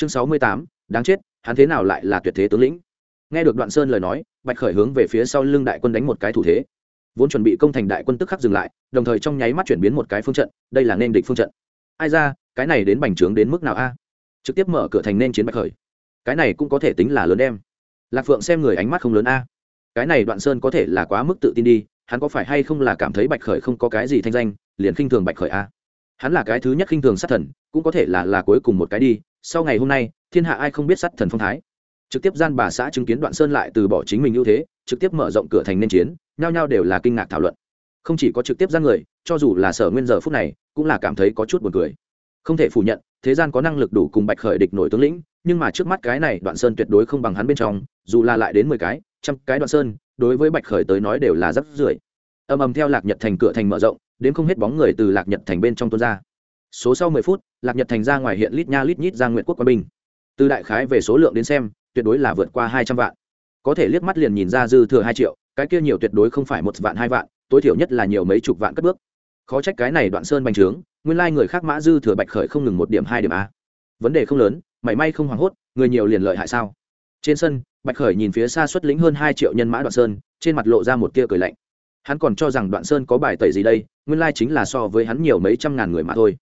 chương sáu mươi tám, đáng chết, hắn thế nào lại là tuyệt thế tướng lĩnh? Nghe được đoạn sơn lời nói, bạch khởi hướng về phía sau lưng đại quân đánh một cái thủ thế. Vốn chuẩn bị công thành đại quân tức khắc dừng lại, đồng thời trong nháy mắt chuyển biến một cái phương trận, đây là nên địch phương trận. Ai ra, cái này đến bành trướng đến mức nào a? Trực tiếp mở cửa thành nên chiến bạch khởi. Cái này cũng có thể tính là lớn đem. Lạc phượng xem người ánh mắt không lớn a. Cái này đoạn sơn có thể là quá mức tự tin đi, hắn có phải hay không là cảm thấy bạch khởi không có cái gì thanh danh, liền khinh thường bạch khởi a? Hắn là cái thứ nhất khinh thường sát thần, cũng có thể là là cuối cùng một cái đi sau ngày hôm nay, thiên hạ ai không biết sát thần phong thái. Trực tiếp gian bà xã chứng kiến đoạn sơn lại từ bỏ chính mình ưu thế, trực tiếp mở rộng cửa thành nên chiến, nhao nhao đều là kinh ngạc thảo luận. Không chỉ có trực tiếp gian người, cho dù là sở nguyên giờ phút này, cũng là cảm thấy có chút buồn cười. Không thể phủ nhận, thế gian có năng lực đủ cùng bạch khởi địch nổi tướng lĩnh, nhưng mà trước mắt cái này đoạn sơn tuyệt đối không bằng hắn bên trong, dù là lại đến mười cái, trăm cái đoạn sơn, đối với bạch khởi tới nói đều là rất rưởi ầm ầm theo lạc nhật thành cửa thành mở rộng, đến không hết bóng người từ lạc nhật thành bên trong tuôn ra số sau mười phút, lạc nhật thành ra ngoài hiện lít nha lít nhít ra nguyện quốc quân binh. Từ đại khái về số lượng đến xem, tuyệt đối là vượt qua hai trăm vạn. Có thể liếc mắt liền nhìn ra dư thừa hai triệu, cái kia nhiều tuyệt đối không phải một vạn hai vạn, tối thiểu nhất là nhiều mấy chục vạn cất bước. Khó trách cái này đoạn sơn bành trướng, nguyên lai người khác mã dư thừa bạch khởi không ngừng một điểm hai điểm a. Vấn đề không lớn, mảy may không hoảng hốt, người nhiều liền lợi hại sao? Trên sân, bạch khởi nhìn phía xa xuất lĩnh hơn hai triệu nhân mã đoạn sơn, trên mặt lộ ra một tia cười lạnh. Hắn còn cho rằng đoạn sơn có bài tẩy gì đây, nguyên lai chính là so với hắn nhiều mấy trăm ngàn người mà thôi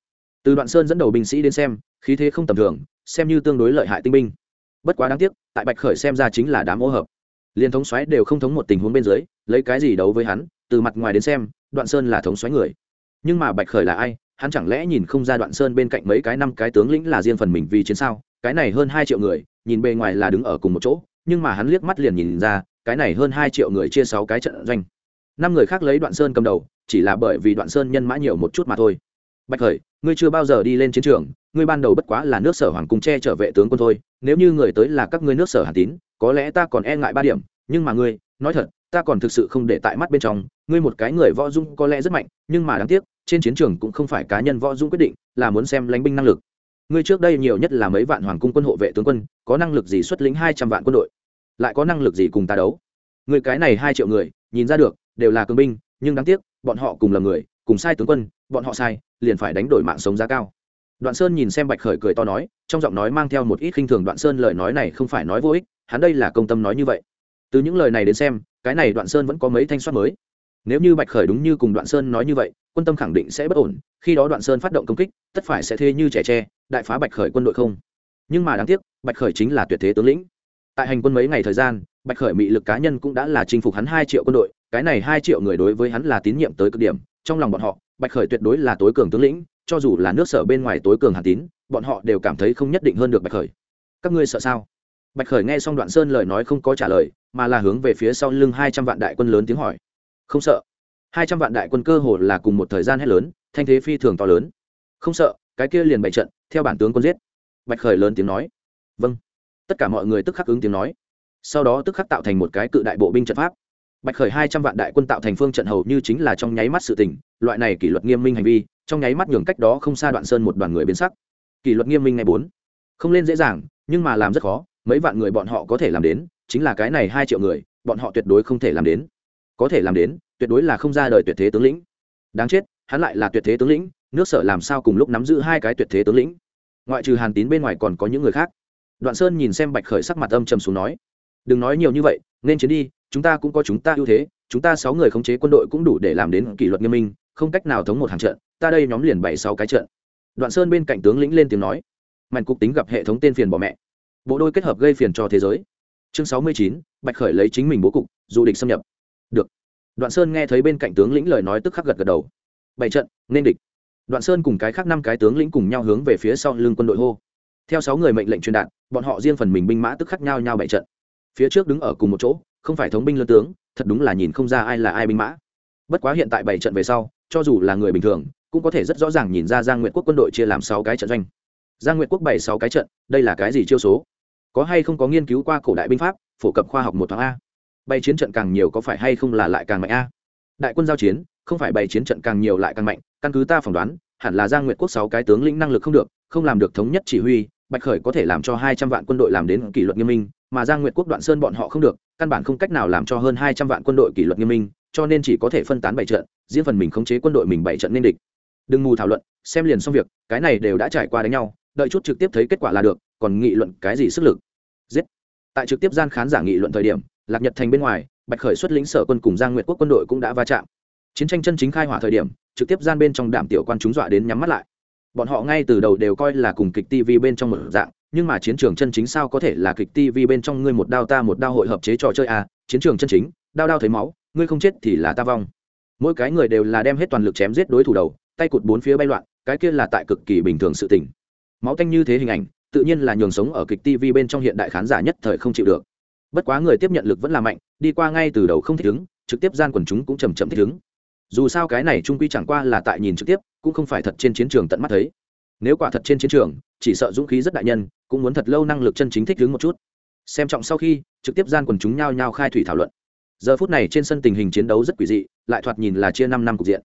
từ đoạn sơn dẫn đầu binh sĩ đến xem, khí thế không tầm thường, xem như tương đối lợi hại tinh binh. Bất quá đáng tiếc, tại bạch khởi xem ra chính là đám ô hợp. Liên thống xoáy đều không thống một tình huống bên dưới, lấy cái gì đấu với hắn, từ mặt ngoài đến xem, đoạn sơn là thống xoáy người. Nhưng mà bạch khởi là ai, hắn chẳng lẽ nhìn không ra đoạn sơn bên cạnh mấy cái năm cái tướng lĩnh là riêng phần mình vì chiến sao? Cái này hơn hai triệu người, nhìn bề ngoài là đứng ở cùng một chỗ, nhưng mà hắn liếc mắt liền nhìn ra, cái này hơn hai triệu người chia sáu cái trận doanh. Năm người khác lấy đoạn sơn cầm đầu, chỉ là bởi vì đoạn sơn nhân mã nhiều một chút mà thôi bạch khởi, ngươi chưa bao giờ đi lên chiến trường, ngươi ban đầu bất quá là nước sở hoàng cung che trở vệ tướng quân thôi, nếu như người tới là các ngươi nước sở hà tín, có lẽ ta còn e ngại ba điểm, nhưng mà ngươi, nói thật, ta còn thực sự không để tại mắt bên trong, ngươi một cái người võ dung có lẽ rất mạnh, nhưng mà đáng tiếc, trên chiến trường cũng không phải cá nhân võ dung quyết định, là muốn xem lánh binh năng lực. Ngươi trước đây nhiều nhất là mấy vạn hoàng cung quân hộ vệ tướng quân, có năng lực gì xuất lĩnh hai trăm vạn quân đội? Lại có năng lực gì cùng ta đấu? Người cái này hai triệu người, nhìn ra được, đều là cường binh, nhưng đáng tiếc, bọn họ cùng là người cùng sai tướng quân, bọn họ sai, liền phải đánh đổi mạng sống giá cao. Đoạn sơn nhìn xem bạch khởi cười to nói, trong giọng nói mang theo một ít khinh thường đoạn sơn lời nói này không phải nói vô ích, hắn đây là công tâm nói như vậy. Từ những lời này đến xem, cái này đoạn sơn vẫn có mấy thanh soát mới. Nếu như bạch khởi đúng như cùng đoạn sơn nói như vậy, quân tâm khẳng định sẽ bất ổn, khi đó đoạn sơn phát động công kích, tất phải sẽ thê như trẻ tre, đại phá bạch khởi quân đội không. Nhưng mà đáng tiếc, bạch khởi chính là tuyệt thế tướng lĩnh. Tại hành quân mấy ngày thời gian, bạch khởi mị lực cá nhân cũng đã là chinh phục hắn hai triệu quân đội, cái này hai triệu người đối với hắn là tín nhiệm tới cực điểm trong lòng bọn họ, bạch khởi tuyệt đối là tối cường tướng lĩnh, cho dù là nước sở bên ngoài tối cường hàn tín, bọn họ đều cảm thấy không nhất định hơn được bạch khởi. Các ngươi sợ sao? Bạch khởi nghe xong đoạn sơn lời nói không có trả lời, mà là hướng về phía sau lưng hai trăm vạn đại quân lớn tiếng hỏi. Không sợ. Hai trăm vạn đại quân cơ hồ là cùng một thời gian hết lớn, thanh thế phi thường to lớn. Không sợ, cái kia liền bày trận, theo bản tướng quân giết. Bạch khởi lớn tiếng nói. Vâng. Tất cả mọi người tức khắc ứng tiếng nói. Sau đó tức khắc tạo thành một cái cự đại bộ binh trận pháp bạch khởi hai trăm vạn đại quân tạo thành phương trận hầu như chính là trong nháy mắt sự tình, loại này kỷ luật nghiêm minh hành vi, trong nháy mắt nhường cách đó không xa đoạn sơn một đoàn người biến sắc. Kỷ luật nghiêm minh ngày bốn. Không lên dễ dàng, nhưng mà làm rất khó, mấy vạn người bọn họ có thể làm đến, chính là cái này hai triệu người, bọn họ tuyệt đối không thể làm đến. Có thể làm đến, tuyệt đối là không ra đời tuyệt thế tướng lĩnh. Đáng chết, hắn lại là tuyệt thế tướng lĩnh, nước sở làm sao cùng lúc nắm giữ hai cái tuyệt thế tướng lĩnh? Ngoại trừ hàn tín bên ngoài còn có những người khác. Đoạn sơn nhìn xem bạch khởi sắc mặt âm trầm xuống nói, đừng nói nhiều như vậy, nên chiến đi chúng ta cũng có chúng ta ưu thế, chúng ta sáu người khống chế quân đội cũng đủ để làm đến kỷ luật nghiêm minh, không cách nào thống một hàng trận, ta đây nhóm liền bảy sáu cái trận. Đoạn sơn bên cạnh tướng lĩnh lên tiếng nói. Mạnh cục tính gặp hệ thống tên phiền bỏ mẹ. Bộ đôi kết hợp gây phiền cho thế giới. Chương sáu mươi chín, bạch khởi lấy chính mình bố cục, dù địch xâm nhập. Được. Đoạn sơn nghe thấy bên cạnh tướng lĩnh lời nói tức khắc gật gật đầu. Bảy trận, nên địch. Đoạn sơn cùng cái khác năm cái tướng lĩnh cùng nhau hướng về phía sau lưng quân đội hô. Theo sáu người mệnh lệnh truyền đạt, bọn họ riêng phần mình binh mã tức khắc nhau nhau bảy trận. Phía trước đứng ở cùng một chỗ không phải thống binh lớn tướng, thật đúng là nhìn không ra ai là ai binh mã. Bất quá hiện tại bảy trận về sau, cho dù là người bình thường, cũng có thể rất rõ ràng nhìn ra giang nguyện quốc quân đội chia làm sáu cái trận doanh. Giang nguyện quốc bảy sáu cái trận, đây là cái gì chiêu số? Có hay không có nghiên cứu qua cổ đại binh pháp, phổ cập khoa học một tháng a? Bay chiến trận càng nhiều có phải hay không là lại càng mạnh a? Đại quân giao chiến, không phải bay chiến trận càng nhiều lại càng mạnh, căn cứ ta phỏng đoán, hẳn là giang nguyệt quốc sáu cái tướng lĩnh năng lực không được, không làm được thống nhất chỉ huy, bạch khởi có thể làm cho hai trăm vạn quân đội làm đến kỷ luật nghiêm minh, mà giang nguyệt quốc đoạn sơn bọn họ không được căn bản không cách nào làm cho hơn hai trăm vạn quân đội kỷ luật nghiêm minh, cho nên chỉ có thể phân tán bảy trận, riêng phần mình khống chế quân đội mình bảy trận nên địch. Đừng mù thảo luận, xem liền xong việc, cái này đều đã trải qua đánh nhau, đợi chút trực tiếp thấy kết quả là được, còn nghị luận cái gì sức lực? Giết. Tại trực tiếp gian khán giả nghị luận thời điểm, lạc nhật thành bên ngoài, bạch khởi xuất lĩnh sở quân cùng giang nguyệt quốc quân đội cũng đã va chạm. Chiến tranh chân chính khai hỏa thời điểm, trực tiếp gian bên trong đảm tiểu quan chúng dọa đến nhắm mắt lại. Bọn họ ngay từ đầu đều coi là cùng kịch tv bên trong một dạng nhưng mà chiến trường chân chính sao có thể là kịch tv bên trong ngươi một đao ta một đao hội hợp chế trò chơi à, chiến trường chân chính đao đao thấy máu ngươi không chết thì là ta vong. Mỗi cái người đều là đem hết toàn lực chém giết đối thủ đầu tay cụt bốn phía bay loạn cái kia là tại cực kỳ bình thường sự tình. Máu tanh như thế hình ảnh tự nhiên là nhường sống ở kịch tv bên trong hiện đại khán giả nhất thời không chịu được. Bất quá người tiếp nhận lực vẫn là mạnh đi qua ngay từ đầu không thích ứng trực tiếp gian quần chúng cũng chậm chậm thích ứng. Dù sao cái này trung quy chẳng qua là tại nhìn trực tiếp cũng không phải thật trên chiến trường tận mắt thấy. Nếu quả thật trên chiến trường chỉ sợ dũng khí rất đại nhân, cũng muốn thật lâu năng lực chân chính thích ứng một chút. Xem trọng sau khi, trực tiếp gian quần chúng nhao nhao khai thủy thảo luận. Giờ phút này trên sân tình hình chiến đấu rất quỷ dị, lại thoạt nhìn là chia năm năm cục diện.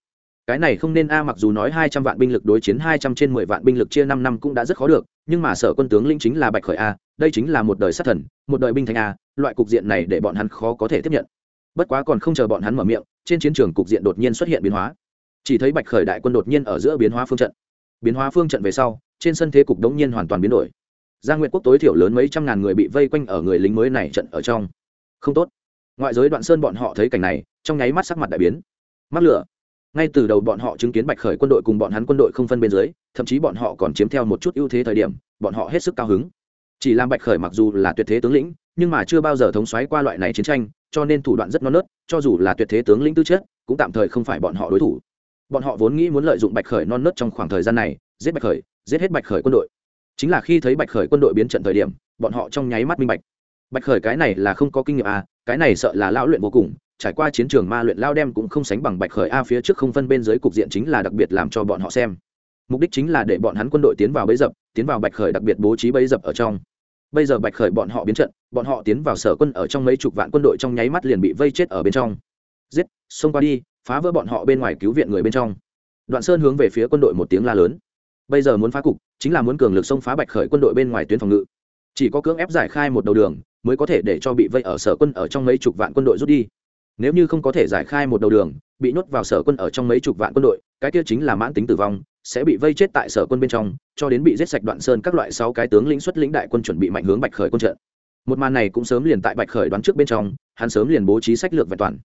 Cái này không nên a, mặc dù nói hai trăm vạn binh lực đối chiến hai trăm trên mười vạn binh lực chia năm năm cũng đã rất khó được, nhưng mà sở quân tướng linh chính là bạch khởi a, đây chính là một đời sát thần, một đời binh thành a, loại cục diện này để bọn hắn khó có thể tiếp nhận. Bất quá còn không chờ bọn hắn mở miệng, trên chiến trường cục diện đột nhiên xuất hiện biến hóa. Chỉ thấy bạch khởi đại quân đột nhiên ở giữa biến hóa phương trận. Biến hóa phương trận về sau trên sân thế cục đống nhiên hoàn toàn biến đổi. Giang nguyệt quốc tối thiểu lớn mấy trăm ngàn người bị vây quanh ở người lính mới này trận ở trong. Không tốt. Ngoại giới đoạn sơn bọn họ thấy cảnh này, trong nháy mắt sắc mặt đại biến. Mắc lửa. Ngay từ đầu bọn họ chứng kiến bạch khởi quân đội cùng bọn hắn quân đội không phân bên dưới, thậm chí bọn họ còn chiếm theo một chút ưu thế thời điểm, bọn họ hết sức cao hứng. Chỉ làm bạch khởi mặc dù là tuyệt thế tướng lĩnh, nhưng mà chưa bao giờ thống xoáy qua loại này chiến tranh, cho nên thủ đoạn rất non nớt, cho dù là tuyệt thế tướng lĩnh tư chất, cũng tạm thời không phải bọn họ đối thủ. Bọn họ vốn nghĩ muốn lợi dụng bạch khởi non nớt trong khoảng thời gian này, giết bạch khởi giết hết bạch khởi quân đội. Chính là khi thấy bạch khởi quân đội biến trận thời điểm, bọn họ trong nháy mắt minh bạch. Bạch khởi cái này là không có kinh nghiệm à cái này sợ là lão luyện vô cùng, trải qua chiến trường ma luyện lao đem cũng không sánh bằng bạch khởi a phía trước không phân bên dưới cục diện chính là đặc biệt làm cho bọn họ xem. Mục đích chính là để bọn hắn quân đội tiến vào bấy dập, tiến vào bạch khởi đặc biệt bố trí bấy dập ở trong. Bây giờ bạch khởi bọn họ biến trận, bọn họ tiến vào sở quân ở trong mấy chục vạn quân đội trong nháy mắt liền bị vây chết ở bên trong. Giết, xông qua đi, phá vỡ bọn họ bên ngoài cứu viện người bên trong. Đoạn sơn hướng về phía quân đội một tiếng la lớn bây giờ muốn phá cục, chính là muốn cường lực xông phá bạch khởi quân đội bên ngoài tuyến phòng ngự. Chỉ có cưỡng ép giải khai một đầu đường, mới có thể để cho bị vây ở sở quân ở trong mấy chục vạn quân đội rút đi. Nếu như không có thể giải khai một đầu đường, bị nhốt vào sở quân ở trong mấy chục vạn quân đội, cái kia chính là mãn tính tử vong, sẽ bị vây chết tại sở quân bên trong, cho đến bị giết sạch đoạn sơn các loại sáu cái tướng lĩnh xuất lĩnh đại quân chuẩn bị mạnh hướng bạch khởi quân trận. Một màn này cũng sớm liền tại bạch khởi đoán trước bên trong, hắn sớm liền bố trí sách lược vẹn toàn.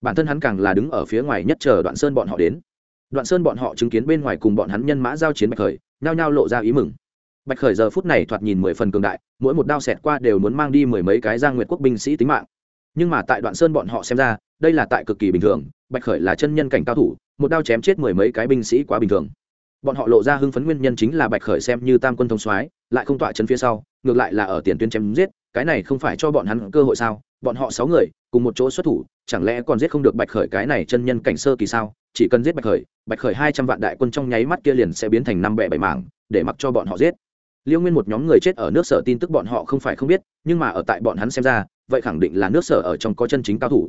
Bản thân hắn càng là đứng ở phía ngoài nhất chờ đoạn sơn bọn họ đến đoạn sơn bọn họ chứng kiến bên ngoài cùng bọn hắn nhân mã giao chiến bạch khởi, nhao nhao lộ ra ý mừng. Bạch khởi giờ phút này thoạt nhìn mười phần cường đại, mỗi một đao xẹt qua đều muốn mang đi mười mấy cái giang nguyệt quốc binh sĩ tính mạng. Nhưng mà tại đoạn sơn bọn họ xem ra, đây là tại cực kỳ bình thường, bạch khởi là chân nhân cảnh cao thủ, một đao chém chết mười mấy cái binh sĩ quá bình thường. Bọn họ lộ ra hưng phấn nguyên nhân chính là bạch khởi xem như tam quân thông soái, lại không tọa chân phía sau, ngược lại là ở tiền tuyến chém giết, cái này không phải cho bọn hắn cơ hội sao? Bọn họ sáu người, cùng một chỗ xuất thủ, chẳng lẽ còn giết không được bạch khởi cái này chân nhân cảnh sơ kỳ sao? Chỉ cần giết bạch khởi bạch khởi hai trăm vạn đại quân trong nháy mắt kia liền sẽ biến thành năm bẻ bảy mảng, để mặc cho bọn họ giết. Liêu nguyên một nhóm người chết ở nước sở tin tức bọn họ không phải không biết, nhưng mà ở tại bọn hắn xem ra, vậy khẳng định là nước sở ở trong có chân chính cao thủ.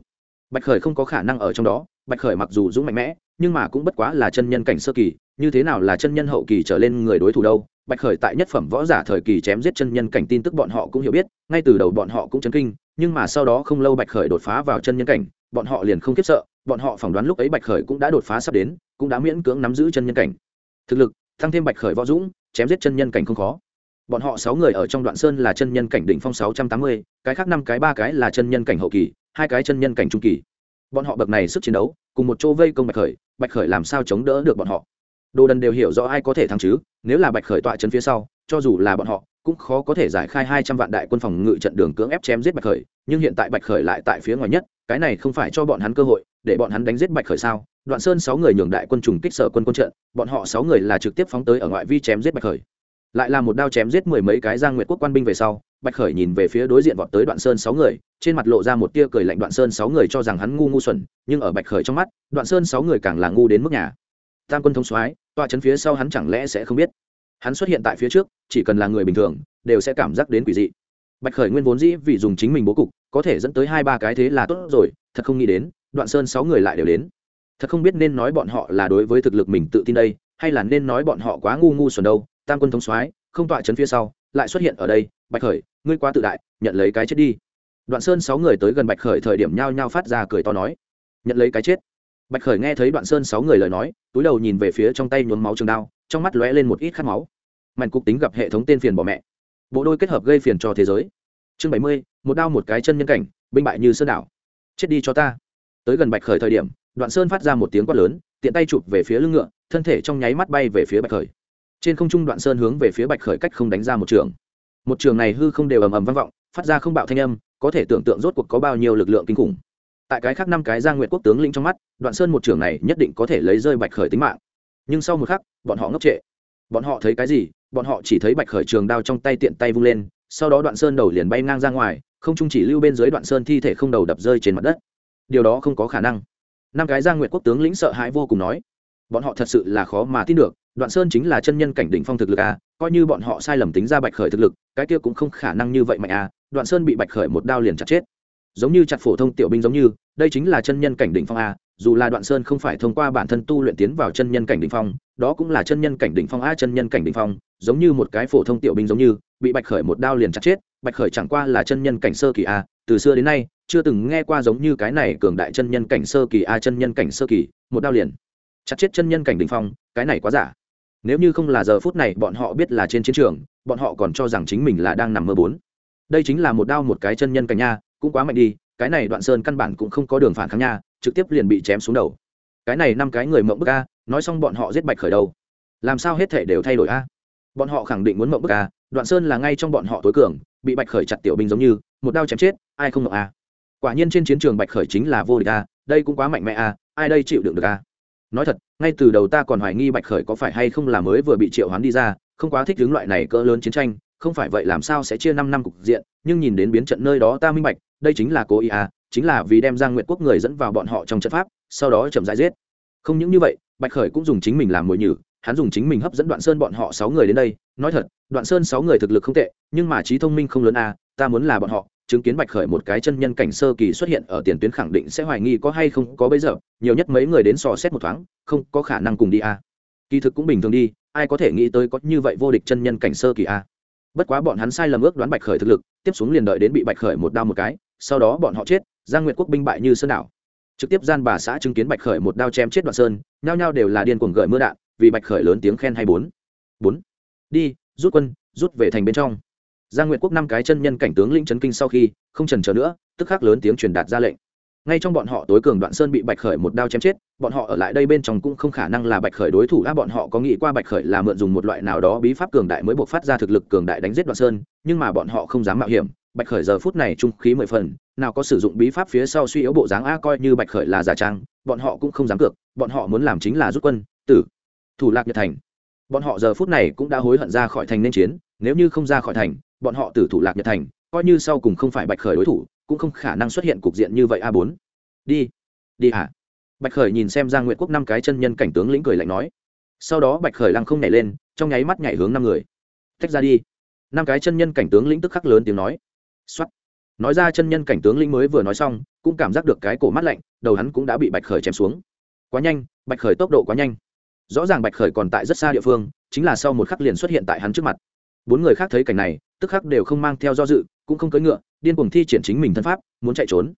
Bạch khởi không có khả năng ở trong đó, bạch khởi mặc dù dũng mạnh mẽ, nhưng mà cũng bất quá là chân nhân cảnh sơ kỳ, như thế nào là chân nhân hậu kỳ trở lên người đối thủ đâu? Bạch khởi tại nhất phẩm võ giả thời kỳ chém giết chân nhân cảnh tin tức bọn họ cũng hiểu biết, ngay từ đầu bọn họ cũng chấn kinh, nhưng mà sau đó không lâu bạch khởi đột phá vào chân nhân cảnh bọn họ liền không kiếp sợ, bọn họ phỏng đoán lúc ấy bạch khởi cũng đã đột phá sắp đến, cũng đã miễn cưỡng nắm giữ chân nhân cảnh. Thực lực tăng thêm bạch khởi võ dũng, chém giết chân nhân cảnh không khó. Bọn họ sáu người ở trong đoạn sơn là chân nhân cảnh đỉnh phong sáu trăm tám mươi, cái khác năm cái ba cái là chân nhân cảnh hậu kỳ, hai cái chân nhân cảnh trung kỳ. Bọn họ bậc này sức chiến đấu, cùng một chỗ vây công bạch khởi bạch khởi làm sao chống đỡ được bọn họ? Đồ đần đều hiểu rõ ai có thể thắng chứ, nếu là bạch khởi tọa chân phía sau, cho dù là bọn họ, cũng khó có thể giải khai hai trăm vạn đại quân phòng ngự trận đường cưỡng ép chém giết bạch khởi, nhưng hiện tại bạch khởi lại tại phía ngoài nhất cái này không phải cho bọn hắn cơ hội, để bọn hắn đánh giết bạch khởi sao? Đoạn sơn sáu người nhường đại quân trùng kích sở quân quân trận, bọn họ sáu người là trực tiếp phóng tới ở ngoại vi chém giết bạch khởi. Lại là một đao chém giết mười mấy cái giang nguyệt quốc quan binh về sau, bạch khởi nhìn về phía đối diện vọt tới đoạn sơn sáu người, trên mặt lộ ra một tia cười lạnh đoạn sơn sáu người cho rằng hắn ngu ngu xuẩn, nhưng ở bạch khởi trong mắt, đoạn sơn sáu người càng là ngu đến mức nhà. Tam quân thông soái tọa chấn phía sau hắn chẳng lẽ sẽ không biết? Hắn xuất hiện tại phía trước, chỉ cần là người bình thường, đều sẽ cảm giác đến quỷ dị bạch khởi nguyên vốn dĩ vì dùng chính mình bố cục, có thể dẫn tới hai ba cái thế là tốt rồi, thật không nghĩ đến, đoạn sơn sáu người lại đều đến. Thật không biết nên nói bọn họ là đối với thực lực mình tự tin đây, hay là nên nói bọn họ quá ngu ngu xuẩn đâu, tam quân thống soái, không tọa chấn phía sau, lại xuất hiện ở đây, bạch khởi, ngươi quá tự đại, nhận lấy cái chết đi. Đoạn sơn sáu người tới gần bạch khởi thời điểm nhao nhao phát ra cười to nói, nhận lấy cái chết. Bạch khởi nghe thấy đoạn sơn sáu người lời nói, túi đầu nhìn về phía trong tay nhuốm máu trường đao, trong mắt lóe lên một ít khát máu. Mạnh cục tính gặp hệ thống tên phiền bỏ mẹ bộ đôi kết hợp gây phiền cho thế giới. Chương bảy mươi, một đao một cái chân nhân cảnh, binh bại như sơn đảo. Chết đi cho ta. Tới gần bạch khởi thời điểm, đoạn sơn phát ra một tiếng quát lớn, tiện tay chụp về phía lưng ngựa, thân thể trong nháy mắt bay về phía bạch khởi. Trên không trung đoạn sơn hướng về phía bạch khởi cách không đánh ra một trường. Một trường này hư không đều ầm ầm vang vọng, phát ra không bạo thanh âm, có thể tưởng tượng rốt cuộc có bao nhiêu lực lượng kinh khủng. Tại cái khác năm cái giang nguyện quốc tướng lĩnh trong mắt, đoạn sơn một trường này nhất định có thể lấy rơi bạch khởi tính mạng. Nhưng sau một khắc, bọn họ ngốc trệ. Bọn họ thấy cái gì? Bọn họ chỉ thấy bạch khởi trường đao trong tay tiện tay vung lên, sau đó đoạn sơn đầu liền bay ngang ra ngoài, không chung chỉ lưu bên dưới đoạn sơn thi thể không đầu đập rơi trên mặt đất điều đó không có khả năng năm cái giang nguyệt quốc tướng lĩnh sợ hãi vô cùng nói, bọn họ thật sự là khó mà tin được, đoạn sơn chính là chân nhân cảnh đỉnh phong thực lực à coi như bọn họ sai lầm tính ra bạch khởi thực lực, cái kia cũng không khả năng như vậy mạnh à đoạn sơn bị bạch khởi một đao liền chặt chết giống như chặt phổ thông tiểu binh giống như, đây chính là chân nhân cảnh đỉnh phong à? Dù là đoạn sơn không phải thông qua bản thân tu luyện tiến vào chân nhân cảnh đỉnh phong, đó cũng là chân nhân cảnh đỉnh phong a chân nhân cảnh đỉnh phong, giống như một cái phổ thông tiểu binh giống như, bị bạch khởi một đao liền chặt chết, bạch khởi chẳng qua là chân nhân cảnh sơ kỳ a từ xưa đến nay, chưa từng nghe qua giống như cái này cường đại chân nhân cảnh sơ kỳ a chân nhân cảnh sơ kỳ, một đao liền chặt chết chân nhân cảnh đỉnh phong, cái này quá giả. Nếu như không là giờ phút này, bọn họ biết là trên chiến trường, bọn họ còn cho rằng chính mình là đang nằm mơ bốn. Đây chính là một đao một cái chân nhân cảnh nha, cũng quá mạnh đi, cái này đoạn sơn căn bản cũng không có đường phản kháng nha trực tiếp liền bị chém xuống đầu. Cái này năm cái người mộng bức a, nói xong bọn họ giết bạch khởi đầu. Làm sao hết thể đều thay đổi a? Bọn họ khẳng định muốn mộng bức a, đoạn sơn là ngay trong bọn họ tối cường, bị bạch khởi chặt tiểu binh giống như, một đao chém chết, ai không mộng a? Quả nhiên trên chiến trường bạch khởi chính là vô địch a, đây cũng quá mạnh mẽ a, ai đây chịu đựng được a? Nói thật, ngay từ đầu ta còn hoài nghi bạch khởi có phải hay không là mới vừa bị triệu hoán đi ra, không quá thích hướng loại này cỡ lớn chiến tranh, không phải vậy làm sao sẽ chia năm năm cục diện, nhưng nhìn đến biến trận nơi đó ta minh bạch, đây chính là cố ý à chính là vì đem giang Nguyệt quốc người dẫn vào bọn họ trong trận pháp, sau đó chậm rãi giết không những như vậy, bạch khởi cũng dùng chính mình làm mồi nhử, hắn dùng chính mình hấp dẫn đoạn sơn bọn họ sáu người đến đây nói thật, đoạn sơn sáu người thực lực không tệ, nhưng mà trí thông minh không lớn à ta muốn là bọn họ, chứng kiến bạch khởi một cái chân nhân cảnh sơ kỳ xuất hiện ở tiền tuyến khẳng định sẽ hoài nghi có hay không có bây giờ, nhiều nhất mấy người đến sò xét một thoáng, không có khả năng cùng đi à. kỳ thực cũng bình thường đi, ai có thể nghĩ tới có như vậy vô địch chân nhân cảnh sơ kỳ à bất quá bọn hắn sai lầm ước đoán bạch khởi thực lực, tiếp xuống liền đợi đến bị bạch khởi một đao một cái, sau đó bọn họ chết, giang nguyệt quốc binh bại như sơn đảo. Trực tiếp gian bà xã chứng kiến bạch khởi một đao chém chết đoạn sơn, nhao nhao đều là điên cuồng gợi mưa đạn, vì bạch khởi lớn tiếng khen hay bốn. Bốn. Đi, rút quân, rút về thành bên trong. Giang nguyệt quốc năm cái chân nhân cảnh tướng lĩnh chấn kinh sau khi, không trần chờ nữa, tức khắc lớn tiếng truyền đạt ra lệnh ngay trong bọn họ tối cường đoạn sơn bị bạch khởi một đao chém chết, bọn họ ở lại đây bên trong cũng không khả năng là bạch khởi đối thủ. Á, bọn họ có nghĩ qua bạch khởi là mượn dùng một loại nào đó bí pháp cường đại mới buộc phát ra thực lực cường đại đánh giết đoạn sơn, nhưng mà bọn họ không dám mạo hiểm. Bạch khởi giờ phút này trung khí mười phần, nào có sử dụng bí pháp phía sau suy yếu bộ dáng a coi như bạch khởi là giả trang, bọn họ cũng không dám cược. Bọn họ muốn làm chính là rút quân, tử, thủ lạc nhật thành. Bọn họ giờ phút này cũng đã hối hận ra khỏi thành nên chiến, nếu như không ra khỏi thành, bọn họ tử thủ lạc nhật thành, coi như sau cùng không phải bạch khởi đối thủ cũng không khả năng xuất hiện cục diện như vậy a bốn. Đi. Đi hả? Bạch khởi nhìn xem giang nguyệt quốc năm cái chân nhân cảnh tướng lĩnh cười lạnh nói. Sau đó bạch khởi lăng không nhảy lên, trong nháy mắt nhảy hướng năm người. Tách ra đi. Năm cái chân nhân cảnh tướng lĩnh tức khắc lớn tiếng nói. Xuất nói ra chân nhân cảnh tướng lĩnh mới vừa nói xong, cũng cảm giác được cái cổ mắt lạnh, đầu hắn cũng đã bị bạch khởi chém xuống. Quá nhanh, bạch khởi tốc độ quá nhanh. Rõ ràng bạch khởi còn tại rất xa địa phương, chính là sau một khắc liền xuất hiện tại hắn trước mặt. Bốn người khác thấy cảnh này, tức khắc đều không mang theo do dự cũng không cưỡi ngựa, điên cuồng thi triển chính mình thân pháp, muốn chạy trốn.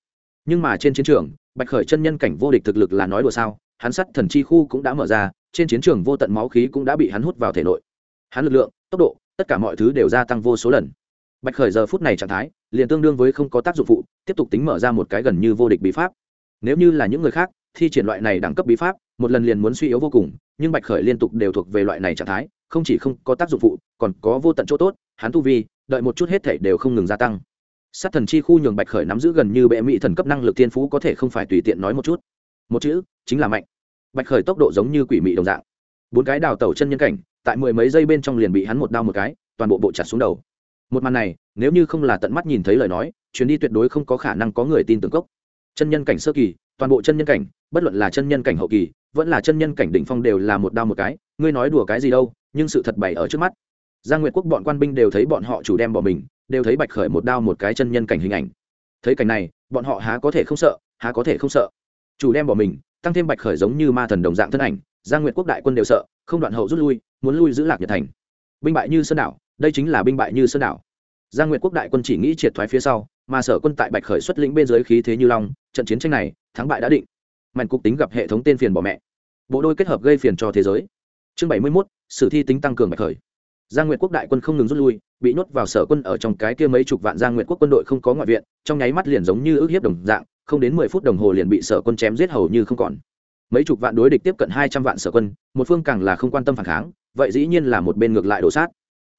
Nhưng mà trên chiến trường, bạch khởi chân nhân cảnh vô địch thực lực là nói đùa sao, hắn sắt thần chi khu cũng đã mở ra, trên chiến trường vô tận máu khí cũng đã bị hắn hút vào thể nội. Hắn lực lượng, tốc độ, tất cả mọi thứ đều gia tăng vô số lần. Bạch khởi giờ phút này trạng thái, liền tương đương với không có tác dụng phụ, tiếp tục tính mở ra một cái gần như vô địch bí pháp. Nếu như là những người khác, thi triển loại này đẳng cấp bí pháp, một lần liền muốn suy yếu vô cùng, nhưng bạch khởi liên tục đều thuộc về loại này trạng thái, không chỉ không có tác dụng phụ, còn có vô tận chỗ tốt, hắn tu vi đợi một chút hết thể đều không ngừng gia tăng. Sát thần chi khu nhường bạch khởi nắm giữ gần như bệ mỹ thần cấp năng lực tiên phú có thể không phải tùy tiện nói một chút. Một chữ, chính là mạnh. Bạch khởi tốc độ giống như quỷ mị đồng dạng. Bốn cái đào tẩu chân nhân cảnh, tại mười mấy giây bên trong liền bị hắn một đao một cái, toàn bộ bộ chặt xuống đầu. Một màn này, nếu như không là tận mắt nhìn thấy lời nói, chuyến đi tuyệt đối không có khả năng có người tin tưởng cốc. Chân nhân cảnh sơ kỳ, toàn bộ chân nhân cảnh, bất luận là chân nhân cảnh hậu kỳ, vẫn là chân nhân cảnh đỉnh phong đều là một đao một cái, ngươi nói đùa cái gì đâu, nhưng sự thật bày ở trước mắt giang nguyệt quốc bọn quan binh đều thấy bọn họ chủ đem bỏ mình, đều thấy bạch khởi một đao một cái chân nhân cảnh hình ảnh. Thấy cảnh này, bọn họ há có thể không sợ, há có thể không sợ. Chủ đem bỏ mình, tăng thêm bạch khởi giống như ma thần đồng dạng thân ảnh, giang nguyệt quốc đại quân đều sợ, không đoạn hậu rút lui, muốn lui giữ lạc nhật thành. Binh bại như sơn đảo, đây chính là binh bại như sơn đảo. Giang nguyệt quốc đại quân chỉ nghĩ triệt thoái phía sau, mà sở quân tại bạch khởi xuất lĩnh bên dưới khí thế như long, trận chiến tranh này, thắng bại đã định. Mạnh cục tính gặp hệ thống tên phiền bỏ mẹ. Bộ đôi kết hợp gây phiền cho thế giới. Chương bảy mươi mốt, sử thi tính tăng cường bạch khởi giang nguyệt quốc đại quân không ngừng rút lui, bị nhốt vào sở quân ở trong cái kia mấy chục vạn giang nguyệt quốc quân đội không có ngoại viện, trong nháy mắt liền giống như ước hiếp đồng dạng, không đến mười phút đồng hồ liền bị sở quân chém giết hầu như không còn. Mấy chục vạn đối địch tiếp cận hai trăm vạn sở quân, một phương càng là không quan tâm phản kháng, vậy dĩ nhiên là một bên ngược lại đổ sát.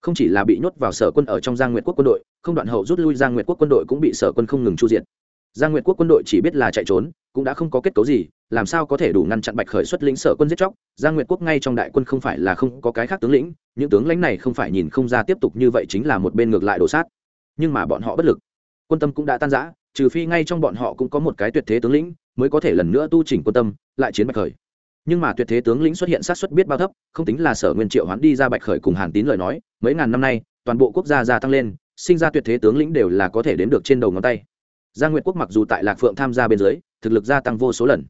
Không chỉ là bị nhốt vào sở quân ở trong giang nguyệt quốc quân đội, không đoạn hậu rút lui giang nguyệt quốc quân đội cũng bị sở quân không ngừng chu diện giang nguyệt quốc quân đội chỉ biết là chạy trốn, cũng đã không có kết cấu gì làm sao có thể đủ ngăn chặn bạch khởi xuất lĩnh sở quân giết chóc? Giang nguyệt quốc ngay trong đại quân không phải là không có cái khác tướng lĩnh, những tướng lãnh này không phải nhìn không ra tiếp tục như vậy chính là một bên ngược lại đổ sát. Nhưng mà bọn họ bất lực. Quân tâm cũng đã tan rã, trừ phi ngay trong bọn họ cũng có một cái tuyệt thế tướng lĩnh mới có thể lần nữa tu chỉnh quân tâm, lại chiến bạch khởi. Nhưng mà tuyệt thế tướng lĩnh xuất hiện sát xuất biết bao thấp, không tính là sở nguyên triệu hoán đi ra bạch khởi cùng hàn tín lời nói, mấy ngàn năm nay, toàn bộ quốc gia gia tăng lên, sinh ra tuyệt thế tướng lĩnh đều là có thể đến được trên đầu ngón tay. Giang nguyệt quốc mặc dù tại lạc phượng tham gia bên dưới, thực lực gia tăng vô số lần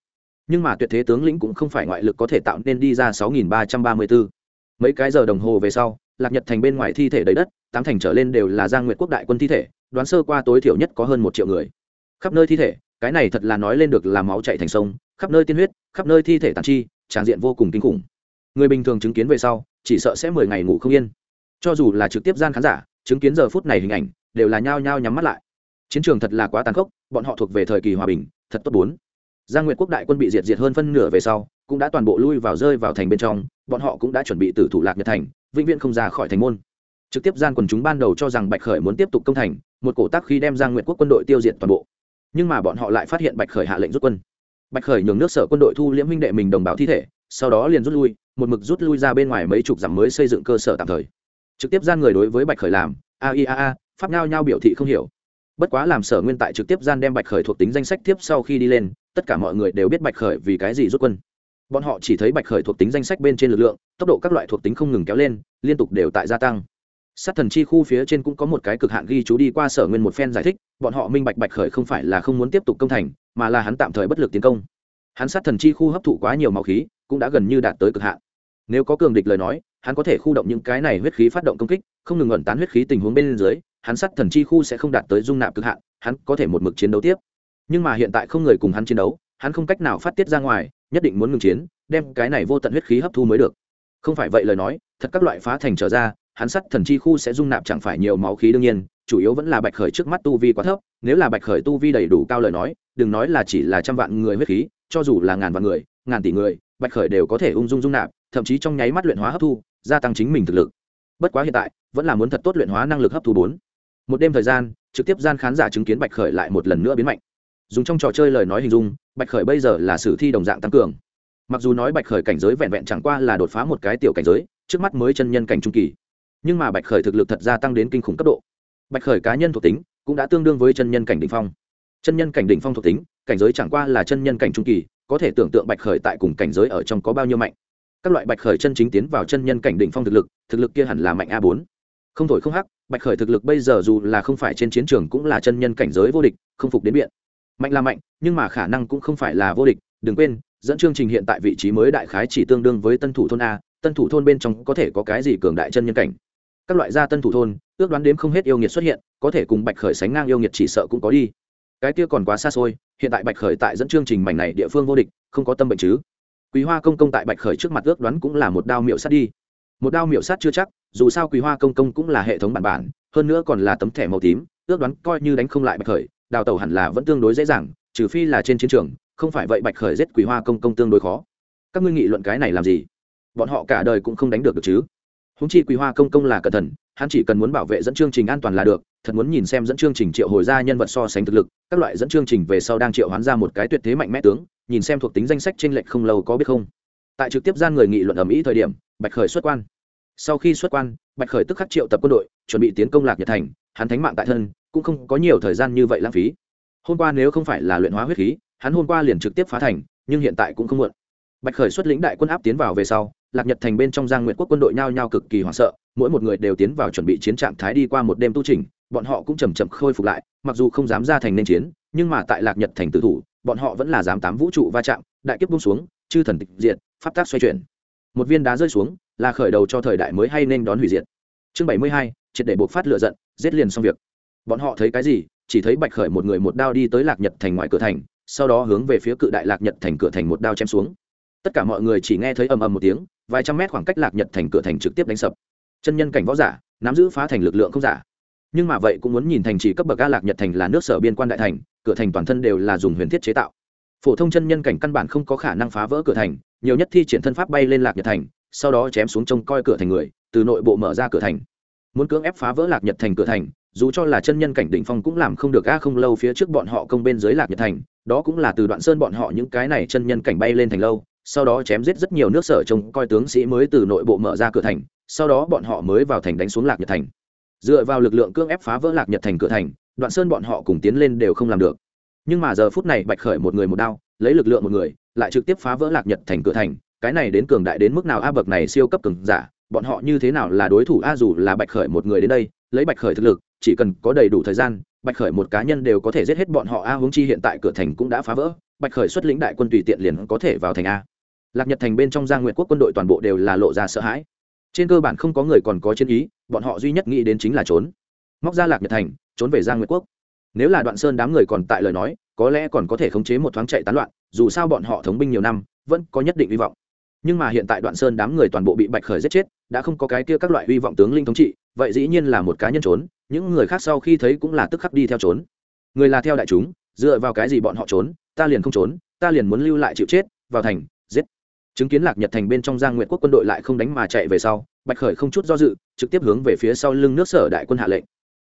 nhưng mà tuyệt thế tướng lĩnh cũng không phải ngoại lực có thể tạo nên đi ra sáu nghìn ba trăm ba mươi bốn mấy cái giờ đồng hồ về sau, lạc nhật thành bên ngoài thi thể đầy đất, tám thành trở lên đều là giang nguyệt quốc đại quân thi thể, đoán sơ qua tối thiểu nhất có hơn một triệu người. Khắp nơi thi thể, cái này thật là nói lên được là máu chạy thành sông, khắp nơi tiên huyết, khắp nơi thi thể tàn chi, tràn diện vô cùng kinh khủng. Người bình thường chứng kiến về sau, chỉ sợ sẽ mười ngày ngủ không yên. Cho dù là trực tiếp gian khán giả, chứng kiến giờ phút này hình ảnh, đều là nhao nhao nhắm mắt lại. Chiến trường thật là quá tàn khốc, bọn họ thuộc về thời kỳ hòa bình, thật tốt bốn giang nguyệt quốc đại quân bị diệt diệt hơn phân nửa về sau, cũng đã toàn bộ lui vào rơi vào thành bên trong, bọn họ cũng đã chuẩn bị tử thủ lạc nhật thành, vĩnh viễn không ra khỏi thành môn. Trực tiếp gian quần chúng ban đầu cho rằng bạch khởi muốn tiếp tục công thành, một cổ tác khi đem giang nguyệt quốc quân đội tiêu diệt toàn bộ. Nhưng mà bọn họ lại phát hiện bạch khởi hạ lệnh rút quân. Bạch khởi nhường nước sở quân đội thu liễm huynh đệ mình đồng bào thi thể, sau đó liền rút lui, một mực rút lui ra bên ngoài mấy chục dặm mới xây dựng cơ sở tạm thời. Trực tiếp gian người đối với bạch khởi làm, a i a a, pháp nhao nhao biểu thị không hiểu. Bất quá làm sở nguyên tại trực tiếp gian đem bạch khởi thuộc tính danh sách tiếp sau khi đi lên tất cả mọi người đều biết bạch khởi vì cái gì rút quân. Bọn họ chỉ thấy bạch khởi thuộc tính danh sách bên trên lực lượng, tốc độ các loại thuộc tính không ngừng kéo lên, liên tục đều tại gia tăng. Sát thần chi khu phía trên cũng có một cái cực hạn ghi chú đi qua sở nguyên một phen giải thích, bọn họ minh bạch bạch khởi không phải là không muốn tiếp tục công thành, mà là hắn tạm thời bất lực tiến công. Hắn sát thần chi khu hấp thụ quá nhiều máu khí, cũng đã gần như đạt tới cực hạn. Nếu có cường địch lời nói, hắn có thể khu động những cái này huyết khí phát động công kích, không ngừng ẩn tán huyết khí tình huống bên dưới, hắn sát thần chi khu sẽ không đạt tới dung nạp cực hạn, hắn có thể một mực chiến đấu tiếp nhưng mà hiện tại không người cùng hắn chiến đấu, hắn không cách nào phát tiết ra ngoài, nhất định muốn ngừng chiến, đem cái này vô tận huyết khí hấp thu mới được. Không phải vậy lời nói, thật các loại phá thành trở ra, hắn sắt thần chi khu sẽ dung nạp chẳng phải nhiều máu khí đương nhiên, chủ yếu vẫn là bạch khởi trước mắt tu vi quá thấp, nếu là bạch khởi tu vi đầy đủ cao lời nói, đừng nói là chỉ là trăm vạn người huyết khí, cho dù là ngàn vạn người, ngàn tỷ người, bạch khởi đều có thể ung dung dung nạp, thậm chí trong nháy mắt luyện hóa hấp thu, gia tăng chính mình thực lực. Bất quá hiện tại, vẫn là muốn thật tốt luyện hóa năng lực hấp thu bốn. Một đêm thời gian, trực tiếp gian khán giả chứng kiến bạch khởi lại một lần nữa biến mạnh dùng trong trò chơi lời nói hình dung, bạch khởi bây giờ là sử thi đồng dạng tăng cường. Mặc dù nói bạch khởi cảnh giới vẹn vẹn chẳng qua là đột phá một cái tiểu cảnh giới, trước mắt mới chân nhân cảnh trung kỳ. Nhưng mà bạch khởi thực lực thật ra tăng đến kinh khủng cấp độ. Bạch khởi cá nhân thuộc tính cũng đã tương đương với chân nhân cảnh đ ỉ n h phong. Chân nhân cảnh đ ỉ n h phong thuộc tính, cảnh giới chẳng qua là chân nhân cảnh trung kỳ, có thể tưởng tượng bạch khởi tại cùng cảnh giới ở trong có bao nhiêu mạnh. Các loại bạch khởi chân chính tiến vào chân nhân cảnh đ ỉ n h phong thực lực thực lực kia hẳn là mạnh a bốn. Không thổi không hắc, bạch khởi thực lực bây giờ dù là không phải trên chiến trường cũng là chân nhân cảnh giới vô địch, không phục đến biện mạnh là mạnh, nhưng mà khả năng cũng không phải là vô địch. Đừng quên, dẫn chương trình hiện tại vị trí mới đại khái chỉ tương đương với tân thủ thôn a. Tân thủ thôn bên trong có thể có cái gì cường đại chân nhân cảnh? Các loại gia tân thủ thôn, ước đoán đếm không hết yêu nghiệt xuất hiện, có thể cùng bạch khởi sánh ngang yêu nghiệt chỉ sợ cũng có đi. Cái kia còn quá xa xôi, hiện tại bạch khởi tại dẫn chương trình mảnh này địa phương vô địch, không có tâm bệnh chứ? Quý hoa công công tại bạch khởi trước mặt ước đoán cũng là một đao miệu sát đi. Một đao miệu sát chưa chắc, dù sao quý hoa công công cũng là hệ thống bản bản, hơn nữa còn là tấm thẻ màu tím, ước đoán coi như đánh không lại bạch khởi đào tẩu hẳn là vẫn tương đối dễ dàng, trừ phi là trên chiến trường, không phải vậy bạch khởi giết quỷ hoa công công tương đối khó. Các ngươi nghị luận cái này làm gì? Bọn họ cả đời cũng không đánh được được chứ? Húng chi quỷ hoa công công là cẩn thận, hắn chỉ cần muốn bảo vệ dẫn chương trình an toàn là được, thật muốn nhìn xem dẫn chương trình triệu hồi ra nhân vật so sánh thực lực, các loại dẫn chương trình về sau đang triệu hoán ra một cái tuyệt thế mạnh mẽ tướng, nhìn xem thuộc tính danh sách trên lệch không lâu có biết không? Tại trực tiếp gian người nghị luận ầm ĩ thời điểm, bạch khởi xuất quan. Sau khi xuất quan, bạch khởi tức khắc triệu tập quân đội, chuẩn bị tiến công lạc nhật thành, hắn thánh mạng tại thân cũng không có nhiều thời gian như vậy lãng phí. Hôm qua nếu không phải là luyện hóa huyết khí, hắn hôm qua liền trực tiếp phá thành, nhưng hiện tại cũng không muộn. Bạch khởi xuất lĩnh đại quân áp tiến vào về sau, lạc nhật thành bên trong giang nguyện quốc quân đội nhao nhao cực kỳ hoảng sợ, mỗi một người đều tiến vào chuẩn bị chiến trạng thái đi qua một đêm tu trình bọn họ cũng chầm chậm khôi phục lại, mặc dù không dám ra thành nên chiến, nhưng mà tại lạc nhật thành tự thủ, bọn họ vẫn là dám tám vũ trụ va chạm, đại kiếp bung xuống, chư thần tịch diệt, pháp tác xoay chuyển. Một viên đá rơi xuống, là khởi đầu cho thời đại mới hay nên đón hủy diệt. Chương bảy mươi hai, triệt để buộc phát lựa giận, giết liền xong việc bọn họ thấy cái gì? Chỉ thấy bạch khởi một người một đao đi tới lạc nhật thành ngoài cửa thành, sau đó hướng về phía cự đại lạc nhật thành cửa thành một đao chém xuống. Tất cả mọi người chỉ nghe thấy ầm ầm một tiếng, vài trăm mét khoảng cách lạc nhật thành cửa thành trực tiếp đánh sập. Chân nhân cảnh võ giả, nắm giữ phá thành lực lượng không giả. Nhưng mà vậy cũng muốn nhìn thành trì cấp bậc a lạc nhật thành là nước sở biên quan đại thành, cửa thành toàn thân đều là dùng huyền thiết chế tạo. Phổ thông chân nhân cảnh căn bản không có khả năng phá vỡ cửa thành, nhiều nhất thi triển thân pháp bay lên lạc nhật thành, sau đó chém xuống trông coi cửa thành người, từ nội bộ mở ra cửa thành. Muốn cưỡng ép phá vỡ lạc nhật thành cửa thành dù cho là chân nhân cảnh đỉnh phong cũng làm không được a không lâu phía trước bọn họ công bên dưới lạc nhật thành, đó cũng là từ đoạn sơn bọn họ những cái này chân nhân cảnh bay lên thành lâu, sau đó chém giết rất nhiều nước sở trông coi tướng sĩ mới từ nội bộ mở ra cửa thành, sau đó bọn họ mới vào thành đánh xuống lạc nhật thành. Dựa vào lực lượng cưỡng ép phá vỡ lạc nhật thành cửa thành, đoạn sơn bọn họ cùng tiến lên đều không làm được. Nhưng mà giờ phút này bạch khởi một người một đao, lấy lực lượng một người, lại trực tiếp phá vỡ lạc nhật thành cửa thành, cái này đến cường đại đến mức nào a bậc này siêu cấp cường giả, bọn họ như thế nào là đối thủ a dù là bạch khởi một người đến đây, lấy bạch khởi thực lực chỉ cần có đầy đủ thời gian, bạch khởi một cá nhân đều có thể giết hết bọn họ. A huống chi hiện tại cửa thành cũng đã phá vỡ, bạch khởi xuất lĩnh đại quân tùy tiện liền có thể vào thành a. Lạc nhật thành bên trong giang nguyện quốc quân đội toàn bộ đều là lộ ra sợ hãi. Trên cơ bản không có người còn có chiến ý, bọn họ duy nhất nghĩ đến chính là trốn. Móc ra lạc nhật thành, trốn về giang nguyệt quốc. Nếu là đoạn sơn đám người còn tại lời nói, có lẽ còn có thể khống chế một thoáng chạy tán loạn, dù sao bọn họ thống binh nhiều năm, vẫn có nhất định hy vọng. Nhưng mà hiện tại đoạn sơn đám người toàn bộ bị bạch khởi giết chết, đã không có cái kia các loại hy vọng tướng linh thống trị, vậy dĩ nhiên là một cá nhân trốn những người khác sau khi thấy cũng là tức khắc đi theo trốn. Người là theo đại chúng, dựa vào cái gì bọn họ trốn, ta liền không trốn, ta liền muốn lưu lại chịu chết, vào thành, giết. Chứng kiến lạc nhật thành bên trong giang nguyện quốc quân đội lại không đánh mà chạy về sau, bạch khởi không chút do dự, trực tiếp hướng về phía sau lưng nước sở đại quân hạ lệnh.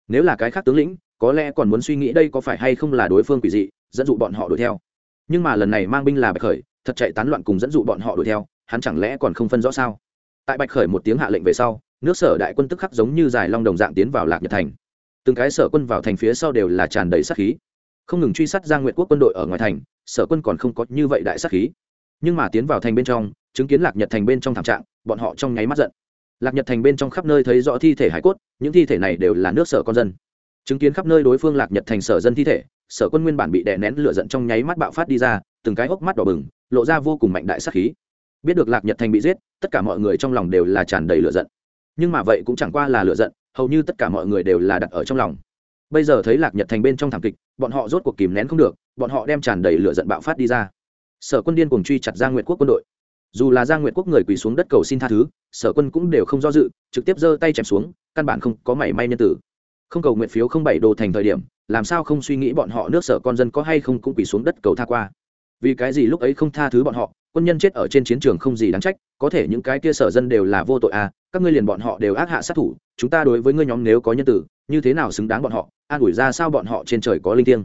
Nếu là cái khác tướng lĩnh, có lẽ còn muốn suy nghĩ đây có phải hay không là đối phương quỷ dị, dẫn dụ bọn họ đuổi theo. Nhưng mà lần này mang binh là bạch khởi, thật chạy tán loạn cùng dẫn dụ bọn họ đuổi theo, hắn chẳng lẽ còn không phân rõ sao? Tại bạch khởi một tiếng hạ lệnh về sau nước sở đại quân tức khắc giống như dài long đồng dạng tiến vào lạc nhật thành. Từng cái sở quân vào thành phía sau đều là tràn đầy sát khí. Không ngừng truy sát giang nguyện quốc quân đội ở ngoài thành, sở quân còn không có như vậy đại sát khí. Nhưng mà tiến vào thành bên trong, chứng kiến lạc nhật thành bên trong thảm trạng, bọn họ trong nháy mắt giận. Lạc nhật thành bên trong khắp nơi thấy rõ thi thể hải cốt, những thi thể này đều là nước sở con dân. Chứng kiến khắp nơi đối phương lạc nhật thành sở dân thi thể, sở quân nguyên bản bị đè nén lửa giận trong nháy mắt bạo phát đi ra, từng cái hốc mắt đỏ bừng, lộ ra vô cùng mạnh đại sát khí. Biết được lạc nhật thành bị giết, tất cả mọi người trong lòng đều là tràn đầy lửa giận nhưng mà vậy cũng chẳng qua là lửa giận, hầu như tất cả mọi người đều là đặt ở trong lòng. Bây giờ thấy lạc nhật thành bên trong thảm kịch, bọn họ rốt cuộc kìm nén không được, bọn họ đem tràn đầy lửa giận bạo phát đi ra. Sở quân điên cùng truy chặt giang nguyệt quốc quân đội. Dù là giang nguyệt quốc người quỳ xuống đất cầu xin tha thứ, sở quân cũng đều không do dự, trực tiếp giơ tay chém xuống, căn bản không có mảy may nhân tử. Không cầu nguyện phiếu không bảy đồ thành thời điểm, làm sao không suy nghĩ bọn họ nước sở con dân có hay không cũng quỳ xuống đất cầu tha qua. Vì cái gì lúc ấy không tha thứ bọn họ, quân nhân chết ở trên chiến trường không gì đáng trách, có thể những cái kia sở dân đều là vô tội à các ngươi liền bọn họ đều ác hạ sát thủ, chúng ta đối với ngươi nhóm nếu có nhân tử, như thế nào xứng đáng bọn họ? An ủi ra sao bọn họ trên trời có linh thiêng?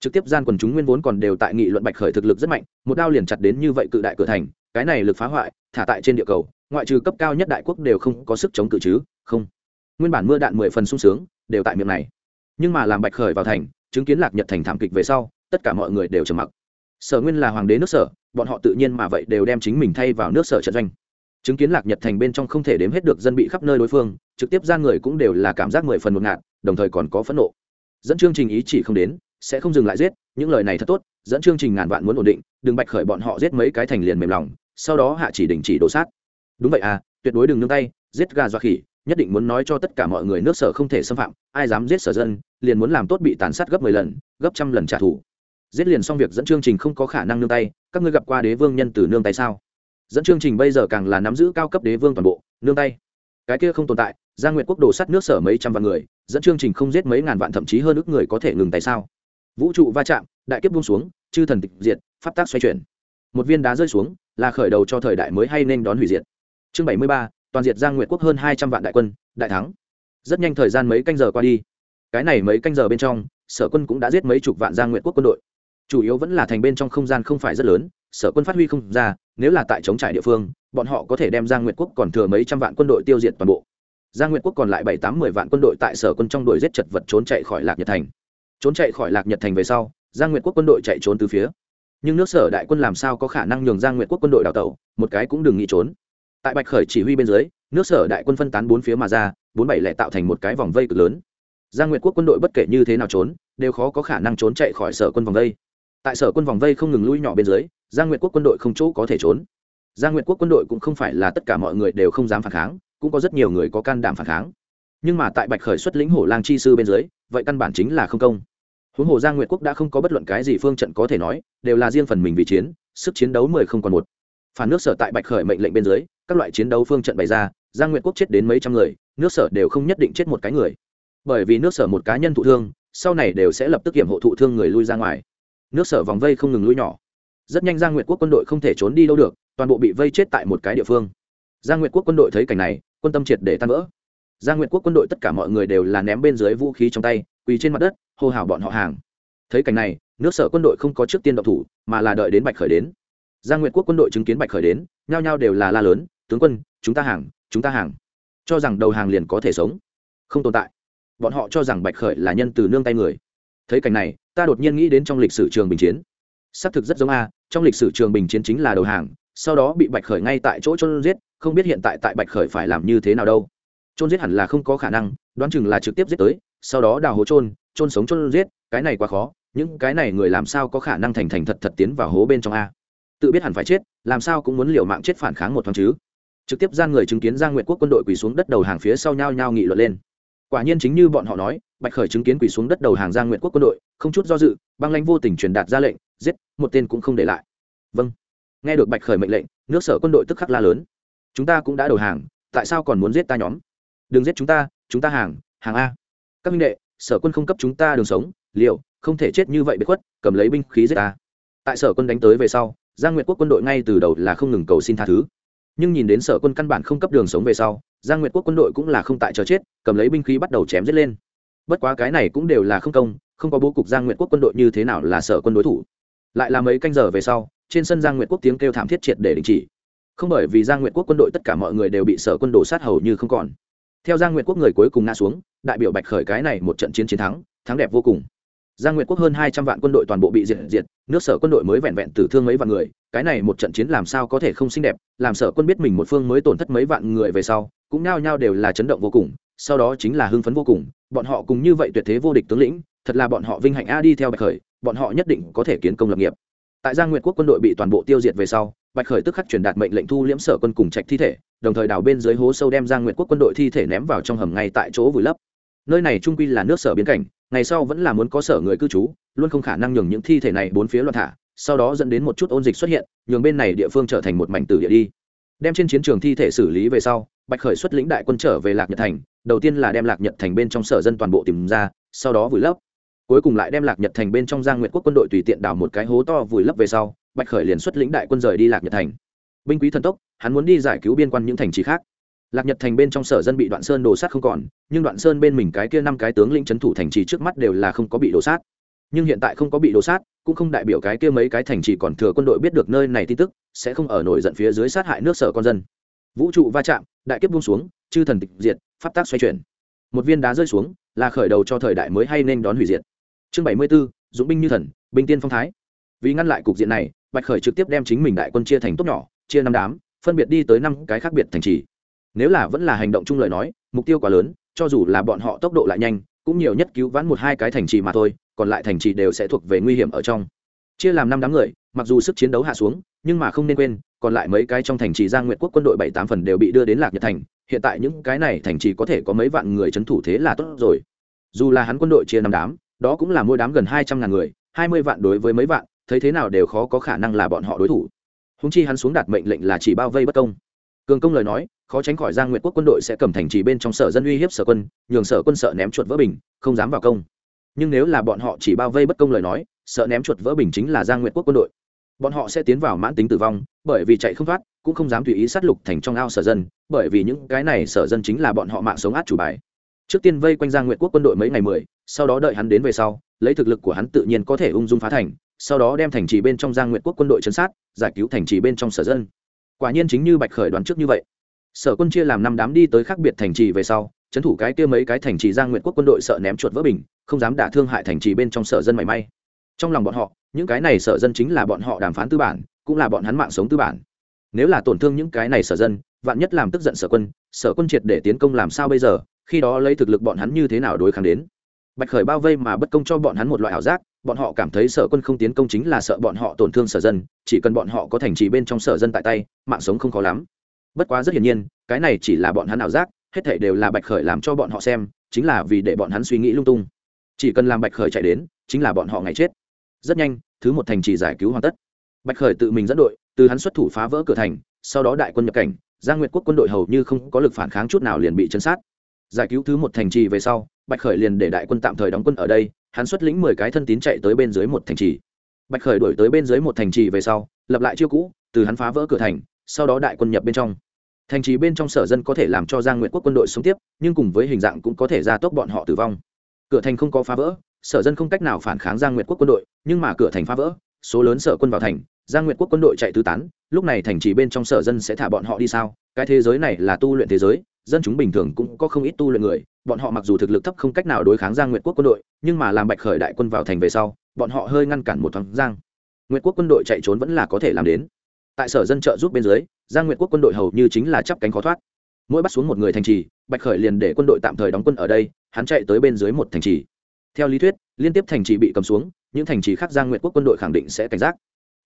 Trực tiếp gian quần chúng nguyên vốn còn đều tại nghị luận bạch khởi thực lực rất mạnh, một đao liền chặt đến như vậy cự đại cửa thành, cái này lực phá hoại, thả tại trên địa cầu, ngoại trừ cấp cao nhất đại quốc đều không có sức chống cự chứ, không. Nguyên bản mưa đạn mười phần sung sướng, đều tại miệng này. Nhưng mà làm bạch khởi vào thành, chứng kiến lạc nhật thành thảm kịch về sau, tất cả mọi người đều trầm mặc. Sở nguyên là hoàng đế nước sở, bọn họ tự nhiên mà vậy đều đem chính mình thay vào nước sở trận doanh chứng kiến lạc nhật thành bên trong không thể đếm hết được dân bị khắp nơi đối phương, trực tiếp ra người cũng đều là cảm giác mười phần một ngạt, đồng thời còn có phẫn nộ. Dẫn chương trình ý chỉ không đến, sẽ không dừng lại giết, những lời này thật tốt, dẫn chương trình ngàn vạn muốn ổn định, đừng bạch khởi bọn họ giết mấy cái thành liền mềm lòng, sau đó hạ chỉ đình chỉ đổ sát. Đúng vậy à tuyệt đối đừng nương tay, giết gà dọa khỉ, nhất định muốn nói cho tất cả mọi người nước sở không thể xâm phạm, ai dám giết sở dân, liền muốn làm tốt bị tàn sát gấp mười lần, gấp trăm lần trả thù. Giết liền xong việc dẫn chương trình không có khả năng nương tay, các ngươi gặp qua đế vương nhân từ nương tay sao? Dẫn chương trình bây giờ càng là nắm giữ cao cấp đế vương toàn bộ, nương tay. Cái kia không tồn tại, gia nguyện quốc đồ sắt nước sở mấy trăm vạn người, dẫn chương trình không giết mấy ngàn vạn thậm chí hơn ước người có thể ngừng tay sao? Vũ trụ va chạm, đại kiếp buông xuống, chư thần tịch diệt, pháp tác xoay chuyển. Một viên đá rơi xuống, là khởi đầu cho thời đại mới hay nên đón hủy diệt. Chương bảy mươi ba, toàn diệt giang nguyện quốc hơn hai trăm vạn đại quân, đại thắng. Rất nhanh thời gian mấy canh giờ qua đi. Cái này mấy canh giờ bên trong, sở quân cũng đã giết mấy chục vạn giang nguyện quốc quân đội. Chủ yếu vẫn là thành bên trong không gian không phải rất lớn sở quân phát huy không ra, nếu là tại chống trải địa phương, bọn họ có thể đem giang nguyệt quốc còn thừa mấy trăm vạn quân đội tiêu diệt toàn bộ. Giang nguyệt quốc còn lại bảy tám mười vạn quân đội tại sở quân trong đội giết chật vật trốn chạy khỏi lạc nhật thành. Trốn chạy khỏi lạc nhật thành về sau, giang nguyệt quốc quân đội chạy trốn từ phía. Nhưng nước sở đại quân làm sao có khả năng nhường giang nguyệt quốc quân đội đào tẩu, một cái cũng đừng nghĩ trốn. Tại bạch khởi chỉ huy bên dưới, nước sở đại quân phân tán bốn phía mà ra, bốn bảy lại tạo thành một cái vòng vây cực lớn. Giang nguyệt quốc quân đội bất kể như thế nào trốn, đều khó có khả năng trốn chạy khỏi sở quân vòng vây tại sở quân vòng vây không ngừng lui nhỏ bên dưới, giang nguyệt quốc quân đội không chỗ có thể trốn. Giang nguyệt quốc quân đội cũng không phải là tất cả mọi người đều không dám phản kháng, cũng có rất nhiều người có can đảm phản kháng. Nhưng mà tại bạch khởi xuất lĩnh hổ lang chi sư bên dưới, vậy căn bản chính là không công. Huống hồ giang nguyệt quốc đã không có bất luận cái gì phương trận có thể nói, đều là riêng phần mình vì chiến, sức chiến đấu mười không còn một. Phản nước sở tại bạch khởi mệnh lệnh bên dưới, các loại chiến đấu phương trận bày ra, giang nguyệt quốc chết đến mấy trăm người, nước sở đều không nhất định chết một cái người. Bởi vì nước sở một cá nhân thụ thương, sau này đều sẽ lập tức kiểm hộ thụ thương người lui ra ngoài nước sở vòng vây không ngừng lui nhỏ. Rất nhanh giang nguyệt quốc quân đội không thể trốn đi đâu được, toàn bộ bị vây chết tại một cái địa phương. Giang nguyệt quốc quân đội thấy cảnh này, quân tâm triệt để tan vỡ. Giang nguyệt quốc quân đội tất cả mọi người đều là ném bên dưới vũ khí trong tay, quỳ trên mặt đất, hô hào bọn họ hàng. Thấy cảnh này, nước sở quân đội không có trước tiên độc thủ, mà là đợi đến bạch khởi đến. Giang nguyệt quốc quân đội chứng kiến bạch khởi đến, nhao nhao đều là la lớn, tướng quân, chúng ta hàng, chúng ta hàng. Cho rằng đầu hàng liền có thể sống, không tồn tại. Bọn họ cho rằng bạch khởi là nhân từ nương tay người. Thấy cảnh này ta đột nhiên nghĩ đến trong lịch sử trường bình chiến. Xác thực rất giống a, trong lịch sử trường bình chiến chính là đầu hàng, sau đó bị bạch khởi ngay tại chỗ trôn giết, không biết hiện tại tại bạch khởi phải làm như thế nào đâu. Trôn giết hẳn là không có khả năng, đoán chừng là trực tiếp giết tới, sau đó đào hố trôn trôn sống trôn giết, cái này quá khó, những cái này người làm sao có khả năng thành thành thật thật tiến vào hố bên trong a? Tự biết hẳn phải chết, làm sao cũng muốn liều mạng chết phản kháng một thoáng chứ. Trực tiếp gian người chứng kiến giang nguyệt quốc quân đội quỳ xuống đất đầu hàng phía sau nhau nhau nghị luận lên. Quả nhiên chính như bọn họ nói bạch khởi chứng kiến quỳ xuống đất đầu hàng giang nguyệt quốc quân đội, không chút do dự, băng lãnh vô tình truyền đạt ra lệnh, giết, một tên cũng không để lại. Vâng. Nghe được bạch khởi mệnh lệnh, nước sở quân đội tức khắc la lớn. Chúng ta cũng đã đầu hàng, tại sao còn muốn giết ta nhóm? Đừng giết chúng ta chúng ta hàng hàng a. Các minh đệ, sở quân không cấp chúng ta đường sống liệu không thể chết như vậy bị khuất, cầm lấy binh khí giết ta. Tại sở quân đánh tới về sau giang nguyệt quốc quân đội ngay từ đầu là không ngừng cầu xin tha thứ. Nhưng nhìn đến sở quân căn bản không cấp đường sống về sau giang nguyệt quốc quân đội cũng là không tại chờ chết, cầm lấy binh khí bắt đầu chém giết lên bất quá cái này cũng đều là không công, không có bố cục giang nguyệt quốc quân đội như thế nào là sở quân đối thủ. Lại là mấy canh giờ về sau, trên sân giang nguyệt quốc tiếng kêu thảm thiết triệt để đình chỉ. Không bởi vì giang nguyệt quốc quân đội tất cả mọi người đều bị sở quân đổ sát hầu như không còn. Theo giang nguyệt quốc người cuối cùng ngã xuống, đại biểu bạch khởi cái này một trận chiến chiến thắng thắng đẹp vô cùng. Giang nguyệt quốc hơn hai trăm vạn quân đội toàn bộ bị diệt diệt, nước sở quân đội mới vẹn vẹn tử thương mấy vạn người, cái này một trận chiến làm sao có thể không xinh đẹp, làm sở quân biết mình một phương mới tổn thất mấy vạn người về sau, cũng nao nhao đều là chấn động vô cùng, sau đó chính là hưng phấn vô cùng bọn họ cùng như vậy tuyệt thế vô địch tướng lĩnh, thật là bọn họ vinh hạnh a đi theo bạch khởi, bọn họ nhất định có thể kiến công lập nghiệp. Tại giang nguyệt quốc quân đội bị toàn bộ tiêu diệt về sau, bạch khởi tức khắc truyền đạt mệnh lệnh thu liễm sở quân cùng trạch thi thể, đồng thời đào bên dưới hố sâu đem giang nguyệt quốc quân đội thi thể ném vào trong hầm ngay tại chỗ vùi lấp. Nơi này trung quy là nước sở biến cảnh, ngày sau vẫn là muốn có sở người cư trú, luôn không khả năng nhường những thi thể này bốn phía loạn thả, sau đó dẫn đến một chút ôn dịch xuất hiện, nhường bên này địa phương trở thành một mảnh tử địa đi. Đem trên chiến trường thi thể xử lý về sau bạch khởi xuất lĩnh đại quân trở về lạc nhật thành, đầu tiên là đem lạc nhật thành bên trong sở dân toàn bộ tìm ra, sau đó vùi lấp. Cuối cùng lại đem lạc nhật thành bên trong giang nguyệt quốc quân đội tùy tiện đào một cái hố to vùi lấp về sau, bạch khởi liền xuất lĩnh đại quân rời đi lạc nhật thành. Binh quý thần tốc, hắn muốn đi giải cứu biên quan những thành trì khác. Lạc nhật thành bên trong sở dân bị đoạn sơn đổ sát không còn, nhưng đoạn sơn bên mình cái kia năm cái tướng lĩnh trấn thủ thành trì trước mắt đều là không có bị đổ sát. Nhưng hiện tại không có bị đổ sát, cũng không đại biểu cái kia mấy cái thành trì còn thừa quân đội biết được nơi này tin tức, sẽ không ở nổi giận phía dưới sát hại nước sở con dân vũ trụ va chạm đại kiếp buông xuống chư thần tịch diệt pháp tác xoay chuyển. Một viên đá rơi xuống là khởi đầu cho thời đại mới hay nên đón hủy diệt. Chương bảy mươi 74, dũng binh như thần binh tiên phong thái. Vì ngăn lại cục diện này bạch khởi trực tiếp đem chính mình đại quân chia thành tốt nhỏ chia năm đám phân biệt đi tới năm cái khác biệt thành trì. Nếu là vẫn là hành động chung lời nói mục tiêu quá lớn cho dù là bọn họ tốc độ lại nhanh cũng nhiều nhất cứu vãn một hai cái thành trì mà thôi còn lại thành trì đều sẽ thuộc về nguy hiểm ở trong. Chia làm năm đám người mặc dù sức chiến đấu hạ xuống nhưng mà không nên quên còn lại mấy cái trong thành trì giang nguyệt quốc quân đội bảy tám phần đều bị đưa đến lạc nhật thành. Hiện tại những cái này thành trì có thể có mấy vạn người c thủ thế là tốt rồi. Dù là hắn quân đội chia năm đám, đó cũng là mỗi đám gần hai trăm ngàn người, hai mươi vạn đối với mấy vạn, thấy thế nào đều khó có khả năng là bọn họ đối thủ. Húng chi hắn xuống đạt mệnh lệnh là chỉ bao vây bất công. Cường công lời nói, khó tránh khỏi giang nguyệt quốc quân đội sẽ cầm thành trì bên trong sở dân uy hiếp sở quân, nhường sở quân sợ ném chuột vỡ bình, không dám vào công. Nhưng nếu là bọn họ chỉ bao vây bất công lời nói, sợ ném chuột vỡ bình chính là giang nguyệt quốc quân đội bọn họ sẽ tiến vào mãn tính tử vong, bởi vì chạy không thoát, cũng không dám tùy ý sát lục thành trong ao sở dân, bởi vì những cái này sở dân chính là bọn họ mạng sống át chủ bài. Trước tiên vây quanh giang nguyện quốc quân đội mấy ngày mười, sau đó đợi hắn đến về sau, lấy thực lực của hắn tự nhiên có thể ung dung phá thành, sau đó đem thành trì bên trong giang nguyện quốc quân đội chấn sát, giải cứu thành trì bên trong sở dân. Quả nhiên chính như bạch khởi đoán trước như vậy. Sở quân chia làm năm đám đi tới khác biệt thành trì về sau trấn thủ cái kia mấy cái thành trì giang nguyện quốc quân đội sợ ném chuột vỡ bình, không dám đả thương hại thành trì bên trong sở dân mảy may. Trong lòng bọn họ những cái này sở dân chính là bọn họ đàm phán tư bản, cũng là bọn hắn mạng sống tư bản. Nếu là tổn thương những cái này sở dân, vạn nhất làm tức giận sở quân sở quân triệt để tiến công làm sao bây giờ, khi đó lấy thực lực bọn hắn như thế nào đối kháng đến? Bạch khởi bao vây mà bất công cho bọn hắn một loại ảo giác, bọn họ cảm thấy sở quân không tiến công chính là sợ bọn họ tổn thương sở dân, chỉ cần bọn họ có thành trì bên trong sở dân tại tay, mạng sống không khó lắm. Bất quá rất hiển nhiên, cái này chỉ là bọn hắn ảo giác, hết thảy đều là bạch khởi làm cho bọn họ xem, chính là vì để bọn hắn suy nghĩ lung tung. Chỉ cần làm bạch khởi chạy đến, chính là bọn họ ngày chết rất nhanh, thứ một thành trì giải cứu hoàn tất. Bạch khởi tự mình dẫn đội, từ hắn xuất thủ phá vỡ cửa thành, sau đó đại quân nhập cảnh, giang nguyệt quốc quân đội hầu như không có lực phản kháng chút nào liền bị chấn sát. Giải cứu thứ một thành trì về sau, bạch khởi liền để đại quân tạm thời đóng quân ở đây, hắn xuất lĩnh mười cái thân tín chạy tới bên dưới một thành trì. Bạch khởi đổi tới bên dưới một thành trì về sau, lập lại chiêu cũ, từ hắn phá vỡ cửa thành, sau đó đại quân nhập bên trong. Thành trì bên trong sở dân có thể làm cho giang nguyệt quốc quân đội sống tiếp, nhưng cùng với hình dạng cũng có thể gia tốc bọn họ tử vong. Cửa thành không có phá vỡ sở dân không cách nào phản kháng giang nguyệt quốc quân đội, nhưng mà cửa thành phá vỡ, số lớn sở quân vào thành, giang nguyệt quốc quân đội chạy tứ tán, lúc này thành Chỉ bên trong sở dân sẽ thả bọn họ đi sao? Cái thế giới này là tu luyện thế giới, dân chúng bình thường cũng có không ít tu luyện người, bọn họ mặc dù thực lực thấp không cách nào đối kháng giang nguyệt quốc quân đội, nhưng mà làm bạch khởi đại quân vào thành về sau, bọn họ hơi ngăn cản một thoáng giang nguyệt quốc quân đội chạy trốn vẫn là có thể làm đến. Tại sở dân trợ giúp bên dưới, giang nguyệt quốc quân đội hầu như chính là chắp cánh khó thoát. Mỗi bắt xuống một người thành trì, bạch khởi liền để quân đội tạm thời đóng quân ở đây, hắn chạy tới bên dưới một thành trì theo lý thuyết, liên tiếp thành trì bị cầm xuống, những thành trì khác giang nguyệt quốc quân đội khẳng định sẽ cảnh giác.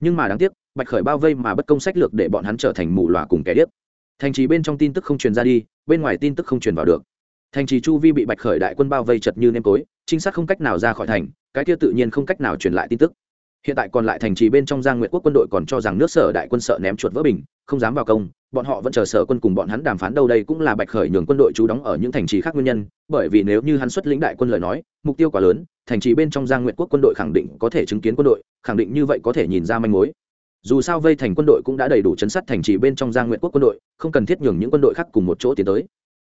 Nhưng mà đáng tiếc, bạch khởi bao vây mà bất công sách lược để bọn hắn trở thành mù loà cùng kẻ điếc. Thành trì bên trong tin tức không truyền ra đi, bên ngoài tin tức không truyền vào được. Thành trì chu vi bị bạch khởi đại quân bao vây chật như nêm tối trinh sát không cách nào ra khỏi thành, cái kia tự nhiên không cách nào truyền lại tin tức. Hiện tại còn lại thành trì bên trong giang nguyệt quốc quân đội còn cho rằng nước sở đại quân sợ ném chuột vỡ bình, không dám vào công bọn họ vẫn chờ sở quân cùng bọn hắn đàm phán đâu đây cũng là bạch khởi nhường quân đội trú đóng ở những thành trì khác nguyên nhân, bởi vì nếu như hắn xuất lĩnh đại quân lời nói, mục tiêu quá lớn, thành trì bên trong giang nguyện quốc quân đội khẳng định có thể chứng kiến quân đội, khẳng định như vậy có thể nhìn ra manh mối. Dù sao vây thành quân đội cũng đã đầy đủ chấn sát thành trì bên trong giang nguyện quốc quân đội, không cần thiết nhường những quân đội khác cùng một chỗ tiến tới.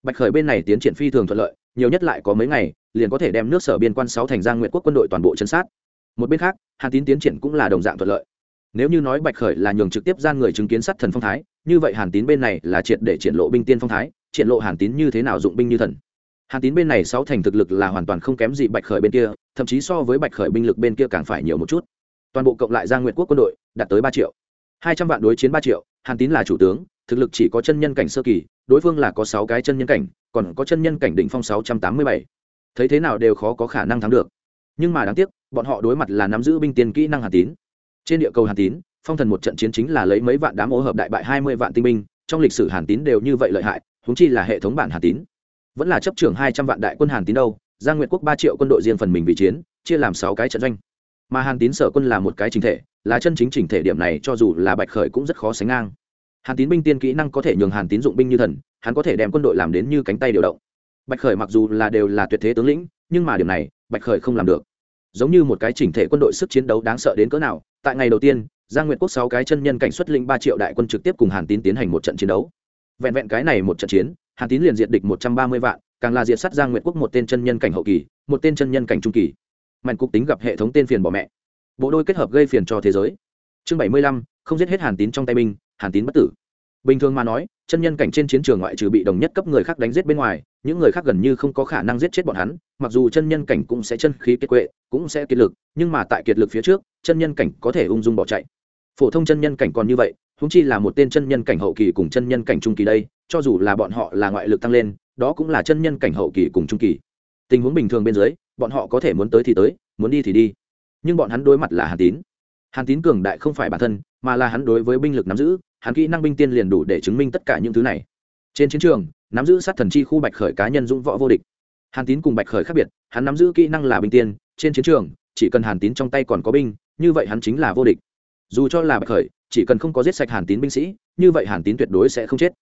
Bạch khởi bên này tiến triển phi thường thuận lợi, nhiều nhất lại có mấy ngày, liền có thể đem nước sở biên quan sáu thành giang nguyện quốc quân đội toàn bộ chấn sát. Một bên khác, hàn tín tiến triển cũng là đồng dạng thuận lợi nếu như nói bạch khởi là nhường trực tiếp gian người chứng kiến sát thần phong thái, như vậy hàn tín bên này là triệt để triển lộ binh tiên phong thái, triển lộ hàn tín như thế nào dụng binh như thần. Hàn tín bên này sáu thành thực lực là hoàn toàn không kém gì bạch khởi bên kia, thậm chí so với bạch khởi binh lực bên kia càng phải nhiều một chút. Toàn bộ cộng lại giang nguyện quốc quân đội, đạt tới ba triệu. Hai trăm vạn đối chiến ba triệu, hàn tín là chủ tướng, thực lực chỉ có chân nhân cảnh sơ kỳ, đối phương là có sáu cái chân nhân cảnh, còn có chân nhân cảnh đỉnh phong sáu trăm tám mươi bảy. Thấy thế nào đều khó có khả năng thắng được. Nhưng mà đáng tiếc, bọn họ đối mặt là nắm giữ binh tiền kỹ năng hàn tín trên địa cầu hàn tín, phong thần một trận chiến chính là lấy mấy vạn đám ô hợp đại bại hai mươi vạn tinh binh, trong lịch sử hàn tín đều như vậy lợi hại húng chi là hệ thống bản hàn tín. Vẫn là chấp trưởng hai trăm vạn đại quân hàn tín đâu, giang nguyệt quốc ba triệu quân đội riêng phần mình vì chiến, chia làm sáu cái trận doanh. Mà hàn tín sở quân là một cái chính thể, là chân chính chỉnh thể điểm này cho dù là bạch khởi cũng rất khó sánh ngang. Hàn tín binh tiên kỹ năng có thể nhường hàn tín dụng binh như thần, hắn có thể đem quân đội làm đến như cánh tay điều động. Bạch khởi mặc dù là đều là tuyệt thế tướng lĩnh, nhưng mà điểm này, bạch khởi không làm được. Giống như một cái chỉnh thể quân đội sức chiến đấu đáng sợ đến cỡ nào tại ngày đầu tiên, giang nguyệt quốc sáu cái chân nhân cảnh xuất linh ba triệu đại quân trực tiếp cùng hàn tín tiến hành một trận chiến đấu. Vẹn vẹn cái này một trận chiến, hàn tín liền diệt địch một trăm ba mươi vạn, càng là diệt sát giang nguyệt quốc một tên chân nhân cảnh hậu kỳ, một tên chân nhân cảnh trung kỳ. Mạnh cục tính gặp hệ thống tên phiền bỏ mẹ. Bộ đôi kết hợp gây phiền cho thế giới. Chương bảy mươi lăm, không giết hết hàn tín trong tay binh, hàn tín bất tử bình thường mà nói, chân nhân cảnh trên chiến trường ngoại trừ bị đồng nhất cấp người khác đánh giết bên ngoài, những người khác gần như không có khả năng giết chết bọn hắn, mặc dù chân nhân cảnh cũng sẽ chân khí kết quệ, cũng sẽ kiệt lực, nhưng mà tại kiệt lực phía trước, chân nhân cảnh có thể ung dung bỏ chạy. Phổ thông chân nhân cảnh còn như vậy húng chi là một tên chân nhân cảnh hậu kỳ cùng chân nhân cảnh trung kỳ đây, cho dù là bọn họ là ngoại lực tăng lên, đó cũng là chân nhân cảnh hậu kỳ cùng trung kỳ. Tình huống bình thường bên dưới, bọn họ có thể muốn tới thì tới, muốn đi thì đi. Nhưng bọn hắn đối mặt là hàn tín. Hàn tín cường đại không phải bản thân, mà là hắn đối với binh lực nắm giữ hắn kỹ năng binh tiên liền đủ để chứng minh tất cả những thứ này. Trên chiến trường, nắm giữ sát thần chi khu bạch khởi cá nhân dũng võ vô địch. Hàn tín cùng bạch khởi khác biệt, hắn nắm giữ kỹ năng là binh tiên, trên chiến trường, chỉ cần hàn tín trong tay còn có binh, như vậy hắn chính là vô địch. Dù cho là bạch khởi, chỉ cần không có giết sạch hàn tín binh sĩ, như vậy hàn tín tuyệt đối sẽ không chết.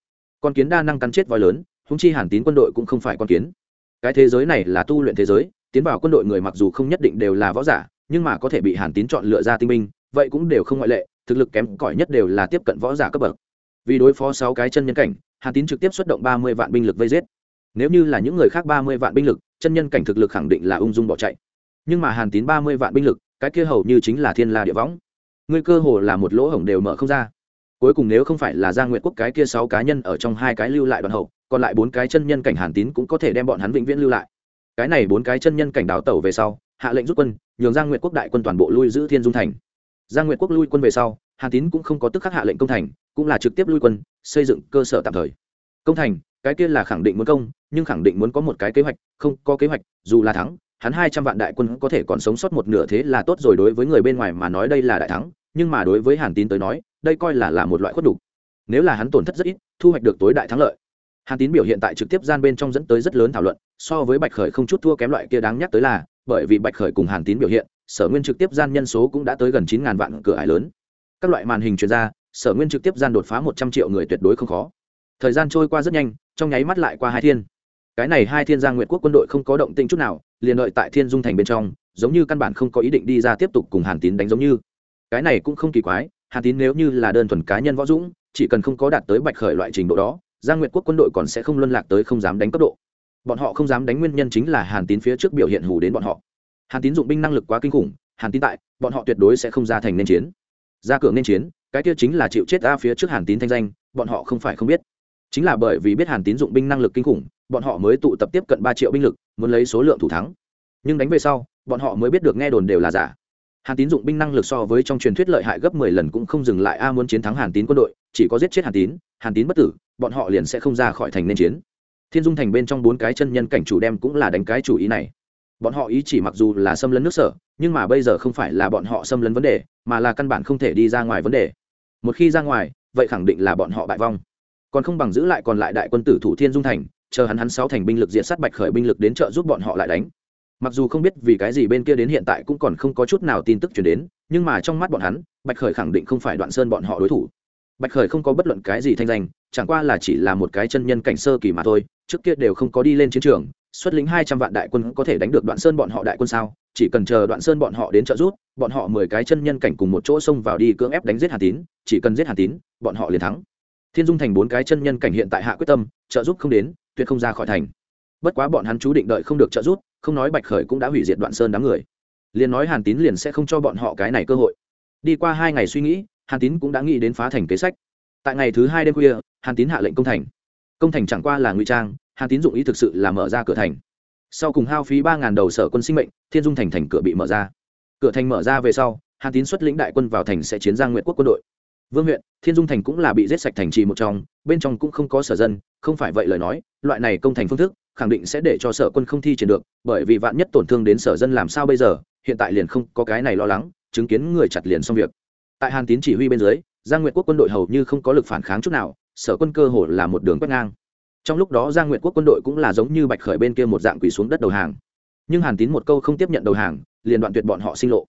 Con kiến đa năng cắn chết voi lớn húng chi hàn tín quân đội cũng không phải con kiến. Cái thế giới này là tu luyện thế giới, tiến vào quân đội người mặc dù không nhất định đều là võ giả, nhưng mà có thể bị hàn tín chọn lựa ra tinh binh, vậy cũng đều không ngoại lệ thực lực kém cỏi nhất đều là tiếp cận võ giả cấp bậc. Vì đối phó sáu cái chân nhân cảnh, hàn tín trực tiếp xuất động ba mươi vạn binh lực vây giết. Nếu như là những người khác ba mươi vạn binh lực, chân nhân cảnh thực lực khẳng định là ung dung bỏ chạy. Nhưng mà hàn tín ba mươi vạn binh lực, cái kia hầu như chính là thiên la địa võng. Ngươi cơ hồ là một lỗ hổng đều mở không ra. Cuối cùng nếu không phải là gia nguyện quốc cái kia sáu cá nhân ở trong hai cái lưu lại đoàn hậu, còn lại bốn cái chân nhân cảnh hàn tín cũng có thể đem bọn hắn vĩnh viễn lưu lại. Cái này bốn cái chân nhân cảnh đào tẩu về sau, hạ lệnh rút quân, nhường giang nguyệt quốc đại quân toàn bộ lui giữ thiên dung thành giang nguyệt quốc lui quân về sau, hàn tín cũng không có tức khắc hạ lệnh công thành, cũng là trực tiếp lui quân, xây dựng cơ sở tạm thời công thành, cái kia là khẳng định muốn công, nhưng khẳng định muốn có một cái kế hoạch, không, có kế hoạch, dù là thắng, hắn hai trăm vạn đại quân có thể còn sống sót một nửa thế là tốt rồi đối với người bên ngoài mà nói đây là đại thắng, nhưng mà đối với hàn tín tới nói, đây coi là là một loại khuất đủ. nếu là hắn tổn thất rất ít, thu hoạch được tối đại thắng lợi hàn tín biểu hiện tại trực tiếp gian bên trong dẫn tới rất lớn thảo luận, so với bạch khởi không chút thua kém loại kia đáng nhắc tới là, bởi vì bạch khởi cùng hàn tín biểu hiện sở nguyên trực tiếp gian nhân số cũng đã tới gần chín ngàn vạn cửa ải lớn. Các loại màn hình chuyên gia sở nguyên trực tiếp gian đột phá một trăm triệu người tuyệt đối không khó. Thời gian trôi qua rất nhanh, trong nháy mắt lại qua hai thiên. Cái này hai thiên giang nguyệt quốc quân đội không có động tĩnh chút nào, liền đợi tại thiên dung thành bên trong, giống như căn bản không có ý định đi ra tiếp tục cùng hàn tín đánh giống như. Cái này cũng không kỳ quái, hàn tín nếu như là đơn thuần cá nhân võ dũng, chỉ cần không có đạt tới bạch khởi loại trình độ đó giang nguyệt quốc quân đội còn sẽ không luân lạc tới không dám đánh cấp độ. Bọn họ không dám đánh nguyên nhân chính là hàn tín phía trước biểu hiện hù đến bọn họ hàn tín dụng binh năng lực quá kinh khủng, hàn tín tại, bọn họ tuyệt đối sẽ không ra thành nên chiến. Ra cường nên chiến, cái kia chính là chịu chết ra phía trước hàn tín thanh danh, bọn họ không phải không biết. Chính là bởi vì biết hàn tín dụng binh năng lực kinh khủng, bọn họ mới tụ tập tiếp cận ba triệu binh lực, muốn lấy số lượng thủ thắng. Nhưng đánh về sau, bọn họ mới biết được nghe đồn đều là giả. Hàn tín dụng binh năng lực so với trong truyền thuyết lợi hại gấp mười lần cũng không dừng lại a muốn chiến thắng hàn tín quân đội, chỉ có giết chết hàn tín hàn tín bất tử, bọn họ liền sẽ không ra khỏi thành nên chiến. Thiên dung thành bên trong bốn cái chân nhân cảnh chủ đem cũng là đánh cái chủ ý này bọn họ ý chỉ mặc dù là xâm lấn nước sở, nhưng mà bây giờ không phải là bọn họ xâm lấn vấn đề, mà là căn bản không thể đi ra ngoài vấn đề. Một khi ra ngoài, vậy khẳng định là bọn họ bại vong. Còn không bằng giữ lại còn lại đại quân tử thủ thiên dung thành, chờ hắn hắn sáu thành binh lực diện sát bạch khởi binh lực đến trợ giúp bọn họ lại đánh. Mặc dù không biết vì cái gì bên kia đến hiện tại cũng còn không có chút nào tin tức chuyển đến, nhưng mà trong mắt bọn hắn, bạch khởi khẳng định không phải đoạn sơn bọn họ đối thủ. Bạch khởi không có bất luận cái gì thanh danh, chẳng qua là chỉ là một cái chân nhân cảnh sơ kỳ mà thôi, trước kia đều không có đi lên chiến trường xuất lĩnh hai trăm vạn đại quân có thể đánh được đoạn sơn bọn họ đại quân sao? Chỉ cần chờ đoạn sơn bọn họ đến trợ giúp, bọn họ mười cái chân nhân cảnh cùng một chỗ xông vào đi cưỡng ép đánh giết hà tín. Chỉ cần giết hà tín, bọn họ liền thắng. Thiên dung thành bốn cái chân nhân cảnh hiện tại hạ quyết tâm, trợ giúp không đến, tuyệt không ra khỏi thành. Bất quá bọn hắn chú định đợi không được trợ giúp, không nói bạch khởi cũng đã hủy diệt đoạn sơn đám người. Liền nói hàn tín liền sẽ không cho bọn họ cái này cơ hội. Đi qua hai ngày suy nghĩ, hàn tín cũng đã nghĩ đến phá thành kế sách. Tại ngày thứ hai đêm khuya, hàn tín hạ lệnh công thành. Công thành chẳng qua là ngụy trang hàn tín dụng ý thực sự là mở ra cửa thành. Sau cùng hao phí ba ngàn đầu sở quân sinh mệnh, thiên dung thành thành cửa bị mở ra. Cửa thành mở ra về sau, hàn tín xuất lĩnh đại quân vào thành sẽ chiến giang nguyện quốc quân đội. Vương huyện, thiên dung thành cũng là bị giết sạch thành trì một trong, bên trong cũng không có sở dân, không phải vậy lời nói, loại này công thành phương thức, khẳng định sẽ để cho sở quân không thi triển được, bởi vì vạn nhất tổn thương đến sở dân làm sao bây giờ, hiện tại liền không có cái này lo lắng, chứng kiến người chặt liền xong việc. Tại hàn tín chỉ huy bên dưới giang nguyện quốc quân đội hầu như không có lực phản kháng chút nào, sở quân cơ hồ là một đường quét ngang trong lúc đó giang nguyệt quốc quân đội cũng là giống như bạch khởi bên kia một dạng quỳ xuống đất đầu hàng. Nhưng hàn tín một câu không tiếp nhận đầu hàng, liền đoạn tuyệt bọn họ sinh lộ.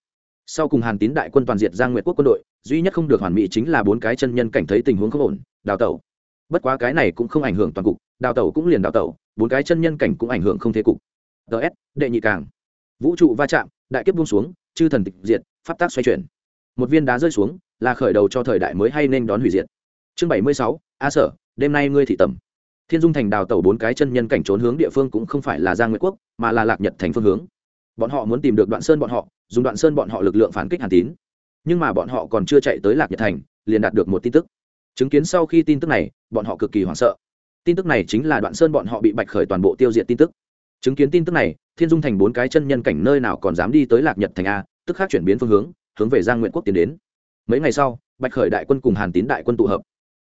Sau cùng hàn tín đại quân toàn diệt giang nguyệt quốc quân đội, duy nhất không được hoàn mỹ chính là bốn cái chân nhân cảnh thấy tình huống không ổn, đào tẩu. Bất quá cái này cũng không ảnh hưởng toàn cục, đào tẩu cũng liền đào tẩu, bốn cái chân nhân cảnh cũng ảnh hưởng không thế cục. Ts đệ nhị càng. Vũ trụ va chạm, đại kiếp buông xuống, chư thần tịch diệt, pháp tác xoay chuyển. Một viên đá rơi xuống, là khởi đầu cho thời đại mới hay nên đón hủy diệt. Chương bảy mươi sáu, a sở, đêm nay ngươi thị tầm thiên dung thành đào tẩu bốn cái chân nhân cảnh trốn hướng địa phương cũng không phải là giang nguyệt quốc, mà là lạc nhật thành phương hướng. Bọn họ muốn tìm được đoạn sơn bọn họ, dùng đoạn sơn bọn họ lực lượng phản kích hàn tín. Nhưng mà bọn họ còn chưa chạy tới lạc nhật thành, liền đạt được một tin tức. Chứng kiến sau khi tin tức này, bọn họ cực kỳ hoảng sợ. Tin tức này chính là đoạn sơn bọn họ bị bạch khởi toàn bộ tiêu diệt tin tức. Chứng kiến tin tức này, thiên dung thành bốn cái chân nhân cảnh nơi nào còn dám đi tới lạc nhật thành a, tức khác chuyển biến phương hướng hướng về giang nguyện quốc tiến đến. Mấy ngày sau, bạch khởi đại quân cùng hàn tín đại quân tụ hợp.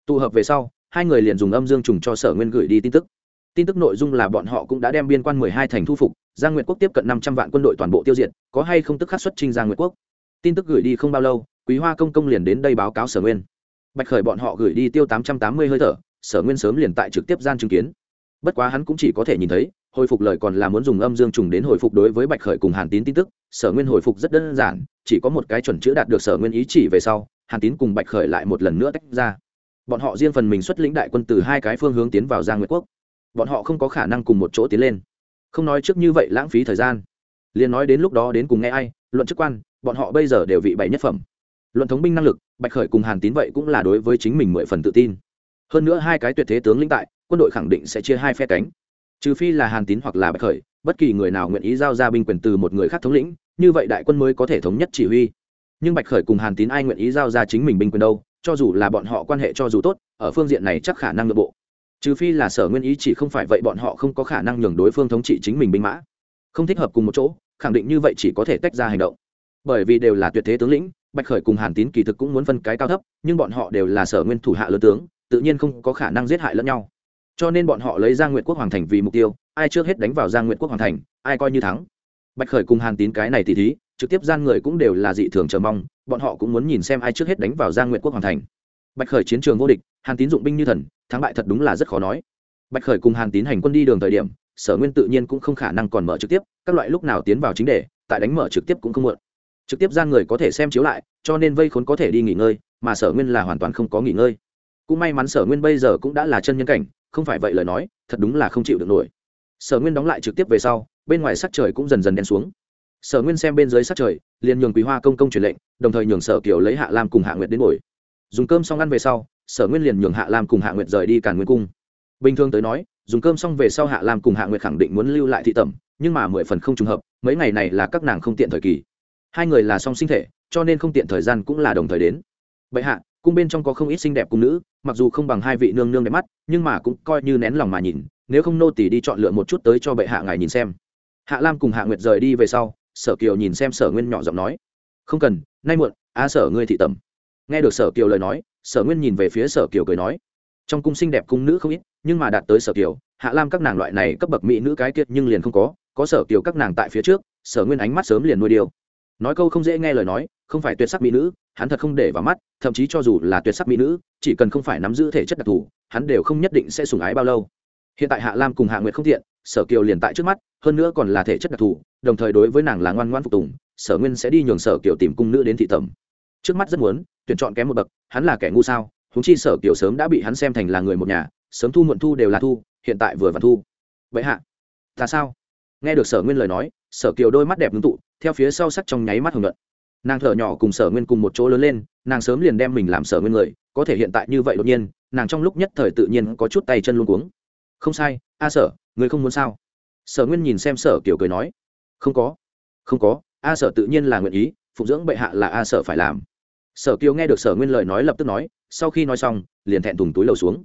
Tụ hợp về sau hai người liền dùng âm dương trùng cho sở nguyên gửi đi tin tức. Tin tức nội dung là bọn họ cũng đã đem biên quan mười hai thành thu phục, giang nguyệt quốc tiếp cận năm trăm vạn quân đội toàn bộ tiêu diệt, có hay không tức khắc xuất trinh giang nguyệt quốc? Tin tức gửi đi không bao lâu, quý hoa công công liền đến đây báo cáo sở nguyên. Bạch khởi bọn họ gửi đi tiêu tám trăm tám mươi hơi thở, sở nguyên sớm liền tại trực tiếp gian chứng kiến. Bất quá hắn cũng chỉ có thể nhìn thấy, hồi phục lời còn là muốn dùng âm dương trùng đến hồi phục đối với bạch khởi cùng hàn tín tin tức, sở nguyên hồi phục rất đơn giản, chỉ có một cái chuẩn chữ đạt được sở nguyên ý chỉ về sau, hàn tín cùng bạch khởi lại một lần nữa tách ra bọn họ riêng phần mình xuất lĩnh đại quân từ hai cái phương hướng tiến vào giang nguyệt quốc. Bọn họ không có khả năng cùng một chỗ tiến lên. Không nói trước như vậy lãng phí thời gian. Liền nói đến lúc đó đến cùng nghe ai, luận chức quan, bọn họ bây giờ đều vị bảy nhất phẩm. Luận thống binh năng lực, bạch khởi cùng hàn tín vậy cũng là đối với chính mình mười phần tự tin. Hơn nữa hai cái tuyệt thế tướng lĩnh tại, quân đội khẳng định sẽ chia hai phe cánh. Trừ phi là hàn tín hoặc là bạch khởi, bất kỳ người nào nguyện ý giao ra binh quyền từ một người khác thống lĩnh, như vậy đại quân mới có thể thống nhất chỉ huy. Nhưng bạch khởi cùng hàn tín ai nguyện ý giao ra chính mình binh quyền đâu? Cho dù là bọn họ quan hệ cho dù tốt, ở phương diện này chắc khả năng nội bộ. Trừ phi là sở nguyên ý chỉ không phải vậy bọn họ không có khả năng nhường đối phương thống trị chính mình binh mã. Không thích hợp cùng một chỗ, khẳng định như vậy chỉ có thể tách ra hành động. Bởi vì đều là tuyệt thế tướng lĩnh, bạch khởi cùng hàn tín kỳ thực cũng muốn phân cái cao thấp, nhưng bọn họ đều là sở nguyên thủ hạ lớn tướng, tự nhiên không có khả năng giết hại lẫn nhau. Cho nên bọn họ lấy giang nguyện quốc hoàng thành vì mục tiêu, ai trước hết đánh vào giang nguyện quốc hoàng thành, ai coi như thắng. Bạch khởi cùng hàn tín cái này thì thí, trực tiếp gian người cũng đều là dị thường chờ mong bọn họ cũng muốn nhìn xem ai trước hết đánh vào giang nguyện quốc hoàng thành. Bạch khởi chiến trường vô địch, hàn tín dụng binh như thần, thắng bại thật đúng là rất khó nói. Bạch khởi cùng hàn tín hành quân đi đường thời điểm, sở nguyên tự nhiên cũng không khả năng còn mở trực tiếp, các loại lúc nào tiến vào chính đề, tại đánh mở trực tiếp cũng không muộn. Trực tiếp gian người có thể xem chiếu lại, cho nên vây khốn có thể đi nghỉ ngơi, mà sở nguyên là hoàn toàn không có nghỉ ngơi. Cũng may mắn sở nguyên bây giờ cũng đã là chân nhân cảnh, không phải vậy lời nói, thật đúng là không chịu được nổi. Sở nguyên đóng lại trực tiếp về sau, bên ngoài sắc trời cũng dần dần đen xuống sở nguyên xem bên dưới sát trời, liền nhường quý hoa công công truyền lệnh, đồng thời nhường sở kiều lấy hạ lam cùng hạ nguyệt đến ngồi. Dùng cơm xong ăn về sau, sở nguyên liền nhường hạ lam cùng hạ nguyệt rời đi càn nguyên cung. Bình thường tới nói, dùng cơm xong về sau hạ lam cùng hạ nguyệt khẳng định muốn lưu lại thị tẩm, nhưng mà mười phần không trùng hợp, mấy ngày này là các nàng không tiện thời kỳ. Hai người là song sinh thể, cho nên không tiện thời gian cũng là đồng thời đến. Vậy hạ, cung bên trong có không ít xinh đẹp cung nữ, mặc dù không bằng hai vị nương nương đẹp mắt, nhưng mà cũng coi như nén lòng mà nhìn, nếu không nô tỉ đi chọn lựa một chút tới cho bệ hạ ngài nhìn xem. Hạ lam cùng hạ nguyệt rời đi về sau sở kiều nhìn xem sở nguyên nhỏ giọng nói. Không cần, nay muộn, a sở ngươi thị tẩm. Nghe được sở kiều lời nói, sở nguyên nhìn về phía sở kiều cười nói. Trong cung xinh đẹp cung nữ không ít, nhưng mà đạt tới sở kiều, hạ lam các nàng loại này cấp bậc mỹ nữ cái kiệt nhưng liền không có có sở kiều các nàng tại phía trước, sở nguyên ánh mắt sớm liền nuôi điều nói câu không dễ nghe lời nói, không phải tuyệt sắc mỹ nữ, hắn thật không để vào mắt, thậm chí cho dù là tuyệt sắc mỹ nữ, chỉ cần không phải nắm giữ thể chất đặc thù, hắn đều không nhất định sẽ sủng ái bao lâu. Hiện tại hạ lam cùng hạ nguyệt không thiện sở kiều liền tại trước mắt hơn nữa còn là thể chất đặc thù, đồng thời đối với nàng là ngoan ngoan phục tùng, sở nguyên sẽ đi nhường sở kiều tìm cung nữ đến thị tẩm. Trước mắt rất muốn, tuyển chọn kém một bậc, hắn là kẻ ngu sao húng chi sở kiều sớm đã bị hắn xem thành là người một nhà, sớm thu muộn thu đều là thu, hiện tại vừa và thu. Vậy hạ, ta sao? Nghe được sở nguyên lời nói, sở kiều đôi mắt đẹp ngưng tụ, theo phía sau sắc trong nháy mắt hồng luận nàng thở nhỏ cùng sở nguyên cùng một chỗ lớn lên, nàng sớm liền đem mình làm sở nguyên người, có thể hiện tại như vậy đột nhiên, nàng trong lúc nhất thời tự nhiên có chút tay chân luôn cuống. Không sai, a sở, người không muốn sao? Sở nguyên nhìn xem sở kiều cười nói, không có không có, a sở tự nhiên là nguyện ý, phụng dưỡng bệ hạ là a sở phải làm. Sở kiều nghe được sở nguyên lời nói lập tức nói, sau khi nói xong, liền thẹn thùng túi lầu xuống.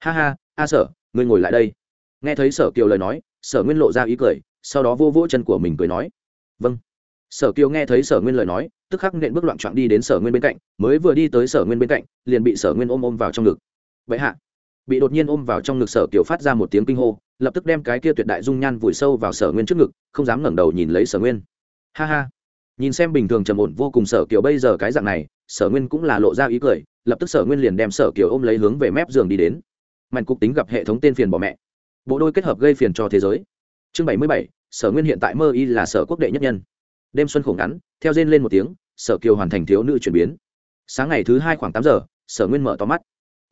Ha ha, a sở, ngươi ngồi lại đây. Nghe thấy sở kiều lời nói, sở nguyên lộ ra ý cười, sau đó vô vỗ chân của mình cười nói vâng. Sở kiều nghe thấy sở nguyên lời nói, tức khắc nện bước loạn trọn đi đến sở nguyên bên cạnh, mới vừa đi tới sở nguyên bên cạnh, liền bị sở nguyên ôm ôm vào trong ngực. Vậy hạ bị đột nhiên ôm vào trong ngực sở kiều phát ra một tiếng kinh hô, lập tức đem cái kia tuyệt đại dung nhan vùi sâu vào sở nguyên trước ngực, không dám ngẩng đầu nhìn lấy sở nguyên. Ha ha. Nhìn xem bình thường trầm ổn vô cùng sở kiều bây giờ cái dạng này, sở nguyên cũng là lộ ra ý cười, lập tức sở nguyên liền đem sở kiều ôm lấy hướng về mép giường đi đến. Mạnh cục tính gặp hệ thống tên phiền bỏ mẹ. Bộ đôi kết hợp gây phiền cho thế giới. Chương bảy mươi bảy, sở nguyên hiện tại mơ y là sở quốc đệ nhất nhân. Đêm xuân khổ ngắn, theo rên lên một tiếng, sở kiều hoàn thành thiếu nữ chuyển biến. Sáng ngày thứ hai khoảng tám giờ, sở nguyên mở to mắt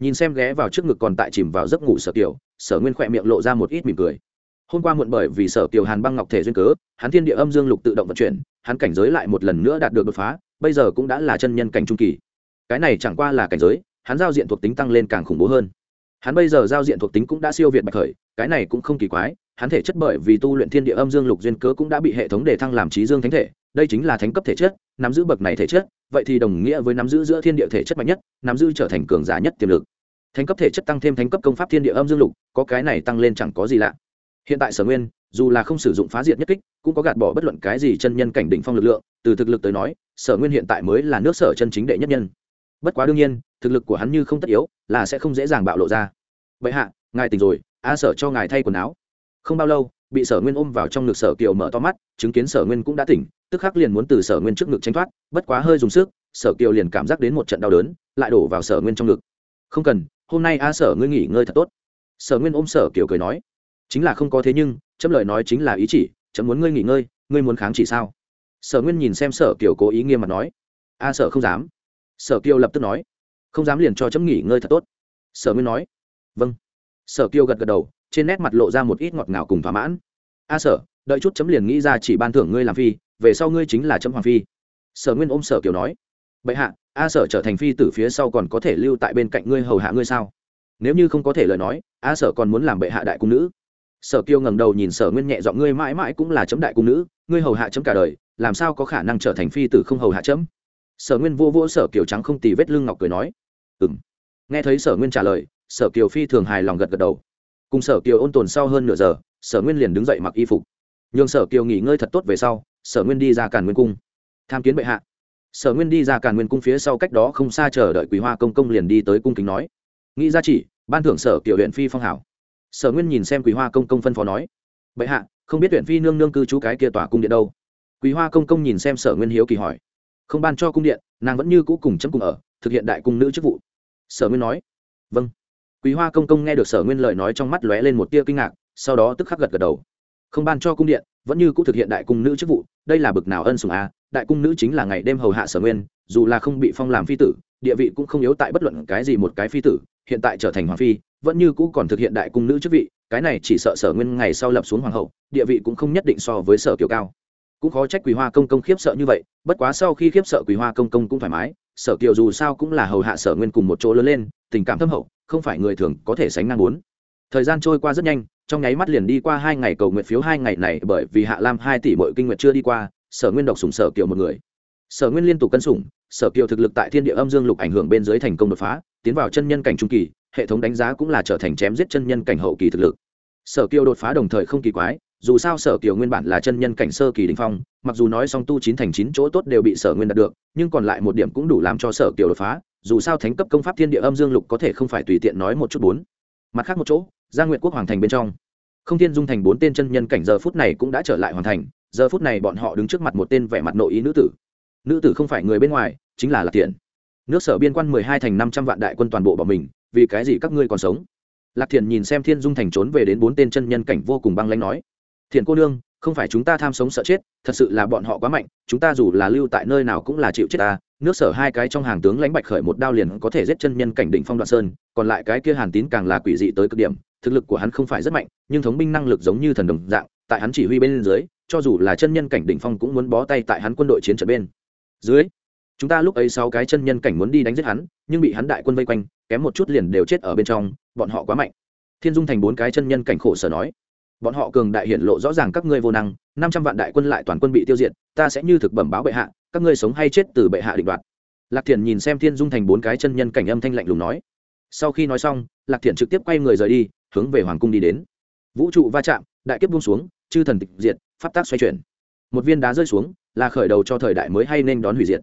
nhìn xem ghé vào trước ngực còn tại chìm vào giấc ngủ sở kiều, sở nguyên khỏe miệng lộ ra một ít mỉm cười. Hôm qua muộn bởi vì sở kiều hàn băng ngọc thể duyên cớ, hắn thiên địa âm dương lục tự động vận chuyển, hắn cảnh giới lại một lần nữa đạt được đột phá, bây giờ cũng đã là chân nhân cảnh trung kỳ. Cái này chẳng qua là cảnh giới, hắn giao diện thuộc tính tăng lên càng khủng bố hơn. Hắn bây giờ giao diện thuộc tính cũng đã siêu việt bạch khởi, cái này cũng không kỳ quái, hắn thể chất bởi vì tu luyện thiên địa âm dương lục duyên cớ cũng đã bị hệ thống đề thăng làm trí dương thánh thể, đây chính là thánh cấp thể chất, nắm giữ bậc này thể chất vậy thì đồng nghĩa với nắm giữ giữa thiên địa thể chất mạnh nhất, nắm giữ trở thành cường giả nhất tiềm lực. Thánh cấp thể chất tăng thêm thánh cấp công pháp thiên địa âm dương lục, có cái này tăng lên chẳng có gì lạ. Hiện tại sở nguyên, dù là không sử dụng phá diệt nhất kích, cũng có gạt bỏ bất luận cái gì chân nhân cảnh đỉnh phong lực lượng, từ thực lực tới nói, sở nguyên hiện tại mới là nước sở chân chính đệ nhất nhân. Bất quá đương nhiên, thực lực của hắn như không tất yếu, là sẽ không dễ dàng bạo lộ ra. Vậy hạ, ngài tỉnh rồi, a sở cho ngài thay quần áo. Không bao lâu bị sở nguyên ôm vào trong ngực sở kiều mở to mắt, chứng kiến sở nguyên cũng đã tỉnh, tức khắc liền muốn từ sở nguyên trước ngực tranh thoát, bất quá hơi dùng sức, sở kiều liền cảm giác đến một trận đau đớn, lại đổ vào sở nguyên trong ngực. Không cần, hôm nay a sở ngươi nghỉ ngơi thật tốt. Sở nguyên ôm sở kiều cười nói. Chính là không có thế nhưng, chấm lời nói chính là ý chỉ, chấm muốn ngươi nghỉ ngơi, ngươi muốn kháng chỉ sao? Sở nguyên nhìn xem sở kiều cố ý nghiêm mặt nói. A sở không dám. Sở kiều lập tức nói. Không dám liền cho chấm nghỉ ngơi thật tốt. Sở nguyên nói. Vâng. Sở kiều gật gật đầu trên nét mặt lộ ra một ít ngọt ngào cùng thỏa mãn. A sở, đợi chút chấm liền nghĩ ra chỉ ban thưởng ngươi làm phi, về sau ngươi chính là chấm hoàng phi. Sở nguyên ôm sở kiều nói, bệ hạ, a sở trở thành phi từ phía sau còn có thể lưu tại bên cạnh ngươi hầu hạ ngươi sao? Nếu như không có thể lời nói, a sở còn muốn làm bệ hạ đại cung nữ. Sở kiều ngẩng đầu nhìn sở nguyên nhẹ giọng, ngươi mãi mãi cũng là chấm đại cung nữ, ngươi hầu hạ chấm cả đời, làm sao có khả năng trở thành phi tử không hầu hạ chấm? Sở nguyên vô vô sở kiều trắng không tì vết lưng ngọc cười nói ừ m nghe thấy sở nguyên trả lời, sở kiều phi thường hài lòng gật gật đầu cùng sở kiều ôn tồn sau hơn nửa giờ, sở nguyên liền đứng dậy mặc y phục. Nhường sở kiều nghỉ ngơi thật tốt về sau, sở nguyên đi ra càn nguyên cung. Tham kiến bệ hạ. Sở nguyên đi ra càn nguyên cung phía sau cách đó không xa chờ đợi quý hoa công công liền đi tới cung kính nói. Nghĩ ra chỉ, ban thưởng sở kiều huyện phi phong hảo. Sở nguyên nhìn xem quý hoa công công phân phó nói. Bệ hạ, không biết huyện phi nương nương cư trú cái kia tòa cung điện đâu. Quý hoa công công nhìn xem sở nguyên hiếu kỳ hỏi. Không ban cho cung điện, nàng vẫn như cũ cùng chấm cùng ở, thực hiện đại cung nữ chức vụ. Sở nguyên nói. Vâng quý hoa công công nghe được sở nguyên lời nói trong mắt lóe lên một tia kinh ngạc, sau đó tức khắc gật gật đầu. Không ban cho cung điện, vẫn như cũ thực hiện đại cung nữ chức vụ, đây là bực nào ân sủng a à. đại cung nữ chính là ngày đêm hầu hạ sở nguyên, dù là không bị phong làm phi tử, địa vị cũng không yếu tại bất luận cái gì một cái phi tử, hiện tại trở thành hoàng phi, vẫn như cũ còn thực hiện đại cung nữ chức vị, cái này chỉ sợ sở nguyên ngày sau lập xuống hoàng hậu, địa vị cũng không nhất định so với sở kiều cao cũng khó trách quý hoa công công khiếp sợ như vậy, bất quá sau khi khiếp sợ quý hoa công công cũng thoải mái, sở kiều dù sao cũng là hầu hạ sở nguyên cùng một chỗ lớn lên, tình cảm thâm hậu, không phải người thường có thể sánh ngang bốn. Thời gian trôi qua rất nhanh, trong nháy mắt liền đi qua hai ngày cầu nguyện phiếu hai ngày này bởi vì hạ lam hai tỷ bội kinh nguyện chưa đi qua, sở nguyên độc sùng sở kiều một người. Sở nguyên liên tục cân sủng, sở kiều thực lực tại thiên địa âm dương lục ảnh hưởng bên dưới thành công đột phá, tiến vào chân nhân cảnh trung kỳ, hệ thống đánh giá cũng là trở thành chém giết chân nhân cảnh hậu kỳ thực lực. Sở kiều đột phá đồng thời không kỳ quái dù sao sở kiều nguyên bản là chân nhân cảnh sơ kỳ đình phong, mặc dù nói song tu chín thành chín chỗ tốt đều bị sở nguyên đạt được, nhưng còn lại một điểm cũng đủ làm cho sở kiều đột phá, dù sao thánh cấp công pháp thiên địa âm dương lục có thể không phải tùy tiện nói một chút bốn. Mặt khác một chỗ gia nguyện quốc hoàng thành bên trong. Không thiên dung thành bốn tên chân nhân cảnh giờ phút này cũng đã trở lại hoàn thành, giờ phút này bọn họ đứng trước mặt một tên vẻ mặt nội ý nữ tử. Nữ tử không phải người bên ngoài, chính là lạc thiện. Nước sở biên quan mười hai thành năm trăm vạn đại quân toàn bộ bỏ mình, vì cái gì các ngươi còn sống? Lạc thiện nhìn xem thiên dung thành trốn về đến bốn tên chân nhân cảnh vô cùng băng lãnh nói thiện cô nương, không phải chúng ta tham sống sợ chết, thật sự là bọn họ quá mạnh, chúng ta dù là lưu tại nơi nào cũng là chịu chết ta. Nước sở hai cái trong hàng tướng lãnh bạch khởi một đao liền có thể giết chân nhân cảnh đỉnh phong đoạn sơn, còn lại cái kia hàn tín càng là quỷ dị tới cực điểm, thực lực của hắn không phải rất mạnh, nhưng thống binh năng lực giống như thần đồng dạng, tại hắn chỉ huy bên dưới, cho dù là chân nhân cảnh đỉnh phong cũng muốn bó tay tại hắn quân đội chiến trận bên dưới. Chúng ta lúc ấy sáu cái chân nhân cảnh muốn đi đánh giết hắn, nhưng bị hắn đại quân vây quanh, kém một chút liền đều chết ở bên trong, bọn họ quá mạnh. Thiên dung thành bốn cái chân nhân cảnh khổ sở nói bọn họ cường đại hiển lộ rõ ràng các ngươi vô năng, năm trăm vạn đại quân lại toàn quân bị tiêu diệt, ta sẽ như thực bẩm báo bệ hạ, các ngươi sống hay chết từ bệ hạ định đoạt. Lạc thiền nhìn xem thiên dung thành bốn cái chân nhân cảnh âm thanh lạnh lùng nói. Sau khi nói xong, lạc thiền trực tiếp quay người rời đi, hướng về hoàng cung đi đến. Vũ trụ va chạm, đại kiếp buông xuống, chư thần tịch diệt, pháp tác xoay chuyển. Một viên đá rơi xuống, là khởi đầu cho thời đại mới hay nên đón hủy diệt.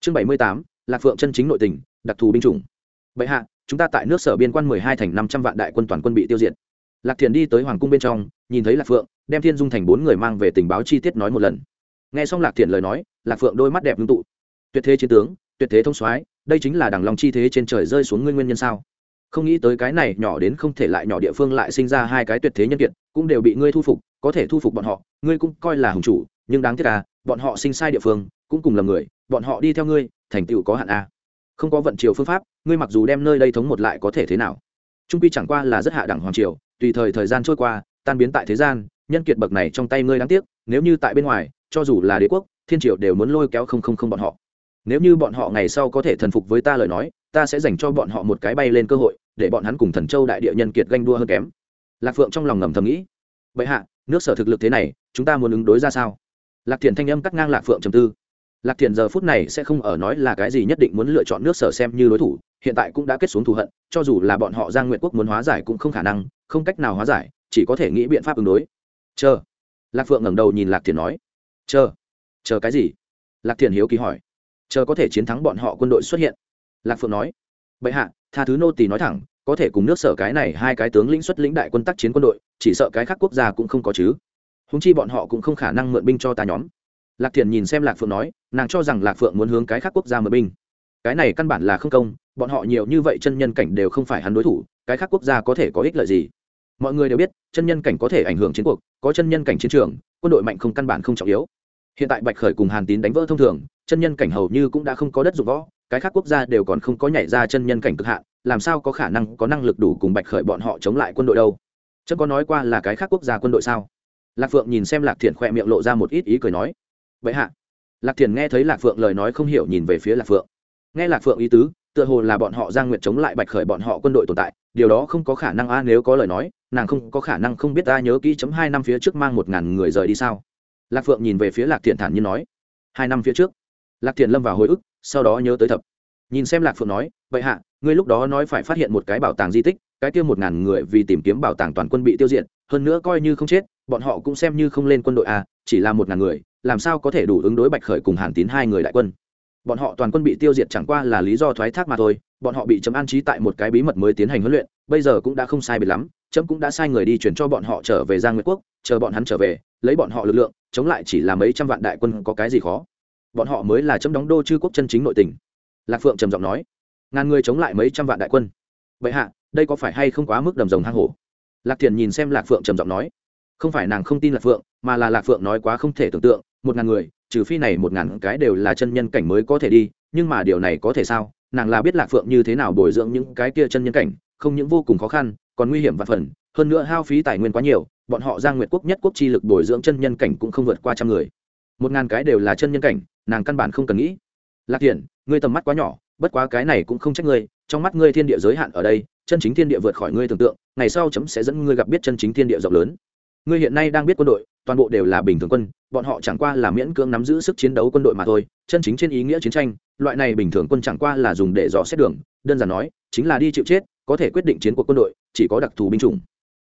Chương bảy mươi tám, lạc phượng chân chính nội tình, đặc thù binh chủng. Bệ hạ, chúng ta tại nước sở biên quan mười hai thành năm trăm vạn đại quân toàn quân bị tiêu diệt lạc thiền đi tới hoàng cung bên trong, nhìn thấy lạc phượng, đem thiên dung thành bốn người mang về tình báo chi tiết nói một lần. Nghe xong lạc thiền lời nói, lạc phượng đôi mắt đẹp ngưng tụ. Tuyệt thế chiến tướng, tuyệt thế thông soái, đây chính là đằng lòng chi thế trên trời rơi xuống nguyên nguyên nhân sao? Không nghĩ tới cái này nhỏ đến không thể lại nhỏ địa phương lại sinh ra hai cái tuyệt thế nhân kiệt, cũng đều bị ngươi thu phục, có thể thu phục bọn họ, ngươi cũng coi là hùng chủ, nhưng đáng tiếc à bọn họ sinh sai địa phương, cũng cùng lầm người, bọn họ đi theo ngươi, thành tựu có hạn a à. không có vận triều phương pháp, ngươi mặc dù đem nơi đây thống một lại có thể thế nào? Trung quy chẳng qua là rất hạ đẳng hoàng triều tùy thời thời gian trôi qua, tan biến tại thế gian, nhân kiệt bậc này trong tay ngươi đáng tiếc, nếu như tại bên ngoài, cho dù là đế quốc, thiên triều đều muốn lôi kéo không không không bọn họ. Nếu như bọn họ ngày sau có thể thần phục với ta lời nói, ta sẽ dành cho bọn họ một cái bay lên cơ hội, để bọn hắn cùng thần châu đại địa nhân kiệt ganh đua hơn kém. Lạc phượng trong lòng ngầm thầm nghĩ vậy hạ, nước sở thực lực thế này, chúng ta muốn ứng đối ra sao? Lạc thiện thanh âm cắt ngang lạc phượng trầm tư lạc thiện giờ phút này sẽ không ở nói là cái gì nhất định muốn lựa chọn nước sở xem như đối thủ, hiện tại cũng đã kết xuống thù hận, cho dù là bọn họ giang nguyện quốc muốn hóa giải cũng không khả năng, không cách nào hóa giải, chỉ có thể nghĩ biện pháp ứng đối. Chờ. Lạc phượng ngẩng đầu nhìn lạc thiện nói. Chờ. Chờ cái gì? Lạc thiện hiếu kỳ hỏi. Chờ có thể chiến thắng bọn họ quân đội xuất hiện. Lạc phượng nói. Bệ hạ, tha thứ nô tỳ nói thẳng, có thể cùng nước sở cái này hai cái tướng lĩnh xuất lĩnh đại quân tác chiến quân đội, chỉ sợ cái khác quốc gia cũng không có chứ. Húng chi bọn họ cũng không khả năng mượn binh cho ta nhóm lạc thiện nhìn xem lạc phượng nói, nàng cho rằng lạc phượng muốn hướng cái khác quốc gia mượn binh. Cái này căn bản là không công, bọn họ nhiều như vậy chân nhân cảnh đều không phải hắn đối thủ, cái khác quốc gia có thể có ích lợi gì? Mọi người đều biết, chân nhân cảnh có thể ảnh hưởng chiến cuộc, có chân nhân cảnh chiến trường, quân đội mạnh không căn bản không trọng yếu. Hiện tại bạch khởi cùng hàn tín đánh vỡ thông thường, chân nhân cảnh hầu như cũng đã không có đất dụng võ, cái khác quốc gia đều còn không có nhảy ra chân nhân cảnh cực hạn, làm sao có khả năng có năng lực đủ cùng bạch khởi bọn họ chống lại quân đội đâu? Chớ có nói qua là cái khác quốc gia quân đội sao? Lạc phượng nhìn xem lạc thiện khỏe miệng lộ ra một ít ý cười nói vậy hạ. Lạc thiền nghe thấy lạc phượng lời nói không hiểu nhìn về phía lạc phượng. Nghe lạc phượng ý tứ, tựa hồ là bọn họ giang nguyện chống lại bạch khởi bọn họ quân đội tồn tại, điều đó không có khả năng a, nếu có lời nói, nàng không có khả năng không biết ta nhớ kỹ chấm hai năm phía trước mang một ngàn người rời đi sao. Lạc phượng nhìn về phía lạc thiện thản nhiên nói, hai năm phía trước. Lạc thiện lâm vào hồi ức, sau đó nhớ tới thập. Nhìn xem lạc phượng nói, vậy hạ, ngươi lúc đó nói phải phát hiện một cái bảo tàng di tích, cái kia một ngàn người vì tìm kiếm bảo tàng toàn quân bị tiêu diệt, hơn nữa coi như không chết, bọn họ cũng xem như không lên quân đội à chỉ là một ngàn người, làm sao có thể đủ ứng đối bạch khởi cùng hàn tín hai người đại quân? Bọn họ toàn quân bị tiêu diệt chẳng qua là lý do thoái thác mà thôi, bọn họ bị chấm an trí tại một cái bí mật mới tiến hành huấn luyện, bây giờ cũng đã không sai biệt lắm chấm cũng đã sai người đi chuyển cho bọn họ trở về giang nguyệt quốc, chờ bọn hắn trở về, lấy bọn họ lực lượng, chống lại chỉ là mấy trăm vạn đại quân có cái gì khó. Bọn họ mới là chấm đóng đô chư quốc chân chính nội tình. Lạc phượng trầm giọng nói, ngàn người chống lại mấy trăm vạn đại quân. Vậy hạ, đây có phải hay không quá mức đầm rồng hang hổ? Lạc thiền nhìn xem lạc phượng trầm giọng nói không phải nàng không tin lạc phượng, mà là lạc phượng nói quá không thể tưởng tượng, một ngàn người, trừ phi này một ngàn cái đều là chân nhân cảnh mới có thể đi, nhưng mà điều này có thể sao? Nàng là biết lạc phượng như thế nào bồi dưỡng những cái kia chân nhân cảnh, không những vô cùng khó khăn, còn nguy hiểm và phần, hơn nữa hao phí tài nguyên quá nhiều, bọn họ giang nguyệt quốc nhất quốc chi lực bồi dưỡng chân nhân cảnh cũng không vượt qua trăm người. Một ngàn cái đều là chân nhân cảnh, nàng căn bản không cần nghĩ. Lạc thiện ngươi tầm mắt quá nhỏ, bất quá cái này cũng không trách ngươi, trong mắt ngươi thiên địa giới hạn ở đây, chân chính thiên địa vượt khỏi ngươi tưởng tượng, ngày sau chấm sẽ dẫn ngươi gặp biết chân chính thiên địa rộng lớn ngươi hiện nay đang biết quân đội, toàn bộ đều là bình thường quân, bọn họ chẳng qua là miễn cưỡng nắm giữ sức chiến đấu quân đội mà thôi, chân chính trên ý nghĩa chiến tranh, loại này bình thường quân chẳng qua là dùng để dò xét đường, đơn giản nói, chính là đi chịu chết, có thể quyết định chiến cuộc quân đội, chỉ có đặc thù binh chủng.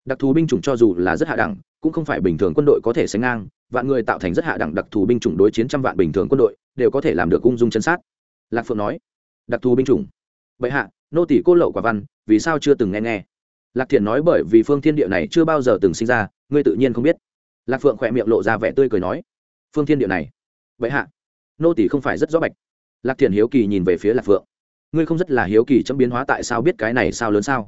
Đặc thù binh chủng cho dù là rất hạ đẳng, cũng không phải bình thường quân đội có thể sánh ngang, vạn người tạo thành rất hạ đẳng đặc thù binh chủng đối chiến trăm vạn bình thường quân đội, đều có thể làm được ung dung chân sát. Lạc phượng nói, đặc thù binh chủng. Bệ hạ, nô tỷ cô lậu quả văn, vì sao chưa từng nghe nghe? Lạc thiện nói bởi vì phương thiên địa này chưa bao giờ từng sinh ra, ngươi tự nhiên không biết. Lạc phượng khỏe miệng lộ ra vẻ tươi cười nói, phương thiên địa này, vậy hạ, nô tỷ không phải rất rõ bạch. Lạc thiện hiếu kỳ nhìn về phía lạc phượng, ngươi không rất là hiếu kỳ chấm biến hóa tại sao biết cái này sao lớn sao?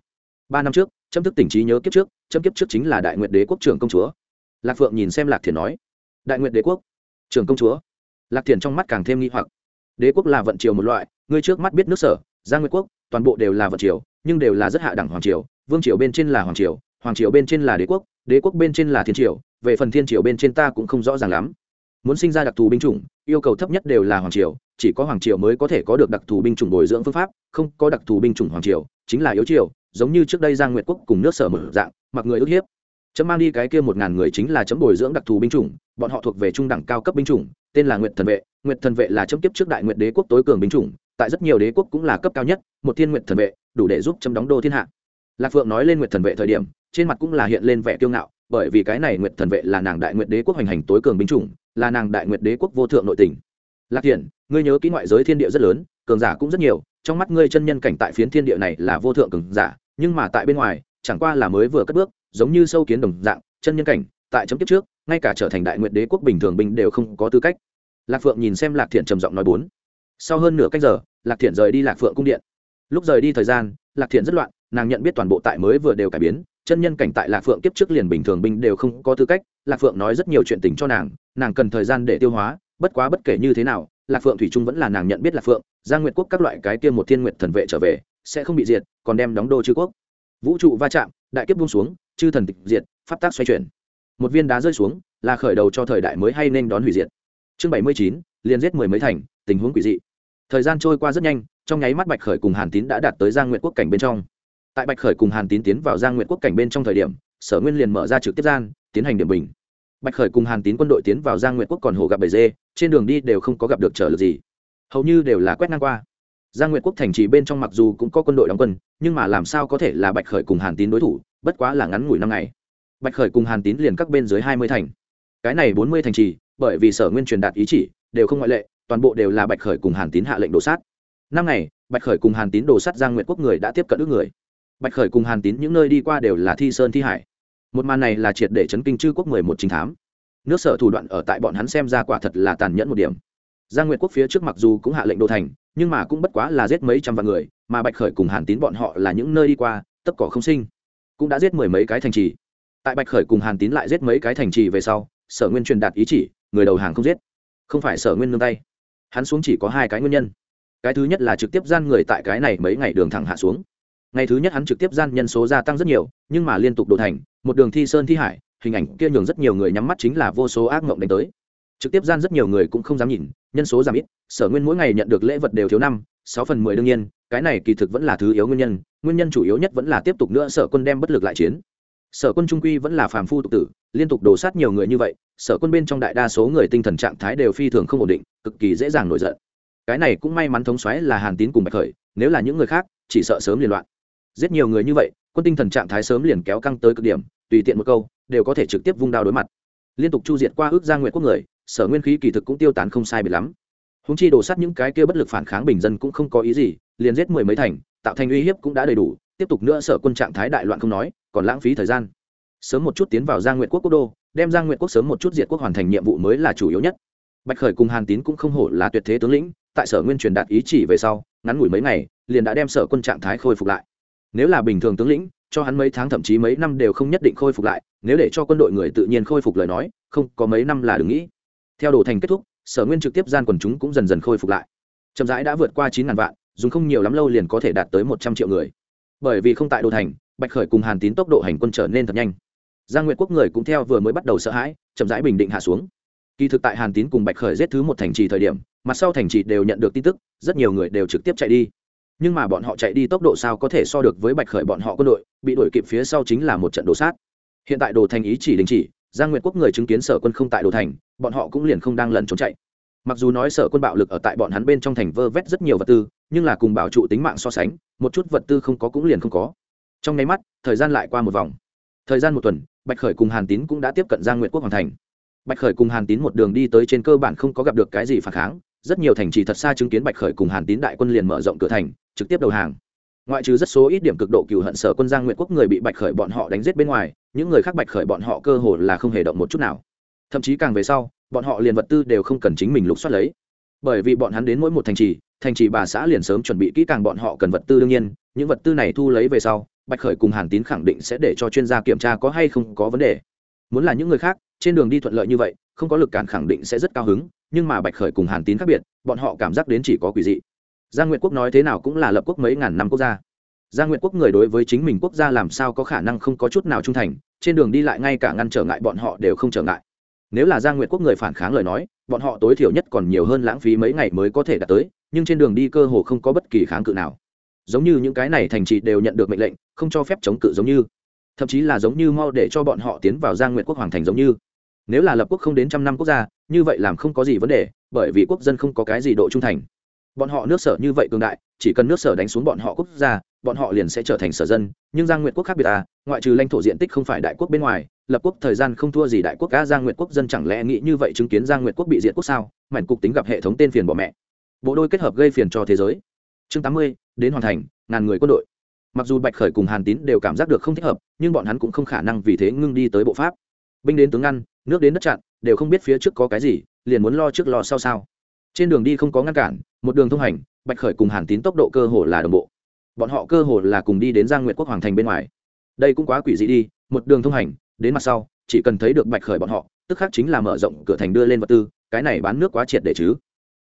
Ba năm trước, chấm thức tỉnh trí nhớ kiếp trước, chấm kiếp trước chính là đại nguyện đế quốc trưởng công chúa. Lạc phượng nhìn xem lạc thiền nói, đại nguyện đế quốc trưởng công chúa. Lạc thiền trong mắt càng thêm nghi hoặc, đế quốc là vận triều một loại, ngươi trước mắt biết nước sở gia nguyệt quốc, toàn bộ đều là vận triều, nhưng đều là rất hạ đẳng hoàng triều vương triều bên trên là hoàng triều hoàng triều bên trên là đế quốc đế quốc bên trên là thiên triều, về phần thiên triều bên trên ta cũng không rõ ràng lắm. Muốn sinh ra đặc thù binh chủng, yêu cầu thấp nhất đều là hoàng triều, chỉ có hoàng triều mới có thể có được đặc thù binh chủng bồi dưỡng phương pháp, không có đặc thù binh chủng hoàng triều, chính là yếu triều, giống như trước đây giang nguyệt quốc cùng nước sở mở dạng, mặc người ức hiếp. Chấm mang đi cái kia một ngàn người chính là chấm bồi dưỡng đặc thù binh chủng, bọn họ thuộc về trung đẳng cao cấp binh chủng, tên là nguyệt thần vệ. Nguyệt thần vệ là chấm kiếp trước đại nguyệt đế quốc tối cường binh chủng, tại rất nhiều đế quốc cũng là cấp cao nhất, một thiên nguyệt thần vệ, đủ để giúp chấm đóng đô thiên hạ lạc phượng nói lên nguyệt thần vệ thời điểm, trên mặt cũng là hiện lên vẻ kiêu ngạo, bởi vì cái này nguyệt thần vệ là nàng đại nguyệt đế quốc hoành hành tối cường binh chủng, là nàng đại nguyệt đế quốc vô thượng nội tình. Lạc hiển ngươi nhớ kỹ ngoại giới thiên địa rất lớn, cường giả cũng rất nhiều, trong mắt ngươi chân nhân cảnh tại phiến thiên địa này là vô thượng cường giả, nhưng mà tại bên ngoài, chẳng qua là mới vừa cất bước, giống như sâu kiến đồng dạng, chân nhân cảnh, tại chấm kiếp trước, ngay cả trở thành đại nguyệt đế quốc bình thường binh đều không có tư cách. Lạc phượng nhìn xem lạc thiện trầm giọng nói bốn. Sau hơn nửa cách giờ, lạc thiện rời đi lạc phượng cung điện. Lúc rời đi thời gian, lạc thiện rất loạn nàng nhận biết toàn bộ tại mới vừa đều cải biến, chân nhân cảnh tại lạc phượng kiếp trước liền bình thường binh đều không có tư cách, lạc phượng nói rất nhiều chuyện tình cho nàng nàng cần thời gian để tiêu hóa, bất quá bất kể như thế nào, lạc phượng thủy trung vẫn là nàng nhận biết lạc phượng, giang nguyệt quốc các loại cái tiêm một thiên nguyệt thần vệ trở về, sẽ không bị diệt, còn đem đóng đô chư quốc. Vũ trụ va chạm, đại kiếp buông xuống, chư thần tịch diệt, pháp tác xoay chuyển. Một viên đá rơi xuống, là khởi đầu cho thời đại mới hay nên đón hủy diệt. Chương bảy mươi chín, liền giết mười mấy thành, tình huống quỷ dị. Thời gian trôi qua rất nhanh, trong nháy mắt bạch khởi cùng hàn tín đã đạt tới giang nguyện quốc cảnh bên trong tại bạch khởi cùng hàn tín tiến vào giang nguyện quốc cảnh bên trong thời điểm, sở nguyên liền mở ra trực tiếp gian, tiến hành điểm bình. Bạch khởi cùng hàn tín quân đội tiến vào giang nguyện quốc còn hồ gặp bầy dê, trên đường đi đều không có gặp được trở lực gì. Hầu như đều là quét ngang qua. Giang nguyện quốc thành trì bên trong mặc dù cũng có quân đội đóng quân, nhưng mà làm sao có thể là bạch khởi cùng hàn tín đối thủ, bất quá là ngắn ngủi năm ngày. Bạch khởi cùng hàn tín liền các bên dưới hai mươi thành. Cái này bốn mươi thành trì, bởi vì sở nguyên truyền đạt ý chỉ, đều không ngoại lệ, toàn bộ đều là bạch khởi cùng hàn tín hạ lệnh đổ sát. Năm ngày, bạch khởi cùng hàn tín đổ sát giang nguyện quốc người đã tiếp cận ước người bạch khởi cùng hàn tín những nơi đi qua đều là thi sơn thi hải. Một màn này là triệt để chấn kinh chư quốc mười một chính thám. Nước sở thủ đoạn ở tại bọn hắn xem ra quả thật là tàn nhẫn một điểm. Giang nguyệt quốc phía trước mặc dù cũng hạ lệnh đô thành, nhưng mà cũng bất quá là giết mấy trăm vạn người, mà bạch khởi cùng hàn tín bọn họ là những nơi đi qua tất cỏ không sinh. Cũng đã giết mười mấy cái thành trì. Tại bạch khởi cùng hàn tín lại giết mấy cái thành trì về sau, sở nguyên truyền đạt ý chỉ, người đầu hàng không giết. Không phải sở nguyên nương tay. Hắn xuống chỉ có hai cái nguyên nhân. Cái thứ nhất là trực tiếp gian người tại cái này mấy ngày đường thẳng hạ xuống ngày thứ nhất hắn trực tiếp gian nhân số gia tăng rất nhiều, nhưng mà liên tục đổ thành, một đường thi sơn thi hải, hình ảnh kia nhường rất nhiều người nhắm mắt chính là vô số ác mộng đánh tới. Trực tiếp gian rất nhiều người cũng không dám nhìn, nhân số giảm ít, sở nguyên mỗi ngày nhận được lễ vật đều thiếu năm, sáu phần mười đương nhiên, cái này kỳ thực vẫn là thứ yếu nguyên nhân nguyên nhân chủ yếu nhất vẫn là tiếp tục nữa sở quân đem bất lực lại chiến. Sở quân trung quy vẫn là phàm phu tục tử, liên tục đổ sát nhiều người như vậy, sở quân bên trong đại đa số người tinh thần trạng thái đều phi thường không ổn định, cực kỳ dễ dàng nổi giận. Cái này cũng may mắn thống xoáy là hàn tín cùng bạch khởi, nếu là những người khác, chỉ sợ sớm liên loạn giết nhiều người như vậy, quân tinh thần trạng thái sớm liền kéo căng tới cực điểm, tùy tiện một câu, đều có thể trực tiếp vung đao đối mặt. Liên tục chu diệt qua ước gia nguyện quốc người, sở nguyên khí kỳ thực cũng tiêu tán không sai bị lắm. Húng chi đổ sát những cái kia bất lực phản kháng bình dân cũng không có ý gì, liền giết mười mấy thành, tạo thành uy hiếp cũng đã đầy đủ, tiếp tục nữa sở quân trạng thái đại loạn không nói, còn lãng phí thời gian. Sớm một chút tiến vào giang nguyện quốc quốc đô, đem giang nguyện quốc sớm một chút diệt quốc hoàn thành nhiệm vụ mới là chủ yếu nhất. Bạch khởi cùng hàn tín cũng không hổ là tuyệt thế tướng lĩnh, tại sở nguyên truyền đạt ý chỉ về sau, ngắn ngủi mấy ngày, liền đã đem sở quân trạng thái khôi phục lại nếu là bình thường tướng lĩnh, cho hắn mấy tháng thậm chí mấy năm đều không nhất định khôi phục lại, nếu để cho quân đội người tự nhiên khôi phục lời nói, không, có mấy năm là đừng nghĩ. Theo đồ thành kết thúc, sở nguyên trực tiếp gian quần chúng cũng dần dần khôi phục lại. Chậm rãi đã vượt qua chín ngàn vạn, dùng không nhiều lắm lâu liền có thể đạt tới một trăm triệu người. Bởi vì không tại đồ thành, bạch khởi cùng hàn tín tốc độ hành quân trở nên thật nhanh. Giang nguyệt quốc người cũng theo vừa mới bắt đầu sợ hãi, chậm rãi bình định hạ xuống. Kỳ thực tại hàn tín cùng bạch khởi giết thứ một thành trì thời điểm, mặt sau thành trì đều nhận được tin tức, rất nhiều người đều trực tiếp chạy đi nhưng mà bọn họ chạy đi tốc độ sao có thể so được với bạch khởi bọn họ quân đội, bị đuổi kịp phía sau chính là một trận đổ sát. Hiện tại đồ thành ý chỉ đình chỉ, giang nguyệt quốc người chứng kiến sở quân không tại đồ thành, bọn họ cũng liền không đang lẩn trốn chạy. Mặc dù nói sở quân bạo lực ở tại bọn hắn bên trong thành vơ vét rất nhiều vật tư, nhưng là cùng bảo trụ tính mạng so sánh, một chút vật tư không có cũng liền không có. Trong nháy mắt, thời gian lại qua một vòng. Thời gian một tuần, bạch khởi cùng hàn tín cũng đã tiếp cận giang nguyệt quốc hoàn thành. Bạch khởi cùng hàn tín một đường đi tới trên cơ bản không có gặp được cái gì phản kháng rất nhiều thành trì thật xa chứng kiến bạch khởi cùng hàn tín đại quân liền mở rộng cửa thành, trực tiếp đầu hàng. Ngoại trừ rất số ít điểm cực độ cựu hận sở quân giang nguyện quốc người bị bạch khởi bọn họ đánh giết bên ngoài, những người khác bạch khởi bọn họ cơ hồ là không hề động một chút nào. Thậm chí càng về sau, bọn họ liền vật tư đều không cần chính mình lục soát lấy. Bởi vì bọn hắn đến mỗi một thành trì thành trì bà xã liền sớm chuẩn bị kỹ càng bọn họ cần vật tư đương nhiên, những vật tư này thu lấy về sau, bạch khởi cùng hàn tín khẳng định sẽ để cho chuyên gia kiểm tra có hay không có vấn đề. Muốn là những người khác, trên đường đi thuận lợi như vậy không có lực cản khẳng định sẽ rất cao hứng, nhưng mà bạch khởi cùng hàn tín khác biệt, bọn họ cảm giác đến chỉ có quỷ dị. Giang nguyệt quốc nói thế nào cũng là lập quốc mấy ngàn năm quốc gia. Giang nguyệt quốc người đối với chính mình quốc gia làm sao có khả năng không có chút nào trung thành, trên đường đi lại ngay cả ngăn trở ngại bọn họ đều không trở ngại. Nếu là giang nguyệt quốc người phản kháng lời nói, bọn họ tối thiểu nhất còn nhiều hơn lãng phí mấy ngày mới có thể đạt tới, nhưng trên đường đi cơ hồ không có bất kỳ kháng cự nào. Giống như những cái này thành trì đều nhận được mệnh lệnh, không cho phép chống cự giống như. Thậm chí là giống như mau để cho bọn họ tiến vào giang nguyệt quốc hoàng thành giống như nếu là lập quốc không đến trăm năm quốc gia, như vậy làm không có gì vấn đề, bởi vì quốc dân không có cái gì độ trung thành. Bọn họ nước sở như vậy cường đại, chỉ cần nước sở đánh xuống bọn họ quốc gia, bọn họ liền sẽ trở thành sở dân. Nhưng giang nguyệt quốc khác biệt à ngoại trừ lãnh thổ diện tích không phải đại quốc bên ngoài, lập quốc thời gian không thua gì đại quốc. Ca giang nguyệt quốc dân chẳng lẽ nghĩ như vậy chứng kiến giang nguyệt quốc bị diệt quốc sao? Mảnh cục tính gặp hệ thống tên phiền bỏ mẹ. Bộ đôi kết hợp gây phiền cho thế giới. Chương tám mươi, đến hoàn thành, ngàn người quân đội. Mặc dù bạch khởi cùng hàn tín đều cảm giác được không thích hợp, nhưng bọn hắn cũng không khả năng vì thế ngưng đi tới bộ pháp. Binh đến tướng ngăn nước đến đất chặn, đều không biết phía trước có cái gì, liền muốn lo trước lo sau sao. Trên đường đi không có ngăn cản, một đường thông hành, bạch khởi cùng hàn tín tốc độ cơ hồ là đồng bộ. Bọn họ cơ hồ là cùng đi đến giang nguyện quốc hoàng thành bên ngoài. Đây cũng quá quỷ dị đi, một đường thông hành, đến mặt sau, chỉ cần thấy được bạch khởi bọn họ, tức khác chính là mở rộng cửa thành đưa lên vật tư, cái này bán nước quá triệt để chứ.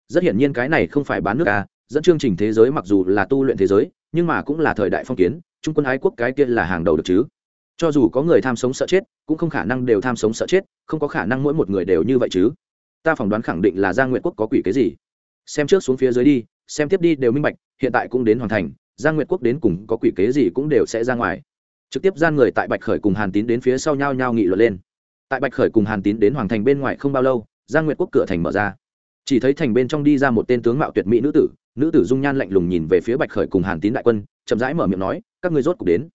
Rất hiển nhiên cái này không phải bán nước à dẫn chương trình thế giới mặc dù là tu luyện thế giới, nhưng mà cũng là thời đại phong kiến, trung quân ái quốc cái kia là hàng đầu được chứ cho dù có người tham sống sợ chết, cũng không khả năng đều tham sống sợ chết, không có khả năng mỗi một người đều như vậy chứ. Ta phỏng đoán khẳng định là giang nguyệt quốc có quỷ cái gì. Xem trước xuống phía dưới đi, xem tiếp đi đều minh bạch, hiện tại cũng đến hoàn thành, giang nguyệt quốc đến cùng có quỷ kế gì cũng đều sẽ ra ngoài. Trực tiếp gian người tại bạch khởi cùng hàn tín đến phía sau nhau nhau nghị luận lên. Tại bạch khởi cùng hàn tín đến hoàng thành bên ngoài không bao lâu, giang nguyệt quốc cửa thành mở ra. Chỉ thấy thành bên trong đi ra một tên tướng mạo tuyệt mỹ nữ tử nữ tử dung nhan lạnh lùng nhìn về phía bạch khởi cùng hàn tín đại quân, chậm rãi mở miệng nói, các người rốt cuộc đến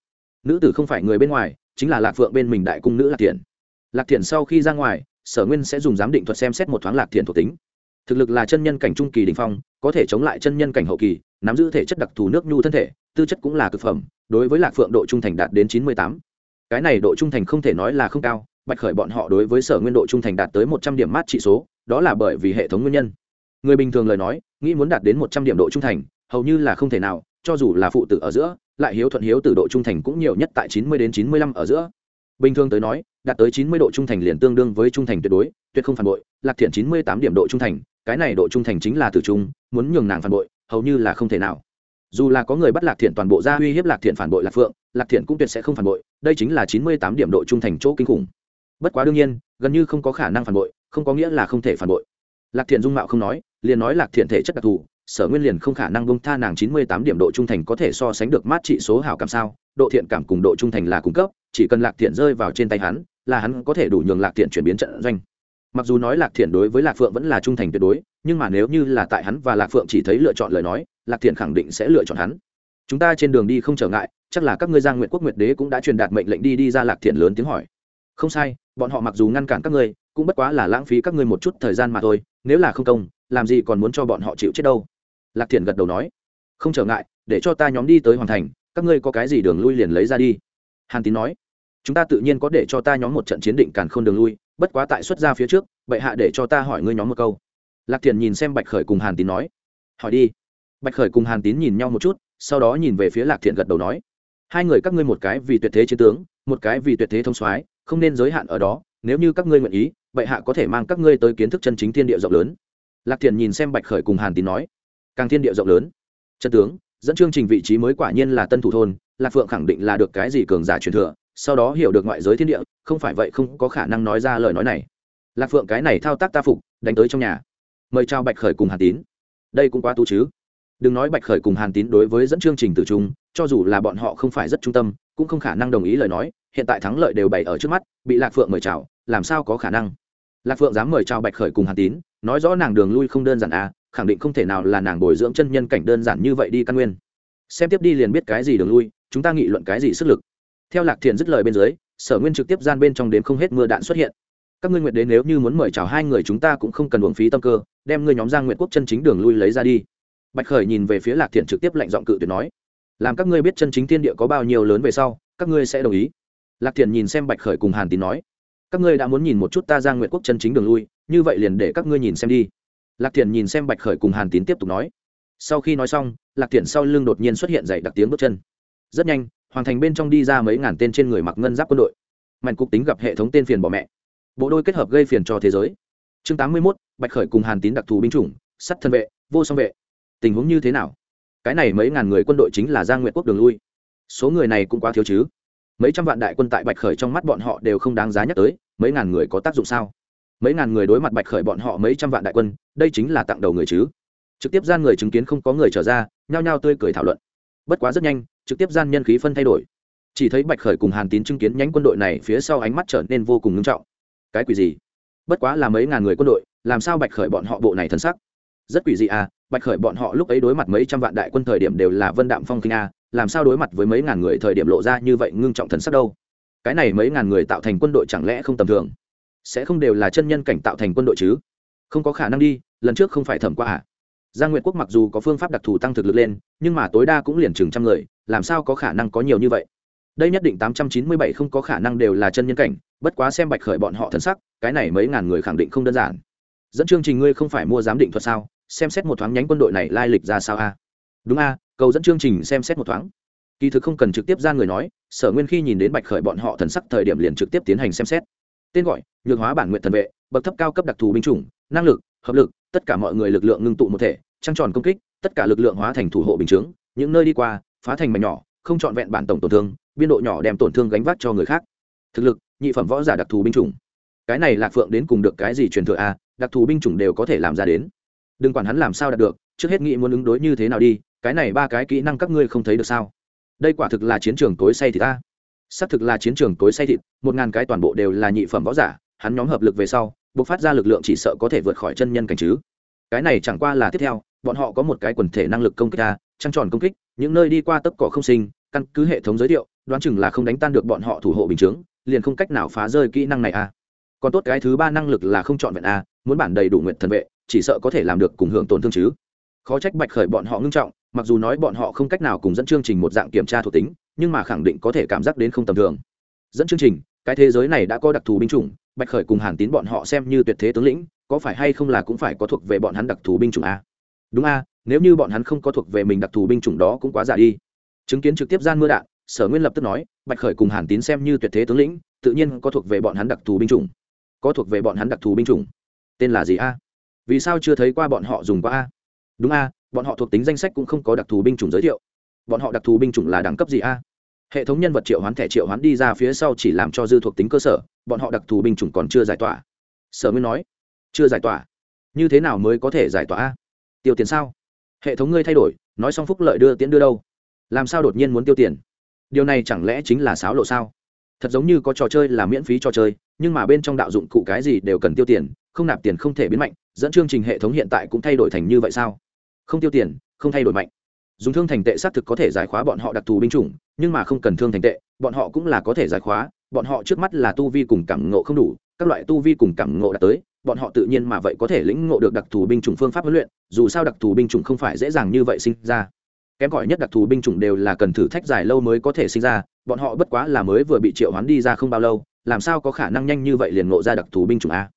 nữ tử không phải người bên ngoài, chính là lạc phượng bên mình đại cung nữ lạc thiện lạc thiện sau khi ra ngoài, sở nguyên sẽ dùng giám định thuật xem xét một thoáng lạc thiện thuộc tính. Thực lực là chân nhân cảnh trung kỳ đình phong, có thể chống lại chân nhân cảnh hậu kỳ, nắm giữ thể chất đặc thù nước nhu thân thể, tư chất cũng là cực phẩm, đối với lạc phượng độ trung thành đạt đến chín mươi tám. Cái này độ trung thành không thể nói là không cao, bạch khởi bọn họ đối với sở nguyên độ trung thành đạt tới một trăm điểm mát trị số, đó là bởi vì hệ thống nguyên nhân. Người bình thường lời nói, nghĩ muốn đạt đến một trăm điểm độ trung thành, hầu như là không thể nào, cho dù là phụ tử ở giữa lại hiếu thuận hiếu từ độ trung thành cũng nhiều nhất tại chín mươi đến chín mươi lăm ở giữa. Bình thường tới nói, đạt tới chín mươi độ trung thành liền tương đương với trung thành tuyệt đối, tuyệt không phản bội, lạc thiện chín mươi tám điểm độ trung thành, cái này độ trung thành chính là tử trung, muốn nhường nàng phản bội, hầu như là không thể nào. Dù là có người bắt lạc thiện toàn bộ ra uy hiếp lạc thiện phản bội lạc phượng, lạc thiện cũng tuyệt sẽ không phản bội, đây chính là chín mươi tám điểm độ trung thành chỗ kinh khủng. Bất quá đương nhiên, gần như không có khả năng phản bội, không có nghĩa là không thể phản bội. Lạc thiện dung mạo không nói, liền nói lạc thiện thể chất đặc thù sở nguyên liền không khả năng bông tha nàng chín mươi tám điểm độ trung thành có thể so sánh được mát trị số hảo cảm sao? Độ thiện cảm cùng độ trung thành là cung cấp, chỉ cần lạc thiện rơi vào trên tay hắn, là hắn có thể đủ nhường lạc thiện chuyển biến trận doanh. Mặc dù nói lạc thiện đối với lạc phượng vẫn là trung thành tuyệt đối, nhưng mà nếu như là tại hắn và lạc phượng chỉ thấy lựa chọn lời nói, lạc thiện khẳng định sẽ lựa chọn hắn. Chúng ta trên đường đi không trở ngại, chắc là các ngươi giang nguyện quốc nguyệt đế cũng đã truyền đạt mệnh lệnh đi đi ra lạc thiện lớn tiếng hỏi. Không sai, bọn họ mặc dù ngăn cản các ngươi, cũng bất quá là lãng phí các ngươi một chút thời gian mà thôi, nếu là không công, làm gì còn muốn cho bọn họ chịu chết đâu? Lạc thiện gật đầu nói, không trở ngại, để cho ta nhóm đi tới hoàn thành, các ngươi có cái gì đường lui liền lấy ra đi. Hàn tín nói, chúng ta tự nhiên có để cho ta nhóm một trận chiến định càn không đường lui, bất quá tại xuất ra phía trước, bệ hạ để cho ta hỏi ngươi nhóm một câu. Lạc thiện nhìn xem bạch khởi cùng hàn tín nói, hỏi đi. Bạch khởi cùng hàn tín nhìn nhau một chút, sau đó nhìn về phía lạc thiện gật đầu nói, hai người các ngươi một cái vì tuyệt thế chiến tướng, một cái vì tuyệt thế thông soái, không nên giới hạn ở đó, nếu như các ngươi nguyện ý, bệ hạ có thể mang các ngươi tới kiến thức chân chính thiên địa rộng lớn. Lạc thiện nhìn xem bạch khởi cùng hàn tín nói càng thiên địa rộng lớn. Chân tướng dẫn chương trình vị trí mới quả nhiên là tân thủ thôn lạc phượng khẳng định là được cái gì cường giả truyền thừa sau đó hiểu được ngoại giới thiên địa không phải vậy không có khả năng nói ra lời nói này. Lạc phượng cái này thao tác ta phục đánh tới trong nhà. Mời chào bạch khởi cùng hàn tín. Đây cũng quá tu chứ. Đừng nói bạch khởi cùng hàn tín đối với dẫn chương trình từ chung, cho dù là bọn họ không phải rất trung tâm cũng không khả năng đồng ý lời nói hiện tại thắng lợi đều bày ở trước mắt bị lạc phượng mời chào làm sao có khả năng? Lạc phượng dám mời chào bạch khởi cùng hàn tín nói rõ nàng đường lui không đơn giản à khẳng định không thể nào là nàng bồi dưỡng chân nhân cảnh đơn giản như vậy đi căn nguyên. Xem tiếp đi liền biết cái gì đường lui, chúng ta nghị luận cái gì sức lực. Theo lạc thiện dứt lời bên dưới, sở nguyên trực tiếp gian bên trong đến không hết mưa đạn xuất hiện. Các ngươi nguyện đến nếu như muốn mời chào hai người chúng ta cũng không cần uổng phí tâm cơ, đem ngươi nhóm giang nguyện quốc chân chính đường lui lấy ra đi. Bạch khởi nhìn về phía lạc thiện trực tiếp lệnh giọng cự tuyệt nói, làm các ngươi biết chân chính thiên địa có bao nhiêu lớn về sau, các ngươi sẽ đồng ý. Lạc thiện nhìn xem bạch khởi cùng hàn tín nói, các ngươi đã muốn nhìn một chút ta giang nguyện quốc chân chính đường lui, như vậy liền để các ngươi nhìn xem đi lạc thiện nhìn xem bạch khởi cùng hàn tín tiếp tục nói. Sau khi nói xong, lạc thiện sau lưng đột nhiên xuất hiện dậy đặc tiếng bước chân. Rất nhanh, hoàng thành bên trong đi ra mấy ngàn tên trên người mặc ngân giáp quân đội. Mạnh cục tính gặp hệ thống tên phiền bỏ mẹ. Bộ đôi kết hợp gây phiền cho thế giới. Chương tám mươi mốt, bạch khởi cùng hàn tín đặc thù binh chủng, sắt thân vệ, vô song vệ. Tình huống như thế nào? Cái này mấy ngàn người quân đội chính là giang nguyện quốc đường lui. Số người này cũng quá thiếu chứ. Mấy trăm vạn đại quân tại bạch khởi trong mắt bọn họ đều không đáng giá nhắc tới, mấy ngàn người có tác dụng sao? Mấy ngàn người đối mặt bạch khởi bọn họ mấy trăm vạn đại quân, đây chính là tặng đầu người chứ. Trực tiếp gian người chứng kiến không có người trở ra, nhao nhao tươi cười thảo luận. Bất quá rất nhanh, trực tiếp gian nhân khí phân thay đổi. Chỉ thấy bạch khởi cùng hàn tín chứng kiến nhánh quân đội này phía sau ánh mắt trở nên vô cùng ngưng trọng. Cái quỷ gì? Bất quá là mấy ngàn người quân đội, làm sao bạch khởi bọn họ bộ này thân sắc? Rất quỷ dị à bạch khởi bọn họ lúc ấy đối mặt mấy trăm vạn đại quân thời điểm đều là vân đạm phong kinh a, làm sao đối mặt với mấy ngàn người thời điểm lộ ra như vậy ngưng trọng thần sắc đâu? Cái này mấy ngàn người tạo thành quân đội chẳng lẽ không tầm thường? Sẽ không đều là chân nhân cảnh tạo thành quân đội chứ? Không có khả năng đi, lần trước không phải thẩm qua à? Giang Nguyện quốc mặc dù có phương pháp đặc thù tăng thực lực lên, nhưng mà tối đa cũng liền chừng trăm người, làm sao có khả năng có nhiều như vậy? Đây nhất định tám trăm chín mươi bảy không có khả năng đều là chân nhân cảnh, bất quá xem bạch khởi bọn họ thần sắc, cái này mấy ngàn người khẳng định không đơn giản. Dẫn chương trình ngươi không phải mua giám định thuật sao? Xem xét một thoáng nhánh quân đội này lai lịch ra sao a? Đúng a, cầu dẫn chương trình xem xét một thoáng. Kỳ thực không cần trực tiếp ra người nói, sở nguyên khi nhìn đến bạch khởi bọn họ thần sắc thời điểm liền trực tiếp tiến hành xem xét tên gọi, nhược hóa bản nguyện thần vệ, bậc thấp cao cấp đặc thù binh chủng, năng lực, hợp lực, tất cả mọi người lực lượng ngưng tụ một thể, trăng tròn công kích, tất cả lực lượng hóa thành thủ hộ bình chướng, những nơi đi qua, phá thành mảnh nhỏ, không trọn vẹn bản tổng tổn thương, biên độ nhỏ đem tổn thương gánh vác cho người khác. Thực lực, nhị phẩm võ giả đặc thù binh chủng. Cái này lạc phượng đến cùng được cái gì truyền thừa a, đặc thù binh chủng đều có thể làm ra đến. Đừng quản hắn làm sao đạt được, trước hết nghĩ muốn ứng đối như thế nào đi, cái này ba cái kỹ năng các ngươi không thấy được sao? Đây quả thực là chiến trường tối say thịt ta xác thực là chiến trường tối say thịt, một ngàn cái toàn bộ đều là nhị phẩm võ giả, hắn nhóm hợp lực về sau buộc phát ra lực lượng chỉ sợ có thể vượt khỏi chân nhân cảnh chứ. Cái này chẳng qua là tiếp theo, bọn họ có một cái quần thể năng lực công kích ta trăng tròn công kích, những nơi đi qua tấp cỏ không sinh, căn cứ hệ thống giới thiệu, đoán chừng là không đánh tan được bọn họ thủ hộ bình chướng, liền không cách nào phá rơi kỹ năng này a còn tốt cái thứ ba năng lực là không chọn vẹn a muốn bản đầy đủ nguyện thần vệ, chỉ sợ có thể làm được cùng hưởng tổn thương chứ. Khó trách bạch khởi bọn họ ngưng trọng, mặc dù nói bọn họ không cách nào cùng dẫn chương trình một dạng kiểm tra thuộc tính nhưng mà khẳng định có thể cảm giác đến không tầm thường. Dẫn chương trình, cái thế giới này đã có đặc thù binh chủng, bạch khởi cùng hàn tín bọn họ xem như tuyệt thế tướng lĩnh, có phải hay không là cũng phải có thuộc về bọn hắn đặc thù binh chủng a? Đúng a, nếu như bọn hắn không có thuộc về mình đặc thù binh chủng đó cũng quá giả đi. Chứng kiến trực tiếp gian mưa đạn, sở nguyên lập tức nói, bạch khởi cùng hàn tín xem như tuyệt thế tướng lĩnh, tự nhiên có thuộc về bọn hắn đặc thù binh chủng. Có thuộc về bọn hắn đặc thù binh chủng. Tên là gì a? Vì sao chưa thấy qua bọn họ dùng qua a? Đúng a, bọn họ thuộc tính danh sách cũng không có đặc thù binh chủng giới thiệu. Bọn họ đặc thù binh chủng là đẳng cấp gì a? Hệ thống nhân vật triệu hoán thẻ triệu hoán đi ra phía sau chỉ làm cho dư thuộc tính cơ sở, bọn họ đặc thù binh chủng còn chưa giải tỏa. Sở nguyên nói, chưa giải tỏa. Như thế nào mới có thể giải tỏa? Tiêu tiền sao? Hệ thống ngươi thay đổi, nói xong phúc lợi đưa tiễn đưa đâu? Làm sao đột nhiên muốn tiêu tiền? Điều này chẳng lẽ chính là sáo lộ sao? Thật giống như có trò chơi là miễn phí trò chơi, nhưng mà bên trong đạo dụng cụ cái gì đều cần tiêu tiền, không nạp tiền không thể biến mạnh, dẫn chương trình hệ thống hiện tại cũng thay đổi thành như vậy sao? Không tiêu tiền, không thay đổi mạnh dùng thương thành tệ xác thực có thể giải khóa bọn họ đặc thù binh chủng, nhưng mà không cần thương thành tệ, bọn họ cũng là có thể giải khóa, bọn họ trước mắt là tu vi cùng cảm ngộ không đủ, các loại tu vi cùng cảm ngộ đạt tới, bọn họ tự nhiên mà vậy có thể lĩnh ngộ được đặc thù binh chủng phương pháp huấn luyện, dù sao đặc thù binh chủng không phải dễ dàng như vậy sinh ra. Kém gọi nhất đặc thù binh chủng đều là cần thử thách dài lâu mới có thể sinh ra, bọn họ bất quá là mới vừa bị triệu hoán đi ra không bao lâu, làm sao có khả năng nhanh như vậy liền ngộ ra đặc thù binh chủng a?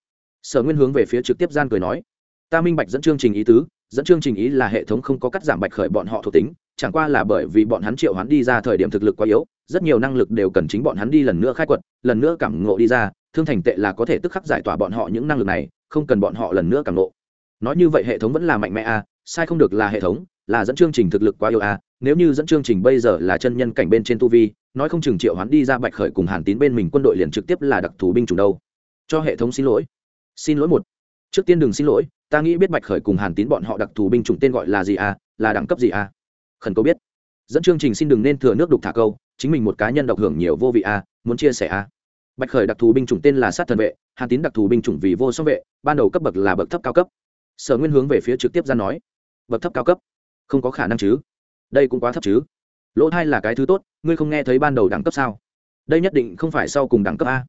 Sở nguyên hướng về phía trực tiếp gian cười nói, ta minh bạch dẫn chương trình ý tứ dẫn chương trình ý là hệ thống không có cắt giảm bạch khởi bọn họ thuộc tính, chẳng qua là bởi vì bọn hắn triệu hắn đi ra thời điểm thực lực quá yếu, rất nhiều năng lực đều cần chính bọn hắn đi lần nữa khai quật, lần nữa cảm ngộ đi ra, thương thành tệ là có thể tức khắc giải tỏa bọn họ những năng lực này, không cần bọn họ lần nữa cảm ngộ. Nói như vậy hệ thống vẫn là mạnh mẽ a, sai không được là hệ thống, là dẫn chương trình thực lực quá yếu a, nếu như dẫn chương trình bây giờ là chân nhân cảnh bên trên tu vi, nói không chừng triệu hoán đi ra bạch khởi cùng hàn tín bên mình quân đội liền trực tiếp là đặc thù binh chủng đâu. Cho hệ thống xin lỗi. Xin lỗi một. Trước tiên đừng xin lỗi ta nghĩ biết bạch khởi cùng hàn tín bọn họ đặc thù binh chủng tên gọi là gì à? Là đẳng cấp gì à? Khẩn cầu biết. Dẫn chương trình xin đừng nên thừa nước đục thả câu, chính mình một cá nhân độc hưởng nhiều vô vị à muốn chia sẻ à. Bạch khởi đặc thù binh chủng tên là sát thần vệ, hàn tín đặc thù binh chủng vì vô song vệ, ban đầu cấp bậc là bậc thấp cao cấp. Sở nguyên hướng về phía trực tiếp ra nói, bậc thấp cao cấp? Không có khả năng chứ. Đây cũng quá thấp chứ. Lỗ thai là cái thứ tốt, ngươi không nghe thấy ban đầu đẳng cấp sao? Đây nhất định không phải sau cùng đẳng cấp a.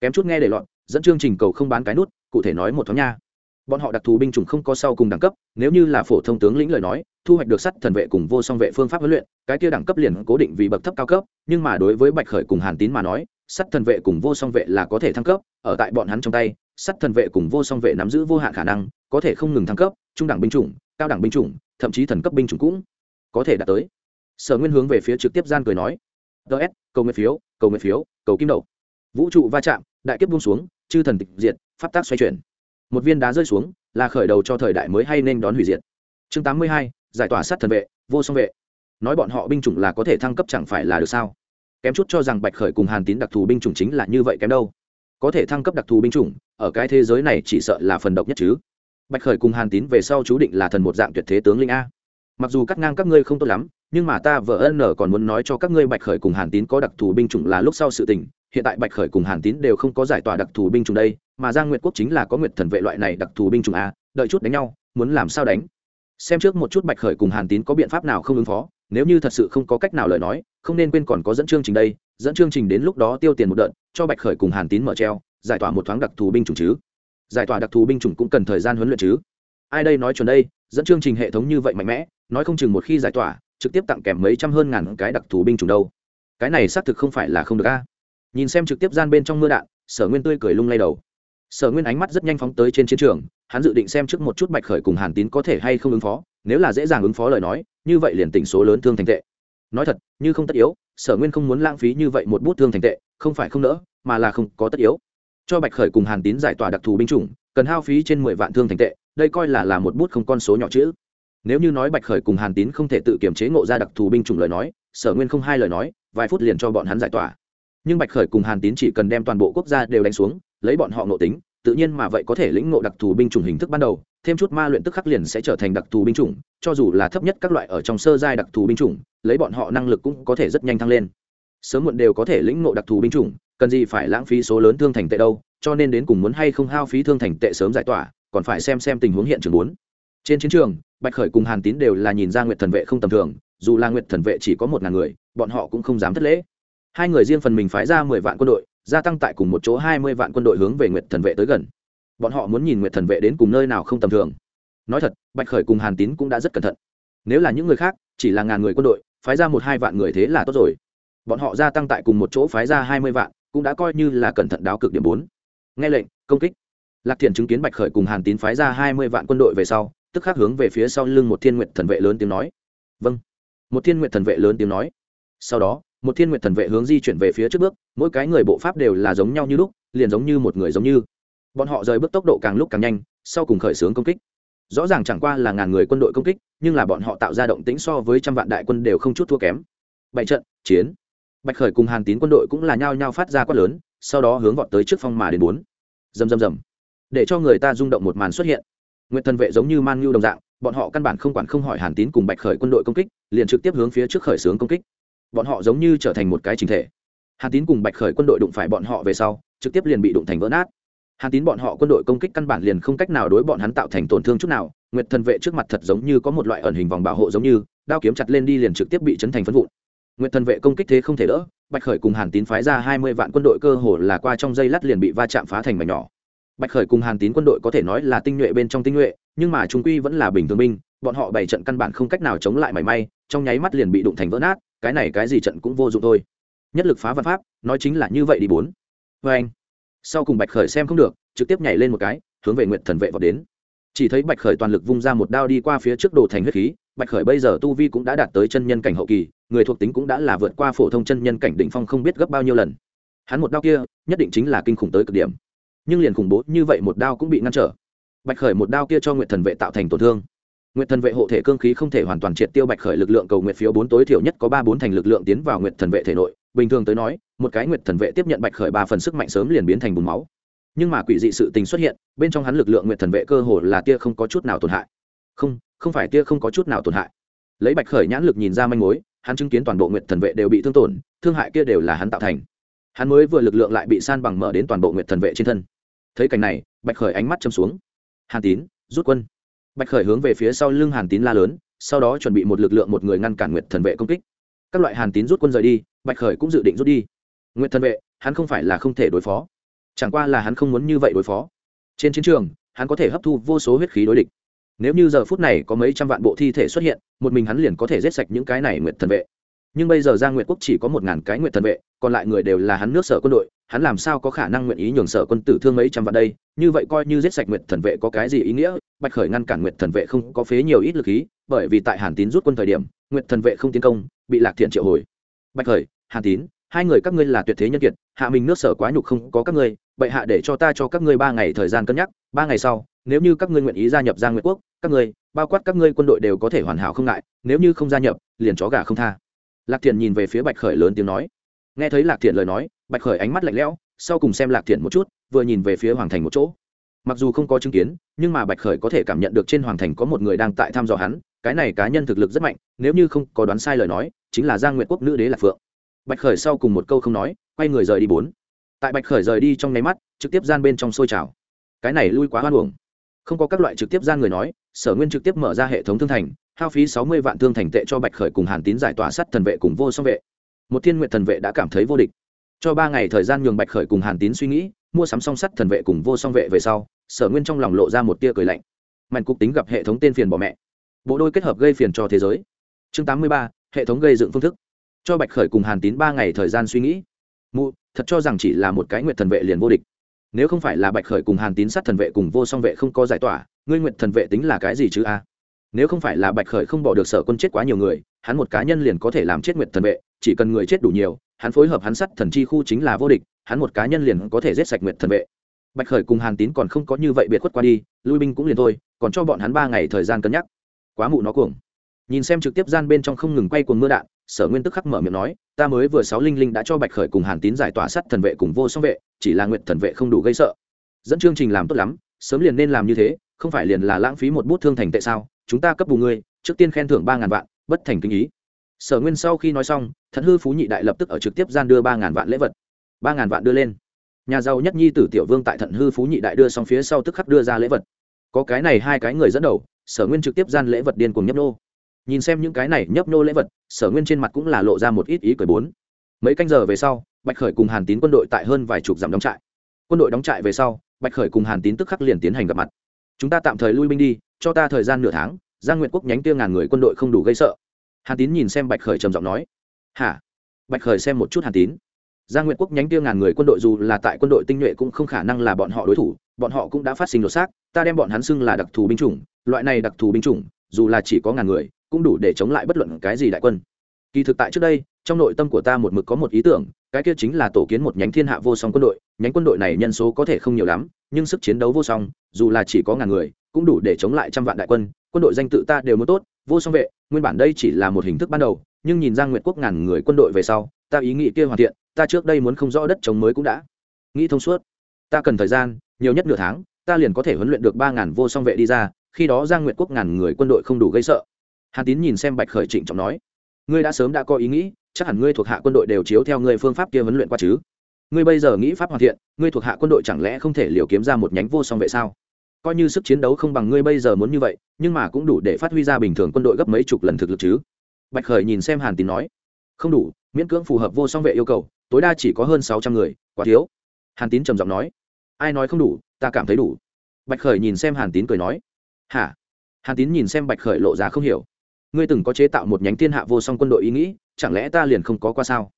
Kém chút nghe để loạn. dẫn chương trình cầu không bán cái nút, cụ thể nói một thoáng nha bọn họ đặc thù binh chủng không có sau cùng đẳng cấp, nếu như là phổ thông tướng lĩnh lời nói, thu hoạch được sắt thần vệ cùng vô song vệ phương pháp huấn luyện, cái kia đẳng cấp liền cố định vì bậc thấp cao cấp, nhưng mà đối với bạch khởi cùng hàn tín mà nói, sắt thần vệ cùng vô song vệ là có thể thăng cấp, ở tại bọn hắn trong tay, sắt thần vệ cùng vô song vệ nắm giữ vô hạn khả năng, có thể không ngừng thăng cấp, trung đẳng binh chủng, cao đẳng binh chủng, thậm chí thần cấp binh chủng cũng có thể đạt tới. Sở nguyên hướng về phía trực tiếp gian cười nói ts cầu nguyện phiếu, cầu nguyện phiếu, cầu kim đậu vũ trụ va chạm, đại kiếp buông xuống, chư thần tịch diệt, pháp tác xoay chuyển một viên đá rơi xuống, là khởi đầu cho thời đại mới hay nên đón hủy diệt. Chương tám mươi hai, giải tỏa sát thần vệ, vô song vệ. Nói bọn họ binh chủng là có thể thăng cấp chẳng phải là được sao? Kém chút cho rằng bạch khởi cùng hàn tín đặc thù binh chủng chính là như vậy kém đâu. Có thể thăng cấp đặc thù binh chủng, ở cái thế giới này chỉ sợ là phần độc nhất chứ. Bạch khởi cùng hàn tín về sau chú định là thần một dạng tuyệt thế tướng linh a. Mặc dù cắt ngang các ngươi không tốt lắm, nhưng mà ta vợ ân nở còn muốn nói cho các ngươi bạch khởi cùng hàn tín có đặc thù binh chủng là lúc sau sự tình. Hiện tại bạch khởi cùng hàn tín đều không có giải tỏa đặc thù binh chủng đây mà giang nguyệt quốc chính là có nguyệt thần vệ loại này đặc thù binh chủng a, đợi chút đánh nhau, muốn làm sao đánh? Xem trước một chút bạch khởi cùng hàn tín có biện pháp nào không ứng phó, nếu như thật sự không có cách nào lời nói, không nên quên còn có dẫn chương trình đây, dẫn chương trình đến lúc đó tiêu tiền một đợt, cho bạch khởi cùng hàn tín mở treo, giải tỏa một thoáng đặc thù binh chủng chứ. Giải tỏa đặc thù binh chủng cũng cần thời gian huấn luyện chứ. Ai đây nói chuẩn đây, dẫn chương trình hệ thống như vậy mạnh mẽ, nói không chừng một khi giải tỏa, trực tiếp tặng kèm mấy trăm hơn ngàn cái đặc thù binh chủng đâu. Cái này xác thực không phải là không được a. Nhìn xem trực tiếp gian bên trong mưa đạn, sở nguyên tươi cười lung lay đầu sở nguyên ánh mắt rất nhanh phóng tới trên chiến trường, hắn dự định xem trước một chút bạch khởi cùng hàn tín có thể hay không ứng phó, nếu là dễ dàng ứng phó lời nói, như vậy liền tỉnh số lớn thương thành tệ. Nói thật, như không tất yếu, sở nguyên không muốn lãng phí như vậy một bút thương thành tệ, không phải không nỡ, mà là không có tất yếu. Cho bạch khởi cùng hàn tín giải tỏa đặc thù binh chủng, cần hao phí trên mười vạn thương thành tệ, đây coi là là một bút không con số nhỏ chữ nếu như nói bạch khởi cùng hàn tín không thể tự kiểm chế ngộ ra đặc thù binh chủng lời nói, sở nguyên không hai lời nói, vài phút liền cho bọn hắn giải tỏa. Nhưng bạch khởi cùng hàn tín chỉ cần đem toàn bộ quốc gia đều đánh xuống lấy bọn họ ngộ tính, tự nhiên mà vậy có thể lĩnh ngộ đặc thù binh chủng hình thức ban đầu, thêm chút ma luyện tức khắc liền sẽ trở thành đặc thù binh chủng, cho dù là thấp nhất các loại ở trong sơ giai đặc thù binh chủng, lấy bọn họ năng lực cũng có thể rất nhanh thăng lên. Sớm muộn đều có thể lĩnh ngộ đặc thù binh chủng, cần gì phải lãng phí số lớn thương thành tệ đâu, cho nên đến cùng muốn hay không hao phí thương thành tệ sớm giải tỏa, còn phải xem xem tình huống hiện trường muốn trên chiến trường, bạch khởi cùng hàn tín đều là nhìn ra nguyệt thần vệ không tầm thường, dù là nguyệt thần vệ chỉ có một ngàn người, bọn họ cũng không dám thất lễ hai người riêng phần mình phái ra mười vạn quân đội, gia tăng tại cùng một chỗ hai mươi vạn quân đội hướng về nguyệt thần vệ tới gần. Bọn họ muốn nhìn nguyệt thần vệ đến cùng nơi nào không tầm thường. Nói thật, bạch khởi cùng hàn tín cũng đã rất cẩn thận. Nếu là những người khác, chỉ là ngàn người quân đội, phái ra một hai vạn người thế là tốt rồi. Bọn họ gia tăng tại cùng một chỗ phái ra hai mươi vạn, cũng đã coi như là cẩn thận đáo cực điểm bốn. Nghe lệnh, công kích. Lạc thiện chứng kiến bạch khởi cùng hàn tín phái ra hai mươi vạn quân đội về sau, tức khắc hướng về phía sau lưng một thiên nguyện thần vệ lớn tiếng nói. Vâng. Một thiên nguyện thần vệ lớn tiếng nói. Sau đó một thiên nguyện thần vệ hướng di chuyển về phía trước bước, mỗi cái người bộ pháp đều là giống nhau như lúc, liền giống như một người giống như. Bọn họ rời bước tốc độ càng lúc càng nhanh, sau cùng khởi xướng công kích. Rõ ràng chẳng qua là ngàn người quân đội công kích, nhưng là bọn họ tạo ra động tĩnh so với trăm vạn đại quân đều không chút thua kém. Bảy trận, chiến. Bạch khởi cùng hàn tín quân đội cũng là nhao nhao phát ra quát lớn, sau đó hướng vọt tới trước phong mà đến bốn. Dầm dầm dầm để cho người ta rung động một màn xuất hiện. Nguyện thần vệ giống như man nhu đồng dạng, bọn họ căn bản không quản không hỏi hàn tín cùng bạch khởi quân đội công kích, liền trực tiếp hướng phía trước khởi xướng công kích bọn họ giống như trở thành một cái chính thể. Hàn tín cùng bạch khởi quân đội đụng phải bọn họ về sau, trực tiếp liền bị đụng thành vỡ nát. Hàn tín bọn họ quân đội công kích căn bản liền không cách nào đối bọn hắn tạo thành tổn thương chút nào, nguyệt thần vệ trước mặt thật giống như có một loại ẩn hình vòng bảo hộ giống như, đao kiếm chặt lên đi liền trực tiếp bị chấn thành phân vụn. Nguyệt thần vệ công kích thế không thể đỡ, bạch khởi cùng hàn tín phái ra hai mươi vạn quân đội cơ hồ là qua trong dây lát liền bị va chạm phá thành mảnh nhỏ. Bạch khởi cùng hàn tín quân đội có thể nói là tinh nhuệ bên trong tinh nhuệ, nhưng mà trung quy vẫn là bình thường binh, bọn họ bảy trận căn bản không cách nào chống lại mảy may, trong nháy mắt liền bị đụng thành vỡ nát cái này cái gì trận cũng vô dụng thôi. Nhất lực phá văn pháp, nói chính là như vậy đi bốn. Vê anh, sau cùng bạch khởi xem không được, trực tiếp nhảy lên một cái, hướng về nguyện thần vệ vào đến. Chỉ thấy bạch khởi toàn lực vung ra một đao đi qua phía trước đồ thành huyết khí, bạch khởi bây giờ tu vi cũng đã đạt tới chân nhân cảnh hậu kỳ, người thuộc tính cũng đã là vượt qua phổ thông chân nhân cảnh đỉnh phong không biết gấp bao nhiêu lần. Hắn một đao kia, nhất định chính là kinh khủng tới cực điểm. Nhưng liền khủng bố như vậy một đao cũng bị ngăn trở. Bạch khởi một đao kia cho nguyện thần vệ tạo thành tổn thương nguyệt thần vệ hộ thể cương khí không thể hoàn toàn triệt tiêu bạch khởi lực lượng cầu nguyệt phiếu bốn tối thiểu nhất có ba bốn thành lực lượng tiến vào nguyệt thần vệ thể nội. Bình thường tới nói, một cái nguyệt thần vệ tiếp nhận bạch khởi ba phần sức mạnh sớm liền biến thành bùn máu. Nhưng mà quỷ dị sự tình xuất hiện, bên trong hắn lực lượng nguyệt thần vệ cơ hồ là tia không có chút nào tổn hại. Không không phải tia không có chút nào tổn hại. Lấy bạch khởi nhãn lực nhìn ra manh mối, hắn chứng kiến toàn bộ nguyệt thần vệ đều bị thương tổn, thương hại kia đều là hắn tạo thành. Hắn mới vừa lực lượng lại bị san bằng mở đến toàn bộ nguyệt thần vệ trên thân. Thấy cảnh này, bạch khởi ánh mắt châm xuống. Hàn tín, rút quân bạch khởi hướng về phía sau lưng hàn tín la lớn, sau đó chuẩn bị một lực lượng một người ngăn cản nguyệt thần vệ công kích. Các loại hàn tín rút quân rời đi, bạch khởi cũng dự định rút đi. Nguyệt thần vệ, hắn không phải là không thể đối phó. Chẳng qua là hắn không muốn như vậy đối phó. Trên chiến trường, hắn có thể hấp thu vô số huyết khí đối địch. Nếu như giờ phút này có mấy trăm vạn bộ thi thể xuất hiện, một mình hắn liền có thể giết sạch những cái này nguyệt thần vệ. Nhưng bây giờ giang nguyệt quốc chỉ có một ngàn cái nguyệt thần vệ, còn lại người đều là hắn nước sở quân đội, hắn làm sao có khả năng nguyện ý nhường sở quân tử thương mấy trăm vạn đây? Như vậy coi như giết sạch nguyệt thần vệ có cái gì ý nghĩa? Bạch khởi ngăn cản nguyệt thần vệ không có phế nhiều ít lực khí, bởi vì tại hàn tín rút quân thời điểm, nguyệt thần vệ không tiến công, bị lạc thiện triệu hồi. Bạch khởi, hàn tín, hai người các ngươi là tuyệt thế nhân kiệt, hạ mình nước sở quá nhục không có các ngươi, bệ hạ để cho ta cho các ngươi ba ngày thời gian cân nhắc, ba ngày sau, nếu như các ngươi nguyện ý gia nhập giang nguyệt quốc, các ngươi, bao quát các ngươi quân đội đều có thể hoàn hảo không ngại, nếu như không gia nhập, liền chó gà không tha. Lạc thiện nhìn về phía bạch khởi lớn tiếng nói. Nghe thấy lạc thiện lời nói, bạch khởi ánh mắt lạnh lẽo, sau cùng xem lạc thiện một chút, vừa nhìn về phía hoàng thành một chỗ mặc dù không có chứng kiến, nhưng mà bạch khởi có thể cảm nhận được trên hoàng thành có một người đang tại thăm dò hắn, cái này cá nhân thực lực rất mạnh, nếu như không có đoán sai lời nói, chính là giang nguyện quốc nữ đế lạc phượng. Bạch khởi sau cùng một câu không nói, quay người rời đi bốn. Tại bạch khởi rời đi trong nháy mắt, trực tiếp gian bên trong sôi trào. Cái này lui quá hoan hưởng không có các loại trực tiếp gian người nói, sở nguyên trực tiếp mở ra hệ thống thương thành, hao phí sáu mươi vạn thương thành tệ cho bạch khởi cùng hàn tín giải tỏa sắt thần vệ cùng vô song vệ. Một thiên nguyện thần vệ đã cảm thấy vô địch. Cho ba ngày thời gian nhường bạch khởi cùng hàn tín suy nghĩ, mua sắm song sắt thần vệ cùng vô song vệ về sau sở nguyên trong lòng lộ ra một tia cười lạnh. Mạnh cục tính gặp hệ thống tên phiền bỏ mẹ. Bộ đôi kết hợp gây phiền cho thế giới. Chương tám mươi ba, hệ thống gây dựng phương thức. Cho bạch khởi cùng hàn tín ba ngày thời gian suy nghĩ. Mụ, thật cho rằng chỉ là một cái nguyện thần vệ liền vô địch. Nếu không phải là bạch khởi cùng hàn tín sát thần vệ cùng vô song vệ không có giải tỏa, ngươi nguyện thần vệ tính là cái gì chứ a? Nếu không phải là bạch khởi không bỏ được sở quân chết quá nhiều người, hắn một cá nhân liền có thể làm chết nguyện thần vệ, chỉ cần người chết đủ nhiều, hắn phối hợp hắn sắt thần chi khu chính là vô địch, hắn một cá nhân liền có thể giết sạch nguyện thần vệ bạch khởi cùng hàn tín còn không có như vậy biệt khuất qua đi, lui binh cũng liền thôi, còn cho bọn hắn ba ngày thời gian cân nhắc. Quá mụ nó cuồng. Nhìn xem trực tiếp gian bên trong không ngừng quay cuồng mưa đạn, sở nguyên tức khắc mở miệng nói, ta mới vừa sáu linh linh đã cho bạch khởi cùng hàn tín giải tỏa sắt thần vệ cùng vô song vệ, chỉ là nguyện thần vệ không đủ gây sợ. Dẫn chương trình làm tốt lắm, sớm liền nên làm như thế, không phải liền là lãng phí một bút thương thành tệ sao? Chúng ta cấp bù ngươi, trước tiên khen thưởng ba ngàn vạn, bất thành kinh ý. Sở nguyên sau khi nói xong, thận hư phú nhị đại lập tức ở trực tiếp gian đưa ba ngàn vạn lễ vật. Ba ngàn vạn đưa lên nhà giàu nhất nhi tử tiểu vương tại thận hư phú nhị đại đưa xong phía sau tức khắc đưa ra lễ vật. Có cái này hai cái người dẫn đầu, sở nguyên trực tiếp gian lễ vật điên cùng nhấp nô. Nhìn xem những cái này nhấp nô lễ vật, sở nguyên trên mặt cũng là lộ ra một ít ý cười bốn. Mấy canh giờ về sau, bạch khởi cùng hàn tín quân đội tại hơn vài chục dặm đóng trại. Quân đội đóng trại về sau, bạch khởi cùng hàn tín tức khắc liền tiến hành gặp mặt. Chúng ta tạm thời lui binh đi, cho ta thời gian nửa tháng, giang nguyện quốc nhánh tiêu ngàn người quân đội không đủ gây sợ. Hàn tín nhìn xem bạch khởi trầm giọng nói, hả? Bạch khởi xem một chút hàn tín giang nguyện quốc nhánh tiêu ngàn người quân đội dù là tại quân đội tinh nhuệ cũng không khả năng là bọn họ đối thủ, bọn họ cũng đã phát sinh đột xác, ta đem bọn hắn xưng là đặc thù binh chủng, loại này đặc thù binh chủng, dù là chỉ có ngàn người, cũng đủ để chống lại bất luận cái gì đại quân. Kỳ thực tại trước đây, trong nội tâm của ta một mực có một ý tưởng, cái kia chính là tổ kiến một nhánh thiên hạ vô song quân đội, nhánh quân đội này nhân số có thể không nhiều lắm, nhưng sức chiến đấu vô song, dù là chỉ có ngàn người, cũng đủ để chống lại trăm vạn đại quân quân đội danh tự ta đều muốn tốt, vô song vệ, nguyên bản đây chỉ là một hình thức ban đầu nhưng nhìn giang nguyệt quốc ngàn người quân đội về sau, ta ý nghĩ kia hoàn thiện, ta trước đây muốn không rõ đất chống mới cũng đã. Nghĩ thông suốt. Ta cần thời gian, nhiều nhất nửa tháng, ta liền có thể huấn luyện được ba ngàn vô song vệ đi ra, khi đó giang nguyệt quốc ngàn người quân đội không đủ gây sợ. Hàn tín nhìn xem bạch khởi trịnh trọng nói, ngươi đã sớm đã có ý nghĩ, chắc hẳn ngươi thuộc hạ quân đội đều chiếu theo ngươi phương pháp kia huấn luyện qua chứ? Ngươi bây giờ nghĩ pháp hoàn thiện, ngươi thuộc hạ quân đội chẳng lẽ không thể liều kiếm ra một nhánh vô song vệ sao? Coi như sức chiến đấu không bằng ngươi bây giờ muốn như vậy, nhưng mà cũng đủ để phát huy ra bình thường quân đội gấp mấy chục lần thực lực chứ bạch khởi nhìn xem hàn tín nói, không đủ, miễn cưỡng phù hợp vô song vệ yêu cầu, tối đa chỉ có hơn sáu trăm người, quá thiếu. Hàn tín trầm giọng nói, ai nói không đủ, ta cảm thấy đủ. Bạch khởi nhìn xem hàn tín cười nói, hả? Hàn tín nhìn xem bạch khởi lộ ra không hiểu, ngươi từng có chế tạo một nhánh thiên hạ vô song quân đội ý nghĩ, chẳng lẽ ta liền không có qua sao?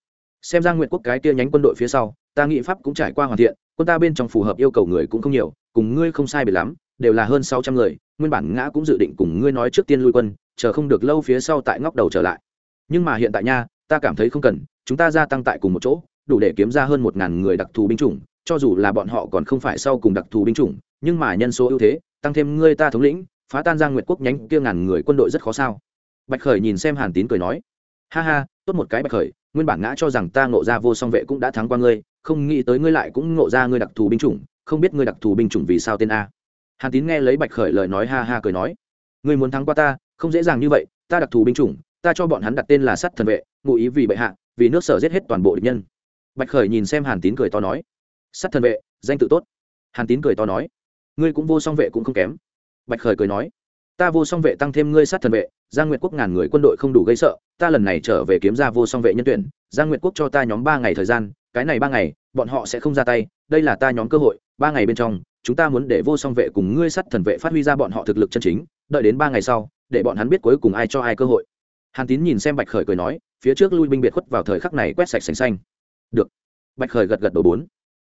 Xem ra nguyện quốc cái kia nhánh quân đội phía sau, ta nghĩ pháp cũng trải qua hoàn thiện, quân ta bên trong phù hợp yêu cầu người cũng không nhiều, cùng ngươi không sai biệt lắm, đều là hơn sáu trăm người, nguyên bản ngã cũng dự định cùng ngươi nói trước tiên lui quân chờ không được lâu phía sau tại ngóc đầu trở lại. Nhưng mà hiện tại nha, ta cảm thấy không cần, chúng ta gia tăng tại cùng một chỗ, đủ để kiếm ra hơn một ngàn người đặc thù binh chủng, cho dù là bọn họ còn không phải sau cùng đặc thù binh chủng, nhưng mà nhân số ưu thế, tăng thêm ngươi ta thống lĩnh, phá tan giang nguyệt quốc nhánh kia ngàn người quân đội rất khó sao. Bạch khởi nhìn xem hàn tín cười nói, ha ha, tốt một cái bạch khởi, nguyên bản ngã cho rằng ta ngộ ra vô song vệ cũng đã thắng qua ngươi, không nghĩ tới ngươi lại cũng ngộ ra ngươi đặc thù binh chủng, không biết ngươi đặc thù binh chủng vì sao tên a. Hàn tín nghe lấy bạch khởi lời nói ha ha cười nói, ngươi muốn thắng qua ta không dễ dàng như vậy, ta đặc thù binh chủng, ta cho bọn hắn đặt tên là sắt thần vệ, ngụ ý vì bệ hạ, vì nước sở giết hết toàn bộ địch nhân. Bạch khởi nhìn xem hàn tín cười to nói, sắt thần vệ, danh tự tốt. Hàn tín cười to nói, ngươi cũng vô song vệ cũng không kém. Bạch khởi cười nói, ta vô song vệ tăng thêm ngươi sát thần vệ, giang nguyệt quốc ngàn người quân đội không đủ gây sợ, ta lần này trở về kiếm ra vô song vệ nhân tuyển, giang nguyệt quốc cho ta nhóm ba ngày thời gian, cái này ba ngày, bọn họ sẽ không ra tay, đây là ta nhóm cơ hội, ba ngày bên trong, chúng ta muốn để vô song vệ cùng ngươi sát thần vệ phát huy ra bọn họ thực lực chân chính, đợi đến ba ngày sau để bọn hắn biết cuối cùng ai cho ai cơ hội. Hàn tín nhìn xem bạch khởi cười nói, phía trước lui binh biệt khuất vào thời khắc này quét sạch sành xanh. Được. Bạch khởi gật gật đầu bốn.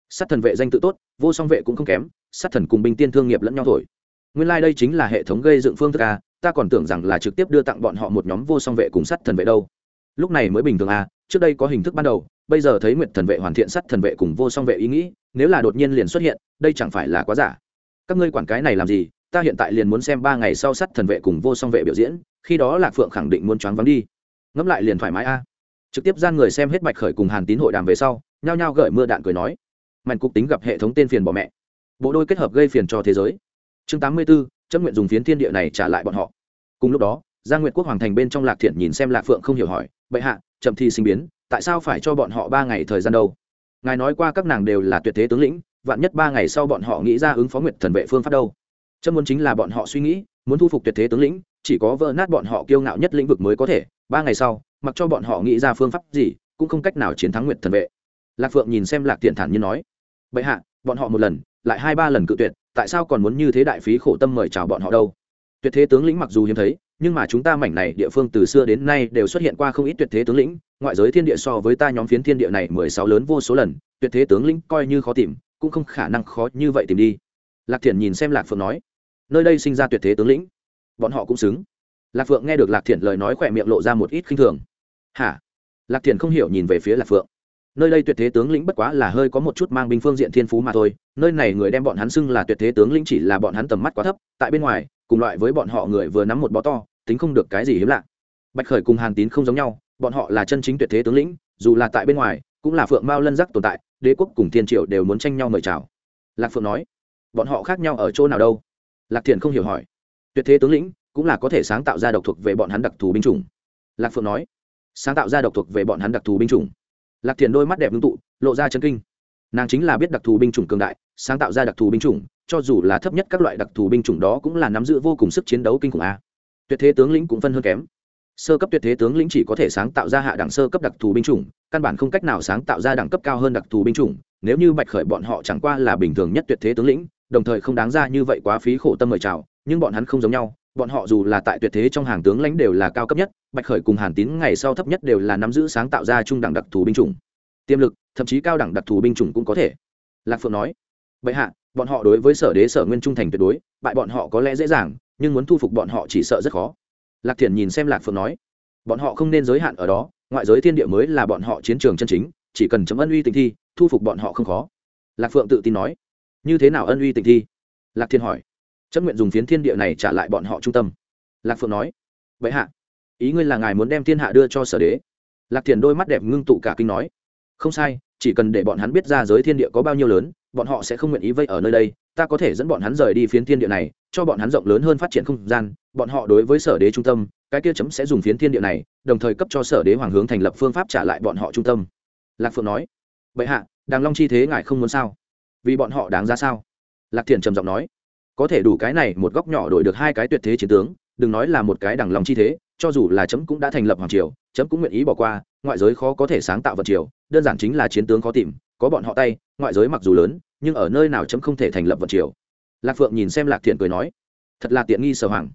Sát thần vệ danh tự tốt, vô song vệ cũng không kém, sát thần cùng binh tiên thương nghiệp lẫn nhau thổi. Nguyên lai、like、đây chính là hệ thống gây dựng phương thức a, ta còn tưởng rằng là trực tiếp đưa tặng bọn họ một nhóm vô song vệ cùng sát thần vệ đâu. Lúc này mới bình thường a, trước đây có hình thức ban đầu, bây giờ thấy nguyện thần vệ hoàn thiện sát thần vệ cùng vô song vệ ý nghĩ, nếu là đột nhiên liền xuất hiện, đây chẳng phải là quá giả. Các ngươi quản cái này làm gì ta hiện tại liền muốn xem ba ngày sau sát thần vệ cùng vô song vệ biểu diễn, khi đó lạc phượng khẳng định muốn choáng vắng đi. Ngẫm lại liền thoải mái a. Trực tiếp gian người xem hết bạch khởi cùng hàn tín hội đàm về sau, nhao nhao gởi mưa đạn cười nói mạnh cục tính gặp hệ thống tên phiền bỏ mẹ. Bộ đôi kết hợp gây phiền cho thế giới. Chương tám mươi b ố chấp nguyện dùng phiến thiên địa này trả lại bọn họ. Cùng lúc đó giang nguyệt quốc hoàng thành bên trong lạc thiện nhìn xem lạc phượng không hiểu hỏi, bệ hạ, chậm thi sinh biến, tại sao phải cho bọn họ ba ngày thời gian đâu? Ngài nói qua các nàng đều là tuyệt thế tướng lĩnh, vạn nhất ba ngày sau bọn họ nghĩ ra ứng phó nguyệt thần vệ phương pháp đâu? Châm muốn chính là bọn họ suy nghĩ, muốn thu phục tuyệt thế tướng lĩnh, chỉ có vỡ nát bọn họ kiêu ngạo nhất lĩnh vực mới có thể. Ba ngày sau, mặc cho bọn họ nghĩ ra phương pháp gì, cũng không cách nào chiến thắng nguyệt thần vệ. Lạc phượng nhìn xem lạc tiện thản như nói, bệ hạ, bọn họ một lần, lại hai ba lần cự tuyệt, tại sao còn muốn như thế đại phí khổ tâm mời chào bọn họ đâu? Tuyệt thế tướng lĩnh mặc dù hiếm thấy, nhưng mà chúng ta mảnh này địa phương từ xưa đến nay đều xuất hiện qua không ít tuyệt thế tướng lĩnh, ngoại giới thiên địa so với ta nhóm phiến thiên địa này mười sáu lớn vô số lần, tuyệt thế tướng lĩnh coi như khó tìm, cũng không khả năng khó như vậy tìm đi. Lạc thiện nhìn xem lạc phượng nói nơi đây sinh ra tuyệt thế tướng lĩnh. Bọn họ cũng xứng. Lạc phượng nghe được lạc thiện lời nói khỏe miệng lộ ra một ít khinh thường. Hả? Lạc thiện không hiểu nhìn về phía lạc phượng. Nơi đây tuyệt thế tướng lĩnh bất quá là hơi có một chút mang binh phương diện thiên phú mà thôi, nơi này người đem bọn hắn xưng là tuyệt thế tướng lĩnh chỉ là bọn hắn tầm mắt quá thấp, tại bên ngoài, cùng loại với bọn họ người vừa nắm một bó to, tính không được cái gì hiếm lạ. Bạch khởi cùng hàn tín không giống nhau, bọn họ là chân chính tuyệt thế tướng lĩnh, dù là tại bên ngoài, cũng là phượng mao lân giác tồn tại, đế quốc cùng thiên triệu đều muốn tranh nhau mời chào. Lạc phượng nói, bọn họ khác nhau ở chỗ nào đâu? Lạc thiện không hiểu hỏi. Tuyệt thế tướng lĩnh cũng là có thể sáng tạo ra độc thuộc về bọn hắn đặc thù binh chủng. Lạc phượng nói. Sáng tạo ra độc thuộc về bọn hắn đặc thù binh chủng. Lạc thiền đôi mắt đẹp ngưng tụ, lộ ra chân kinh. Nàng chính là biết đặc thù binh chủng cường đại, sáng tạo ra đặc thù binh chủng, cho dù là thấp nhất các loại đặc thù binh chủng đó cũng là nắm giữ vô cùng sức chiến đấu kinh khủng a. Tuyệt thế tướng lĩnh cũng phân hơn kém. Sơ cấp tuyệt thế tướng lĩnh chỉ có thể sáng tạo ra hạ đẳng sơ cấp đặc thù binh chủng, căn bản không cách nào sáng tạo ra đẳng cấp cao hơn đặc thù binh chủng, nếu như bạch khởi bọn họ chẳng qua là bình thường nhất tuyệt thế tướng lĩnh đồng thời không đáng ra như vậy quá phí khổ tâm mời chào, nhưng bọn hắn không giống nhau, bọn họ dù là tại tuyệt thế trong hàng tướng lãnh đều là cao cấp nhất, bạch khởi cùng hàn tín ngày sau thấp nhất đều là nắm giữ sáng tạo ra trung đẳng đặc thù binh chủng. Tiềm lực, thậm chí cao đẳng đặc thù binh chủng cũng có thể. Lạc phượng nói vậy hạ, bọn họ đối với sở đế sở nguyên trung thành tuyệt đối, bại bọn họ có lẽ dễ dàng, nhưng muốn thu phục bọn họ chỉ sợ rất khó. Lạc thiện nhìn xem lạc phượng nói, bọn họ không nên giới hạn ở đó, ngoại giới thiên địa mới là bọn họ chiến trường chân chính, chỉ cần chấm ân uy tình thi, thu phục bọn họ không khó. Lạc phượng tự tin nói như thế nào ân uy tình thi? Lạc thiên hỏi. Chấp nguyện dùng phiến thiên địa này trả lại bọn họ trung tâm. Lạc phượng nói. Vậy hạ, ý ngươi là ngài muốn đem thiên hạ đưa cho sở đế? Lạc thiền đôi mắt đẹp ngưng tụ cả kinh nói. Không sai, chỉ cần để bọn hắn biết ra giới thiên địa có bao nhiêu lớn, bọn họ sẽ không nguyện ý vây ở nơi đây. Ta có thể dẫn bọn hắn rời đi phiến thiên địa này, cho bọn hắn rộng lớn hơn phát triển không gian. Bọn họ đối với sở đế trung tâm, cái kia chấm sẽ dùng phiến thiên địa này, đồng thời cấp cho sở đế hoàng hướng thành lập phương pháp trả lại bọn họ trung tâm. Lạc phượng nói. Vậy hạ, đàng long chi thế ngài không muốn sao? Vì bọn họ đáng ra sao? Lạc thiền trầm giọng nói, có thể đủ cái này một góc nhỏ đổi được hai cái tuyệt thế chiến tướng, đừng nói là một cái đằng lòng chi thế, cho dù là chấm cũng đã thành lập hoàng triều, chấm cũng nguyện ý bỏ qua, ngoại giới khó có thể sáng tạo vật triều, đơn giản chính là chiến tướng khó tìm, có bọn họ tay, ngoại giới mặc dù lớn, nhưng ở nơi nào chấm không thể thành lập vật triều. Lạc phượng nhìn xem lạc thiện cười nói, thật là tiện nghi sở hoàng.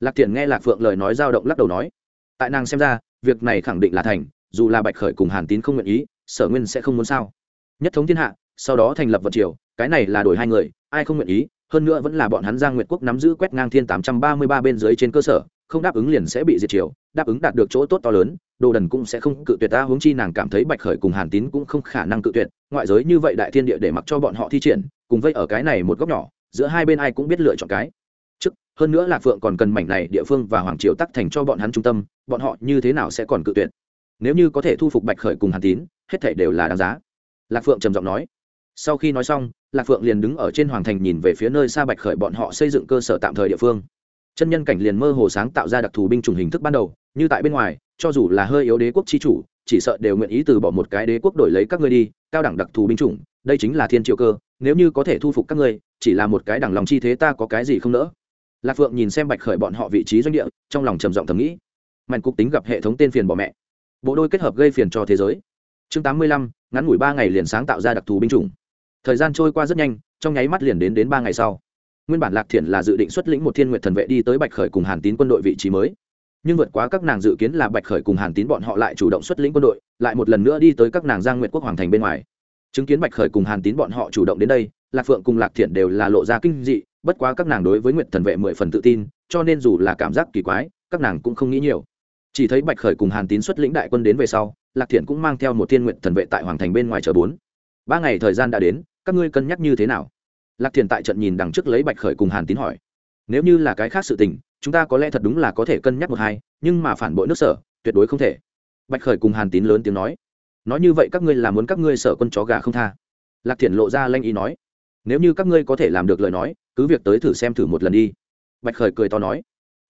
Lạc thiện nghe lạc phượng lời nói dao động lắc đầu nói, tại nàng xem ra, việc này khẳng định là thành, dù là bạch khởi cùng hàn tín không nguyện ý, sở nguyên sẽ không muốn sao. Nhất thống thiên hạ sau đó thành lập vật triều, cái này là đổi hai người, ai không nguyện ý, hơn nữa vẫn là bọn hắn giang nguyệt quốc nắm giữ quét ngang thiên tám trăm ba mươi ba bên dưới trên cơ sở, không đáp ứng liền sẽ bị diệt triều, đáp ứng đạt được chỗ tốt to lớn, đồ đần cũng sẽ không cự tuyệt ta, huống chi nàng cảm thấy bạch khởi cùng hàn tín cũng không khả năng cự tuyệt, ngoại giới như vậy đại thiên địa để mặc cho bọn họ thi triển, cùng vây ở cái này một góc nhỏ, giữa hai bên ai cũng biết lựa chọn cái. Trước, hơn nữa lạc phượng còn cần mảnh này địa phương và hoàng triều tắc thành cho bọn hắn trung tâm, bọn họ như thế nào sẽ còn cự tuyệt? Nếu như có thể thu phục bạch khởi cùng hàn tín, hết thể đều là đáng giá. Lạc phượng trầm giọng nói sau khi nói xong, lạc phượng liền đứng ở trên hoàng thành nhìn về phía nơi xa bạch khởi bọn họ xây dựng cơ sở tạm thời địa phương. Chân nhân cảnh liền mơ hồ sáng tạo ra đặc thù binh chủng hình thức ban đầu, như tại bên ngoài, cho dù là hơi yếu đế quốc chi chủ, chỉ sợ đều nguyện ý từ bỏ một cái đế quốc đổi lấy các ngươi đi, cao đẳng đặc thù binh chủng, đây chính là thiên triệu cơ, nếu như có thể thu phục các ngươi, chỉ là một cái đẳng lòng chi thế ta có cái gì không nỡ. Lạc phượng nhìn xem bạch khởi bọn họ vị trí doanh địa, trong lòng trầm giọng thầm nghĩ. Mạnh cục tính gặp hệ thống tên phiền bỏ mẹ. Bộ đôi kết hợp gây phiền cho thế giới. Chương tám mươi lăm, ngắn ngủi ba ngày liền sáng tạo ra đặc thù binh chủng thời gian trôi qua rất nhanh, trong nháy mắt liền đến đến ba ngày sau. Nguyên bản lạc thiện là dự định xuất lĩnh một thiên nguyện thần vệ đi tới bạch khởi cùng hàn tín quân đội vị trí mới. Nhưng vượt quá các nàng dự kiến là bạch khởi cùng hàn tín bọn họ lại chủ động xuất lĩnh quân đội, lại một lần nữa đi tới các nàng giang nguyện quốc hoàng thành bên ngoài. Chứng kiến bạch khởi cùng hàn tín bọn họ chủ động đến đây, lạc phượng cùng lạc thiện đều là lộ ra kinh dị, bất quá các nàng đối với nguyện thần vệ mười phần tự tin, cho nên dù là cảm giác kỳ quái, các nàng cũng không nghĩ nhiều. Chỉ thấy bạch khởi cùng hàn tín xuất lĩnh đại quân đến về sau, lạc thiện cũng mang theo một thiên nguyện thần vệ tại hoàng thành bên ngoài chờ bốn ba ngày thời gian đã đến, các ngươi cân nhắc như thế nào? Lạc Thiền tại trận nhìn đằng trước lấy bạch khởi cùng hàn tín hỏi. Nếu như là cái khác sự tình, chúng ta có lẽ thật đúng là có thể cân nhắc một hai, nhưng mà phản bội nước sở, tuyệt đối không thể. Bạch khởi cùng hàn tín lớn tiếng nói. Nói như vậy các ngươi là muốn các ngươi sở quân chó gà không tha? Lạc Thiền lộ ra lanh ý nói. Nếu như các ngươi có thể làm được lời nói, cứ việc tới thử xem thử một lần đi. Bạch khởi cười to nói.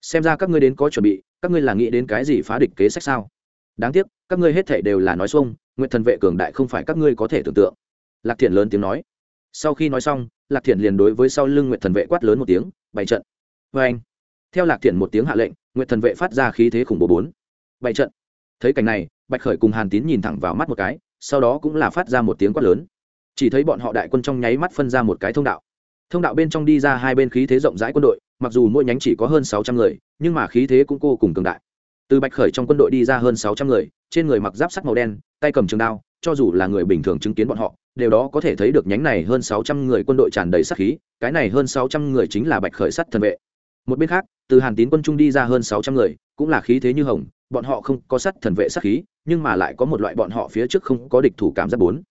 Xem ra các ngươi đến có chuẩn bị, các ngươi là nghĩ đến cái gì phá địch kế sách sao? Đáng tiếc, các ngươi hết thể đều là nói xuông nguyện thần vệ cường đại không phải các ngươi có thể tưởng tượng lạc thiện lớn tiếng nói. Sau khi nói xong, lạc thiện liền đối với sau lưng nguyện thần vệ quát lớn một tiếng, bày trận. Vê anh, theo lạc thiện một tiếng hạ lệnh nguyện thần vệ phát ra khí thế khủng bố bốn. Bày trận. Thấy cảnh này, bạch khởi cùng hàn tín nhìn thẳng vào mắt một cái, sau đó cũng là phát ra một tiếng quát lớn. Chỉ thấy bọn họ đại quân trong nháy mắt phân ra một cái thông đạo. Thông đạo bên trong đi ra hai bên khí thế rộng rãi quân đội, mặc dù mỗi nhánh chỉ có hơn sáu trăm người, nhưng mà khí thế cũng cô cùng cường đại. Từ bạch khởi trong quân đội đi ra hơn sáu trăm người, trên người mặc giáp sắt màu đen, tay cầm trường đao cho dù là người bình thường chứng kiến bọn họ, đều đó có thể thấy được nhánh này hơn sáu trăm người quân đội tràn đầy sát khí, cái này hơn sáu trăm người chính là bạch khởi sắt thần vệ. Một bên khác, từ hàn tín quân trung đi ra hơn sáu trăm người, cũng là khí thế như hồng, bọn họ không có sắt thần vệ sát khí, nhưng mà lại có một loại bọn họ phía trước không có địch thủ cảm giác bốn.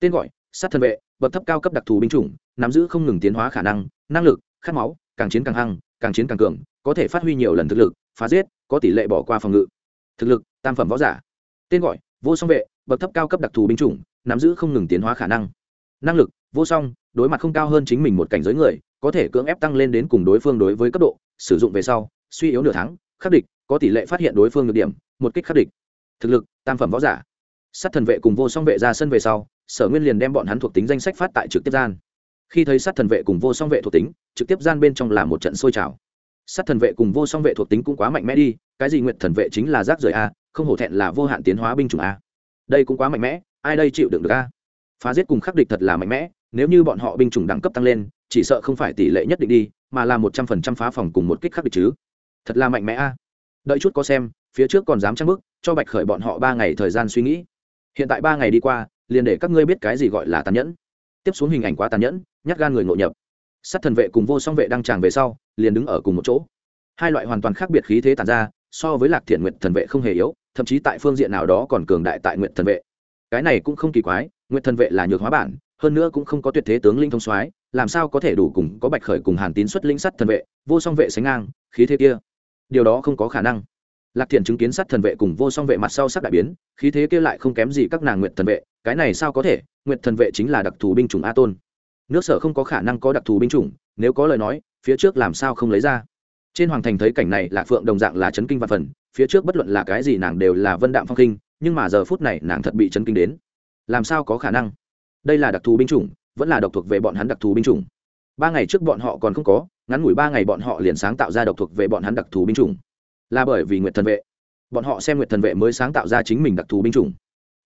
Tên gọi, sát thần vệ, bậc thấp cao cấp đặc thù binh chủng, nắm giữ không ngừng tiến hóa khả năng năng lực, khát máu, càng chiến càng hăng, càng chiến càng cường, có thể phát huy nhiều lần thực lực, phá giết, có tỷ lệ bỏ qua phòng ngự. Thực lực, tam phẩm võ giả. Tên gọi, vô song vệ bậc thấp cao cấp đặc thù binh chủng, nắm giữ không ngừng tiến hóa khả năng. Năng lực, vô song, đối mặt không cao hơn chính mình một cảnh giới người, có thể cưỡng ép tăng lên đến cùng đối phương đối với cấp độ, sử dụng về sau, suy yếu nửa tháng, khắc địch, có tỷ lệ phát hiện đối phương được điểm, một kích khắc địch. Thực lực, tam phẩm võ giả. Sát thần vệ cùng vô song vệ ra sân về sau, sở nguyên liền đem bọn hắn thuộc tính danh sách phát tại trực tiếp gian. Khi thấy sát thần vệ cùng vô song vệ thuộc tính, trực tiếp gian bên trong là một trận sôi trào. Sát thần vệ cùng vô song vệ thuộc tính cũng quá mạnh mẽ đi, cái gì nguyện thần vệ chính là rác rưởi a, không hổ thẹn là vô hạn tiến hóa binh chủng a đây cũng quá mạnh mẽ, ai đây chịu đựng được a? Phá giết cùng khắc địch thật là mạnh mẽ, nếu như bọn họ binh chủng đẳng cấp tăng lên, chỉ sợ không phải tỷ lệ nhất định đi, mà là một trăm phần trăm phá phòng cùng một kích khắc địch chứ. Thật là mạnh mẽ a. Đợi chút có xem, phía trước còn dám trăng bức cho bạch khởi bọn họ ba ngày thời gian suy nghĩ. Hiện tại ba ngày đi qua, liền để các ngươi biết cái gì gọi là tàn nhẫn. Tiếp xuống hình ảnh quá tàn nhẫn, nhát gan người ngộ nhập. Sát thần vệ cùng vô song vệ đang tràng về sau, liền đứng ở cùng một chỗ. Hai loại hoàn toàn khác biệt khí thế tàn ra, so với lạc thiện nguyện thần vệ không hề yếu thậm chí tại phương diện nào đó còn cường đại tại nguyện thần vệ. Cái này cũng không kỳ quái nguyện thần vệ là nhược hóa bản, hơn nữa cũng không có tuyệt thế tướng linh thông soái, làm sao có thể đủ cùng có bạch khởi cùng hàn tín xuất linh sắt thần vệ, vô song vệ sánh ngang, khí thế kia. Điều đó không có khả năng. Lạc thiện chứng kiến sát thần vệ cùng vô song vệ mặt sau sắc đại biến, khí thế kia lại không kém gì các nàng nguyện thần vệ, cái này sao có thể? Nguyện thần vệ chính là đặc thù binh chủng a tôn. Nước sở không có khả năng có đặc thù binh chủng, nếu có lời nói, phía trước làm sao không lấy ra? Trên hoàng thành thấy cảnh này, lạc phượng đồng dạng là chấn kinh văn phần phía trước bất luận là cái gì nàng đều là vân đạm phong kinh nhưng mà giờ phút này nàng thật bị chấn kinh đến. Làm sao có khả năng? Đây là đặc thù binh chủng, vẫn là độc thuộc về bọn hắn đặc thù binh chủng. Ba ngày trước bọn họ còn không có, ngắn ngủi ba ngày bọn họ liền sáng tạo ra độc thuộc về bọn hắn đặc thù binh chủng. Là bởi vì nguyệt thần vệ. Bọn họ xem nguyệt thần vệ mới sáng tạo ra chính mình đặc thù binh chủng.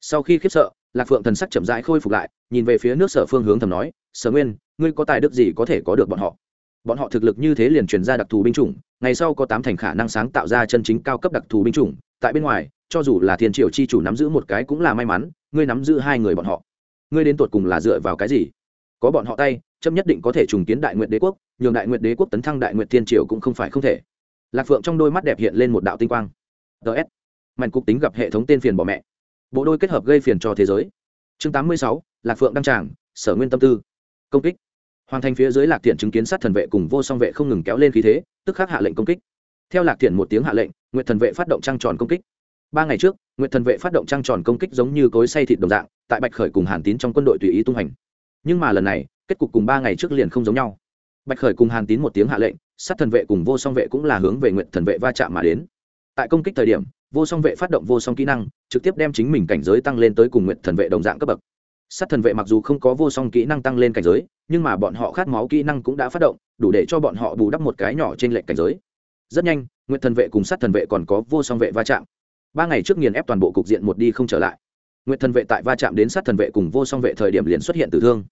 Sau khi khiếp sợ, lạc phượng thần sắc chậm rãi khôi phục lại, nhìn về phía nước sở phương hướng thầm nói, sở nguyên, ngươi có tài đức gì có thể có được bọn họ? Bọn họ thực lực như thế liền truyền ra đặc thù binh chủng, ngày sau có tám thành khả năng sáng tạo ra chân chính cao cấp đặc thù binh chủng. Tại bên ngoài, cho dù là thiên triều chi chủ nắm giữ một cái cũng là may mắn, ngươi nắm giữ hai người bọn họ. Ngươi đến tột cùng là dựa vào cái gì? Có bọn họ tay, chấm nhất định có thể trùng kiến đại nguyện đế quốc, nhường đại nguyện đế quốc tấn thăng đại nguyện thiên triều cũng không phải không thể. Lạc phượng trong đôi mắt đẹp hiện lên một đạo tinh quang. Ts mạnh cục tính gặp hệ thống tên phiền bỏ mẹ. Bộ đôi kết hợp gây phiền cho thế giới. Chương tám mươi sáu, lạc phượng đăng tràng, sở nguyên tâm tư. Công kích hoàng thành phía dưới lạc thiện chứng kiến sát thần vệ cùng vô song vệ không ngừng kéo lên khí thế, tức khắc hạ lệnh công kích. Theo lạc thiện một tiếng hạ lệnh nguyện thần vệ phát động trăng tròn công kích. Ba ngày trước nguyện thần vệ phát động trăng tròn công kích giống như cối say thịt đồng dạng, tại bạch khởi cùng hàn tín trong quân đội tùy ý tung hành. Nhưng mà lần này, kết cục cùng ba ngày trước liền không giống nhau. Bạch khởi cùng hàn tín một tiếng hạ lệnh, sát thần vệ cùng vô song vệ cũng là hướng về nguyện thần vệ va chạm mà đến. Tại công kích thời điểm, vô song vệ phát động vô song kỹ năng, trực tiếp đem chính mình cảnh giới tăng lên tới cùng nguyện thần vệ đồng dạng cấp bậc sát thần vệ mặc dù không có vô song kỹ năng tăng lên cảnh giới, nhưng mà bọn họ khát máu kỹ năng cũng đã phát động, đủ để cho bọn họ bù đắp một cái nhỏ trên lệnh cảnh giới. Rất nhanh nguyện thần vệ cùng sát thần vệ còn có vô song vệ va chạm. Ba ngày trước nghiền ép toàn bộ cục diện một đi không trở lại. Nguyện thần vệ tại va chạm đến sát thần vệ cùng vô song vệ thời điểm liền xuất hiện tử thương.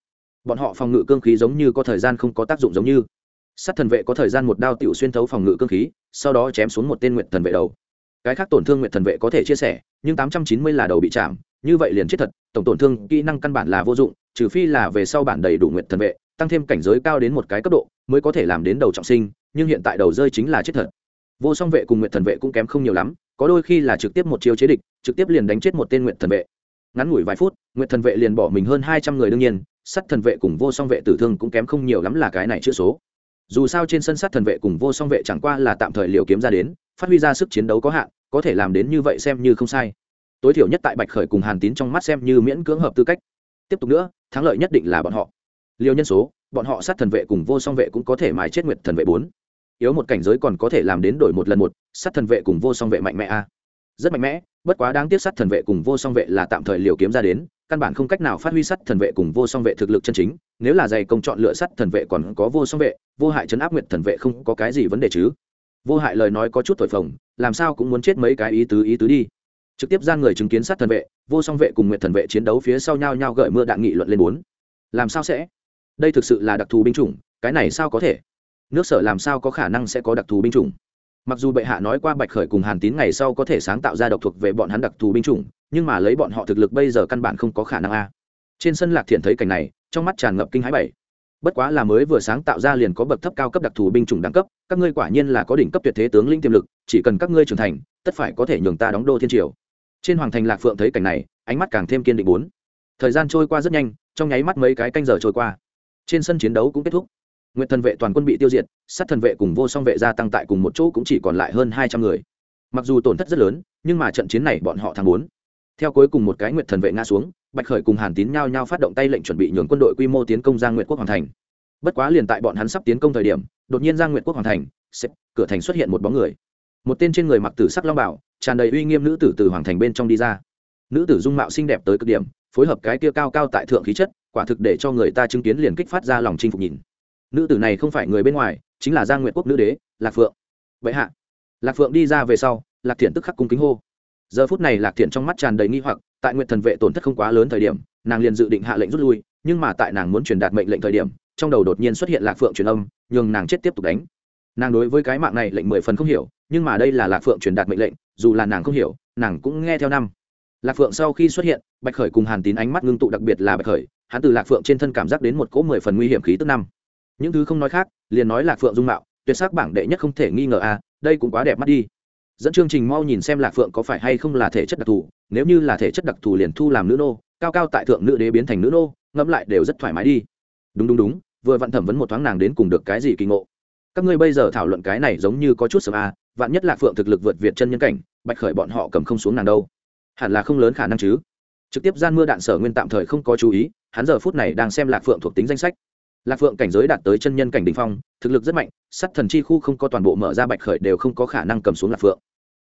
Bọn họ phòng ngự cương khí giống như có thời gian không có tác dụng giống như. Sát thần vệ có thời gian một đao tiểu xuyên thấu phòng ngự cương khí, sau đó chém xuống một tên nguyện thần vệ đầu. Cái khác tổn thương nguyện thần vệ có thể chia sẻ, nhưng tám trăm chín mươi là đầu bị chạm như vậy liền chết thật, tổng tổn thương kỹ năng căn bản là vô dụng, trừ phi là về sau bản đầy đủ nguyện thần vệ, tăng thêm cảnh giới cao đến một cái cấp độ, mới có thể làm đến đầu trọng sinh, nhưng hiện tại đầu rơi chính là chết thật. Vô song vệ cùng nguyện thần vệ cũng kém không nhiều lắm, có đôi khi là trực tiếp một chiêu chế địch, trực tiếp liền đánh chết một tên nguyện thần vệ. Ngắn ngủi vài phút nguyện thần vệ liền bỏ mình hơn hai trăm người đương nhiên sắt thần vệ cùng vô song vệ tử thương cũng kém không nhiều lắm là cái này chữ số. Dù sao trên sân sắt thần vệ cùng vô song vệ chẳng qua là tạm thời liều kiếm ra đến, phát huy ra sức chiến đấu có hạn, có thể làm đến như vậy xem như không sai tối thiểu nhất tại bạch khởi cùng hàn tín trong mắt xem như miễn cưỡng hợp tư cách tiếp tục nữa thắng lợi nhất định là bọn họ liều nhân số bọn họ sát thần vệ cùng vô song vệ cũng có thể mài chết nguyệt thần vệ bốn yếu một cảnh giới còn có thể làm đến đổi một lần một sát thần vệ cùng vô song vệ mạnh mẽ a rất mạnh mẽ bất quá đáng tiếc sát thần vệ cùng vô song vệ là tạm thời liều kiếm ra đến căn bản không cách nào phát huy sát thần vệ cùng vô song vệ thực lực chân chính nếu là dày công chọn lựa sát thần vệ còn có vô song vệ vô hại chấn áp nguyệt thần vệ không có cái gì vấn đề chứ vô hại lời nói có chút thổi phồng làm sao cũng muốn chết mấy cái ý tứ ý tứ đi trực tiếp gian người chứng kiến sát thần vệ, vô song vệ cùng nguyện thần vệ chiến đấu phía sau nhau nhau gợi mưa đạn nghị luận lên bốn. Làm sao sẽ? Đây thực sự là đặc thù binh chủng, cái này sao có thể? Nước sở làm sao có khả năng sẽ có đặc thù binh chủng? Mặc dù bệ hạ nói qua bạch khởi cùng hàn tín ngày sau có thể sáng tạo ra độc thuộc về bọn hắn đặc thù binh chủng, nhưng mà lấy bọn họ thực lực bây giờ căn bản không có khả năng a. Trên sân lạc thiện thấy cảnh này, trong mắt tràn ngập kinh hãi bảy. Bất quá là mới vừa sáng tạo ra liền có bậc thấp cao cấp đặc thù binh chủng đẳng cấp, các ngươi quả nhiên là có đỉnh cấp tuyệt thế tướng linh tiềm lực, chỉ cần các ngươi trưởng thành, tất phải có thể nhường ta đóng đô thiên triều trên hoàng thành lạc phượng thấy cảnh này, ánh mắt càng thêm kiên định bốn. Thời gian trôi qua rất nhanh, trong nháy mắt mấy cái canh giờ trôi qua. Trên sân chiến đấu cũng kết thúc. Nguyện thần vệ toàn quân bị tiêu diệt, sát thần vệ cùng vô song vệ gia tăng tại cùng một chỗ cũng chỉ còn lại hơn hai trăm người. Mặc dù tổn thất rất lớn, nhưng mà trận chiến này bọn họ thắng bốn. Theo cuối cùng một cái nguyện thần vệ ngã xuống, bạch khởi cùng hàn tín nhao nhao phát động tay lệnh chuẩn bị nhường quân đội quy mô tiến công giang nguyện quốc hoàng thành. Bất quá liền tại bọn hắn sắp tiến công thời điểm, đột nhiên giang nguyện quốc hoàng thành xếp cửa thành xuất hiện một bóng người. Một tên trên người mặc tử sắc long bảo tràn đầy uy nghiêm nữ tử từ hoàng thành bên trong đi ra. Nữ tử dung mạo xinh đẹp tới cực điểm, phối hợp cái kia cao cao tại thượng khí chất, quả thực để cho người ta chứng kiến liền kích phát ra lòng chinh phục nhìn. Nữ tử này không phải người bên ngoài, chính là giang nguyện quốc nữ đế, lạc phượng. Vậy hạ. Lạc phượng đi ra về sau, lạc thiện tức khắc cung kính hô. Giờ phút này lạc thiện trong mắt tràn đầy nghi hoặc, tại nguyện thần vệ tổn thất không quá lớn thời điểm, nàng liền dự định hạ lệnh rút lui, nhưng mà tại nàng muốn truyền đạt mệnh lệnh thời điểm, trong đầu đột nhiên xuất hiện lạc phượng truyền âm, nhường nàng chết tiếp tục đánh. Nàng đối với cái mạng này lệnh mười phần không hiểu, nhưng mà đây là lạc phượng truyền đạt mệnh lệnh dù là nàng không hiểu, nàng cũng nghe theo năm. Lạc phượng sau khi xuất hiện, bạch khởi cùng hàn tín ánh mắt ngưng tụ đặc biệt là bạch khởi, hắn từ lạc phượng trên thân cảm giác đến một cỗ mười phần nguy hiểm khí tức năm. Những thứ không nói khác, liền nói lạc phượng dung mạo, tuyệt sắc bảng đệ nhất không thể nghi ngờ à đây cũng quá đẹp mắt đi. Dẫn chương trình mau nhìn xem lạc phượng có phải hay không là thể chất đặc thù, nếu như là thể chất đặc thù liền thu làm nữ nô, cao cao tại thượng nữ đế biến thành nữ nô, ngẫm lại đều rất thoải mái đi. Đúng đúng đúng, vừa vặn thẩm vấn một thoáng nàng đến cùng được cái gì kỳ ngộ. Các ngươi bây giờ thảo luận cái này giống như có chút sớm à vạn nhất lạc phượng thực lực vượt việt chân nhân cảnh, bạch khởi bọn họ cầm không xuống nàng đâu. Hẳn là không lớn khả năng chứ. Trực tiếp gian mưa đạn sở nguyên tạm thời không có chú ý, hắn giờ phút này đang xem lạc phượng thuộc tính danh sách. Lạc phượng cảnh giới đạt tới chân nhân cảnh đ ỉ n h phong, thực lực rất mạnh sắt thần chi khu không có toàn bộ mở ra bạch khởi đều không có khả năng cầm xuống lạc phượng.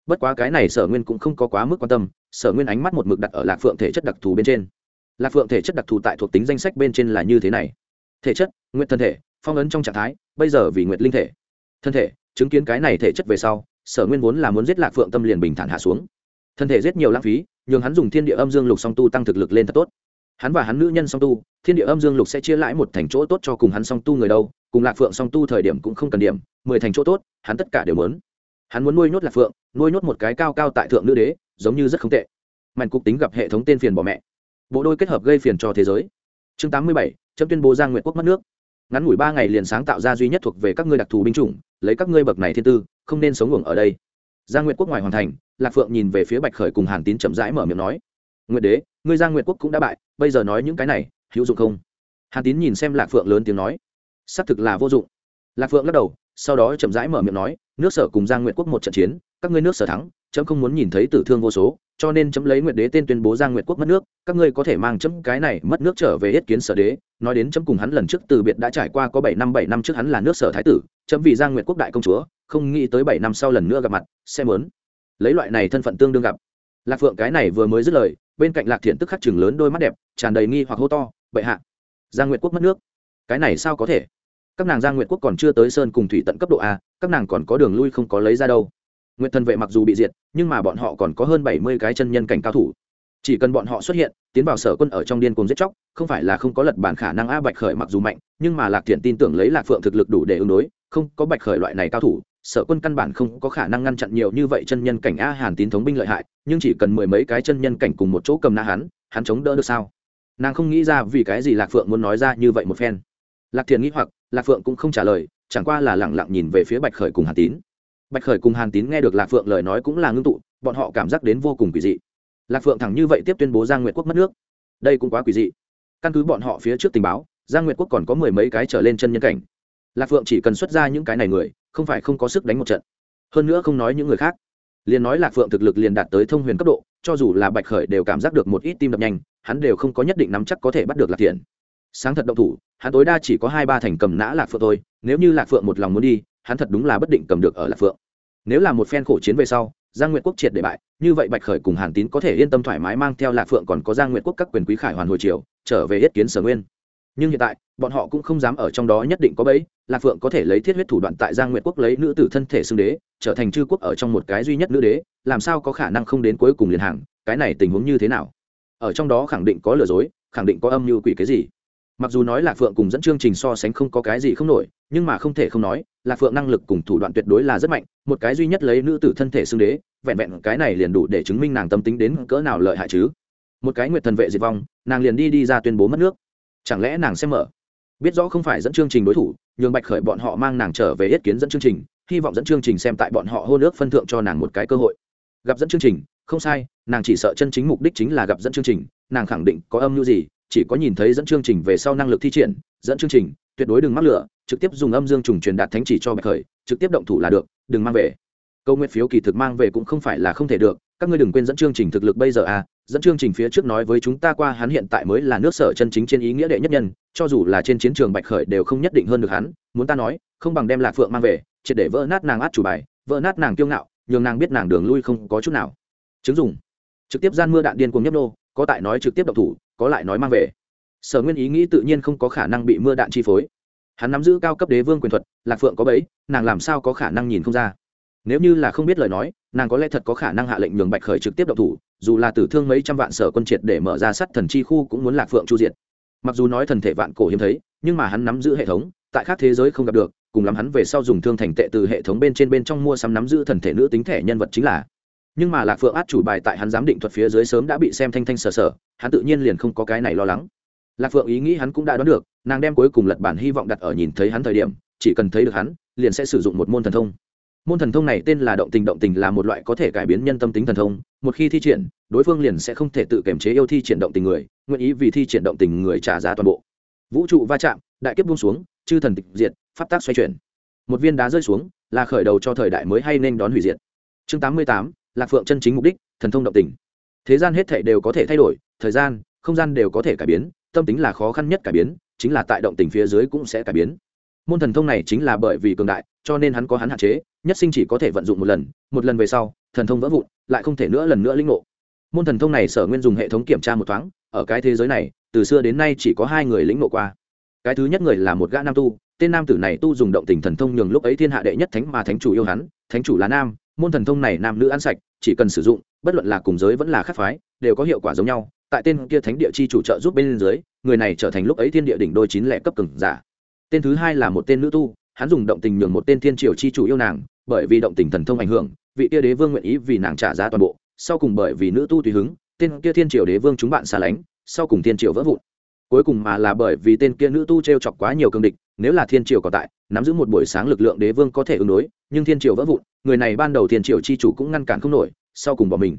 Bất quá cái này sở nguyên cũng không có quá mức quan tâm, sở nguyên ánh mắt một mực đặt ở lạc phượng thể chất đặc thù bên trên. Lạc phượng thể chất đặc thù tại thuộc tính danh sách bên trên là như thế này. Thể chất nguyện thân thể, phong ấn trong trạng thái, bây giờ vì nguyện linh thể. Thân thể chứng kiến cái này thể chất về sau, sở nguyên vốn là muốn giết lạc phượng tâm liền bình thản hạ xuống. Thân thể giết nhiều lãng phí, nhường hắn dùng thiên địa âm dương lục song tu tăng thực lực lên thật tốt. Hắn và hắn nữ nhân song tu, thiên địa âm dương lục sẽ chia lãi một thành chỗ tốt cho cùng hắn song tu người đâu, cùng lạc phượng song tu thời điểm cũng không cần điểm, mười thành chỗ tốt, hắn tất cả đều muốn. Hắn muốn nuôi nhốt lạc phượng, nuôi nhốt một cái cao cao tại thượng nữ đế, giống như rất không tệ. Mạnh cục tính gặp hệ thống tên phiền bỏ mẹ. Bộ đôi kết hợp gây phiền cho thế giới. Chương tám mươi bảy, chấm tuyên bố giang nguyện quốc mất nước ngắn ngủi ba ngày liền sáng tạo ra duy nhất thuộc về các ngươi đặc thù binh chủng, lấy các ngươi bậc này thiên tư, không nên sống ngủ ở đây. Giang nguyệt quốc ngoài hoàn thành, lạc phượng nhìn về phía bạch khởi cùng hàn tín chậm rãi mở miệng nói, nguyệt đế, ngươi giang nguyệt quốc cũng đã bại, bây giờ nói những cái này, hữu dụng không? Hàn tín nhìn xem lạc phượng lớn tiếng nói, xác thực là vô dụng. Lạc phượng lắc đầu, sau đó chậm rãi mở miệng nói, nước sở cùng giang nguyệt quốc một trận chiến, các ngươi nước sở thắng chấm không muốn nhìn thấy tử thương vô số, cho nên chấm lấy nguyệt đế tên tuyên bố giang nguyệt quốc mất nước, các ngươi có thể mang chấm cái này mất nước trở về yết kiến sở đế. Nói đến chấm cùng hắn lần trước từ biệt đã trải qua có bảy năm bảy năm trước hắn là nước sở thái tử, chấm vì giang nguyệt quốc đại công chúa, không nghĩ tới bảy năm sau lần nữa gặp mặt xem muốn lấy loại này thân phận tương đương gặp. Lạc phượng cái này vừa mới dứt lời, bên cạnh lạc thiện tức khắc chừng lớn đôi mắt đẹp, tràn đầy nghi hoặc hô to, bệ hạ giang nguyệt quốc mất nước? Cái này sao có thể? Các nàng giang nguyệt quốc còn chưa tới sơn cùng thủy tận cấp độ a, các nàng còn có đường lui không có lấy ra đâu nguyệt thần vệ mặc dù bị diệt, nhưng mà bọn họ còn có hơn bảy mươi cái chân nhân cảnh cao thủ. Chỉ cần bọn họ xuất hiện, tiến vào sở quân ở trong điên cuồng giết chóc, không phải là không có lật bản khả năng a bạch khởi mặc dù mạnh, nhưng mà lạc thiện tin tưởng lấy lạc phượng thực lực đủ để ứng đối, không có bạch khởi loại này cao thủ, sở quân căn bản không có khả năng ngăn chặn nhiều như vậy chân nhân cảnh a hàn tín thống binh lợi hại, nhưng chỉ cần mười mấy cái chân nhân cảnh cùng một chỗ cầm na hắn hắn chống đỡ được sao? Nàng không nghĩ ra vì cái gì lạc phượng muốn nói ra như vậy một phen. Lạc thiện nghĩ hoặc, lạc phượng cũng không trả lời, chẳng qua là lẳng lặng nhìn về phía bạch khởi cùng hàn tín bạch khởi cùng hàn tín nghe được lạc phượng lời nói cũng là ngưng tụ, bọn họ cảm giác đến vô cùng quỷ dị. Lạc phượng thẳng như vậy tiếp tuyên bố giang nguyệt quốc mất nước. Đây cũng quá quỷ dị. Căn cứ bọn họ phía trước tình báo, giang nguyệt quốc còn có mười mấy cái trở lên chân nhân cảnh. Lạc phượng chỉ cần xuất ra những cái này người, không phải không có sức đánh một trận. Hơn nữa không nói những người khác. Liền nói lạc phượng thực lực liền đạt tới thông huyền cấp độ, cho dù là bạch khởi đều cảm giác được một ít tim đập nhanh, hắn đều không có nhất định nắm chắc có thể bắt được lạc thiện. Sáng thật động thủ, hắn tối đa chỉ có hai ba thành cầm nã lạc phượng thôi, nếu như lạc phượng một lòng muốn đi hắn thật đúng là bất định cầm được ở lạc phượng. Nếu là một phen khổ chiến về sau, giang nguyệt quốc triệt để bại, như vậy bạch khởi cùng hàn tín có thể yên tâm thoải mái mang theo lạc phượng còn có giang nguyệt quốc các quyền quý khải hoàn hồi triều, trở về yết kiến sở nguyên. Nhưng hiện tại, bọn họ cũng không dám ở trong đó nhất định có bẫy, lạc phượng có thể lấy thiết huyết thủ đoạn tại giang nguyệt quốc lấy nữ tử thân thể xưng đế, trở thành chư quốc ở trong một cái duy nhất nữ đế, làm sao có khả năng không đến cuối cùng liền hàng, cái này tình huống như thế nào? Ở trong đó khẳng định có lừa dối, khẳng định có âm mưu quỷ cái gì? Mặc dù nói lạc phượng cùng dẫn chương trình so sánh không có cái gì không nổi, nhưng mà không thể không nói lạc phượng năng lực cùng thủ đoạn tuyệt đối là rất mạnh, một cái duy nhất lấy nữ tử thân thể xưng đế, vẹn vẹn cái này liền đủ để chứng minh nàng tâm tính đến cỡ nào lợi hại chứ. Một cái nguyệt thần vệ diệt vong, nàng liền đi đi ra tuyên bố mất nước. Chẳng lẽ nàng sẽ mở? Biết rõ không phải dẫn chương trình đối thủ, nhường bạch khởi bọn họ mang nàng trở về yết kiến dẫn chương trình, hy vọng dẫn chương trình xem tại bọn họ hô nước phân thượng cho nàng một cái cơ hội. Gặp dẫn chương trình, không sai, nàng chỉ sợ chân chính mục đích chính là gặp dẫn chương trình, nàng khẳng định có âm mưu gì chỉ có nhìn thấy dẫn chương trình về sau năng lực thi triển, dẫn chương trình, tuyệt đối đừng mắc lửa, trực tiếp dùng âm dương trùng truyền đạt thánh chỉ cho bạch khởi, trực tiếp động thủ là được, đừng mang về. Câu nguyện phiếu kỳ thực mang về cũng không phải là không thể được, các ngươi đừng quên dẫn chương trình thực lực bây giờ à dẫn chương trình phía trước nói với chúng ta qua hắn hiện tại mới là nước sở chân chính trên ý nghĩa đệ nhất nhân, cho dù là trên chiến trường bạch khởi đều không nhất định hơn được hắn, muốn ta nói, không bằng đem lạc phượng mang về, triệt để vỡ nát nàng át chủ bài, vỡ nát nàng kiêu ngạo, nhường nàng biết nàng đường lui không có chút nào. Chứng dùng. Trực tiếp gian mưa đạn điên cuồng nhấp nô có tại nói trực tiếp động thủ, có lại nói mang về. Sở nguyên ý nghĩ tự nhiên không có khả năng bị mưa đạn chi phối. Hắn nắm giữ cao cấp đế vương quyền thuật, lạc phượng có bấy nàng làm sao có khả năng nhìn không ra. Nếu như là không biết lời nói, nàng có lẽ thật có khả năng hạ lệnh nhường bạch khởi trực tiếp động thủ, dù là tử thương mấy trăm vạn sở quân triệt để mở ra sắt thần chi khu cũng muốn lạc phượng chu diệt. Mặc dù nói thần thể vạn cổ hiếm thấy, nhưng mà hắn nắm giữ hệ thống, tại khác thế giới không gặp được, cùng lắm hắn về sau dùng thương thành tệ từ hệ thống bên trên bên trong mua sắm nắm giữ thần thể nữ tính thể nhân vật chính là nhưng mà lạc phượng át chủ bài tại hắn giám định thuật phía dưới sớm đã bị xem thanh thanh sờ sờ, hắn tự nhiên liền không có cái này lo lắng. Lạc phượng ý nghĩ hắn cũng đã đoán được, nàng đem cuối cùng lật bản hy vọng đặt ở nhìn thấy hắn thời điểm, chỉ cần thấy được hắn, liền sẽ sử dụng một môn thần thông. Môn thần thông này tên là động tình động tình là một loại có thể cải biến nhân tâm tính thần thông, một khi thi triển, đối phương liền sẽ không thể tự kiềm chế yêu thi triển động tình người, nguyện ý vì thi triển động tình người trả giá toàn bộ. Vũ trụ va chạm, đại kiếp buông xuống, chư thần tịch diệt, pháp tác xoay chuyển. Một viên đá rơi xuống, là khởi đầu cho thời đại mới hay nên đón hủy diệt. Chương tám mươi tám lạc phượng chân chính mục đích, thần thông động tình. Thế gian hết thể đều có thể thay đổi, thời gian, không gian đều có thể cải biến, tâm tính là khó khăn nhất cải biến, chính là tại động tình phía dưới cũng sẽ cải biến. Môn thần thông này chính là bởi vì cường đại, cho nên hắn có hắn hạn chế, nhất sinh chỉ có thể vận dụng một lần một lần về sau, thần thông vỡ vụn, lại không thể nữa lần nữa linh ngộ. Môn thần thông này sở nguyên dùng hệ thống kiểm tra một thoáng, ở cái thế giới này, từ xưa đến nay chỉ có hai người lĩnh ngộ qua. Cái thứ nhất người là một gã nam tu, tên nam tử này tu dùng động tình thần thông nhường lúc ấy thiên hạ đệ nhất thánh mà thánh chủ yêu hắn, thánh chủ là nam, môn thần thông này nam nữ ăn sạch chỉ cần sử dụng, bất luận là cùng giới vẫn là khác phái, đều có hiệu quả giống nhau. Tại tên kia thánh địa chi chủ trợ giúp bên dưới, người này trở thành lúc ấy thiên địa đỉnh đôi chín lẻ cấp cường giả. Tên thứ hai là một tên nữ tu, hắn dùng động tình nhường một tên thiên triều chi chủ yêu nàng, bởi vì động tình thần thông ảnh hưởng, vị kia đế vương nguyện ý vì nàng trả giá toàn bộ. Sau cùng bởi vì nữ tu tùy hứng, tên kia thiên triều đế vương chúng bạn xa lánh, sau cùng thiên triều vỡ vụn. Cuối cùng mà là bởi vì tên kia nữ tu t r e o chọc quá nhiều cương địch nếu là thiên triều còn tại, nắm giữ một buổi sáng lực lượng đế vương có thể ứng đối, nhưng thiên triều vỡ vụn, người này ban đầu thiên triều chi chủ cũng ngăn cản không nổi, sau cùng bỏ mình.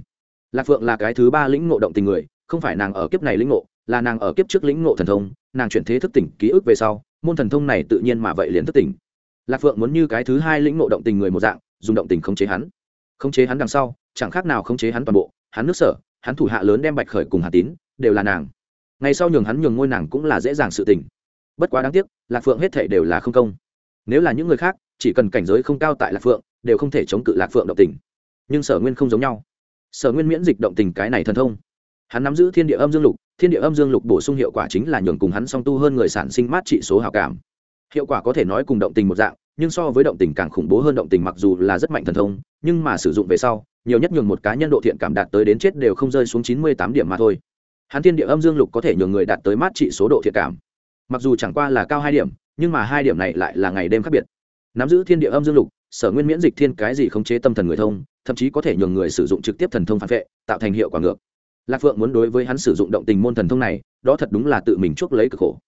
Lạc phượng là cái thứ ba lĩnh ngộ động tình người, không phải nàng ở kiếp này lĩnh ngộ, là nàng ở kiếp trước lĩnh ngộ thần thông, nàng chuyển thế thức tỉnh, ký ức về sau, môn thần thông này tự nhiên mà vậy liền thức tỉnh. Lạc phượng muốn như cái thứ hai lĩnh ngộ động tình người một dạng, dùng động tình khống chế hắn. Khống chế hắn đằng sau, chẳng khác nào khống chế hắn toàn bộ, hắn nước sở, hắn thủ hạ lớn đem bạch khởi cùng hà tín, đều là nàng. Ngày sau nhường hắn nhường ngôi nàng cũng là dễ dàng sự tình bất quá đáng tiếc, lạc phượng hết thể đều là không công. Nếu là những người khác, chỉ cần cảnh giới không cao tại lạc phượng, đều không thể chống cự lạc phượng động tình. Nhưng sở nguyên không giống nhau. Sở nguyên miễn dịch động tình cái này thần thông. Hắn nắm giữ thiên địa âm dương lục, thiên địa âm dương lục bổ sung hiệu quả chính là nhường cùng hắn song tu hơn người sản sinh mát trị số hào cảm. Hiệu quả có thể nói cùng động tình một dạng, nhưng so với động tình càng khủng bố hơn động tình mặc dù là rất mạnh thần thông, nhưng mà sử dụng về sau, nhiều nhất nhường một cá nhân độ thiện cảm đạt tới đến chết đều không rơi xuống chín mươi tám điểm mà thôi. Hắn thiên địa âm dương lục có thể nhường người đạt tới mát trị số độ thiện cảm mặc dù chẳng qua là cao hai điểm, nhưng mà hai điểm này lại là ngày đêm khác biệt. Nắm giữ thiên địa âm dương lục, sở nguyên miễn dịch thiên cái gì khống chế tâm thần người thông, thậm chí có thể nhường người sử dụng trực tiếp thần thông phản vệ, tạo thành hiệu quả ngược. Lạc phượng muốn đối với hắn sử dụng động tình môn thần thông này, đó thật đúng là tự mình chuốc lấy cực khổ.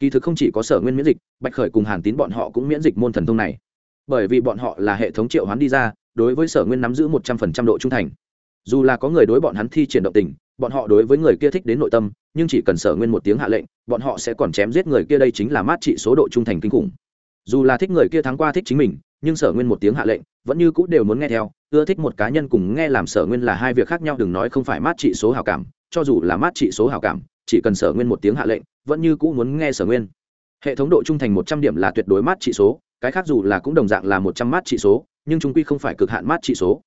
Kỳ thực không chỉ có sở nguyên miễn dịch, bạch khởi cùng hàn tín bọn họ cũng miễn dịch môn thần thông này. Bởi vì bọn họ là hệ thống triệu hoán đi ra, đối với sở nguyên nắm giữ một trăm phần trăm độ trung thành. Dù là có người đối bọn hắn thi triển động tình, bọn họ đối với người kia thích đến nội tâm, nhưng chỉ cần sở nguyên một tiếng hạ lệnh bọn họ sẽ còn chém giết người kia, đây chính là mát trị số độ trung thành kinh khủng. Dù là thích người kia thắng qua thích chính mình, nhưng sở nguyên một tiếng hạ lệnh, vẫn như cũ đều muốn nghe theo, ưa thích một cá nhân cùng nghe làm sở nguyên là hai việc khác nhau, đừng nói không phải mát trị số hào cảm, cho dù là mát trị số hào cảm, chỉ cần sở nguyên một tiếng hạ lệnh, vẫn như cũ muốn nghe sở nguyên. Hệ thống độ trung thành một trăm điểm là tuyệt đối mát trị số, cái khác dù là cũng đồng dạng là một trăm mát trị số, nhưng chúng quy không phải cực hạn mát trị số.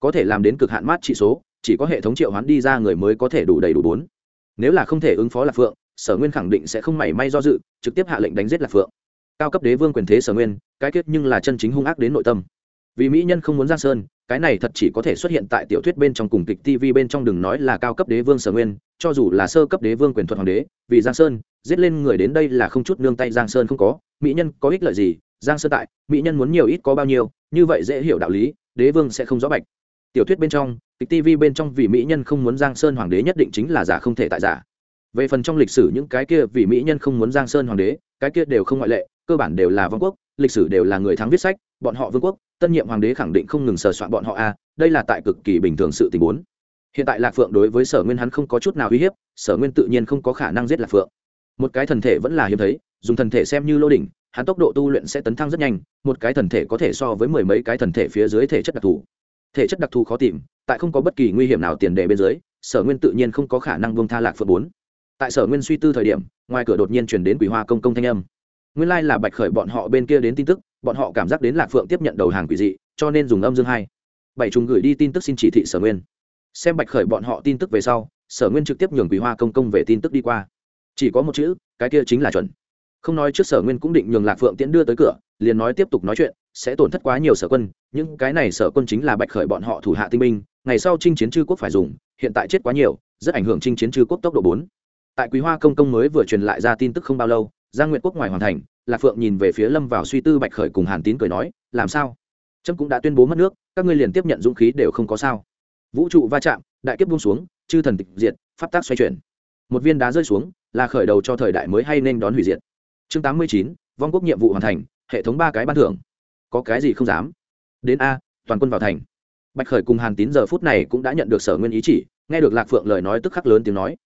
Có thể làm đến cực hạn mát trị số, chỉ có hệ thống triệu hoán đi ra người mới có thể đủ đầy đủ bốn. Nếu là không thể ứng phó lạc phượng sở nguyên khẳng định sẽ không mảy may do dự, trực tiếp hạ lệnh đánh giết lạc phượng. Cao cấp đế vương quyền thế sở nguyên, cái kết nhưng là chân chính hung ác đến nội tâm. Vì mỹ nhân không muốn giang sơn, cái này thật chỉ có thể xuất hiện tại tiểu thuyết bên trong cùng kịch tv bên trong đừng nói là cao cấp đế vương sở nguyên, cho dù là sơ cấp đế vương quyền thuật hoàng đế, vì giang sơn, giết lên người đến đây là không chút nương tay giang sơn không có. Mỹ nhân có ích lợi gì, giang sơn tại, mỹ nhân muốn nhiều ít có bao nhiêu, như vậy dễ hiểu đạo lý, đế vương sẽ không rõ bạch. Tiểu thuyết bên trong, kịch tv bên trong vì mỹ nhân không muốn giang sơn hoàng đế nhất định chính là giả không thể tại giả về phần trong lịch sử những cái kia vì mỹ nhân không muốn giang sơn hoàng đế, cái kia đều không ngoại lệ, cơ bản đều là vương quốc, lịch sử đều là người thắng viết sách, bọn họ vương quốc, tân nhiệm hoàng đế khẳng định không ngừng sờ soạn bọn họ a, đây là tại cực kỳ bình thường sự tình huống hiện tại lạc phượng đối với sở nguyên hắn không có chút nào uy hiếp, sở nguyên tự nhiên không có khả năng giết lạc phượng. Một cái thần thể vẫn là hiếm thấy, dùng thần thể xem như lô đỉnh, hắn tốc độ tu luyện sẽ tấn thăng rất nhanh, một cái thần thể có thể so với mười mấy cái thần thể phía dưới thể chất đặc thù. Thể chất đặc thù khó tìm, tại không có bất kỳ nguy hiểm nào tiền đề bên dưới, sở nguyên tự nhiên không có khả năng buông tha lạc phượng bốn tại sở nguyên suy tư thời điểm, ngoài cửa đột nhiên chuyển đến quỷ hoa công công thanh âm. Nguyên lai là bạch khởi bọn họ bên kia đến tin tức, bọn họ cảm giác đến lạc phượng tiếp nhận đầu hàng quỷ dị, cho nên dùng âm dương hai. Bảy trùng gửi đi tin tức xin chỉ thị sở nguyên. Xem bạch khởi bọn họ tin tức về sau, sở nguyên trực tiếp nhường quỷ hoa công công về tin tức đi qua. Chỉ có một chữ, cái kia chính là chuẩn. Không nói trước sở nguyên cũng định nhường lạc phượng tiễn đưa tới cửa, liền nói tiếp tục nói chuyện, sẽ tổn thất quá nhiều sở quân, những cái này sở quân chính là bạch khởi bọn họ thủ hạ tinh binh, ngày sau chinh chiến chư quốc phải dùng, hiện tại chết quá nhiều, rất ảnh hưởng chinh chiến chư quốc tốc độ bốn tại quý hoa công công mới vừa truyền lại ra tin tức không bao lâu, giang Nguyện quốc ngoài hoàn thành, lạc phượng nhìn về phía lâm vào suy tư bạch khởi cùng hàn tín cười nói, làm sao? Trâm cũng đã tuyên bố mất nước, các ngươi liền tiếp nhận dũng khí đều không có sao. Vũ trụ va chạm, đại kiếp buông xuống, chư thần tịch diệt, pháp tác xoay chuyển. Một viên đá rơi xuống, là khởi đầu cho thời đại mới hay nên đón hủy diệt. Chương tám mươi chín, vong quốc nhiệm vụ hoàn thành, hệ thống ba cái ban thưởng. Có cái gì không dám? Đến a, toàn quân vào thành. Bạch khởi cùng hàn tín giờ phút này cũng đã nhận được sở nguyên ý chỉ, nghe được lạc phượng lời nói tức khắc lớn tiếng nói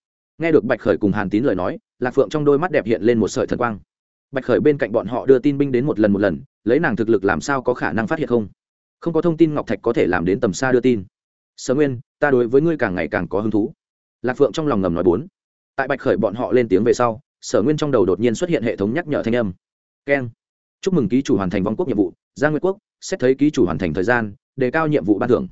nghe được bạch khởi cùng hàn tín lời nói, lạc phượng trong đôi mắt đẹp hiện lên một sợi thần quang. Bạch khởi bên cạnh bọn họ đưa tin binh đến một lần một lần, lấy nàng thực lực làm sao có khả năng phát hiện không? Không có thông tin ngọc thạch có thể làm đến tầm xa đưa tin. Sở nguyên, ta đối với ngươi càng ngày càng có hứng thú. Lạc phượng trong lòng ngầm nói bốn. Tại bạch khởi bọn họ lên tiếng về sau, sở nguyên trong đầu đột nhiên xuất hiện hệ thống nhắc nhở thanh âm. Keng. Chúc mừng ký chủ hoàn thành vong quốc nhiệm vụ gia nguyệt quốc, xét thấy ký chủ hoàn thành thời gian, đề cao nhiệm vụ ban thưởng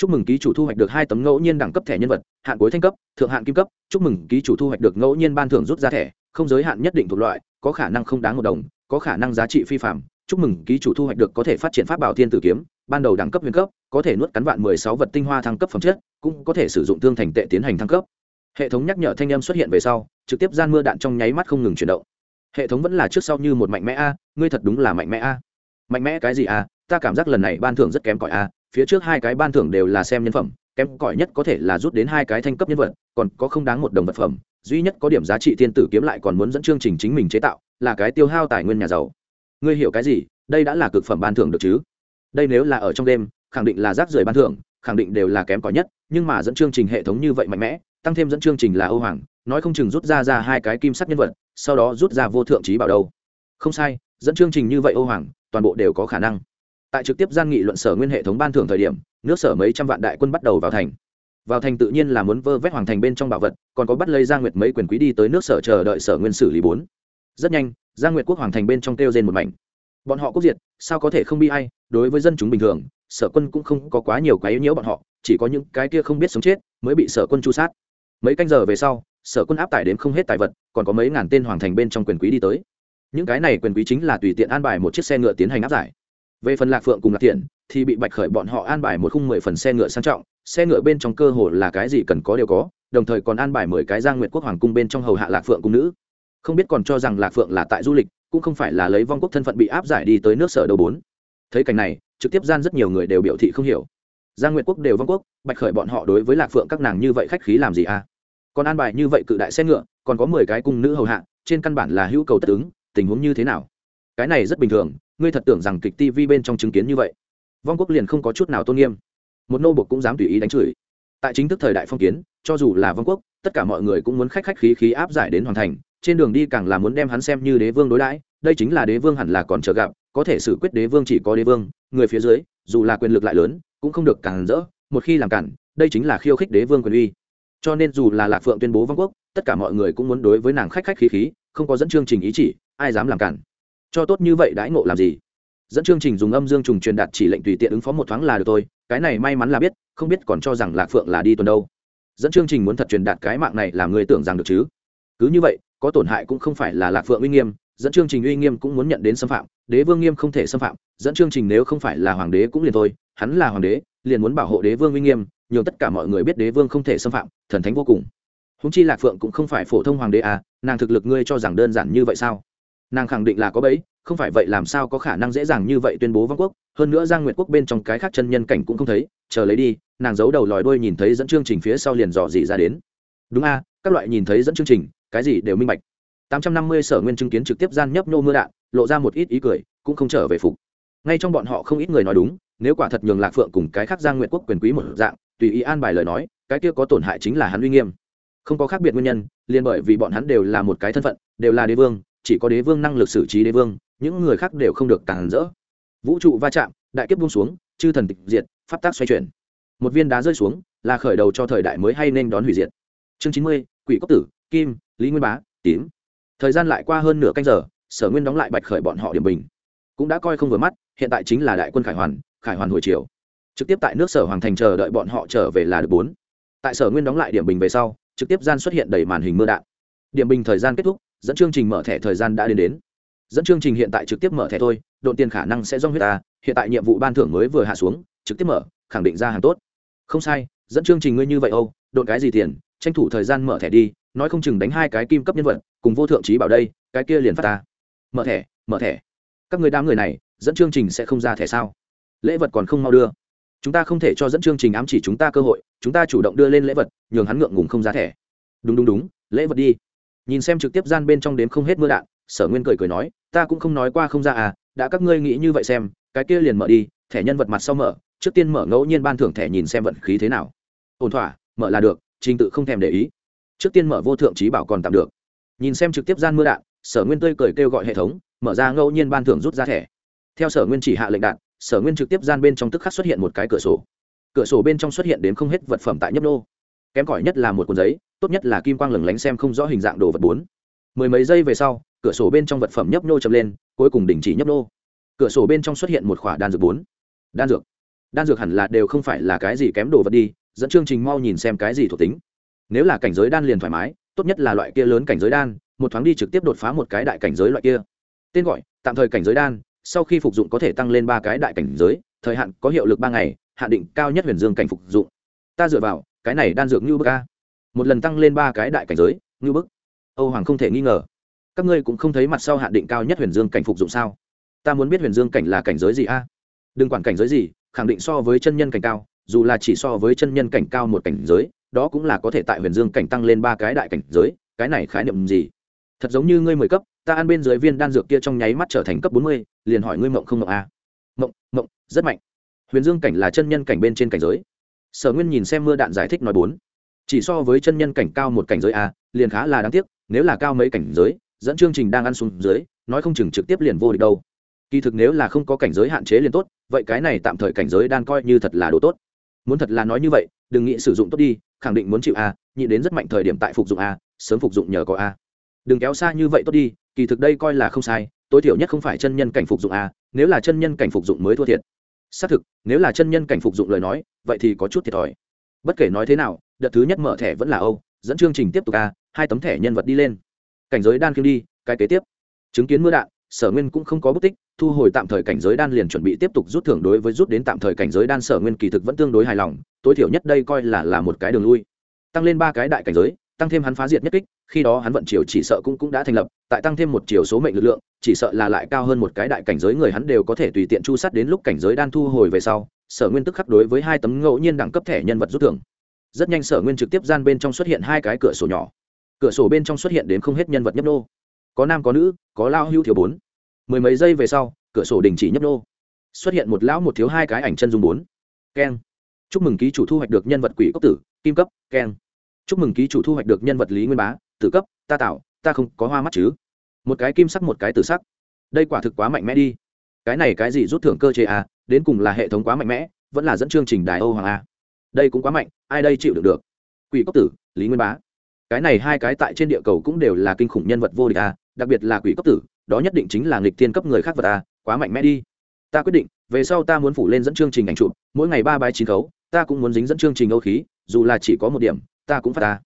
chúc mừng ký chủ thu hoạch được hai tấm ngẫu nhiên đẳng cấp thẻ nhân vật, hạn cuối thanh cấp, thượng hạn kim cấp. Chúc mừng ký chủ thu hoạch được ngẫu nhiên ban thưởng rút ra thẻ, không giới hạn nhất định thuộc loại, có khả năng không đáng một đồng, có khả năng giá trị phi phạm chúc mừng ký chủ thu hoạch được có thể phát triển pháp bảo thiên tử kiếm, ban đầu đẳng cấp huyền cấp, có thể nuốt cắn vạn mười sáu vật tinh hoa thăng cấp phẩm chất, cũng có thể sử dụng thương thành tệ tiến hành thăng cấp. Hệ thống nhắc nhở thanh âm xuất hiện về sau, trực tiếp gian mưa đạn trong nháy mắt không ngừng chuyển động. Hệ thống vẫn là trước sau như một mạnh mẽ a, ngươi thật đúng là mạnh mẽ a. Mạnh mẽ cái gì a? Ta cảm giác lần này ban thưởng rất kém cỏi a phía trước hai cái ban thưởng đều là xem nhân phẩm, kém cỏi nhất có thể là rút đến hai cái thanh cấp nhân vật, còn có không đáng một đồng vật phẩm, duy nhất có điểm giá trị thiên tử kiếm lại còn muốn dẫn chương trình chính mình chế tạo, là cái tiêu hao tài nguyên nhà giàu. Ngươi hiểu cái gì? Đây đã là cực phẩm ban thưởng được chứ? Đây nếu là ở trong đêm, khẳng định là rác rưởi ban thưởng, khẳng định đều là kém cỏi nhất, nhưng mà dẫn chương trình hệ thống như vậy mạnh mẽ, tăng thêm dẫn chương trình là âu hoàng, nói không chừng rút ra ra hai cái kim sắc nhân vật, sau đó rút ra vô thượng trí bảo đâu. Không sai, dẫn chương trình như vậy ô hoàng, toàn bộ đều có khả năng tại trực tiếp gian nghị luận sở nguyên hệ thống ban thưởng thời điểm, nước sở mấy trăm vạn đại quân bắt đầu vào thành. Vào thành tự nhiên là muốn vơ vét hoàng thành bên trong bảo vật, còn có bắt lấy gia nguyệt mấy quyền quý đi tới nước sở chờ đợi sở nguyên xử lý bốn. Rất nhanh gia nguyệt quốc hoàng thành bên trong kêu trên một mảnh. Bọn họ quốc diệt, sao có thể không bi ai, đối với dân chúng bình thường, sở quân cũng không có quá nhiều cái nhiễu bọn họ, chỉ có những cái kia không biết sống chết mới bị sở quân chu sát. Mấy canh giờ về sau, sở quân áp tải đến không hết tài vật, còn có mấy ngàn tên hoàng thành bên trong quyền quý đi tới. Những cái này quyền quý chính là tùy tiện an bài một chiếc xe ngựa tiến hành áp giải về phần lạc phượng cùng lạc tiện thì bị bạch khởi bọn họ an bài một khung mười phần xe ngựa sang trọng, xe ngựa bên trong cơ hồ là cái gì cần có đều có, đồng thời còn an bài mười cái giang nguyệt quốc hoàng cung bên trong hầu hạ lạc phượng cung nữ. Không biết còn cho rằng lạc phượng là tại du lịch, cũng không phải là lấy vong quốc thân phận bị áp giải đi tới nước sở đầu bốn. Thấy cảnh này, trực tiếp gian rất nhiều người đều biểu thị không hiểu. Giang nguyệt quốc đều vong quốc, bạch khởi bọn họ đối với lạc phượng các nàng như vậy khách khí làm gì à? Còn an bài như vậy cự đại xe ngựa, còn có mười cái cung nữ hầu hạ, trên căn bản là hữu cầu tất ứng, tình huống như thế nào? Cái này rất bình thường ngươi thật tưởng rằng kịch tv bên trong chứng kiến như vậy? Vong quốc liền không có chút nào tôn nghiêm. Một nô bộc cũng dám tùy ý đánh chửi. Tại chính thức thời đại phong kiến, cho dù là vong quốc, tất cả mọi người cũng muốn khách khách khí khí áp giải đến hoàn thành. Trên đường đi càng là muốn đem hắn xem như đế vương đối đãi. Đây chính là đế vương hẳn là còn chờ gặp, có thể xử quyết đế vương chỉ có đế vương. Người phía dưới, dù là quyền lực lại lớn, cũng không được càng rỡ. Một khi làm cản, đây chính là khiêu khích đế vương quyền uy. Cho nên dù là lạc phượng tuyên bố vong quốc, tất cả mọi người cũng muốn đối với nàng khách khách khí khí, không có dẫn chương trình ý chỉ, ai dám làm cản cho tốt như vậy đãi ngộ làm gì? Dẫn chương trình dùng âm dương trùng truyền đạt chỉ lệnh tùy tiện ứng phó một thoáng là được tôi cái này may mắn là biết, không biết còn cho rằng lạc phượng là đi tuần đâu. Dẫn chương trình muốn thật truyền đạt cái mạng này làm người tưởng rằng được chứ? Cứ như vậy, có tổn hại cũng không phải là lạc phượng uy nghiêm, dẫn chương trình uy nghiêm cũng muốn nhận đến xâm phạm, đế vương nghiêm không thể xâm phạm, dẫn chương trình nếu không phải là hoàng đế cũng liền thôi, hắn là hoàng đế, liền muốn bảo hộ đế vương uy nghiêm, nhường tất cả mọi người biết đế vương không thể xâm phạm, thần thánh vô cùng. Húng chi lạc phượng cũng không phải phổ thông hoàng đế à nàng thực lực ngươi cho rằng đơn giản như vậy sao? Nàng khẳng định là có bẫy, không phải vậy làm sao có khả năng dễ dàng như vậy tuyên bố vong quốc. Hơn nữa giang nguyệt quốc bên trong cái khác chân nhân cảnh cũng không thấy, chờ lấy đi, nàng giấu đầu lòi đuôi nhìn thấy dẫn chương trình phía sau liền dò dỉ ra đến. Đúng a, các loại nhìn thấy dẫn chương trình, cái gì đều minh bạch. Tám trăm năm mươi sở nguyên chứng kiến trực tiếp gian nhấp nô mưa đạn, lộ ra một ít ý cười, cũng không trở về phục. Ngay trong bọn họ không ít người nói đúng, nếu quả thật nhường lạc phượng cùng cái khác giang nguyện quốc quyền quý một dạng, tùy ý an bài lời nói, cái kia có tổn hại chính là hắn uy nghiêm. Không có khác biệt nguyên nhân, liền bởi vì bọn hắn đều là một cái thân phận, đều là đế vương chỉ có đế vương năng lực xử trí đế vương, những người khác đều không được càng rỡ. Vũ trụ va chạm, đại kiếp buông xuống, chư thần tịch diệt, pháp tác xoay chuyển. Một viên đá rơi xuống, là khởi đầu cho thời đại mới hay nên đón hủy diệt. Chương chín mươi, quỷ cốc tử, kim, lý nguyên bá, tím. Thời gian lại qua hơn nửa canh giờ, sở nguyên đóng lại bạch khởi bọn họ điểm bình. Cũng đã coi không vừa mắt, hiện tại chính là đại quân khải hoàn khải hoàn hồi chiều trực tiếp tại nước sở hoàng thành chờ đợi bọn họ trở về là được bốn. Tại sở nguyên đóng lại điểm bình về sau, trực tiếp gian xuất hiện đầy màn hình mưa đạn. Điểm bình thời gian kết thúc dẫn chương trình mở thẻ thời gian đã đến đến. Dẫn chương trình hiện tại trực tiếp mở thẻ thôi, độn tiền khả năng sẽ do huyết ta, hiện tại nhiệm vụ ban thưởng mới vừa hạ xuống, trực tiếp mở, khẳng định ra hàng tốt. Không sai, dẫn chương trình ngươi như vậy âu, độn cái gì tiền, tranh thủ thời gian mở thẻ đi, nói không chừng đánh hai cái kim cấp nhân vật, cùng vô thượng trí bảo đây, cái kia liền phát ta. Mở thẻ mở thẻ. Các người đám người này, dẫn chương trình sẽ không ra thẻ sao? Lễ vật còn không mau đưa. Chúng ta không thể cho dẫn chương trình ám chỉ chúng ta cơ hội, chúng ta chủ động đưa lên lễ vật, nhường hắn ngượng ngùng không ra thẻ. Đúng đúng đúng, lễ vật đi nhìn xem trực tiếp gian bên trong đếm không hết mưa đạn, sở nguyên cười cười nói, ta cũng không nói qua không ra à đã các ngươi nghĩ như vậy xem, cái kia liền mở đi, thẻ nhân vật mặt sau mở, trước tiên mở ngẫu nhiên ban thưởng thẻ nhìn xem vận khí thế nào. Ổn thỏa, mở là được, trình tự không thèm để ý. Trước tiên mở vô thượng trí bảo còn tạm được. Nhìn xem trực tiếp gian mưa đạn, sở nguyên tươi cười kêu gọi hệ thống, mở ra ngẫu nhiên ban thưởng rút ra thẻ. Theo sở nguyên chỉ hạ lệnh đạn, sở nguyên trực tiếp gian bên trong tức khắc xuất hiện một cái cửa sổ. Cửa sổ bên trong xuất hiện đến không hết vật phẩm tại nhấp nô. Kém cỏi nhất là một cuốn giấy tốt nhất là kim quang lửng lánh xem không rõ hình dạng đồ vật bốn. Mười mấy giây về sau, cửa sổ bên trong vật phẩm nhấp nô chậm lên, cuối cùng đình chỉ nhấp nô cửa sổ bên trong xuất hiện một khỏa đan dược bốn. Đan dược. Đan dược hẳn là đều không phải là cái gì kém đồ vật đi, dẫn chương trình mau nhìn xem cái gì thuộc tính. Nếu là cảnh giới đan liền thoải mái, tốt nhất là loại kia lớn cảnh giới đan, một thoáng đi trực tiếp đột phá một cái đại cảnh giới loại kia. Tên gọi, tạm thời cảnh giới đan, sau khi phục dụng có thể tăng lên ba cái đại cảnh giới, thời hạn có hiệu lực ba ngày, hạn định cao nhất huyền dương cảnh phục dụng. Ta dựa vào, cái này đan dược như bơ ca một lần tăng lên ba cái đại cảnh giới như bức. Âu hoàng không thể nghi ngờ. Các ngươi cũng không thấy mặt sau hạn định cao nhất huyền dương cảnh phục dụng sao? Ta muốn biết huyền dương cảnh là cảnh giới gì a? Đừng quản cảnh giới gì, khẳng định so với chân nhân cảnh cao, dù là chỉ so với chân nhân cảnh cao một cảnh giới, đó cũng là có thể tại huyền dương cảnh tăng lên ba cái đại cảnh giới, cái này khái niệm gì? Thật giống như ngươi mười cấp, ta ăn bên dưới viên đan dược kia trong nháy mắt trở thành cấp bốn mươi, liền hỏi ngươi mộng không mộng a? À? mộng mộng, rất mạnh. Huyền dương cảnh là chân nhân cảnh bên trên cảnh giới. Sở nguyên nhìn xem mưa đạn giải thích nói bốn chỉ so với chân nhân cảnh cao một cảnh giới a, liền khá là đáng tiếc, nếu là cao mấy cảnh giới, dẫn chương trình đang ăn xuống dưới, nói không chừng trực tiếp liền vô địch đâu. Kỳ thực nếu là không có cảnh giới hạn chế liền tốt, vậy cái này tạm thời cảnh giới đan coi như thật là đồ tốt. Muốn thật là nói như vậy, đừng nghĩ sử dụng tốt đi, khẳng định muốn chịu a, nhị đến rất mạnh thời điểm tại phục dụng a, sớm phục dụng nhờ có a. Đừng kéo xa như vậy tốt đi, kỳ thực đây coi là không sai, tối thiểu nhất không phải chân nhân cảnh phục dụng a, nếu là chân nhân cảnh phục dụng mới thua thiệt. Xác thực, nếu là chân nhân cảnh phục dụng lời nói, vậy thì có chút thiệt thòi. Bất kể nói thế nào đợt thứ nhất mở thẻ vẫn là âu, dẫn chương trình tiếp tục a, hai tấm thẻ nhân vật đi lên. Cảnh giới đan kiếm đi, cái kế tiếp. Chứng kiến mưa đạn, sở nguyên cũng không có bút tích, thu hồi tạm thời cảnh giới đan liền chuẩn bị tiếp tục rút thưởng đối với rút đến tạm thời cảnh giới đan sở nguyên kỳ thực vẫn tương đối hài lòng, tối thiểu nhất đây coi là là một cái đường lui. Tăng lên ba cái đại cảnh giới, tăng thêm hắn phá diệt nhất kích, khi đó hắn vận chiều chỉ sợ cũng cũng đã thành lập, tại tăng thêm một chiều số mệnh lực lượng, chỉ sợ là lại cao hơn một cái đại cảnh giới người hắn đều có thể tùy tiện chu sát đến lúc cảnh giới đan thu hồi về sau, sở nguyên tức khắc đối với hai tấm ngẫu nhiên đẳng cấp thẻ nhân vật rút thưởng rất nhanh sở nguyên trực tiếp gian bên trong xuất hiện hai cái cửa sổ nhỏ. Cửa sổ bên trong xuất hiện đến không hết nhân vật nhấp nô. Có nam, có nữ, có lao hưu thiếu bốn. Mười mấy giây về sau, cửa sổ đình chỉ nhấp nô. Xuất hiện một lão, một thiếu hai cái ảnh chân dung bốn. Keng. Chúc mừng ký chủ thu hoạch được nhân vật quỷ cốc tử, kim cấp, keng. Chúc mừng ký chủ thu hoạch được nhân vật lý nguyên bá, tử cấp, ta tạo, ta không có hoa mắt chứ. Một cái kim sắc, một cái tử sắc. Đây quả thực quá mạnh mẽ đi. Cái này cái gì rút thưởng cơ chế à đến cùng là hệ thống quá mạnh mẽ, vẫn là dẫn chương trình đài âu hoàng a đây cũng quá mạnh, ai đây chịu được được? Quỷ cốc tử, lý nguyên bá. Cái này hai cái tại trên địa cầu cũng đều là kinh khủng nhân vật vô địch à? đặc biệt là quỷ cốc tử, đó nhất định chính là nghịch thiên cấp người khác vật à? quá mạnh mẽ đi. Ta quyết định, về sau ta muốn phủ lên dẫn chương trình ảnh chụp, mỗi ngày ba bài chín khấu, ta cũng muốn dính dẫn chương trình âu khí, dù là chỉ có một điểm, ta cũng phải ta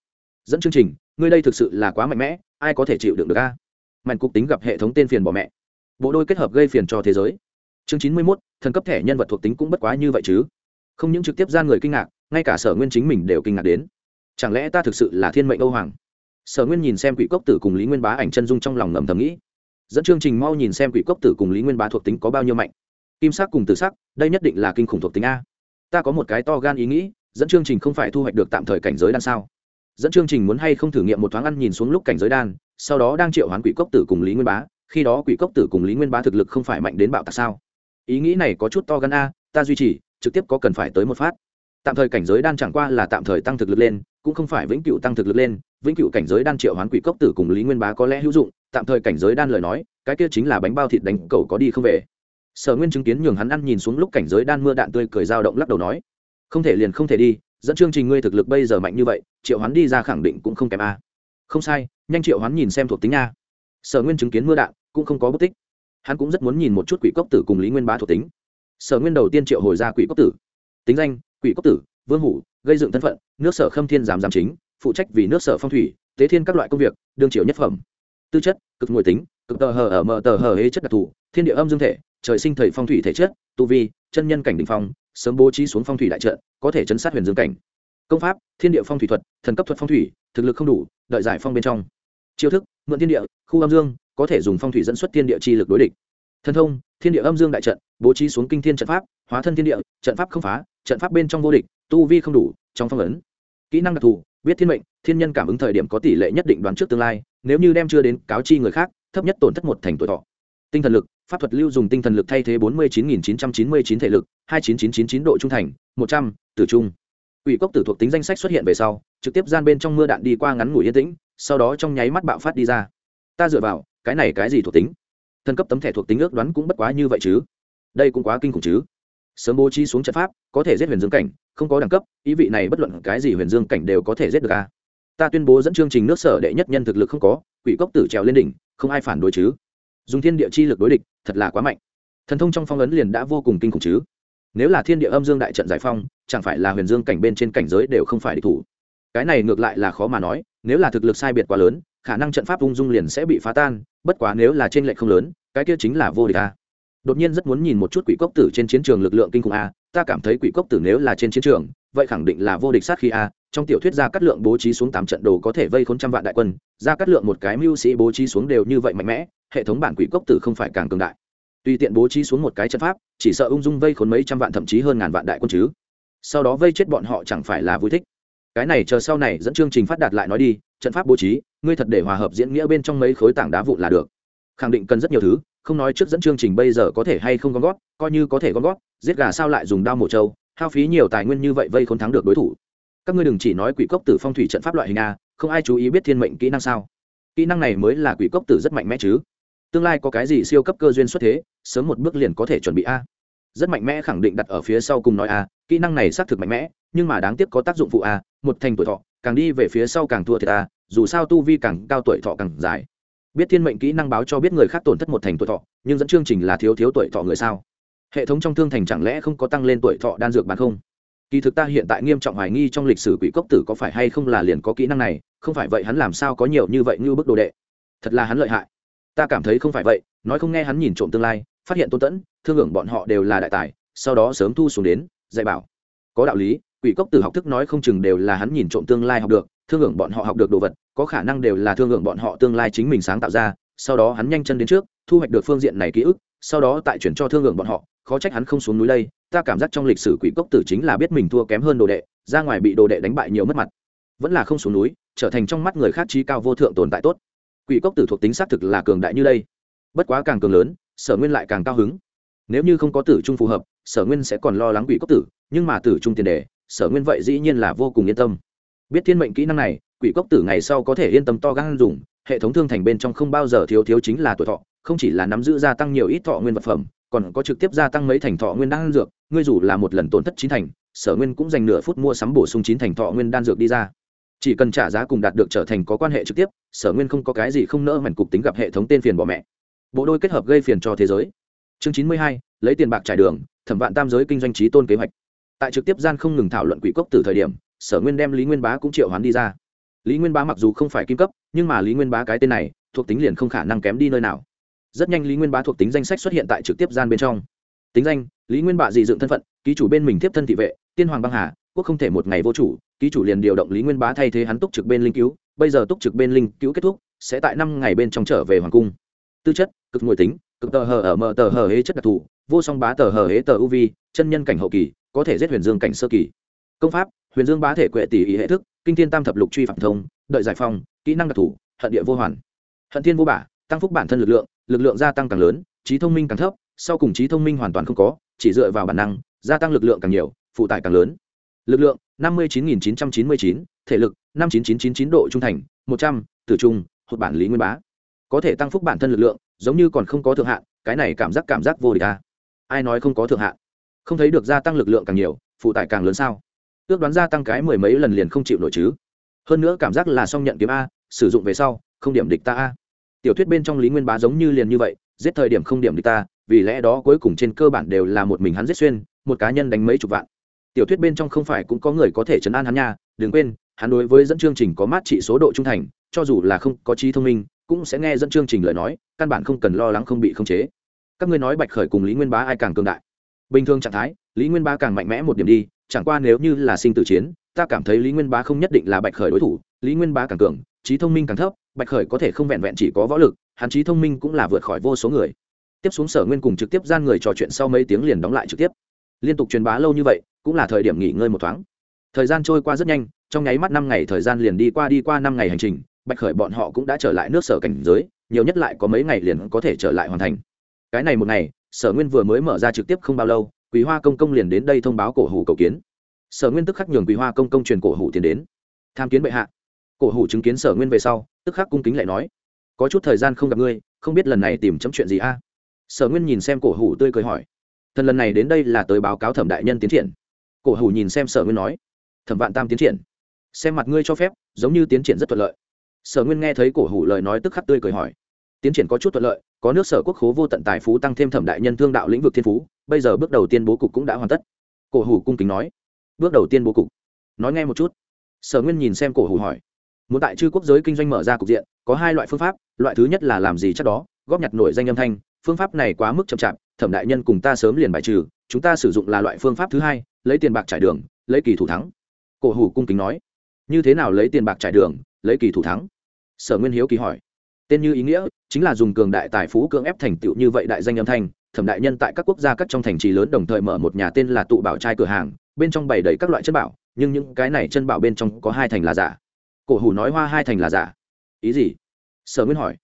dẫn chương trình, ngươi đây thực sự là quá mạnh mẽ, ai có thể chịu đựng được à? a mạnh cục tính gặp hệ thống tên phiền bỏ mẹ. Bộ đôi kết hợp gây phiền cho thế giới. Chương chín mươi mốt, thần cấp thẻ nhân vật thuộc tính cũng bất quá như vậy chứ không những trực tiếp ra người kinh ngạc, ngay cả sở nguyên chính mình đều kinh ngạc đến. Chẳng lẽ ta thực sự là thiên mệnh âu hoàng? Sở nguyên nhìn xem quỷ cốc tử cùng lý nguyên bá ảnh chân dung trong lòng ngầm thầm nghĩ. Dẫn chương trình mau nhìn xem quỷ cốc tử cùng lý nguyên bá thuộc tính có bao nhiêu mạnh. Kim sắc cùng tử sắc, đây nhất định là kinh khủng thuộc tính a. Ta có một cái to gan ý nghĩ, dẫn chương trình không phải thu hoạch được tạm thời cảnh giới đan sao? Dẫn chương trình muốn hay không thử nghiệm một thoáng ăn nhìn xuống lúc cảnh giới đan, sau đó đang triệu hoán quỷ cốc tử cùng lý nguyên bá, khi đó quỷ cốc tử cùng lý nguyên bá thực lực không phải mạnh đến bạo tạc sao? Ý nghĩ này có chút to gan a, ta duy trì trực tiếp có cần phải tới một phát. Tạm thời cảnh giới đan chẳng qua là tạm thời tăng thực lực lên, cũng không phải vĩnh cửu tăng thực lực lên, vĩnh cửu cảnh giới đan triệu hoán quỷ cốc tử cùng lý nguyên bá có lẽ hữu dụng, tạm thời cảnh giới đan lời nói, cái kia chính là bánh bao thịt đánh cầu có đi không về. Sở nguyên chứng kiến nhường hắn ăn nhìn xuống lúc cảnh giới đan mưa đạn tươi cười dao động lắc đầu nói, không thể liền không thể đi, dẫn chương trình ngươi thực lực bây giờ mạnh như vậy, triệu hoán đi ra khẳng định cũng không kém a. Không sai, nhanh triệu hoán nhìn xem thuộc tính nha. Sở nguyên chứng kiến mưa đạn cũng không có bất tích. Hắn cũng rất muốn nhìn một chút quỷ cốc tử cùng lý nguyên bá thuộc tính sở nguyên đầu tiên triệu hồi ra quỷ cốc tử. Tính danh, quỷ cốc tử, vương hủ, gây dựng thân phận, nước sở khâm thiên giám giám chính, phụ trách vì nước sở phong thủy, tế thiên các loại công việc, đương triệu nhất phẩm. Tư chất, cực ngồi tính, cực tờ hờ ở mờ tờ hờ hế chất đặc thù, thiên địa âm dương thể, trời sinh thầy phong thủy thể chất, tu vi, chân nhân cảnh đình phong, sớm bố trí xuống phong thủy đại trợ có thể chấn sát huyền dương cảnh. Công pháp, thiên địa phong thủy thuật, thần cấp thuật phong thủy, thực lực không đủ, đợi giải phong bên trong. Chiêu thức, mượn thiên địa, khu âm dương, có thể dùng phong thủy dẫn xuất thiên địa chi lực đối địch thần thông, thiên địa âm dương đại trận, bố trí xuống kinh thiên trận pháp, hóa thân thiên địa, trận pháp không phá, trận pháp bên trong vô địch, tu vi không đủ, trong phong ấn. Kỹ năng đặc thù, biết thiên mệnh, thiên nhân cảm ứng thời điểm có tỷ lệ nhất định đoán trước tương lai, nếu như đem chưa đến cáo chi người khác, thấp nhất tổn thất một thành tuổi thọ. Tinh thần lực, pháp thuật lưu dùng tinh thần lực thay thế bốn mươi chín nghìn chín trăm chín mươi chín thể lực, hai chín chín chín chín độ trung thành, một trăm, tử trung. Ủy cốc tử thuộc tính danh sách xuất hiện về sau, trực tiếp gian bên trong mưa đạn đi qua ngắn ngủi yên tĩnh, sau đó trong nháy mắt bạo phát đi ra. Ta dựa vào, cái này cái gì thuộc tính? Thân cấp tấm thẻ thuộc tính ước đoán cũng bất quá như vậy chứ. Đây cũng quá kinh khủng chứ. Sớm bố trí xuống trận pháp, có thể giết huyền dương cảnh, không có đẳng cấp, ý vị này bất luận cái gì huyền dương cảnh đều có thể giết được a ta tuyên bố dẫn chương trình nước sở đệ nhất nhân thực lực không có, quỷ cốc tử trèo lên đỉnh, không ai phản đối chứ. Dùng thiên địa chi lực đối địch, thật là quá mạnh. Thần thông trong phong ấn liền đã vô cùng kinh khủng chứ. Nếu là thiên địa âm dương đại trận giải phong, chẳng phải là huyền dương cảnh bên trên cảnh giới đều không phải địch thủ? Cái này ngược lại là khó mà nói nếu là thực lực sai biệt quá lớn, khả năng trận pháp ung dung liền sẽ bị phá tan, bất quá nếu là trên lệnh không lớn, cái kia chính là vô địch a. Đột nhiên rất muốn nhìn một chút quỷ cốc tử trên chiến trường lực lượng kinh khủng a, ta cảm thấy quỷ cốc tử nếu là trên chiến trường, vậy khẳng định là vô địch sát khi a, trong tiểu thuyết gia cát lượng bố trí xuống tám trận đồ có thể vây khốn trăm vạn đại quân, gia cát lượng một cái mưu sĩ bố trí xuống đều như vậy mạnh mẽ, hệ thống bản quỷ cốc tử không phải càng cường đại. Tùy tiện bố trí xuống một cái trận pháp, chỉ sợ ung dung vây khốn mấy trăm vạn thậm chí hơn ngàn vạn đại quân chứ. Sau đó vây chết bọn họ chẳng phải là vui thích cái này chờ sau này dẫn chương trình phát đạt lại nói đi, trận pháp bố trí, ngươi thật để hòa hợp diễn nghĩa bên trong mấy khối tảng đá vụn là được. Khẳng định cần rất nhiều thứ, không nói trước dẫn chương trình bây giờ có thể hay không gom gót coi như có thể gom gót giết gà sao lại dùng đao mổ trâu, hao phí nhiều tài nguyên như vậy vây không thắng được đối thủ. Các ngươi đừng chỉ nói quỷ cốc tử phong thủy trận pháp loại hình a, không ai chú ý biết thiên mệnh kỹ năng sao. Kỹ năng này mới là quỷ cốc tử rất mạnh mẽ chứ. Tương lai có cái gì siêu cấp cơ duyên xuất thế, sớm một bước liền có thể chuẩn bị a. Rất mạnh mẽ khẳng định đặt ở phía sau cùng nói a kỹ năng này xác thực mạnh mẽ, nhưng mà đáng tiếc có tác dụng phụ a một thành tuổi thọ, càng đi về phía sau càng thua thiệt a dù sao tu vi càng cao tuổi thọ càng dài. Biết thiên mệnh kỹ năng báo cho biết người khác tổn thất một thành tuổi thọ, nhưng dẫn chương trình là thiếu thiếu tuổi thọ người sao? Hệ thống trong thương thành chẳng lẽ không có tăng lên tuổi thọ đan dược bán không? Kỳ thực ta hiện tại nghiêm trọng hoài nghi trong lịch sử quỷ cốc tử có phải hay không là liền có kỹ năng này, không phải vậy hắn làm sao có nhiều như vậy như bức đồ đệ. Thật là hắn lợi hại. Ta cảm thấy không phải vậy, nói không nghe hắn nhìn trộm tương lai, phát hiện tôn tẫn, thương hưởng bọn họ đều là đại tài, sau đó sớm thu xuống đến dạy bảo. Có đạo lý, quỷ cốc tử học thức nói không chừng đều là hắn nhìn trộm tương lai học được, thương hưởng bọn họ học được đồ vật, có khả năng đều là thương hưởng bọn họ tương lai chính mình sáng tạo ra, sau đó hắn nhanh chân đến trước, thu hoạch được phương diện này ký ức, sau đó tại chuyển cho thương hưởng bọn họ, khó trách hắn không xuống núi đây, ta cảm giác trong lịch sử quỷ cốc tử chính là biết mình thua kém hơn đồ đệ, ra ngoài bị đồ đệ đánh bại nhiều mất mặt. Vẫn là không xuống núi, trở thành trong mắt người khác trí cao vô thượng tồn tại tốt. Quỷ cốc tử thuộc tính xác thực là cường đại như đây. Bất quá càng cường lớn, sở nguyên lại càng cao hứng. Nếu như không có tử trung phù hợp sở nguyên sẽ còn lo lắng quỷ cốc tử, nhưng mà tử trung tiền đề, sở nguyên vậy dĩ nhiên là vô cùng yên tâm. Biết thiên mệnh kỹ năng này, quỷ cốc tử ngày sau có thể yên tâm to gan dùng, hệ thống thương thành bên trong không bao giờ thiếu thiếu chính là tuổi thọ, không chỉ là nắm giữ gia tăng nhiều ít thọ nguyên vật phẩm, còn có trực tiếp gia tăng mấy thành thọ nguyên đan dược, ngươi dù là một lần tổn thất chín thành, sở nguyên cũng dành nửa phút mua sắm bổ sung chín thành thọ nguyên đan dược đi ra. Chỉ cần trả giá cùng đạt được trở thành có quan hệ trực tiếp, sở nguyên không có cái gì không nỡ mảnh cục tính gặp hệ thống tên phiền bỏ mẹ. Bộ đôi kết hợp gây phiền cho thế giới chương chín mươi hai, lấy tiền bạc trải đường, thẩm vạn tam giới kinh doanh trí tôn kế hoạch. Tại trực tiếp gian không ngừng thảo luận quỹ cốc từ thời điểm, sở nguyên đem lý nguyên bá cũng triệu hoán đi ra. Lý nguyên bá mặc dù không phải kim cấp, nhưng mà lý nguyên bá cái tên này, thuộc tính liền không khả năng kém đi nơi nào. Rất nhanh lý nguyên bá thuộc tính danh sách xuất hiện tại trực tiếp gian bên trong. Tính danh, lý nguyên bạ dị dựng thân phận, ký chủ bên mình tiếp thân thị vệ, tiên hoàng băng hà, quốc không thể một ngày vô chủ, ký chủ liền điều động lý nguyên bá thay thế hắn túc trực bên linh cứu, bây giờ túc trực bên linh cứu kết thúc, sẽ tại năm ngày bên trong trở về hoàng cung. Tư chất, cực ngồi tính cực tờ hờ ở mờ tờ hờ hế chất đặc thù, vô song bá tờ hờ hế tờ uv chân nhân cảnh hậu kỳ, có thể giết huyền dương cảnh sơ kỳ. Công pháp, huyền dương bá thể quệ tỷ ý hệ thức, kinh thiên tam thập lục truy phạm thông, đợi giải phong, kỹ năng đặc thù, hận địa vô hoàn. Hận thiên vô bả, tăng phúc bản thân lực lượng lực lượng gia tăng càng lớn, trí thông minh càng thấp, sau cùng trí thông minh hoàn toàn không có, chỉ dựa vào bản năng, gia tăng lực lượng càng nhiều, phụ tải càng lớn. Lực lượng, năm mươi chín nghìn chín trăm chín mươi chín, thể lực, năm chín chín chín chín độ trung thành, một trăm, tử trung, hụt bản lý nguyên bá. Có thể tăng phúc bản thân lực lượng giống như còn không có thượng hạn, cái này cảm giác cảm giác vô địch ta ai nói không có thượng hạn? Không thấy được gia tăng lực lượng càng nhiều, phụ tải càng lớn sao? Ước đoán gia tăng cái mười mấy lần liền không chịu nổi chứ. Hơn nữa cảm giác là xong nhận kiếm a, sử dụng về sau, không điểm địch ta a. Tiểu thuyết bên trong lý nguyên bá giống như liền như vậy, giết thời điểm không điểm địch ta, vì lẽ đó cuối cùng trên cơ bản đều là một mình hắn giết xuyên, một cá nhân đánh mấy chục vạn. Tiểu thuyết bên trong không phải cũng có người có thể chấn an hắn nha, đừng quên, hắn đối với dẫn chương trình có mát trị số độ trung thành, cho dù là không có trí thông minh cũng sẽ nghe dẫn chương trình lời nói, căn bản không cần lo lắng không bị khống chế. Các ngươi nói bạch khởi cùng lý nguyên bá ai càng cường đại? Bình thường trạng thái, lý nguyên bá càng mạnh mẽ một điểm đi, chẳng qua nếu như là sinh tử chiến, ta cảm thấy lý nguyên bá không nhất định là bạch khởi đối thủ, lý nguyên bá càng cường, trí thông minh càng thấp, bạch khởi có thể không vẹn vẹn chỉ có võ lực, hắn trí thông minh cũng là vượt khỏi vô số người. Tiếp xuống sở nguyên cùng trực tiếp gian người trò chuyện sau mấy tiếng liền đóng lại trực tiếp. Liên tục truyền bá lâu như vậy, cũng là thời điểm nghỉ ngơi một thoáng. Thời gian trôi qua rất nhanh, trong nháy mắt năm ngày thời gian liền đi qua đi qua năm ngày hành trình bạch khởi bọn họ cũng đã trở lại nước sở cảnh giới, nhiều nhất lại có mấy ngày liền có thể trở lại hoàn thành. Cái này một ngày, sở nguyên vừa mới mở ra trực tiếp không bao lâu quý hoa công công liền đến đây thông báo cổ hủ cầu kiến. Sở nguyên tức khắc nhường quý hoa công công truyền cổ hủ tiến đến. Tham kiến bệ hạ. Cổ hủ chứng kiến sở nguyên về sau, tức khắc cung kính lại nói, có chút thời gian không gặp ngươi, không biết lần này tìm chấm chuyện gì a? Sở nguyên nhìn xem cổ hủ tươi cười hỏi, thần lần này đến đây là tới báo cáo thẩm đại nhân tiến triển. Cổ hủ nhìn xem sở nguyên nói, thẩm vạn tam tiến triển. Xem mặt ngươi cho phép, giống như tiến triển rất thuận lợi sở nguyên nghe thấy cổ hủ lời nói tức khắc tươi cười hỏi. Tiến triển có chút thuận lợi, có nước sở quốc khố vô tận tài phú tăng thêm thẩm đại nhân thương đạo lĩnh vực thiên phú, bây giờ bước đầu tiên bố cục cũng đã hoàn tất. Cổ hủ cung kính nói. Bước đầu tiên bố cục. Nói nghe một chút. Sở nguyên nhìn xem cổ hủ hỏi. Muốn tại chư quốc giới kinh doanh mở ra cục diện, có hai loại phương pháp, loại thứ nhất là làm gì chắc đó, góp nhặt nổi danh âm thanh, phương pháp này quá mức chậm chạp, thẩm đại nhân cùng ta sớm liền bài trừ, chúng ta sử dụng là loại phương pháp thứ hai, lấy tiền bạc trải đường, lấy kỳ thủ thắng. Cổ hủ cung kính nói. Như thế nào lấy tiền bạc trải đường lấy kỳ thủ thắng. Sở nguyên hiếu kỳ hỏi. Tên như ý nghĩa chính là dùng cường đại tài phú cưỡng ép thành tựu như vậy đại danh âm thanh, thẩm đại nhân tại các quốc gia các trong thành trì lớn đồng thời mở một nhà tên là tụ bảo trai cửa hàng, bên trong bày đầy các loại chân bảo, nhưng những cái này chân bảo bên trong có hai thành là giả. Cổ hủ nói hoa hai thành là giả. Ý gì? Sở nguyên hỏi.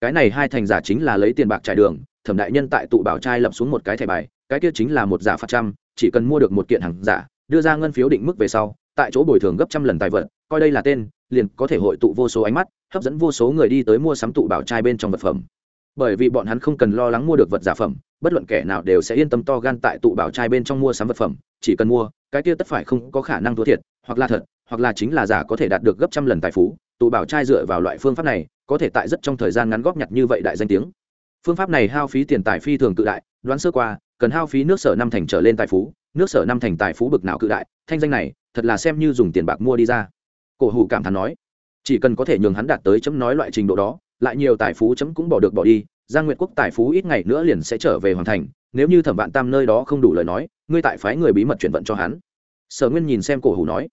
Cái này hai thành giả chính là lấy tiền bạc trải đường, thẩm đại nhân tại tụ bảo trai lập xuống một cái thẻ bài, cái kia chính là một giả phạt trăm, chỉ cần mua được một kiện hàng giả, đưa ra ngân phiếu định mức về sau, tại chỗ bồi thường gấp trăm lần tài vật, coi đây là tên liền có thể hội tụ vô số ánh mắt, hấp dẫn vô số người đi tới mua sắm tụ bảo trai bên trong vật phẩm. Bởi vì bọn hắn không cần lo lắng mua được vật giả phẩm, bất luận kẻ nào đều sẽ yên tâm to gan tại tụ bảo trai bên trong mua sắm vật phẩm, chỉ cần mua, cái kia tất phải không có khả năng thua thiệt, hoặc là thật, hoặc là chính là giả có thể đạt được gấp trăm lần tài phú. Tụ bảo trai dựa vào loại phương pháp này, có thể tại rất trong thời gian ngắn góp nhặt như vậy đại danh tiếng. Phương pháp này hao phí tiền tài phi thường cự đại, đoán sơ qua, cần hao phí nước sở năm thành trở lên tài phú, nước sở năm thành tài phú bực nào cự đại, thanh danh này, thật là xem như dùng tiền bạc mua đi ra cổ hủ cảm thán nói, chỉ cần có thể nhường hắn đạt tới chấm nói loại trình độ đó, lại nhiều tài phú chấm cũng bỏ được bỏ đi, giang nguyệt quốc tài phú ít ngày nữa liền sẽ trở về hoàn thành, nếu như thẩm vạn tam nơi đó không đủ lời nói, ngươi tại phái người bí mật chuyển vận cho hắn. Sở nguyên nhìn xem cổ hủ nói,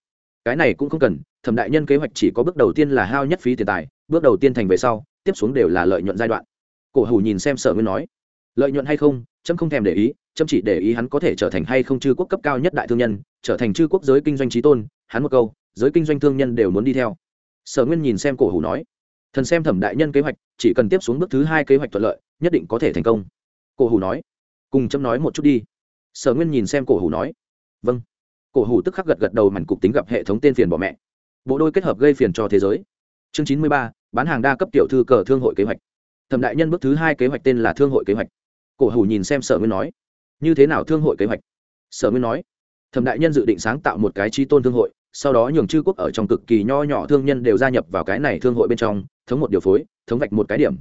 cái này cũng không cần, thẩm đại nhân kế hoạch chỉ có bước đầu tiên là hao nhất phí tiền tài, bước đầu tiên thành về sau, tiếp xuống đều là lợi nhuận giai đoạn. Cổ hủ nhìn xem sở nguyên nói, lợi nhuận hay không, chấm không thèm để ý trâm chỉ để ý hắn có thể trở thành hay không chư quốc cấp cao nhất đại thương nhân, trở thành chư quốc giới kinh doanh trí tôn, hắn một câu, giới kinh doanh thương nhân đều muốn đi theo. Sở nguyên nhìn xem cổ hủ nói, thần xem thẩm đại nhân kế hoạch, chỉ cần tiếp xuống bước thứ hai kế hoạch thuận lợi, nhất định có thể thành công. Cổ hủ nói, cùng chấm nói một chút đi. Sở nguyên nhìn xem cổ hủ nói vâng. Cổ hủ tức khắc gật gật đầu mảnh cục tính gặp hệ thống tên phiền bỏ mẹ. Bộ đôi kết hợp gây phiền cho thế giới. Chương chín mươi ba, bán hàng đa cấp tiểu thư cờ thương hội kế hoạch. Thẩm đại nhân bước thứ hai kế hoạch tên là thương hội kế hoạch. Cổ hủ nhìn xem sở nguyên nói như thế nào thương hội kế hoạch? Sở nguyên nói. Thẩm đại nhân dự định sáng tạo một cái chi tôn thương hội, sau đó nhường chư quốc ở trong cực kỳ nho nhỏ thương nhân đều gia nhập vào cái này thương hội bên trong, thống một điều phối, thống vạch một cái điểm.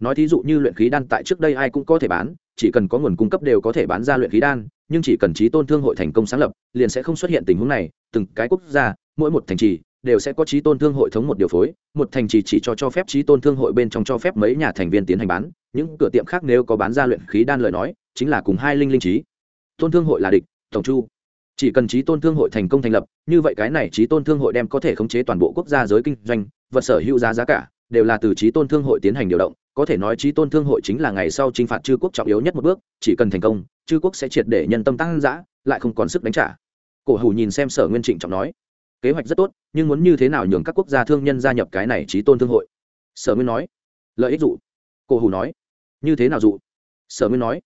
Nói thí dụ như luyện khí đan tại trước đây ai cũng có thể bán, chỉ cần có nguồn cung cấp đều có thể bán ra luyện khí đan, nhưng chỉ cần trí tôn thương hội thành công sáng lập, liền sẽ không xuất hiện tình huống này, từng cái quốc gia, mỗi một thành trì đều sẽ có trí tôn thương hội thống một điều phối, một thành trì chỉ cho cho phép trí tôn thương hội bên trong cho phép mấy nhà thành viên tiến hành bán, những cửa tiệm khác nếu có bán ra luyện khí đan lời nói chính là cùng hai linh linh trí. Tôn thương hội là địch, tổng chu. Chỉ cần trí tôn thương hội thành công thành lập, như vậy cái này trí tôn thương hội đem có thể khống chế toàn bộ quốc gia giới kinh doanh, vật sở hữu giá giá cả, đều là từ trí tôn thương hội tiến hành điều động. Có thể nói trí tôn thương hội chính là ngày sau t r i n h phạt chư quốc trọng yếu nhất một bước, chỉ cần thành công, chư quốc sẽ triệt để nhân tâm tăng giã lại không còn sức đánh trả. Cổ hủ nhìn xem sở nguyên trịnh trọng nói, kế hoạch rất tốt, nhưng muốn như thế nào nhường các quốc gia thương nhân gia nhập cái này trí tôn thương hội? Sở nguyên nói, lợi ích dụ. Cổ hủ nói, như thế nào dụ? Sở nguyên nói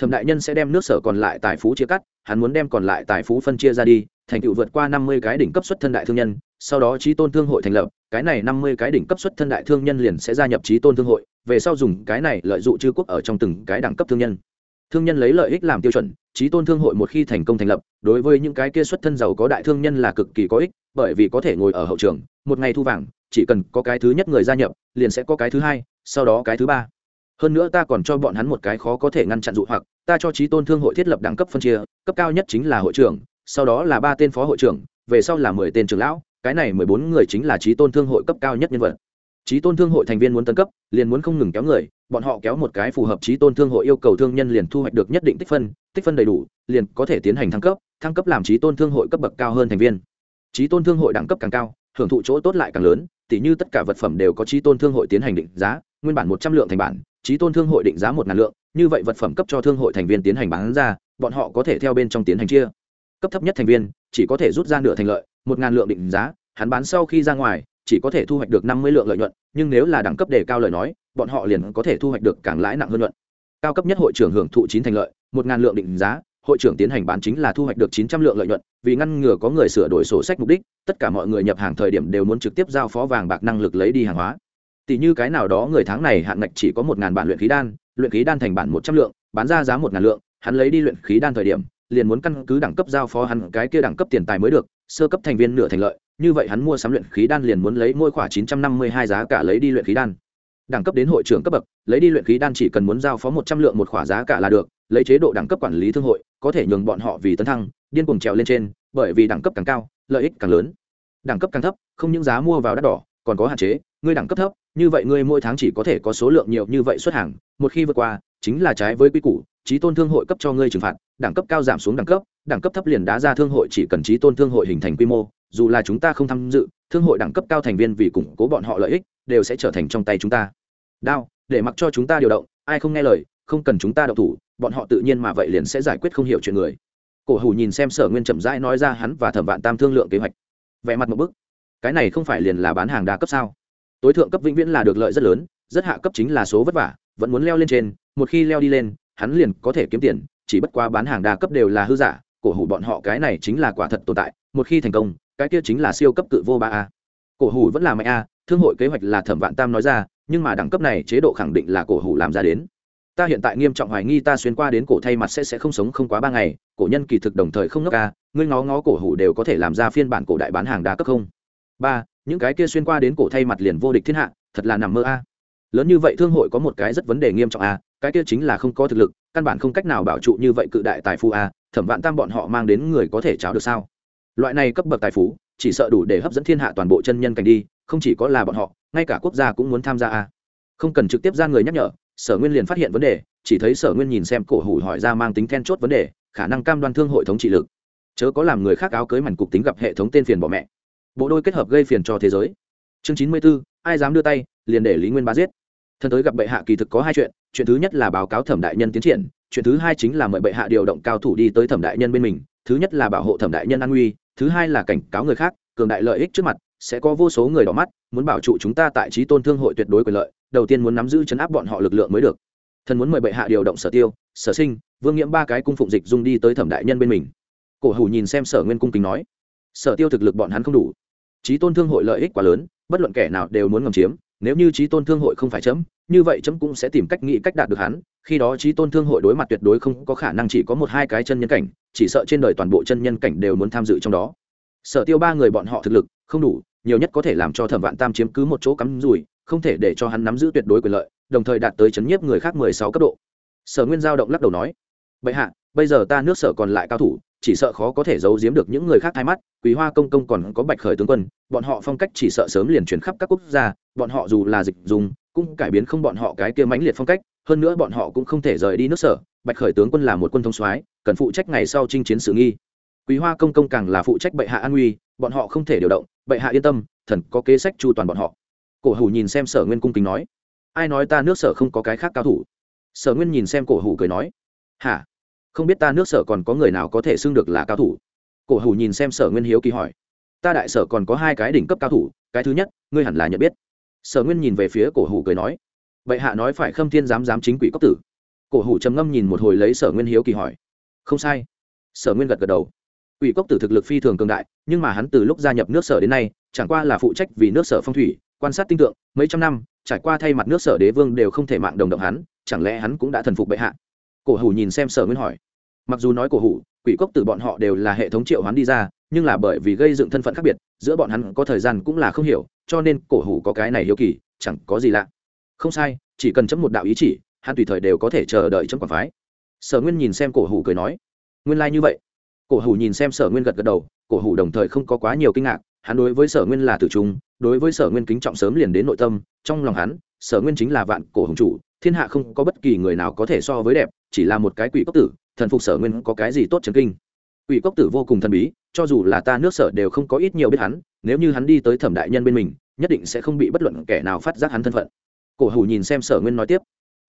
thẩm đại nhân sẽ đem nước sở còn lại tài phú chia cắt, hắn muốn đem còn lại tài phú phân chia ra đi, thành tựu vượt qua năm mươi cái đỉnh cấp xuất thân đại thương nhân, sau đó trí tôn thương hội thành lập, cái này năm mươi cái đỉnh cấp xuất thân đại thương nhân liền sẽ gia nhập trí tôn thương hội, về sau dùng cái này lợi dụng chư quốc ở trong từng cái đẳng cấp thương nhân. Thương nhân lấy lợi ích làm tiêu chuẩn, trí tôn thương hội một khi thành công thành lập, đối với những cái kia xuất thân giàu có đại thương nhân là cực kỳ có ích, bởi vì có thể ngồi ở hậu trường, một ngày thu vàng, chỉ cần có cái thứ nhất người gia nhập, liền sẽ có cái thứ hai, sau đó cái thứ ba hơn nữa ta còn cho bọn hắn một cái khó có thể ngăn chặn dụ hoặc, ta cho trí tôn thương hội thiết lập đẳng cấp phân chia, cấp cao nhất chính là hội trưởng, sau đó là ba tên phó hội trưởng, về sau là mười tên trưởng lão, cái này mười bốn người chính là trí tôn thương hội cấp cao nhất nhân vật. Trí tôn thương hội thành viên muốn tân cấp, liền muốn không ngừng kéo người, bọn họ kéo một cái phù hợp trí tôn thương hội yêu cầu thương nhân liền thu hoạch được nhất định tích phân tích phân đầy đủ, liền có thể tiến hành thăng cấp thăng cấp làm trí tôn thương hội cấp bậc cao hơn thành viên. Trí tôn thương hội đẳng cấp càng cao, hưởng thụ chỗ tốt lại càng lớn, tỉ như tất cả vật phẩm đều có trí tôn thương hội tiến hành định giá, nguyên bản một trăm lượng thành bản trí tôn thương hội định giá một ngàn lượng, như vậy vật phẩm cấp cho thương hội thành viên tiến hành bán ra, bọn họ có thể theo bên trong tiến hành chia. Cấp thấp nhất thành viên, chỉ có thể rút ra nửa thành lợi, một ngàn lượng định giá, hắn bán sau khi ra ngoài, chỉ có thể thu hoạch được năm mươi lượng lợi nhuận, nhưng nếu là đẳng cấp đề cao lời nói, bọn họ liền có thể thu hoạch được càng lãi nặng hơn luận cao cấp nhất hội trưởng hưởng thụ chín thành lợi, một ngàn lượng định giá, hội trưởng tiến hành bán chính là thu hoạch được chín trăm lượng lợi nhuận, vì ngăn ngừa có người sửa đổi sổ sách mục đích, tất cả mọi người nhập hàng thời điểm đều muốn trực tiếp giao phó vàng bạc năng lực lấy đi hàng hóa tỷ như cái nào đó người tháng này hạn ngạch chỉ có một ngàn bản luyện khí đan, luyện khí đan thành bản một trăm lượng, bán ra giá một ngàn lượng, hắn lấy đi luyện khí đan thời điểm, liền muốn căn cứ đẳng cấp giao phó hắn cái kia đẳng cấp tiền tài mới được, sơ cấp thành viên nửa thành lợi, như vậy hắn mua sắm luyện khí đan liền muốn lấy mỗi khoảng chín trăm năm mươi hai giá cả lấy đi luyện khí đan. Đẳng cấp đến hội trưởng cấp bậc, lấy đi luyện khí đan chỉ cần muốn giao phó một trăm lượng một khỏa giá cả là được, lấy chế độ đẳng cấp quản lý thương hội, có thể nhường bọn họ vì tấn thăng, điên cuồng trèo lên trên, bởi vì đẳng cấp càng cao, lợi ích càng lớn. Đẳng cấp càng thấp, không những giá mua vào đắt đỏ, còn có hạn chế ngươi đẳng cấp thấp, như vậy ngươi mỗi tháng chỉ có thể có số lượng nhiều như vậy xuất hàng, một khi vượt qua, chính là trái với quy củ, trí tôn thương hội cấp cho ngươi trừng phạt, đẳng cấp cao giảm xuống đẳng cấp đẳng cấp thấp liền đá ra thương hội chỉ cần trí tôn thương hội hình thành quy mô, dù là chúng ta không tham dự, thương hội đẳng cấp cao thành viên vì củng cố bọn họ lợi ích, đều sẽ trở thành trong tay chúng ta. Đao, để mặc cho chúng ta điều động, ai không nghe lời, không cần chúng ta đậu thủ, bọn họ tự nhiên mà vậy liền sẽ giải quyết không hiểu chuyện người. Cổ hủ nhìn xem sở nguyên chậm rãi nói ra hắn và thẩm vạn tam thương lượng kế hoạch. Vẻ mặt một bức. Cái này không phải liền là bán hàng đa cấp sao? Tối thượng cấp vĩnh viễn là được lợi rất lớn, rất hạ cấp chính là số vất vả, vẫn muốn leo lên trên, một khi leo đi lên, hắn liền có thể kiếm tiền, chỉ bất quá bán hàng đa cấp đều là hư giả, cổ hủ bọn họ cái này chính là quả thật tồn tại, một khi thành công, cái kia chính là siêu cấp cự vô ba a. Cổ hủ vẫn là mạnh a, thương hội kế hoạch là thẩm vạn tam nói ra, nhưng mà đẳng cấp này chế độ khẳng định là cổ hủ làm ra đến. Ta hiện tại nghiêm trọng hoài nghi ta xuyên qua đến cổ thay mặt sẽ sẽ không sống không quá ba ngày, cổ nhân kỳ thực đồng thời không ngốc ca ngươi ngó ngó cổ hủ đều có thể làm ra phiên bản cổ đại bán hàng đa cấp không? Ba những cái kia xuyên qua đến cổ thay mặt liền vô địch thiên hạ, thật là nằm mơ a. Lớn như vậy thương hội có một cái rất vấn đề nghiêm trọng a, cái kia chính là không có thực lực, căn bản không cách nào bảo trụ như vậy cự đại tài phú a, thẩm vạn tam bọn họ mang đến người có thể cháo được sao? Loại này cấp bậc tài phú, chỉ sợ đủ để hấp dẫn thiên hạ toàn bộ chân nhân cảnh đi, không chỉ có là bọn họ, ngay cả quốc gia cũng muốn tham gia a. Không cần trực tiếp ra người nhắc nhở, sở nguyên liền phát hiện vấn đề, chỉ thấy sở nguyên nhìn xem cổ hủ hỏi ra mang tính then chốt vấn đề, khả năng cam đoan thương hội thống trị lực. Chớ có làm người khác áo cưới mảnh cục tính gặp hệ thống tên phiền bỏ mẹ bộ đôi kết hợp gây phiền cho thế giới. Chương chín mươi b ố ai dám đưa tay, liền để lý nguyên bá giết. Thân tới gặp bệ hạ kỳ thực có hai chuyện chuyện thứ nhất là báo cáo thẩm đại nhân tiến triển, chuyện thứ hai chính là mời bệ hạ điều động cao thủ đi tới thẩm đại nhân bên mình, thứ nhất là bảo hộ thẩm đại nhân an nguy, thứ hai là cảnh cáo người khác, cường đại lợi ích trước mặt, sẽ có vô số người đỏ mắt, muốn bảo trụ chúng ta tại trí tôn thương hội tuyệt đối quyền lợi, đầu tiên muốn nắm giữ chấn áp bọn họ lực lượng mới được. Thần muốn mời bệ hạ điều động sở tiêu, sở sinh, vương nghiễm ba cái cung phụng dịch dung đi tới thẩm đại nhân bên mình. Cổ hủ nhìn xem sở nguyên cung kính nói, sở tiêu thực lực bọn hắn không đủ trí tôn thương hội lợi ích quá lớn, bất luận kẻ nào đều muốn ngầm chiếm, nếu như trí tôn thương hội không phải chấm, như vậy chấm cũng sẽ tìm cách nghĩ cách đạt được hắn, khi đó trí tôn thương hội đối mặt tuyệt đối không có khả năng chỉ có một hai cái chân nhân cảnh, chỉ sợ trên đời toàn bộ chân nhân cảnh đều muốn tham dự trong đó. Sở tiêu ba người bọn họ thực lực không đủ, nhiều nhất có thể làm cho thẩm vạn tam chiếm cứ một chỗ cắm rùi không thể để cho hắn nắm giữ tuyệt đối quyền lợi, đồng thời đạt tới chấn nhiếp người khác mười sáu cấp độ. Sở nguyên giao động lắc đầu nói, bệ hạ, bây giờ ta nước sở còn lại cao thủ chỉ sợ khó có thể giấu giếm được những người khác thay mắt quý hoa công công còn có bạch khởi tướng quân, bọn họ phong cách chỉ sợ sớm liền chuyển khắp các quốc gia, bọn họ dù là dịch dùng, cũng cải biến không bọn họ cái kia mãnh liệt phong cách, hơn nữa bọn họ cũng không thể rời đi nước sở, bạch khởi tướng quân là một quân thông soái, cần phụ trách ngày sau chinh chiến sự nghi. Quý hoa công công càng là phụ trách bệ hạ an nguy, bọn họ không thể điều động, bệ hạ yên tâm, thần có kế sách chu toàn bọn họ. Cổ hủ nhìn xem sở nguyên cung kính nói, ai nói ta nước sở không có cái khác cao thủ? Sở nguyên nhìn xem cổ hủ cười nói, hả? Không biết ta nước sở còn có người nào có thể xưng được là cao thủ? Cổ hủ nhìn xem sở nguyên hiếu kỳ hỏi. Ta đại sở còn có hai cái đỉnh cấp cao thủ, cái thứ nhất, ngươi hẳn là nhận biết. Sở nguyên nhìn về phía cổ hủ cười nói. Vậy hạ nói phải khâm thiên dám dám chính quỷ cốc tử. Cổ hủ trầm ngâm nhìn một hồi lấy sở nguyên hiếu kỳ hỏi. Không sai. Sở nguyên gật gật đầu. Quỷ cốc tử thực lực phi thường cường đại, nhưng mà hắn từ lúc gia nhập nước sở đến nay, chẳng qua là phụ trách vì nước sở phong thủy, quan sát tinh tượng, mấy trăm năm, trải qua thay mặt nước sở đế vương đều không thể mạng đồng động hắn, chẳng lẽ hắn cũng đã thần phục bệ hạ? Cổ hủ nhìn xem sở nguyên hỏi. Mặc dù nói cổ hủ, quỷ cốc tử bọn họ đều là hệ thống triệu hoán đi ra, nhưng là bởi vì gây dựng thân phận khác biệt, giữa bọn hắn có thời gian cũng là không hiểu, cho nên cổ hủ có cái này hiếu kỳ, chẳng có gì lạ. Không sai, chỉ cần chấm một đạo ý chỉ, hắn tùy thời đều có thể chờ đợi chấm quản phái. Sở nguyên nhìn xem cổ hủ cười nói. Nguyên lai、like、như vậy. Cổ hủ nhìn xem sở nguyên gật gật đầu, cổ hủ đồng thời không có quá nhiều kinh ngạc, hắn đối với sở nguyên là tử trung, đối với sở nguyên kính trọng sớm liền đến nội tâm, trong lòng hắn, sở nguyên chính là vạn cổ hùng chủ, thiên hạ không có bất kỳ người nào có thể so với đẹp chỉ là một cái quỷ cốc tử, thần phục sở nguyên có cái gì tốt chấn kinh. Quỷ cốc tử vô cùng thần bí, cho dù là ta nước sở đều không có ít nhiều biết hắn, nếu như hắn đi tới thẩm đại nhân bên mình, nhất định sẽ không bị bất luận kẻ nào phát giác hắn thân phận. Cổ hủ nhìn xem sở nguyên nói tiếp,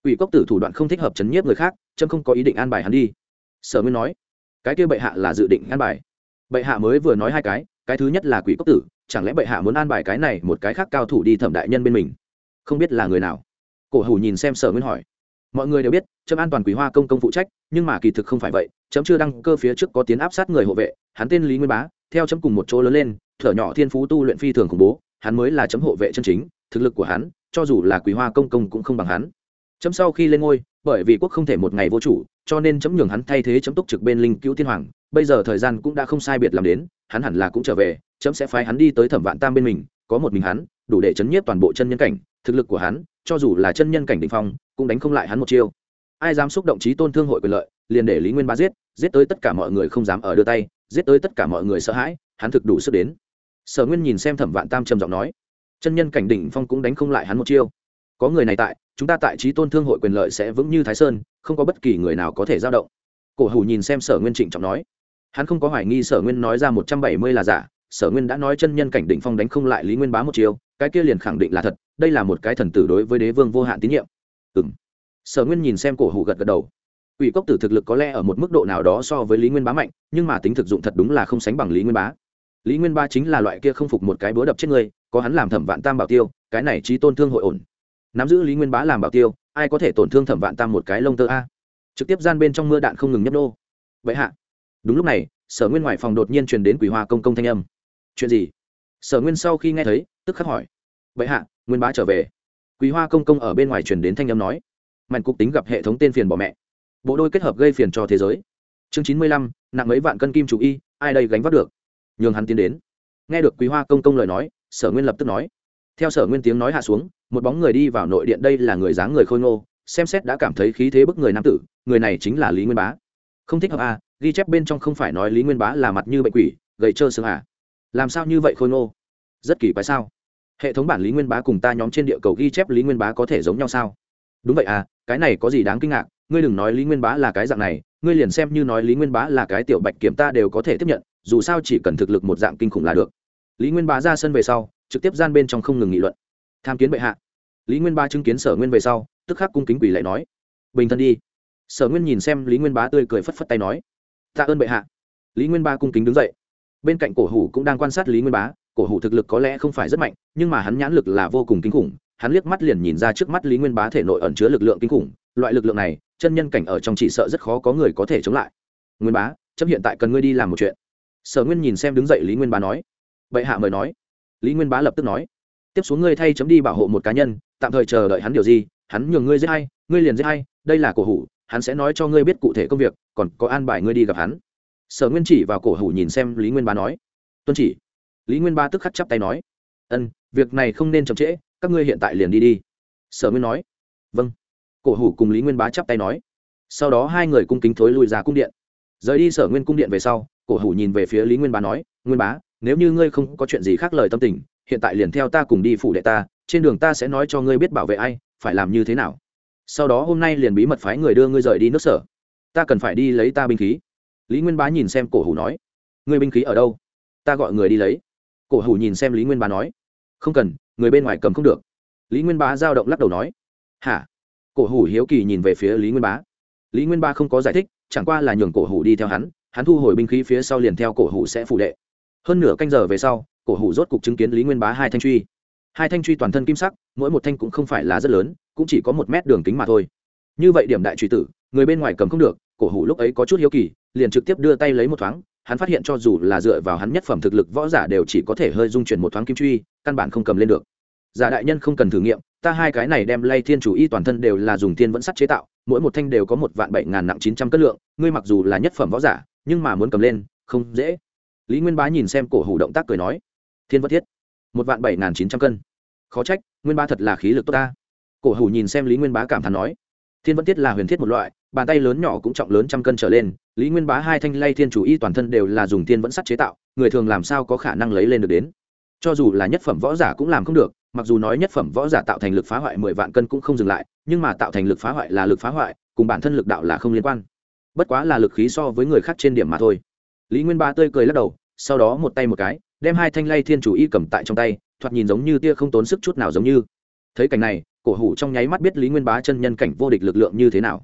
quỷ cốc tử thủ đoạn không thích hợp chấn nhiếp người khác trâm không có ý định an bài hắn đi. Sở nguyên nói, cái kia bệ hạ là dự định an bài. Bệ hạ mới vừa nói hai cái cái thứ nhất là quỷ cốc tử, chẳng lẽ bệ hạ muốn an bài cái này một cái khác cao thủ đi thẩm đại nhân bên mình? Không biết là người nào. Cổ hủ nhìn xem sở nguyên hỏi mọi người đều biết, trâm an toàn quý hoa công công phụ trách, nhưng mà kỳ thực không phải vậy, trâm chưa đăng cơ phía trước có tiến áp sát người hộ vệ, hắn tên lý nguyên bá, theo chấm cùng một chỗ lớn lên, thở nhỏ thiên phú tu luyện phi thường khủng bố, hắn mới là chấm hộ vệ chân chính, thực lực của hắn, cho dù là quý hoa công công cũng không bằng hắn. Chấm sau khi lên ngôi, bởi vì quốc không thể một ngày vô chủ, cho nên chấm nhường hắn thay thế chấm túc trực bên linh cứu thiên hoàng, bây giờ thời gian cũng đã không sai biệt làm đến, hắn hẳn là cũng trở về chấm sẽ phái hắn đi tới thẩm vạn tam bên mình, có một mình hắn, đủ để chấn nhiếp toàn bộ chân nhân cảnh, thực lực của hắn, cho dù là chân nhân cảnh đ ỉ n h phong cũng đánh không lại hắn một chiêu. Ai dám xúc động trí tôn thương hội quyền lợi liền để lý nguyên ba giết giết tới tất cả mọi người không dám ở đưa tay giết tới tất cả mọi người sợ hãi hắn thực đủ sức đến. Sở nguyên nhìn xem thẩm vạn tam trầm giọng nói chân nhân cảnh đỉnh phong cũng đánh không lại hắn một chiêu. Có người này tại chúng ta tại trí tôn thương hội quyền lợi sẽ vững như thái sơn không có bất kỳ người nào có thể giao động. Cổ hủ nhìn xem sở nguyên trịnh trọng nói hắn không có hoài nghi sở nguyên nói ra một trăm bảy mươi là giả sở nguyên đã nói chân nhân cảnh đỉnh phong đánh không lại lý nguyên bá một chiêu, cái kia liền khẳng định là thật đây là một cái thần tử đối với đế vương vô hạn tín nhiệm ừ m sở nguyên nhìn xem cổ hủ gật gật đầu. Ủy cốc tử thực lực có lẽ ở một mức độ nào đó so với lý nguyên bá mạnh, nhưng mà tính thực dụng thật đúng là không sánh bằng lý nguyên bá. Lý nguyên bá chính là loại kia không phục một cái búa đập chết người, có hắn làm thẩm vạn tam bảo tiêu, cái này trí tôn thương hội ổn. Nắm giữ lý nguyên bá làm bảo tiêu, ai có thể tổn thương thẩm vạn tam một cái lông tơ a? Trực tiếp gian bên trong mưa đạn không ngừng nhấp nô. Vậy hạ. Đúng lúc này, sở nguyên ngoài phòng đột nhiên truyền đến quỷ hoa công công thanh âm. Chuyện gì? Sở nguyên sau khi nghe thấy, tức khắc hỏi. Vậy hạ, nguyên bá trở về quý hoa công công ở bên ngoài truyền đến thanh âm nói mạnh cục tính gặp hệ thống tên phiền bỏ mẹ. Bộ đôi kết hợp gây phiền cho thế giới. Chương chín mươi lăm, nặng mấy vạn cân kim chủ y, ai đây gánh vác được? Nhường hắn tiến đến. Nghe được quý hoa công công lời nói, sở nguyên lập tức nói, theo sở nguyên tiếng nói hạ xuống, một bóng người đi vào nội điện đây là người dáng người khôi ngô, xem xét đã cảm thấy khí thế bức người nam tử, người này chính là lý nguyên bá. Không thích hợp à ghi chép bên trong không phải nói lý nguyên bá là mặt như bệnh quỷ, gầy trơ xương à. Làm sao như vậy khôi ngô? Rất kỳ quái sao? Hệ thống bản lý nguyên bá cùng ta nhóm trên địa cầu ghi chép lý nguyên bá có thể giống nhau sao? Đúng vậy à cái này có gì đáng kinh ngạc? Ngươi đừng nói lý nguyên bá là cái dạng này, ngươi liền xem như nói lý nguyên bá là cái tiểu bạch kiểm ta đều có thể tiếp nhận, dù sao chỉ cần thực lực một dạng kinh khủng là được. Lý nguyên bá ra sân về sau, trực tiếp gian bên trong không ngừng nghị luận. Tham kiến bệ hạ. Lý nguyên bá chứng kiến sở nguyên về sau, tức khắc cung kính quỷ lại nói. Bình thân đi. Sở nguyên nhìn xem lý nguyên bá tươi cười phất phất tay nói. Tạ ơn bệ hạ. Lý nguyên bá cung kính đứng dậy. Bên cạnh cổ hủ cũng đang quan sát lý nguyên bá cổ hủ thực lực có lẽ không phải rất mạnh, nhưng mà hắn nhãn lực là vô cùng kinh khủng, hắn liếc mắt liền nhìn ra trước mắt lý nguyên bá thể nội ẩn chứa lực lượng kinh khủng, loại lực lượng này, chân nhân cảnh ở trong chỉ sợ rất khó có người có thể chống lại. Nguyên bá, chấp hiện tại cần ngươi đi làm một chuyện. Sở nguyên nhìn xem đứng dậy lý nguyên bá nói. Bệ hạ mời nói. Lý nguyên bá lập tức nói. Tiếp xuống ngươi thay chấm đi bảo hộ một cá nhân, tạm thời chờ đợi hắn điều gì, hắn nhường ngươi giết hay ngươi liền giết hay đây là cổ hủ, hắn sẽ nói cho ngươi biết cụ thể công việc, còn có an bài ngươi đi gặp hắn. Sở nguyên chỉ vào cổ hủ nhìn xem lý nguyên bá nói. Tuân chỉ lý nguyên bá tức khắc chắp tay nói, ân, việc này không nên chậm trễ, các ngươi hiện tại liền đi đi. Sở nguyên nói vâng. Cổ hủ cùng lý nguyên bá chắp tay nói. Sau đó hai người cung kính thối lùi ra cung điện. Rời đi sở nguyên cung điện về sau, cổ hủ nhìn về phía lý nguyên bá nói, nguyên bá nếu như ngươi không có chuyện gì khác lời tâm tình, hiện tại liền theo ta cùng đi phủ đệ ta, trên đường ta sẽ nói cho ngươi biết bảo vệ ai, phải làm như thế nào. Sau đó hôm nay liền bí mật phái người đưa ngươi rời đi nước sở. Ta cần phải đi lấy ta binh khí. Lý nguyên bá nhìn xem cổ hủ nói, ngươi binh khí ở đâu? Ta gọi người đi lấy cổ hủ nhìn xem lý nguyên bá nói, không cần, người bên ngoài cầm không được. Lý nguyên bá giao động lắc đầu nói, hả? Cổ hủ hiếu kỳ nhìn về phía lý nguyên bá. Lý nguyên bá không có giải thích, chẳng qua là nhường cổ hủ đi theo hắn hắn thu hồi binh khí phía sau liền theo cổ hủ sẽ phụ đệ. Hơn nửa canh giờ về sau, cổ hủ rốt cục chứng kiến lý nguyên bá hai thanh truy. Hai thanh truy toàn thân kim sắc, mỗi một thanh cũng không phải là rất lớn, cũng chỉ có một mét đường kính mà thôi. Như vậy điểm đại truy tử, người bên ngoài cầm không được, cổ hủ lúc ấy có chút hiếu kỳ, liền trực tiếp đưa tay lấy một thoáng hắn phát hiện cho dù là dựa vào hắn nhất phẩm thực lực võ giả đều chỉ có thể hơi dung chuyển một thoáng kim truy, căn bản không cầm lên được. Giả đại nhân không cần thử nghiệm, ta hai cái này đem lay thiên chủ y toàn thân đều là dùng thiên vẫn sắt chế tạo, mỗi một thanh đều có một vạn bảy ngàn nặng chín trăm cân lượng, ngươi mặc dù là nhất phẩm võ giả, nhưng mà muốn cầm lên, không dễ. Lý nguyên bá nhìn xem cổ hủ động tác cười nói, thiên vẫn thiết, một vạn bảy ngàn chín trăm cân. Khó trách, nguyên bá thật là khí lực tốt ta. Cổ hủ nhìn xem lý nguyên bá cảm thán nói, thiên vẫn thiết là huyền thiết một loại bàn tay lớn nhỏ cũng trọng lớn trăm cân trở lên, lý nguyên bá hai thanh lay thiên chủ y toàn thân đều là dùng thiên vẫn sắt chế tạo, người thường làm sao có khả năng lấy lên được đến? Cho dù là nhất phẩm võ giả cũng làm không được, mặc dù nói nhất phẩm võ giả tạo thành lực phá hoại mười vạn cân cũng không dừng lại, nhưng mà tạo thành lực phá hoại là lực phá hoại, cùng bản thân lực đạo là không liên quan. Bất quá là lực khí so với người khác trên điểm mà thôi. Lý nguyên ba tươi cười lắc đầu, sau đó một tay một cái, đem hai thanh lay thiên chủ y cầm tại trong tay, thoạt nhìn giống như tia không tốn sức chút nào giống như. Thấy cảnh này, cổ hủ trong nháy mắt biết lý nguyên bá chân nhân cảnh vô địch lực lượng như thế nào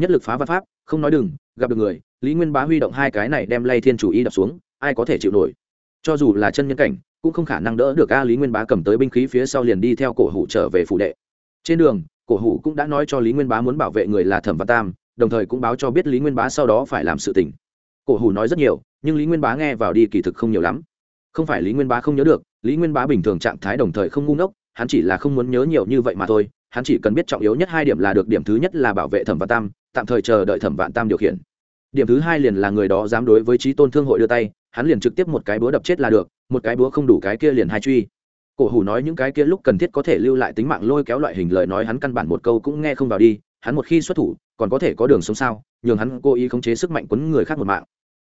nhất lực phá văn pháp, không nói đừng, gặp được người, lý nguyên bá huy động hai cái này đem lay thiên chủ y đập xuống, ai có thể chịu nổi? Cho dù là chân nhân cảnh, cũng không khả năng đỡ được a lý nguyên bá cầm tới binh khí phía sau liền đi theo cổ hủ trở về phủ đệ. Trên đường, cổ hủ cũng đã nói cho lý nguyên bá muốn bảo vệ người là thẩm văn tam, đồng thời cũng báo cho biết lý nguyên bá sau đó phải làm sự tình. Cổ hủ nói rất nhiều, nhưng lý nguyên bá nghe vào đi kỳ thực không nhiều lắm. Không phải lý nguyên bá không nhớ được, lý nguyên bá bình thường trạng thái đồng thời không ngu ngốc, hắn chỉ là không muốn nhớ nhiều như vậy mà thôi hắn chỉ cần biết trọng yếu nhất hai điểm là được điểm thứ nhất là bảo vệ thẩm vạn tam, tạm thời chờ đợi thẩm vạn tam điều khiển. Điểm thứ hai liền là người đó dám đối với trí tôn thương hội đưa tay, hắn liền trực tiếp một cái búa đập chết là được, một cái búa không đủ cái kia liền hai truy. Cổ hủ nói những cái kia lúc cần thiết có thể lưu lại tính mạng lôi kéo loại hình lời nói hắn căn bản một câu cũng nghe không vào đi, hắn một khi xuất thủ, còn có thể có đường sống sao? Nhường hắn cố ý khống chế sức mạnh quấn người khác một mạng.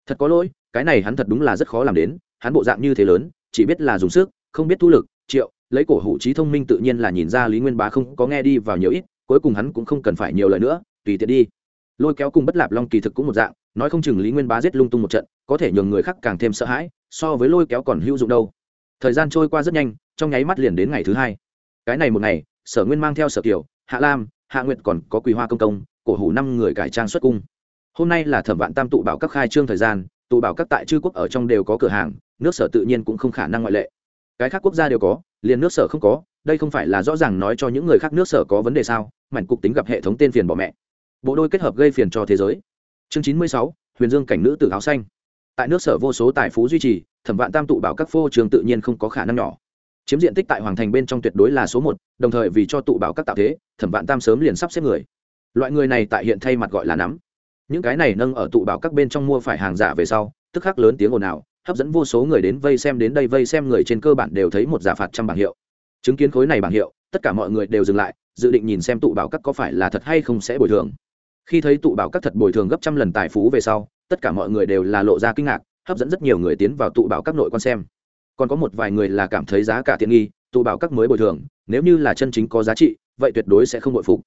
Thật có lỗi, cái này hắn thật đúng là rất khó làm đến, hắn bộ dạng như thế lớn, chỉ biết là dùng sức, không biết thu lực, triệu lấy cổ hủ trí thông minh tự nhiên là nhìn ra lý nguyên bá không có nghe đi vào nhiều ít, cuối cùng hắn cũng không cần phải nhiều lời nữa, tùy tiện đi. Lôi kéo cùng bất lạp long kỳ thực cũng một dạng, nói không chừng lý nguyên bá giết lung tung một trận, có thể nhường người khác càng thêm sợ hãi, so với lôi kéo còn hữu dụng đâu. Thời gian trôi qua rất nhanh, trong nháy mắt liền đến ngày thứ hai. Cái này một ngày, sở nguyên mang theo sở kiều, hạ lam, hạ nguyệt còn có quỳ hoa công công, cổ hủ năm người cải trang xuất cung. Hôm nay là thẩm vạn tam tụ bảo các khai trương thời gian, tụ bảo các tại chư quốc ở trong đều có cửa hàng, nước sở tự nhiên cũng không khả năng ngoại lệ cái khác quốc gia đều có, liền nước sở không có, đây không phải là rõ ràng nói cho những người khác nước sở có vấn đề sao? Mảnh cục tính gặp hệ thống tên phiền bỏ mẹ. Bộ đôi kết hợp gây phiền cho thế giới. Chương chín mươi sáu, huyền dương cảnh nữ tử áo xanh. Tại nước sở vô số tài phú duy trì, thẩm vạn tam tụ bảo các phô trường tự nhiên không có khả năng nhỏ. Chiếm diện tích tại hoàng thành bên trong tuyệt đối là số một, đồng thời vì cho tụ bảo các tạo thế, thẩm vạn tam sớm liền sắp xếp người. Loại người này tại hiện thay mặt gọi là nắm. Những cái này nâng ở tụ bảo các bên trong mua phải hàng giả về sau, tức khắc lớn tiếng ồn ào hấp dẫn vô số người đến vây xem đến đây vây xem người trên cơ bản đều thấy một giả phạt trăm bảng hiệu. Chứng kiến khối này bảng hiệu, tất cả mọi người đều dừng lại, dự định nhìn xem tụ bảo các có phải là thật hay không sẽ bồi thường. Khi thấy tụ bảo các thật bồi thường gấp trăm lần tài phú về sau, tất cả mọi người đều là lộ ra kinh ngạc, hấp dẫn rất nhiều người tiến vào tụ bảo các nội quan xem. Còn có một vài người là cảm thấy giá cả tiện nghi, tụ bảo các mới bồi thường, nếu như là chân chính có giá trị, vậy tuyệt đối sẽ không bội phục.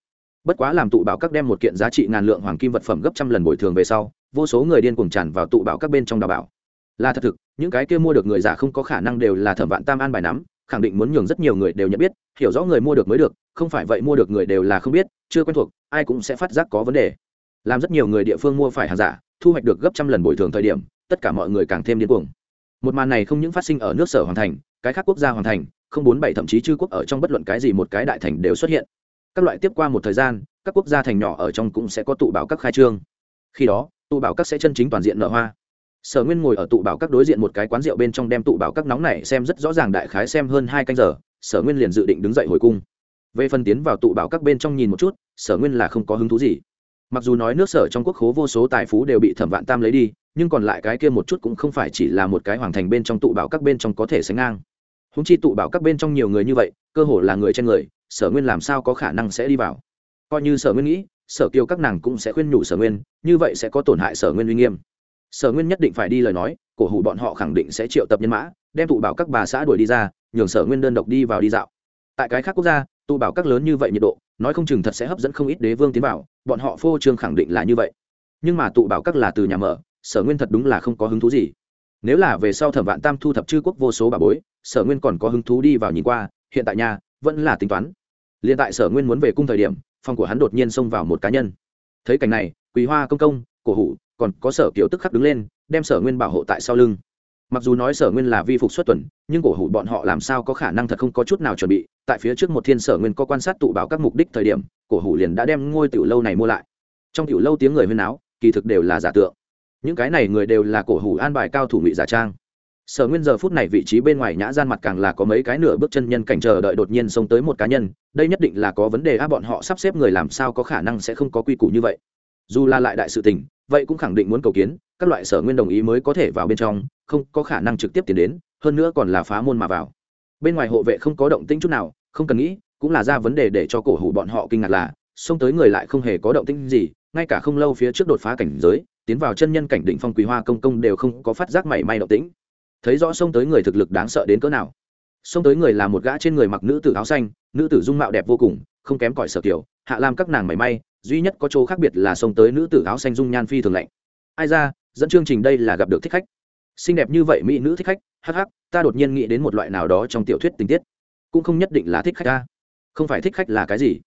Bất quá làm tụ bảo các đem một kiện giá trị ngàn lượng hoàng kim vật phẩm gấp trăm lần bồi thường về sau, vô số người điên cuồng tràn vào tụ bảo các bên trong đào bảo là thật thực, những cái kia mua được người giả không có khả năng đều là thẩm vạn tam an bài nắm, khẳng định muốn nhường rất nhiều người đều nhận biết, hiểu rõ người mua được mới được, không phải vậy mua được người đều là không biết, chưa quen thuộc, ai cũng sẽ phát giác có vấn đề. Làm rất nhiều người địa phương mua phải hàng giả, thu hoạch được gấp trăm lần bồi thường thời điểm, tất cả mọi người càng thêm điên cuồng. Một màn này không những phát sinh ở nước sở hoàn thành, cái khác quốc gia hoàn thành, không bốn bảy thậm chí chư quốc ở trong bất luận cái gì một cái đại thành đều xuất hiện. Các loại tiếp qua một thời gian, các quốc gia thành nhỏ ở trong cũng sẽ có tụ bảo các khai trương. Khi đó, tụ bảo các sẽ chân chính toàn diện nợ hoa sở nguyên ngồi ở tụ bảo các đối diện một cái quán rượu bên trong đem tụ bảo các nóng này xem rất rõ ràng đại khái xem hơn hai canh giờ, sở nguyên liền dự định đứng dậy hồi cung. Về phần tiến vào tụ bảo các bên trong nhìn một chút, sở nguyên là không có hứng thú gì. Mặc dù nói nước sở trong quốc khố vô số tài phú đều bị thẩm vạn tam lấy đi, nhưng còn lại cái kia một chút cũng không phải chỉ là một cái hoàng thành bên trong tụ bảo các bên trong có thể sánh ngang. Húng chi tụ bảo các bên trong nhiều người như vậy, cơ hồ là người trên người, sở nguyên làm sao có khả năng sẽ đi vào? Coi như sở nguyên nghĩ, sở kiều các nàng cũng sẽ khuyên nhủ sở nguyên, như vậy sẽ có tổn hại sở nguyên uy nghiêm sở nguyên nhất định phải đi lời nói, cổ hủ bọn họ khẳng định sẽ triệu tập nhân mã, đem tụ bảo các bà xã đuổi đi ra, nhường sở nguyên đơn độc đi vào đi dạo. Tại cái khác quốc gia, tụ bảo các lớn như vậy nhiệt độ, nói không chừng thật sẽ hấp dẫn không ít đế vương tiến vào, bọn họ phô trương khẳng định là như vậy. Nhưng mà tụ bảo các là từ nhà mở, sở nguyên thật đúng là không có hứng thú gì. Nếu là về sau thẩm vạn tam thu thập chư quốc vô số bà bối, sở nguyên còn có hứng thú đi vào nhìn qua, hiện tại nhà, vẫn là tính toán. L i ê n tại sở nguyên muốn về cung thời điểm, phòng của hắn đột nhiên xông vào một cá nhân. Thấy cảnh này quý hoa công công, cổ hủ còn có sở kiểu tức khắc đứng lên, đem sở nguyên bảo hộ tại sau lưng. Mặc dù nói sở nguyên là vi phục xuất tuần, nhưng cổ hủ bọn họ làm sao có khả năng thật không có chút nào chuẩn bị. Tại phía trước một thiên sở nguyên có quan sát tụ bảo các mục đích thời điểm, cổ hủ liền đã đem ngôi tiểu lâu này mua lại. Trong tiểu lâu tiếng người huyên áo kỳ thực đều là giả tượng. Những cái này người đều là cổ hủ an bài cao thủ ngụy giả trang. Sở nguyên giờ phút này vị trí bên ngoài nhã gian mặt càng là có mấy cái nửa bước chân nhân cảnh chờ đợi đột nhiên xông tới một cá nhân, đây nhất định là có vấn đề a bọn họ sắp xếp người làm sao có khả năng sẽ không có quy củ như vậy. Dù là lại đại sự tình vậy cũng khẳng định muốn cầu kiến, các loại sở nguyên đồng ý mới có thể vào bên trong, không có khả năng trực tiếp tiến đến, hơn nữa còn là phá môn mà vào. Bên ngoài hộ vệ không có động tĩnh chút nào, không cần nghĩ, cũng là ra vấn đề để cho cổ hủ bọn họ kinh ngạc là, xông tới người lại không hề có động tĩnh gì, ngay cả không lâu phía trước đột phá cảnh giới, tiến vào chân nhân cảnh định phong quý hoa công công đều không có phát giác mảy may động tĩnh. Thấy rõ xông tới người thực lực đáng sợ đến cỡ nào. Xông tới người là một gã trên người mặc nữ tử áo xanh, nữ tử dung mạo đẹp vô cùng, không kém cỏi sở kiểu, hạ lam các nàng mảy may duy nhất có chỗ khác biệt là xông tới nữ tử áo xanh dung nhan phi thường lạnh. Ai ra, dẫn chương trình đây là gặp được thích khách. Xinh đẹp như vậy mỹ nữ thích khách, hắc hắc, ta đột nhiên nghĩ đến một loại nào đó trong tiểu thuyết tình tiết. Cũng không nhất định là thích khách ta không phải thích khách là cái gì?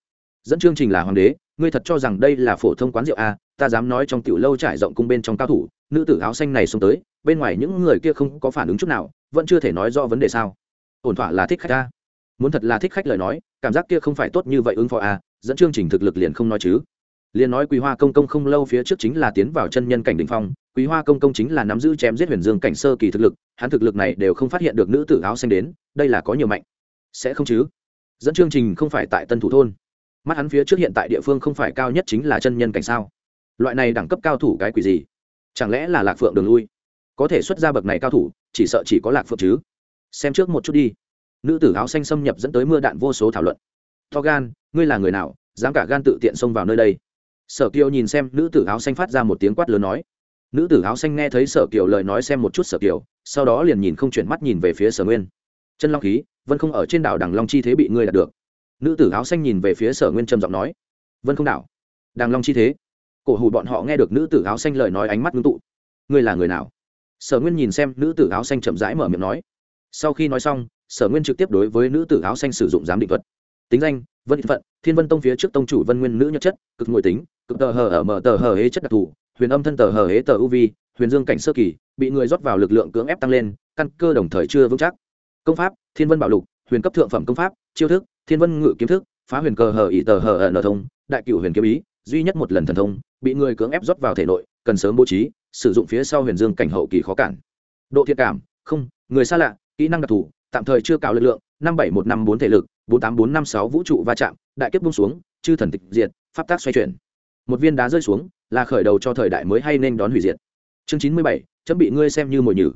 Dẫn chương trình là hoàng đế, ngươi thật cho rằng đây là phổ thông quán rượu a? Ta dám nói trong tiểu lâu trải rộng cung bên trong cao thủ, nữ tử áo xanh này xông tới, bên ngoài những người kia không có phản ứng chút nào, vẫn chưa thể nói rõ vấn đề sao. Ổn thỏa là thích khách ta muốn thật là thích khách lời nói, cảm giác kia không phải tốt như vậy ứng phó a dẫn chương trình thực lực liền không nói chứ. Liền nói quý hoa công công không lâu phía trước chính là tiến vào chân nhân cảnh đ ỉ n h phong, quý hoa công công chính là nắm giữ chém giết huyền dương cảnh sơ kỳ thực lực, hắn thực lực này đều không phát hiện được nữ tử áo xanh đến, đây là có nhiều mạnh. Sẽ không chứ? Dẫn chương trình không phải tại tân thủ thôn. Mắt hắn phía trước hiện tại địa phương không phải cao nhất chính là chân nhân cảnh sao? Loại này đẳng cấp cao thủ cái quỷ gì? Chẳng lẽ là lạc phượng đường lui? Có thể xuất ra bậc này cao thủ, chỉ sợ chỉ có lạc phượng chứ. Xem trước một chút đi. Nữ tử áo xanh xâm nhập dẫn tới mưa đạn vô số thảo luận to gan, ngươi là người nào, dám cả gan tự tiện xông vào nơi đây? Sở kiều nhìn xem nữ tử áo xanh phát ra một tiếng quát lớn nói. Nữ tử áo xanh nghe thấy sở kiều lời nói xem một chút sở kiều, sau đó liền nhìn không chuyển mắt nhìn về phía sở nguyên. Chân long khí, vân không ở trên đảo đằng long chi thế bị ngươi đạt được. Nữ tử áo xanh nhìn về phía sở nguyên trầm giọng nói. Vân không đảo, đằng long chi thế. Cổ hủ bọn họ nghe được nữ tử áo xanh lời nói ánh mắt ngưng tụ. Ngươi là người nào? Sở nguyên nhìn xem nữ tử áo xanh chậm rãi mở miệng nói. Sau khi nói xong, sở nguyên trực tiếp đối với nữ tử áo xanh sử dụng giám định thuật tính danh, vân phận, thiên vân tông phía trước tông chủ vân nguyên nữ nhất chất, cực ngồi tính, cực tờ hờ ở mở tờ hờ hế chất đặc thù, huyền âm thân tờ hờ hế tờ uv huyền dương cảnh sơ kỳ, bị người rót vào lực lượng cưỡng ép tăng lên, căn cơ đồng thời chưa vững chắc. Công pháp, thiên vân bảo lục, huyền cấp thượng phẩm công pháp, chiêu thức, thiên vân ngự kiếm thức, phá huyền cờ hờ ỉ tờ hờ ở nở thông, đại cựu huyền kiếm ý, duy nhất một lần thần thông, bị người cưỡng ép rót vào thể nội, cần sớm bố trí, sử dụng phía sau huyền dương cảnh hậu kỳ khó cản. Độ thiện cảm, không, người xa lạ, kỹ năng đặc thù, tạm thời chưa cào lực lượng, năm bảy một năm bốn thể lực bốn tám bốn năm sáu vũ trụ va chạm, đại kiếp bung xuống, chư thần tịch diệt, pháp tác xoay chuyển. Một viên đá rơi xuống, là khởi đầu cho thời đại mới hay nên đón hủy diệt. Chương chín mươi bảy, chấm bị ngươi xem như mồi nhử.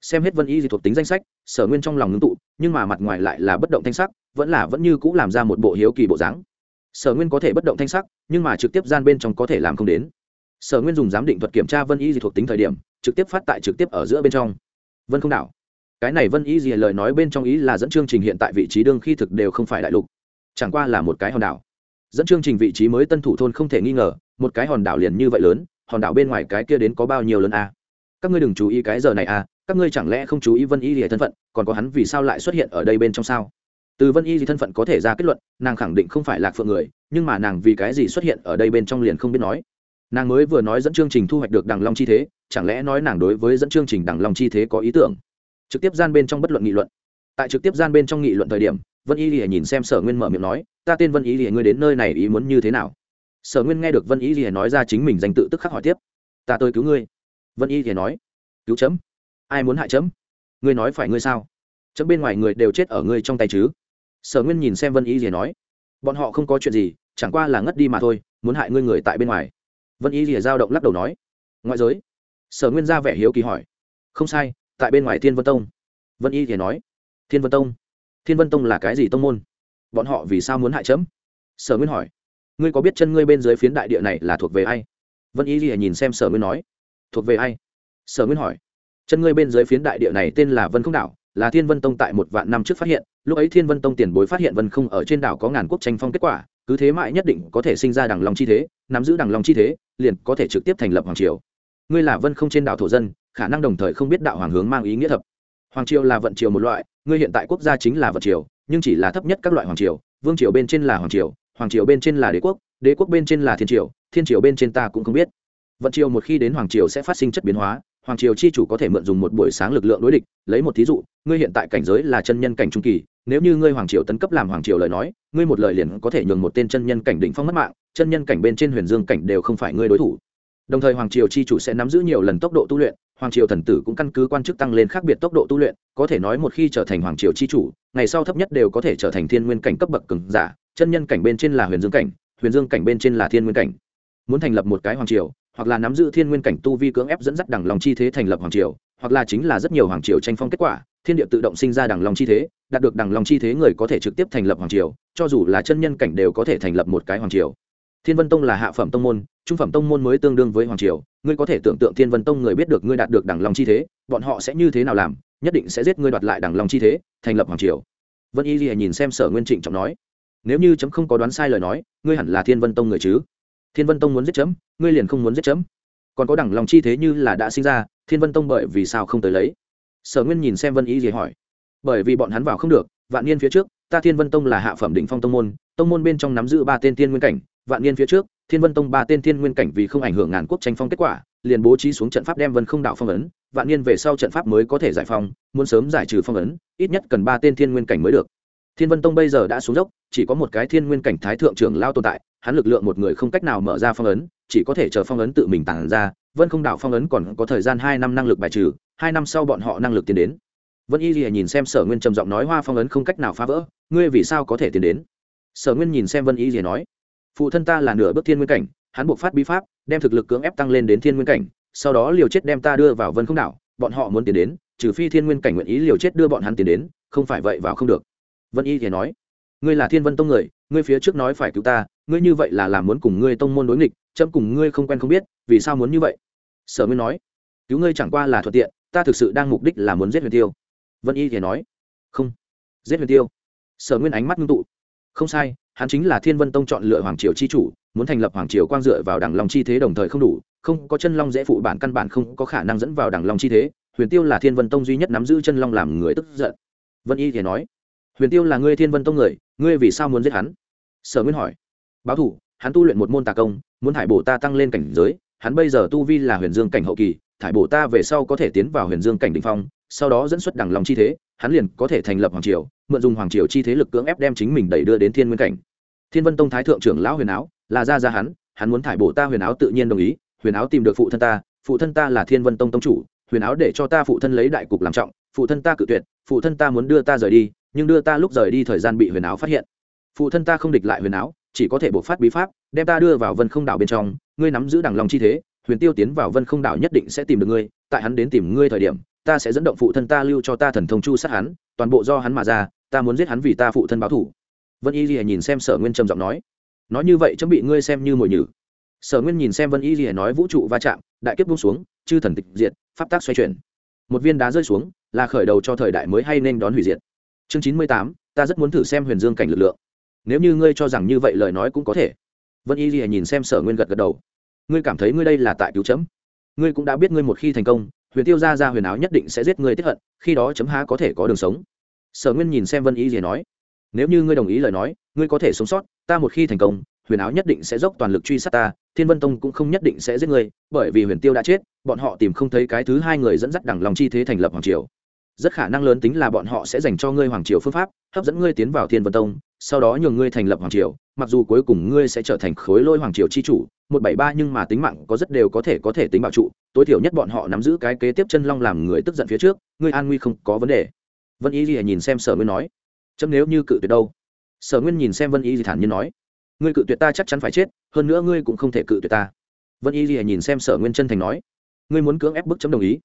Xem hết vân y dị thuộc tính danh sách, sở nguyên trong lòng ngưng tụ, nhưng mà mặt ngoài lại là bất động thanh sắc, vẫn là vẫn như c ũ làm ra một bộ hiếu kỳ bộ dáng. Sở nguyên có thể bất động thanh sắc, nhưng mà trực tiếp gian bên trong có thể làm không đến. Sở nguyên dùng giám định thuật kiểm tra vân y dị thuộc tính thời điểm, trực tiếp phát tại trực tiếp ở giữa bên trong. Vân không đảo cái này vân y gì lời nói bên trong ý là dẫn chương trình hiện tại vị trí đương khi thực đều không phải đại lục. Chẳng qua là một cái hòn đảo. Dẫn chương trình vị trí mới tân thủ thôn không thể nghi ngờ, một cái hòn đảo liền như vậy lớn, hòn đảo bên ngoài cái kia đến có bao nhiêu lớn a? À? các ngươi đừng chú ý cái giờ này a, các ngươi chẳng lẽ không chú ý vân y gì thân phận, còn có hắn vì sao lại xuất hiện ở đây bên trong sao? Từ vân y gì thân phận có thể ra kết luận, nàng khẳng định không phải lạc phượng người, nhưng mà nàng vì cái gì xuất hiện ở đây bên trong liền không biết nói. Nàng mới vừa nói dẫn chương trình thu hoạch được đằng long chi thế, chẳng lẽ nói nàng đối với dẫn chương trình đằng long chi thế có ý tưởng? Trực tiếp gian bên trong bất luận nghị luận. Tại trực tiếp gian bên trong nghị luận thời điểm, vân y lìa nhìn xem sở nguyên mở miệng nói, ta tên vân y lìa, ngươi đến nơi này ý muốn như thế nào? Sở nguyên nghe được vân y lìa nói ra chính mình danh tự tức khắc hỏi tiếp, ta tôi cứu ngươi. Vân y lìa nói, cứu chấm? Ai muốn hại chấm? Ngươi nói phải ngươi sao? Chấm bên ngoài người đều chết ở ngươi trong tay chứ? Sở nguyên nhìn xem vân y lìa nói, bọn họ không có chuyện gì, chẳng qua là ngất đi mà thôi, muốn hại ngươi người tại bên ngoài. Vân y lìa dao động lắc đầu nói, ngoại giới? Sở nguyên ra vẻ hiếu kỳ hỏi, không sai tại bên ngoài thiên vân tông. Vân y thì nói, thiên vân tông? Thiên vân tông là cái gì tông môn? Bọn họ vì sao muốn hại chấm? Sở nguyên hỏi, ngươi có biết chân ngươi bên dưới phiến đại địa này là thuộc về ai? Vân y thì nhìn xem sở nguyên nói, thuộc về ai? Sở nguyên hỏi, chân ngươi bên dưới phiến đại địa này tên là vân không đảo, là thiên vân tông tại một vạn năm trước phát hiện, lúc ấy thiên vân tông tiền bối phát hiện vân không ở trên đảo có ngàn quốc tranh phong kết quả, cứ thế mãi nhất định có thể sinh ra đằng lòng chi thế, nắm giữ đằng lòng chi thế, liền có thể trực tiếp thành lập hoàng triều. Ngươi là vân không trên đảo thổ dân khả năng đồng thời không biết đạo hoàng hướng mang ý nghĩa thập. Hoàng triều là vận triều một loại, ngươi hiện tại quốc gia chính là vận triều, nhưng chỉ là thấp nhất các loại hoàng triều, vương triều bên trên là hoàng triều hoàng triều bên trên là đế quốc đế quốc bên trên là thiên triều thiên triều bên trên ta cũng không biết. Vận triều một khi đến hoàng triều sẽ phát sinh chất biến hóa, hoàng triều chi chủ có thể mượn dùng một buổi sáng lực lượng đối địch, lấy một thí dụ, ngươi hiện tại cảnh giới là chân nhân cảnh trung kỳ, nếu như ngươi hoàng triều tấn cấp làm hoàng triều lời nói, ngươi một lời liền có thể nhường một tên chân nhân cảnh định phong mất mạng, chân nhân cảnh bên trên huyền dương cảnh đều không phải ngươi đối thủ. Đồng thời hoàng triều chi chủ sẽ nắm giữ nhiều lần tốc độ tu luyện hoàng triều thần tử cũng căn cứ quan chức tăng lên khác biệt tốc độ tu luyện, có thể nói một khi trở thành hoàng triều chi chủ, ngày sau thấp nhất đều có thể trở thành thiên nguyên cảnh cấp bậc cường giả, chân nhân cảnh bên trên là huyền dương cảnh, huyền dương cảnh bên trên là thiên nguyên cảnh. Muốn thành lập một cái hoàng triều, hoặc là nắm giữ thiên nguyên cảnh tu vi cưỡng ép dẫn dắt đẳng lòng chi thế thành lập hoàng triều, hoặc là chính là rất nhiều hoàng triều tranh phong kết quả, thiên địa tự động sinh ra đẳng lòng chi thế, đạt được đẳng lòng chi thế người có thể trực tiếp thành lập hoàng triều, cho dù là chân nhân cảnh đều có thể thành lập một cái hoàng triều thiên vân tông là hạ phẩm tông môn, trung phẩm tông môn mới tương đương với hoàng triều. Ngươi có thể tưởng tượng thiên vân tông người biết được ngươi đạt được đẳng lòng chi thế, bọn họ sẽ như thế nào làm, nhất định sẽ giết ngươi đoạt lại đẳng lòng chi thế, thành lập hoàng triều. Vân y lìa nhìn xem sở nguyên trịnh trọng nói, nếu như chấm không có đoán sai lời nói, ngươi hẳn là thiên vân tông người chứ? Thiên vân tông muốn giết chấm, ngươi liền không muốn giết chấm. Còn có đẳng lòng chi thế như là đã sinh ra, thiên vân tông bởi vì sao không tới lấy? Sở nguyên nhìn xem vân y gì hỏi, bởi vì bọn hắn vào không được, vạn niên phía trước, ta thiên vân tông là hạ phẩm đỉnh phong tông môn tông môn bên trong nắm giữ ba tên thiên nguyên cảnh vạn niên phía trước, thiên vân tông ba tên thiên nguyên cảnh vì không ảnh hưởng ngàn quốc tranh phong kết quả, liền bố trí xuống trận pháp đem vân không đạo phong ấn. Vạn niên về sau trận pháp mới có thể giải phong, muốn sớm giải trừ phong ấn, ít nhất cần ba tên thiên nguyên cảnh mới được. Thiên vân tông bây giờ đã xuống dốc, chỉ có một cái thiên nguyên cảnh thái thượng trưởng lao tồn tại, hắn lực lượng một người không cách nào mở ra phong ấn, chỉ có thể chờ phong ấn tự mình tàn ra. Vân không đạo phong ấn còn có thời gian hai năm năng lực bài trừ, hai năm sau bọn họ năng lực tiến đến. Vân y lìa nhìn xem sở nguyên trầm giọng nói hoa phong ấn không cách nào phá vỡ, ngươi vì sao có thể tiến đến? Sở nguyên nhìn xem vân y lìa nói phụ thân ta là nửa bước thiên nguyên cảnh, hắn buộc phát bí pháp, đem thực lực cưỡng ép tăng lên đến thiên nguyên cảnh, sau đó liều chết đem ta đưa vào vân không đảo, bọn họ muốn tiến đến, trừ phi thiên nguyên cảnh nguyện ý liều chết đưa bọn hắn tiến đến, không phải vậy vào không được. Vân y thì nói, ngươi là thiên vân tông người, ngươi phía trước nói phải cứu ta, ngươi như vậy là làm muốn cùng ngươi tông môn đối nghịch, chấm cùng ngươi không quen không biết, vì sao muốn như vậy? Sở nguyên nói, cứu ngươi chẳng qua là thuận tiện, ta thực sự đang mục đích là muốn giết huyền tiêu. Vân y thì nói, không, giết huyền tiêu. Sở nguyên ánh mắt ngưng tụ, không sai hắn chính là thiên vân tông chọn lựa hoàng triều chi chủ, muốn thành lập hoàng triều quang dựa vào đẳng long chi thế đồng thời không đủ, không có chân long dễ phụ bản căn bản không có khả năng dẫn vào đẳng long chi thế, huyền tiêu là thiên vân tông duy nhất nắm giữ chân long làm người tức giận. Vân y thì nói, huyền tiêu là ngươi thiên vân tông người, ngươi vì sao muốn giết hắn? Sở nguyên hỏi, báo thủ hắn tu luyện một môn tà công, muốn thải bổ ta tăng lên cảnh giới, hắn bây giờ tu vi là huyền dương cảnh hậu kỳ, thải bổ ta về sau có thể tiến vào huyền dương cảnh định phong, sau đó dẫn xuất đẳng lòng chi thế, hắn liền có thể thành lập hoàng triều, mượn dùng hoàng triều chi thế lực cưỡng ép đem chính mình đẩy đưa đến thiên nguyên cảnh thiên vân tông thái thượng trưởng lão huyền áo, là ra ra hắn hắn muốn thải bổ ta huyền áo tự nhiên đồng ý, huyền áo tìm được phụ thân ta, phụ thân ta là thiên vân tông tông chủ, huyền áo để cho ta phụ thân lấy đại cục làm trọng, phụ thân ta cự tuyệt, phụ thân ta muốn đưa ta rời đi, nhưng đưa ta lúc rời đi thời gian bị huyền áo phát hiện. Phụ thân ta không địch lại huyền áo, chỉ có thể buộc phát bí pháp, đem ta đưa vào vân không đảo bên trong, ngươi nắm giữ đằng lòng chi thế, huyền tiêu tiến vào vân không đảo nhất định sẽ tìm được ngươi, tại hắn đến tìm ngươi thời điểm, ta sẽ dẫn động phụ thân ta lưu cho ta thần thông chu sát hắn, toàn bộ do hắn mà ra, ta muốn giết hắn vì ta phụ thân báo thủ vân y lìa nhìn xem sở nguyên trầm giọng nói nói như vậy chấm bị ngươi xem như mồi nhử. Sở nguyên nhìn xem vân y lìa nói vũ trụ va chạm, đại kiếp bung xuống, chư thần tịch diệt, pháp tác xoay chuyển. Một viên đá rơi xuống, là khởi đầu cho thời đại mới hay nên đón hủy diệt. Chương chín mươi tám, ta rất muốn thử xem huyền dương cảnh lực lượng. Nếu như ngươi cho rằng như vậy lời nói cũng có thể. Vân y lìa nhìn xem sở nguyên gật gật đầu. Ngươi cảm thấy ngươi đây là tại cứu chấm. Ngươi cũng đã biết ngươi một khi thành công, huyền tiêu ra ra huyền áo nhất định sẽ giết ngươi tiếp hận, khi đó chấm há có thể có đường sống. Sở nguyên nhìn xem vân y lìa nói nếu như ngươi đồng ý lời nói, ngươi có thể sống sót, ta một khi thành công, huyền áo nhất định sẽ dốc toàn lực truy sát ta, thiên vân tông cũng không nhất định sẽ giết ngươi, bởi vì huyền tiêu đã chết, bọn họ tìm không thấy cái thứ hai người dẫn dắt đẳng lòng chi thế thành lập hoàng triều. Rất khả năng lớn tính là bọn họ sẽ dành cho ngươi hoàng triều phương pháp, hấp dẫn ngươi tiến vào thiên vân tông, sau đó nhường ngươi thành lập hoàng triều, mặc dù cuối cùng ngươi sẽ trở thành khối lôi hoàng triều chi chủ, một bảy ba nhưng mà tính mạng có rất đều có thể có thể tính bảo trụ, tối thiểu nhất bọn họ nắm giữ cái kế tiếp chân long làm người tức giận phía trước, ngươi an nguy không có vấn đề. Vân y gì nhìn xem sở nguyên nói chấm nếu như cự tuyệt đâu? Sở nguyên nhìn xem vân y gì thản nhiên nói, ngươi cự tuyệt ta chắc chắn phải chết, hơn nữa ngươi cũng không thể cự tuyệt ta. Vân y gì nhìn xem sở nguyên chân thành nói, ngươi muốn cưỡng ép bức chấm đồng ý.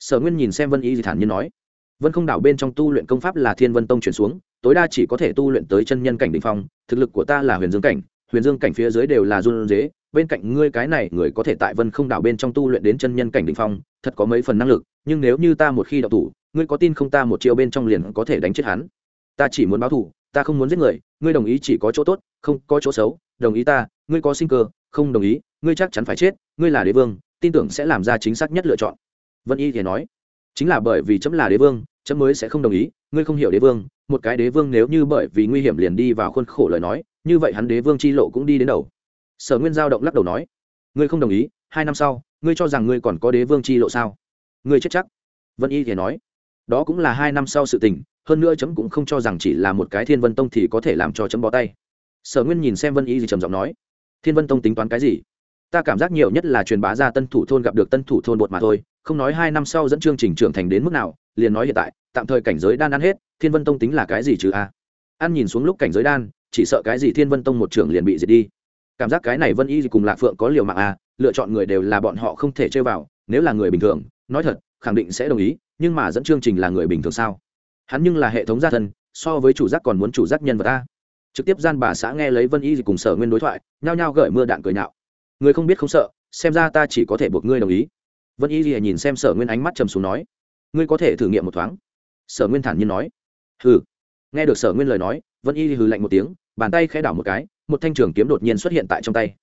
Sở nguyên nhìn xem vân y gì thản nhiên nói, vân không đảo bên trong tu luyện công pháp là thiên vân tông chuyển xuống, tối đa chỉ có thể tu luyện tới chân nhân cảnh đ ỉ n h phong, thực lực của ta là huyền dương cảnh, huyền dương cảnh phía dưới đều là run dế bên cạnh ngươi cái này người có thể tại vân không đảo bên trong tu luyện đến chân nhân cảnh đ ỉ n h phong, thật có mấy phần năng lực, nhưng nếu như ta một khi đậu thủ, ngươi có tin không ta một triệu bên trong liền có thể đánh chết hắn ta chỉ muốn báo thù, ta không muốn giết người, ngươi đồng ý chỉ có chỗ tốt, không có chỗ xấu, đồng ý ta, ngươi có sinh cơ, không đồng ý, ngươi chắc chắn phải chết, ngươi là đế vương, tin tưởng sẽ làm ra chính xác nhất lựa chọn. Vân y thì nói, chính là bởi vì chấm là đế vương, chấm mới sẽ không đồng ý, ngươi không hiểu đế vương, một cái đế vương nếu như bởi vì nguy hiểm liền đi vào khuôn khổ lời nói, như vậy hắn đế vương chi lộ cũng đi đến đầu. Sở nguyên giao động lắc đầu nói, ngươi không đồng ý, hai năm sau, ngươi cho rằng ngươi còn có đế vương chi lộ sao? Ngươi chết chắc. Vân y thì nói đó cũng là hai năm sau sự tình, hơn nữa chấm cũng không cho rằng chỉ là một cái thiên vân tông thì có thể làm cho chấm bó tay. Sở nguyên nhìn xem vân y thì trầm giọng nói, thiên vân tông tính toán cái gì? Ta cảm giác nhiều nhất là truyền bá ra tân thủ thôn gặp được tân thủ thôn bột mà thôi, không nói hai năm sau dẫn chương trình trưởng thành đến mức nào, liền nói hiện tại, tạm thời cảnh giới đan ăn hết, thiên vân tông tính là cái gì chứ a? Ăn nhìn xuống lúc cảnh giới đan, chỉ sợ cái gì thiên vân tông một trưởng liền bị diệt đi. Cảm giác cái này vân y cùng lạc phượng có liều mạng a, lựa chọn người đều là bọn họ không thể chơi vào, nếu là người bình thường, nói thật, khẳng định sẽ đồng ý nhưng mà dẫn chương trình là người bình thường sao? Hắn nhưng là hệ thống gia thân, so với chủ giác còn muốn chủ giác nhân vật a. Trực tiếp gian bà xã nghe lấy vân y cùng sở nguyên đối thoại, nhao nhao gởi mưa đạn cười nhạo. Người không biết không sợ, xem ra ta chỉ có thể buộc ngươi đồng ý. Vân y lìa nhìn xem sở nguyên ánh mắt trầm xuống nói, ngươi có thể thử nghiệm một thoáng. Sở nguyên thản nhiên nói, hừ. Nghe được sở nguyên lời nói, vân y hừ lạnh một tiếng, bàn tay khẽ đảo một cái, một thanh trường kiếm đột nhiên xuất hiện tại trong tay.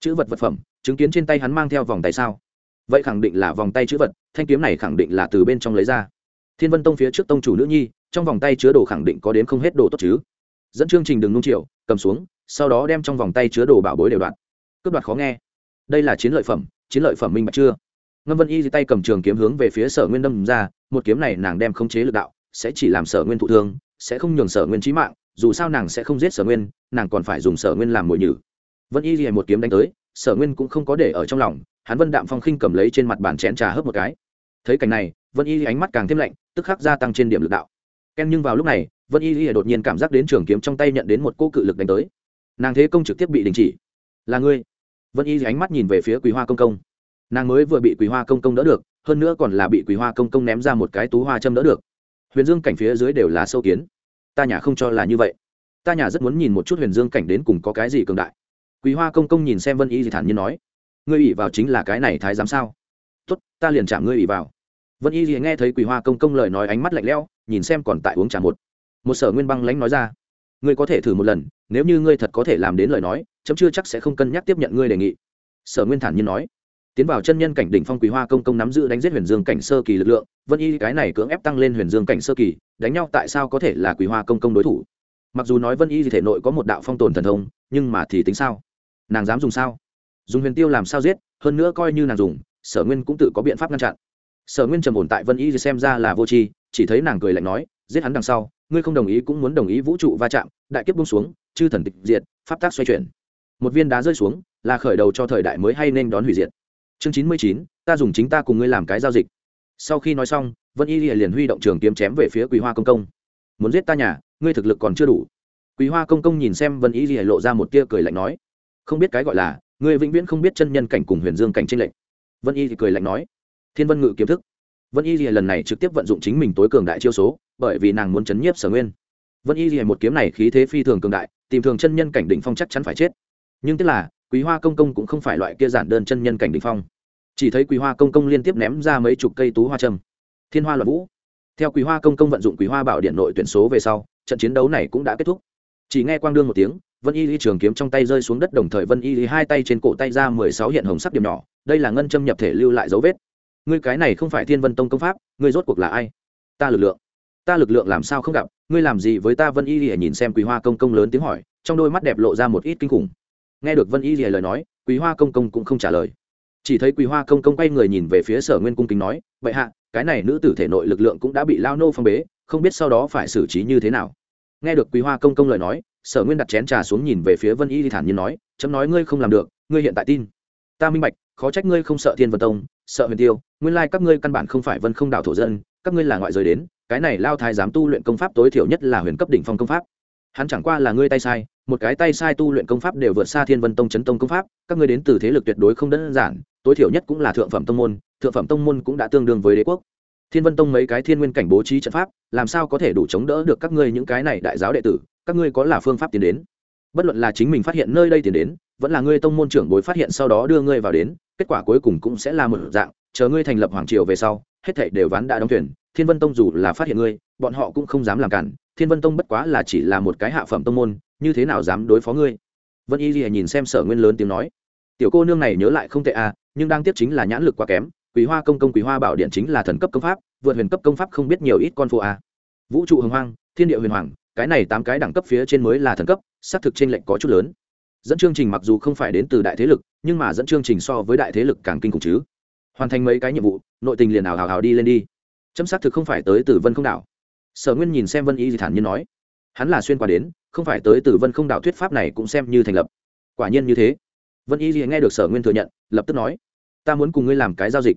Chữ vật vật phẩm, chứng kiến trên tay hắn mang theo vòng tay sao? Vậy khẳng định là vòng tay chữ vật, thanh kiếm này khẳng định là từ bên trong lấy ra. Thiên vân tông phía trước tông chủ nữ nhi, trong vòng tay chứa đồ khẳng định có đến không hết đồ tốt chứ. Dẫn chương trình đừng nung triệu cầm xuống, sau đó đem trong vòng tay chứa đồ bảo bối đều đoạn cướp đoạt khó nghe. Đây là chiến lợi phẩm, chiến lợi phẩm minh bạch chưa? Ngâm vân y tay cầm trường kiếm hướng về phía sở nguyên đâm ra, một kiếm này nàng đem khống chế lực đạo, sẽ chỉ làm sở nguyên thụ thương, sẽ không nhường sở nguyên trí mạng, dù sao nàng sẽ không giết sở nguyên, nàng còn phải dùng sở nguyên làm mồi nhử. Vân y dì một kiếm đánh tới, sở nguyên cũng không có để ở trong lòng hắn vân đạm phong khinh cầm lấy trên mặt bàn chén trà hớp một cái. Thấy cảnh này, vân y ánh mắt càng thêm lạnh, tức khắc gia tăng trên điểm lực đạo. Ken nhưng vào lúc này, vân y đột nhiên cảm giác đến trường kiếm trong tay nhận đến một cô cự lực đánh tới. Nàng thế công trực tiếp bị đình chỉ. Là ngươi? Vân y ánh mắt nhìn về phía quý hoa công công. Nàng mới vừa bị quý hoa công công đỡ được, hơn nữa còn là bị quý hoa công công ném ra một cái tú hoa châm đỡ được. Huyền dương cảnh phía dưới đều là sâu kiến. Ta nhà không cho là như vậy. Ta nhà rất muốn nhìn một chút huyền dương cảnh đến cùng có cái gì cường đại. Quý hoa công công nhìn xem vân y thì thản nhiên nói ngươi ủy vào chính là cái này thái giám sao? Tốt, ta liền chạm ngươi ủy vào. Vân y thì nghe thấy Quỳ hoa công công lời nói ánh mắt lạnh lẽo, nhìn xem còn tại uống trà một. Một sở nguyên băng lãnh nói ra, ngươi có thể thử một lần, nếu như ngươi thật có thể làm đến lời nói, chấm chưa chắc sẽ không cân nhắc tiếp nhận ngươi đề nghị. Sở nguyên thản nhiên nói. Tiến vào chân nhân cảnh đỉnh phong quý hoa công công nắm giữ đánh giết huyền dương cảnh sơ kỳ lực lượng, vân y cái này cưỡng ép tăng lên huyền dương cảnh sơ kỳ, đánh nhau tại sao có thể là quý hoa công công đối thủ? Mặc dù nói vân y thể nội có một đạo phong tồn thần thông, nhưng mà thì tính sao? Nàng dám dùng sao? Dùng huyền tiêu làm sao giết, hơn nữa coi như nàng dùng, sở nguyên cũng tự có biện pháp ngăn chặn. Sở nguyên trầm ổn tại vân y xem ra là vô tri, chỉ thấy nàng cười lạnh nói, giết hắn đằng sau, ngươi không đồng ý cũng muốn đồng ý vũ trụ va chạm, đại kiếp bung xuống, chư thần tịch diệt, pháp tác xoay chuyển. Một viên đá rơi xuống, là khởi đầu cho thời đại mới hay nên đón hủy diệt. Chương chín mươi chín, ta dùng chính ta cùng ngươi làm cái giao dịch. Sau khi nói xong, vân y liền huy động trường kiếm chém về phía quý hoa công công. Muốn giết ta nhà, ngươi thực lực còn chưa đủ. Quý hoa công công nhìn xem vân y lộ ra một tia cười lạnh nói, không biết cái gọi là Người vĩnh viễn không biết chân nhân cảnh cùng huyền dương cảnh trên lệnh vân y thì cười lạnh nói, thiên vân ngự kiếm thức. Vân y thì lần này trực tiếp vận dụng chính mình tối cường đại chiêu số, bởi vì nàng muốn chấn nhiếp sở nguyên. Vân y thì một kiếm này khí thế phi thường cường đại, tìm thường chân nhân cảnh đỉnh phong chắc chắn phải chết. Nhưng tức là, quý hoa công công cũng không phải loại kia giản đơn chân nhân cảnh đỉnh phong. Chỉ thấy quý hoa công công liên tiếp ném ra mấy chục cây tú hoa trâm thiên hoa loạn vũ. Theo quý hoa công công vận dụng quý hoa bảo điện nội tuyển số về sau, trận chiến đấu này cũng đã kết thúc. Chỉ nghe quang đương một tiếng vân y ly trường kiếm trong tay rơi xuống đất đồng thời vân y ly hai tay trên cổ tay ra mười sáu hiện hồng sắc điểm nhỏ, đây là ngân châm nhập thể lưu lại dấu vết. Ngươi cái này không phải thiên vân tông công pháp, ngươi rốt cuộc là ai? Ta lực lượng. Ta lực lượng làm sao không gặp? Ngươi làm gì với ta? Vân y ly nhìn xem quý hoa công công lớn tiếng hỏi, trong đôi mắt đẹp lộ ra một ít kinh khủng. Nghe được vân y ly lời nói, quý hoa công công cũng không trả lời. Chỉ thấy quý hoa công công quay người nhìn về phía sở nguyên cung kính nói vậy hạ, cái này nữ tử thể nội lực lượng cũng đã bị lao nô phong bế, không biết sau đó phải xử trí như thế nào. Nghe được quý hoa công công lời nói sở nguyên đặt chén trà xuống nhìn về phía vân y thì thản nhiên nói, chấm nói ngươi không làm được, ngươi hiện tại tin. Ta minh bạch, khó trách ngươi không sợ thiên vân tông, sợ huyền tiêu, nguyên lai các ngươi căn bản không phải vân không đảo thổ dân, các ngươi là ngoại giới đến, cái này lao thái dám tu luyện công pháp tối thiểu nhất là huyền cấp đỉnh phong công pháp. Hắn chẳng qua là ngươi tay sai, một cái tay sai tu luyện công pháp đều vượt xa thiên vân tông chấn tông công pháp, các ngươi đến từ thế lực tuyệt đối không đơn giản, tối thiểu nhất cũng là thượng phẩm tông môn, thượng phẩm tông môn cũng đã tương đương với đế quốc. Thiên vân tông mấy cái thiên nguyên cảnh bố trí trận pháp, làm sao có thể đủ chống đỡ được các ngươi những cái này đại giáo đệ tử các ngươi có là phương pháp tiến đến bất luận là chính mình phát hiện nơi đây tiến đến, vẫn là ngươi tông môn trưởng bối phát hiện sau đó đưa ngươi vào đến, kết quả cuối cùng cũng sẽ là một dạng, chờ ngươi thành lập hoàng triều về sau, hết thảy đều ván đã đóng thuyền, thiên vân tông dù là phát hiện ngươi, bọn họ cũng không dám làm cản, thiên vân tông bất quá là chỉ là một cái hạ phẩm tông môn, như thế nào dám đối phó ngươi vân y lìa nhìn xem sở nguyên lớn tiếng nói, tiểu cô nương này nhớ lại không tệ à nhưng đang tiếp chính là nhãn lực quá kém quý hoa công công quý hoa bảo điện chính là thần cấp công pháp, vượt huyền cấp công pháp không biết nhiều ít con phụ à. vũ trụ hồng hoang, thiên địa huyền hoàng cái này tám cái đẳng cấp phía trên mới là thần cấp, xác thực trên lệnh có chút lớn. Dẫn chương trình mặc dù không phải đến từ đại thế lực, nhưng mà dẫn chương trình so với đại thế lực càng kinh khủng chứ. Hoàn thành mấy cái nhiệm vụ, nội tình liền ảo hào hào đi lên đi. Chấm xác thực không phải tới từ vân không đảo. Sở nguyên nhìn xem vân y thì thản nhiên nói, hắn là xuyên qua đến, không phải tới từ vân không đảo thuyết pháp này cũng xem như thành lập. Quả nhiên như thế. Vân y thì nghe được sở nguyên thừa nhận, lập tức nói, ta muốn cùng ngươi làm cái giao dịch.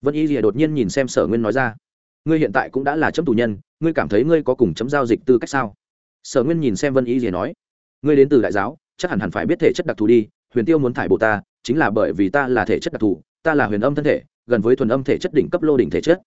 Vân y thì đột nhiên nhìn xem sở nguyên nói ra, ngươi hiện tại cũng đã là chấm tù nhân, ngươi cảm thấy ngươi có cùng chấm giao dịch tư cách sao? Sở nguyên nhìn xem vân y gì nói, ngươi đến từ đại giáo, chắc hẳn hẳn phải biết thể chất đặc thù đi, huyền tiêu muốn thải bộ ta, chính là bởi vì ta là thể chất đặc thù, ta là huyền âm thân thể, gần với thuần âm thể chất đỉnh cấp lô đỉnh thể chất.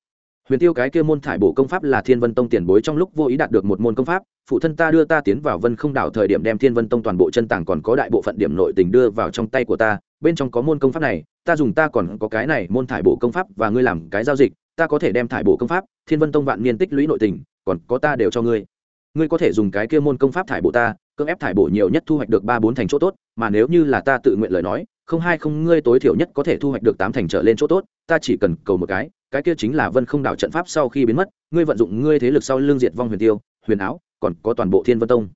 Huyền tiêu cái kia môn thải bổ công pháp là thiên vân tông tiền bối trong lúc vô ý đạt được một môn công pháp, phụ thân ta đưa ta tiến vào vân không đảo thời điểm đem thiên vân tông toàn bộ chân tàng còn có đại bộ phận điểm nội tình đưa vào trong tay của ta, bên trong có môn công pháp này, ta dùng ta còn có cái này môn thải bổ công pháp và ngươi làm cái giao dịch, ta có thể đem thải bổ công pháp, thiên vân tông vạn niên tích lũy nội tình, còn có ta đều cho ngươi ngươi có thể dùng cái kia môn công pháp thải bổ ta, cưỡng ép thải bổ nhiều nhất thu hoạch được ba bốn thành chỗ tốt, mà nếu như là ta tự nguyện lời nói, không hai không ngươi tối thiểu nhất có thể thu hoạch được tám thành trở lên chỗ tốt, ta chỉ cần cầu một cái cái kia chính là vân không đảo trận pháp sau khi biến mất, ngươi vận dụng ngươi thế lực sau lương diệt vong huyền tiêu, huyền áo, còn có toàn bộ thiên vân tông.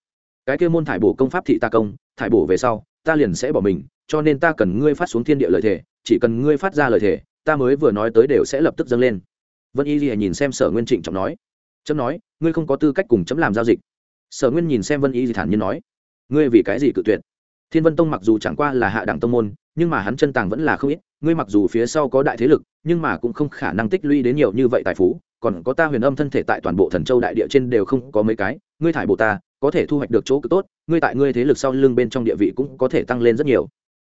Cái kia môn thải bổ công pháp thị ta công, thải bổ về sau, ta liền sẽ bỏ mình, cho nên ta cần ngươi phát xuống thiên địa lời thể chỉ cần ngươi phát ra lời thể ta mới vừa nói tới đều sẽ lập tức dâng lên. Vân y lìa nhìn xem sở nguyên trịnh trọng nói chấm nói, ngươi không có tư cách cùng chấm làm giao dịch. Sở nguyên nhìn xem vân y thì thản nhiên nói, ngươi vì cái gì cự tuyệt? Thiên vân tông mặc dù chẳng qua là hạ đẳng tông môn, nhưng mà hắn chân tàng vẫn là không ít, ngươi mặc dù phía sau có đại thế lực, nhưng mà cũng không khả năng tích lũy đến nhiều như vậy tài phú, còn có ta huyền âm thân thể tại toàn bộ thần châu đại địa trên đều không có mấy cái, ngươi thải bộ ta, có thể thu hoạch được chỗ cực tốt, ngươi tại ngươi thế lực sau lưng bên trong địa vị cũng có thể tăng lên rất nhiều.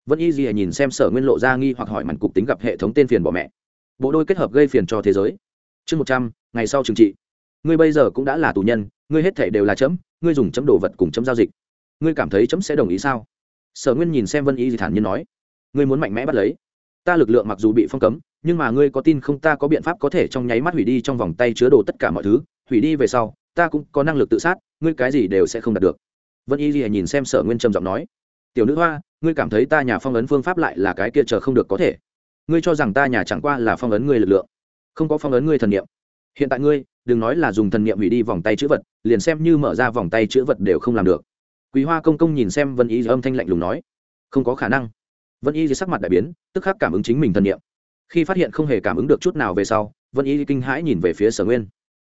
Vân y gì nhìn xem sở nguyên lộ ra nghi hoặc hỏi mặn cục tính gặp hệ thống tên phiền bỏ mẹ. Bộ đôi kết hợp gây phiền cho thế giới. Chương một trăm, ngày sau trừng trị ngươi bây giờ cũng đã là tù nhân, ngươi hết thể đều là chấm, ngươi dùng chấm đồ vật cùng chấm giao dịch. Ngươi cảm thấy chấm sẽ đồng ý sao? Sở nguyên nhìn xem vân y thì thản nhiên nói, ngươi muốn mạnh mẽ bắt lấy. Ta lực lượng mặc dù bị phong cấm, nhưng mà ngươi có tin không, ta có biện pháp có thể trong nháy mắt hủy đi trong vòng tay chứa đồ tất cả mọi thứ, hủy đi về sau, ta cũng có năng lực tự sát, ngươi cái gì đều sẽ không đạt được. Vân y thì nhìn xem sở nguyên trầm giọng nói, tiểu nữ hoa, ngươi cảm thấy ta nhà phong ấn phương pháp lại là cái kia chờ không được có thể. Ngươi cho rằng ta nhà chẳng qua là phong ấn ngươi lực lượng, không có phong ấn ngươi thần niệm. Hiện tại ngươi đừng nói là dùng thần niệm hủy đi vòng tay chữ vật, liền xem như mở ra vòng tay chữ vật đều không làm được. Quý hoa công công nhìn xem vân y âm thanh lạnh lùng nói, không có khả năng. Vân y sắc mặt đại biến, tức khắc cảm ứng chính mình thần niệm. Khi phát hiện không hề cảm ứng được chút nào về sau, vân y kinh hãi nhìn về phía sở nguyên.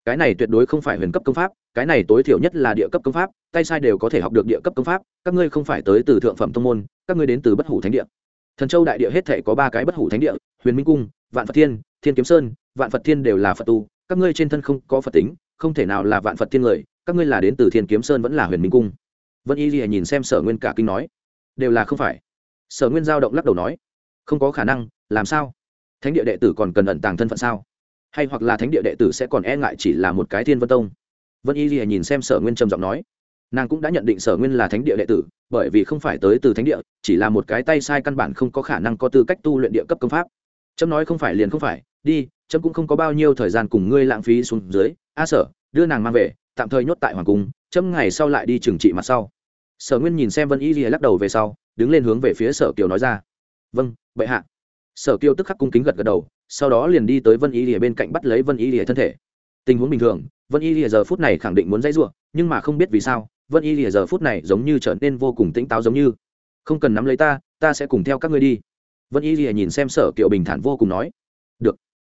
Cái này tuyệt đối không phải huyền cấp công pháp, cái này tối thiểu nhất là địa cấp công pháp, tay sai đều có thể học được địa cấp công pháp, các ngươi không phải tới từ thượng phẩm thông môn, các ngươi đến từ bất hủ thánh địa. Thần châu đại địa hết thể có ba cái bất hủ thánh địa, huyền minh cung, vạn phật thiên thiên kiếm sơn, vạn phật thiên đều là phật tu các ngươi trên thân không có phật tính, không thể nào là vạn phật thiên người, các ngươi là đến từ thiên kiếm sơn vẫn là huyền minh cung. Vân y lìa nhìn xem sở nguyên cả kinh nói, đều là không phải. Sở nguyên giao động lắc đầu nói, không có khả năng, làm sao? Thánh địa đệ tử còn cần ẩn tàng thân phận sao? Hay hoặc là thánh địa đệ tử sẽ còn e ngại chỉ là một cái thiên vân tông? Vân y lìa nhìn xem sở nguyên trầm giọng nói, nàng cũng đã nhận định sở nguyên là thánh địa đệ tử, bởi vì không phải tới từ thánh địa, chỉ là một cái tay sai căn bản không có khả năng có tư cách tu luyện địa cấp công pháp trâm nói không phải liền không phải, đi, trâm cũng không có bao nhiêu thời gian cùng ngươi lãng phí xuống dưới. A sở, đưa nàng mang về, tạm thời nhốt tại hoàng cung, trâm ngày sau lại đi trừng trị mặt sau. Sở nguyên nhìn xem vân y lìa lắc đầu về sau, đứng lên hướng về phía sở kiều nói ra. Vâng bệ hạ. Sở kiều tức khắc cung kính gật gật đầu, sau đó liền đi tới vân y lìa bên cạnh bắt lấy vân y lìa thân thể. Tình huống bình thường, vân y lìa giờ phút này khẳng định muốn dãy ruộng, nhưng mà không biết vì sao, vân y lìa giờ phút này giống như trở nên vô cùng tĩnh táo giống như. Không cần nắm lấy ta ta sẽ cùng theo các ngươi đi vân y lìa nhìn xem sở kiều bình thản vô cùng nói, được.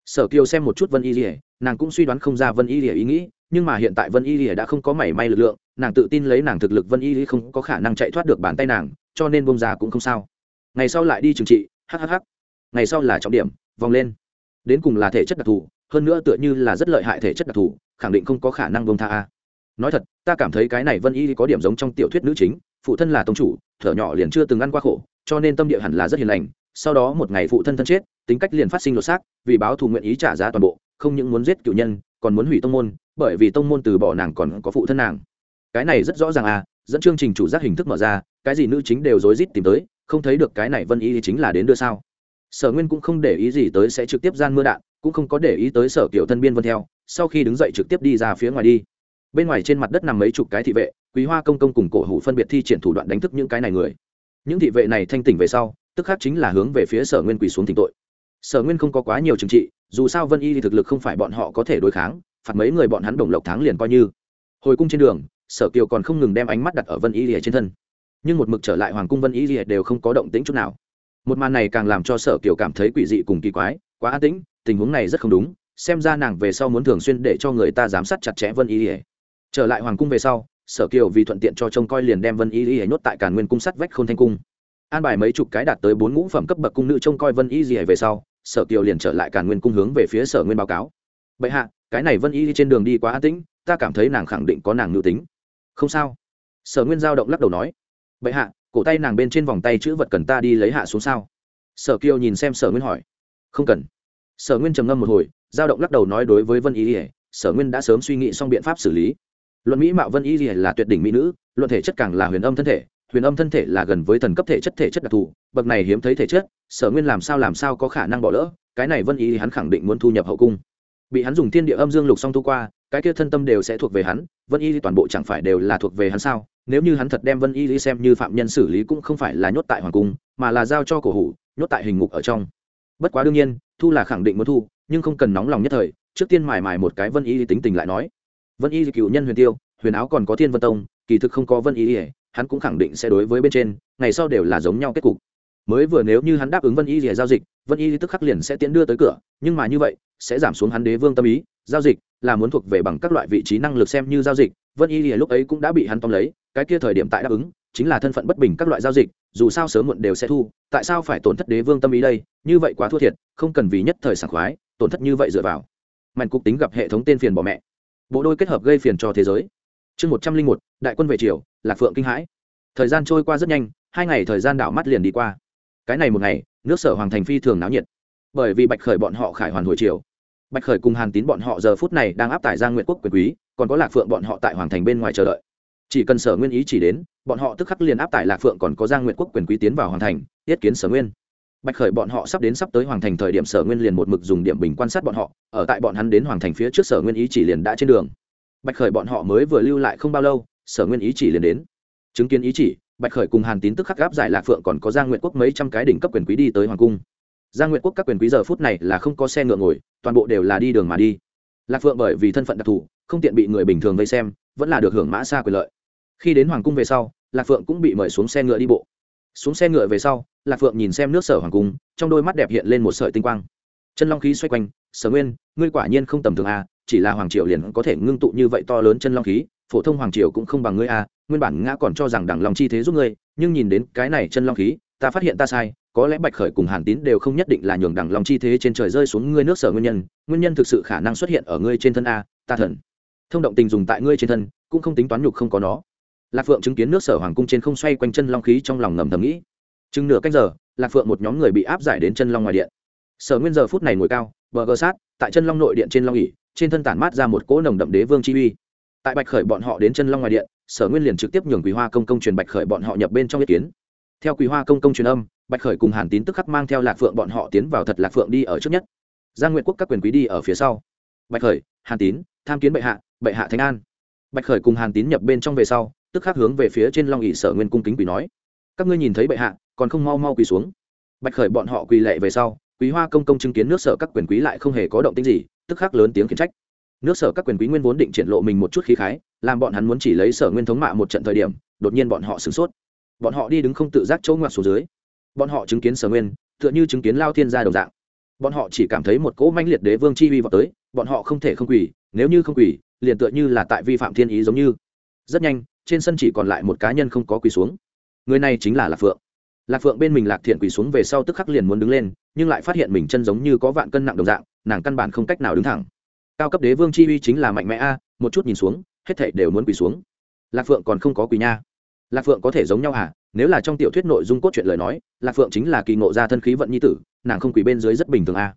Sở kiều xem một chút vân y lìa, nàng cũng suy đoán không ra vân y lìa ý nghĩ, nhưng mà hiện tại vân y lìa đã không có mảy may lực lượng, nàng tự tin lấy nàng thực lực vân y lìa không có khả năng chạy thoát được bàn tay nàng, cho nên bông ra cũng không sao. Ngày sau lại đi trừng trị hhh ngày sau là trọng điểm, vòng lên. Đến cùng là thể chất đặc thù, hơn nữa tựa như là rất lợi hại thể chất đặc thù, khẳng định không có khả năng bông tha a. Nói thật, ta cảm thấy cái này vân y có điểm giống trong tiểu thuyết nữ chính, phụ thân là tông chủ, thở nhỏ liền chưa từng ăn qua khổ, cho nên tâm địa hẳn là rất hiền lành sau đó một ngày phụ thân thân chết, tính cách liền phát sinh lột xác, vì báo thù nguyện ý trả giá toàn bộ, không những muốn giết cựu nhân, còn muốn hủy tông môn, bởi vì tông môn từ bỏ nàng còn có phụ thân nàng. Cái này rất rõ ràng à dẫn chương trình chủ giác hình thức mở ra, cái gì nữ chính đều rối rít tìm tới, không thấy được cái này vân y chính là đến đưa sao. Sở nguyên cũng không để ý gì tới sẽ trực tiếp gian mưa đạn, cũng không có để ý tới sở kiểu thân biên vân theo, sau khi đứng dậy trực tiếp đi ra phía ngoài đi. Bên ngoài trên mặt đất nằm mấy chục cái thị vệ, quý hoa công công cùng cổ hủ phân biệt thi triển thủ đoạn đánh thức những cái này người. Những thị vệ này thanh tỉnh về sau tức khác chính là hướng về phía sở nguyên quỳ xuống tỉnh tội. Sở nguyên không có quá nhiều trừng trị, dù sao vân y thì thực lực không phải bọn họ có thể đối kháng, phạt mấy người bọn hắn đồng lộc tháng liền coi như. Hồi cung trên đường, sở kiều còn không ngừng đem ánh mắt đặt ở vân y lìa trên thân. Nhưng một mực trở lại hoàng cung vân y lìa đều không có động tĩnh chút nào. Một màn này càng làm cho sở kiều cảm thấy quỷ dị cùng kỳ quái, quá an tĩnh, tình huống này rất không đúng, xem ra nàng về sau muốn thường xuyên để cho người ta giám sát chặt chẽ vân y lìa. Trở lại hoàng cung về sau, sở kiều vì thuận tiện cho trông coi liền đem vân y lìa nhốt tại càn nguyên cung sắt vách k h ô n thanh cung an bài mấy chục cái đạt tới bốn ngũ phẩm cấp bậc cung nữ trông coi vân y gì về sau, sở kiều liền trở lại càn nguyên cung hướng về phía sở nguyên báo cáo. Bệ hạ, cái này vân y trên đường đi quá an tĩnh, ta cảm thấy nàng khẳng định có nàng nữ tính. Không sao. Sở nguyên giao động lắc đầu nói. Bệ hạ, cổ tay nàng bên trên vòng tay chữ vật cần ta đi lấy hạ xuống sao? Sở kiều nhìn xem sở nguyên hỏi. Không cần. Sở nguyên trầm ngâm một hồi giao động lắc đầu nói đối với vân y ỉa sở nguyên đã sớm suy nghĩ xong biện pháp xử lý. Luận mỹ mạo vân y ỉa là tuyệt đỉnh mỹ nữ, luận thể chất càng là huyền âm thân thể huyền âm thân thể là gần với thần cấp thể chất thể chất đặc thù, bậc này hiếm thấy thể chất, sở nguyên làm sao làm sao có khả năng bỏ lỡ, cái này vân y hắn khẳng định muốn thu nhập hậu cung. Bị hắn dùng thiên địa âm dương lục song thu qua, cái kia thân tâm đều sẽ thuộc về hắn, vân y toàn bộ chẳng phải đều là thuộc về hắn sao? Nếu như hắn thật đem vân y xem như phạm nhân xử lý cũng không phải là nhốt tại hoàng cung, mà là giao cho cổ hủ, nhốt tại hình ngục ở trong. Bất quá đương nhiên, thu là khẳng định muốn thu, nhưng không cần nóng lòng nhất thời, trước tiên mài mài một cái vân y tính tình lại nói. Vân y cựu nhân huyền tiêu, huyền áo còn có thiên vân tông, kỳ thực không có vân y hắn cũng khẳng định sẽ đối với bên trên, ngày sau đều là giống nhau kết cục. Mới vừa nếu như hắn đáp ứng vân y rìa giao dịch, vân y tức khắc liền sẽ tiến đưa tới cửa, nhưng mà như vậy, sẽ giảm xuống hắn đế vương tâm ý, giao dịch là muốn thuộc về bằng các loại vị trí năng lực xem như giao dịch, vân y rìa lúc ấy cũng đã bị hắn tóm lấy, cái kia thời điểm tại đáp ứng, chính là thân phận bất bình các loại giao dịch, dù sao sớm muộn đều sẽ thu, tại sao phải tổn thất đế vương tâm ý đây, như vậy quá thua thiệt, không cần vì nhất thời sảng khoái, tổn thất như vậy dựa vào. Mạnh cục tính gặp hệ thống tên phiền bỏ mẹ. Bộ đôi kết hợp gây phiền cho thế giới chương một trăm linh một, đại quân về triều, lạc phượng kinh hãi. Thời gian trôi qua rất nhanh, hai ngày thời gian đảo mắt liền đi qua. Cái này một ngày, nước sở hoàng thành phi thường náo nhiệt. Bởi vì bạch khởi bọn họ khải hoàn hồi triều. Bạch khởi cùng hàn tín bọn họ giờ phút này đang áp tải ra nguyện quốc quyền quý, còn có lạc phượng bọn họ tại hoàng thành bên ngoài chờ đợi. Chỉ cần sở nguyên ý chỉ đến, bọn họ tức khắc liền áp tải lạc phượng còn có giang nguyện quốc quyền quý tiến vào hoàng thành tiết kiến sở nguyên. Bạch khởi bọn họ sắp đến sắp tới hoàng thành thời điểm sở nguyên liền một mực dùng điểm bình quan sát bọn họ, ở tại bọn hắn đến hoàng thành phía trước sở nguyên ý chỉ liền đã trên đường bạch khởi bọn họ mới vừa lưu lại không bao lâu sở nguyên ý chỉ liền đến. Chứng kiến ý chỉ bạch khởi cùng hàn tín tức khắc gáp giải lạc phượng còn có giang nguyện quốc mấy trăm cái đỉnh cấp quyền quý đi tới hoàng cung. Giang nguyện quốc các quyền quý giờ phút này là không có xe ngựa ngồi toàn bộ đều là đi đường mà đi. Lạc phượng bởi vì thân phận đặc thù không tiện bị người bình thường vây xem vẫn là được hưởng mã xa quyền lợi. Khi đến hoàng cung về sau lạc phượng cũng bị mời xuống xe ngựa đi bộ. Xuống xe ngựa về sau lạc phượng nhìn xem nước sở hoàng cung trong đôi mắt đẹp hiện lên một sợi tinh quang. Chân long khí xoay quanh sở nguyên ngươi quả nhiên không tầm thường à, chỉ là hoàng triều liền có thể ngưng tụ như vậy to lớn chân long khí phổ thông hoàng triều cũng không bằng ngươi a à, nguyên bản ngã còn cho rằng đẳng lòng chi thế giúp ngươi nhưng nhìn đến cái này chân long khí ta phát hiện ta sai có lẽ bạch khởi cùng hàn tín đều không nhất định là nhường đẳng lòng chi thế trên trời rơi xuống ngươi nước sở nguyên nhân nguyên nhân thực sự khả năng xuất hiện ở ngươi trên thân a ta thần. Thông động tình dùng tại ngươi trên thân cũng không tính toán nhục không có nó. Lạc phượng chứng kiến nước sở hoàng cung trên không xoay quanh chân long khí trong lòng ngầm thầm nghĩ. Chừng nửa canh giờ lạc phượng một nhóm người bị áp giải đến chân long ngoài điện. Sở nguyên giờ phút này ngồi cao bờ gờ sát tại chân long nội điện trên long ỉ trên thân tản mát ra một cỗ nồng đậm đế vương chi uy. Tại bạch khởi bọn họ đến chân long ngoài điện, sở nguyên liền trực tiếp nhường quý hoa công công truyền bạch khởi bọn họ nhập bên trong ý kiến. Theo quý hoa công công truyền âm, bạch khởi cùng hàn tín tức khắc mang theo lạc phượng bọn họ tiến vào thật lạc phượng đi ở trước nhất. Giang nguyện quốc các quyền quý đi ở phía sau. Bạch khởi, hàn tín, tham kiến bệ hạ bệ hạ thánh an. Bạch khởi cùng hàn tín nhập bên trong về sau, tức khắc hướng về phía trên long ỉ sở nguyên cung kính quỳ nói. Các ngươi nhìn thấy bệ hạ, còn không mau mau quỳ xuống. Bạch khởi bọn họ quỳ lệ về sau quý hoa công công chứng kiến nước sở các quyền quý lại không hề có động tĩnh gì tức khắc lớn tiếng khiển trách. Nước sở các quyền quý nguyên vốn định triển lộ mình một chút khí khái, làm bọn hắn muốn chỉ lấy sở nguyên thống mạ một trận thời điểm, đột nhiên bọn họ sửng sốt. Bọn họ đi đứng không tự giác chỗ ngoặt xuống dưới. Bọn họ chứng kiến sở nguyên, tựa như chứng kiến lao thiên gia đồng dạng. Bọn họ chỉ cảm thấy một cỗ manh liệt đế vương chi uy vào tới, bọn họ không thể không quỳ, nếu như không quỳ, liền tựa như là tại vi phạm thiên ý giống như. Rất nhanh, trên sân chỉ còn lại một cá nhân không có quỳ xuống. Người này chính là lạc phượng lạc phượng bên mình lạc thiện quỳ xuống về sau tức khắc liền muốn đứng lên, nhưng lại phát hiện mình chân giống như có vạn cân nặng đồng dạng, nàng căn bản không cách nào đứng thẳng. Cao cấp đế vương chi uy chính là mạnh mẽ a, một chút nhìn xuống, hết thảy đều muốn quỳ xuống. Lạc phượng còn không có quỳ nha. Lạc phượng có thể giống nhau à? Nếu là trong tiểu thuyết nội dung cốt truyện lời nói, lạc phượng chính là kỳ ngộ ra thân khí vận nhi tử, nàng không quỳ bên dưới rất bình thường a.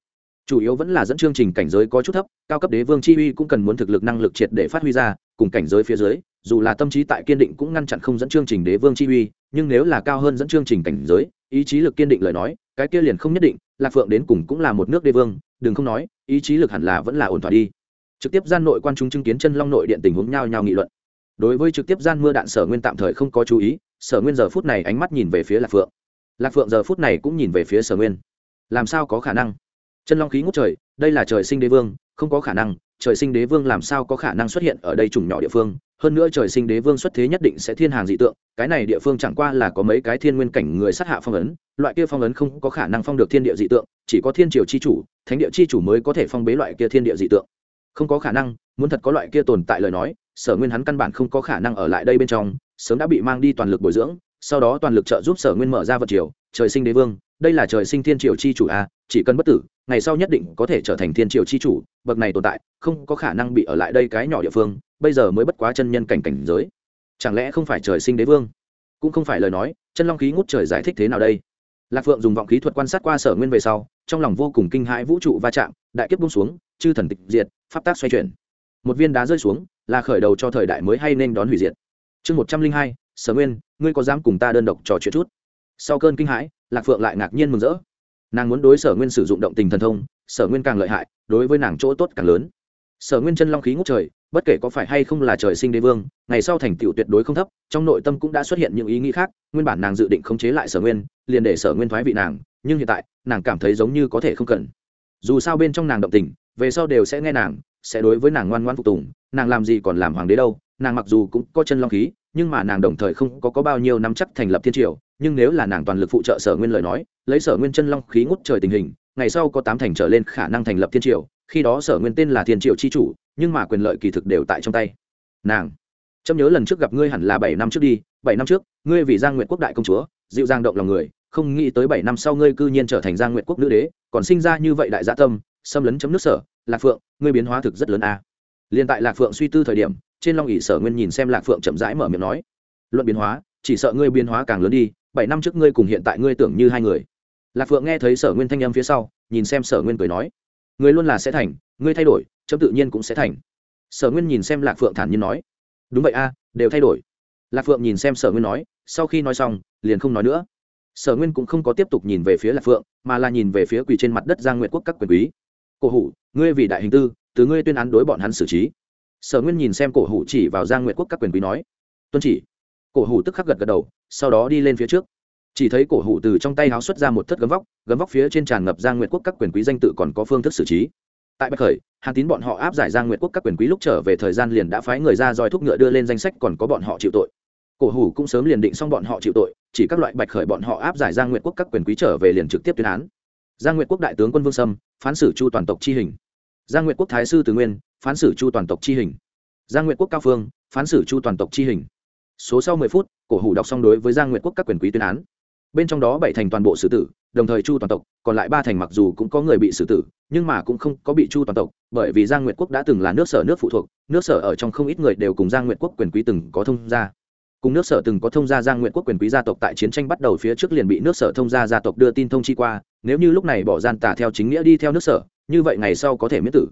Chủ yếu vẫn là dẫn chương trình cảnh giới có chút thấp, cao cấp đế vương chi uy cũng cần muốn thực lực năng lực triệt để phát huy ra, cùng cảnh giới phía dưới, dù là tâm trí tại kiên định cũng ngăn chặn không dẫn chương trình đế vương chi uy nhưng nếu là cao hơn dẫn chương trình cảnh giới, ý chí lực kiên định lời nói, cái kia liền không nhất định, lạc phượng đến cùng cũng là một nước đế vương, đừng không nói, ý chí lực hẳn là vẫn là ổn thỏa đi. Trực tiếp gian nội quan chúng chứng kiến chân long nội điện tình huống nhau nhau nghị luận. Đối với trực tiếp gian mưa đạn, sở nguyên tạm thời không có chú ý, sở nguyên giờ phút này ánh mắt nhìn về phía lạc phượng. Lạc phượng giờ phút này cũng nhìn về phía sở nguyên. Làm sao có khả năng? Chân long khí ngút trời, đây là trời sinh đế vương, không có khả năng trời sinh đế vương làm sao có khả năng xuất hiện ở đây chủng nhỏ địa phương? Hơn nữa trời sinh đế vương xuất thế nhất định sẽ thiên hàng dị tượng, cái này địa phương chẳng qua là có mấy cái thiên nguyên cảnh người sát hạ phong ấn, loại kia phong ấn không có khả năng phong được thiên địa dị tượng, chỉ có thiên triều chi chủ, thánh địa chi chủ mới có thể phong bế loại kia thiên địa dị tượng. Không có khả năng, muốn thật có loại kia tồn tại lời nói, sở nguyên hắn căn bản không có khả năng ở lại đây bên trong, sớm đã bị mang đi toàn lực bồi dưỡng, sau đó toàn lực trợ giúp sở nguyên mở ra vật triều, trời sinh đế vương đây là trời sinh thiên triều chi chủ a, chỉ cần bất tử, ngày sau nhất định có thể trở thành thiên triều chi chủ, bậc này tồn tại, không có khả năng bị ở lại đây cái nhỏ địa phương, bây giờ mới bất quá chân nhân cảnh cảnh giới. Chẳng lẽ không phải trời sinh đế vương? Cũng không phải lời nói, chân long khí ngút trời giải thích thế nào đây? Lạc phượng dùng vọng khí thuật quan sát qua sở nguyên về sau, trong lòng vô cùng kinh hãi vũ trụ va chạm, đại kiếp bung xuống, chư thần tịch diệt, pháp tác xoay chuyển. Một viên đá rơi xuống, là khởi đầu cho thời đại mới hay nên đón hủy diệt? Chương một trăm linh hai, sở nguyên, ngươi có dám cùng ta đơn độc trò chuyện chút? Sau cơn kinh hãi lạc phượng lại ngạc nhiên mừng rỡ. Nàng muốn đối sở nguyên sử dụng động tình thần thông sở nguyên càng lợi hại đối với nàng chỗ tốt càng lớn. Sở nguyên chân long khí ngút trời bất kể có phải hay không là trời sinh đế vương ngày sau thành tựu tuyệt đối không thấp trong nội tâm cũng đã xuất hiện những ý nghĩ khác nguyên bản nàng dự định khống chế lại sở nguyên liền để sở nguyên thoái vị nàng nhưng hiện tại nàng cảm thấy giống như có thể không cần. Dù sao bên trong nàng động tình về sau đều sẽ nghe nàng sẽ đối với nàng ngoan ngoan phục tùng nàng làm gì còn làm hoàng đế đâu nàng mặc dù cũng có chân long khí nhưng mà nàng đồng thời không có, có bao nhiêu năm chắc thành lập thiên triều nhưng nếu là nàng toàn lực phụ trợ sở nguyên lời nói, lấy sở nguyên chân long khí ngút trời tình hình, ngày sau có tám thành trở lên khả năng thành lập thiên triều, khi đó sở nguyên tên là thiên triều chi chủ, nhưng mà quyền lợi kỳ thực đều tại trong tay nàng trâm nhớ lần trước gặp ngươi hẳn là bảy năm trước đi, bảy năm trước, ngươi vì giang nguyện quốc đại công chúa, dịu giang động lòng người, không nghĩ tới bảy năm sau ngươi cư nhiên trở thành giang nguyện quốc nữ đế, còn sinh ra như vậy đại gia tâm, xâm lấn chấm nước sở, lạc phượng, ngươi biến hóa thực rất lớn a à. liền tại lạc phượng suy tư thời điểm, trên long ỉ sở nguyên nhìn xem lạc phượng chậm rãi mở miệng nói, luận biến hóa, chỉ sợ ngươi biến hóa càng lớn đi bảy năm trước ngươi cùng hiện tại ngươi tưởng như hai người. Lạc phượng nghe thấy sở nguyên thanh âm phía sau, nhìn xem sở nguyên cười nói ngươi luôn là sẽ thành, ngươi thay đổi, chấm tự nhiên cũng sẽ thành. Sở nguyên nhìn xem lạc phượng thản nhiên nói, đúng vậy a, đều thay đổi. Lạc phượng nhìn xem sở nguyên nói, sau khi nói xong, liền không nói nữa. Sở nguyên cũng không có tiếp tục nhìn về phía lạc phượng, mà là nhìn về phía quỳ trên mặt đất giang nguyện quốc các quyền quý. Cổ hủ, ngươi vì đại hình tư, từ ngươi tuyên án đối bọn hắn xử trí. Sở nguyên nhìn xem cổ hủ chỉ vào giang nguyện quốc các quyền quý nói, tuân chỉ cổ hủ tức khắc gật gật đầu, sau đó đi lên phía trước. Chỉ thấy cổ hủ từ trong tay háo xuất ra một thất gấm vóc gấm vóc phía trên tràn ngập giang nguyện quốc các quyền quý danh tự còn có phương thức xử trí. Tại bạch khởi, hàn tín bọn họ áp giải giang nguyện quốc các quyền quý lúc trở về thời gian liền đã phái người ra roi thúc ngựa đưa lên danh sách còn có bọn họ chịu tội. Cổ hủ cũng sớm liền định xong bọn họ chịu tội, chỉ các loại bạch khởi bọn họ áp giải giang nguyện quốc các quyền quý trở về liền trực tiếp tuyên án. Giang nguyện quốc đại tướng quân vương sâm, phán xử chu toàn tộc chi hình. Giang nguyện quốc thái sư từ nguyên, phán xử chu toàn tộc chi hình. Giang nguyện quốc cao phương, phán xử chu toàn tộc chi hình số sau mười phút, cổ hủ đọc xong đối với giang Nguyệt quốc các quyền quý tuyên án. Bên trong đó bảy thành toàn bộ xử tử, đồng thời chu toàn tộc, còn lại ba thành mặc dù cũng có người bị xử tử, nhưng mà cũng không có bị chu toàn tộc, bởi vì giang nguyệt quốc đã từng là nước sở nước phụ thuộc, nước sở ở trong không ít người đều cùng giang nguyệt quốc quyền quý từng có thông gia. Cùng nước sở từng có thông gia giang nguyệt quốc quyền quý gia tộc tại chiến tranh bắt đầu phía trước liền bị nước sở thông gia gia tộc đưa tin thông chi qua, nếu như lúc này bỏ gian tả theo chính nghĩa đi theo nước sở, như vậy ngày sau có thể miễn tử.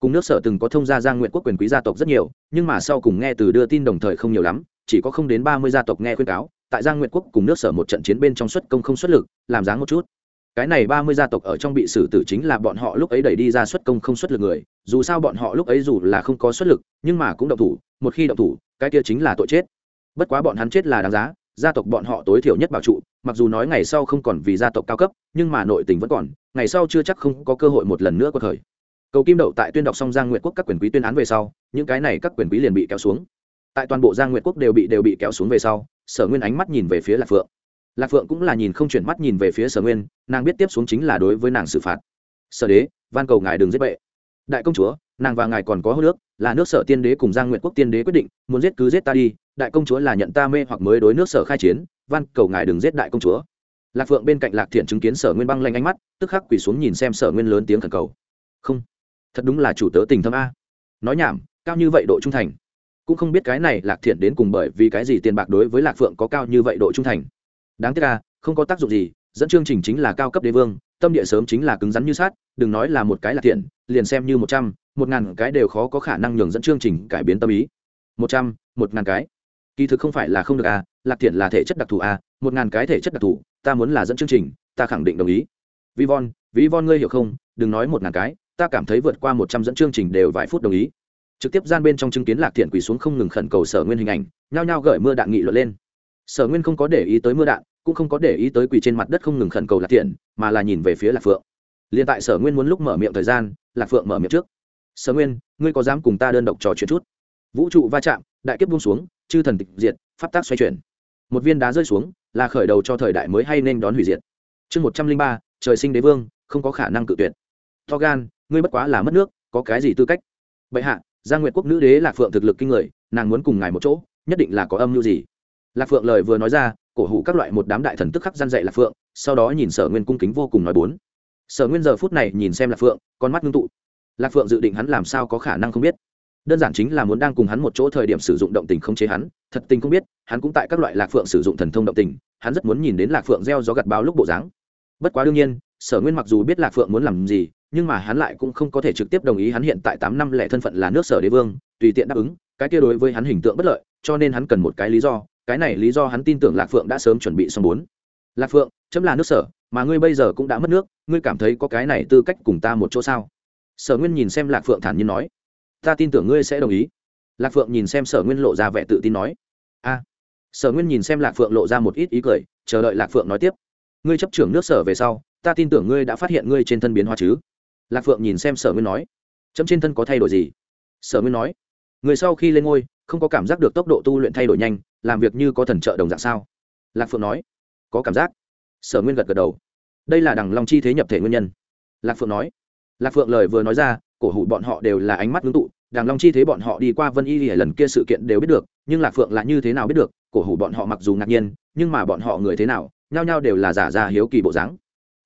Cùng nước sở từng có thông gia giang Nguyệt quốc quyền quý gia tộc rất nhiều, nhưng mà sau cùng nghe từ đưa tin đồng thời không nhiều lắm chỉ có không đến ba mươi gia tộc nghe khuyên cáo, tại giang nguyện quốc cùng nước sở một trận chiến bên trong xuất công không xuất lực, làm dáng một chút. Cái này ba mươi gia tộc ở trong bị xử tử chính là bọn họ lúc ấy đẩy đi ra xuất công không xuất lực người, dù sao bọn họ lúc ấy dù là không có xuất lực, nhưng mà cũng động thủ, một khi động thủ, cái kia chính là tội chết. Bất quá bọn hắn chết là đáng giá, gia tộc bọn họ tối thiểu nhất bảo trụ, mặc dù nói ngày sau không còn vì gia tộc cao cấp, nhưng mà nội tình vẫn còn, ngày sau chưa chắc không có cơ hội một lần nữa có thời. Cầu kim đậu tại tuyên đọc xong giang nguyện quốc các quyền quý tuyên án về sau, những cái này các quyền quý liền bị kéo xuống tại toàn bộ giang Nguyệt quốc đều bị đều bị kéo xuống về sau, sở nguyên ánh mắt nhìn về phía lạc phượng. Lạc phượng cũng là nhìn không chuyển mắt nhìn về phía sở nguyên, nàng biết tiếp xuống chính là đối với nàng xử phạt. Sở đế, van cầu ngài đừng giết bệ. Đại công chúa, nàng và ngài còn có hô nước là nước sở tiên đế cùng giang nguyện quốc tiên đế quyết định, muốn giết cứ giết ta đi, đại công chúa là nhận ta mê hoặc mới đối nước sở khai chiến, van cầu ngài đừng giết đại công chúa. Lạc phượng bên cạnh lạc thiện chứng kiến sở nguyên băng lanh ánh mắt, tức khắc quỳ xuống nhìn xem sở nguyên lớn tiếng thần cầu. Không, thật đúng là chủ tớ tình thâm a. Nói nhảm, cao như vậy độ trung thành cũng không biết cái này lạc thiện đến cùng bởi vì cái gì tiền bạc đối với lạc phượng có cao như vậy độ trung thành. Đáng tiếc là, không có tác dụng gì, dẫn chương trình chính là cao cấp đế vương, tâm địa sớm chính là cứng rắn như sát đừng nói là một cái lạc thiện liền xem như một trăm, một ngàn cái đều khó có khả năng nhường dẫn chương trình cải biến tâm ý. Một trăm, một ngàn cái. Kỳ thực không phải là không được a lạc thiện là thể chất đặc thù a một ngàn cái thể chất đặc thù, ta muốn là dẫn chương trình, ta khẳng định đồng ý. Vi von ví von ngươi hiểu không, đừng nói một ngàn cái, ta cảm thấy vượt qua một trăm dẫn chương trình đều vài phút đồng ý trực tiếp gian bên trong chứng kiến lạc thiện quỳ xuống không ngừng khẩn cầu sở nguyên hình ảnh, nhao nhao gởi mưa đạn nghị luận lên. Sở nguyên không có để ý tới mưa đạn, cũng không có để ý tới quỳ trên mặt đất không ngừng khẩn cầu lạc thiện, mà là nhìn về phía lạc phượng. Liền tại sở nguyên muốn lúc mở miệng thời gian, lạc phượng mở miệng trước. Sở nguyên, ngươi có dám cùng ta đơn độc trò chuyện chút? Vũ trụ va chạm, đại kiếp buông xuống, chư thần tịch diệt, pháp tác xoay chuyển. Một viên đá rơi xuống, là khởi đầu cho thời đại mới hay nên đón hủy diệt. Chương một trăm linh ba, trời sinh đế vương, không có khả năng cự tuyệt. To gan, ngươi bất quá là mất nước, có cái gì tư cách? Bệ hạ giang nguyệt quốc nữ đế lạc phượng thực lực kinh người, nàng muốn cùng ngài một chỗ, nhất định là có âm mưu gì? Lạc phượng lời vừa nói ra, cổ hủ các loại một đám đại thần tức khắc gian dạy lạc phượng, sau đó nhìn sở nguyên cung kính vô cùng nói bốn. Sở nguyên giờ phút này nhìn xem lạc phượng, con mắt ngưng tụ. Lạc phượng dự định hắn làm sao có khả năng không biết. Đơn giản chính là muốn đang cùng hắn một chỗ thời điểm sử dụng động tình không chế hắn, thật tình không biết, hắn cũng tại các loại lạc phượng sử dụng thần thông động tình, hắn rất muốn nhìn đến lạc phượng gieo gió gặt báo lúc bộ dáng. Bất quá đương nhiên, sở nguyên mặc dù biết lạc phượng muốn làm gì nhưng mà hắn lại cũng không có thể trực tiếp đồng ý hắn hiện tại tám năm lẻ thân phận là nước sở đế vương, tùy tiện đáp ứng, cái kia đối với hắn hình tượng bất lợi, cho nên hắn cần một cái lý do, cái này lý do hắn tin tưởng lạc phượng đã sớm chuẩn bị xong bốn. Lạc phượng, chấm là nước sở, mà ngươi bây giờ cũng đã mất nước, ngươi cảm thấy có cái này tư cách cùng ta một chỗ sao? Sở nguyên nhìn xem lạc phượng thản nhiên nói. Ta tin tưởng ngươi sẽ đồng ý. Lạc phượng nhìn xem sở nguyên lộ ra vẻ tự tin nói. A. Sở nguyên nhìn xem lạc phượng lộ ra một ít ý cười, chờ đợi lạc phượng nói tiếp. Ngươi chấp trưởng nước sở về sau, ta tin tưởng ngươi đã phát hiện ngươi trên thân biến hóa chứ? Lạc phượng nhìn xem sở nguyên nói, chấm trên thân có thay đổi gì? Sở nguyên nói, người sau khi lên ngôi, không có cảm giác được tốc độ tu luyện thay đổi nhanh, làm việc như có thần trợ đồng dạng sao? Lạc phượng nói, có cảm giác. Sở nguyên gật gật đầu, đây là đằng long chi thế nhập thể nguyên nhân. Lạc phượng nói, lạc phượng lời vừa nói ra, cổ hủ bọn họ đều là ánh mắt ngưng tụ, đằng long chi thế bọn họ đi qua vân y lìa lần kia sự kiện đều biết được, nhưng lạc phượng là như thế nào biết được, cổ hủ bọn họ mặc dù ngạc nhiên, nhưng mà bọn họ người thế nào, nhao nhao đều là giả ra hiếu kỳ bộ dáng.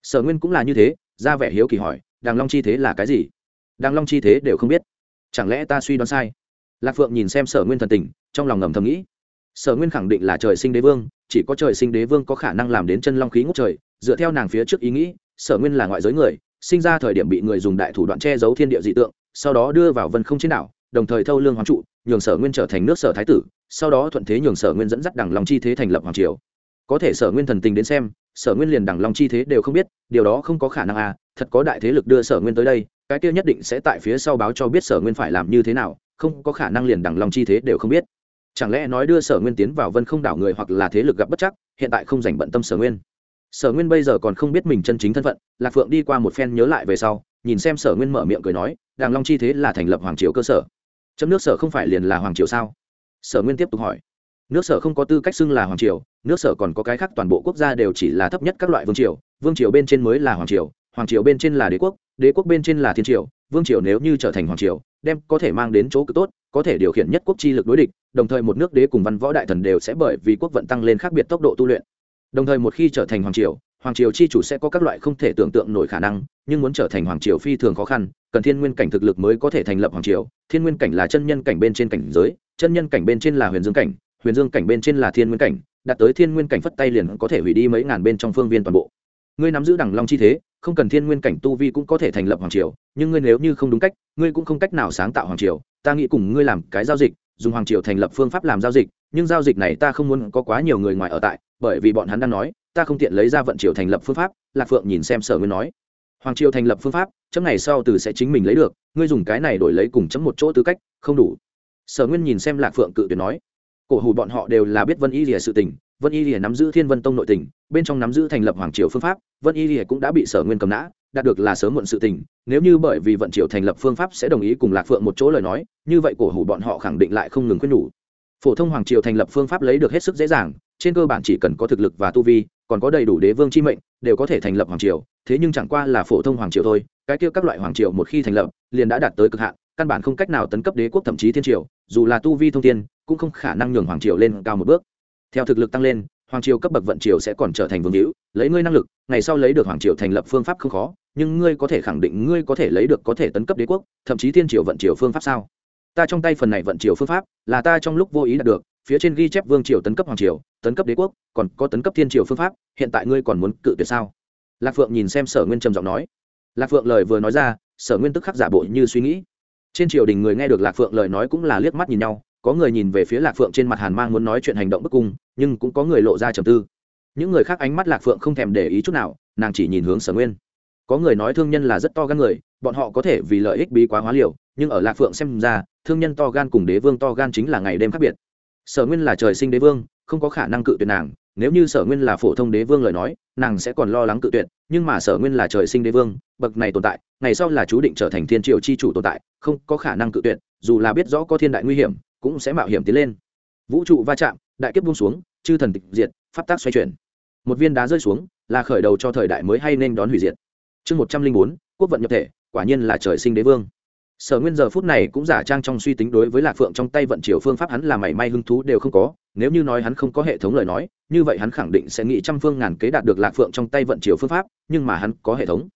Sở nguyên cũng là như thế, ra vẻ hiếu kỳ hỏi đằng long chi thế là cái gì? Đằng long chi thế đều không biết. Chẳng lẽ ta suy đoán sai? Lạc phượng nhìn xem sở nguyên thần tình, trong lòng ngầm thầm nghĩ. Sở nguyên khẳng định là trời sinh đế vương, chỉ có trời sinh đế vương có khả năng làm đến chân long khí ngốc trời. Dựa theo nàng phía trước ý nghĩ, sở nguyên là ngoại giới người, sinh ra thời điểm bị người dùng đại thủ đoạn che giấu thiên địa dị tượng, sau đó đưa vào vân không trên đảo, đồng thời thâu lương hoàng trụ, nhường sở nguyên trở thành nước sở thái tử, sau đó thuận thế nhường sở nguyên dẫn dắt đằng long chi thế thành lập hoàng triều. Có thể sở nguyên thần tình đến xem sở nguyên liền đẳng long chi thế đều không biết, điều đó không có khả năng à thật có đại thế lực đưa sở nguyên tới đây, cái kia nhất định sẽ tại phía sau báo cho biết sở nguyên phải làm như thế nào, không có khả năng liền đẳng long chi thế đều không biết. Chẳng lẽ nói đưa sở nguyên tiến vào vân không đảo người hoặc là thế lực gặp bất chắc, hiện tại không dành bận tâm sở nguyên. Sở nguyên bây giờ còn không biết mình chân chính thân phận, lạc phượng đi qua một phen nhớ lại về sau, nhìn xem sở nguyên mở miệng cười nói đàng long chi thế là thành lập hoàng triều cơ sở. Chấm nước sở không phải liền là hoàng triều sao? Sở nguyên tiếp tục hỏi. Nước sở không có tư cách xưng là hoàng triều nước sở còn có cái khác toàn bộ quốc gia đều chỉ là thấp nhất các loại vương triều vương triều bên trên mới là hoàng triều hoàng triều bên trên là đế quốc đế quốc bên trên là thiên triều, vương triều nếu như trở thành hoàng triều, đem có thể mang đến chỗ cực tốt, có thể điều khiển nhất quốc chi lực đối địch, đồng thời một nước đế cùng văn võ đại thần đều sẽ bởi vì quốc vận tăng lên khác biệt tốc độ tu luyện. Đồng thời một khi trở thành hoàng triều hoàng triều chi chủ sẽ có các loại không thể tưởng tượng nổi khả năng, nhưng muốn trở thành hoàng triều phi thường khó khăn, cần thiên nguyên cảnh thực lực mới có thể thành lập hoàng triều, thiên nguyên cảnh là chân nhân cảnh bên trên cảnh giới, chân nhân cảnh bên trên là huyền dương cảnh, huyền dương cảnh bên trên là thiên nguyên cảnh đạt tới thiên nguyên cảnh phất tay liền có thể hủy đi mấy ngàn bên trong phương viên toàn bộ. Ngươi nắm giữ đẳng long chi thế, không cần thiên nguyên cảnh tu vi cũng có thể thành lập hoàng triều, nhưng ngươi nếu như không đúng cách, ngươi cũng không cách nào sáng tạo hoàng triều. Ta nghĩ cùng ngươi làm cái giao dịch, dùng hoàng triều thành lập phương pháp làm giao dịch, nhưng giao dịch này ta không muốn có quá nhiều người ngoài ở tại, bởi vì bọn hắn đang nói, ta không tiện lấy ra vận triều thành lập phương pháp, lạc phượng nhìn xem sở nguyên nói. Hoàng triều thành lập phương pháp, chấm này sau từ sẽ chính mình lấy được, ngươi dùng cái này đổi lấy cùng chấm một chỗ tư cách, không đủ. Sở nguyên nhìn xem lạc phượng cự tuyệt nói cổ hủ bọn họ đều là biết vân y lìa sự tình, vân y lìa nắm giữ thiên vân tông nội tình, bên trong nắm giữ thành lập hoàng triều phương pháp, vân y lìa cũng đã bị sở nguyên cầm nã, đạt được là sớm muộn sự tình, nếu như bởi vì vận triều thành lập phương pháp sẽ đồng ý cùng lạc phượng một chỗ lời nói, như vậy cổ hủ bọn họ khẳng định lại không ngừng khuyên nhủ. Phổ thông hoàng triều thành lập phương pháp lấy được hết sức dễ dàng, trên cơ bản chỉ cần có thực lực và tu vi, còn có đầy đủ đế vương chi mệnh, đều có thể thành lập hoàng triều, thế nhưng chẳng qua là phổ thông hoàng triều thôi, cái kia các loại hoàng triều một khi thành lập, liền đã đạt tới cực hạn căn bản không cách nào tấn cấp đế quốc thậm chí thiên triều, dù là tu vi thông tiên cũng không khả năng nhường hoàng triều lên cao một bước. Theo thực lực tăng lên, hoàng triều cấp bậc vận triều sẽ còn trở thành vương hữu, lấy ngươi năng lực, ngày sau lấy được hoàng triều thành lập phương pháp không khó, nhưng ngươi có thể khẳng định ngươi có thể lấy được có thể tấn cấp đế quốc, thậm chí thiên triều vận triều phương pháp sao? Ta trong tay phần này vận triều phương pháp, là ta trong lúc vô ý đạt được, phía trên ghi chép vương triều tấn cấp hoàng triều, tấn cấp đế quốc, còn có tấn cấp thiên triều phương pháp, hiện tại ngươi còn muốn cự tuyệt sao? Lạc phượng nhìn xem sở nguyên trầm giọng nói. Lạc phượng lời vừa nói ra, sở nguyên tức khắc giả bộ như suy nghĩ trên triều đình người nghe được lạc phượng lời nói cũng là liếc mắt nhìn nhau, có người nhìn về phía lạc phượng trên mặt hàn mang muốn nói chuyện hành động bức cung, nhưng cũng có người lộ ra trầm tư. Những người khác ánh mắt lạc phượng không thèm để ý chút nào, nàng chỉ nhìn hướng sở nguyên. Có người nói thương nhân là rất to gan người, bọn họ có thể vì lợi ích bí quá hóa liều, nhưng ở lạc phượng xem ra, thương nhân to gan cùng đế vương to gan chính là ngày đêm khác biệt. Sở nguyên là trời sinh đế vương, không có khả năng cự tuyệt nàng nếu như sở nguyên là phổ thông đế vương lời nói, nàng sẽ còn lo lắng cự tuyệt, nhưng mà sở nguyên là trời sinh đế vương, bậc này tồn tại, ngày sau là chú định trở thành thiên triều chi chủ tồn tại, không có khả năng cự tuyệt, dù là biết rõ có thiên đại nguy hiểm, cũng sẽ mạo hiểm tiến lên. Vũ trụ va chạm, đại kiếp buông xuống, chư thần tịch diệt, pháp tác xoay chuyển. Một viên đá rơi xuống, là khởi đầu cho thời đại mới hay nên đón hủy diệt. Chương một trăm linh bốn, quốc vận nhập thể, quả nhiên là trời sinh đế vương. Sở nguyên giờ phút này cũng giả trang trong suy tính đối với lạc phượng trong tay vận triều phương pháp hắn là mảy may hứng thú đều không có, nếu như nói hắn không có hệ thống lời nói như vậy hắn khẳng định sẽ nghĩ trăm phương ngàn kế đạt được lạc phượng trong tay vận chiều phương pháp, nhưng mà hắn có hệ thống.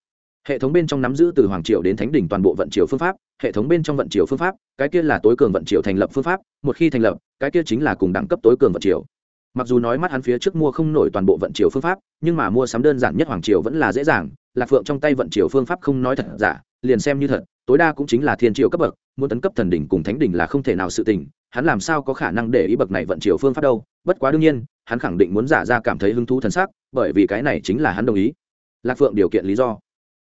Hệ thống bên trong nắm giữ từ hoàng triều đến thánh đỉnh toàn bộ vận chiều phương pháp, hệ thống bên trong vận chiều phương pháp, cái kia là tối cường vận chiều thành lập phương pháp, một khi thành lập, cái kia chính là cùng đẳng cấp tối cường vận chiều mặc dù nói mắt hắn phía trước mua không nổi toàn bộ vận chiều phương pháp, nhưng mà mua sắm đơn giản nhất hoàng triều vẫn là dễ dàng, lạc phượng trong tay vận chiều phương pháp không nói thật giả, liền xem như thật, tối đa cũng chính là thiên triều cấp bậc, muốn tấn cấp thần đỉnh cùng thánh đỉnh là không thể nào sự tình hắn làm sao có khả năng để ý bậc này vận chiều phương pháp đâu, bất quá đương nhiên, hắn khẳng định muốn giả ra cảm thấy hứng thú thần sắc, bởi vì cái này chính là hắn đồng ý. Lạc phượng điều kiện lý do.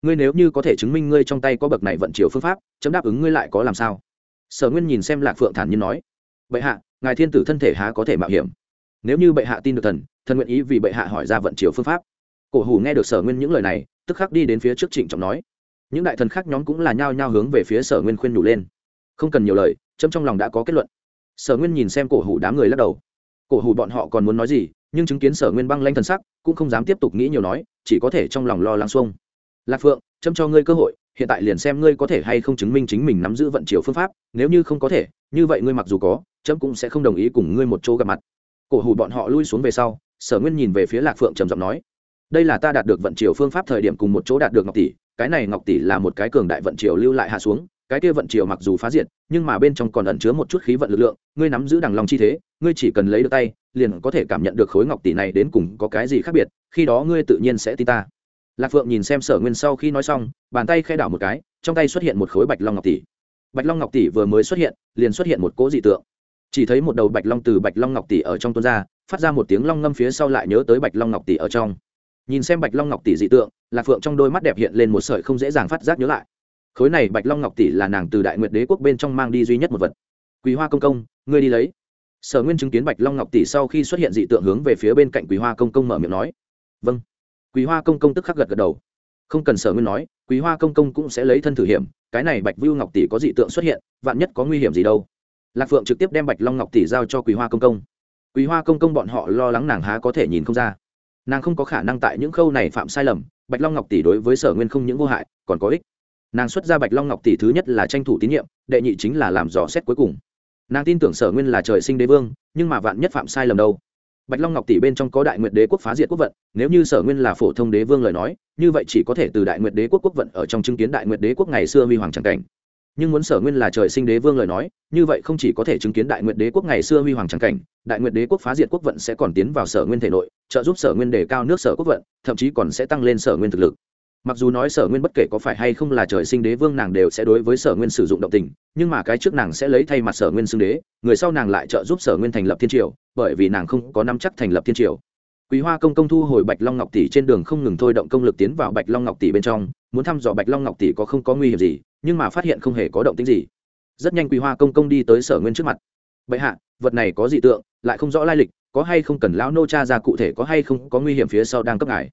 Ngươi nếu như có thể chứng minh ngươi trong tay có bậc này vận chiều phương pháp, chấm đáp ứng ngươi lại có làm sao? Sở nguyên nhìn xem lạc phượng thản nhiên nói. Bệ hạ, ngài thiên tử thân thể há có thể mạo hiểm? Nếu như bệ hạ tin được thần thần nguyện ý vì bệ hạ hỏi ra vận chiều phương pháp. Cổ hủ nghe được sở nguyên những lời này, tức khắc đi đến phía trước trịnh trọng nói. Những đại thần khác nhóm cũng là nhao nhao hướng về phía sở nguyên khuyên nhủ lên. Không cần nhiều lời, chấm trong lòng đã có kết luận sở nguyên nhìn xem cổ hủ đám người lắc đầu. Cổ hủ bọn họ còn muốn nói gì, nhưng chứng kiến sở nguyên băng lanh thần sắc, cũng không dám tiếp tục nghĩ nhiều nói, chỉ có thể trong lòng lo lắng xuông. Lạc phượng, châm cho ngươi cơ hội, hiện tại liền xem ngươi có thể hay không chứng minh chính mình nắm giữ vận chiều phương pháp, nếu như không có thể, như vậy ngươi mặc dù có, chấm cũng sẽ không đồng ý cùng ngươi một chỗ gặp mặt. Cổ hủ bọn họ lui xuống về sau, sở nguyên nhìn về phía lạc phượng trầm giọng nói, đây là ta đạt được vận chiều phương pháp thời điểm cùng một chỗ đạt được ngọc tỷ, cái này ngọc tỷ là một cái cường đại vận chiều lưu lại hạ xuống cái kia vận chiều mặc dù phá diệt, nhưng mà bên trong còn ẩn chứa một chút khí vận lực lượng, ngươi nắm giữ đằng lòng chi thế, ngươi chỉ cần lấy được tay, liền có thể cảm nhận được khối ngọc tỷ này đến cùng có cái gì khác biệt, khi đó ngươi tự nhiên sẽ tin ta. Lạc phượng nhìn xem sở nguyên sau khi nói xong, bàn tay khẽ đảo một cái, trong tay xuất hiện một khối bạch long ngọc tỷ. Bạch long ngọc tỷ vừa mới xuất hiện, liền xuất hiện một cỗ dị tượng. Chỉ thấy một đầu bạch long từ bạch long ngọc tỷ ở trong tuôn ra, phát ra một tiếng long ngâm phía sau lại nhớ tới bạch long ngọc tỷ ở trong. Nhìn xem bạch long ngọc tỷ dị tượng, lạc phượng trong đôi mắt đẹp hiện lên một sợi không dễ dàng phát giác nhớ lại khối này bạch long ngọc tỷ là nàng từ đại nguyệt đế quốc bên trong mang đi duy nhất một vật. Quý hoa công công, ngươi đi lấy. Sở nguyên chứng kiến bạch long ngọc tỷ sau khi xuất hiện dị tượng hướng về phía bên cạnh quý hoa công công mở miệng nói. Vâng. Quý hoa công công tức khắc gật gật đầu. Không cần sở nguyên nói quý hoa công công cũng sẽ lấy thân thử hiểm, cái này bạch vưu ngọc tỷ có dị tượng xuất hiện, vạn nhất có nguy hiểm gì đâu. Lạc phượng trực tiếp đem bạch long ngọc tỷ giao cho quý hoa công công. Quý hoa công công bọn họ lo lắng nàng há có thể nhìn không ra. Nàng không có khả năng tại những khâu này phạm sai lầm, bạch long ngọc tỷ đối với sở nguyên không những vô hại, còn có ích nàng xuất ra bạch long ngọc tỷ thứ nhất là tranh thủ tín nhiệm, đệ nhị chính là làm dò xét cuối cùng. Nàng tin tưởng sở nguyên là trời sinh đế vương, nhưng mà vạn nhất phạm sai lầm đâu? Bạch long ngọc tỷ bên trong có đại nguyệt đế quốc phá diệt quốc vận, nếu như sở nguyên là phổ thông đế vương lời nói, như vậy chỉ có thể từ đại nguyệt đế quốc quốc vận ở trong chứng kiến đại nguyệt đế quốc ngày xưa huy hoàng tràng cảnh. Nhưng muốn sở nguyên là trời sinh đế vương lời nói, như vậy không chỉ có thể chứng kiến đại nguyệt đế quốc ngày xưa huy hoàng tràng cảnh, đại nguyệt đế quốc phá diệt quốc vận sẽ còn tiến vào sở nguyên thể nội, trợ giúp sở nguyên đề cao nước sở quốc vận, thậm chí còn sẽ tăng lên sở nguyên thực lực mặc dù nói sở nguyên bất kể có phải hay không là trời sinh đế vương nàng đều sẽ đối với sở nguyên sử dụng động tình, nhưng mà cái trước nàng sẽ lấy thay mặt sở nguyên xưng đế, người sau nàng lại trợ giúp sở nguyên thành lập thiên triều, bởi vì nàng không có năm chắc thành lập thiên triều. Quý hoa công công thu hồi bạch long ngọc tỷ trên đường không ngừng thôi động công lực tiến vào bạch long ngọc tỷ bên trong, muốn thăm dò bạch long ngọc tỷ có không có nguy hiểm gì, nhưng mà phát hiện không hề có động tính gì. Rất nhanh quý hoa công công đi tới sở nguyên trước mặt. Bệ hạ, vật này có dị tượng, lại không rõ lai lịch, có hay không cần lão nô cha ra cụ thể có hay không có nguy hiểm phía sau đang cấp ngài?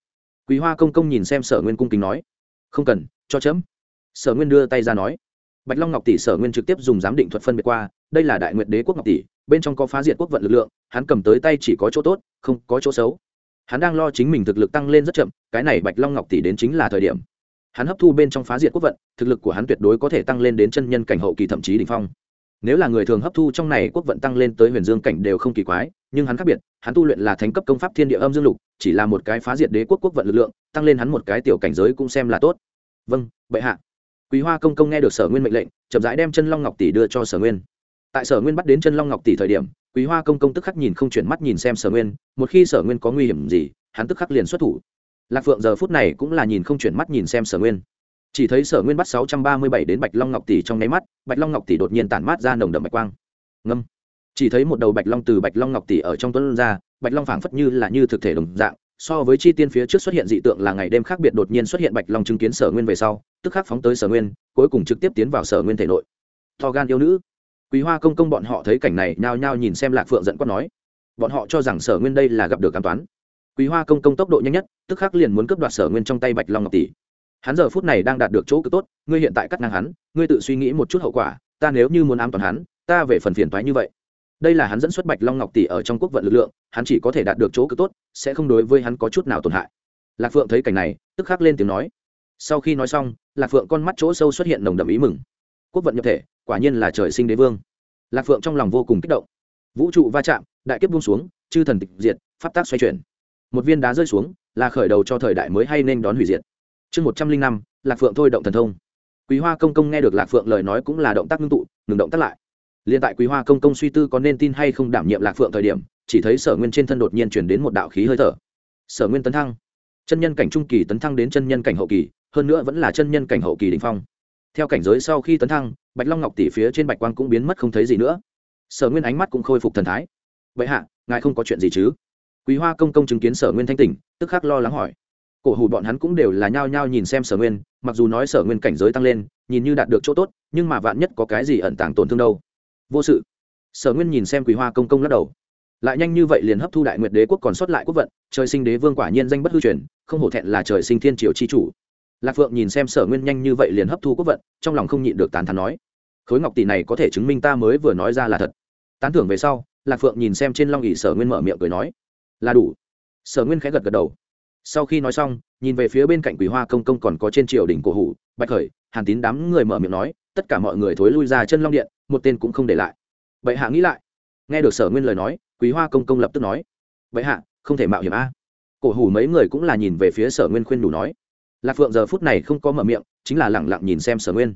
Quý hoa công công nhìn xem sở nguyên cung kính nói, không cần, cho chấm. Sở nguyên đưa tay ra nói, bạch long ngọc tỷ sở nguyên trực tiếp dùng giám định thuật phân biệt qua, đây là đại nguyệt đế quốc ngọc tỷ, bên trong có phá diệt quốc vận lực lượng, hắn cầm tới tay chỉ có chỗ tốt, không có chỗ xấu. Hắn đang lo chính mình thực lực tăng lên rất chậm, cái này bạch long ngọc tỷ đến chính là thời điểm. Hắn hấp thu bên trong phá diệt quốc vận, thực lực của hắn tuyệt đối có thể tăng lên đến chân nhân cảnh hậu kỳ thậm chí đ ỉ n h phong nếu là người thường hấp thu trong này quốc vận tăng lên tới huyền dương cảnh đều không kỳ quái, nhưng hắn khác biệt, hắn tu luyện là thánh cấp công pháp thiên địa âm dương lục, chỉ là một cái phá diệt đế quốc quốc vận lực lượng, tăng lên hắn một cái tiểu cảnh giới cũng xem là tốt. Vâng bệ hạ. Quý hoa công công nghe được sở nguyên mệnh lệnh, chậm rãi đem chân long ngọc tỷ đưa cho sở nguyên. Tại sở nguyên bắt đến chân long ngọc tỷ thời điểm, quý hoa công công tức khắc nhìn không chuyển mắt nhìn xem sở nguyên, một khi sở nguyên có nguy hiểm gì, hắn tức khắc liền xuất thủ. Lạc phượng giờ phút này cũng là nhìn không chuyển mắt nhìn xem sở nguyên chỉ thấy sở nguyên bắt sáu trăm ba mươi bảy đến bạch long ngọc tỷ trong nháy mắt, bạch long ngọc tỷ đột nhiên tản mát ra nồng đậm bạch quang. Ngâm. Chỉ thấy một đầu bạch long từ bạch long ngọc tỷ ở trong tuấn ra, bạch long phảng phất như là như thực thể đồng dạng, so với chi tiên phía trước xuất hiện dị tượng là ngày đêm khác biệt đột nhiên xuất hiện bạch long chứng kiến sở nguyên về sau, tức khắc phóng tới sở nguyên, cuối cùng trực tiếp tiến vào sở nguyên thể nội. To gan yêu nữ. Quý hoa công công bọn họ thấy cảnh này nhao nhao nhìn xem lạc phượng giận quát nói. Bọn họ cho rằng sở nguyên đây là gặp được cám toán. Quý hoa công công tốc độ nhanh nhất, tức khắc liền muốn cướp đoạt sở nguyên trong tay bạch long ngọc tỷ hắn giờ phút này đang đạt được chỗ cực tốt, ngươi hiện tại cắt ngang hắn, ngươi tự suy nghĩ một chút hậu quả, ta nếu như muốn ám toàn hắn, ta về phần phiền thoái như vậy. Đây là hắn dẫn xuất bạch long ngọc tỷ ở trong quốc vận lực lượng, hắn chỉ có thể đạt được chỗ cực tốt, sẽ không đối với hắn có chút nào tổn hại. Lạc phượng thấy cảnh này, tức khắc lên tiếng nói. Sau khi nói xong, lạc phượng con mắt chỗ sâu xuất hiện nồng đậm ý mừng. Quốc vận nhập thể, quả nhiên là trời sinh đế vương. Lạc phượng trong lòng vô cùng kích động. Vũ trụ va chạm, đại kiếp buông xuống, chư thần tịch diệt, pháp tác xoay chuyển. Một viên đá rơi xuống, là khởi đầu cho thời đại mới hay nên đón hủy diệt chương một trăm linh năm, lạc phượng thôi động thần thông. Quý hoa công công nghe được lạc phượng lời nói cũng là động tác ngưng tụ, ngừng động tác lại. Liên tại quý hoa công công suy tư có nên tin hay không đảm nhiệm lạc phượng thời điểm, chỉ thấy sở nguyên trên thân đột nhiên chuyển đến một đạo khí hơi thở. Sở nguyên tấn thăng. Chân nhân cảnh trung kỳ tấn thăng đến chân nhân cảnh hậu kỳ, hơn nữa vẫn là chân nhân cảnh hậu kỳ đình phong. Theo cảnh giới sau khi tấn thăng, bạch long ngọc tỷ phía trên bạch quang cũng biến mất không thấy gì nữa. Sở nguyên ánh mắt cũng khôi phục thần thái. Vậy hạ, ngài không có chuyện gì chứ? Quý hoa công công chứng kiến sở nguyên thanh tỉnh, tức khắc lo lắng hỏi cổ hủ bọn hắn cũng đều là nhao nhao nhìn xem sở nguyên, mặc dù nói sở nguyên cảnh giới tăng lên, nhìn như đạt được chỗ tốt, nhưng mà vạn nhất có cái gì ẩn tàng tổn thương đâu. Vô sự. Sở nguyên nhìn xem quý hoa công công lắc đầu. Lại nhanh như vậy liền hấp thu đại nguyệt đế quốc còn sót lại quốc vận, trời sinh đế vương quả nhiên danh bất hư truyền, không hổ thẹn là trời sinh thiên triều chi chủ. Lạc phượng nhìn xem sở nguyên nhanh như vậy liền hấp thu quốc vận, trong lòng không nhịn được tán thán nói. Khối ngọc tỷ này có thể chứng minh ta mới vừa nói ra là thật. Tán thưởng về sau, lạc phượng nhìn xem trên long ỉ sở nguyên mở miệng cười nói. Là đủ. Sở nguyên khẽ gật gật đầu sau khi nói xong, nhìn về phía bên cạnh quỷ hoa công công còn có trên triều đỉnh cổ hủ, bạch khởi, hàn tín đám người mở miệng nói, tất cả mọi người thối lui ra chân long điện, một tên cũng không để lại. Vậy hạ nghĩ lại. Nghe được sở nguyên lời nói quý hoa công công lập tức nói vậy hạ, không thể mạo hiểm a. Cổ hủ mấy người cũng là nhìn về phía sở nguyên khuyên đủ nói, lạc phượng giờ phút này không có mở miệng, chính là lẳng lặng nhìn xem sở nguyên.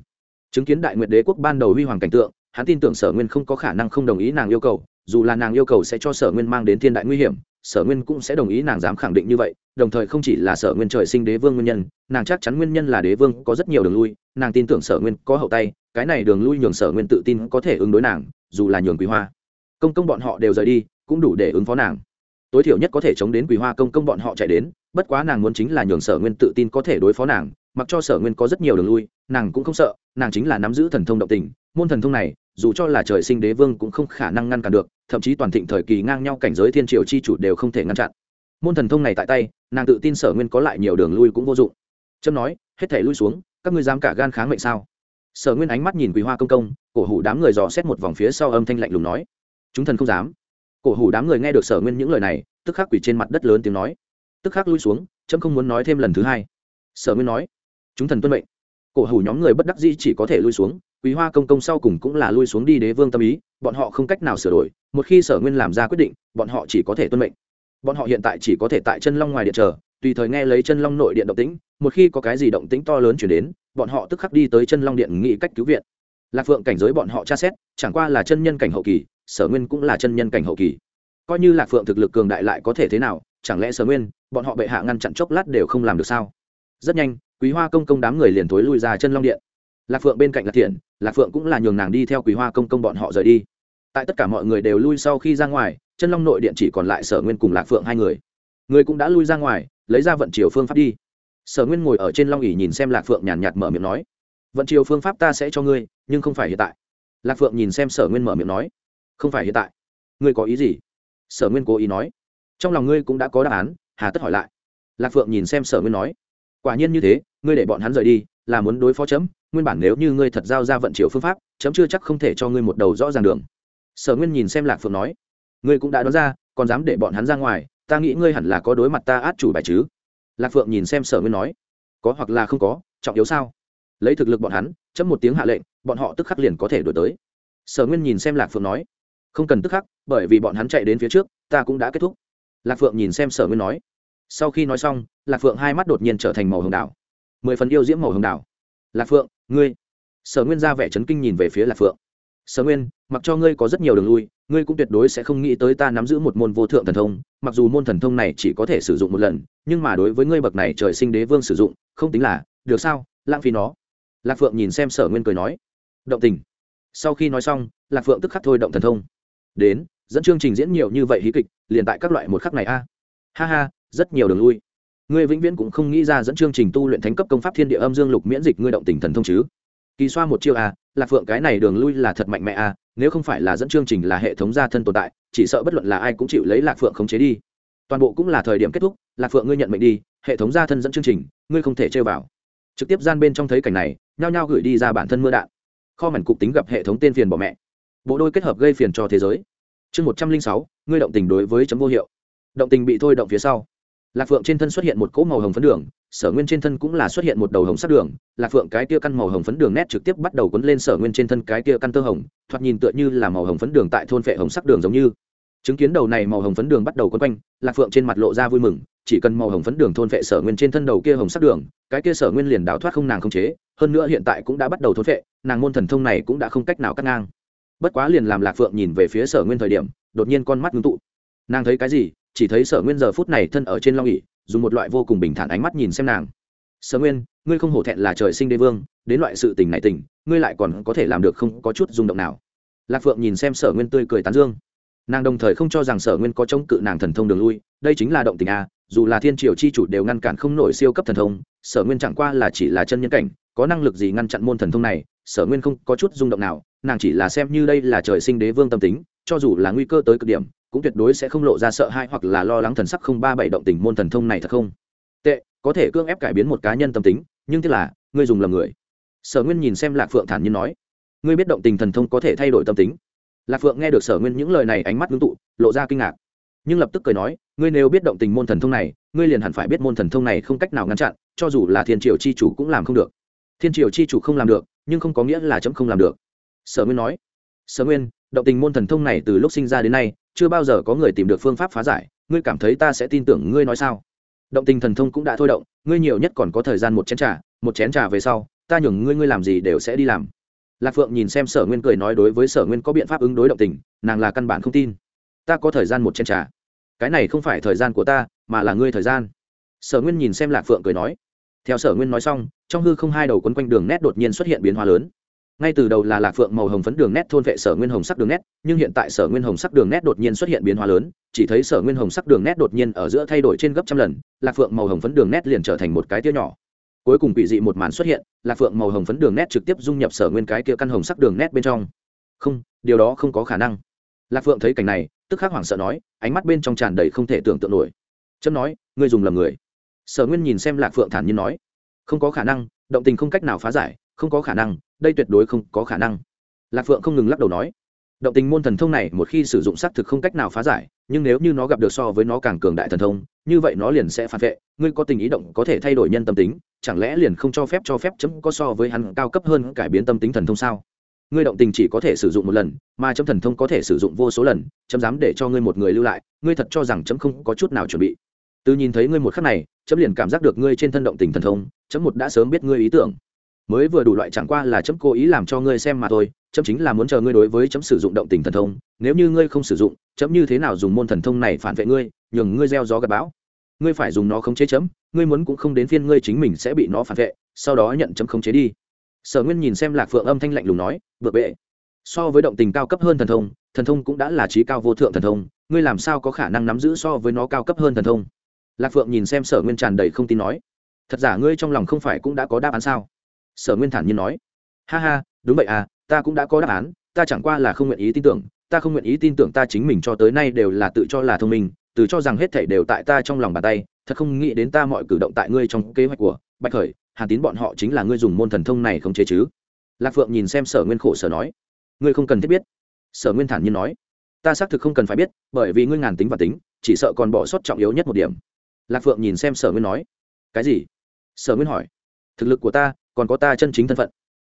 Chứng kiến đại nguyệt đế quốc ban đầu huy hoàng cảnh tượng, hắn tin tưởng sở nguyên không có khả năng không đồng ý nàng yêu cầu, dù là nàng yêu cầu sẽ cho sở nguyên mang đến thiên đại nguy hiểm sở nguyên cũng sẽ đồng ý nàng dám khẳng định như vậy, đồng thời không chỉ là sở nguyên trời sinh đế vương nguyên nhân, nàng chắc chắn nguyên nhân là đế vương có rất nhiều đường lui, nàng tin tưởng sở nguyên có hậu tay, cái này đường lui nhường sở nguyên tự tin có thể ứng đối nàng, dù là nhường quý hoa. Công công bọn họ đều rời đi, cũng đủ để ứng phó nàng. Tối thiểu nhất có thể chống đến quý hoa công công bọn họ chạy đến, bất quá nàng muốn chính là nhường sở nguyên tự tin có thể đối phó nàng, mặc cho sở nguyên có rất nhiều đường lui, nàng cũng không sợ, nàng chính là nắm giữ thần thông động tình, môn thần thông này, dù cho là trời sinh đế vương cũng không khả năng ngăn cản được thậm chí toàn thịnh thời kỳ ngang nhau cảnh giới thiên triều chi chủ đều không thể ngăn chặn. Môn thần thông này tại tay, nàng tự tin sở nguyên có lại nhiều đường lui cũng vô dụng. Trâm nói, hết thể lui xuống, các ngươi dám cả gan kháng mệnh sao? Sở nguyên ánh mắt nhìn quý hoa công công, cổ hủ đám người dò xét một vòng phía sau âm thanh lạnh lùng nói. Chúng thần không dám. Cổ hủ đám người nghe được sở nguyên những lời này, tức khắc quỷ trên mặt đất lớn tiếng nói. Tức khắc lui xuống trâm không muốn nói thêm lần thứ hai. Sở nguyên nói, chúng thần tuân mệnh cổ hủ nhóm người bất đắc dĩ chỉ có thể lui xuống, quý hoa công công sau cùng cũng là lui xuống đi đế vương tâm ý, bọn họ không cách nào sửa đổi, một khi sở nguyên làm ra quyết định, bọn họ chỉ có thể tuân mệnh. Bọn họ hiện tại chỉ có thể tại chân long ngoài điện chờ, tùy thời nghe lấy chân long nội điện động tĩnh, một khi có cái gì động tĩnh to lớn chuyển đến, bọn họ tức khắc đi tới chân long điện nghị cách cứu viện. Lạc phượng cảnh giới bọn họ tra xét, chẳng qua là chân nhân cảnh hậu kỳ, sở nguyên cũng là chân nhân cảnh hậu kỳ. Coi như lạc phượng thực lực cường đại lại có thể thế nào, chẳng lẽ sở nguyên, bọn họ bệ hạ ngăn chặn chốc lát đều không làm được sao? Rất nhanh quý hoa công công đám người liền thối lui ra chân long điện. Lạc phượng bên cạnh lạc thiện, lạc phượng cũng là nhường nàng đi theo quý hoa công công bọn họ rời đi. Tại tất cả mọi người đều lui sau khi ra ngoài, chân long nội điện chỉ còn lại sở nguyên cùng lạc phượng hai người. Người cũng đã lui ra ngoài, lấy ra vận chiều phương pháp đi. Sở nguyên ngồi ở trên long ỉ nhìn xem lạc phượng nhàn nhạt mở miệng nói, vận chiều phương pháp ta sẽ cho ngươi, nhưng không phải hiện tại. Lạc phượng nhìn xem sở nguyên mở miệng nói, không phải hiện tại. Ngươi có ý gì? Sở nguyên cố ý nói, trong lòng ngươi cũng đã có đáp án, hà tất hỏi lại. Lạc phượng nhìn xem sở nguyên nói quả nhiên như thế, ngươi để bọn hắn rời đi, là muốn đối phó chấm. Nguyên bản nếu như ngươi thật giao ra vận chiều phương pháp, chấm chưa chắc không thể cho ngươi một đầu rõ ràng đường. Sở nguyên nhìn xem lạc phượng nói, ngươi cũng đã đoán ra, còn dám để bọn hắn ra ngoài, ta nghĩ ngươi hẳn là có đối mặt ta át chủ bài chứ. Lạc phượng nhìn xem sở nguyên nói, có hoặc là không có, trọng yếu sao? Lấy thực lực bọn hắn, chấm một tiếng hạ lệnh, bọn họ tức khắc liền có thể đổi tới. Sở nguyên nhìn xem lạc phượng nói, không cần tức khắc, bởi vì bọn hắn chạy đến phía trước, ta cũng đã kết thúc. Lạc phượng nhìn xem sở nguyên nói sau khi nói xong, lạc phượng hai mắt đột nhiên trở thành màu hồng đảo. Mười phần yêu diễm màu hồng đảo. Lạc phượng, ngươi. Sở nguyên ra vẻ chấn kinh nhìn về phía lạc phượng. Sở nguyên, mặc cho ngươi có rất nhiều đường lui, ngươi cũng tuyệt đối sẽ không nghĩ tới ta nắm giữ một môn vô thượng thần thông, mặc dù môn thần thông này chỉ có thể sử dụng một lần, nhưng mà đối với ngươi bậc này trời sinh đế vương sử dụng, không tính là, được sao, lãng phí nó. Lạc phượng nhìn xem sở nguyên cười nói. Động tình. Sau khi nói xong, lạc phượng tức khắc thôi động thần thông. Đến, dẫn chương trình diễn nhiều như vậy hí kịch, liền tại các loại một khắc này a. Ha ha rất nhiều đường lui. Ngươi vĩnh viễn cũng không nghĩ ra dẫn chương trình tu luyện thánh cấp công pháp thiên địa âm dương lục miễn dịch ngươi động tình thần thông chứ? Kỳ xoa một chiêu a lạc phượng, cái này đường lui là thật mạnh mẽ a nếu không phải là dẫn chương trình là hệ thống gia thân tồn tại, chỉ sợ bất luận là ai cũng chịu lấy lạc phượng khống chế đi. Toàn bộ cũng là thời điểm kết thúc, lạc phượng ngươi nhận mệnh đi, hệ thống gia thân dẫn chương trình, ngươi không thể chơi vào. Trực tiếp gian bên trong thấy cảnh này, nhao nhao gửi đi ra bản thân mưa đạn. Kho mảnh cục tính gặp hệ thống tên phiền bỏ mẹ. Bộ đôi kết hợp gây phiền cho thế giới. Chương một trăm linh sáu, ngươi động tình đối với chấm vô hiệu. Động tình bị thôi động phía sau lạc phượng trên thân xuất hiện một cỗ màu hồng phấn đường, sở nguyên trên thân cũng là xuất hiện một đầu hồng sắc đường. Lạc phượng cái tia căn màu hồng phấn đường nét trực tiếp bắt đầu quấn lên sở nguyên trên thân cái tia căn tơ hồng, thoạt nhìn tựa như là màu hồng phấn đường tại thôn phệ hồng sắc đường giống như. Chứng kiến đầu này màu hồng phấn đường bắt đầu quấn quanh, lạc phượng trên mặt lộ ra vui mừng, chỉ cần màu hồng phấn đường thôn phệ sở nguyên trên thân đầu kia hồng sắc đường, cái kia sở nguyên liền đào thoát không nàng không chế, hơn nữa hiện tại cũng đã bắt đầu thôn phệ, nàng môn thần thông này cũng đã không cách nào cắt ngang. Bất quá liền làm lạc phượng nhìn về phía sở nguyên thời điểm, đột nhiên con mắt ngưng tụ. Nàng thấy cái gì? Chỉ thấy sở nguyên giờ phút này thân ở trên long ỉ dùng một loại vô cùng bình thản ánh mắt nhìn xem nàng. Sở nguyên, ngươi không hổ thẹn là trời sinh đế vương, đến loại sự tình này tình, ngươi lại còn có thể làm được không có chút rung động nào. Lạc phượng nhìn xem sở nguyên tươi cười tán dương. Nàng đồng thời không cho rằng sở nguyên có chống cự nàng thần thông đường lui, đây chính là động tình a, dù là thiên triều chi chủ đều ngăn cản không nổi siêu cấp thần thông, sở nguyên chẳng qua là chỉ là chân nhân cảnh, có năng lực gì ngăn chặn môn thần thông này, sở nguyên không có chút rung động nào, nàng chỉ là xem như đây là trời sinh đế vương tâm tính, cho dù là nguy cơ tới cực điểm cũng tuyệt đối sẽ không lộ ra sợ hãi hoặc là lo lắng thần sắc không ba bảy động tình môn thần thông này thật không? Tệ, có thể cưỡng ép cải biến một cá nhân tâm tính, nhưng thế là, ngươi dùng lầm người. Sở nguyên nhìn xem lạc phượng thản nhiên nói, ngươi biết động tình thần thông có thể thay đổi tâm tính. Lạc phượng nghe được sở nguyên những lời này ánh mắt ngưng tụ, lộ ra kinh ngạc. Nhưng lập tức cười nói, ngươi nếu biết động tình môn thần thông này, ngươi liền hẳn phải biết môn thần thông này không cách nào ngăn chặn, cho dù là thiên triều chi chủ cũng làm không được. Thiên triều chi chủ không làm được, nhưng không có nghĩa là chấm không làm được. Sở nguyên nói, sở nguyên, động tình môn thần thông này từ lúc sinh ra đến nay chưa bao giờ có người tìm được phương pháp phá giải, ngươi cảm thấy ta sẽ tin tưởng ngươi nói sao? Động tình thần thông cũng đã thôi động, ngươi nhiều nhất còn có thời gian một chén trà, một chén trà về sau, ta nhường ngươi ngươi làm gì đều sẽ đi làm. Lạc phượng nhìn xem sở nguyên cười nói đối với sở nguyên có biện pháp ứng đối động tình, nàng là căn bản không tin. Ta có thời gian một chén trà. Cái này không phải thời gian của ta, mà là ngươi thời gian. Sở nguyên nhìn xem lạc phượng cười nói. Theo sở nguyên nói xong, trong hư không hai đầu quấn quanh đường nét đột nhiên xuất hiện biến hóa lớn ngay từ đầu là lạc phượng màu hồng phấn đường nét thôn vệ sở nguyên hồng sắc đường nét, nhưng hiện tại sở nguyên hồng sắc đường nét đột nhiên xuất hiện biến hóa lớn, chỉ thấy sở nguyên hồng sắc đường nét đột nhiên ở giữa thay đổi trên gấp trăm lần, lạc phượng màu hồng phấn đường nét liền trở thành một cái tia nhỏ. Cuối cùng quỷ dị một màn xuất hiện, lạc phượng màu hồng phấn đường nét trực tiếp dung nhập sở nguyên cái kia căn hồng sắc đường nét bên trong. Không, điều đó không có khả năng. Lạc phượng thấy cảnh này, tức khắc hoảng sợ nói, ánh mắt bên trong tràn đầy không thể tưởng tượng nổi. Chấm nói, ngươi dùng lầm người. Sở nguyên nhìn xem lạc phượng thản nhiên nói, không có khả năng, động tình không cách nào phá giải, không có khả năng đây tuyệt đối không có khả năng. Lạc phượng không ngừng lắc đầu nói, động tình môn thần thông này một khi sử dụng xác thực không cách nào phá giải, nhưng nếu như nó gặp được so với nó càng cường đại thần thông, như vậy nó liền sẽ phản vệ. Ngươi có tình ý động có thể thay đổi nhân tâm tính, chẳng lẽ liền không cho phép cho phép chấm có so với hắn cao cấp hơn cải biến tâm tính thần thông sao? Ngươi động tình chỉ có thể sử dụng một lần, mà chấm thần thông có thể sử dụng vô số lần, chấm dám để cho ngươi một người lưu lại, ngươi thật cho rằng chấm không có chút nào chuẩn bị. Từ nhìn thấy ngươi một khắc này, chấm liền cảm giác được ngươi trên thân động tình thần thông, chấm một đã sớm biết ngươi ý tưởng mới vừa đủ loại chẳng qua là chấm cố ý làm cho ngươi xem mà thôi, chấm chính là muốn chờ ngươi đối với chấm sử dụng động tình thần thông, nếu như ngươi không sử dụng, chấm như thế nào dùng môn thần thông này phản vệ ngươi, nhường ngươi gieo gió gặp bão. Ngươi phải dùng nó khống chế chấm, ngươi muốn cũng không đến phiên ngươi chính mình sẽ bị nó phản vệ, sau đó nhận chấm khống chế đi. Sở nguyên nhìn xem lạc phượng âm thanh lạnh lùng nói vượt bệ, so với động tình cao cấp hơn thần thông thần thông cũng đã là trí cao vô thượng thần thông, ngươi làm sao có khả năng nắm giữ so với nó cao cấp hơn thần thông? Lạc phượng nhìn xem sở nguyên tràn đầy không tin nói, thật giả ngươi trong lòng không phải cũng đã có đáp án sao? Sở nguyên thản nhiên nói. Ha ha, đúng vậy à ta cũng đã có đáp án, ta chẳng qua là không nguyện ý tin tưởng, ta không nguyện ý tin tưởng ta chính mình cho tới nay đều là tự cho là thông minh tự cho rằng hết thảy đều tại ta trong lòng bàn tay, thật không nghĩ đến ta mọi cử động tại ngươi trong kế hoạch của bạch khởi, hàn tín bọn họ chính là ngươi dùng môn thần thông này không chế chứ? Lạc phượng nhìn xem sở nguyên khổ sở nói. Ngươi không cần thiết biết. Sở nguyên thản nhiên nói. Ta xác thực không cần phải biết, bởi vì ngươi ngàn tính và tính, chỉ sợ còn bỏ sót trọng yếu nhất một điểm. Lạc phượng nhìn xem sở nguyên nói. Cái gì? Sở nguyên hỏi. Thực lực của ta còn có ta chân chính thân phận.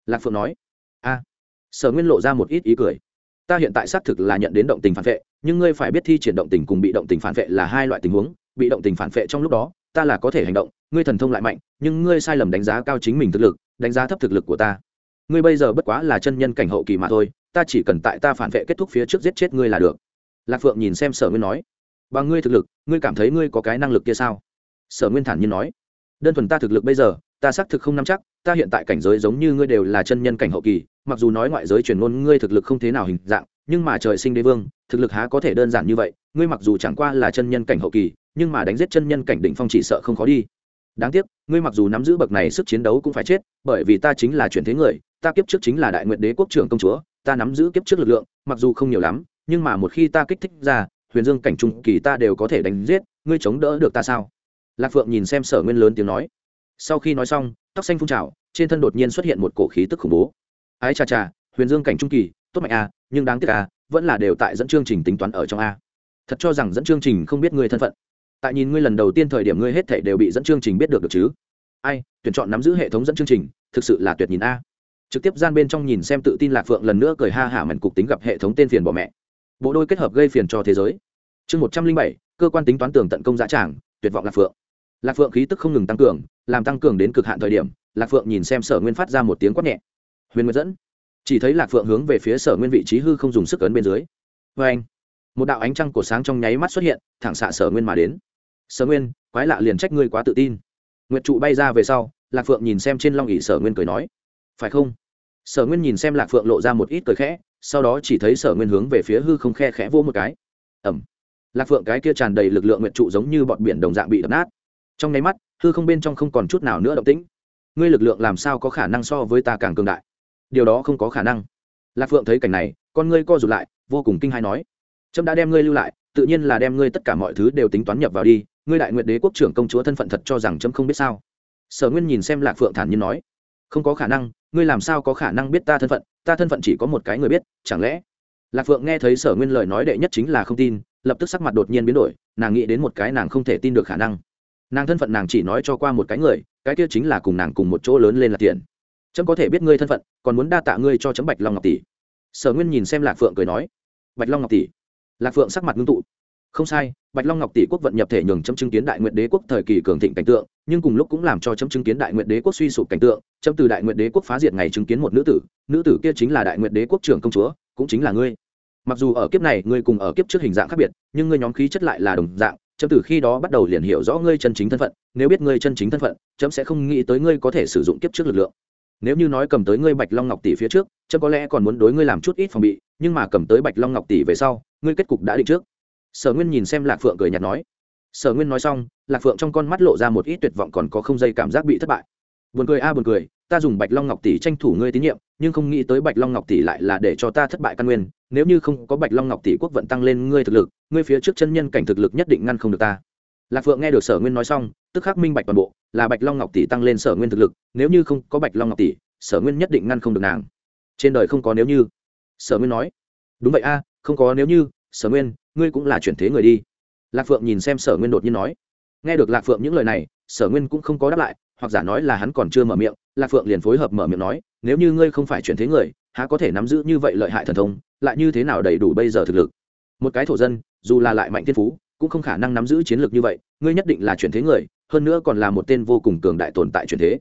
Lạc phượng nói. A. Sở nguyên lộ ra một ít ý cười. Ta hiện tại xác thực là nhận đến động tình phản vệ, nhưng ngươi phải biết thi triển động tình cùng bị động tình phản vệ là hai loại tình huống. Bị động tình phản vệ trong lúc đó, ta là có thể hành động, ngươi thần thông lại mạnh, nhưng ngươi sai lầm đánh giá cao chính mình thực lực, đánh giá thấp thực lực của ta. Ngươi bây giờ bất quá là chân nhân cảnh hậu kỳ mà thôi, ta chỉ cần tại ta phản vệ kết thúc phía trước giết chết ngươi là được. Lạc phượng nhìn xem sở nguyên nói. Bằng ngươi thực lực, ngươi cảm thấy ngươi có cái năng lực kia sao? Sở nguyên thản nhiên nói. Đơn thuần ta thực lực bây giờ, ta xác thực không nắm chắc ta hiện tại cảnh giới giống như ngươi đều là chân nhân cảnh hậu kỳ, mặc dù nói ngoại giới truyền ngôn ngươi thực lực không thế nào hình dạng, nhưng mà trời sinh đế vương, thực lực há có thể đơn giản như vậy, ngươi mặc dù chẳng qua là chân nhân cảnh hậu kỳ, nhưng mà đánh giết chân nhân cảnh đỉnh phong chỉ sợ không khó đi. Đáng tiếc, ngươi mặc dù nắm giữ bậc này sức chiến đấu cũng phải chết, bởi vì ta chính là chuyển thế người, ta kiếp trước chính là đại nguyện đế quốc trưởng công chúa, ta nắm giữ kiếp trước lực lượng, mặc dù không nhiều lắm, nhưng mà một khi ta kích thích ra, huyền dương cảnh trung kỳ ta đều có thể đánh giết, ngươi chống đỡ được ta sao? Lạc phượng nhìn xem sở nguyên lớn tiếng nói sau khi nói xong tóc xanh phun trào trên thân đột nhiên xuất hiện một cổ khí tức khủng bố. Ái chà chà huyền dương cảnh trung kỳ tốt mạnh a à, nhưng đáng tiếc a à, vẫn là đều tại dẫn chương trình tính toán ở trong a. Thật cho rằng dẫn chương trình không biết ngươi thân phận. Tại nhìn ngươi lần đầu tiên thời điểm ngươi hết thể đều bị dẫn chương trình biết được được chứ? Ai tuyển chọn nắm giữ hệ thống dẫn chương trình thực sự là tuyệt nhìn a. Trực tiếp gian bên trong nhìn xem tự tin lạc phượng lần nữa cười ha hả mảnh cục tính gặp hệ thống tên phiền bỏ mẹ. Bộ đôi kết hợp gây phiền cho thế giới. Chương một trăm linh bảy cơ quan tính toán tường tận công giá tràng tuyệt vọng lạc phượng. Lạc phượng khí tức không ngừng tăng cường làm tăng cường đến cực hạn thời điểm, lạc phượng nhìn xem sở nguyên phát ra một tiếng quát nhẹ. Huyền nguyệt dẫn. Chỉ thấy lạc phượng hướng về phía sở nguyên vị trí hư không dùng sức ấn bên dưới. Vê anh, một đạo ánh trăng cổ sáng trong nháy mắt xuất hiện, thẳng xạ sở nguyên mà đến. Sở nguyên, quái lạ liền trách ngươi quá tự tin. Nguyệt trụ bay ra về sau, lạc phượng nhìn xem trên long ỉ sở nguyên cười nói. Phải không? Sở nguyên nhìn xem lạc phượng lộ ra một ít cười khẽ, sau đó chỉ thấy sở nguyên hướng về phía hư không khe khẽ vô một cái. Ẩm. Lạc phượng cái kia tràn đầy lực lượng nguyệt trụ giống như bọn biển đồng dạng bị đập nát. Trong nháy mắt hư không bên trong không còn chút nào nữa động tĩnh. Ngươi lực lượng làm sao có khả năng so với ta càng cường đại? Điều đó không có khả năng. Lạc phượng thấy cảnh này, con ngươi co rụt lại, vô cùng kinh hai nói trâm đã đem ngươi lưu lại, tự nhiên là đem ngươi tất cả mọi thứ đều tính toán nhập vào đi, ngươi đại nguyện đế quốc trưởng công chúa thân phận thật cho rằng trâm không biết sao. Sở nguyên nhìn xem lạc phượng thản nhiên nói, không có khả năng, ngươi làm sao có khả năng biết ta thân phận? Ta thân phận chỉ có một cái người biết, chẳng lẽ? Lạc phượng nghe thấy sở nguyên lời nói đệ nhất chính là không tin, lập tức sắc mặt đột nhiên biến đổi, nàng nghĩ đến một cái nàng không thể tin được khả năng nàng thân phận nàng chỉ nói cho qua một cái người, cái kia chính là cùng nàng cùng một chỗ lớn lên là tiền. Trâm có thể biết ngươi thân phận, còn muốn đa tạ ngươi cho chấm bạch long ngọc tỷ. Sở nguyên nhìn xem lạc phượng cười nói, bạch long ngọc tỷ. Lạc phượng sắc mặt ngưng tụ. Không sai, bạch long ngọc tỷ quốc vận nhập thể nhường chấm chứng kiến đại nguyện đế quốc thời kỳ cường thịnh cảnh tượng, nhưng cùng lúc cũng làm cho chấm chứng kiến đại nguyện đế quốc suy sụp cảnh tượng, chấm từ đại nguyện đế quốc phá diệt ngày chứng kiến một nữ tử nữ tử kia chính là đại nguyện đế quốc trưởng công chúa, cũng chính là ngươi. Mặc dù ở kiếp này ngươi cùng ở kiếp trước hình dạng khác biệt, nhưng ngươi nhóm khí chất lại là đồng dạng chấm từ khi đó bắt đầu liền hiểu rõ ngươi chân chính thân phận, nếu biết ngươi chân chính thân phận, chấm sẽ không nghĩ tới ngươi có thể sử dụng kiếp trước lực lượng. Nếu như nói cầm tới ngươi bạch long ngọc tỷ phía trước, chấm có lẽ còn muốn đối ngươi làm chút ít phòng bị, nhưng mà cầm tới bạch long ngọc tỷ về sau, ngươi kết cục đã định trước. Sở nguyên nhìn xem lạc phượng cười nhạt nói. Sở nguyên nói xong, lạc phượng trong con mắt lộ ra một ít tuyệt vọng còn có không dây cảm giác bị thất bại. Buồn cười a à buồn cười, ta dùng bạch long ngọc tỷ tranh thủ ngươi tín nhiệm, nhưng không nghĩ tới bạch long ngọc tỷ lại là để cho ta thất bại căn nguyên nếu như không có bạch long ngọc tỷ quốc vận tăng lên ngươi thực lực, ngươi phía trước chân nhân cảnh thực lực nhất định ngăn không được ta. Lạc phượng nghe được sở nguyên nói xong, tức khắc minh bạch toàn bộ, là bạch long ngọc tỷ tăng lên sở nguyên thực lực, nếu như không có bạch long ngọc tỷ, sở nguyên nhất định ngăn không được nàng. Trên đời không có nếu như. Sở nguyên nói, đúng vậy a, không có nếu như, sở nguyên, ngươi cũng là chuyển thế người đi. Lạc phượng nhìn xem sở nguyên đột nhiên nói. Nghe được lạc phượng những lời này, sở nguyên cũng không có đáp lại, hoặc giả nói là hắn còn chưa mở miệng, lạc phượng liền phối hợp mở miệng nói, nếu như ngươi không phải chuyển thế người, há có thể nắm giữ như vậy lợi hại thần thông lại như thế nào đầy đủ bây giờ thực lực? Một cái thổ dân, dù là lại mạnh thiên phú, cũng không khả năng nắm giữ chiến lược như vậy, ngươi nhất định là chuyển thế người, hơn nữa còn là một tên vô cùng cường đại tồn tại chuyển thế.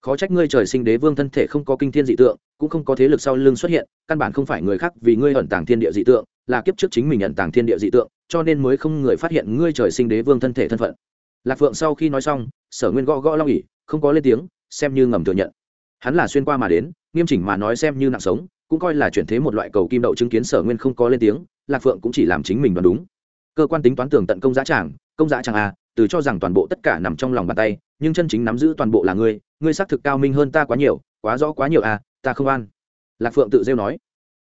Khó trách ngươi trời sinh đế vương thân thể không có kinh thiên dị tượng, cũng không có thế lực sau lưng xuất hiện, căn bản không phải người khác vì ngươi ẩn tàng thiên địa dị tượng, là kiếp trước chính mình ẩn tàng thiên địa dị tượng, cho nên mới không người phát hiện ngươi trời sinh đế vương thân thể thân phận. Lạc phượng sau khi nói xong, sở nguyên gõ gõ long ỉ không có lên tiếng, xem như ngầm thừa nhận. Hắn là xuyên qua mà đến, nghiêm chỉnh mà nói xem như nặng sống cũng coi là chuyển thế một loại cầu kim đậu chứng kiến sở nguyên không có lên tiếng, lạc phượng cũng chỉ làm chính mình đoán đúng. Cơ quan tính toán tường tận công giá tràng, công giá tràng a, từ cho rằng toàn bộ tất cả nằm trong lòng bàn tay, nhưng chân chính nắm giữ toàn bộ là ngươi ngươi xác thực cao minh hơn ta quá nhiều, quá rõ quá nhiều a, ta không ăn lạc phượng tự rêu nói.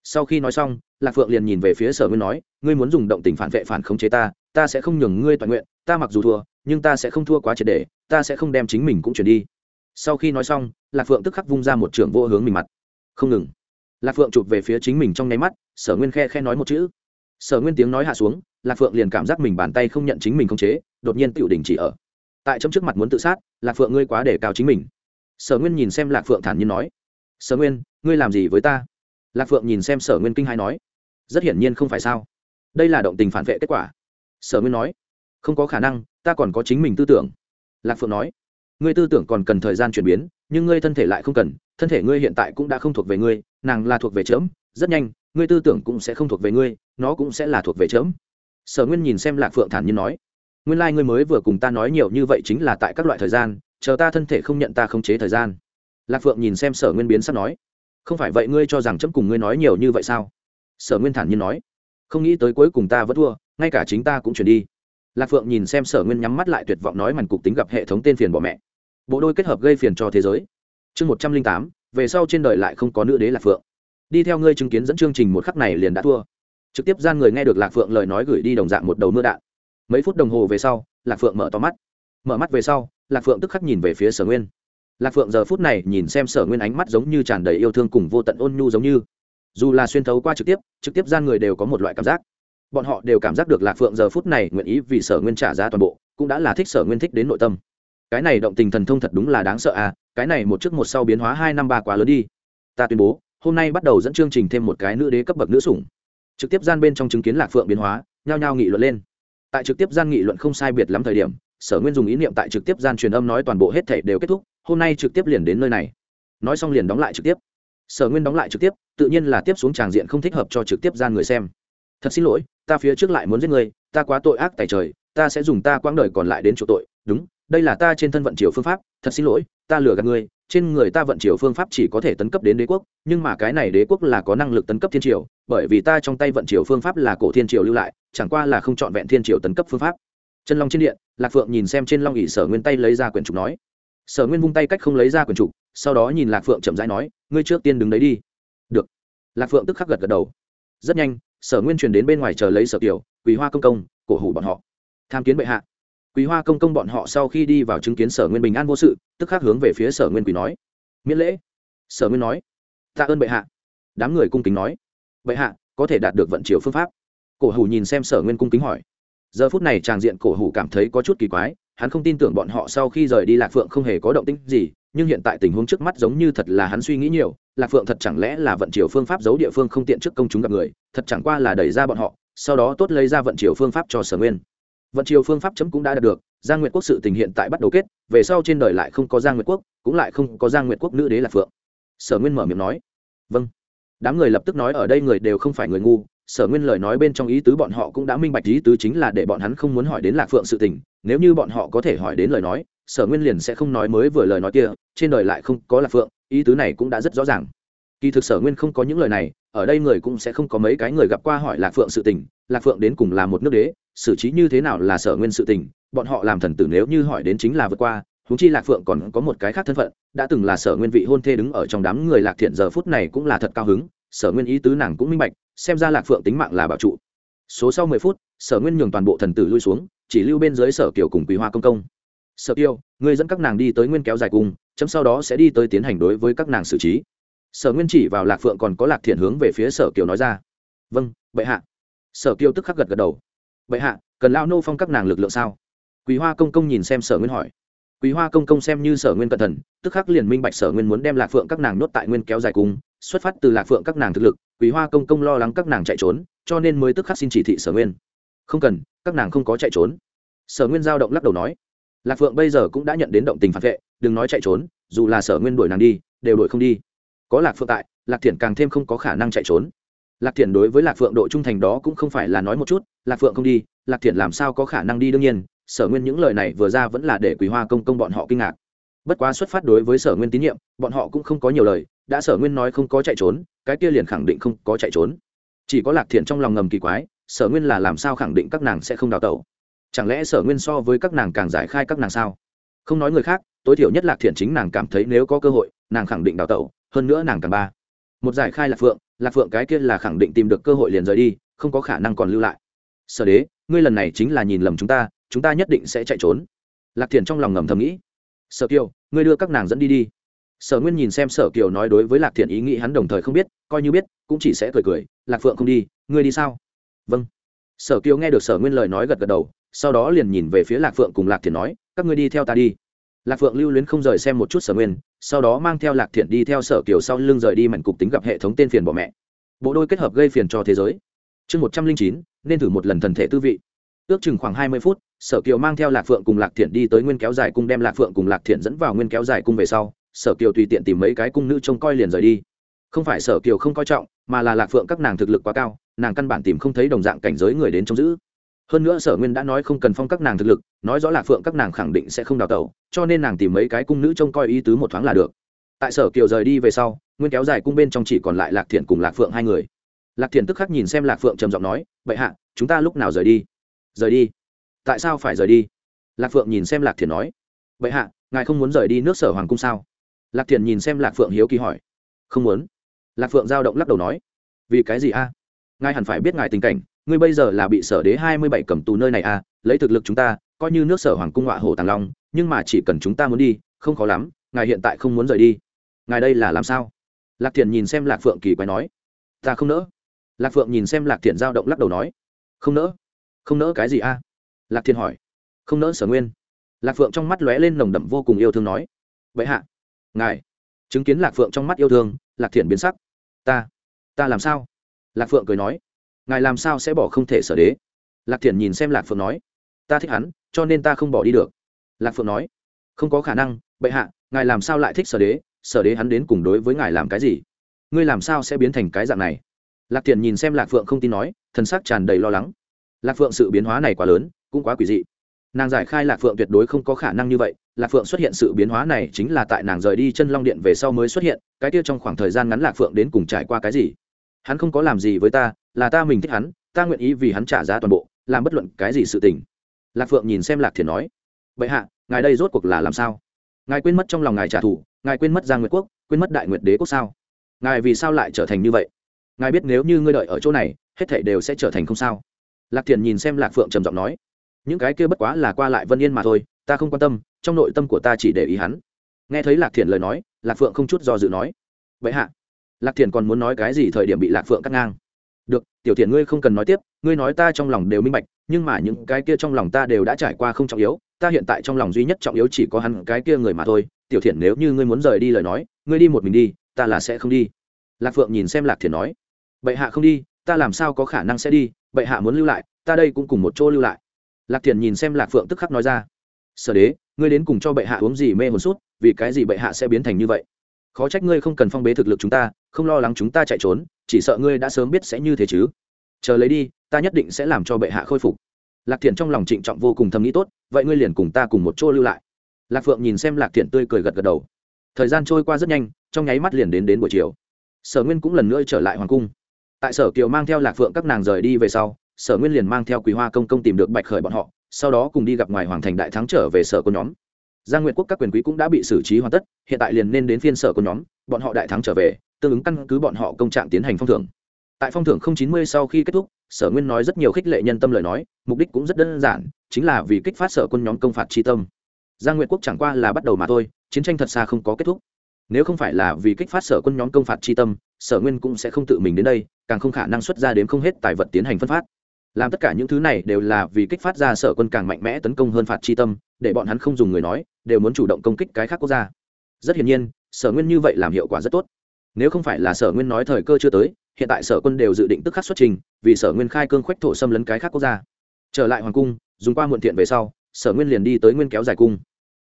Sau khi nói xong, lạc phượng liền nhìn về phía sở nguyên nói, ngươi muốn dùng động tình phản vệ phản khống chế ta ta sẽ không nhường ngươi toàn nguyện, ta mặc dù thua, nhưng ta sẽ không thua quá triệt để, ta sẽ không đem chính mình cũng chuyển đi. Sau khi nói xong, lạc phượng tức khắc vung ra một trường vô hướng mình mặt. Không ngừng lạc phượng chụp về phía chính mình trong nháy mắt, sở nguyên khe khe nói một chữ. Sở nguyên tiếng nói hạ xuống, lạc phượng liền cảm giác mình bàn tay không nhận chính mình không chế, đột nhiên tự đình chỉ ở. Tại chấm trước mặt muốn tự sát, lạc phượng ngươi quá để cao chính mình. Sở nguyên nhìn xem lạc phượng thản nhiên nói. Sở nguyên, ngươi làm gì với ta? Lạc phượng nhìn xem sở nguyên kinh hai nói. Rất hiển nhiên không phải sao. Đây là động tình phản vệ kết quả. Sở nguyên nói. Không có khả năng, ta còn có chính mình tư tưởng. Lạc phượng nói. Ngươi tư tưởng còn cần thời gian chuyển biến, nhưng ngươi thân thể lại không cần thân thể ngươi hiện tại cũng đã không thuộc về ngươi, nàng là thuộc về chớm, rất nhanh, ngươi tư tưởng cũng sẽ không thuộc về ngươi, nó cũng sẽ là thuộc về chớm. Sở nguyên nhìn xem lạc phượng thản nhiên nói, nguyên lai、like、ngươi mới vừa cùng ta nói nhiều như vậy chính là tại các loại thời gian, chờ ta thân thể không nhận ta khống chế thời gian. Lạc phượng nhìn xem sở nguyên biến sắp nói, không phải vậy ngươi cho rằng chấm cùng ngươi nói nhiều như vậy sao? Sở nguyên thản nhiên nói, không nghĩ tới cuối cùng ta vẫn thua, ngay cả chính ta cũng chuyển đi. Lạc phượng nhìn xem sở nguyên nhắm mắt lại tuyệt vọng nói màn cục tính gặp hệ thống tên phiền bỏ mẹ. Bộ đôi kết hợp gây phiền cho thế giới chương một trăm linh tám, về sau trên đời lại không có nữ đế lạc phượng. Đi theo ngươi chứng kiến dẫn chương trình một khắc này liền đã thua. Trực tiếp gian người nghe được lạc phượng lời nói gửi đi đồng dạng một đầu mưa đạn. Mấy phút đồng hồ về sau, lạc phượng mở to mắt. Mở mắt về sau, lạc phượng tức khắc nhìn về phía sở nguyên. Lạc phượng giờ phút này nhìn xem sở nguyên ánh mắt giống như tràn đầy yêu thương cùng vô tận ôn nhu giống như. Dù là xuyên thấu qua trực tiếp trực tiếp gian người đều có một loại cảm giác. Bọn họ đều cảm giác được lạc phượng giờ phút này nguyện ý vì sở nguyên trả giá toàn bộ, cũng đã là thích sở nguyên thích đến nội tâm. Cái này động tình thần thông thật đúng là đáng sợ à cái này một trước một sau biến hóa hai năm ba quá lớn đi. Ta tuyên bố, hôm nay bắt đầu dẫn chương trình thêm một cái nữ đế cấp bậc nữ sủng. Trực tiếp gian bên trong chứng kiến lạc phượng biến hóa, nhao nhao nghị luận lên. Tại trực tiếp gian nghị luận không sai biệt lắm thời điểm, sở nguyên dùng ý niệm tại trực tiếp gian truyền âm nói toàn bộ hết thể đều kết thúc, hôm nay trực tiếp liền đến nơi này. Nói xong liền đóng lại trực tiếp. Sở nguyên đóng lại trực tiếp, tự nhiên là tiếp xuống tràng diện không thích hợp cho trực tiếp gian người xem. Thật xin lỗi, ta phía trước lại muốn giết người, ta quá tội ác tại trời, ta sẽ dùng ta quãng đời còn lại đến chỗ tội, đúng đây là ta trên thân vận chiều phương pháp, thật xin lỗi, ta lừa gạt ngươi, trên người ta vận chiều phương pháp chỉ có thể tấn cấp đến đế quốc, nhưng mà cái này đế quốc là có năng lực tấn cấp thiên triều, bởi vì ta trong tay vận chiều phương pháp là cổ thiên triều lưu lại, chẳng qua là không chọn vẹn thiên triều tấn cấp phương pháp. Chân long trên điện, lạc phượng nhìn xem trên long ỉ sở nguyên tay lấy ra quyển trục nói. Sở nguyên vung tay cách không lấy ra quyển trục, sau đó nhìn lạc phượng chậm rãi nói, ngươi trước tiên đứng đấy đi. Được. Lạc phượng tức khắc gật gật đầu. Rất nhanh, sở nguyên truyền đến bên ngoài chờ lấy sở kiều quý hoa công công, cổ hủ bọn họ. Tham kiến bệ hạ quý hoa công công bọn họ sau khi đi vào chứng kiến sở nguyên bình an vô sự, tức khắc hướng về phía sở nguyên quỳ nói, miễn lễ. Sở nguyên nói, tạ ơn bệ hạ. Đám người cung kính nói, bệ hạ, có thể đạt được vận chiều phương pháp. Cổ hủ nhìn xem sở nguyên cung kính hỏi. Giờ phút này tràng diện cổ hủ cảm thấy có chút kỳ quái, hắn không tin tưởng bọn họ sau khi rời đi lạc phượng không hề có động tĩnh gì, nhưng hiện tại tình huống trước mắt giống như thật là hắn suy nghĩ nhiều, lạc phượng thật chẳng lẽ là vận chiều phương pháp giấu địa phương không tiện trước công chúng gặp người, thật chẳng qua là đẩy ra bọn họ, sau đó tốt lấy ra vận chiều phương pháp cho sở nguyên vận triều phương pháp chấm cũng đã đạt được, giang nguyệt quốc sự tình hiện tại bắt đầu kết, về sau trên đời lại không có giang nguyệt quốc, cũng lại không có giang nguyệt quốc nữ đế là phượng. Sở nguyên mở miệng nói. Vâng. Đám người lập tức nói ở đây người đều không phải người ngu, sở nguyên lời nói bên trong ý tứ bọn họ cũng đã minh bạch, ý tứ chính là để bọn hắn không muốn hỏi đến lạc phượng sự tình, nếu như bọn họ có thể hỏi đến lời nói, sở nguyên liền sẽ không nói mới vừa lời nói kia, trên đời lại không có lạc phượng, ý tứ này cũng đã rất rõ ràng kỳ thực sở nguyên không có những lời này, ở đây người cũng sẽ không có mấy cái người gặp qua hỏi lạc phượng sự tình, lạc phượng đến cùng là một nước đế, xử trí như thế nào là sở nguyên sự tình, bọn họ làm thần tử nếu như hỏi đến chính là vượt qua húng chi lạc phượng còn có một cái khác thân phận, đã từng là sở nguyên vị hôn thê đứng ở trong đám người lạc thiện giờ phút này cũng là thật cao hứng, sở nguyên ý tứ nàng cũng minh bạch, xem ra lạc phượng tính mạng là bảo trụ. Số sau mười phút, sở nguyên nhường toàn bộ thần tử lui xuống, chỉ lưu bên dưới sở kiều cùng quý hoa công công. Sở kiều người dẫn các nàng đi tới nguyên kéo dài cùng chấm sau đó sẽ đi tới tiến hành đối với các nàng xử trí sở nguyên chỉ vào lạc phượng còn có lạc thiện hướng về phía sở kiều nói ra. Vâng bệ hạ. Sở kiều tức khắc gật gật đầu. Bệ hạ, cần lao nô phong các nàng lực lượng sao? Quý hoa công công nhìn xem sở nguyên hỏi. Quý hoa công công xem như sở nguyên cẩn thận, tức khắc liền minh bạch sở nguyên muốn đem lạc phượng các nàng nhốt tại nguyên kéo dài cung xuất phát từ lạc phượng các nàng thực lực quý hoa công công lo lắng các nàng chạy trốn, cho nên mới tức khắc xin chỉ thị sở nguyên. Không cần, các nàng không có chạy trốn. Sở nguyên giao động lắc đầu nói. Lạc phượng bây giờ cũng đã nhận đến động tình phản vệ, đừng nói chạy trốn, dù là sở nguyên đuổi nàng đi, đều đuổi không đi có lạc phượng tại, lạc thiện càng thêm không có khả năng chạy trốn. Lạc thiện đối với lạc phượng độ trung thành đó cũng không phải là nói một chút, lạc phượng không đi, lạc thiện làm sao có khả năng đi đương nhiên, sở nguyên những lời này vừa ra vẫn là để quý hoa công công bọn họ kinh ngạc. Bất quá xuất phát đối với sở nguyên tín nhiệm, bọn họ cũng không có nhiều lời, đã sở nguyên nói không có chạy trốn, cái kia liền khẳng định không có chạy trốn. Chỉ có lạc thiện trong lòng ngầm kỳ quái, sở nguyên là làm sao khẳng định các nàng sẽ không đào tẩu? Chẳng lẽ sở nguyên so với các nàng càng giải khai các nàng sao? Không nói người khác, tối thiểu nhất lạc thiện chính nàng cảm thấy nếu có cơ hội, nàng khẳng định đào tẩu hơn nữa nàng càng ba. Một giải khai lạc phượng lạc phượng cái kia là khẳng định tìm được cơ hội liền rời đi, không có khả năng còn lưu lại. Sở đế, ngươi lần này chính là nhìn lầm chúng ta chúng ta nhất định sẽ chạy trốn. Lạc thiền trong lòng ngầm thầm nghĩ. Sở kiều, ngươi đưa các nàng dẫn đi đi. Sở nguyên nhìn xem sở kiều nói đối với lạc thiền ý nghĩ hắn đồng thời không biết, coi như biết, cũng chỉ sẽ cười cười. Lạc phượng không đi, ngươi đi sao? Vâng. Sở kiều nghe được sở nguyên lời nói gật gật đầu, sau đó liền nhìn về phía lạc phượng cùng lạc thiền nói, các ngươi đi theo ta đi. Lạc phượng lưu luyến không rời xem một chút sở nguyên sau đó mang theo lạc thiện đi theo sở kiều sau lưng rời đi mảnh cục tính gặp hệ thống tên phiền bỏ mẹ. Bộ đôi kết hợp gây phiền cho thế giới. Chương một trăm linh chín, nên thử một lần thần thể tư vị. Ước chừng khoảng hai mươi phút, sở kiều mang theo lạc phượng cùng lạc thiện đi tới nguyên kéo dài cung đem lạc phượng cùng lạc thiện dẫn vào nguyên kéo dài cung về sau, sở kiều tùy tiện tìm mấy cái cung nữ trông coi liền rời đi. Không phải sở kiều không coi trọng, mà là lạc phượng các nàng thực lực quá cao, nàng căn bản tìm không thấy đồng dạng cảnh giới người đến trông giữ hơn nữa sở nguyên đã nói không cần phong các nàng thực lực, nói rõ lạc phượng các nàng khẳng định sẽ không đào tẩu, cho nên nàng tìm mấy cái cung nữ trông coi ý tứ một thoáng là được. Tại sở kiều rời đi về sau, nguyên kéo dài cung bên trong chỉ còn lại lạc thiện cùng lạc phượng hai người. Lạc thiện tức khắc nhìn xem lạc phượng trầm giọng nói vậy hạ, chúng ta lúc nào rời đi? Rời đi? Tại sao phải rời đi? Lạc phượng nhìn xem lạc thiện nói vậy hạ, ngài không muốn rời đi nước sở hoàng cung sao? Lạc thiện nhìn xem lạc phượng hiếu kỳ hỏi, không muốn. Lạc phượng giao động lắc đầu nói, vì cái gì a? Ngài hẳn phải biết ngài tình cảnh ngươi bây giờ là bị sở đế hai mươi bảy cầm tù nơi này à? lấy thực lực chúng ta, coi như nước sở hoàng cung họa hồ tàng long, nhưng mà chỉ cần chúng ta muốn đi, không khó lắm, ngài hiện tại không muốn rời đi. Ngài đây là làm sao? Lạc thiện nhìn xem lạc phượng kỳ quái nói. Ta không nỡ. Lạc phượng nhìn xem lạc thiện giao động lắc đầu nói. Không nỡ. Không nỡ cái gì a lạc thiện hỏi. Không nỡ sở nguyên. Lạc phượng trong mắt lóe lên nồng đậm vô cùng yêu thương nói. Vậy hạ. Ngài. Chứng kiến lạc phượng trong mắt yêu thương, lạc thiện biến sắc. Ta. Ta làm sao? Lạc phượng cười nói ngài làm sao sẽ bỏ không thể sở đế? Lạc thiện nhìn xem lạc phượng nói. Ta thích hắn, cho nên ta không bỏ đi được. Lạc phượng nói. Không có khả năng, bệ hạ, ngài làm sao lại thích sở đế? Sở đế hắn đến cùng đối với ngài làm cái gì? Ngươi làm sao sẽ biến thành cái dạng này? Lạc thiện nhìn xem lạc phượng không tin nói, thần sắc tràn đầy lo lắng. Lạc phượng sự biến hóa này quá lớn, cũng quá quỷ dị. Nàng giải khai lạc phượng tuyệt đối không có khả năng như vậy. Lạc phượng xuất hiện sự biến hóa này chính là tại nàng rời đi chân long điện về sau mới xuất hiện. Cái kia trong khoảng thời gian ngắn lạc phượng đến cùng trải qua cái gì? Hắn không có làm gì với ta, là ta mình thích hắn, ta nguyện ý vì hắn trả giá toàn bộ, làm bất luận cái gì sự tình. Lạc phượng nhìn xem lạc thiền nói vậy hạ, ngài đây rốt cuộc là làm sao? Ngài quên mất trong lòng ngài trả thù, ngài quên mất giang nguyệt quốc, quên mất đại nguyệt đế quốc sao? Ngài vì sao lại trở thành như vậy? Ngài biết nếu như ngươi đợi ở chỗ này, hết thảy đều sẽ trở thành không sao. Lạc thiền nhìn xem lạc phượng trầm giọng nói, những cái kia bất quá là qua lại vân yên mà thôi, ta không quan tâm, trong nội tâm của ta chỉ để ý hắn. Nghe thấy lạc thiền lời nói, lạc phượng không chút do dự nói vậy hạ lạc thiền còn muốn nói cái gì thời điểm bị lạc phượng cắt ngang. Được, tiểu thiền ngươi không cần nói tiếp, ngươi nói ta trong lòng đều minh bạch, nhưng mà những cái kia trong lòng ta đều đã trải qua không trọng yếu, ta hiện tại trong lòng duy nhất trọng yếu chỉ có hắn cái kia người mà thôi. Tiểu thiền nếu như ngươi muốn rời đi lời nói, ngươi đi một mình đi, ta là sẽ không đi. Lạc phượng nhìn xem lạc thiền nói, bệ hạ không đi, ta làm sao có khả năng sẽ đi, bệ hạ muốn lưu lại, ta đây cũng cùng một chỗ lưu lại. Lạc thiền nhìn xem lạc phượng tức khắc nói ra, sở đế, ngươi đến cùng cho bệ hạ uống gì mê hồn sút, vì cái gì bệ hạ sẽ biến thành như vậy? Khó trách ngươi không cần phong bế thực lực chúng ta không lo lắng chúng ta chạy trốn, chỉ sợ ngươi đã sớm biết sẽ như thế chứ. Chờ lấy đi, ta nhất định sẽ làm cho bệ hạ khôi phục. Lạc thiện trong lòng trịnh trọng vô cùng thầm nghĩ tốt, vậy ngươi liền cùng ta cùng một chỗ lưu lại. Lạc phượng nhìn xem lạc thiện tươi cười gật gật đầu. Thời gian trôi qua rất nhanh, trong nháy mắt liền đến đến buổi chiều. Sở nguyên cũng lần nữa trở lại hoàng cung. Tại sở kiều mang theo lạc phượng các nàng rời đi về sau, sở nguyên liền mang theo quý hoa công công tìm được bạch khởi bọn họ, sau đó cùng đi gặp ngoài hoàng thành đại thắng trở về sở của nhóm. Giang nguyện quốc các quyền quý cũng đã bị xử trí hoàn tất, hiện tại liền nên đến phiên sở của nhóm, bọn họ đại thắng trở về tương ứng căn cứ bọn họ công trạng tiến hành phong thưởng. Tại phong thưởng không chín mươi sau khi kết thúc, sở nguyên nói rất nhiều khích lệ nhân tâm lời nói, mục đích cũng rất đơn giản, chính là vì kích phát sở quân nhóm công phạt tri tâm. Giang nguyện quốc chẳng qua là bắt đầu mà thôi, chiến tranh thật xa không có kết thúc. Nếu không phải là vì kích phát sở quân nhóm công phạt tri tâm, sở nguyên cũng sẽ không tự mình đến đây, càng không khả năng xuất ra đến không hết tài vật tiến hành phân phát. Làm tất cả những thứ này đều là vì kích phát ra sở quân càng mạnh mẽ tấn công hơn phạt chi tâm, để bọn hắn không dùng người nói, đều muốn chủ động công kích cái khác quốc gia. Rất hiển nhiên, sở nguyên như vậy làm hiệu quả rất tốt nếu không phải là sở nguyên nói thời cơ chưa tới, hiện tại sở quân đều dự định tức khắc xuất trình, vì sở nguyên khai cương khoách thổ xâm lấn cái khác quốc gia. Trở lại hoàng cung, dùng qua muộn thiện về sau, sở nguyên liền đi tới nguyên kéo dài cung.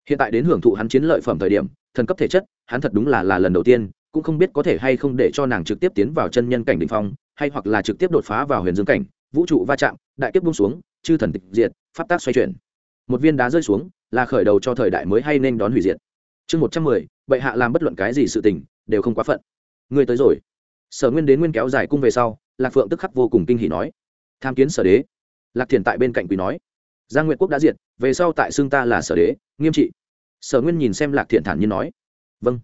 Hiện tại đến hưởng thụ hắn chiến lợi phẩm thời điểm, thần cấp thể chất, hắn thật đúng là là lần đầu tiên, cũng không biết có thể hay không để cho nàng trực tiếp tiến vào chân nhân cảnh đ ỉ n h phong, hay hoặc là trực tiếp đột phá vào huyền dương cảnh, vũ trụ va chạm, đại kiếp bung xuống, chư thần tịch diệt, pháp tác xoay chuyển. Một viên đá rơi xuống, là khởi đầu cho thời đại mới hay nên đón hủy diệt. Chương một trăm mười, bệ hạ làm bất luận cái gì sự tình, đều không quá phận ngươi tới rồi. Sở nguyên đến nguyên kéo dài cung về sau, lạc phượng tức khắc vô cùng kinh hỉ nói, tham kiến sở đế. Lạc thiền tại bên cạnh quỳ nói, giang nguyện quốc đã diệt, về sau tại xương ta là sở đế, nghiêm trị. Sở nguyên nhìn xem lạc thiện thản nhiên nói vâng.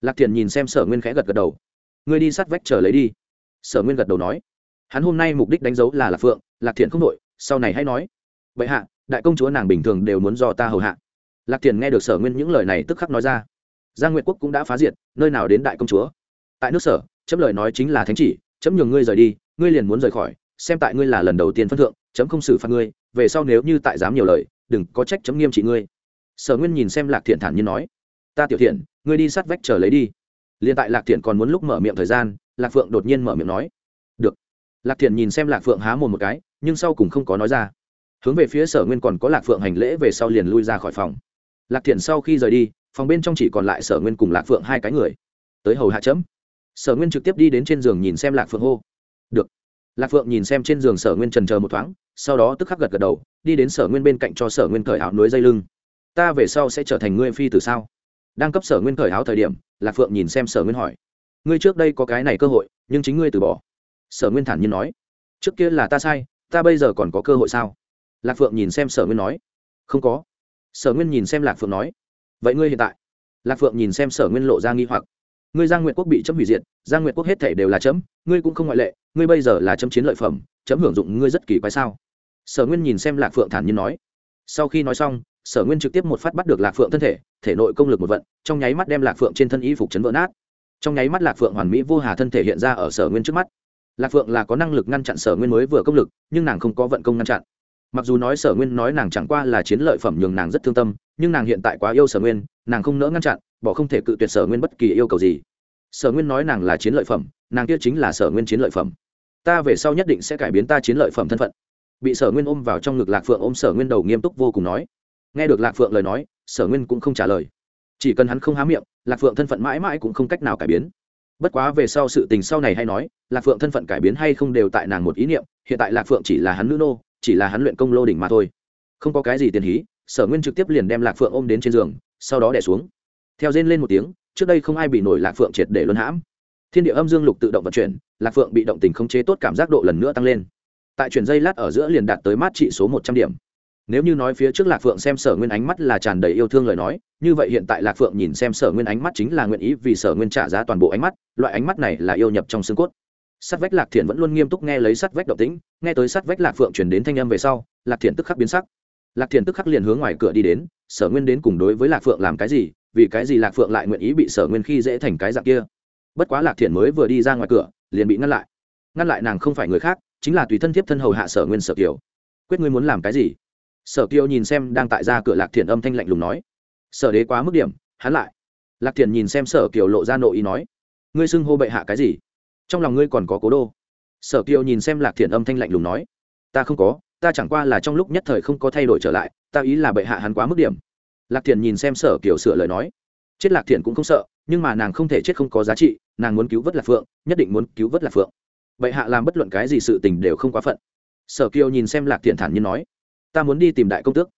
Lạc thiện nhìn xem sở nguyên khẽ gật gật đầu, ngươi đi sát vách chờ lấy đi. Sở nguyên gật đầu nói, hắn hôm nay mục đích đánh dấu là lạc phượng, lạc thiện không đội sau này hãy nói. Vậy hạ, đại công chúa nàng bình thường đều muốn do ta hầu hạ. Lạc thiện nghe được sở nguyên những lời này tức khắc nói ra, giang nguyện quốc cũng đã phá diệt, nơi nào đến đại công chúa? Tại nước sở, chấm lời nói chính là thánh chỉ, chấm nhường ngươi rời đi, ngươi liền muốn rời khỏi, xem tại ngươi là lần đầu tiên phân thượng, chấm không xử phạt ngươi, về sau nếu như tại dám nhiều lời, đừng có trách chấm nghiêm trị ngươi. Sở nguyên nhìn xem lạc thiện thản nhiên nói, ta tiểu thiện, ngươi đi sát vách chờ lấy đi. Liền tại lạc thiện còn muốn lúc mở miệng thời gian, lạc phượng đột nhiên mở miệng nói, được. Lạc thiện nhìn xem lạc phượng há mồm một cái, nhưng sau cùng không có nói ra. Hướng về phía sở nguyên còn có lạc phượng hành lễ về sau liền lui ra khỏi phòng. Lạc thiện sau khi rời đi, phòng bên trong chỉ còn lại sở nguyên cùng lạc phượng hai cái người. Tới hầu hạ chấm sở nguyên trực tiếp đi đến trên giường nhìn xem lạc phượng hô được lạc phượng nhìn xem trên giường sở nguyên trần chờ một thoáng sau đó tức khắc gật gật đầu đi đến sở nguyên bên cạnh cho sở nguyên cởi áo núi dây lưng ta về sau sẽ trở thành ngươi phi từ sao đang cấp sở nguyên cởi áo thời điểm lạc phượng nhìn xem sở nguyên hỏi ngươi trước đây có cái này cơ hội nhưng chính ngươi từ bỏ sở nguyên thản nhiên nói trước kia là ta sai ta bây giờ còn có cơ hội sao lạc phượng nhìn xem sở nguyên nói không có sở nguyên nhìn xem lạc phượng nói vậy ngươi hiện tại lạc phượng nhìn xem sở nguyên lộ ra nghi hoặc ngươi giang Nguyệt quốc bị chấm hủy diệt, giang Nguyệt quốc hết thể đều là chấm, ngươi cũng không ngoại lệ, ngươi bây giờ là chấm chiến lợi phẩm, chấm hưởng dụng ngươi rất kỳ quái sao? Sở nguyên nhìn xem lạc phượng thản nhiên nói. Sau khi nói xong, sở nguyên trực tiếp một phát bắt được lạc phượng thân thể thể nội công lực một vận, trong nháy mắt đem lạc phượng trên thân y phục chấn vỡ nát. Trong nháy mắt lạc phượng hoàn mỹ vô hà thân thể hiện ra ở sở nguyên trước mắt. Lạc phượng là có năng lực ngăn chặn sở nguyên mới vừa công lực, nhưng nàng không có vận công ngăn chặn. Mặc dù nói sở nguyên nói nàng chẳng qua là chiến lợi phẩm nhường nàng rất thương tâm, nhưng nàng hiện tại quá yêu sở nguyên nàng không nỡ ngăn chặn, bỏ không thể cự tuyệt sở nguyên bất kỳ yêu cầu gì. Sở nguyên nói nàng là chiến lợi phẩm, nàng kia chính là sở nguyên chiến lợi phẩm. Ta về sau nhất định sẽ cải biến ta chiến lợi phẩm thân phận. Bị sở nguyên ôm vào trong ngực lạc phượng ôm sở nguyên đầu nghiêm túc vô cùng nói. Nghe được lạc phượng lời nói, sở nguyên cũng không trả lời. Chỉ cần hắn không há miệng, lạc phượng thân phận mãi mãi cũng không cách nào cải biến. Bất quá về sau sự tình sau này hay nói, lạc phượng thân phận cải biến hay không đều tại nàng một ý niệm, hiện tại lạc phượng chỉ là hắn nữ nô, chỉ là hắn luyện công lô đỉnh mà thôi. Không có cái gì tiền hí, sở nguyên trực tiếp liền đem lạc phượng ôm đến trên giường sau đó đẻ xuống. Theo rên lên một tiếng, trước đây không ai bị nổi lạc phượng triệt để luân hãm. Thiên địa âm dương lục tự động vận chuyển, lạc phượng bị động tình khống chế tốt cảm giác độ lần nữa tăng lên. Tại chuyển dây lát ở giữa liền đạt tới mát trị số một trăm điểm. Nếu như nói phía trước lạc phượng xem sở nguyên ánh mắt là tràn đầy yêu thương lời nói, như vậy hiện tại lạc phượng nhìn xem sở nguyên ánh mắt chính là nguyện ý vì sở nguyên trả giá toàn bộ ánh mắt, loại ánh mắt này là yêu nhập trong xương cốt. Sắt vách lạc thiện vẫn luôn nghiêm túc nghe lấy sắt vách động tĩnh, nghe tới sắt vách lạc phượng chuyển đến thanh âm về sau, lạc thiện tức khắc biến sắc lạc thiện tức khắc liền hướng ngoài cửa đi đến, sở nguyên đến cùng đối với lạc phượng làm cái gì, vì cái gì lạc phượng lại nguyện ý bị sở nguyên khi dễ thành cái dạng kia? Bất quá lạc thiện mới vừa đi ra ngoài cửa, liền bị ngăn lại. Ngăn lại nàng không phải người khác, chính là tùy thân thiếp thân hầu hạ sở nguyên sở kiều. Quyết ngươi muốn làm cái gì? Sở kiều nhìn xem đang tại ra cửa lạc thiện âm thanh lạnh lùng nói. Sở đế quá mức điểm, hắn lại. Lạc thiện nhìn xem sở kiều lộ ra nội ý nói. Ngươi xưng hô bệ hạ cái gì? Trong lòng ngươi còn có cố đô. Sở kiều nhìn xem lạc thiện âm thanh lạnh lùng nói. Ta không có ta chẳng qua là trong lúc nhất thời không có thay đổi trở lại, ta ý là bệ hạ hắn quá mức điểm. Lạc thiền nhìn xem sở kiều sửa lời nói. Chết lạc thiền cũng không sợ, nhưng mà nàng không thể chết không có giá trị, nàng muốn cứu vớt lạc phượng, nhất định muốn cứu vớt lạc phượng. Bệ hạ làm bất luận cái gì sự tình đều không quá phận. Sở kiều nhìn xem lạc thiền thản nhiên nói, ta muốn đi tìm đại công tước.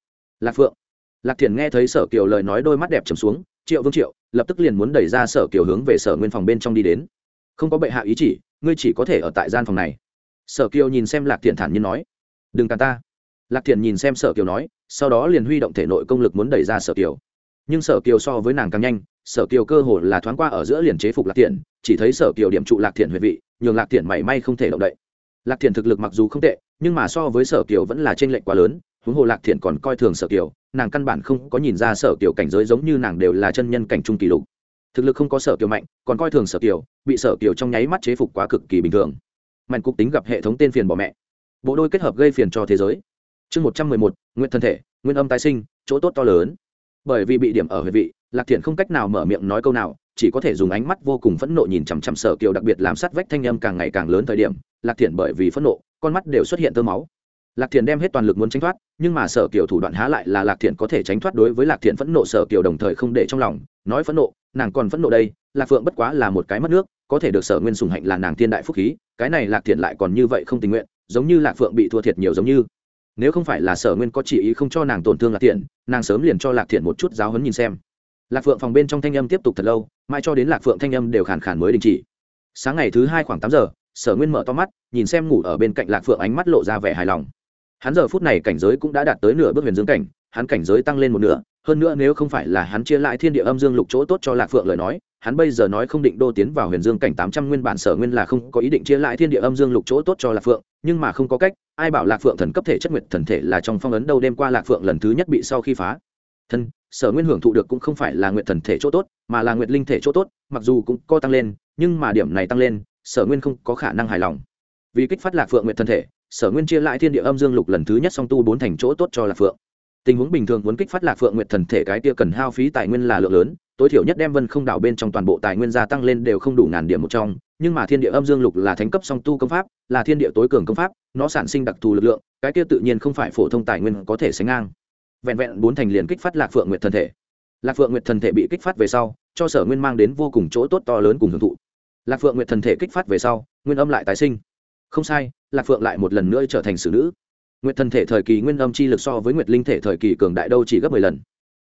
Lạc phượng? Lạc thiền nghe thấy sở kiều lời nói đôi mắt đẹp trầm xuống, triệu vương triệu, lập tức liền muốn đẩy ra sở kiều hướng về sở nguyên phòng bên trong đi đến. Không có bệ hạ ý chỉ, ngươi chỉ có thể ở tại gian phòng này. Sở kiều nhìn xem lạc thiền thản nhiên nói đừng càn ta. Lạc thiện nhìn xem sở kiều nói, sau đó liền huy động thể nội công lực muốn đẩy ra sở kiều. Nhưng sở kiều so với nàng càng nhanh, sở kiều cơ hồ là thoáng qua ở giữa liền chế phục lạc thiện, chỉ thấy sở kiều điểm trụ lạc thiện huệ vị, nhường lạc thiện mảy may không thể động đậy. Lạc thiện thực lực mặc dù không tệ, nhưng mà so với sở kiều vẫn là t r ê n lệch quá lớn, huống hồ lạc thiện còn coi thường sở kiều, nàng căn bản không có nhìn ra sở kiều cảnh giới giống như nàng đều là chân nhân cảnh trung kỷ lục. Thực lực không có sở kiều mạnh, còn coi thường sở kiều, bị sở kiều trong nháy mắt chế phục quá cực kỳ bình thường. Mạnh cục tính gặp hệ thống tên phiền bỏ mẹ bộ đôi kết hợp gây phiền cho thế giới. Chương một trăm mười một, nguyện thân thể nguyên âm tái sinh, chỗ tốt to lớn. Bởi vì bị điểm ở huệ vị, lạc thiện không cách nào mở miệng nói câu nào, chỉ có thể dùng ánh mắt vô cùng phẫn nộ nhìn chằm chằm sở kiều, đặc biệt làm sát vách thanh âm càng ngày càng lớn thời điểm, lạc thiện bởi vì phẫn nộ, con mắt đều xuất hiện tơ máu. Lạc thiện đem hết toàn lực muốn tránh thoát, nhưng mà sở kiều thủ đoạn há lại là lạc thiện có thể tránh thoát đối với lạc thiện phẫn nộ, sở kiều đồng thời không để trong lòng, nói phẫn nộ, nàng còn phẫn nộ đây, lạc phượng bất quá là một cái mất nước, có thể được sở nguyên sùng hạnh là nàng thiên đại phúc khí, cái này lạc thiện lại còn như vậy không tình nguyện giống như lạc phượng bị thua thiệt nhiều giống như. Nếu không phải là sở nguyên có chỉ ý không cho nàng tổn thương lạc thiện, nàng sớm liền cho lạc thiện một chút giáo hấn nhìn xem. Lạc phượng phòng bên trong thanh âm tiếp tục thật lâu mai cho đến lạc phượng thanh âm đều khàn khàn mới đình chỉ. Sáng ngày thứ hai khoảng tám giờ, sở nguyên mở to mắt, nhìn xem ngủ ở bên cạnh lạc phượng ánh mắt lộ ra vẻ hài lòng. Hắn giờ phút này cảnh giới cũng đã đạt tới nửa bước huyền dương cảnh, hắn cảnh giới tăng lên một nửa hơn nữa nếu không phải là hắn chia lại thiên địa âm dương lục chỗ tốt cho lạc phượng lời nói, hắn bây giờ nói không định đô tiến vào huyền dương cảnh tám trăm nguyên bản sở nguyên là không có ý định chia lại thiên địa âm dương lục chỗ tốt cho lạc phượng, nhưng mà không có cách, ai bảo lạc phượng thần cấp thể chất nguyệt thần thể là trong phong ấn đâu đêm qua lạc phượng lần thứ nhất bị sau khi phá. Thân, sở nguyên hưởng thụ được cũng không phải là nguyệt thần thể chỗ tốt, mà là nguyệt linh thể chỗ tốt, mặc dù cũng có tăng lên, nhưng mà điểm này tăng lên, sở nguyên không có khả năng hài lòng. Vì kích phát lạc phượng nguyệt thần thể, sở nguyên chia lại thiên địa âm dương lục lần thứ nhất song tu bốn thành chỗ tốt cho lạc phượng tình huống bình thường muốn kích phát lạc phượng nguyệt thần thể cái kia cần hao phí tài nguyên là lượng lớn, tối thiểu nhất đem vân không đảo bên trong toàn bộ tài nguyên gia tăng lên đều không đủ ngàn điểm một trong, nhưng mà thiên địa âm dương lục là thánh cấp song tu công pháp, là thiên địa tối cường công pháp, nó sản sinh đặc thù lực lượng, cái kia tự nhiên không phải phổ thông tài nguyên có thể sánh ngang. Vẹn vẹn bốn thành liền kích phát lạc phượng nguyệt thần thể. Lạc phượng nguyệt thần thể bị kích phát về sau, cho sở nguyên mang đến vô cùng chỗ tốt to lớn cùng hưởng thụ. Lạc phượng nguyệt thần thể kích phát về sau, nguyên âm lại tái sinh. Không sai, lạc phượng lại một lần nữa trở thành xử nữ nguyệt thần thể thời kỳ nguyên âm chi lực so với nguyệt linh thể thời kỳ cường đại đâu chỉ gấp mười lần.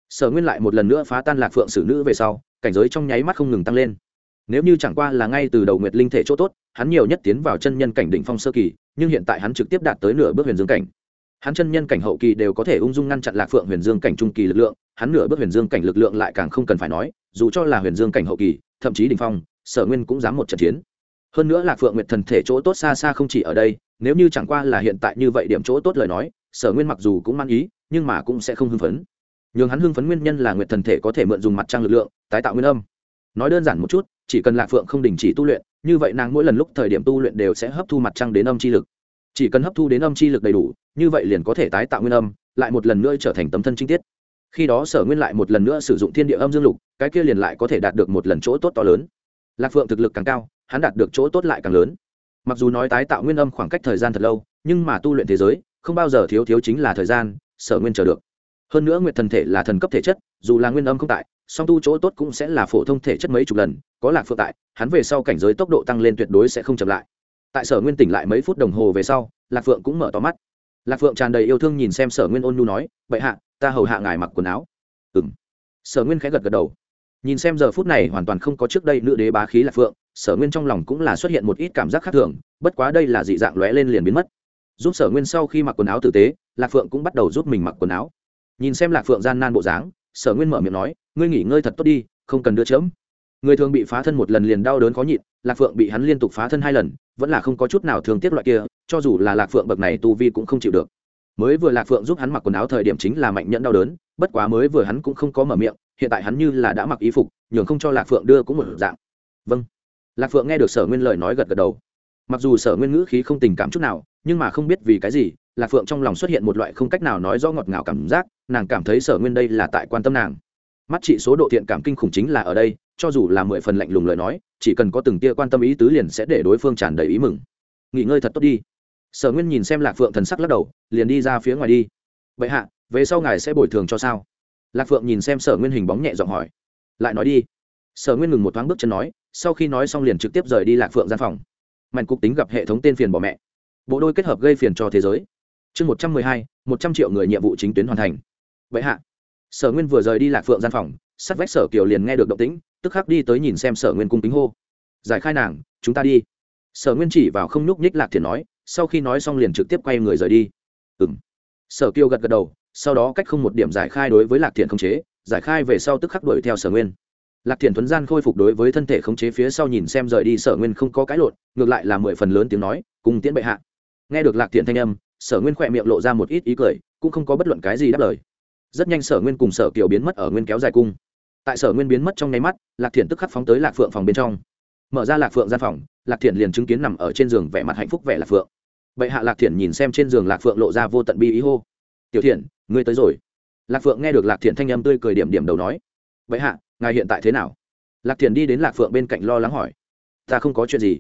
Sở nguyên lại một lần nữa phá tan lạc phượng sử nữ về sau, cảnh giới trong nháy mắt không ngừng tăng lên. Nếu như chẳng qua là ngay từ đầu nguyệt linh thể chỗ tốt, hắn nhiều nhất tiến vào chân nhân cảnh đỉnh phong sơ kỳ, nhưng hiện tại hắn trực tiếp đạt tới nửa bước huyền dương cảnh. Hắn chân nhân cảnh hậu kỳ đều có thể ung dung ngăn chặn lạc phượng huyền dương cảnh trung kỳ lực lượng, hắn nửa bước huyền dương cảnh lực lượng lại càng không cần phải nói, dù cho là huyền dương cảnh hậu kỳ, thậm chí đỉnh phong, sở nguyên cũng dám một trận chiến. Hơn nữa lạc phượng nguyệt thần thể chỗ tốt xa xa không chỉ ở đây nếu như chẳng qua là hiện tại như vậy điểm chỗ tốt lời nói, sở nguyên mặc dù cũng mang ý, nhưng mà cũng sẽ không hưng phấn. Nhường hắn hưng phấn nguyên nhân là nguyệt thần thể có thể mượn dùng mặt trăng lực lượng, tái tạo nguyên âm. Nói đơn giản một chút, chỉ cần lạc phượng không đình chỉ tu luyện, như vậy nàng mỗi lần lúc thời điểm tu luyện đều sẽ hấp thu mặt trăng đến âm chi lực. Chỉ cần hấp thu đến âm chi lực đầy đủ, như vậy liền có thể tái tạo nguyên âm, lại một lần nữa trở thành tấm thân trinh tiết. Khi đó sở nguyên lại một lần nữa sử dụng thiên địa âm dương lục, cái kia liền lại có thể đạt được một lần chỗ tốt to lớn. Lạc phượng thực lực càng cao, hắn đạt được chỗ tốt lại càng lớn mặc dù nói tái tạo nguyên âm khoảng cách thời gian thật lâu, nhưng mà tu luyện thế giới, không bao giờ thiếu thiếu chính là thời gian, sở nguyên chờ được. Hơn nữa nguyệt thần thể là thần cấp thể chất, dù là nguyên âm không tại, song tu chỗ tốt cũng sẽ là phổ thông thể chất mấy chục lần, có lạc phượng tại, hắn về sau cảnh giới tốc độ tăng lên tuyệt đối sẽ không chậm lại. Tại sở nguyên tỉnh lại mấy phút đồng hồ về sau, lạc phượng cũng mở to mắt. Lạc phượng tràn đầy yêu thương nhìn xem sở nguyên ôn nhu nói vậy hạ, ta hầu hạ ngài mặc quần áo. Ừ m sở nguyên khẽ gật gật đầu. Nhìn xem giờ phút này hoàn toàn không có trước đây nữ đế bá khí lạc phượng sở nguyên trong lòng cũng là xuất hiện một ít cảm giác khác thường, bất quá đây là dị dạng lóe lên liền biến mất. Giúp sở nguyên sau khi mặc quần áo tử tế, lạc phượng cũng bắt đầu giúp mình mặc quần áo. Nhìn xem lạc phượng gian nan bộ dáng, sở nguyên mở miệng nói, ngươi nghỉ ngơi thật tốt đi, không cần đưa chớm. Người thường bị phá thân một lần liền đau đớn khó nhịn, lạc phượng bị hắn liên tục phá thân hai lần, vẫn là không có chút nào thường tiếc loại kia, cho dù là lạc phượng bậc này tu vi cũng không chịu được. Mới vừa lạc phượng giúp hắn mặc quần áo thời điểm chính là mạnh nhẫn đau đớn, bất quá mới vừa hắn cũng không có mở miệng, hiện tại hắn như là đã mặc ý phục, nhường không cho lạc phượng đưa cũng một dạng. Vâng lạc phượng nghe được sở nguyên lời nói gật gật đầu. Mặc dù sở nguyên ngữ khí không tình cảm chút nào, nhưng mà không biết vì cái gì, lạc phượng trong lòng xuất hiện một loại không cách nào nói rõ ngọt ngào cảm giác, nàng cảm thấy sở nguyên đây là tại quan tâm nàng. Mắt chị số độ thiện cảm kinh khủng chính là ở đây, cho dù là mười phần lạnh lùng lời nói, chỉ cần có từng tia quan tâm ý tứ liền sẽ để đối phương tràn đầy ý mừng. Nghỉ ngơi thật tốt đi. Sở nguyên nhìn xem lạc phượng thần sắc lắc đầu, liền đi ra phía ngoài đi. Vậy hạ, về sau ngài sẽ bồi thường cho sao? Lạc phượng nhìn xem sở nguyên hình bóng nhẹ giọng hỏi. Lại nói đi sở nguyên ngừng một thoáng bước chân nói, sau khi nói xong liền trực tiếp rời đi lạc phượng gian phòng. Mạnh cục tính gặp hệ thống tên phiền bỏ mẹ. Bộ đôi kết hợp gây phiền cho thế giới. Chương một trăm mười hai, một trăm triệu người nhiệm vụ chính tuyến hoàn thành. Vậy hạ, sở nguyên vừa rời đi lạc phượng gian phòng, sắt vách sở kiều liền nghe được động tĩnh, tức khắc đi tới nhìn xem sở nguyên cung kính hô. Giải khai nàng, chúng ta đi. Sở nguyên chỉ vào không nhúc nhích lạc thiền nói, sau khi nói xong liền trực tiếp quay người rời đi. Ừ m sở kiều gật gật đầu, sau đó cách không một điểm giải khai đối với lạc thiền không chế, giải khai về sau tức khắc đuổi theo sở nguyên lạc thiền thuấn gian khôi phục đối với thân thể khống chế phía sau nhìn xem rời đi sở nguyên không có cái lộn, ngược lại là mười phần lớn tiếng nói, cùng tiễn bệ hạ. Nghe được lạc thiền thanh âm, sở nguyên khỏe miệng lộ ra một ít ý cười, cũng không có bất luận cái gì đáp lời. Rất nhanh sở nguyên cùng sở kiều biến mất ở nguyên kéo dài cung. Tại sở nguyên biến mất trong nháy mắt, lạc thiện tức khắc phóng tới lạc phượng phòng bên trong. Mở ra lạc phượng gian phòng, lạc thiện liền chứng kiến nằm ở trên giường vẻ mặt hạnh phúc vẻ lạc phượng. Bệ hạ lạc thiện nhìn xem trên giường lạc phượng lộ ra vô tận bi ý hô. Tiểu thiện ngươi tới rồi. Lạc phượng nghe được lạc thiện thanh âm tươi cười điểm điểm đầu nói. Bệ hạ ngài hiện tại thế nào? Lạc thiền đi đến lạc phượng bên cạnh lo lắng hỏi. Ta không có chuyện gì.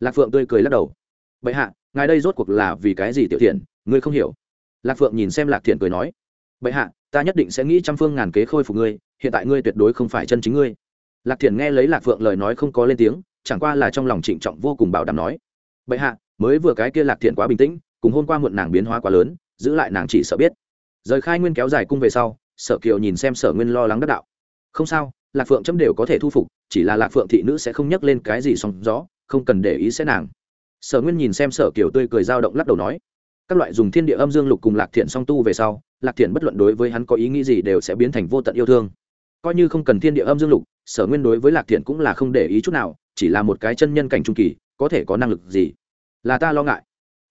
Lạc phượng tươi cười lắc đầu. Bệ hạ, ngài đây rốt cuộc là vì cái gì tiểu thiện? Ngươi không hiểu. Lạc phượng nhìn xem lạc thiện cười nói. Bệ hạ, ta nhất định sẽ nghĩ trăm phương ngàn kế khôi phục ngươi, hiện tại ngươi tuyệt đối không phải chân chính ngươi. Lạc thiện nghe lấy lạc phượng lời nói không có lên tiếng, chẳng qua là trong lòng trịnh trọng vô cùng bảo đảm nói. Bệ hạ, mới vừa cái kia lạc thiện quá bình tĩnh, cùng hôm qua muộn nàng biến hóa quá lớn, giữ lại nàng chỉ sợ biết. Rời khai nguyên kéo dài cung về sau, sở kiều nhìn xem sở nguyên lo lắng đắc đạo. Không sao lạc phượng chấm đều có thể thu phục, chỉ là lạc phượng thị nữ sẽ không nhắc lên cái gì song gió, không cần để ý sẽ nàng. Sở nguyên nhìn xem sở kiều tươi cười dao động lắc đầu nói, các loại dùng thiên địa âm dương lục cùng lạc thiện song tu về sau, lạc thiện bất luận đối với hắn có ý nghĩ gì đều sẽ biến thành vô tận yêu thương. Coi như không cần thiên địa âm dương lục, sở nguyên đối với lạc thiện cũng là không để ý chút nào, chỉ là một cái chân nhân cảnh trung kỳ, có thể có năng lực gì? Là ta lo ngại.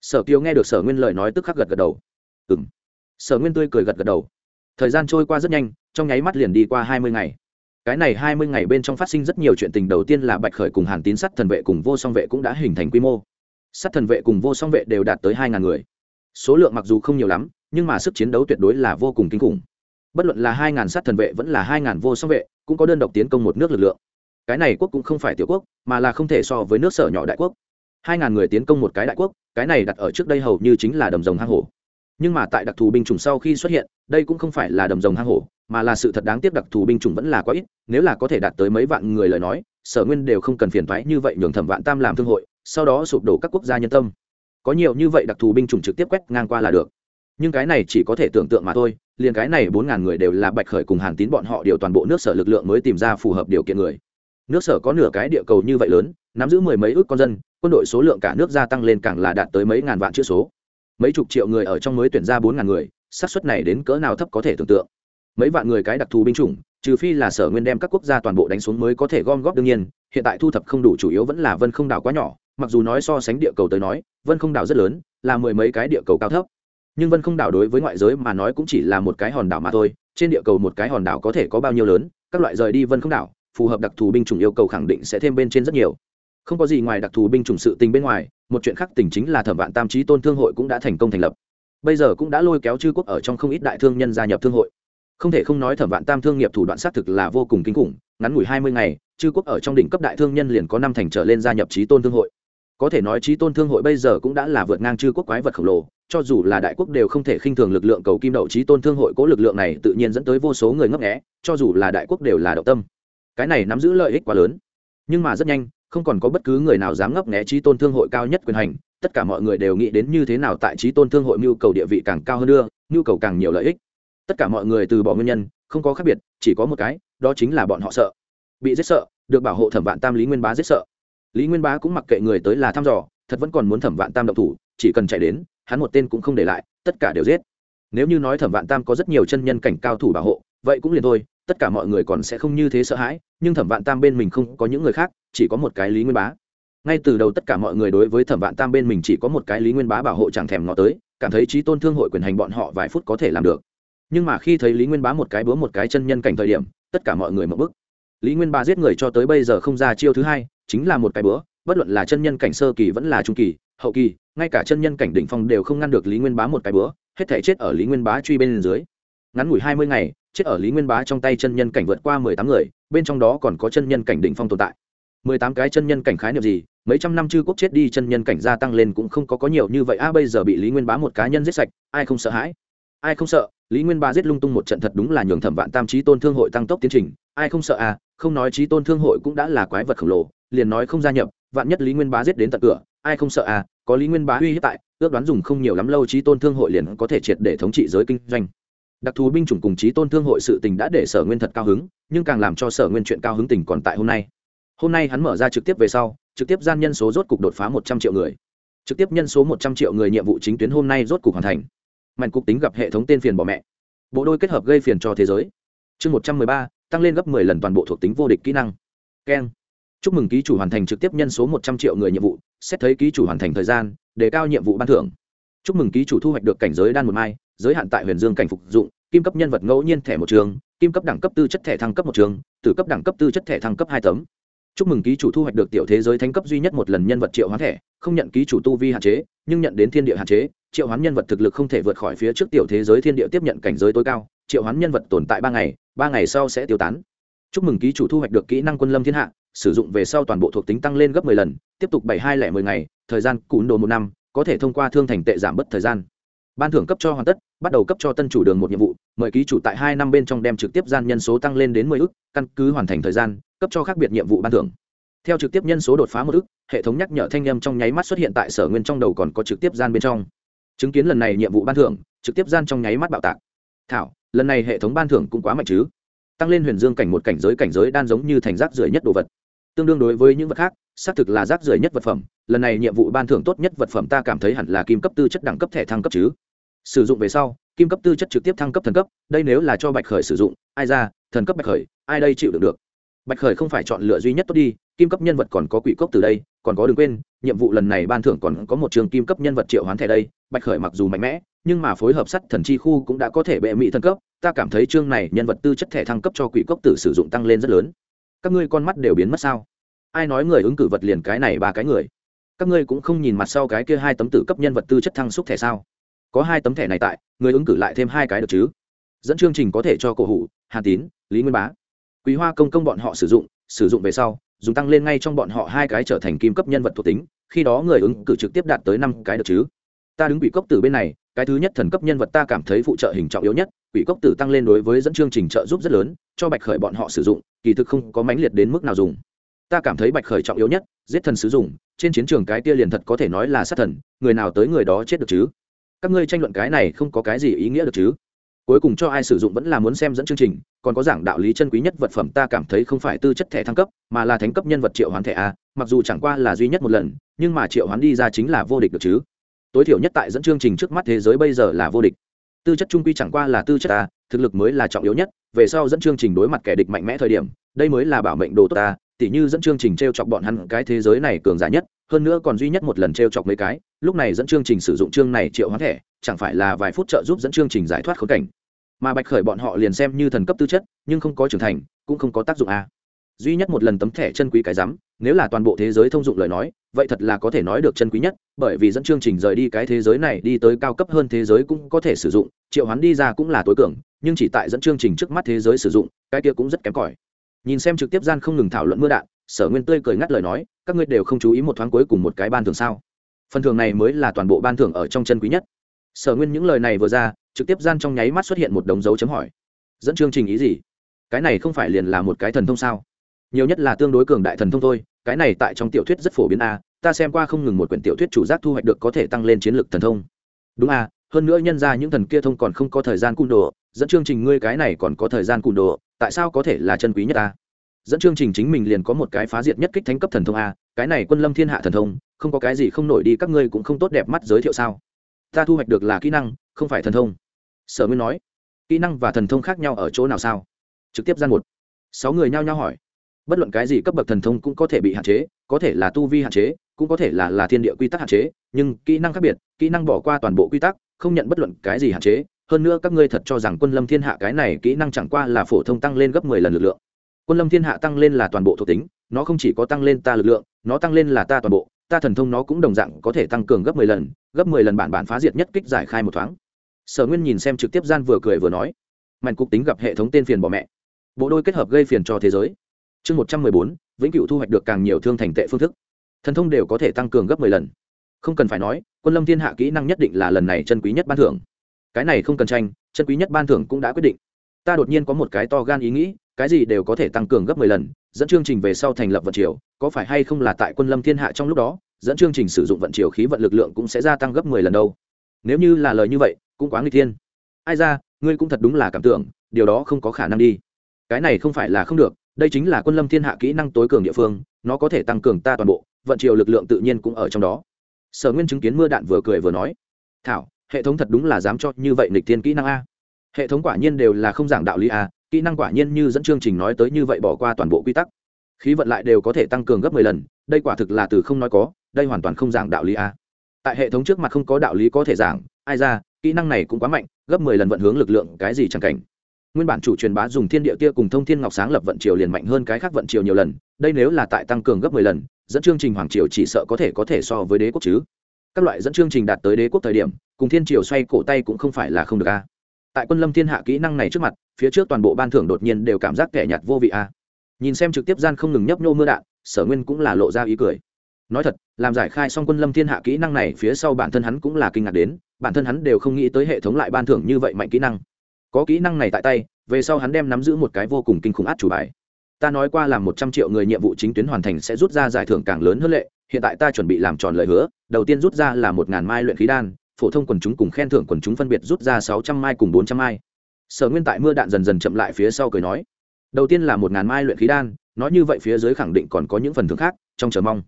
Sở kiều nghe được sở nguyên lời nói tức khắc gật gật đầu. Ừ m sở nguyên tươi cười gật gật đầu. Thời gian trôi qua rất nhanh, trong nháy mắt liền đi qua hai mươi ngày cái này hai mươi ngày bên trong phát sinh rất nhiều chuyện tình. Đầu tiên là bạch khởi cùng hàn tín sắt thần vệ cùng vô song vệ cũng đã hình thành quy mô. Sắt thần vệ cùng vô song vệ đều đạt tới hai ngàn người. Số lượng mặc dù không nhiều lắm, nhưng mà sức chiến đấu tuyệt đối là vô cùng kinh khủng. Bất luận là hai ngàn sát thần vệ vẫn là hai ngàn vô song vệ, cũng có đơn độc tiến công một nước lực lượng. Cái này quốc cũng không phải tiểu quốc, mà là không thể so với nước sở nhỏ đại quốc. Hai ngàn người tiến công một cái đại quốc, cái này đặt ở trước đây hầu như chính là đầm rồng hang hổ. Nhưng mà tại đặc thù binh chủng sau khi xuất hiện, đây cũng không phải là đầm rồng hang hổ mà là sự thật đáng tiếc đặc thù binh chủng vẫn là quá ít, nếu là có thể đạt tới mấy vạn người lời nói, sở nguyên đều không cần phiền thoái như vậy nhường thẩm vạn tam làm thương hội, sau đó sụp đổ các quốc gia nhân tâm. Có nhiều như vậy đặc thù binh chủng trực tiếp quét ngang qua là được. Nhưng cái này chỉ có thể tưởng tượng mà thôi, liền cái này bốn ngàn người đều là bạch khởi cùng hàn tín bọn họ điều toàn bộ nước sở lực lượng mới tìm ra phù hợp điều kiện người. Nước sở có nửa cái địa cầu như vậy lớn, nắm giữ mười mấy ước con dân, quân đội số lượng cả nước gia tăng lên càng là đạt tới mấy ngàn vạn chữ số. Mấy chục triệu người ở trong mới tuyển ra bốn ngàn người, xác suất này đến cỡ nào thấp có thể tưởng tượng mấy vạn người cái đặc thù binh chủng, trừ phi là sở nguyên đem các quốc gia toàn bộ đánh xuống mới có thể gom góp đương nhiên, hiện tại thu thập không đủ chủ yếu vẫn là vân không đảo quá nhỏ, mặc dù nói so sánh địa cầu tới nói, vân không đảo rất lớn, là mười mấy cái địa cầu cao thấp. Nhưng vân không đảo đối với ngoại giới mà nói cũng chỉ là một cái hòn đảo mà thôi, trên địa cầu một cái hòn đảo có thể có bao nhiêu lớn, các loại rời đi vân không đảo, phù hợp đặc thù binh chủng yêu cầu khẳng định sẽ thêm bên trên rất nhiều. Không có gì ngoài đặc thù binh chủng sự tình bên ngoài, một chuyện khác tình chính là thẩm vạn tam trí tôn thương hội cũng đã thành công thành lập. Bây giờ cũng đã lôi kéo chư quốc ở trong không ít đại thương nhân gia nhập thương hội không thể không nói thẩm vạn tam thương nghiệp thủ đoạn xác thực là vô cùng kinh khủng, ngắn ngủi hai mươi ngày, chư quốc ở trong đỉnh cấp đại thương nhân liền có năm thành trở lên gia nhập trí tôn thương hội. Có thể nói trí tôn thương hội bây giờ cũng đã là vượt ngang chư quốc quái vật khổng lồ, cho dù là đại quốc đều không thể khinh thường lực lượng cầu kim đậu trí tôn thương hội cố lực lượng này tự nhiên dẫn tới vô số người ngấp nghẽ cho dù là đại quốc đều là động tâm. Cái này nắm giữ lợi ích quá lớn. Nhưng mà rất nhanh, không còn có bất cứ người nào dám ngấp nghẽ trí tôn thương hội cao nhất quyền hành, tất cả mọi người đều nghĩ đến như thế nào tại trí tôn thương hội nhu cầu địa vị càng cao hơn nữa nhu cầu càng nhiều lợi ích tất cả mọi người từ bỏ nguyên nhân, không có khác biệt, chỉ có một cái, đó chính là bọn họ sợ. Bị giết sợ, được bảo hộ thẩm vạn tam lý nguyên bá giết sợ. Lý nguyên bá cũng mặc kệ người tới là thăm dò, thật vẫn còn muốn thẩm vạn tam động thủ, chỉ cần chạy đến, hắn một tên cũng không để lại, tất cả đều giết. Nếu như nói thẩm vạn tam có rất nhiều chân nhân cảnh cao thủ bảo hộ, vậy cũng liền thôi, tất cả mọi người còn sẽ không như thế sợ hãi, nhưng thẩm vạn tam bên mình không có những người khác, chỉ có một cái lý nguyên bá. Ngay từ đầu tất cả mọi người đối với thẩm vạn tam bên mình chỉ có một cái lý nguyên bá bảo hộ chẳng thèm ngó tới, cảm thấy trí tôn thương hội quyền hành bọn họ vài phút có thể làm được nhưng mà khi thấy lý nguyên bá một cái búa một cái chân nhân cảnh thời điểm, tất cả mọi người mập bức. Lý nguyên bá giết người cho tới bây giờ không ra chiêu thứ hai, chính là một cái búa, bất luận là chân nhân cảnh sơ kỳ vẫn là trung kỳ, hậu kỳ, ngay cả chân nhân cảnh đỉnh phong đều không ngăn được lý nguyên bá một cái búa, hết thể chết ở lý nguyên bá truy bên dưới. Ngắn ngủi hai mươi ngày, chết ở lý nguyên bá trong tay chân nhân cảnh vượt qua mười tám người, bên trong đó còn có chân nhân cảnh đỉnh phong tồn tại. Mười tám cái chân nhân cảnh khái niệm gì, mấy trăm năm chư quốc chết đi chân nhân cảnh gia tăng lên cũng không có có nhiều như vậy. A, bây giờ bị lý nguyên bá một cá nhân giết sạch, ai không sợ hãi? Ai không sợ, lý nguyên bá giết lung tung một trận thật đúng là nhường thẩm vạn tam trí tôn thương hội tăng tốc tiến trình. Ai không sợ à không nói trí tôn thương hội cũng đã là quái vật khổng lồ, liền nói không gia nhập, vạn nhất lý nguyên bá giết đến tận cửa, ai không sợ à có lý nguyên bá uy hiếp tại, ước đoán dùng không nhiều lắm lâu trí tôn thương hội liền có thể triệt để thống trị giới kinh doanh. Đặc thù binh chủng cùng trí tôn thương hội sự tình đã để sở nguyên thật cao hứng, nhưng càng làm cho sở nguyên chuyện cao hứng tình còn tại hôm nay. Hôm nay hắn mở ra trực tiếp về sau, trực tiếp gian nhân số rốt cục đột phá một trăm triệu người. Trực tiếp nhân số một trăm triệu người nhiệm vụ chính tuyến hôm nay rốt cục hoàn thành mạnh cục tính gặp hệ thống tên phiền bỏ mẹ. Bộ đôi kết hợp gây phiền cho thế giới. Chương một trăm mười ba, tăng lên gấp mười lần toàn bộ thuộc tính vô địch kỹ năng. Keng. Chúc mừng ký chủ hoàn thành trực tiếp nhân số một trăm triệu người nhiệm vụ, xét thấy ký chủ hoàn thành thời gian, đề cao nhiệm vụ ban thưởng. Chúc mừng ký chủ thu hoạch được cảnh giới đan một mai, giới hạn tại huyền dương cảnh phục dụng, kim cấp nhân vật ngẫu nhiên thẻ một trường, kim cấp đẳng cấp tư chất thẻ thăng cấp một trường từ cấp đẳng cấp tư chất thẻ thăng cấp hai tấm chúc mừng ký chủ thu hoạch được tiểu thế giới thánh cấp duy nhất một lần nhân vật triệu hoán thẻ, không nhận ký chủ tu vi hạn chế, nhưng nhận đến thiên địa hạn chế, triệu hoán nhân vật thực lực không thể vượt khỏi phía trước tiểu thế giới thiên địa tiếp nhận cảnh giới tối cao, triệu hoán nhân vật tồn tại ba ngày ba ngày sau sẽ tiêu tán. Chúc mừng ký chủ thu hoạch được kỹ năng quân lâm thiên hạ, sử dụng về sau toàn bộ thuộc tính tăng lên gấp 10 lần, tiếp tục bảy hai lẻ mười ngày, thời gian cún đồ một năm, có thể thông qua thương thành tệ giảm bớt thời gian. Ban thưởng cấp cho hoàn tất, bắt đầu cấp cho tân chủ đường một nhiệm vụ, mời ký chủ tại hai năm bên trong đem trực tiếp gian nhân số tăng lên đến mười ước căn cứ hoàn thành thời gian cấp cho khác biệt nhiệm vụ ban thưởng. Theo trực tiếp nhân số đột phá một ức, hệ thống nhắc nhở thanh â m trong nháy mắt xuất hiện tại sở nguyên trong đầu còn có trực tiếp gian bên trong. Chứng kiến lần này nhiệm vụ ban thưởng, trực tiếp gian trong nháy mắt bạo tạc. Thảo, lần này hệ thống ban thưởng cũng quá mạnh chứ? Tăng lên huyền dương cảnh một cảnh giới cảnh giới đan giống như thành rác rưởi nhất đồ vật. Tương đương đối với những vật khác, xác thực là rác rưởi nhất vật phẩm, lần này nhiệm vụ ban thưởng tốt nhất vật phẩm ta cảm thấy hẳn là kim cấp tư chất đẳng cấp thẻ thăng cấp chứ. Sử dụng về sau, kim cấp tư chất trực tiếp thăng cấp thần cấp, đây nếu là cho bạch khởi sử dụng, ai ra, thần cấp bạch khởi, ai đây chịu được được? Bạch khởi không phải chọn lựa duy nhất tốt đi, kim cấp nhân vật còn có quỷ cốc từ đây, còn có đừng quên, nhiệm vụ lần này ban thưởng còn có một trường kim cấp nhân vật triệu hoán thẻ đây, bạch khởi mặc dù mạnh mẽ, nhưng mà phối hợp sắt thần chi khu cũng đã có thể bệ mỹ thân cấp, ta cảm thấy chương này nhân vật tư chất thẻ thăng cấp cho quỷ cốc tử sử dụng tăng lên rất lớn. Các ngươi con mắt đều biến mất sao? Ai nói người ứng cử vật liền cái này ba cái người? Các ngươi cũng không nhìn mặt sau cái kia hai tấm tử cấp nhân vật tư chất thăng xúc thẻ sao? Có hai tấm thẻ này tại, người ứng cử lại thêm hai cái được chứ? Dẫn chương trình có thể cho cổ hủ, hà tín, lý nguyên bá quý hoa công công bọn họ sử dụng sử dụng về sau, dùng tăng lên ngay trong bọn họ hai cái trở thành kim cấp nhân vật thuộc tính, khi đó người ứng cử trực tiếp đạt tới năm cái được chứ. Ta đứng quỷ cốc tử bên này, cái thứ nhất thần cấp nhân vật ta cảm thấy phụ trợ hình trọng yếu nhất, quỷ cốc tử tăng lên đối với dẫn chương trình trợ giúp rất lớn, cho bạch khởi bọn họ sử dụng, kỳ thực không có mãnh liệt đến mức nào dùng. Ta cảm thấy bạch khởi trọng yếu nhất, giết thần sử dụng, trên chiến trường cái tia liền thật có thể nói là sát thần, người nào tới người đó chết được chứ? Các ngươi tranh luận cái này không có cái gì ý nghĩa được chứ? Cuối cùng cho ai sử dụng vẫn là muốn xem dẫn chương trình, còn có giảng đạo lý chân quý nhất vật phẩm ta cảm thấy không phải tư chất thẻ thăng cấp, mà là thánh cấp nhân vật triệu hoán thẻ a, mặc dù chẳng qua là duy nhất một lần, nhưng mà triệu hoán đi ra chính là vô địch được chứ. Tối thiểu nhất tại dẫn chương trình trước mắt thế giới bây giờ là vô địch. Tư chất trung quy chẳng qua là tư chất ta thực lực mới là trọng yếu nhất, về sau dẫn chương trình đối mặt kẻ địch mạnh mẽ thời điểm, đây mới là bảo mệnh đồ tốt ta tỉ như dẫn chương trình t r e o chọc bọn hắn cái thế giới này cường giả nhất, hơn nữa còn duy nhất một lần t r e o chọc mấy cái, lúc này dẫn chương trình sử dụng chương này triệu hoán thẻ, chẳng phải là vài phút trợ giúp dẫn chương trình giải thoát khớp cảnh mà bạch khởi bọn họ liền xem như thần cấp tư chất, nhưng không có trưởng thành, cũng không có tác dụng a duy nhất một lần tấm thẻ chân quý cái rắm, nếu là toàn bộ thế giới thông dụng lời nói, vậy thật là có thể nói được chân quý nhất, bởi vì dẫn chương trình rời đi cái thế giới này đi tới cao cấp hơn thế giới cũng có thể sử dụng, triệu hoán đi ra cũng là tối cường, nhưng chỉ tại dẫn chương trình trước mắt thế giới sử dụng, cái kia cũng rất kém cỏi. Nhìn xem trực tiếp gian không ngừng thảo luận mưa đạn, sở nguyên tươi cười ngắt lời nói, các ngươi đều không chú ý một thoáng cuối cùng một cái ban thưởng sao? Phần thưởng này mới là toàn bộ ban thưởng ở trong chân quý nhất sở nguyên những lời này vừa ra, trực tiếp gian trong nháy mắt xuất hiện một đống dấu chấm hỏi. Dẫn chương trình ý gì? Cái này không phải liền là một cái thần thông sao? Nhiều nhất là tương đối cường đại thần thông thôi, cái này tại trong tiểu thuyết rất phổ biến a, ta xem qua không ngừng một quyển tiểu thuyết chủ giác thu hoạch được có thể tăng lên chiến lược thần thông. Đúng a, hơn nữa nhân ra những thần kia thông còn không có thời gian cung đồ, dẫn chương trình ngươi cái này còn có thời gian cung đồ, tại sao có thể là chân quý nhất ta? Dẫn chương trình chính mình liền có một cái phá diệt nhất kích thánh cấp thần thông a, cái này quân lâm thiên hạ thần thông, không có cái gì không nổi đi, các ngươi cũng không tốt đẹp mắt giới thiệu sao? Ta thu hoạch được là kỹ năng, không phải thần thông. Sở nguyên nói, kỹ năng và thần thông khác nhau ở chỗ nào sao? Trực tiếp gian một. Sáu người nhao nhao hỏi. Bất luận cái gì cấp bậc thần thông cũng có thể bị hạn chế, có thể là tu vi hạn chế, cũng có thể là là thiên địa quy tắc hạn chế, nhưng kỹ năng khác biệt, kỹ năng bỏ qua toàn bộ quy tắc, không nhận bất luận cái gì hạn chế. Hơn nữa các ngươi thật cho rằng quân lâm thiên hạ cái này kỹ năng chẳng qua là phổ thông tăng lên gấp mười lần lực lượng. Quân lâm thiên hạ tăng lên là toàn bộ thuộc tính, nó không chỉ có tăng lên ta lực lượng, nó tăng lên là ta toàn bộ ta thần thông nó cũng đồng dạng có thể tăng cường gấp mười lần, gấp mười lần bản bản phá diệt nhất kích giải khai một thoáng. Sở nguyên nhìn xem trực tiếp gian vừa cười vừa nói mạnh cục tính gặp hệ thống tên phiền bỏ mẹ. Bộ đôi kết hợp gây phiền cho thế giới. Chương một trăm mười bốn, vĩnh cửu thu hoạch được càng nhiều thương thành tệ phương thức. Thần thông đều có thể tăng cường gấp mười lần. Không cần phải nói, quân lâm thiên hạ kỹ năng nhất định là lần này chân quý nhất ban thưởng. Cái này không cần tranh, chân quý nhất ban thưởng cũng đã quyết định. Ta đột nhiên có một cái to gan ý nghĩ, cái gì đều có thể tăng cường gấp mười lần dẫn chương trình về sau thành lập vận triều, có phải hay không là tại quân lâm thiên hạ trong lúc đó, dẫn chương trình sử dụng vận triều khí vận lực lượng cũng sẽ gia tăng gấp mười lần đâu. Nếu như là lời như vậy, cũng quá nguy thiên. Ai ra, ngươi cũng thật đúng là cảm tưởng, điều đó không có khả năng đi. Cái này không phải là không được, đây chính là quân lâm thiên hạ kỹ năng tối cường địa phương, nó có thể tăng cường ta toàn bộ, vận triều lực lượng tự nhiên cũng ở trong đó. Sở nguyên chứng kiến mưa đạn vừa cười vừa nói, thảo, hệ thống thật đúng là dám cho như vậy nịch thiên kỹ năng a. Hệ thống quả nhiên đều là không giảng đạo lý a kỹ năng quả nhiên như dẫn chương trình nói tới như vậy bỏ qua toàn bộ quy tắc. Khí vận lại đều có thể tăng cường gấp mười lần, đây quả thực là từ không nói có, đây hoàn toàn không giảng đạo lý a. Tại hệ thống trước mặt không có đạo lý có thể giảng, ai ra, kỹ năng này cũng quá mạnh, gấp mười lần vận hướng lực lượng cái gì chẳng cảnh. Nguyên bản chủ truyền bá dùng thiên địa tia cùng thông thiên ngọc sáng lập vận triều liền mạnh hơn cái khác vận triều nhiều lần, đây nếu là tại tăng cường gấp mười lần, dẫn chương trình hoàng triều chỉ sợ có thể có thể so với đế quốc chứ. Các loại dẫn chương trình đạt tới đế quốc thời điểm, cùng thiên triều xoay cổ tay cũng không phải là không được a tại quân lâm thiên hạ kỹ năng này trước mặt, phía trước toàn bộ ban thưởng đột nhiên đều cảm giác kẻ nhạt vô vị a. Nhìn xem trực tiếp gian không ngừng nhấp nhô mưa đạn, sở nguyên cũng là lộ ra ý cười. Nói thật, làm giải khai xong quân lâm thiên hạ kỹ năng này phía sau bản thân hắn cũng là kinh ngạc đến, bản thân hắn đều không nghĩ tới hệ thống lại ban thưởng như vậy mạnh kỹ năng. Có kỹ năng này tại tay, về sau hắn đem nắm giữ một cái vô cùng kinh khủng át chủ bài. Ta nói qua làm một trăm triệu người nhiệm vụ chính tuyến hoàn thành sẽ rút ra giải thưởng càng lớn hơn lệ, hiện tại ta chuẩn bị làm tròn lời hứa, đầu tiên rút ra là một ngàn mai luyện khí đan phổ thông quần chúng cùng khen thưởng quần chúng phân biệt rút ra sáu trăm mai cùng bốn trăm mai. Sở nguyên tại mưa đạn dần dần chậm lại phía sau cười nói, đầu tiên là một ngàn mai luyện khí đan, nói như vậy phía dưới khẳng định còn có những phần thưởng khác, trong chờ mong.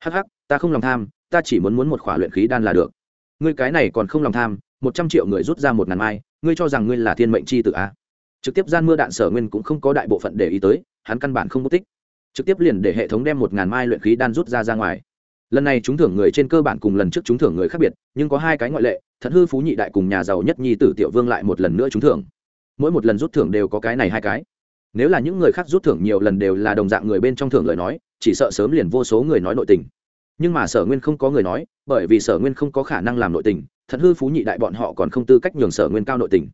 Hắc hắc, ta không lòng tham, ta chỉ muốn muốn một khỏa luyện khí đan là được. Ngươi cái này còn không lòng tham, một trăm triệu người rút ra một ngàn mai, ngươi cho rằng ngươi là thiên mệnh c h i tự a à? trực tiếp gian mưa đạn sở nguyên cũng không có đại bộ phận để ý tới, hắn căn bản không mất tích. Trực tiếp liền để hệ thống đem một ngàn mai luyện khí đan rút ra ra ngoài lần này chúng thưởng người trên cơ bản cùng lần trước chúng thưởng người khác biệt, nhưng có hai cái ngoại lệ thật hư phú nhị đại cùng nhà giàu nhất nhi tử tiểu vương lại một lần nữa chúng thưởng. Mỗi một lần rút thưởng đều có cái này hai cái. Nếu là những người khác rút thưởng nhiều lần đều là đồng dạng người bên trong thưởng lời nói, chỉ sợ sớm liền vô số người nói nội tình. Nhưng mà sở nguyên không có người nói, bởi vì sở nguyên không có khả năng làm nội tình, thận hư phú nhị đại bọn họ còn không tư cách nhường sở nguyên cao nội tình.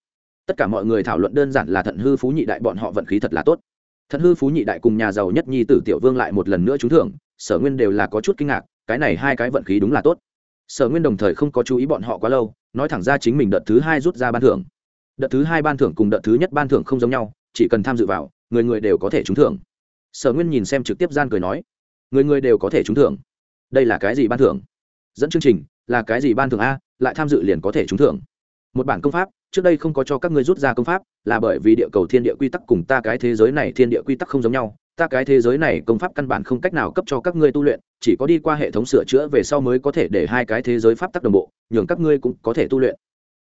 Tất cả mọi người thảo luận đơn giản là thận hư phú nhị đại bọn họ vận khí thật là tốt. Thận hư phú nhị đại cùng nhà giàu nhất nhi tử tiểu vương lại một lần nữa trúng thưởng, sở nguyên đều là có chút kinh ngạc cái này hai cái vận khí đúng là tốt. Sở nguyên đồng thời không có chú ý bọn họ quá lâu, nói thẳng ra chính mình đợt thứ hai rút ra ban thưởng. Đợt thứ hai ban thưởng cùng đợt thứ nhất ban thưởng không giống nhau, chỉ cần tham dự vào, người người đều có thể trúng thưởng. Sở nguyên nhìn xem trực tiếp gian cười nói, người người đều có thể trúng thưởng. Đây là cái gì ban thưởng? Dẫn chương trình, là cái gì ban thưởng a, lại tham dự liền có thể trúng thưởng. Một bản công pháp, trước đây không có cho các ngươi rút ra công pháp, là bởi vì địa cầu thiên địa quy tắc cùng ta cái thế giới này thiên địa quy tắc không giống nhau ta cái thế giới này công pháp căn bản không cách nào cấp cho các ngươi tu luyện, chỉ có đi qua hệ thống sửa chữa về sau mới có thể để hai cái thế giới pháp tắc đồng bộ, nhường các ngươi cũng có thể tu luyện.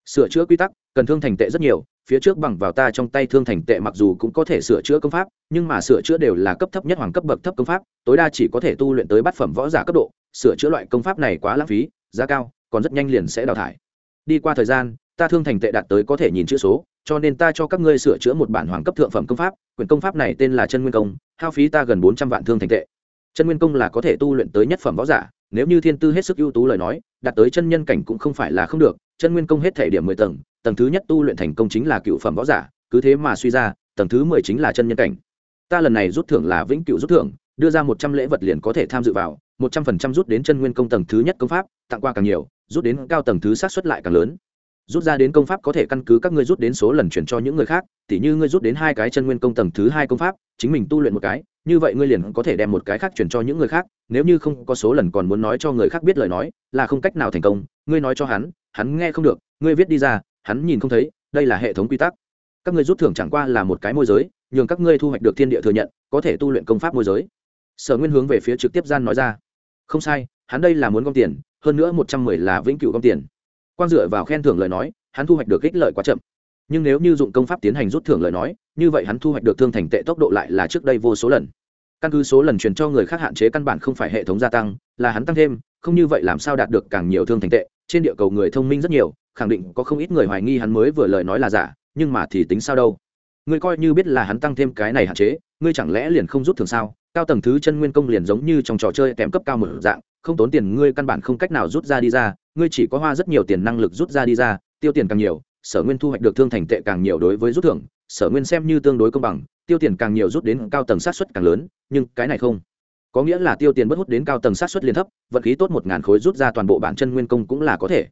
Sửa chữa quy tắc, cần thương thành tệ rất nhiều, phía trước bằng vào ta trong tay thương thành tệ mặc dù cũng có thể sửa chữa công pháp, nhưng mà sửa chữa đều là cấp thấp nhất hoàng cấp bậc thấp công pháp, tối đa chỉ có thể tu luyện tới bát phẩm võ giả cấp độ, sửa chữa loại công pháp này quá lãng phí, giá cao, còn rất nhanh liền sẽ đào thải. Đi qua thời gian, ta thương thành tệ đạt tới có thể nhìn chữ số cho nên ta cho các ngươi sửa chữa một bản hoàng cấp thượng phẩm công pháp, quyển công pháp này tên là chân nguyên công, hao phí ta gần bốn trăm vạn thương thành tệ. Chân nguyên công là có thể tu luyện tới nhất phẩm võ giả, nếu như thiên tư hết sức ưu tú lời nói, đạt tới chân nhân cảnh cũng không phải là không được, chân nguyên công hết thể điểm mười tầng tầng thứ nhất tu luyện thành công chính là cựu phẩm võ giả, cứ thế mà suy ra, tầng thứ mười chính là chân nhân cảnh. Ta lần này rút thưởng là vĩnh cựu rút thưởng, đưa ra một trăm lễ vật liền có thể tham dự vào, một trăm phần trăm rút đến chân nguyên công tầng thứ nhất công pháp, tặng qua càng nhiều, rút đến cao tầng thứ sát xuất lại càng lớn rút ra đến công pháp có thể căn cứ các ngươi rút đến số lần chuyển cho những người khác, tỉ như ngươi rút đến hai cái chân nguyên công tầng thứ hai công pháp, chính mình tu luyện một cái, như vậy ngươi liền có thể đem một cái khác chuyển cho những người khác, nếu như không có số lần còn muốn nói cho người khác biết lời nói, là không cách nào thành công, ngươi nói cho hắn hắn nghe không được, ngươi viết đi ra, hắn nhìn không thấy, đây là hệ thống quy tắc. Các ngươi rút thưởng chẳng qua là một cái môi giới, nhường các ngươi thu hoạch được thiên địa thừa nhận, có thể tu luyện công pháp môi giới. Sở nguyên hướng về phía trực tiếp gian nói ra. Không sai, hắn đây là muốn gom tiền, hơn nữa một trăm mười là vĩnh cửu gom tiền quan dựa vào khen thưởng lời nói, hắn thu hoạch được ích lợi quá chậm. Nhưng nếu như dụng công pháp tiến hành rút thưởng lời nói, như vậy hắn thu hoạch được thương thành tệ tốc độ lại là trước đây vô số lần. Căn cứ số lần truyền cho người khác hạn chế căn bản không phải hệ thống gia tăng, là hắn tăng thêm, không như vậy làm sao đạt được càng nhiều thương thành tệ. Trên địa cầu người thông minh rất nhiều, khẳng định có không ít người hoài nghi hắn mới vừa lời nói là giả, nhưng mà thì tính sao đâu? Ngươi coi như biết là hắn tăng thêm cái này hạn chế, ngươi chẳng lẽ liền không rút thường sao? Cao tầng thứ chân nguyên công liền giống như trong trò chơi kém cấp cao mở dạng, không tốn tiền ngươi căn bản không cách nào rút ra đi ra ngươi chỉ có hoa rất nhiều tiền năng lực rút ra đi ra, tiêu tiền càng nhiều, sở nguyên thu hoạch được thương thành tệ càng nhiều đối với rút thưởng, sở nguyên xem như tương đối công bằng, tiêu tiền càng nhiều rút đến cao tầng sát xuất càng lớn, nhưng cái này không. Có nghĩa là tiêu tiền bất hút đến cao tầng sát xuất liên thấp, vận khí tốt một ngàn khối rút ra toàn bộ bản chân nguyên công cũng là có thể.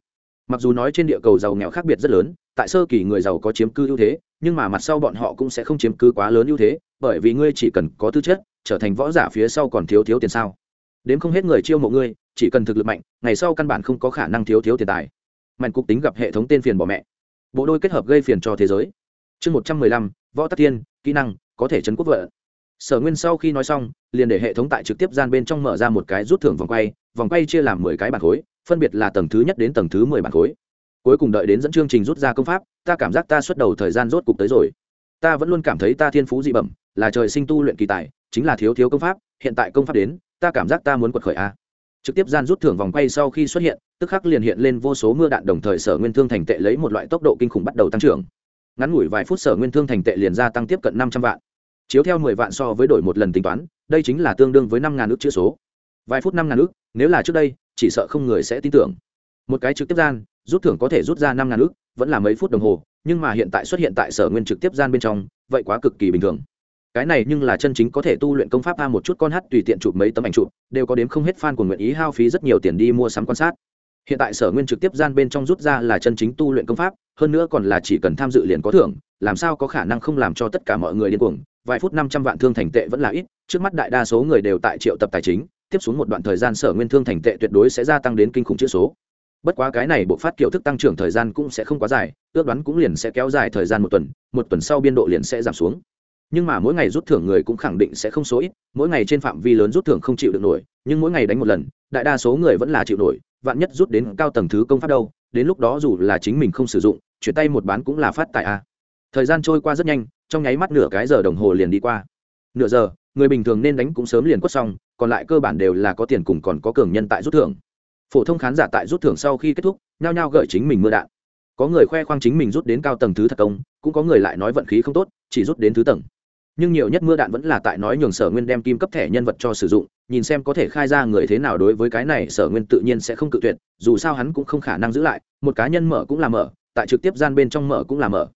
Mặc dù nói trên địa cầu giàu nghèo khác biệt rất lớn, tại sơ kỳ người giàu có chiếm cư ưu thế, nhưng mà mặt sau bọn họ cũng sẽ không chiếm cư quá lớn ưu thế, bởi vì ngươi chỉ cần có tư chất, trở thành võ giả phía sau còn thiếu thiếu tiền sao? Đến không hết người chiêu mộ ngươi, chỉ cần thực lực mạnh, ngày sau căn bản không có khả năng thiếu thiếu tiền tài. Mạnh cục tính gặp hệ thống tên phiền bỏ mẹ. Bộ đôi kết hợp gây phiền cho thế giới. Chương một trăm mười lăm, võ tắc tiên kỹ năng, có thể chấn quốc vợ. Sở nguyên sau khi nói xong, liền để hệ thống tại trực tiếp gian bên trong mở ra một cái rút thưởng vòng quay vòng quay chia làm mười cái bản khối, phân biệt là tầng thứ nhất đến tầng thứ mười bản khối. Cuối cùng đợi đến dẫn chương trình rút ra công pháp, ta cảm giác ta xuất đầu thời gian rốt cục tới rồi. Ta vẫn luôn cảm thấy ta thiên phú dị bẩm, là trời sinh tu luyện kỳ tài, chính là thiếu thiếu công pháp, hiện tại công pháp đến ta cảm giác ta muốn quật khởi a. Trực tiếp gian rút thưởng vòng quay sau khi xuất hiện, tức khắc liền hiện lên vô số mưa đạn đồng thời sở nguyên thương thành tệ lấy một loại tốc độ kinh khủng bắt đầu tăng trưởng. Ngắn ngủi vài phút sở nguyên thương thành tệ liền gia tăng tiếp cận năm trăm vạn. Chiếu theo mười vạn so với đổi một lần tính toán, đây chính là tương đương với năm ngàn ước chữ số. Vài phút năm ngàn ước nếu là trước đây, chỉ sợ không người sẽ tin tưởng. Một cái trực tiếp gian, rút thưởng có thể rút ra năm ngàn ước vẫn là mấy phút đồng hồ, nhưng mà hiện tại xuất hiện tại sở nguyên trực tiếp gian bên trong, vậy quá cực kỳ bình thường cái này nhưng là chân chính có thể tu luyện công pháp a một chút con hát tùy tiện chụp mấy tấm ảnh chụp, đều có đếm không hết fan của nguyện ý hao phí rất nhiều tiền đi mua sắm quan sát. Hiện tại sở nguyên trực tiếp gian bên trong rút ra là chân chính tu luyện công pháp, hơn nữa còn là chỉ cần tham dự liền có thưởng, làm sao có khả năng không làm cho tất cả mọi người điên cuồng. Vài phút năm trăm vạn thương thành tệ vẫn là ít, trước mắt đại đa số người đều tại triệu tập tài chính, tiếp xuống một đoạn thời gian sở nguyên thương thành tệ tuyệt đối sẽ gia tăng đến kinh khủng chữ số. Bất quá cái này bộ phát kiểu thức tăng trưởng thời gian cũng sẽ không quá dài, ước đoán cũng liền sẽ kéo dài thời gian một tuần một tuần sau biên độ liền sẽ giảm xuống nhưng mà mỗi ngày rút thưởng người cũng khẳng định sẽ không số ít, mỗi ngày trên phạm vi lớn rút thưởng không chịu được nổi, nhưng mỗi ngày đánh một lần, đại đa số người vẫn là chịu nổi, vạn nhất rút đến cao tầng thứ công pháp đâu, đến lúc đó dù là chính mình không sử dụng, chuyển tay một bán cũng là phát tại a. Thời gian trôi qua rất nhanh, trong nháy mắt nửa cái giờ đồng hồ liền đi qua. Nửa giờ, người bình thường nên đánh cũng sớm liền quất xong, còn lại cơ bản đều là có tiền cùng còn có cường nhân tại rút thưởng. Phổ thông khán giả tại rút thưởng sau khi kết thúc, nhao nhao gợi chính mình mưa đạn. Có người khoe khoang chính mình rút đến cao tầng thứ thật công, cũng có người lại nói vận khí không tốt, chỉ rút đến thứ tầng nhưng nhiều nhất mưa đạn vẫn là tại nói nhường sở nguyên đem kim cấp thẻ nhân vật cho sử dụng, nhìn xem có thể khai ra người thế nào đối với cái này sở nguyên tự nhiên sẽ không cự tuyệt, dù sao hắn cũng không khả năng giữ lại, một cá nhân mở cũng là mở, tại trực tiếp gian bên trong mở cũng là mở.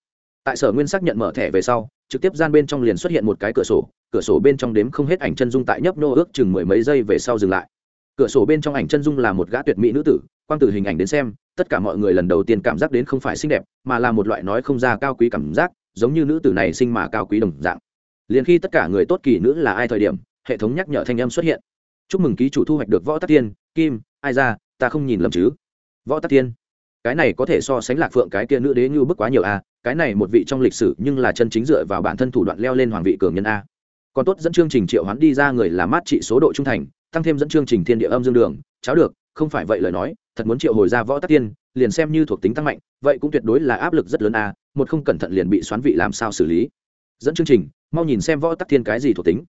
Tại sở nguyên xác nhận mở thẻ về sau, trực tiếp gian bên trong liền xuất hiện một cái cửa sổ cửa sổ bên trong đếm không hết ảnh chân dung tại nhấp nô ước chừng mười mấy giây về sau dừng lại. Cửa sổ bên trong ảnh chân dung là một gã tuyệt mỹ nữ tử, quang từ hình ảnh đến xem, tất cả mọi người lần đầu tiên cảm giác đến không phải xinh đẹp, mà là một loại nói không ra cao quý cảm giác, giống như nữ tử này sinh mà cao quý đồng dạng liền khi tất cả người tốt kỳ nữ là ai thời điểm, hệ thống nhắc nhở thanh âm xuất hiện. Chúc mừng ký chủ thu hoạch được võ tắc tiên, kim, ai ra, ta không nhìn lầm chứ? Võ tắc tiên. Cái này có thể so sánh lạc phượng cái kia nữ đế như bức quá nhiều a cái này một vị trong lịch sử nhưng là chân chính dựa vào bản thân thủ đoạn leo lên hoàng vị cường nhân a. Còn tốt dẫn chương trình triệu hoán đi ra người là mát trị số độ trung thành, tăng thêm dẫn chương trình thiên địa âm dương đường, cháo được, không phải vậy lời nói, thật muốn triệu hồi ra võ tắc tiên, liền xem như thuộc tính tăng mạnh, vậy cũng tuyệt đối là áp lực rất lớn a, một không cẩn thận liền bị xoán vị làm sao xử lý dẫn chương trình, mau nhìn xem võ tắc thiên cái gì thuộc tính.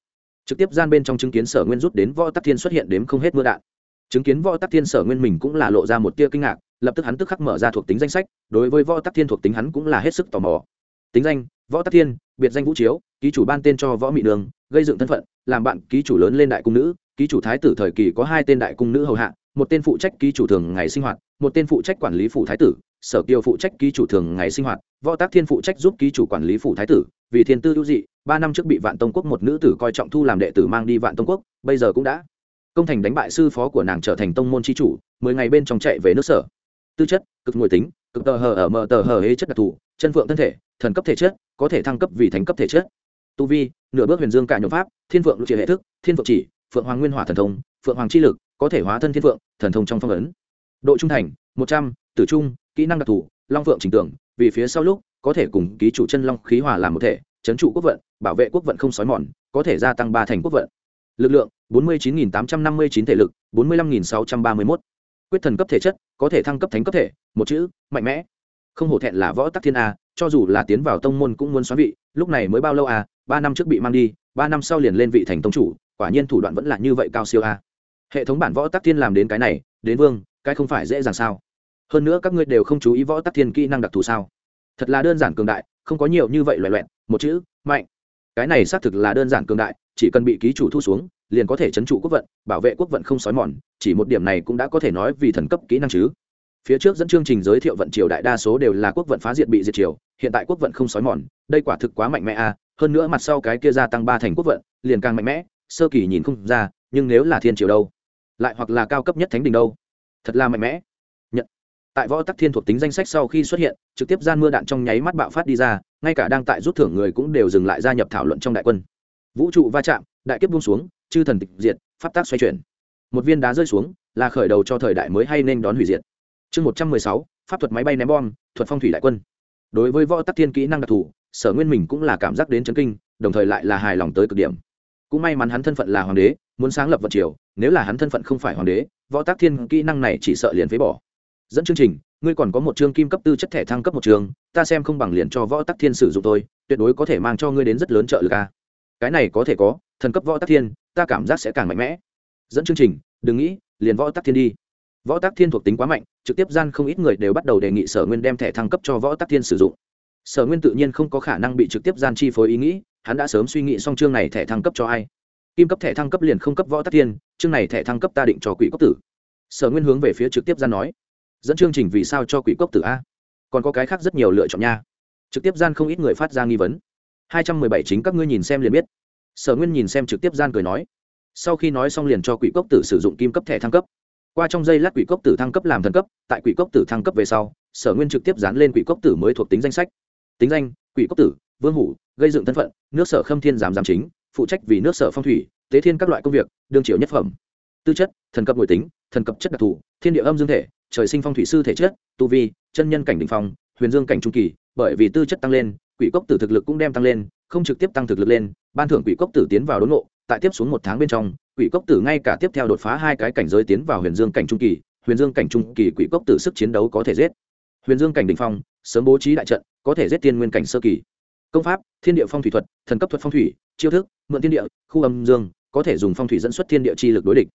Trực tiếp gian bên trong chứng kiến sở nguyên rút đến võ tắc thiên xuất hiện đếm không hết mưa đạn. Chứng kiến võ tắc thiên sở nguyên mình cũng là lộ ra một tia kinh ngạc, lập tức hắn tức khắc mở ra thuộc tính danh sách, đối với võ tắc thiên thuộc tính hắn cũng là hết sức tò mò. Tính danh, võ tắc thiên, biệt danh vũ chiếu, ký chủ ban tên cho võ mị đường, gây dựng thân phận, làm bạn ký chủ lớn lên đại cung nữ, ký chủ thái tử thời kỳ có hai tên đại cung nữ hầu hạ, một tên phụ trách ký chủ thường ngày sinh hoạt, một tên phụ trách quản lý phủ thái tử, sở kiều phụ trách ký chủ thường ngày sinh hoạt, võ tác thiên phụ trách giúp ký chủ quản lý phủ thái tử vì thiên tư ưu dị, ba năm trước bị vạn tông quốc một nữ tử coi trọng thu làm đệ tử mang đi vạn tông quốc, bây giờ cũng đã công thành đánh bại sư phó của nàng trở thành tông môn c h i chủ, mười ngày bên trong chạy về nước sở. Tư chất, cực ngồi tính, cực tờ hờ ở mờ tờ hờ hê chất đặc thù, chân phượng thân thể, thần cấp thể chất, có thể thăng cấp vì thánh cấp thể chất. Tu vi, nửa bước huyền dương cả nhóm pháp, thiên phượng lục trị hệ thức, thiên phượng chỉ, phượng hoàng nguyên hỏa thần thông, phượng hoàng chi lực, có thể hóa thân thiên phượng, thần thông trong phong ấn. Độ trung thành, một trăm, tử trung, kỹ năng đặc thù, long phượng trình tưởng vì phía sau lúc có thể cùng ký chủ chân long khí hòa làm một thể, chấn trụ quốc vận, bảo vệ quốc vận không xói mòn, có thể gia tăng ba thành quốc vận. Lực lượng, bốn mươi chín tám trăm năm mươi chín thể lực, bốn mươi năm sáu trăm ba mươi mốt. Quyết thần cấp thể chất, có thể thăng cấp thánh cấp thể, một chữ, mạnh mẽ. Không hổ thẹn là võ tắc thiên a, cho dù là tiến vào tông môn cũng muốn xoắn vị, lúc này mới bao lâu a? Ba năm trước bị mang đi, ba năm sau liền lên vị thành tông chủ, quả nhiên thủ đoạn vẫn là như vậy cao siêu a. Hệ thống bản võ tắc thiên làm đến cái này, đến vương, cái không phải dễ dàng sao? Hơn nữa các ngươi đều không chú ý võ tắc thiên kỹ năng đặc thù sao? Thật là đơn giản cường đại, không có nhiều như vậy loại loẹn một chữ, mạnh. Cái này xác thực là đơn giản cường đại, chỉ cần bị ký chủ thu xuống, liền có thể chấn trụ quốc vận, bảo vệ quốc vận không xói mòn, chỉ một điểm này cũng đã có thể nói vì thần cấp kỹ năng chứ. Phía trước dẫn chương trình giới thiệu vận triều đại đa số đều là quốc vận phá diệt bị diệt triều, hiện tại quốc vận không xói mòn, đây quả thực quá mạnh mẽ a à. hơn nữa mặt sau cái kia gia tăng ba thành quốc vận, liền càng mạnh mẽ, sơ kỳ nhìn không ra, nhưng nếu là thiên triều đâu? Lại hoặc là cao cấp nhất thánh đình đâu? Thật là mạnh mẽ tại võ tắc thiên thuộc tính danh sách sau khi xuất hiện, trực tiếp gian mưa đạn trong nháy mắt bạo phát đi ra, ngay cả đang tại rút thưởng người cũng đều dừng lại gia nhập thảo luận trong đại quân. Vũ trụ va chạm, đại kiếp buông xuống, chư thần tịch diệt, pháp tác xoay chuyển. Một viên đá rơi xuống, là khởi đầu cho thời đại mới hay nên đón hủy diệt. Chương một trăm mười sáu, pháp thuật máy bay ném bom, thuật phong thủy đại quân. Đối với võ tắc thiên kỹ năng đặc thù, sở nguyên mình cũng là cảm giác đến chấn kinh, đồng thời lại là hài lòng tới cực điểm. Cũng may mắn hắn thân phận là hoàng đế, muốn sáng lập vật triều, nếu là hắn thân phận không phải hoàng đế, võ tác thiên kỹ năng này chỉ sợ liền phế bỏ dẫn chương trình, ngươi còn có một chương kim cấp tư chất thẻ thăng cấp một trường, ta xem không bằng liền cho võ tắc thiên sử dụng tôi tuyệt đối có thể mang cho ngươi đến rất lớn trợ lực a. Cái này có thể có, thần cấp võ tắc thiên, ta cảm giác sẽ càng mạnh mẽ. Dẫn chương trình, đừng nghĩ, liền võ tắc thiên đi. Võ tắc thiên thuộc tính quá mạnh, trực tiếp gian không ít người đều bắt đầu đề nghị sở nguyên đem thẻ thăng cấp cho võ tắc thiên sử dụng. Sở nguyên tự nhiên không có khả năng bị trực tiếp gian chi phối ý nghĩ, hắn đã sớm suy nghĩ xong chương này thẻ thăng cấp cho ai. Kim cấp thẻ thăng cấp liền không cấp võ tắc thiên, chương này thẻ thăng cấp ta định cho quỷ cốc tử. Sở nguyên hướng về phía trực tiếp gian nói dẫn chương trình vì sao cho quỷ cốc tử a? Còn có cái khác rất nhiều lựa chọn nha. Trực tiếp gian không ít người phát ra nghi vấn. Hai trăm mười bảy chính các ngươi nhìn xem liền biết. Sở nguyên nhìn xem trực tiếp gian cười nói. Sau khi nói xong liền cho quỷ cốc tử sử dụng kim cấp thẻ thăng cấp. Qua trong giây lát quỷ cốc tử thăng cấp làm thần cấp, tại quỷ cốc tử thăng cấp về sau, sở nguyên trực tiếp dán lên quỷ cốc tử mới thuộc tính danh sách. Tính danh, quỷ cốc tử, vương hủ, gây dựng thân phận, nước sở khâm thiên giám giám chính, phụ trách vì nước sở phong thủy, tế thiên các loại công việc, đương triệu nhất phẩm. Tư chất, thần cấp nội tính, thần cấp chất đặc thù, thiên địa âm dương thể trời sinh phong thủy sư thể chất, tu vi, chân nhân cảnh đỉnh phong, huyền dương cảnh trung kỳ, bởi vì tư chất tăng lên, quỷ cốc tử thực lực cũng đem tăng lên, không trực tiếp tăng thực lực lên, ban thưởng quỷ cốc tử tiến vào đốn ngộ, tại tiếp xuống một tháng bên trong, quỷ cốc tử ngay cả tiếp theo đột phá hai cái cảnh giới tiến vào huyền dương cảnh trung kỳ, huyền dương cảnh trung kỳ quỷ cốc tử sức chiến đấu có thể giết. Huyền dương cảnh đình phong, sớm bố trí đại trận, có thể giết tiên nguyên cảnh sơ kỳ. Công pháp, thiên địa phong thủy thuật, thần cấp thuật phong thủy, chiêu thức, mượn thiên địa, khu âm dương, có thể dùng phong thủy dẫn xuất thiên địa chi lực đối địch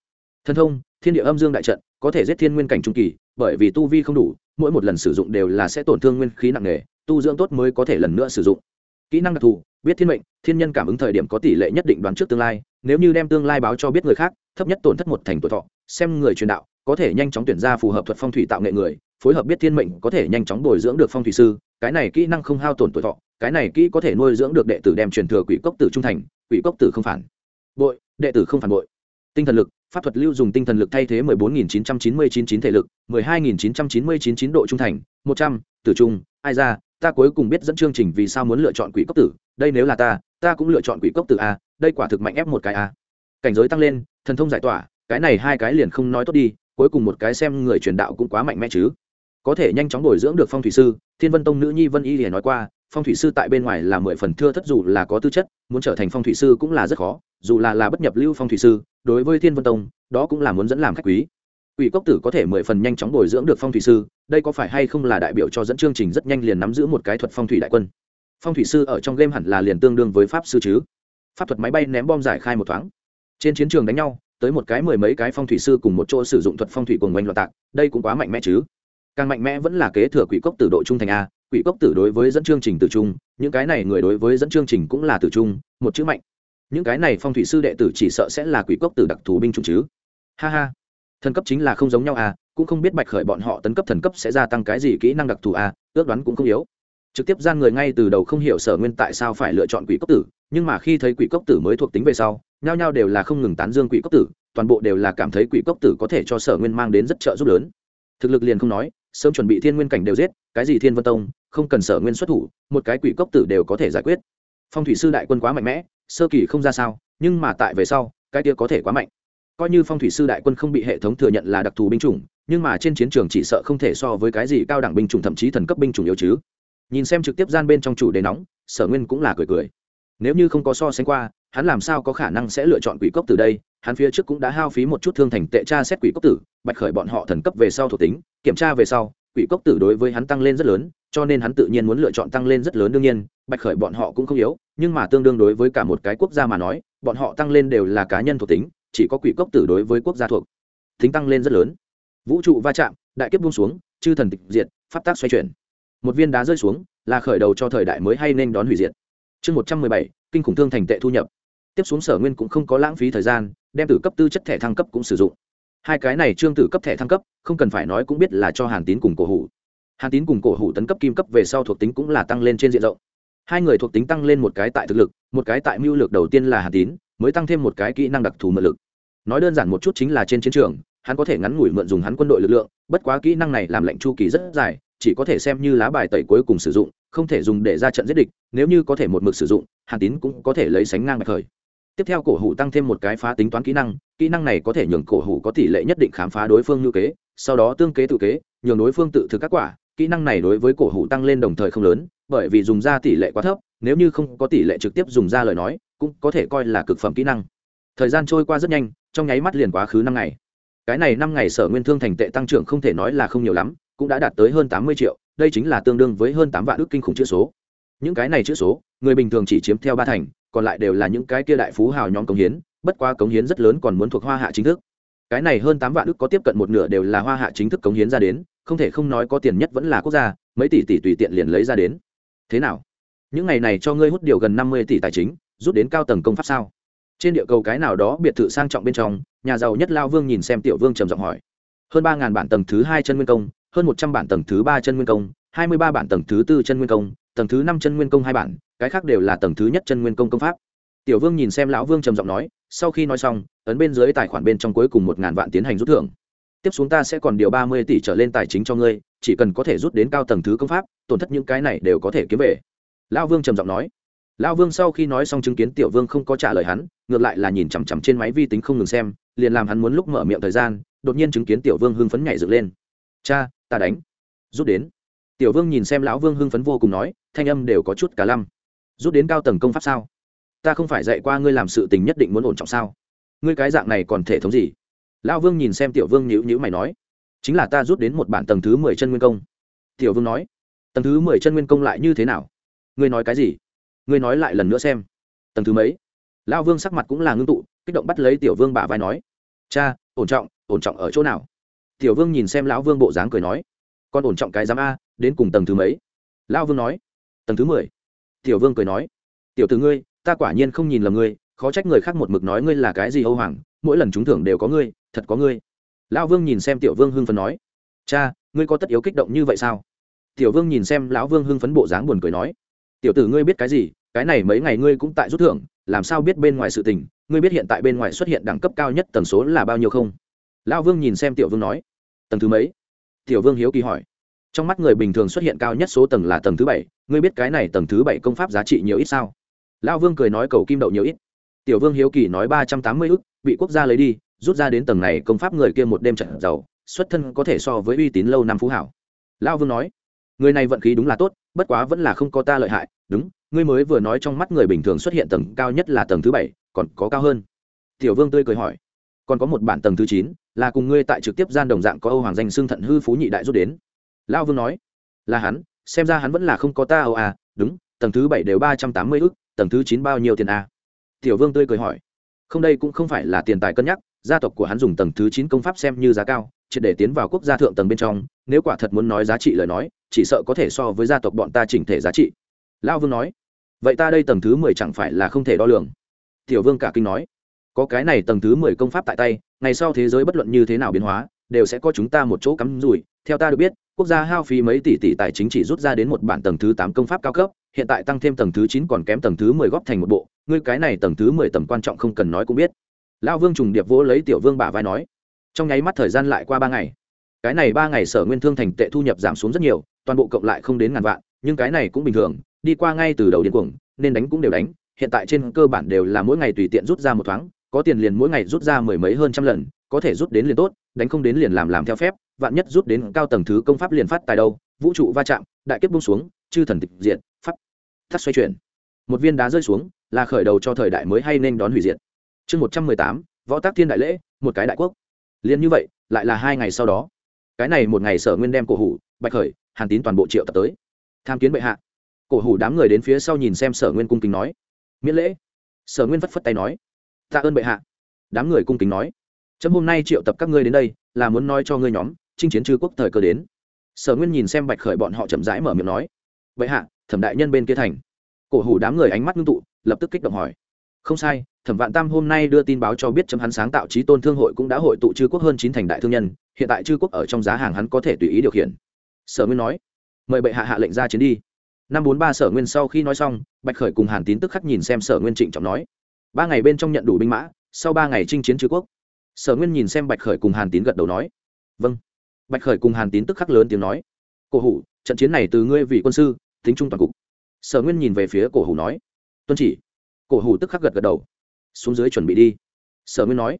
thần thông, thiên địa âm dương đại trận, có thể giết thiên nguyên cảnh trung kỳ, bởi vì tu vi không đủ, mỗi một lần sử dụng đều là sẽ tổn thương nguyên khí nặng nề, tu dưỡng tốt mới có thể lần nữa sử dụng. Kỹ năng đặc thù, biết thiên mệnh, thiên nhân cảm ứng thời điểm có tỷ lệ nhất định đoán trước tương lai, nếu như đem tương lai báo cho biết người khác, thấp nhất tổn thất một thành tuổi thọ, xem người truyền đạo, có thể nhanh chóng tuyển ra phù hợp thuật phong thủy tạo nghệ người, phối hợp biết thiên mệnh có thể nhanh chóng bồi dưỡng được phong thủy sư, cái này kỹ năng không hao tổn tuổi thọ, cái này kỹ có thể nuôi dưỡng được đệ tử đem truyền thừa quỷ cốc tử trung thành, quỷ cốc tử không phản. Bội, đệ tử không phản bội. Tinh thần lực pháp thuật lưu dùng tinh thần lực thay thế 14.999 thể lực 12.999 độ trung thành 100, tử trung. Ai ra ta cuối cùng biết dẫn chương trình vì sao muốn lựa chọn quỷ cốc tử. Đây nếu là ta ta cũng lựa chọn quỷ cốc tử a đây quả thực mạnh ép một cái a. Cảnh giới tăng lên thần thông giải tỏa cái này hai cái liền không nói tốt đi cuối cùng một cái xem người truyền đạo cũng quá mạnh mẽ chứ. Có thể nhanh chóng bồi dưỡng được phong thủy sư thiên vân tông nữ nhi vân y liền nói qua phong thủy sư tại bên ngoài là mười phần thưa thất dù là có tư chất muốn trở thành phong thủy sư cũng là rất khó dù là là bất nhập lưu phong thủy sư đối với thiên vân tông đó cũng là muốn dẫn làm khách quý Quỷ cốc tử có thể mười phần nhanh chóng bồi dưỡng được phong thủy sư, đây có phải hay không là đại biểu cho dẫn chương trình rất nhanh liền nắm giữ một cái thuật phong thủy đại quân. Phong thủy sư ở trong game hẳn là liền tương đương với pháp sư chứ. Pháp thuật máy bay ném bom giải khai một thoáng. Trên chiến trường đánh nhau, tới một cái mười mấy cái phong thủy sư cùng một chỗ sử dụng thuật phong thủy cùng oanh loạn tạc, đây cũng quá mạnh mẽ chứ. Càng mạnh mẽ vẫn là kế thừa quỷ cốc tử độ trung thành a, quỷ cốc tử đối với dẫn chương trình tử trung, những cái này người đối với dẫn chương trình cũng là tử trung, một chữ mạnh. Những cái này phong thủy sư đệ tử chỉ sợ sẽ là quỷ cốc tử đặc thù binh chủng chứ. Ha ha thần cấp chính là không giống nhau à cũng không biết bạch khởi bọn họ tấn cấp thần cấp sẽ gia tăng cái gì kỹ năng đặc thù à ước đoán cũng không yếu trực tiếp gian người ngay từ đầu không hiểu sở nguyên tại sao phải lựa chọn quỷ cốc tử nhưng mà khi thấy quỷ cốc tử mới thuộc tính về sau nhao nhao đều là không ngừng tán dương quỷ cốc tử toàn bộ đều là cảm thấy quỷ cốc tử có thể cho sở nguyên mang đến rất trợ giúp lớn thực lực liền không nói sớm chuẩn bị thiên nguyên cảnh đều giết, cái gì thiên vân tông, không cần sở nguyên xuất thủ, một cái quỷ cốc tử đều có thể giải quyết. Phong thủy sư đại quân quá mạnh mẽ, sơ kỳ không ra sao, nhưng mà tại về sau, cái kia có thể quá mạnh. Coi như phong thủy sư đại quân không bị hệ thống thừa nhận là đặc thù binh chủng, nhưng mà trên chiến trường chỉ sợ không thể so với cái gì cao đẳng binh chủng thậm chí thần cấp binh chủng yếu chứ. Nhìn xem trực tiếp gian bên trong chủ đề nóng, sở nguyên cũng là cười cười nếu như không có so sánh qua, hắn làm sao có khả năng sẽ lựa chọn quỷ cốc từ đây? Hắn phía trước cũng đã hao phí một chút thương thành tệ tra xét quỷ cốc tử, bạch khởi bọn họ thần cấp về sau thuộc tính, kiểm tra về sau, quỷ cốc tử đối với hắn tăng lên rất lớn, cho nên hắn tự nhiên muốn lựa chọn tăng lên rất lớn đương nhiên, bạch khởi bọn họ cũng không yếu, nhưng mà tương đương đối với cả một cái quốc gia mà nói, bọn họ tăng lên đều là cá nhân thuộc tính, chỉ có quỷ cốc tử đối với quốc gia thuộc tính tăng lên rất lớn. Vũ trụ va chạm, đại kiếp buông xuống, chư thần tịch diệt, pháp tác xoay chuyển. Một viên đá rơi xuống, là khởi đầu cho thời đại mới hay nên đón hủy diệt chương một trăm mười bảy, kinh khủng thương thành tệ thu nhập. Tiếp xuống sở nguyên cũng không có lãng phí thời gian, đem từ cấp tư chất thẻ thăng cấp cũng sử dụng. Hai cái này trương tử cấp thẻ thăng cấp, không cần phải nói cũng biết là cho hàn tín cùng cổ hủ. Hàn tín cùng cổ hủ tấn cấp kim cấp về sau thuộc tính cũng là tăng lên trên diện rộng. Hai người thuộc tính tăng lên một cái tại thực lực, một cái tại mưu lược đầu tiên là hàn tín, mới tăng thêm một cái kỹ năng đặc thù mượn lực. Nói đơn giản một chút chính là trên chiến trường, hắn có thể ngắn ngủi mượn dùng hắn quân đội lực lượng, bất quá kỹ năng này làm lệnh chu kỳ rất dài, chỉ có thể xem như lá bài tẩy cuối cùng sử dụng không thể dùng để ra trận giết địch, nếu như có thể một mực sử dụng, hàn tín cũng có thể lấy sánh ngang bạch khởi tiếp theo cổ hủ tăng thêm một cái phá tính toán kỹ năng kỹ năng này có thể nhường cổ hủ có tỷ lệ nhất định khám phá đối phương ngữ kế, sau đó tương kế tự kế, nhường đối phương tự thực các quả. Kỹ năng này đối với cổ hủ tăng lên đồng thời không lớn, bởi vì dùng ra tỷ lệ quá thấp, nếu như không có tỷ lệ trực tiếp dùng ra lời nói, cũng có thể coi là cực phẩm kỹ năng. Thời gian trôi qua rất nhanh, trong nháy mắt liền quá khứ năm ngày. Cái này năm ngày sở nguyên thương thành tệ tăng trưởng không thể nói là không nhiều lắm, cũng đã đạt tới hơn tám mươi triệu đây chính là tương đương với hơn tám vạn ước kinh khủng chữ số. Những cái này chữ số, người bình thường chỉ chiếm theo ba thành, còn lại đều là những cái kia đại phú hào nhóm cống hiến, bất quá cống hiến rất lớn còn muốn thuộc hoa hạ chính thức. Cái này hơn tám vạn ước có tiếp cận một nửa đều là hoa hạ chính thức cống hiến ra đến, không thể không nói có tiền nhất vẫn là quốc gia, mấy tỷ tỷ tùy tiện liền lấy ra đến. Thế nào? Những ngày này cho ngươi hút điều gần năm mươi tỷ tài chính, rút đến cao tầng công pháp sao? Trên địa cầu cái nào đó biệt thự sang trọng bên trong, nhà giàu nhất lao vương nhìn xem tiểu vương trầm giọng hỏi. Hơn ba ngàn bản tầng thứ hai chân nguyên công hơn một trăm bản tầng thứ ba chân nguyên công, hai mươi ba bản tầng thứ tư chân nguyên công, tầng thứ năm chân nguyên công hai bản, cái khác đều là tầng thứ nhất chân nguyên công công pháp. Tiểu vương nhìn xem lão vương trầm giọng nói, sau khi nói xong, ấn bên dưới tài khoản bên trong cuối cùng một ngàn vạn tiến hành rút thưởng. Tiếp xuống ta sẽ còn điều ba mươi tỷ trở lên tài chính cho ngươi, chỉ cần có thể rút đến cao tầng thứ công pháp, tổn thất những cái này đều có thể kiếm về. Lão vương trầm giọng nói. Lão vương sau khi nói xong chứng kiến tiểu vương không có trả lời hắn, ngược lại là nhìn chằm chằm trên máy vi tính không ngừng xem, liền làm hắn muốn lúc mở miệng thời gian, đột nhiên chứng kiến tiểu vương hưng phấn nhảy dựng lên. Cha ta đánh. Rút đến. Tiểu vương nhìn xem lão vương hưng phấn vô cùng nói, thanh âm đều có chút cả lăm. Rút đến cao tầng công pháp sao? Ta không phải dạy qua ngươi làm sự tình nhất định muốn ổn trọng sao? Ngươi cái dạng này còn thể thống gì? Lão vương nhìn xem tiểu vương nhữ nhữ mày nói, chính là ta rút đến một bản tầng thứ mười chân nguyên công. Tiểu vương nói, tầng thứ mười chân nguyên công lại như thế nào? Ngươi nói cái gì? Ngươi nói lại lần nữa xem. Tầng thứ mấy? Lão vương sắc mặt cũng là ngưng tụ, kích động bắt lấy tiểu vương bả vai nói, cha, ổn trọng ổn trọng ở chỗ nào? Tiểu vương nhìn xem lão vương bộ dáng cười nói, con ổn trọng cái giám a, đến cùng tầng thứ mấy? Lão vương nói, tầng thứ mười. Tiểu vương cười nói, tiểu t ngươi, ta quả nhiên không nhìn lầm ngươi, khó trách người khác một mực nói ngươi là cái gì âu hoàng, mỗi lần trúng thưởng đều có ngươi, thật có ngươi. Lão vương nhìn xem tiểu vương hưng phấn nói, cha, ngươi có tất yếu kích động như vậy sao? Tiểu vương nhìn xem lão vương hưng phấn bộ dáng buồn cười nói, tiểu tử ngươi biết cái gì, cái này mấy ngày ngươi cũng tại rút thưởng, làm sao biết bên ngoài sự tình, ngươi biết hiện tại bên ngoài xuất hiện đẳng cấp cao nhất tần số là bao nhiêu không? Lão vương nhìn xem tiểu vương nói tầng thứ mấy? Tiểu vương hiếu kỳ hỏi. Trong mắt người bình thường xuất hiện cao nhất số tầng là tầng thứ bảy. Ngươi biết cái này tầng thứ bảy công pháp giá trị nhiều ít sao? Lão vương cười nói cầu kim đậu nhiều ít. Tiểu vương hiếu kỳ nói ba trăm tám mươi ức, bị quốc gia lấy đi, rút ra đến tầng này, công pháp người kia một đêm trận giàu, xuất thân có thể so với uy tín lâu năm phú hảo. Lão vương nói, người này vận khí đúng là tốt, bất quá vẫn là không có ta lợi hại. Đúng, ngươi mới vừa nói trong mắt người bình thường xuất hiện tầng cao nhất là tầng thứ bảy, còn có cao hơn. Tiểu vương tươi cười hỏi, còn có một bản tầng thứ chín là cùng ngươi tại trực tiếp gian đồng dạng có âu hoàng danh xưng thận hư phú nhị đại rút đến. Lão vương nói, là hắn, xem ra hắn vẫn là không có ta âu à đúng, tầng thứ bảy đều ba trăm tám mươi ức, tầng thứ chín bao nhiêu tiền à? tiểu vương tươi cười hỏi, không đây cũng không phải là tiền tài cân nhắc, gia tộc của hắn dùng tầng thứ chín công pháp xem như giá cao chỉ để tiến vào quốc gia thượng tầng bên trong, nếu quả thật muốn nói giá trị lời nói, chỉ sợ có thể so với gia tộc bọn ta chỉnh thể giá trị. Lão vương nói, vậy ta đây tầng thứ mười chẳng phải là không thể đo lường. Tiểu vương cả kinh nói có cái này tầng thứ mười công pháp tại tay, ngày sau thế giới bất luận như thế nào biến hóa, đều sẽ có chúng ta một chỗ cắm rủi. Theo ta được biết, quốc gia hao phí mấy tỷ tỷ tài chính chỉ rút ra đến một bản tầng thứ tám công pháp cao cấp, hiện tại tăng thêm tầng thứ chín còn kém tầng thứ mười góp thành một bộ, ngươi cái này tầng thứ mười tầm quan trọng không cần nói cũng biết. Lão vương trùng điệp vỗ lấy tiểu vương bả vai nói, trong nháy mắt thời gian lại qua ba ngày. Cái này ba ngày sở nguyên thương thành tệ thu nhập giảm xuống rất nhiều, toàn bộ cộng lại không đến ngàn vạn, nhưng cái này cũng bình thường, đi qua ngay từ đầu điên cuồng, nên đánh cũng đều đánh, hiện tại trên cơ bản đều là mỗi ngày tùy tiện rút ra một thoáng có tiền liền mỗi ngày rút ra mười mấy hơn trăm lần, có thể rút đến liền tốt, đánh không đến liền làm làm theo phép, vạn nhất rút đến cao tầng thứ công pháp liền phát tài đâu, vũ trụ va chạm, đại kiếp bung xuống, chư thần tịch diện pháp thắt xoay chuyển. Một viên đá rơi xuống, là khởi đầu cho thời đại mới hay nên đón hủy diệt. Chương một trăm mười tám, võ tác thiên đại lễ, một cái đại quốc. Liền như vậy, lại là hai ngày sau đó. Cái này một ngày sở nguyên đem cổ hủ, bạch khởi, hàn tín toàn bộ triệu tập tới. Tham kiến bệ hạ. Cổ hủ đám người đến phía sau nhìn xem sở nguyên cung kính nói. Miễn lễ. Sở nguyên phất phất tay nói tạ ơn bệ hạ. Đám người cung kính nói. Chấm hôm nay triệu tập các ngươi đến đây, là muốn nói cho ngươi nhóm, chinh chiến chư quốc thời cơ đến. Sở nguyên nhìn xem bạch khởi bọn họ chậm rãi mở miệng nói. Bệ hạ, thẩm đại nhân bên kia thành. Cổ hủ đám người ánh mắt ngưng tụ, lập tức kích động hỏi. Không sai, thẩm vạn tam hôm nay đưa tin báo cho biết chấm hắn sáng tạo trí tôn thương hội cũng đã hội tụ chư quốc hơn chín thành đại thương nhân, hiện tại chư quốc ở trong giá hàng hắn có thể tùy ý điều khiển. Sở nguyên nói. Mời bệ hạ hạ lệnh ra chiến đi. Năm bốn ba sở nguyên sau khi nói xong, bạch khởi cùng hàn tín tức khắc nhìn xem sở nguyên trịnh trọng nói ba ngày bên trong nhận đủ binh mã, sau ba ngày chinh chiến chư quốc. Sở nguyên nhìn xem bạch khởi cùng hàn tín gật đầu nói vâng. Bạch khởi cùng hàn tín tức khắc lớn tiếng nói, cổ hủ, trận chiến này từ ngươi vị quân sư, tính trung toàn cục. Sở nguyên nhìn về phía cổ hủ nói, tuân chỉ. Cổ hủ tức khắc gật gật đầu, xuống dưới chuẩn bị đi. Sở nguyên nói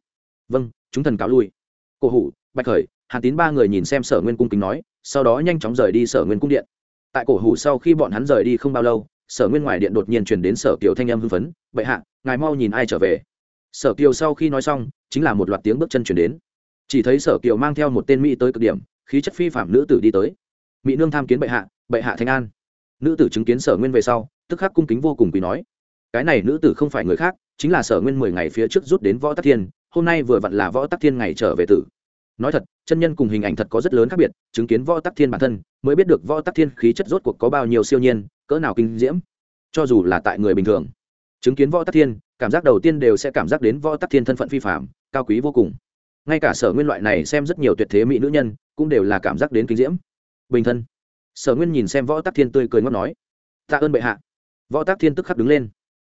vâng chúng thần cáo lui. Cổ hủ, bạch khởi, hàn tín ba người nhìn xem sở nguyên cung kính nói, sau đó nhanh chóng rời đi sở nguyên cung điện. Tại cổ hủ sau khi bọn hắn rời đi không bao lâu sở nguyên ngoài điện đột nhiên truyền đến sở kiều thanh âm hưng phấn, bệ hạ, ngài mau nhìn ai trở về. Sở kiều sau khi nói xong, chính là một loạt tiếng bước chân chuyển đến. Chỉ thấy sở kiều mang theo một tên mỹ tới cực điểm, khí chất phi phạm nữ tử đi tới. Mỹ nương tham kiến bệ hạ bệ hạ thanh an. Nữ tử chứng kiến sở nguyên về sau, tức khắc cung kính vô cùng quý nói. Cái này nữ tử không phải người khác, chính là sở nguyên mười ngày phía trước rút đến võ tắc thiên, hôm nay vừa vặn là võ tắc thiên ngày trở về tử. Nói thật, chân nhân cùng hình ảnh thật có rất lớn khác biệt, chứng kiến võ tắc thiên bản thân, mới biết được võ tắc thiên khí chất rốt cuộc có bao nhiêu siêu nhiên cỡ nào kinh diễm, cho dù là tại người bình thường. Chứng kiến võ tắc thiên, cảm giác đầu tiên đều sẽ cảm giác đến võ tắc thiên thân phận phi phạm cao quý vô cùng. Ngay cả sở nguyên loại này xem rất nhiều tuyệt thế mỹ nữ nhân, cũng đều là cảm giác đến kinh diễm. Bình thân. Sở nguyên nhìn xem võ tắc thiên tươi cười ngót nói, tạ ơn bệ hạ. Võ tắc thiên tức khắc đứng lên.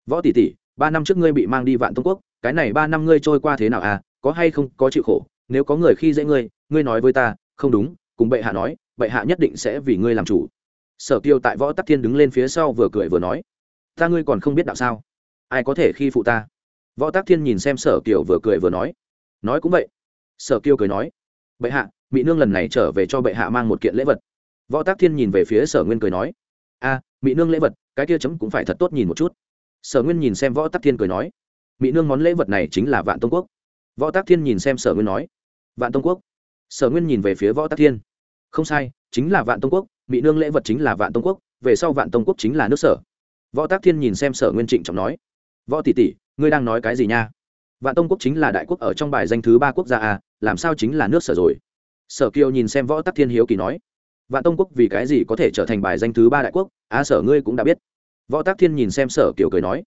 Võ tỷ tỷ, ba năm trước ngươi bị mang đi vạn tông quốc, cái này ba năm ngươi trôi qua thế nào à có hay không, có chịu khổ? Nếu có người khi dễ ngươi ngươi nói với ta, không đúng, cùng bệ hạ nói, bệ hạ nhất định sẽ vì ngươi làm chủ sở Tiêu tại võ tắc thiên đứng lên phía sau vừa cười vừa nói, ta ngươi còn không biết đạo sao? Ai có thể khi phụ ta? Võ tắc thiên nhìn xem sở kiều vừa cười vừa nói nói cũng vậy. Sở kiều cười nói, bệ hạ mỹ nương lần này trở về cho bệ hạ mang một kiện lễ vật. Võ tắc thiên nhìn về phía sở nguyên cười nói, a mỹ nương lễ vật, cái kia chấm cũng phải thật tốt nhìn một chút. Sở nguyên nhìn xem võ tắc thiên cười nói mỹ nương món lễ vật này chính là vạn tông quốc. Võ tắc thiên nhìn xem sở nguyên nói, vạn tông quốc? Sở nguyên nhìn về phía võ tắc thiên, không sai, chính là vạn tông quốc mỹ nương lễ vật chính là vạn tông quốc về sau vạn tông quốc chính là nước sở. Võ tác thiên nhìn xem sở nguyên trịnh trọng nói võ tỷ tỷ ngươi đang nói cái gì nha? Vạn tông quốc chính là đại quốc ở trong bài danh thứ ba quốc gia à làm sao chính là nước sở rồi? Sở kiều nhìn xem võ tắc thiên hiếu kỳ nói vạn tông quốc vì cái gì có thể trở thành bài danh thứ ba đại quốc? A à, sở ngươi cũng đã biết. Võ tắc thiên nhìn xem sở kiều cười nói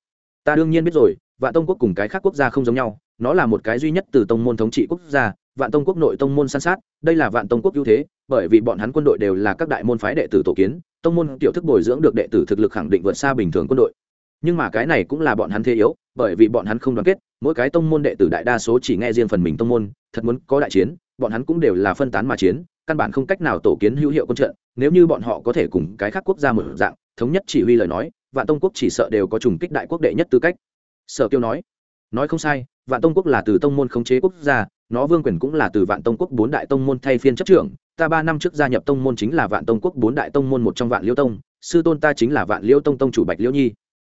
ta đương nhiên biết rồi vạn tông quốc cùng cái khác quốc gia không giống nhau nó là một cái duy nhất từ tông môn thống trị quốc gia vạn tông quốc nội tông môn san sát, đây là vạn tông quốc ưu thế, bởi vì bọn hắn quân đội đều là các đại môn phái đệ tử tổ kiến, tông môn tiểu thức bồi dưỡng được đệ tử thực lực khẳng định vượt xa bình thường quân đội. Nhưng mà cái này cũng là bọn hắn thế yếu, bởi vì bọn hắn không đoàn kết, mỗi cái tông môn đệ tử đại đa số chỉ nghe riêng phần mình tông môn, thật muốn có đại chiến, bọn hắn cũng đều là phân tán mà chiến, căn bản không cách nào tổ kiến hữu hiệu quân trận, nếu như bọn họ có thể cùng cái khác quốc gia một dạng, thống nhất chỉ huy lời nói, vạn tông quốc chỉ sợ đều có trùng kích đại quốc đệ nhất tư cách. Sở kiêu nói nói không sai, vạn tông quốc là từ tông môn khống chế quốc gia nó vương quyền cũng là từ vạn tông quốc bốn đại tông môn thay phiên chấp trưởng. Ta ba năm trước gia nhập tông môn chính là vạn tông quốc bốn đại tông môn một trong vạn liêu tông. Sư tôn ta chính là vạn liêu tông tông chủ bạch liêu nhi.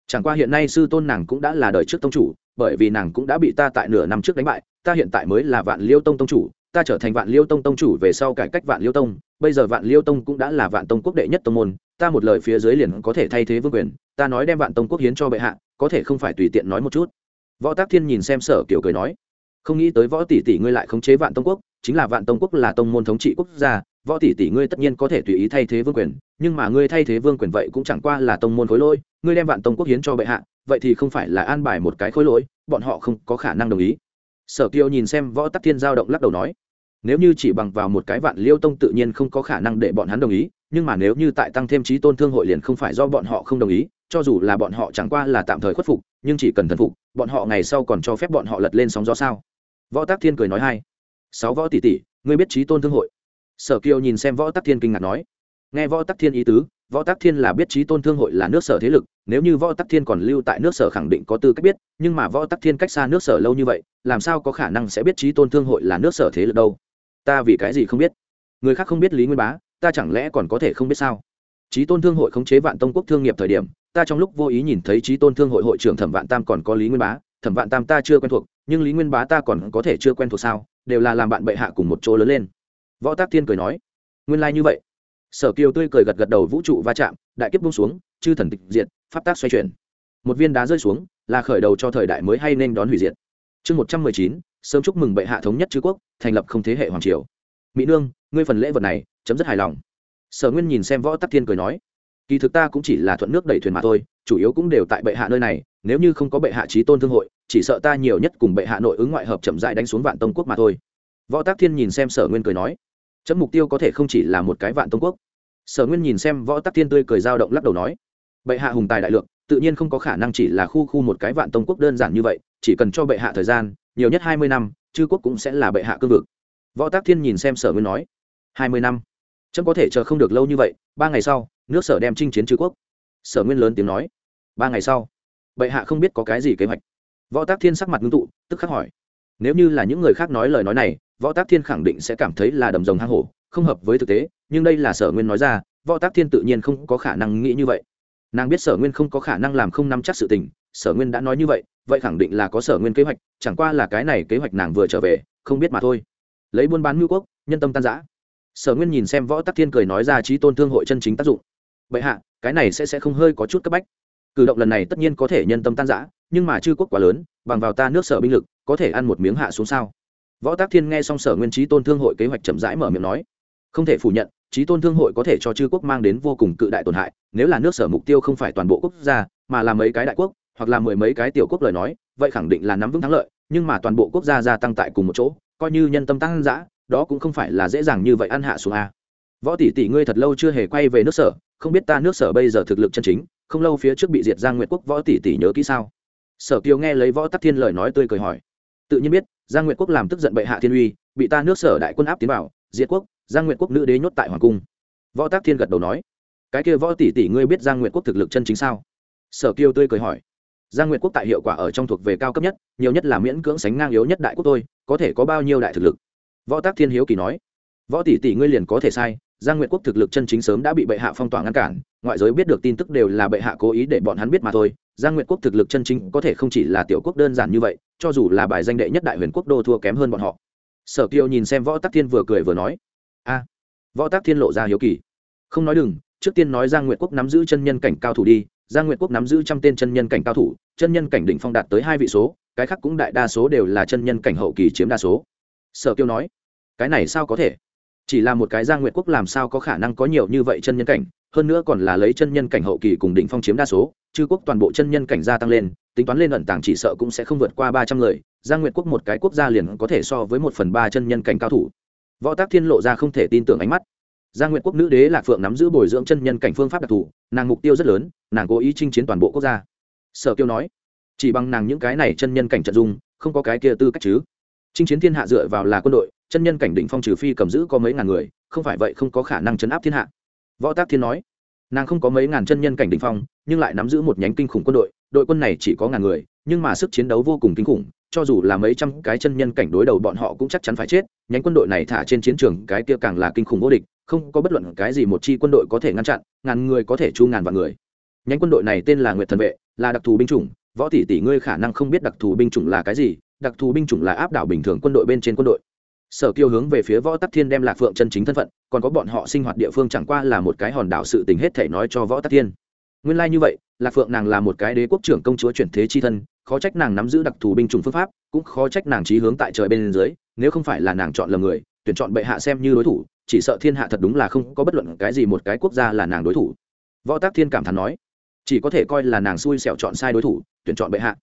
Chẳng qua hiện nay sư tôn nàng cũng đã là đời trước tông chủ, bởi vì nàng cũng đã bị ta tại nửa năm trước đánh bại. Ta hiện tại mới là vạn liêu tông tông chủ. Ta trở thành vạn liêu tông tông chủ về sau cải cách vạn liêu tông. Bây giờ vạn liêu tông cũng đã là vạn tông quốc đệ nhất tông môn. Ta một lời phía dưới liền có thể thay thế vương quyền. Ta nói đem vạn tông quốc hiến cho bệ hạ, có thể không phải tùy tiện nói một chút. Võ tác thiên nhìn xem sở kiểu cười nói không nghĩ tới võ tỷ tỷ ngươi lại khống chế vạn tông quốc, chính là vạn tông quốc là tông môn thống trị quốc gia, võ tỷ tỷ ngươi tất nhiên có thể tùy ý thay thế vương quyền, nhưng mà ngươi thay thế vương quyền vậy cũng chẳng qua là tông môn khối lỗi, ngươi đem vạn tông quốc hiến cho bệ hạ, vậy thì không phải là an bài một cái khối lỗi, bọn họ không có khả năng đồng ý. Sở kiều nhìn xem võ tắc thiên giao động lắc đầu nói, nếu như chỉ bằng vào một cái vạn liêu tông tự nhiên không có khả năng để bọn hắn đồng ý, nhưng mà nếu như tại tăng thêm trí tôn thương hội liền không phải do bọn họ không đồng ý, cho dù là bọn họ chẳng qua là tạm thời khuất phục, nhưng chỉ cần thần phục, bọn họ ngày sau còn cho phép bọn họ lật lên sóng gió sao? Võ tác thiên cười nói hai. Sáu võ tỷ tỷ, ngươi biết trí tôn thương hội. Sở kiều nhìn xem võ tắc thiên kinh ngạc nói. Nghe võ tắc thiên ý tứ, võ tắc thiên là biết trí tôn thương hội là nước sở thế lực, nếu như võ tắc thiên còn lưu tại nước sở khẳng định có tư cách biết, nhưng mà võ tắc thiên cách xa nước sở lâu như vậy, làm sao có khả năng sẽ biết trí tôn thương hội là nước sở thế lực đâu? Ta vì cái gì không biết? Người khác không biết lý nguyên bá, ta chẳng lẽ còn có thể không biết sao? Trí tôn thương hội khống chế vạn tông quốc thương nghiệp thời điểm, ta trong lúc vô ý nhìn thấy trí tôn thương hội hội trưởng thẩm vạn tam còn có lý nguyên bá, thẩm vạn tam ta chưa quen thuộc nhưng lý nguyên bá ta còn có thể chưa quen thuộc sao, đều là làm bạn bệ hạ cùng một chỗ lớn lên. Võ tác thiên cười nói, nguyên lai、like、như vậy. Sở kiều tươi cười gật gật đầu vũ trụ va chạm, đại kiếp bung xuống, chư thần tịch diệt, pháp tác xoay chuyển. Một viên đá rơi xuống, là khởi đầu cho thời đại mới hay nên đón hủy diệt. Chương một trăm mười chín, sớm chúc mừng bệ hạ thống nhất chư quốc, thành lập không thế hệ hoàng triều. Mỹ nương, ngươi phần lễ vật này, chấm dứt hài lòng. Sở nguyên nhìn xem võ tắc thiên cười nói, kỳ thực ta cũng chỉ là thuận nước đẩy thuyền mà thôi, chủ yếu cũng đều tại bệ hạ nơi này nếu như không có bệ hạ trí tôn thương hội, chỉ sợ ta nhiều nhất cùng bệ hạ nội ứng ngoại hợp chậm dại đánh xuống vạn tông quốc mà thôi. Võ tác thiên nhìn xem sở nguyên cười nói, chấm mục tiêu có thể không chỉ là một cái vạn tông quốc. Sở nguyên nhìn xem võ tác thiên tươi cười dao động lắc đầu nói, bệ hạ hùng tài đại lượng, tự nhiên không có khả năng chỉ là khu khu một cái vạn tông quốc đơn giản như vậy, chỉ cần cho bệ hạ thời gian, nhiều nhất hai mươi năm, chư quốc cũng sẽ là bệ hạ cương vực. Võ tác thiên nhìn xem sở nguyên nói, hai mươi năm? Chấm có thể chờ không được lâu như vậy, ba ngày sau, nước sở đem chinh chiến chư quốc. Sở nguyên lớn tiếng nói, ba ngày sau bệ hạ không biết có cái gì kế hoạch. Võ tác thiên sắc mặt ngưng tụ, tức khắc hỏi. Nếu như là những người khác nói lời nói này, võ tác thiên khẳng định sẽ cảm thấy là đầm rồng hang hổ, không hợp với thực tế, nhưng đây là sở nguyên nói ra, võ tác thiên tự nhiên không có khả năng nghĩ như vậy. Nàng biết sở nguyên không có khả năng làm không nắm chắc sự tình, sở nguyên đã nói như vậy vậy khẳng định là có sở nguyên kế hoạch, chẳng qua là cái này kế hoạch nàng vừa trở về, không biết mà thôi. Lấy buôn bán ngưu quốc, nhân tâm tan giã sở nguyên nhìn xem võ tắc thiên cười nói ra trí tôn thương hội chân chính tác dụng. Vậy hạ, cái này sẽ sẽ không hơi có chút cấp bách cử động lần này tất nhiên có thể nhân tâm tan giã nhưng mà chư quốc quá lớn, bằng vào ta nước sở binh lực, có thể ăn một miếng hạ xuống sao? Võ tác thiên nghe xong sở nguyên trí tôn thương hội kế hoạch chậm rãi mở miệng nói. Không thể phủ nhận, trí tôn thương hội có thể cho chư quốc mang đến vô cùng cự đại tổn hại, nếu là nước sở mục tiêu không phải toàn bộ quốc gia, mà là mấy cái đại quốc, hoặc là mười mấy cái tiểu quốc lời nói, vậy khẳng định là nắm vững thắng lợi, nhưng mà toàn bộ quốc gia gia tăng tại cùng một chỗ, coi như nhân tâm tăng giã đó cũng không phải là dễ dàng như vậy ăn hạ xuống a. Võ tỷ tỷ ngươi thật lâu chưa hề quay về nước sở, không biết ta nước sở bây giờ thực lực chân chính không lâu phía trước bị diệt giang nguyệt quốc võ tỷ tỷ nhớ kỹ sao? Sở kiều nghe lấy võ tắc thiên lời nói tươi cười hỏi. Tự nhiên biết, giang nguyệt quốc làm tức giận bệ hạ thiên uy, bị ta nước sở đại quân áp tiến vào, diệt quốc, giang nguyệt quốc nữ đế nhốt tại hoàng cung. Võ Tắc thiên gật đầu nói. Cái kia võ tỷ tỷ ngươi biết giang nguyệt quốc thực lực chân chính sao? Sở kiều tươi cười hỏi. Giang nguyệt quốc tại hiệu quả ở trong thuộc về cao cấp nhất, nhiều nhất là miễn cưỡng sánh ngang yếu nhất đại quốc tôi, có thể có bao nhiêu đại thực lực? Võ tác thiên hiếu kỳ nói. Võ tỷ tỷ ngươi liền có thể sai, giang nguyệt quốc thực lực chân chính sớm đã bị bệ hạ phong tỏa ngăn cản ngoại giới biết được tin tức đều là bệ hạ cố ý để bọn hắn biết mà thôi. Giang nguyệt quốc thực lực chân chính có thể không chỉ là tiểu quốc đơn giản như vậy, cho dù là bài danh đệ nhất đại huyền quốc đô thua kém hơn bọn họ. Sở kiều nhìn xem võ tắc thiên vừa cười vừa nói, a, võ tắc thiên lộ ra hiếu kỳ. Không nói đừng, trước tiên nói giang nguyệt quốc nắm giữ chân nhân cảnh cao thủ đi, giang nguyệt quốc nắm giữ trăm tên chân nhân cảnh cao thủ, chân nhân cảnh đỉnh phong đạt tới hai vị số, cái khác cũng đại đa số đều là chân nhân cảnh hậu kỳ chiếm đa số. Sở kiều nói, cái này sao có thể? Chỉ là một cái giang nguyệt quốc làm sao có khả năng có nhiều như vậy chân nhân cảnh, hơn nữa còn là lấy chân nhân cảnh hậu kỳ cùng đỉnh phong chiếm đa số, chư quốc toàn bộ chân nhân cảnh gia tăng lên, tính toán lên ẩn tàng chỉ sợ cũng sẽ không vượt qua ba trăm người, giang nguyệt quốc một cái quốc gia liền có thể so với một phần ba chân nhân cảnh cao thủ. Võ tác thiên lộ ra không thể tin tưởng ánh mắt. Giang nguyệt quốc nữ đế lạc phượng nắm giữ bồi dưỡng chân nhân cảnh phương pháp đặc thù, nàng mục tiêu rất lớn, nàng cố ý chinh chiến toàn bộ quốc gia. Sở kiêu nói, chỉ bằng nàng những cái này chân nhân cảnh trận dung, không có cái kia tư cách chứ. Chinh chiến thiên hạ dựa vào là quân đội chân nhân cảnh định phong trừ phi cầm giữ có mấy ngàn người, không phải vậy không có khả năng chấn áp thiên hạ. Võ tác thiên nói, nàng không có mấy ngàn chân nhân cảnh định phong, nhưng lại nắm giữ một nhánh kinh khủng quân đội đội quân này chỉ có ngàn người, nhưng mà sức chiến đấu vô cùng kinh khủng, cho dù là mấy trăm cái chân nhân cảnh đối đầu bọn họ cũng chắc chắn phải chết, nhánh quân đội này thả trên chiến trường cái kia càng là kinh khủng vô địch, không có bất luận cái gì một chi quân đội có thể ngăn chặn, ngàn người có thể chu ngàn vạn người. Nhánh quân đội này tên là nguyệt thần vệ, là đặc thù binh chủng, võ tỷ tỷ ngươi khả năng không biết đặc thù binh chủng là cái gì, đặc thù binh chủng là áp đảo bình thường quân đội bên trên quân đội sở kiêu hướng về phía võ tắc thiên đem lạc phượng chân chính thân phận, còn có bọn họ sinh hoạt địa phương chẳng qua là một cái hòn đảo sự tình hết thể nói cho võ tắc thiên. Nguyên lai như vậy, lạc phượng nàng là một cái đế quốc trưởng công chúa chuyển thế chi thân, khó trách nàng nắm giữ đặc thù binh chủng phương pháp, cũng khó trách nàng trí hướng tại trời bên dưới, nếu không phải là nàng chọn lầm người, tuyển chọn bệ hạ xem như đối thủ, chỉ sợ thiên hạ thật đúng là không có bất luận cái gì một cái quốc gia là nàng đối thủ. Võ tác thiên cảm thán nói, chỉ có thể coi là nàng xui xẻo chọn sai đối thủ, tuyển chọn bệ hạ.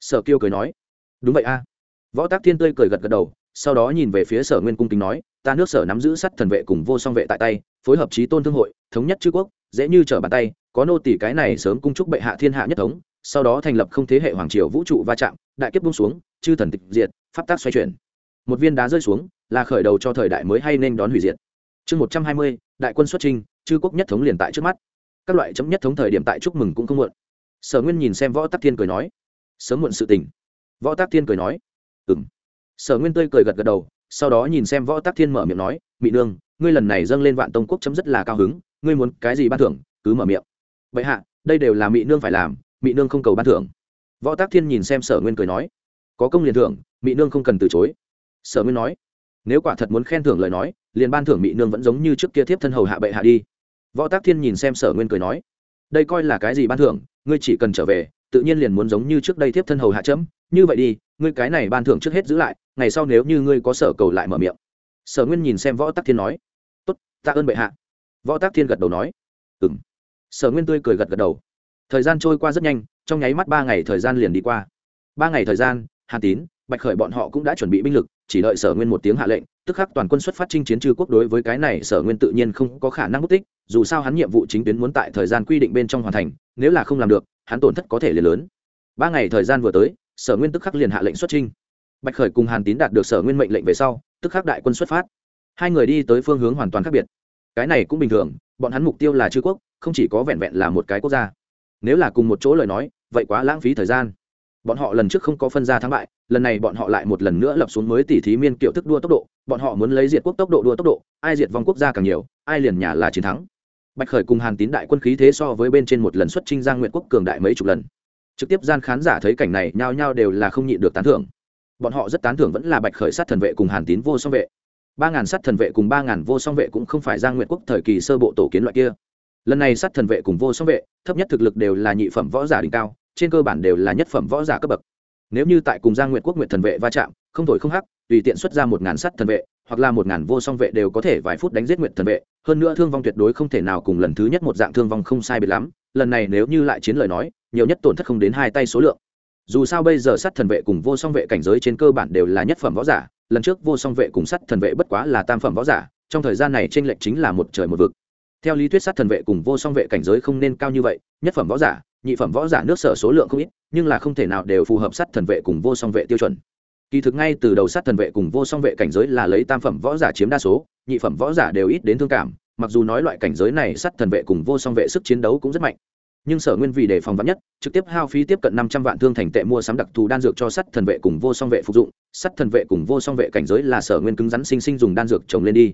Sở kiêu cười nói, đúng vậy a. Võ tác thiên tươi cười gật gật đầu sau đó nhìn về phía sở nguyên cung kính nói, ta nước sở nắm giữ sắt thần vệ cùng vô song vệ tại tay, phối hợp trí tôn thương hội, thống nhất chư quốc, dễ như trở bàn tay, có nô tỷ cái này sớm cung chúc bệ hạ thiên hạ nhất thống, sau đó thành lập không thế hệ hoàng triều vũ trụ va chạm, đại kiếp bung xuống, chư thần tịch diệt, pháp tác xoay chuyển. Một viên đá rơi xuống, là khởi đầu cho thời đại mới hay nên đón hủy diệt. Chương một trăm hai mươi, đại quân xuất trinh chư quốc nhất thống liền tại trước mắt. Các loại chấm nhất thống thời điểm tại chúc mừng cũng không muộn. Sở nguyên nhìn xem võ tắc thiên cười nói, sớm muộn sự tình. Võ tắc thiên cười nói ừng sở nguyên tươi cười gật gật đầu, sau đó nhìn xem võ tắc thiên mở miệng nói, mị nương, ngươi lần này dâng lên vạn tông quốc chấm rất là cao hứng, ngươi muốn cái gì ban thưởng, cứ mở miệng. Vậy hạ, đây đều là mị nương phải làm, mị nương không cầu ban thưởng. Võ tác thiên nhìn xem sở nguyên cười nói, có công liền thưởng, mị nương không cần từ chối. Sở nguyên nói, nếu quả thật muốn khen thưởng lời nói, liền ban thưởng mị nương vẫn giống như trước kia thiếp thân hầu hạ bệ hạ đi. Võ tác thiên nhìn xem sở nguyên cười nói, đây coi là cái gì ban thưởng, ngươi chỉ cần trở về, tự nhiên liền muốn giống như trước đây thiếp thân hầu hạ chấm, như vậy đi, ngươi cái này ban thưởng trước hết giữ lại ngày sau nếu như ngươi có sở cầu lại mở miệng. Sở nguyên nhìn xem võ tắc thiên nói, tốt, tạ ơn bệ hạ. Võ tắc thiên gật đầu nói ừ m sở nguyên tươi cười gật gật đầu. Thời gian trôi qua rất nhanh, trong nháy mắt ba ngày thời gian liền đi qua. Ba ngày thời gian, hàn tín, bạch khởi bọn họ cũng đã chuẩn bị binh lực, chỉ đợi sở nguyên một tiếng hạ lệnh, tức khắc toàn quân xuất phát chinh chiến trừ quốc đối với cái này sở nguyên tự nhiên không có khả năng mất tích, dù sao hắn nhiệm vụ chính tuyến muốn tại thời gian quy định bên trong hoàn thành, nếu là không làm được, hắn tổn thất có thể liền lớn. Ba ngày thời gian vừa tới, sở nguyên tức khắc liền hạ lệnh xuất trinh bạch khởi cùng hàn tín đạt được sở nguyên mệnh lệnh về sau, tức khắc đại quân xuất phát. Hai người đi tới phương hướng hoàn toàn khác biệt. Cái này cũng bình thường, bọn hắn mục tiêu là chư quốc, không chỉ có vẹn vẹn là một cái quốc gia. Nếu là cùng một chỗ lời nói, vậy quá lãng phí thời gian. Bọn họ lần trước không có phân ra thắng bại, lần này bọn họ lại một lần nữa lập xuống mới tỉ thí miên kiểu thức đua tốc độ. Bọn họ muốn lấy diệt quốc tốc độ đua tốc độ, ai diệt vòng quốc gia càng nhiều, ai liền nhà là chiến thắng. Bạch khởi cùng hàn tín đại quân khí thế so với bên trên một lần xuất trinh giang nguyện quốc cường đại mấy chục lần. Trực tiếp gian khán giả thấy cảnh này, nhao nhao đều là không nhịn được tán thưởng bọn họ rất tán thưởng vẫn là bạch khởi sát thần vệ cùng hàn tín vô song vệ. Ba ngàn sát thần vệ cùng ba ngàn vô song vệ cũng không phải giang nguyện quốc thời kỳ sơ bộ tổ kiến loại kia. Lần này sát thần vệ cùng vô song vệ, thấp nhất thực lực đều là nhị phẩm võ giả đỉnh cao, trên cơ bản đều là nhất phẩm võ giả cấp bậc. Nếu như tại cùng giang nguyện quốc nguyện thần vệ va chạm, không thổi không hắc, tùy tiện xuất ra một ngàn sắt thần vệ, hoặc là một ngàn vô song vệ đều có thể vài phút đánh giết nguyện thần vệ. Hơn nữa thương vong tuyệt đối không thể nào cùng lần thứ nhất một dạng thương vong không sai biệt lắm. Lần này nếu như lại chiến lời nói, nhiều nhất tổn thất không đến hai tay số lượng dù sao bây giờ sắt thần vệ cùng vô song vệ cảnh giới trên cơ bản đều là nhất phẩm võ giả, lần trước vô song vệ cùng sắt thần vệ bất quá là tam phẩm võ giả, trong thời gian này tranh lệch chính là một trời một vực. Theo lý thuyết sát thần vệ cùng vô song vệ cảnh giới không nên cao như vậy, nhất phẩm võ giả, nhị phẩm võ giả nước sở số lượng không ít, nhưng là không thể nào đều phù hợp sát thần vệ cùng vô song vệ tiêu chuẩn. Kỳ thực ngay từ đầu sát thần vệ cùng vô song vệ cảnh giới là lấy tam phẩm võ giả chiếm đa số, nhị phẩm võ giả đều ít đến thương cảm, mặc dù nói loại cảnh giới này sát thần vệ cùng vô song vệ sức chiến đấu cũng rất mạnh nhưng sở nguyên vì đề phòng vắn nhất, trực tiếp hao phí tiếp cận năm trăm vạn thương thành tệ mua sắm đặc thù đan dược cho sắt thần vệ cùng vô song vệ phục dụng. Sắt thần vệ cùng vô song vệ cảnh giới là sở nguyên cứng rắn sinh sinh dùng đan dược trồng lên đi.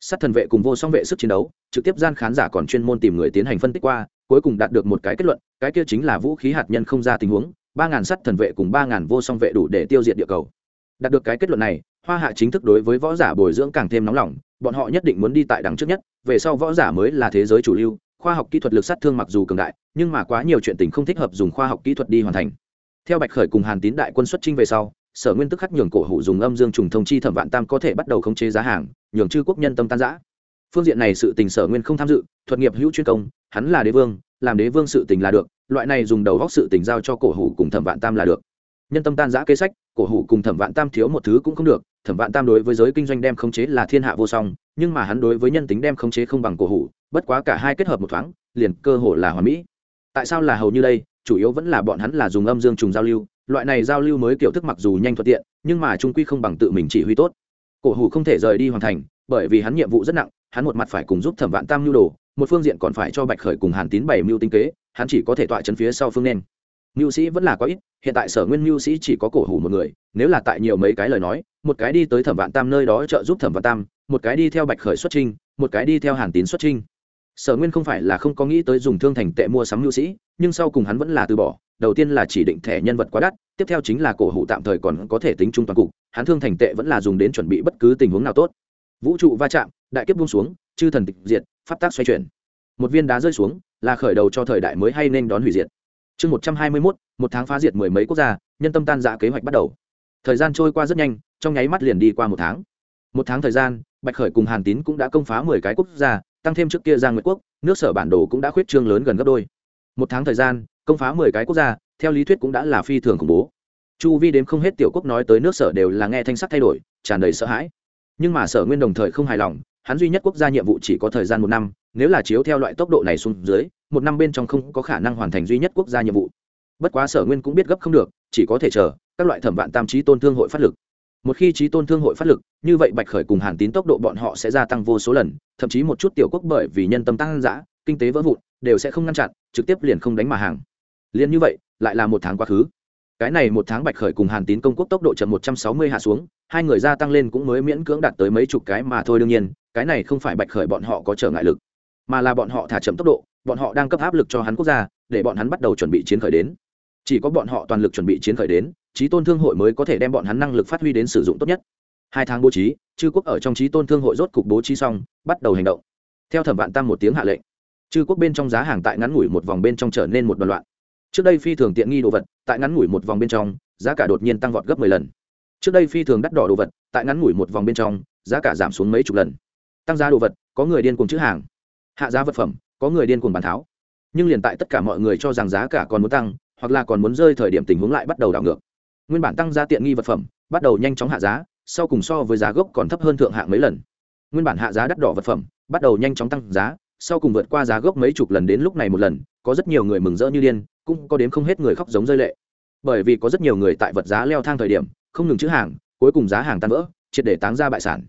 Sắt thần vệ cùng vô song vệ sức chiến đấu, trực tiếp gian khán giả còn chuyên môn tìm người tiến hành phân tích qua, cuối cùng đạt được một cái kết luận, cái kia chính là vũ khí hạt nhân không ra tình huống, ba ngàn sắt thần vệ cùng ba ngàn vô song vệ đủ để tiêu diệt địa cầu. Đạt được cái kết luận này, hoa hạ chính thức đối với võ giả bồi dưỡng càng thêm nóng lòng, bọn họ nhất định muốn đi tại đằng trước nhất, về sau võ giả mới là thế giới chủ lưu khoa học kỹ thuật lực sát thương mặc dù cường đại, nhưng mà quá nhiều chuyện tình không thích hợp dùng khoa học kỹ thuật đi hoàn thành. Theo bạch khởi cùng hàn tín đại quân xuất trinh về sau, sở nguyên tức khắc nhường cổ hủ dùng âm dương trùng thông chi thẩm vạn tam có thể bắt đầu khống chế giá hàng, nhường chư quốc nhân tâm tan giã phương diện này sự tình sở nguyên không tham dự, thuật nghiệp hữu chuyên công, hắn là đế vương, làm đế vương sự tình là được, loại này dùng đầu góc sự tình giao cho cổ hủ cùng thẩm vạn tam là được. Nhân tâm tan giã kế sách, cổ hủ cùng thẩm vạn tam thiếu một thứ cũng không được, thẩm vạn tam đối với giới kinh doanh đem khống chế là thiên hạ vô song, nhưng mà hắn đối với nhân tính đem khống chế không bằng cổ hủ bất quá cả hai kết hợp một thoáng, liền cơ hồ là hoàn mỹ. Tại sao là hầu như đây? Chủ yếu vẫn là bọn hắn là dùng âm dương trùng giao lưu. Loại này giao lưu mới kiểu thức mặc dù nhanh thuận tiện, nhưng mà trung quy không bằng tự mình chỉ huy tốt. Cổ hủ không thể rời đi hoàn thành, bởi vì hắn nhiệm vụ rất nặng, hắn một mặt phải cùng giúp thẩm vạn tam nhu đồ, một phương diện còn phải cho bạch khởi cùng hàn tín bảy mưu tinh kế, hắn chỉ có thể tọa chân phía sau phương nên. Mưu sĩ vẫn là có ít, hiện tại sở nguyên mưu sĩ chỉ có cổ hủ một người, nếu là tại nhiều mấy cái lời nói, một cái đi tới thẩm vạn tam nơi đó trợ giúp thẩm vạn tam, một cái đi theo bạch khởi xuất trinh một cái đi theo hàn tín xuất trinh sở nguyên không phải là không có nghĩ tới dùng thương thành tệ mua sắm nhu sĩ, nhưng sau cùng hắn vẫn là từ bỏ, đầu tiên là chỉ định thẻ nhân vật quá đắt, tiếp theo chính là cổ hủ tạm thời còn có thể tính trung toàn cục, hắn thương thành tệ vẫn là dùng đến chuẩn bị bất cứ tình huống nào tốt. Vũ trụ va chạm, đại kiếp buông xuống, chư thần tịch diệt, pháp tác xoay chuyển. Một viên đá rơi xuống, là khởi đầu cho thời đại mới hay nên đón hủy diệt. Chương một trăm hai mươi mốt, một tháng phá diệt mười mấy quốc gia, nhân tâm tan dạ kế hoạch bắt đầu. Thời gian trôi qua rất nhanh, trong nháy mắt liền đi qua một tháng. Một tháng thời gian, bạch khởi cùng hàn tín cũng đã công phá mười cái quốc gia tăng thêm trước kia giang nguyệt quốc, nước sở bản đồ cũng đã khuyết trương lớn gần gấp đôi. Một tháng thời gian, công phá mười cái quốc gia, theo lý thuyết cũng đã là phi thường khủng bố. Chu vi đếm không hết tiểu quốc nói tới nước sở đều là nghe thanh sắc thay đổi, tràn đầy sợ hãi. Nhưng mà sở nguyên đồng thời không hài lòng, hắn duy nhất quốc gia nhiệm vụ chỉ có thời gian một năm, nếu là chiếu theo loại tốc độ này xuống dưới, một năm bên trong không có khả năng hoàn thành duy nhất quốc gia nhiệm vụ. Bất quá sở nguyên cũng biết gấp không được, chỉ có thể chờ, các loại thẩm vạn tam trí tôn thương hội phát lực một khi trí tôn thương hội phát lực, như vậy bạch khởi cùng hàn tín tốc độ bọn họ sẽ gia tăng vô số lần, thậm chí một chút tiểu quốc bởi vì nhân tâm tăng giã kinh tế vỡ vụn, đều sẽ không ngăn chặn, trực tiếp liền không đánh mà hàng. Liền như vậy, lại là một tháng quá khứ. Cái này một tháng bạch khởi cùng hàn tín công quốc tốc độ chậm một trăm sáu mươi hạ xuống, hai người gia tăng lên cũng mới miễn cưỡng đạt tới mấy chục cái mà thôi đương nhiên, cái này không phải bạch khởi bọn họ có trở ngại lực, mà là bọn họ thả chậm tốc độ, bọn họ đang cấp áp lực cho hắn quốc gia, để bọn hắn bắt đầu chuẩn bị chiến khởi đến chỉ có bọn họ toàn lực chuẩn bị chiến khởi đến trí tôn thương hội mới có thể đem bọn hắn năng lực phát huy đến sử dụng tốt nhất. Hai tháng bố trí, chư quốc ở trong trí tôn thương hội rốt cục bố trí xong, bắt đầu hành động. Theo thẩm vạn tam một tiếng hạ lệnh, chư quốc bên trong giá hàng tại ngắn ngủi một vòng bên trong trở nên một đoạn loạn. Trước đây phi thường tiện nghi đồ vật, tại ngắn ngủi một vòng bên trong, giá cả đột nhiên tăng vọt gấp mười lần. Trước đây phi thường đắt đỏ đồ vật, tại ngắn ngủi một vòng bên trong, giá cả giảm xuống mấy chục lần. Tăng giá đồ vật, có người điên cùng chữ hàng. Hạ giá vật phẩm, có người điên cuồng bàn tháo. Nhưng liền tại tất cả mọi người cho rằng giá cả còn muốn tăng hoặc là còn muốn rơi thời điểm tình huống lại bắt đầu đảo ngược. Nguyên bản tăng giá tiện nghi vật phẩm, bắt đầu nhanh chóng hạ giá, sau cùng so với giá gốc còn thấp hơn thượng hạng mấy lần. Nguyên bản hạ giá đắt đỏ vật phẩm, bắt đầu nhanh chóng tăng giá, sau cùng vượt qua giá gốc mấy chục lần đến lúc này một lần, có rất nhiều người mừng rỡ như điên, cũng có đến không hết người khóc giống rơi lệ. Bởi vì có rất nhiều người tại vật giá leo thang thời điểm, không ngừng chữ hàng, cuối cùng giá hàng tan vỡ, triệt để táng ra bại sản.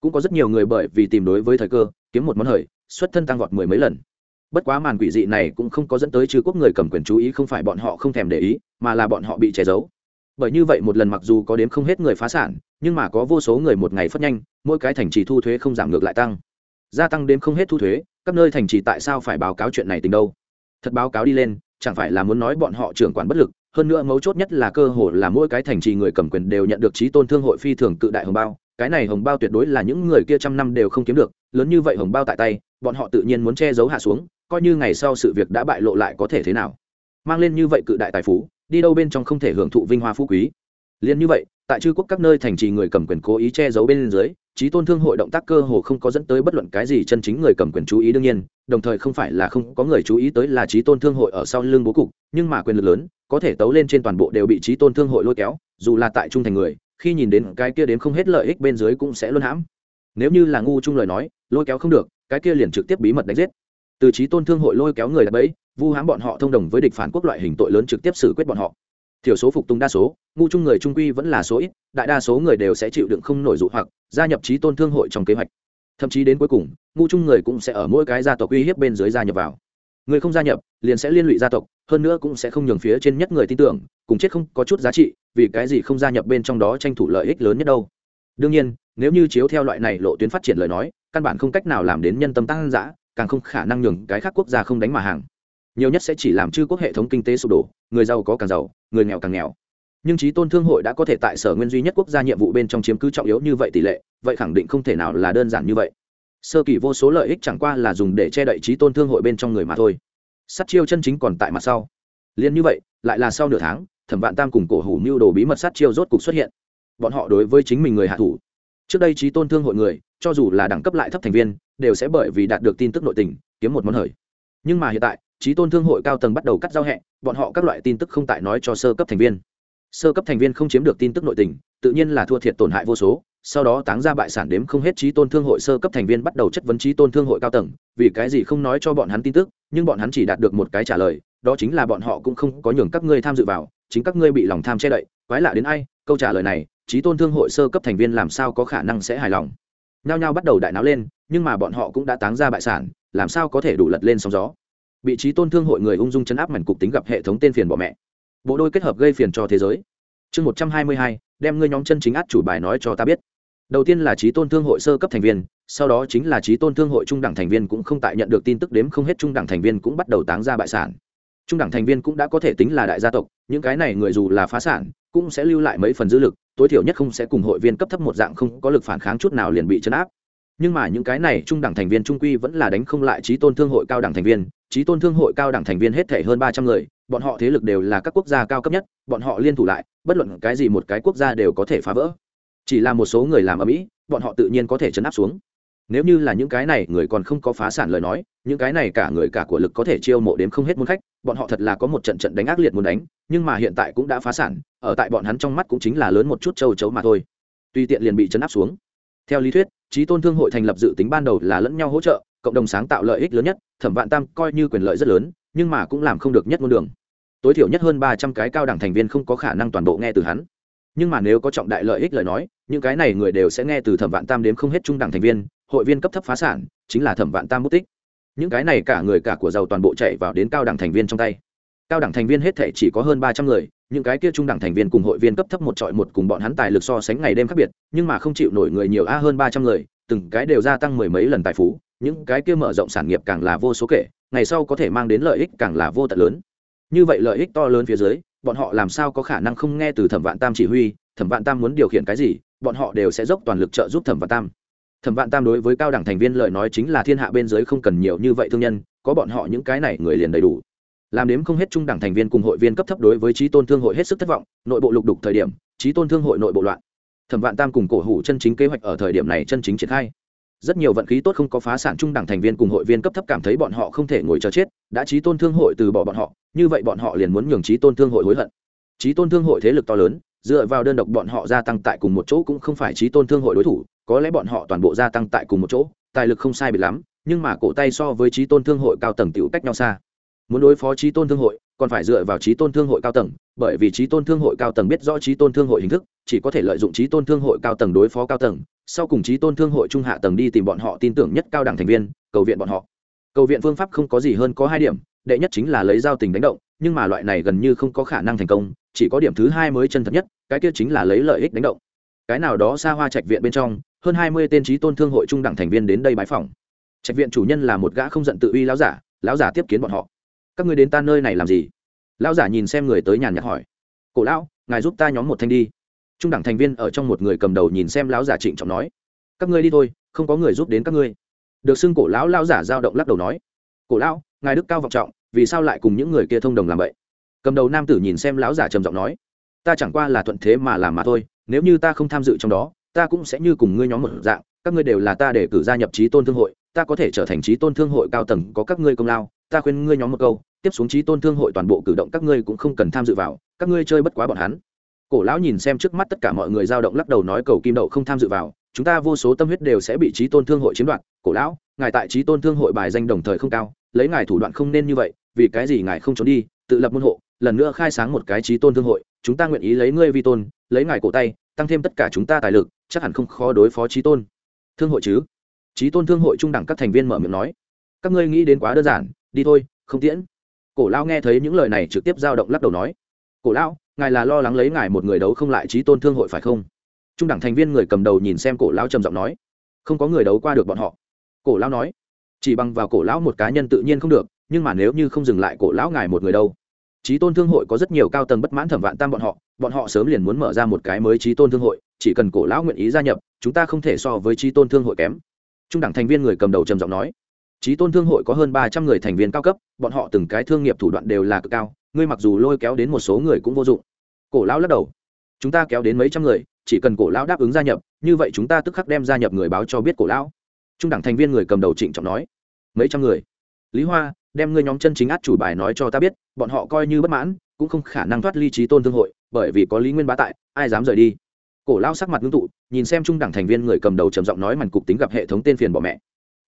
Cũng có rất nhiều người bởi vì tìm đối với thời cơ, kiếm một món hời, xuất thân tăng vọt mười mấy lần bất quá màn quỷ dị này cũng không có dẫn tới trừ quốc người cầm quyền chú ý, không phải bọn họ không thèm để ý, mà là bọn họ bị che giấu. Bởi như vậy một lần mặc dù có đếm không hết người phá sản, nhưng mà có vô số người một ngày phất nhanh, mỗi cái thành trì thu thuế không giảm ngược lại tăng. Gia tăng đếm không hết thu thuế, các nơi thành trì tại sao phải báo cáo chuyện này tình đâu? Thật báo cáo đi lên, chẳng phải là muốn nói bọn họ trưởng quản bất lực, hơn nữa mấu chốt nhất là cơ hội là mỗi cái thành trì người cầm quyền đều nhận được trí tôn thương hội phi thường cự đại hồng bao, cái này hồng bao tuyệt đối là những người kia trăm năm đều không kiếm được, lớn như vậy hồng bao tại tay, bọn họ tự nhiên muốn che giấu hạ xuống coi như ngày sau sự việc đã bại lộ lại có thể thế nào. Mang lên như vậy cự đại tài phú, đi đâu bên trong không thể hưởng thụ vinh hoa phú quý. Liền như vậy, tại chư quốc các nơi thành trì người cầm quyền cố ý che giấu bên dưới, trí tôn thương hội động tác cơ hồ không có dẫn tới bất luận cái gì chân chính người cầm quyền chú ý đương nhiên, đồng thời không phải là không có người chú ý tới là trí tôn thương hội ở sau lưng bố cục, nhưng mà quyền lực lớn, có thể tấu lên trên toàn bộ đều bị trí tôn thương hội lôi kéo, dù là tại trung thành người, khi nhìn đến cái kia đến không hết lợi ích bên dưới cũng sẽ luôn hãm. Nếu như là ngu chung lời nói, lôi kéo không được, cái kia liền trực tiếp bí mật đánh giết từ trí tôn thương hội lôi kéo người đặt bẫy, vu hãm bọn họ thông đồng với địch phản quốc loại hình tội lớn trực tiếp xử quyết bọn họ. Thiểu số phục tùng đa số, ngu chung người trung quy vẫn là số ít, đại đa số người đều sẽ chịu đựng không nổi dụ hoặc, gia nhập trí tôn thương hội trong kế hoạch. Thậm chí đến cuối cùng, ngu chung người cũng sẽ ở mỗi cái gia tộc uy hiếp bên dưới gia nhập vào. Người không gia nhập, liền sẽ liên lụy gia tộc, hơn nữa cũng sẽ không nhường phía trên nhất người tin tưởng, cùng chết không có chút giá trị, vì cái gì không gia nhập bên trong đó tranh thủ lợi ích lớn nhất đâu. Đương nhiên, nếu như chiếu theo loại này lộ tuyến phát triển lời nói, căn bản không cách nào làm đến nhân tâm tăng giã càng không khả năng nhường cái khác quốc gia không đánh mà hàng. Nhiều nhất sẽ chỉ làm chư quốc hệ thống kinh tế sụp đổ, người giàu có càng giàu, người nghèo càng nghèo. Nhưng trí tôn thương hội đã có thể tại sở nguyên duy nhất quốc gia nhiệm vụ bên trong chiếm cứ trọng yếu như vậy tỷ lệ, vậy khẳng định không thể nào là đơn giản như vậy. Sơ kỳ vô số lợi ích chẳng qua là dùng để che đậy trí tôn thương hội bên trong người mà thôi. Sát chiêu chân chính còn tại mặt sau. Liền như vậy, lại là sau nửa tháng, thẩm vạn tam cùng cổ hủ mưu đồ bí mật sát chiêu rốt cục xuất hiện. Bọn họ đối với chính mình người hạ thủ. Trước đây trí tôn thương hội người, cho dù là đẳng cấp lại thấp thành viên đều sẽ bởi vì đạt được tin tức nội tình, kiếm một món hời. Nhưng mà hiện tại trí tôn thương hội cao tầng bắt đầu cắt giao hẹ, bọn họ các loại tin tức không tại nói cho sơ cấp thành viên. Sơ cấp thành viên không chiếm được tin tức nội tình, tự nhiên là thua thiệt tổn hại vô số, sau đó táng ra bại sản đếm không hết trí tôn thương hội sơ cấp thành viên bắt đầu chất vấn trí tôn thương hội cao tầng, vì cái gì không nói cho bọn hắn tin tức, nhưng bọn hắn chỉ đạt được một cái trả lời, đó chính là bọn họ cũng không có nhường các ngươi tham dự vào, chính các ngươi bị lòng tham che đậy, quái lạ đến ai, câu trả lời này trí tôn thương hội sơ cấp thành viên làm sao có khả năng sẽ hài lòng. Nhao nhao bắt đầu đại náo lên nhưng mà bọn họ cũng đã táng ra bại sản, làm sao có thể đủ lật lên sóng gió? Vị trí tôn thương hội người ung dung chấn áp mảnh cục tính gặp hệ thống tên phiền bỏ mẹ. Bộ đôi kết hợp gây phiền cho thế giới. Chương một trăm hai mươi hai, đem ngươi nhóm chân chính át chủ bài nói cho ta biết. Đầu tiên là trí tôn thương hội sơ cấp thành viên, sau đó chính là trí tôn thương hội trung đẳng thành viên cũng không tại nhận được tin tức đếm không hết trung đẳng thành viên cũng bắt đầu táng ra bại sản. Trung đẳng thành viên cũng đã có thể tính là đại gia tộc, những cái này người dù là phá sản, cũng sẽ lưu lại mấy phần dư lực, tối thiểu nhất không sẽ cùng hội viên cấp thấp một dạng không có lực phản kháng chút nào liền bị chấn áp nhưng mà những cái này trung đẳng thành viên trung quy vẫn là đánh không lại trí tôn thương hội cao đẳng thành viên. Trí tôn thương hội cao đẳng thành viên hết thể hơn ba trăm người, bọn họ thế lực đều là các quốc gia cao cấp nhất, bọn họ liên thủ lại, bất luận cái gì một cái quốc gia đều có thể phá vỡ. Chỉ là một số người làm ở mỹ, bọn họ tự nhiên có thể chấn áp xuống. Nếu như là những cái này người còn không có phá sản lời nói, những cái này cả người cả của lực có thể chiêu mộ đến không hết muốn khách, bọn họ thật là có một trận trận đánh ác liệt muốn đánh, nhưng mà hiện tại cũng đã phá sản, ở tại bọn hắn trong mắt cũng chính là lớn một chút châu chấu mà thôi. Tuy tiện liền bị chấn áp xuống theo lý thuyết, trí tôn thương hội thành lập dự tính ban đầu là lẫn nhau hỗ trợ, cộng đồng sáng tạo lợi ích lớn nhất, thẩm vạn tam coi như quyền lợi rất lớn, nhưng mà cũng làm không được nhất ngôn đường. Tối thiểu nhất hơn ba trăm cái cao đẳng thành viên không có khả năng toàn bộ nghe từ hắn. Nhưng mà nếu có trọng đại lợi ích lời nói, những cái này người đều sẽ nghe từ thẩm vạn tam đến không hết trung đẳng thành viên, hội viên cấp thấp phá sản, chính là thẩm vạn tam mất tích những cái này cả người cả của giàu toàn bộ chạy vào đến cao đẳng thành viên trong tay. Cao đẳng thành viên hết thể chỉ có hơn ba trăm người những cái kia trung đẳng thành viên cùng hội viên cấp thấp một trọi một cùng bọn hắn tài lực so sánh ngày đêm khác biệt, nhưng mà không chịu nổi người nhiều a hơn ba trăm người, từng cái đều gia tăng mười mấy lần tài phú, những cái kia mở rộng sản nghiệp càng là vô số kể, ngày sau có thể mang đến lợi ích càng là vô tận lớn. Như vậy lợi ích to lớn phía dưới, bọn họ làm sao có khả năng không nghe từ thẩm vạn tam chỉ huy, thẩm vạn tam muốn điều khiển cái gì, bọn họ đều sẽ dốc toàn lực trợ giúp thẩm vạn tam. Thẩm vạn tam đối với cao đẳng thành viên lời nói chính là thiên hạ bên dưới không cần nhiều như vậy thương nhân, có bọn họ những cái này người liền đầy đủ làm đếm không hết trung đẳng thành viên cùng hội viên cấp thấp đối với trí tôn thương hội hết sức thất vọng, nội bộ lục đục thời điểm, trí tôn thương hội nội bộ loạn. Thẩm vạn tam cùng cổ hủ chân chính kế hoạch ở thời điểm này chân chính triển khai. Rất nhiều vận khí tốt không có phá sản trung đẳng thành viên cùng hội viên cấp thấp cảm thấy bọn họ không thể ngồi chờ chết, đã trí tôn thương hội từ bỏ bọn họ, như vậy bọn họ liền muốn nhường trí tôn thương hội hối hận. Trí tôn thương hội thế lực to lớn, dựa vào đơn độc bọn họ gia tăng tại cùng một chỗ cũng không phải trí tôn thương hội đối thủ, có lẽ bọn họ toàn bộ gia tăng tại cùng một chỗ, tài lực không sai biệt lắm, nhưng mà cổ tay so với trí tôn thương hội cao tầng tiểu cách nhau xa muốn đối phó trí tôn thương hội, còn phải dựa vào trí tôn thương hội cao tầng, bởi vì trí tôn thương hội cao tầng biết rõ trí tôn thương hội hình thức, chỉ có thể lợi dụng trí tôn thương hội cao tầng đối phó cao tầng, sau cùng trí tôn thương hội trung hạ tầng đi tìm bọn họ tin tưởng nhất cao đẳng thành viên, cầu viện bọn họ. Cầu viện phương pháp không có gì hơn có hai điểm, đệ nhất chính là lấy giao tình đánh động, nhưng mà loại này gần như không có khả năng thành công, chỉ có điểm thứ hai mới chân thật nhất, cái kia chính là lấy lợi ích đánh động. Cái nào đó xa hoa trạch viện bên trong, hơn hai mươi tên trí tôn thương hội trung đẳng thành viên đến đây bãi phòng trạch viện chủ nhân là một gã không giận tự uy láo giả láo giả tiếp kiến bọn họ các người đến ta nơi này làm gì? Lão giả nhìn xem người tới nhàn nhạt hỏi. Cổ lão, ngài giúp ta nhóm một thanh đi. Trung đẳng thành viên ở trong một người cầm đầu nhìn xem lão giả trịnh trọng nói. Các ngươi đi thôi, không có người giúp đến các ngươi. Được xưng cổ lão lão giả giao động lắc đầu nói. Cổ lão, ngài đức cao vọng trọng, vì sao lại cùng những người kia thông đồng làm vậy? Cầm đầu nam tử nhìn xem lão giả trầm giọng nói. Ta chẳng qua là thuận thế mà làm mà thôi, nếu như ta không tham dự trong đó, ta cũng sẽ như cùng ngươi nhóm một dạng, các ngươi đều là ta để cử gia nhập trí tôn thương hội, ta có thể trở thành trí tôn thương hội cao tầng có các ngươi công lao ta khuyên ngươi nhóm một câu, tiếp xuống trí tôn thương hội toàn bộ cử động các ngươi cũng không cần tham dự vào, các ngươi chơi bất quá bọn hắn. Cổ lão nhìn xem trước mắt tất cả mọi người dao động lắc đầu nói cầu kim đậu không tham dự vào, chúng ta vô số tâm huyết đều sẽ bị trí tôn thương hội chiếm đoạt. Cổ lão, ngài tại trí tôn thương hội bài danh đồng thời không cao, lấy ngài thủ đoạn không nên như vậy, vì cái gì ngài không trốn đi, tự lập môn hộ, lần nữa khai sáng một cái trí tôn thương hội, chúng ta nguyện ý lấy ngươi vi tôn, lấy ngài cổ tay, tăng thêm tất cả chúng ta tài lực, chắc hẳn không khó đối phó trí tôn. Thương hội chứ? Trí tôn thương hội trung đẳng các thành viên mở miệng nói. Các ngươi nghĩ đến quá đơn giản đi thôi, không tiễn. Cổ lão nghe thấy những lời này trực tiếp giao động lắc đầu nói, cổ lão, ngài là lo lắng lấy ngài một người đấu không lại trí tôn thương hội phải không? Trung đẳng thành viên người cầm đầu nhìn xem cổ lão trầm giọng nói, không có người đấu qua được bọn họ. Cổ lão nói, chỉ bằng vào cổ lão một cá nhân tự nhiên không được, nhưng mà nếu như không dừng lại cổ lão ngài một người đâu trí tôn thương hội có rất nhiều cao tầng bất mãn thẩm vạn tam bọn họ bọn họ sớm liền muốn mở ra một cái mới trí tôn thương hội, chỉ cần cổ lão nguyện ý gia nhập, chúng ta không thể so với trí tôn thương hội kém. Trung đẳng thành viên người cầm đầu trầm giọng nói trí tôn thương hội có hơn ba trăm người thành viên cao cấp, bọn họ từng cái thương nghiệp thủ đoạn đều là cực cao, ngươi mặc dù lôi kéo đến một số người cũng vô dụng. Cổ lão lắc đầu. Chúng ta kéo đến mấy trăm người, chỉ cần cổ lão đáp ứng gia nhập, như vậy chúng ta tức khắc đem gia nhập người báo cho biết cổ lão. Trung đẳng thành viên người cầm đầu trịnh trọng nói. Mấy trăm người. Lý hoa, đem ngươi nhóm chân chính át chủ bài nói cho ta biết, bọn họ coi như bất mãn, cũng không khả năng thoát ly trí tôn thương hội, bởi vì có lý nguyên bá tại, ai dám rời đi? Cổ lao sắc mặt ngưng tụ, nhìn xem trung đẳng thành viên người cầm đầu trầm giọng nói màn cục tính gặp hệ thống tên phiền bỏ mẹ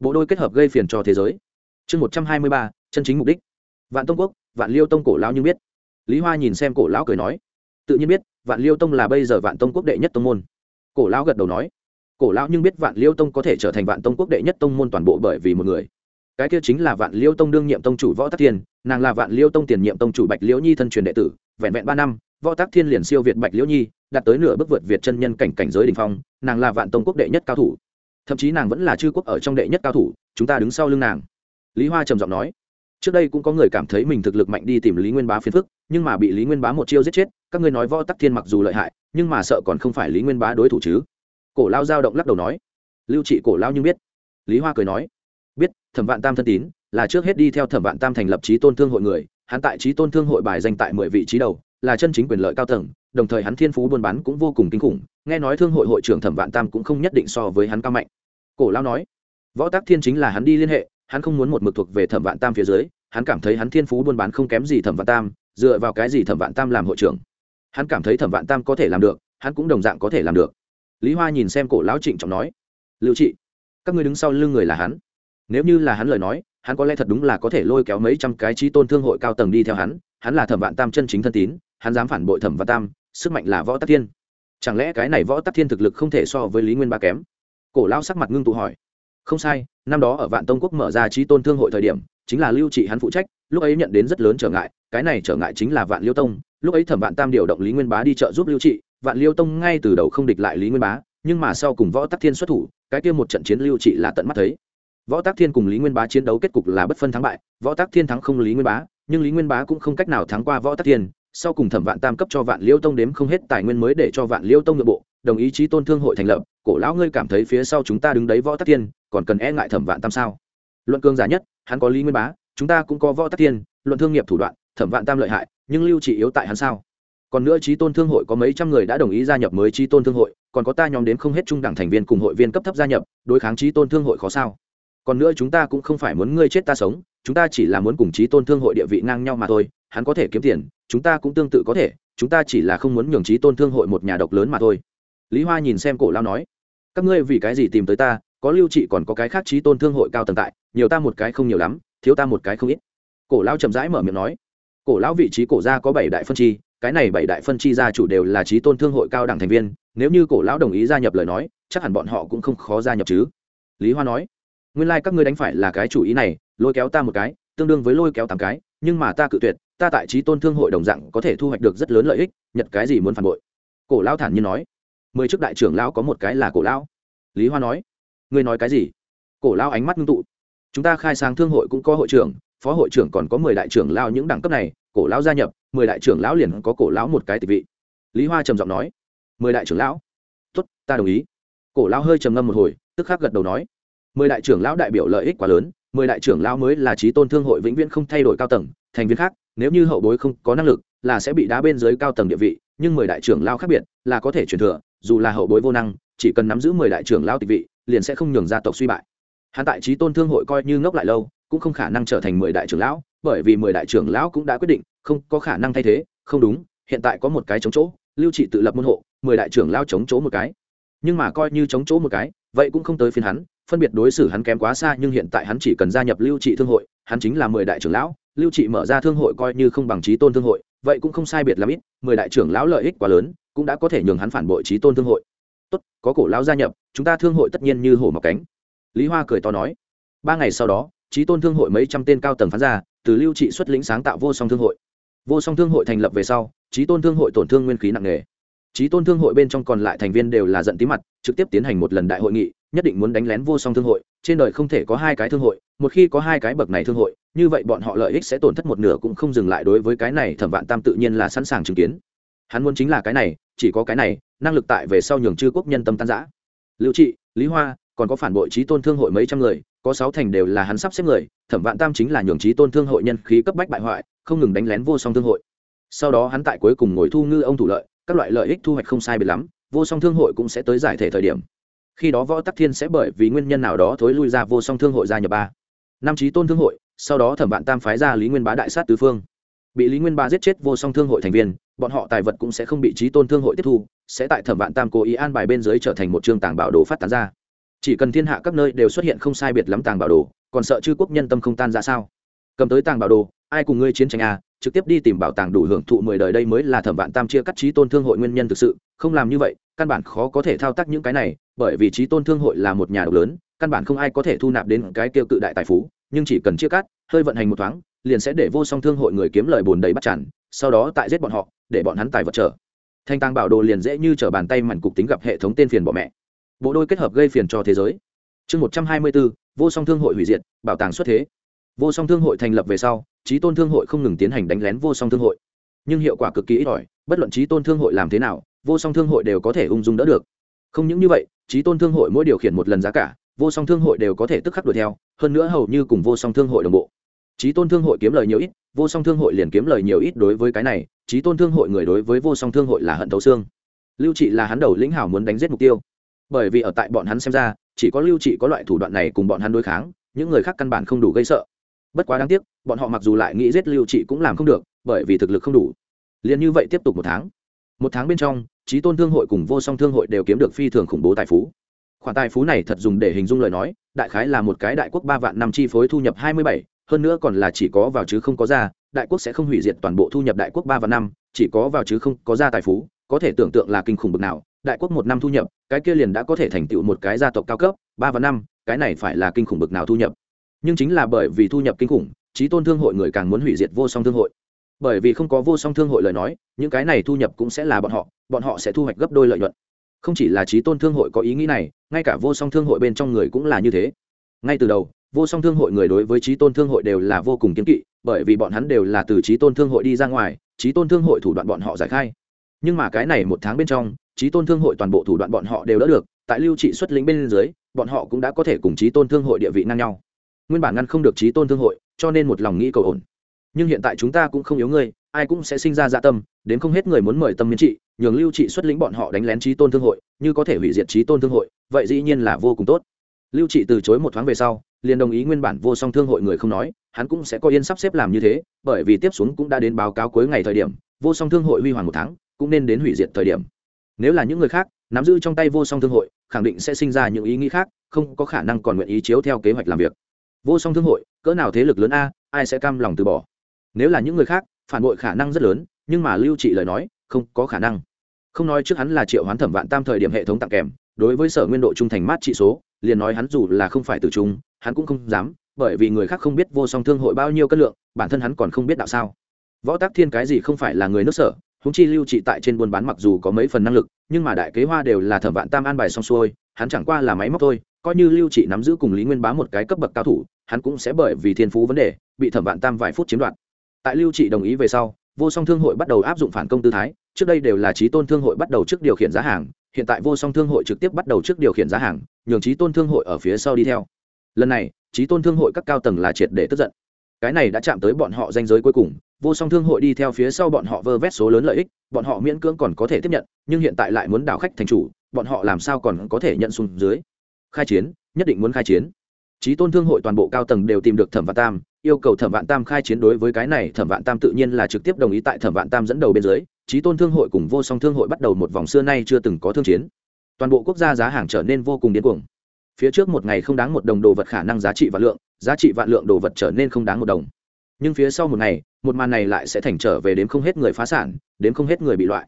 bộ đôi kết hợp gây phiền cho thế giới. Chương một trăm hai mươi ba, chân chính mục đích. Vạn tông quốc, vạn liêu tông cổ lão như biết. Lý hoa nhìn xem cổ lão cười nói, tự nhiên biết, vạn liêu tông là bây giờ vạn tông quốc đệ nhất tông môn. Cổ lão gật đầu nói, cổ lão nhưng biết vạn liêu tông có thể trở thành vạn tông quốc đệ nhất tông môn toàn bộ bởi vì một người. Cái kia chính là vạn liêu tông đương nhiệm tông chủ võ tắc thiên, nàng là vạn liêu tông tiền nhiệm tông chủ bạch liễu nhi thân truyền đệ tử, vẹn vẹn ba năm, võ tắc thiên liền siêu việt bạch liễu nhi, đạt tới nửa bước vượt việt chân nhân cảnh cảnh giới đình phong, nàng là vạn tông quốc đệ nhất cao thủ thậm chí nàng vẫn là chư quốc ở trong đệ nhất cao thủ, chúng ta đứng sau lưng nàng. Lý hoa trầm giọng nói. Trước đây cũng có người cảm thấy mình thực lực mạnh đi tìm lý nguyên bá phiền phức, nhưng mà bị lý nguyên bá một chiêu giết chết, các ngươi nói võ tắc thiên mặc dù lợi hại, nhưng mà sợ còn không phải lý nguyên bá đối thủ chứ. Cổ lao giao động lắc đầu nói. Lưu trị cổ lao nhưng biết. Lý hoa cười nói. Biết, thẩm vạn tam thân tín, là trước hết đi theo thẩm vạn tam thành lập trí tôn thương hội người, hắn tại trí tôn thương hội bài danh tại mười vị trí đầu, là chân chính quyền lợi cao tầng, đồng thời hắn thiên phú buôn bán cũng vô cùng kinh khủng, nghe nói thương hội hội trưởng thẩm vạn tam cũng không nhất định so với hắn cao mạnh cổ lao nói, võ tác thiên chính là hắn đi liên hệ, hắn không muốn một mực thuộc về thẩm vạn tam phía dưới, hắn cảm thấy hắn thiên phú buôn bán không kém gì thẩm vạn tam, dựa vào cái gì thẩm vạn tam làm hội trưởng? Hắn cảm thấy thẩm vạn tam có thể làm được, hắn cũng đồng dạng có thể làm được. Lý hoa nhìn xem cổ lão trịnh trọng nói, lưu trị, các ngươi đứng sau lưng người là hắn. Nếu như là hắn lời nói, hắn có lẽ thật đúng là có thể lôi kéo mấy trăm cái trí tôn thương hội cao tầng đi theo hắn hắn là thẩm vạn tam chân chính thân tín, hắn dám phản bội thẩm vạn tam, sức mạnh là võ tắc thiên. Chẳng lẽ cái này võ tắc thiên thực lực không thể so với lý nguyên ba kém? Cổ lao sắc mặt ngưng tụ hỏi. Không sai, năm đó ở vạn tông quốc mở ra trí tôn thương hội thời điểm, chính là lưu trị hắn phụ trách, lúc ấy nhận đến rất lớn trở ngại, cái này trở ngại chính là vạn liêu tông, lúc ấy thẩm vạn tam điều động lý nguyên bá đi trợ giúp lưu trị, vạn liêu tông ngay từ đầu không địch lại lý nguyên bá, nhưng mà sau cùng võ tắc thiên xuất thủ, cái kia một trận chiến lưu trị là tận mắt thấy. Võ tác thiên cùng lý nguyên bá chiến đấu kết cục là bất phân thắng bại, võ tác thiên thắng không lý nguyên bá, nhưng lý nguyên bá cũng không cách nào thắng qua võ tác thiên, sau cùng thẩm vạn tam cấp cho vạn liêu tông đếm không hết tài nguyên mới để cho vạn liêu tông nội bộ đồng ý chí tôn thương hội thành lập, cổ lão ngươi cảm thấy phía sau chúng ta đứng đấy võ tắc thiên còn cần e ngại thẩm vạn tam sao? Luận cương giả nhất, hắn có lý nguyên bá, chúng ta cũng có võ tắc thiên luận thương nghiệp thủ đoạn, thẩm vạn tam lợi hại, nhưng lưu chỉ yếu tại hắn sao? Còn nữa trí tôn thương hội có mấy trăm người đã đồng ý gia nhập mới trí tôn thương hội, còn có ta nhóm đến không hết trung đẳng thành viên cùng hội viên cấp thấp gia nhập, đối kháng trí tôn thương hội khó sao? Còn nữa chúng ta cũng không phải muốn ngươi chết ta sống, chúng ta chỉ là muốn cùng chí tôn thương hội địa vị ngang nhau mà thôi, hắn có thể kiếm tiền, chúng ta cũng tương tự có thể, chúng ta chỉ là không muốn nhường chí tôn thương hội một nhà độc lớn mà thôi lý hoa nhìn xem cổ lao nói, các ngươi vì cái gì tìm tới ta? Có lưu trị còn có cái khác chí tôn thương hội cao tầng tại, nhiều ta một cái không nhiều lắm, thiếu ta một cái không ít. Cổ lao chậm rãi mở miệng nói, cổ lão vị trí cổ gia có bảy đại phân chi, cái này bảy đại phân chi gia chủ đều là chí tôn thương hội cao đẳng thành viên, nếu như cổ lão đồng ý gia nhập lời nói, chắc hẳn bọn họ cũng không khó gia nhập chứ. Lý hoa nói, nguyên lai、like、các ngươi đánh phải là cái chủ ý này, lôi kéo ta một cái, tương đương với lôi kéo tám cái, nhưng mà ta cự tuyệt, ta tại trí tôn thương hội đồng dạng có thể thu hoạch được rất lớn lợi ích, nhật cái gì muốn phản bội? Cổ lão thản nhiên nói mười chức đại trưởng lão có một cái là cổ lão. Lý hoa nói, ngươi nói cái gì? Cổ lão ánh mắt ngưng tụ. Chúng ta khai sáng thương hội cũng có hội trưởng, phó hội trưởng còn có mười đại trưởng lão những đẳng cấp này, cổ lão gia nhập, mười đại trưởng lão liền có cổ lão một cái tịch vị. Lý hoa trầm giọng nói, mười đại trưởng lão? Tốt, ta đồng ý. Cổ lão hơi trầm ngâm một hồi, tức khắc gật đầu nói, mười đại trưởng lão đại biểu lợi ích quá lớn, mười đại trưởng lão mới là trí tôn thương hội vĩnh viễn không thay đổi cao tầng, thành viên khác, nếu như hậu bối không có năng lực, là sẽ bị đá bên dưới cao tầng địa vị, nhưng mười đại trưởng lão khác biệt, là có thể truyền thừa dù là hậu bối vô năng, chỉ cần nắm giữ mười đại trưởng lão tịch vị, liền sẽ không nhường gia tộc suy bại. Hắn tại trí tôn thương hội coi như ngốc lại lâu, cũng không khả năng trở thành mười đại trưởng lão, bởi vì mười đại trưởng lão cũng đã quyết định, không có khả năng thay thế, không đúng, hiện tại có một cái chống chỗ, lưu trị tự lập môn hộ, mười đại trưởng lao chống chỗ một cái. Nhưng mà coi như chống chỗ một cái, vậy cũng không tới phiên hắn, phân biệt đối xử hắn kém quá xa, nhưng hiện tại hắn chỉ cần gia nhập lưu trị thương hội, hắn chính là mười đại trưởng lão, lưu trị mở ra thương hội coi như không bằng trí tôn thương hội vậy cũng không sai biệt lắm ít, mười đại trưởng lão lợi ích quá lớn, cũng đã có thể nhường hắn phản bội trí tôn thương hội. Tốt, có cổ lão gia nhập, chúng ta thương hội tất nhiên như hổ mọc cánh. Lý hoa cười to nói. Ba ngày sau đó trí tôn thương hội mấy trăm tên cao tầng phán ra, từ lưu trị xuất lĩnh sáng tạo vô song thương hội. Vô song thương hội thành lập về sau trí tôn thương hội tổn thương nguyên khí nặng nề trí tôn thương hội bên trong còn lại thành viên đều là giận tí mặt, trực tiếp tiến hành một lần đại hội nghị, nhất định muốn đánh lén vô song thương hội, trên đời không thể có hai cái thương hội, một khi có hai cái bậc này thương hội, như vậy bọn họ lợi ích sẽ tổn thất một nửa cũng không dừng lại đối với cái này thẩm vạn tam tự nhiên là sẵn sàng chứng kiến. Hắn muốn chính là cái này, chỉ có cái này, năng lực tại về sau nhường chư quốc nhân tâm tan giã lưu trị, lý hoa, còn có phản bội trí tôn thương hội mấy trăm người, có sáu thành đều là hắn sắp xếp người, thẩm vạn tam chính là nhường trí tôn thương hội nhân khí cấp bách bại hoại, không ngừng đánh lén vô song thương hội. Sau đó hắn tại cuối cùng ngồi thu ngư ông thủ lợi các loại lợi ích thu hoạch không sai biệt lắm, vô song thương hội cũng sẽ tới giải thể thời điểm. Khi đó võ tắc thiên sẽ bởi vì nguyên nhân nào đó thối lui ra vô song thương hội gia nhập ba. Năm trí tôn thương hội, sau đó thẩm vạn tam phái ra lý nguyên bá đại sát tứ phương. Bị lý nguyên bá giết chết vô song thương hội thành viên, bọn họ tài vật cũng sẽ không bị trí tôn thương hội tiếp thu, sẽ tại thẩm vạn tam cố ý an bài bên dưới trở thành một chương tàng bảo đồ phát tán ra. Chỉ cần thiên hạ các nơi đều xuất hiện không sai biệt lắm tàng bảo đồ, còn sợ chư quốc nhân tâm không tan ra sao? Cầm tới tàng bảo đồ, ai cùng ngươi chiến tranh à trực tiếp đi tìm bảo tàng đủ hưởng thụ mười đời đây mới là thẩm vạn tam chia cắt trí tôn thương hội nguyên nhân thực sự, không làm như vậy, căn bản khó có thể thao tác những cái này, bởi vì trí tôn thương hội là một nhà độc lớn, căn bản không ai có thể thu nạp đến cái tiêu cự đại tài phú, nhưng chỉ cần chia cắt, hơi vận hành một thoáng, liền sẽ để vô song thương hội người kiếm lời bồn đầy bắt tràn sau đó tại giết bọn họ, để bọn hắn tài vật trở. Thanh tăng bảo đồ liền dễ như trở bàn tay mảnh cục tính gặp hệ thống tên phiền bọ mẹ. Bộ đôi kết hợp gây phiền cho thế giới. Chương một trăm hai mươi bốn vô song thương hội hủy diệt, bảo tàng xuất thế. Vô song thương hội thành lập về sau trí tôn thương hội không ngừng tiến hành đánh lén vô song thương hội nhưng hiệu quả cực kỳ ít ỏi bất luận trí tôn thương hội làm thế nào vô song thương hội đều có thể ung dung đỡ được không những như vậy trí tôn thương hội mỗi điều khiển một lần giá cả vô song thương hội đều có thể tức khắc đuổi theo hơn nữa hầu như cùng vô song thương hội đồng bộ trí tôn thương hội kiếm lời nhiều ít vô song thương hội liền kiếm lời nhiều ít đối với cái này trí tôn thương hội người đối với vô song thương hội là hận thấu xương lưu trị là hắn đầu lĩnh hảo muốn đánh giết mục tiêu bởi vì ở tại bọn hắn xem ra chỉ có lưu trị có loại thủ đoạn này cùng bọn hắn đối kháng những người khác căn bản không đủ gây sợ bất quá đáng tiếc, bọn họ mặc dù lại nghĩ giết lưu trị cũng làm không được, bởi vì thực lực không đủ. Liền như vậy tiếp tục một tháng. Một tháng bên trong trí tôn thương hội cùng vô song thương hội đều kiếm được phi thường khủng bố tài phú. Khoản tài phú này thật dùng để hình dung lời nói, đại khái là một cái đại quốc ba vạn năm chi phối thu nhập hai mươi bảy, hơn nữa còn là chỉ có vào chứ không có ra, đại quốc sẽ không hủy diệt toàn bộ thu nhập đại quốc ba vạn năm, chỉ có vào chứ không có ra tài phú, có thể tưởng tượng là kinh khủng bực nào, đại quốc một năm thu nhập, cái kia liền đã có thể thành tựu một cái gia tộc cao cấp, ba vạn năm, cái này phải là kinh khủng bực nào thu nhập nhưng chính là bởi vì thu nhập kinh khủng trí tôn thương hội người càng muốn hủy diệt vô song thương hội bởi vì không có vô song thương hội lời nói những cái này thu nhập cũng sẽ là bọn họ bọn họ sẽ thu hoạch gấp đôi lợi nhuận không chỉ là trí tôn thương hội có ý nghĩ này ngay cả vô song thương hội bên trong người cũng là như thế ngay từ đầu vô song thương hội người đối với trí tôn thương hội đều là vô cùng kiến kỵ bởi vì bọn hắn đều là từ trí tôn thương hội đi ra ngoài trí tôn thương hội thủ đoạn bọn họ giải khai nhưng mà cái này một tháng bên trong trí tôn thương hội toàn bộ thủ đoạn bọn họ đều đỡ được tại lưu trị xuất lĩnh bên dưới bọn họ cũng đã có thể cùng trí tôn thương hội địa vị ngang nhau nguyên bản ngăn không được trí tôn thương hội, cho nên một lòng nghĩ cầu ổn. Nhưng hiện tại chúng ta cũng không yếu ngươi, ai cũng sẽ sinh ra dạ tâm, đến không hết người muốn mời tâm miến trị, nhường lưu trị xuất lĩnh bọn họ đánh lén trí tôn thương hội, như có thể hủy diệt trí tôn thương hội, vậy dĩ nhiên là vô cùng tốt. Lưu trị từ chối một thoáng về sau, liền đồng ý nguyên bản vô song thương hội người không nói, hắn cũng sẽ có yên sắp xếp làm như thế, bởi vì tiếp xuống cũng đã đến báo cáo cuối ngày thời điểm, vô song thương hội huy hoàng một tháng, cũng nên đến hủy diệt thời điểm. Nếu là những người khác, nắm giữ trong tay vô song thương hội, khẳng định sẽ sinh ra những ý nghĩ khác, không có khả năng còn nguyện ý chiếu theo kế hoạch làm việc vô song thương hội, cỡ nào thế lực lớn a, ai sẽ cam lòng từ bỏ? Nếu là những người khác, phản bội khả năng rất lớn, nhưng mà lưu trị lời nói, không có khả năng. Không nói trước hắn là triệu hoán thẩm vạn tam thời điểm hệ thống tặng kèm, đối với sở nguyên độ trung thành mát trị số, liền nói hắn dù là không phải từ trung, hắn cũng không dám, bởi vì người khác không biết vô song thương hội bao nhiêu cân lượng, bản thân hắn còn không biết đạo sao. Võ tác thiên cái gì không phải là người nước sở húng chi lưu trị tại trên buôn bán mặc dù có mấy phần năng lực, nhưng mà đại kế hoa đều là thẩm vạn tam an bài xong xuôi, hắn chẳng qua là máy móc thôi coi như lưu trị nắm giữ cùng lý nguyên bá một cái cấp bậc cao thủ, hắn cũng sẽ bởi vì thiên phú vấn đề, bị thẩm vạn tam vài phút chiếm đoạt. Tại lưu trị đồng ý về sau, vô song thương hội bắt đầu áp dụng phản công tư thái, trước đây đều là trí tôn thương hội bắt đầu trước điều khiển giá hàng, hiện tại vô song thương hội trực tiếp bắt đầu trước điều khiển giá hàng, nhường trí tôn thương hội ở phía sau đi theo. Lần này trí tôn thương hội các cao tầng là triệt để tức giận. Cái này đã chạm tới bọn họ danh giới cuối cùng, vô song thương hội đi theo phía sau bọn họ vơ vét số lớn lợi ích, bọn họ miễn cưỡng còn có thể tiếp nhận, nhưng hiện tại lại muốn đảo khách thành chủ, bọn họ làm sao còn có thể nhận xuống dưới? Khai chiến, nhất định muốn khai chiến. Trí tôn thương hội toàn bộ cao tầng đều tìm được thẩm vạn tam, yêu cầu thẩm vạn tam khai chiến đối với cái này, thẩm vạn tam tự nhiên là trực tiếp đồng ý tại thẩm vạn tam dẫn đầu bên dưới trí tôn thương hội cùng vô song thương hội bắt đầu một vòng xưa nay chưa từng có thương chiến. Toàn bộ quốc gia giá hàng trở nên vô cùng điên cuồng. Phía trước một ngày không đáng một đồng đồ vật khả năng giá trị vạn lượng, giá trị vạn lượng đồ vật trở nên không đáng một đồng. Nhưng phía sau một ngày, một màn này lại sẽ thành trở về đến không hết người phá sản đến không hết người bị loại.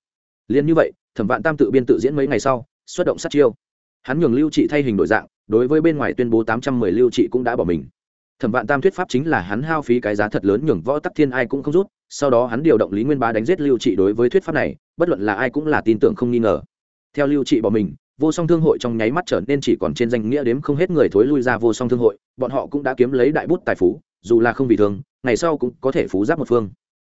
Liền như vậy, thẩm vạn tam tự biên tự diễn mấy ngày sau, xuất động sát chiêu hắn nhường lưu trị thay hình đổi dạng, đối với bên ngoài tuyên bố tám trăm mười lưu trị cũng đã bỏ mình. Thẩm vạn tam thuyết pháp chính là hắn hao phí cái giá thật lớn nhường võ tắc thiên ai cũng không rút, sau đó hắn điều động lý nguyên bá đánh giết lưu trị đối với thuyết pháp này, bất luận là ai cũng là tin tưởng không nghi ngờ. Theo lưu trị bỏ mình, vô song thương hội trong nháy mắt trở nên chỉ còn trên danh nghĩa đếm không hết người thối lui ra vô song thương hội, bọn họ cũng đã kiếm lấy đại bút tài phú, dù là không vì thương, ngày sau cũng có thể phú giáp một phương.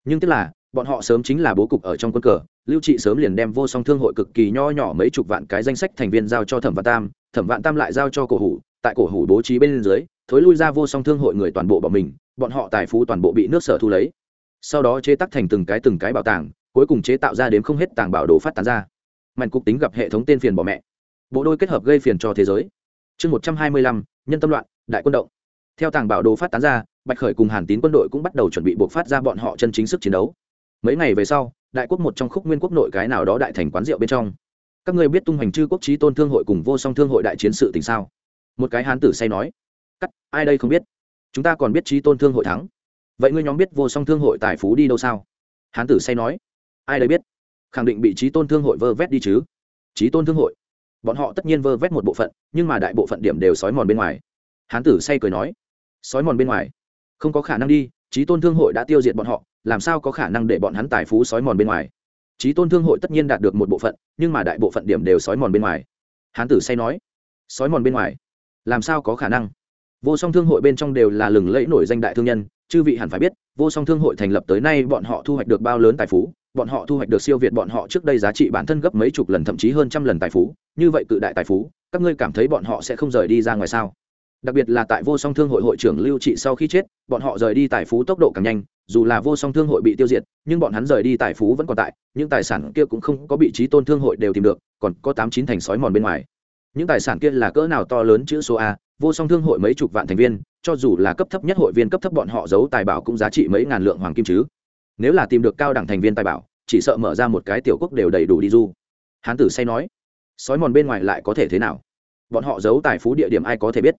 Nhưng tức là, bọn họ sớm chính là bố cục ở trong quân cờ lưu trị sớm liền đem vô song thương hội cực kỳ nho nhỏ mấy chục vạn cái danh sách thành viên giao cho thẩm vạn tam, thẩm vạn tam lại giao cho cổ hủ. Tại cổ hủ bố trí bên dưới, thối lui ra vô song thương hội người toàn bộ bọn mình, bọn họ tài phú toàn bộ bị nước sở thu lấy. Sau đó chế tác thành từng cái từng cái bảo tàng, cuối cùng chế tạo ra đến không hết tàng bảo đồ phát tán ra. Mạnh cục tính gặp hệ thống tên phiền bỏ mẹ. Bộ đôi kết hợp gây phiền cho thế giới. Chương một trăm hai mươi lăm, nhân tâm loạn, đại quân động. Theo tàng bảo đồ phát tán ra, bạch khởi cùng hàn tín quân đội cũng bắt đầu chuẩn bị buộc phát ra bọn họ chân chính sức chiến đấu mấy ngày về sau, đại quốc một trong khúc nguyên quốc nội cái nào đó đại thành quán rượu bên trong. Các người biết tung hành chư quốc trí tôn thương hội cùng vô song thương hội đại chiến sự tình sao? Một cái hán tử say nói. Cắt, ai đây không biết? Chúng ta còn biết trí tôn thương hội thắng. Vậy ngươi nhóm biết vô song thương hội tài phú đi đâu sao? Hán tử say nói. Ai đây biết? Khẳng định bị trí tôn thương hội vơ vét đi chứ. Trí tôn thương hội. Bọn họ tất nhiên vơ vét một bộ phận, nhưng mà đại bộ phận điểm đều sói mòn bên ngoài. Hán tử say cười nói. Sói mòn bên ngoài? Không có khả năng đi trí tôn thương hội đã tiêu diệt bọn họ làm sao có khả năng để bọn hắn tài phú sói mòn bên ngoài? Trí tôn thương hội tất nhiên đạt được một bộ phận, nhưng mà đại bộ phận điểm đều sói mòn bên ngoài. Hán tử say nói, sói mòn bên ngoài? Làm sao có khả năng? Vô song thương hội bên trong đều là lừng lẫy nổi danh đại thương nhân, chư vị hẳn phải biết, vô song thương hội thành lập tới nay bọn họ thu hoạch được bao lớn tài phú, bọn họ thu hoạch được siêu việt bọn họ trước đây giá trị bản thân gấp mấy chục lần, thậm chí hơn trăm lần tài phú. Như vậy cự đại tài phú, các ngươi cảm thấy bọn họ sẽ không rời đi ra ngoài sao? Đặc biệt là tại vô song thương hội hội trưởng lưu trị sau khi chết, bọn họ rời đi tài phú tốc độ càng nhanh, dù là vô song thương hội bị tiêu diệt, nhưng bọn hắn rời đi tài phú vẫn còn tại, những tài sản kia cũng không có bị trí tôn thương hội đều tìm được, còn có tám chín thành sói mòn bên ngoài. Những tài sản kia là cỡ nào to lớn chữ số a, vô song thương hội mấy chục vạn thành viên, cho dù là cấp thấp nhất hội viên cấp thấp bọn họ giấu tài bảo cũng giá trị mấy ngàn lượng hoàng kim chứ. Nếu là tìm được cao đẳng thành viên tài bảo, chỉ sợ mở ra một cái tiểu quốc đều đầy đủ đi du. Hán tử say nói, sói mòn bên ngoài lại có thể thế nào? Bọn họ giấu tài phú địa điểm ai có thể biết?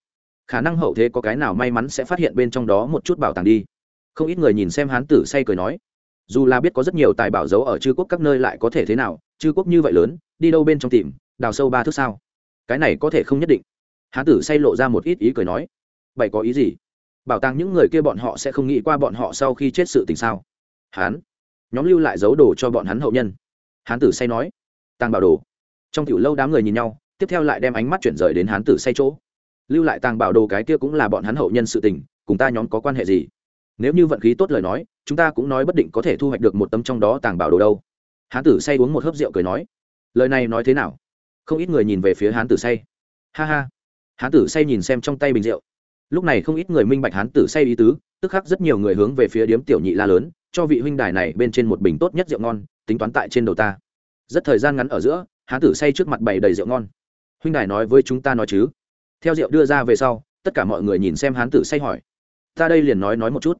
Khả năng hậu thế có cái nào may mắn sẽ phát hiện bên trong đó một chút bảo tàng đi. Không ít người nhìn xem hán tử say cười nói, dù là biết có rất nhiều tài bảo giấu ở chư quốc các nơi lại có thể thế nào, chư quốc như vậy lớn, đi đâu bên trong tìm, đào sâu ba thước sao? Cái này có thể không nhất định. Hán tử say lộ ra một ít ý cười nói vậy có ý gì? Bảo tàng những người kia bọn họ sẽ không nghĩ qua bọn họ sau khi chết sự tình sao? Hán, nhóm lưu lại giấu đồ cho bọn hắn hậu nhân. Hán tử say nói, tàng bảo đồ. Trong tiểu lâu đám người nhìn nhau, tiếp theo lại đem ánh mắt chuyển rời đến hán tử say chỗ lưu lại tàng bảo đồ cái kia cũng là bọn hắn hậu nhân sự tình, cùng ta nhóm có quan hệ gì? Nếu như vận khí tốt lời nói, chúng ta cũng nói bất định có thể thu hoạch được một tấm trong đó tàng bảo đồ đâu. Hán tử say uống một hớp rượu cười nói. Lời này nói thế nào? Không ít người nhìn về phía hán tử say. Ha ha. Hán tử say nhìn xem trong tay bình rượu. Lúc này không ít người minh bạch hán tử say ý tứ, tức khắc rất nhiều người hướng về phía điếm tiểu nhị la lớn, cho vị huynh đài này bên trên một bình tốt nhất rượu ngon, tính toán tại trên đầu ta. Rất thời gian ngắn ở giữa, hán tử say trước mặt bày đầy rượu ngon. Huynh đài nói với chúng ta nói chứ? Theo rượu đưa ra về sau, tất cả mọi người nhìn xem hán tử say hỏi. Ta đây liền nói nói một chút.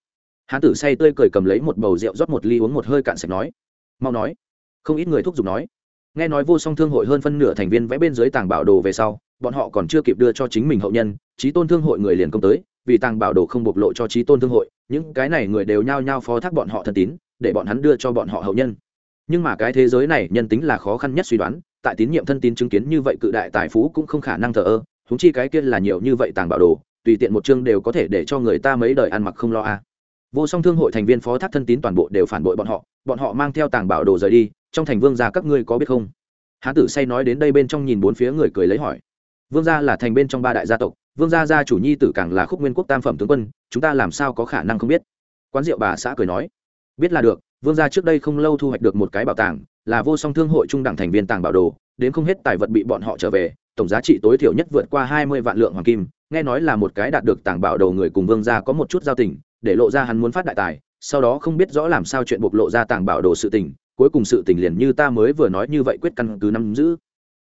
Hán tử say tươi cười cầm lấy một bầu rượu rót một ly uống một hơi cạn sạch nói. Mau nói. Không ít người thúc giục nói. Nghe nói vô song thương hội hơn phân nửa thành viên vẽ bên dưới tàng bảo đồ về sau, bọn họ còn chưa kịp đưa cho chính mình hậu nhân trí tôn thương hội người liền công tới, vì tàng bảo đồ không bộc lộ cho trí tôn thương hội, những cái này người đều nhao nhao phó thác bọn họ thân tín, để bọn hắn đưa cho bọn họ hậu nhân. Nhưng mà cái thế giới này nhân tính là khó khăn nhất suy đoán, tại tín nhiệm thân tín chứng kiến như vậy cự đại tài phú cũng không khả năng thờ ơ huống chi cái kia là nhiều như vậy tàng bảo đồ, tùy tiện một chương đều có thể để cho người ta mấy đời ăn mặc không lo a. Vô song thương hội thành viên phó thác thân tín toàn bộ đều phản bội bọn họ bọn họ mang theo tàng bảo đồ rời đi, trong thành vương gia các ngươi có biết không? Hán tử say nói đến đây bên trong nhìn bốn phía người cười lấy hỏi. Vương gia là thành bên trong ba đại gia tộc, vương gia gia chủ nhi tử càng là khúc nguyên quốc tam phẩm tướng quân, chúng ta làm sao có khả năng không biết? Quán rượu bà xã cười nói. Biết là được, vương gia trước đây không lâu thu hoạch được một cái bảo tàng, là vô song thương hội trung đẳng thành viên tàng bảo đồ, đến không hết tài vật bị bọn họ trở về tổng giá trị tối thiểu nhất vượt qua hai mươi vạn lượng hoàng kim, nghe nói là một cái đạt được tàng bảo đồ người cùng vương gia có một chút giao tình, để lộ ra hắn muốn phát đại tài, sau đó không biết rõ làm sao chuyện bộc lộ ra tàng bảo đồ sự tình, cuối cùng sự tình liền như ta mới vừa nói như vậy quyết căn cứ nắm giữ.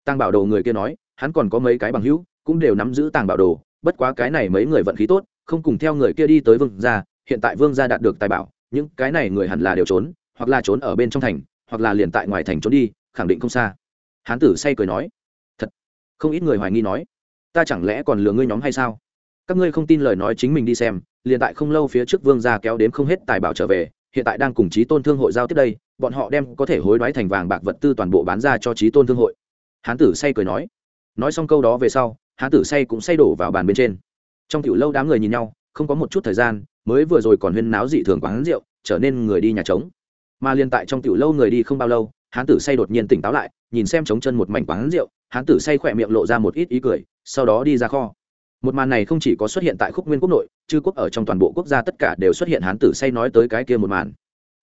Tàng bảo đồ người kia nói, hắn còn có mấy cái bằng hữu, cũng đều nắm giữ tàng bảo đồ, bất quá cái này mấy người vận khí tốt, không cùng theo người kia đi tới vương gia, hiện tại vương gia đạt được tài bảo, những cái này người hẳn là đều trốn, hoặc là trốn ở bên trong thành, hoặc là liền tại ngoài thành trốn đi, khẳng định không xa. Hán tử say cười nói không ít người hoài nghi nói, ta chẳng lẽ còn lừa ngươi nhóm hay sao? Các ngươi không tin lời nói chính mình đi xem, liền tại không lâu phía trước vương gia kéo đến không hết tài bảo trở về, hiện tại đang cùng trí tôn thương hội giao tiếp đây, bọn họ đem có thể hối đoái thành vàng bạc vật tư toàn bộ bán ra cho trí tôn thương hội. Hán tử say cười nói. Nói xong câu đó về sau, hán tử say cũng say đổ vào bàn bên trên. Trong tiểu lâu đám người nhìn nhau, không có một chút thời gian, mới vừa rồi còn huyên náo dị thường quán rượu, trở nên người đi nhà trống. Mà liền tại trong tiểu lâu người đi không bao lâu hán tử say đột nhiên tỉnh táo lại, nhìn xem trống chân một mảnh quán rượu, hán tử say khỏe miệng lộ ra một ít ý cười, sau đó đi ra kho. Một màn này không chỉ có xuất hiện tại khúc nguyên quốc nội, chư quốc ở trong toàn bộ quốc gia tất cả đều xuất hiện hán tử say nói tới cái kia một màn.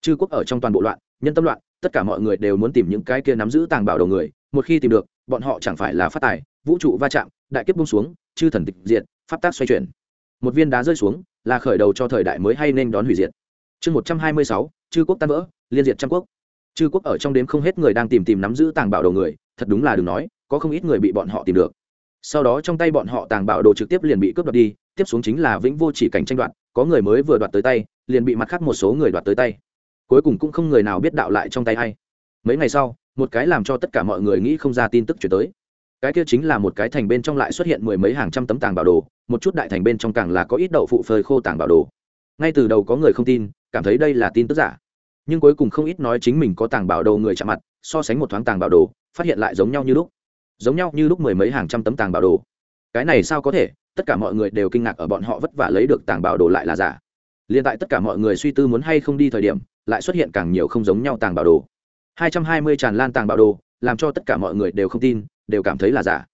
Chư quốc ở trong toàn bộ loạn, nhân tâm loạn, tất cả mọi người đều muốn tìm những cái kia nắm giữ tàng bảo đầu người, một khi tìm được, bọn họ chẳng phải là phát tài, vũ trụ va chạm, đại kiếp bung xuống, chư thần tịch diệt, pháp tác xoay chuyển. Một viên đá rơi xuống, là khởi đầu cho thời đại mới hay nên đón hủy diệt. Chương một trăm hai mươi sáu, chư quốc tan vỡ, liên diệt trăm quốc chư quốc ở trong đếm không hết người đang tìm tìm nắm giữ tàng bảo đồ người, thật đúng là đừng nói, có không ít người bị bọn họ tìm được. Sau đó trong tay bọn họ tàng bảo đồ trực tiếp liền bị cướp đoạt đi, tiếp xuống chính là vĩnh vô chỉ cảnh tranh đoạt, có người mới vừa đoạt tới tay, liền bị mặt khác một số người đoạt tới tay. Cuối cùng cũng không người nào biết đạo lại trong tay hay mấy ngày sau, một cái làm cho tất cả mọi người nghĩ không ra tin tức chuyển tới. Cái kia chính là một cái thành bên trong lại xuất hiện mười mấy hàng trăm tấm tàng bảo đồ, một chút đại thành bên trong càng là có ít đậu phụ phơi khô tàng bảo đồ. Ngay từ đầu có người không tin, cảm thấy đây là tin tức giả nhưng cuối cùng không ít nói chính mình có tàng bảo đồ người chạm mặt, so sánh một thoáng tàng bảo đồ, phát hiện lại giống nhau như lúc. Giống nhau như lúc mười mấy hàng trăm tấm tàng bảo đồ. Cái này sao có thể? Tất cả mọi người đều kinh ngạc ở bọn họ vất vả lấy được tàng bảo đồ lại là giả. Liền tại tất cả mọi người suy tư muốn hay không đi thời điểm, lại xuất hiện càng nhiều không giống nhau tàng bảo đồ. Hai trăm hai mươi tràn lan tàng bảo đồ, làm cho tất cả mọi người đều không tin, đều cảm thấy là giả.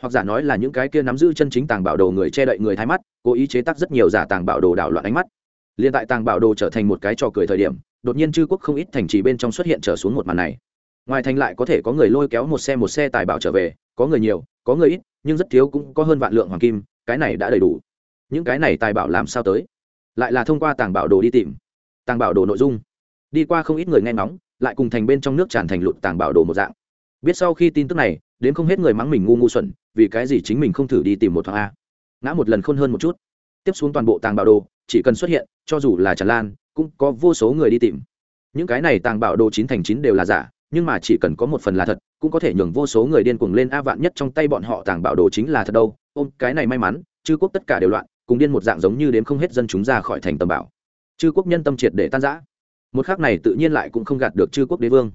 Hoặc giả nói là những cái kia nắm giữ chân chính tàng bảo đồ người che đậy người thái mắt, cố ý chế tác rất nhiều giả tàng bảo đồ đảo loạn ánh mắt liền tại tàng bảo đồ trở thành một cái trò cười thời điểm, đột nhiên chư quốc không ít thành trì bên trong xuất hiện trở xuống một màn này. Ngoài thành lại có thể có người lôi kéo một xe một xe tài bảo trở về, có người nhiều, có người ít, nhưng rất thiếu cũng có hơn vạn lượng hoàng kim, cái này đã đầy đủ. Những cái này tài bảo làm sao tới? Lại là thông qua tàng bảo đồ đi tìm. Tàng bảo đồ nội dung. Đi qua không ít người nghe ngóng, lại cùng thành bên trong nước tràn thành lụt tàng bảo đồ một dạng. Biết sau khi tin tức này, đến không hết người mắng mình ngu ngu xuẩn, vì cái gì chính mình không thử đi tìm một thoáng a. Ngã một lần khôn hơn một chút tiếp xuống toàn bộ tàng bảo đồ, chỉ cần xuất hiện, cho dù là tràn lan, cũng có vô số người đi tìm. Những cái này tàng bảo đồ chín thành chín đều là giả, nhưng mà chỉ cần có một phần là thật, cũng có thể nhường vô số người điên cuồng lên a vạn nhất trong tay bọn họ tàng bảo đồ chính là thật đâu. Ôm, cái này may mắn, chư quốc tất cả đều loạn, cùng điên một dạng giống như đếm không hết dân chúng ra khỏi thành tầm bảo. Chư quốc nhân tâm triệt để tan giã một khác này tự nhiên lại cũng không gạt được chư quốc đế vương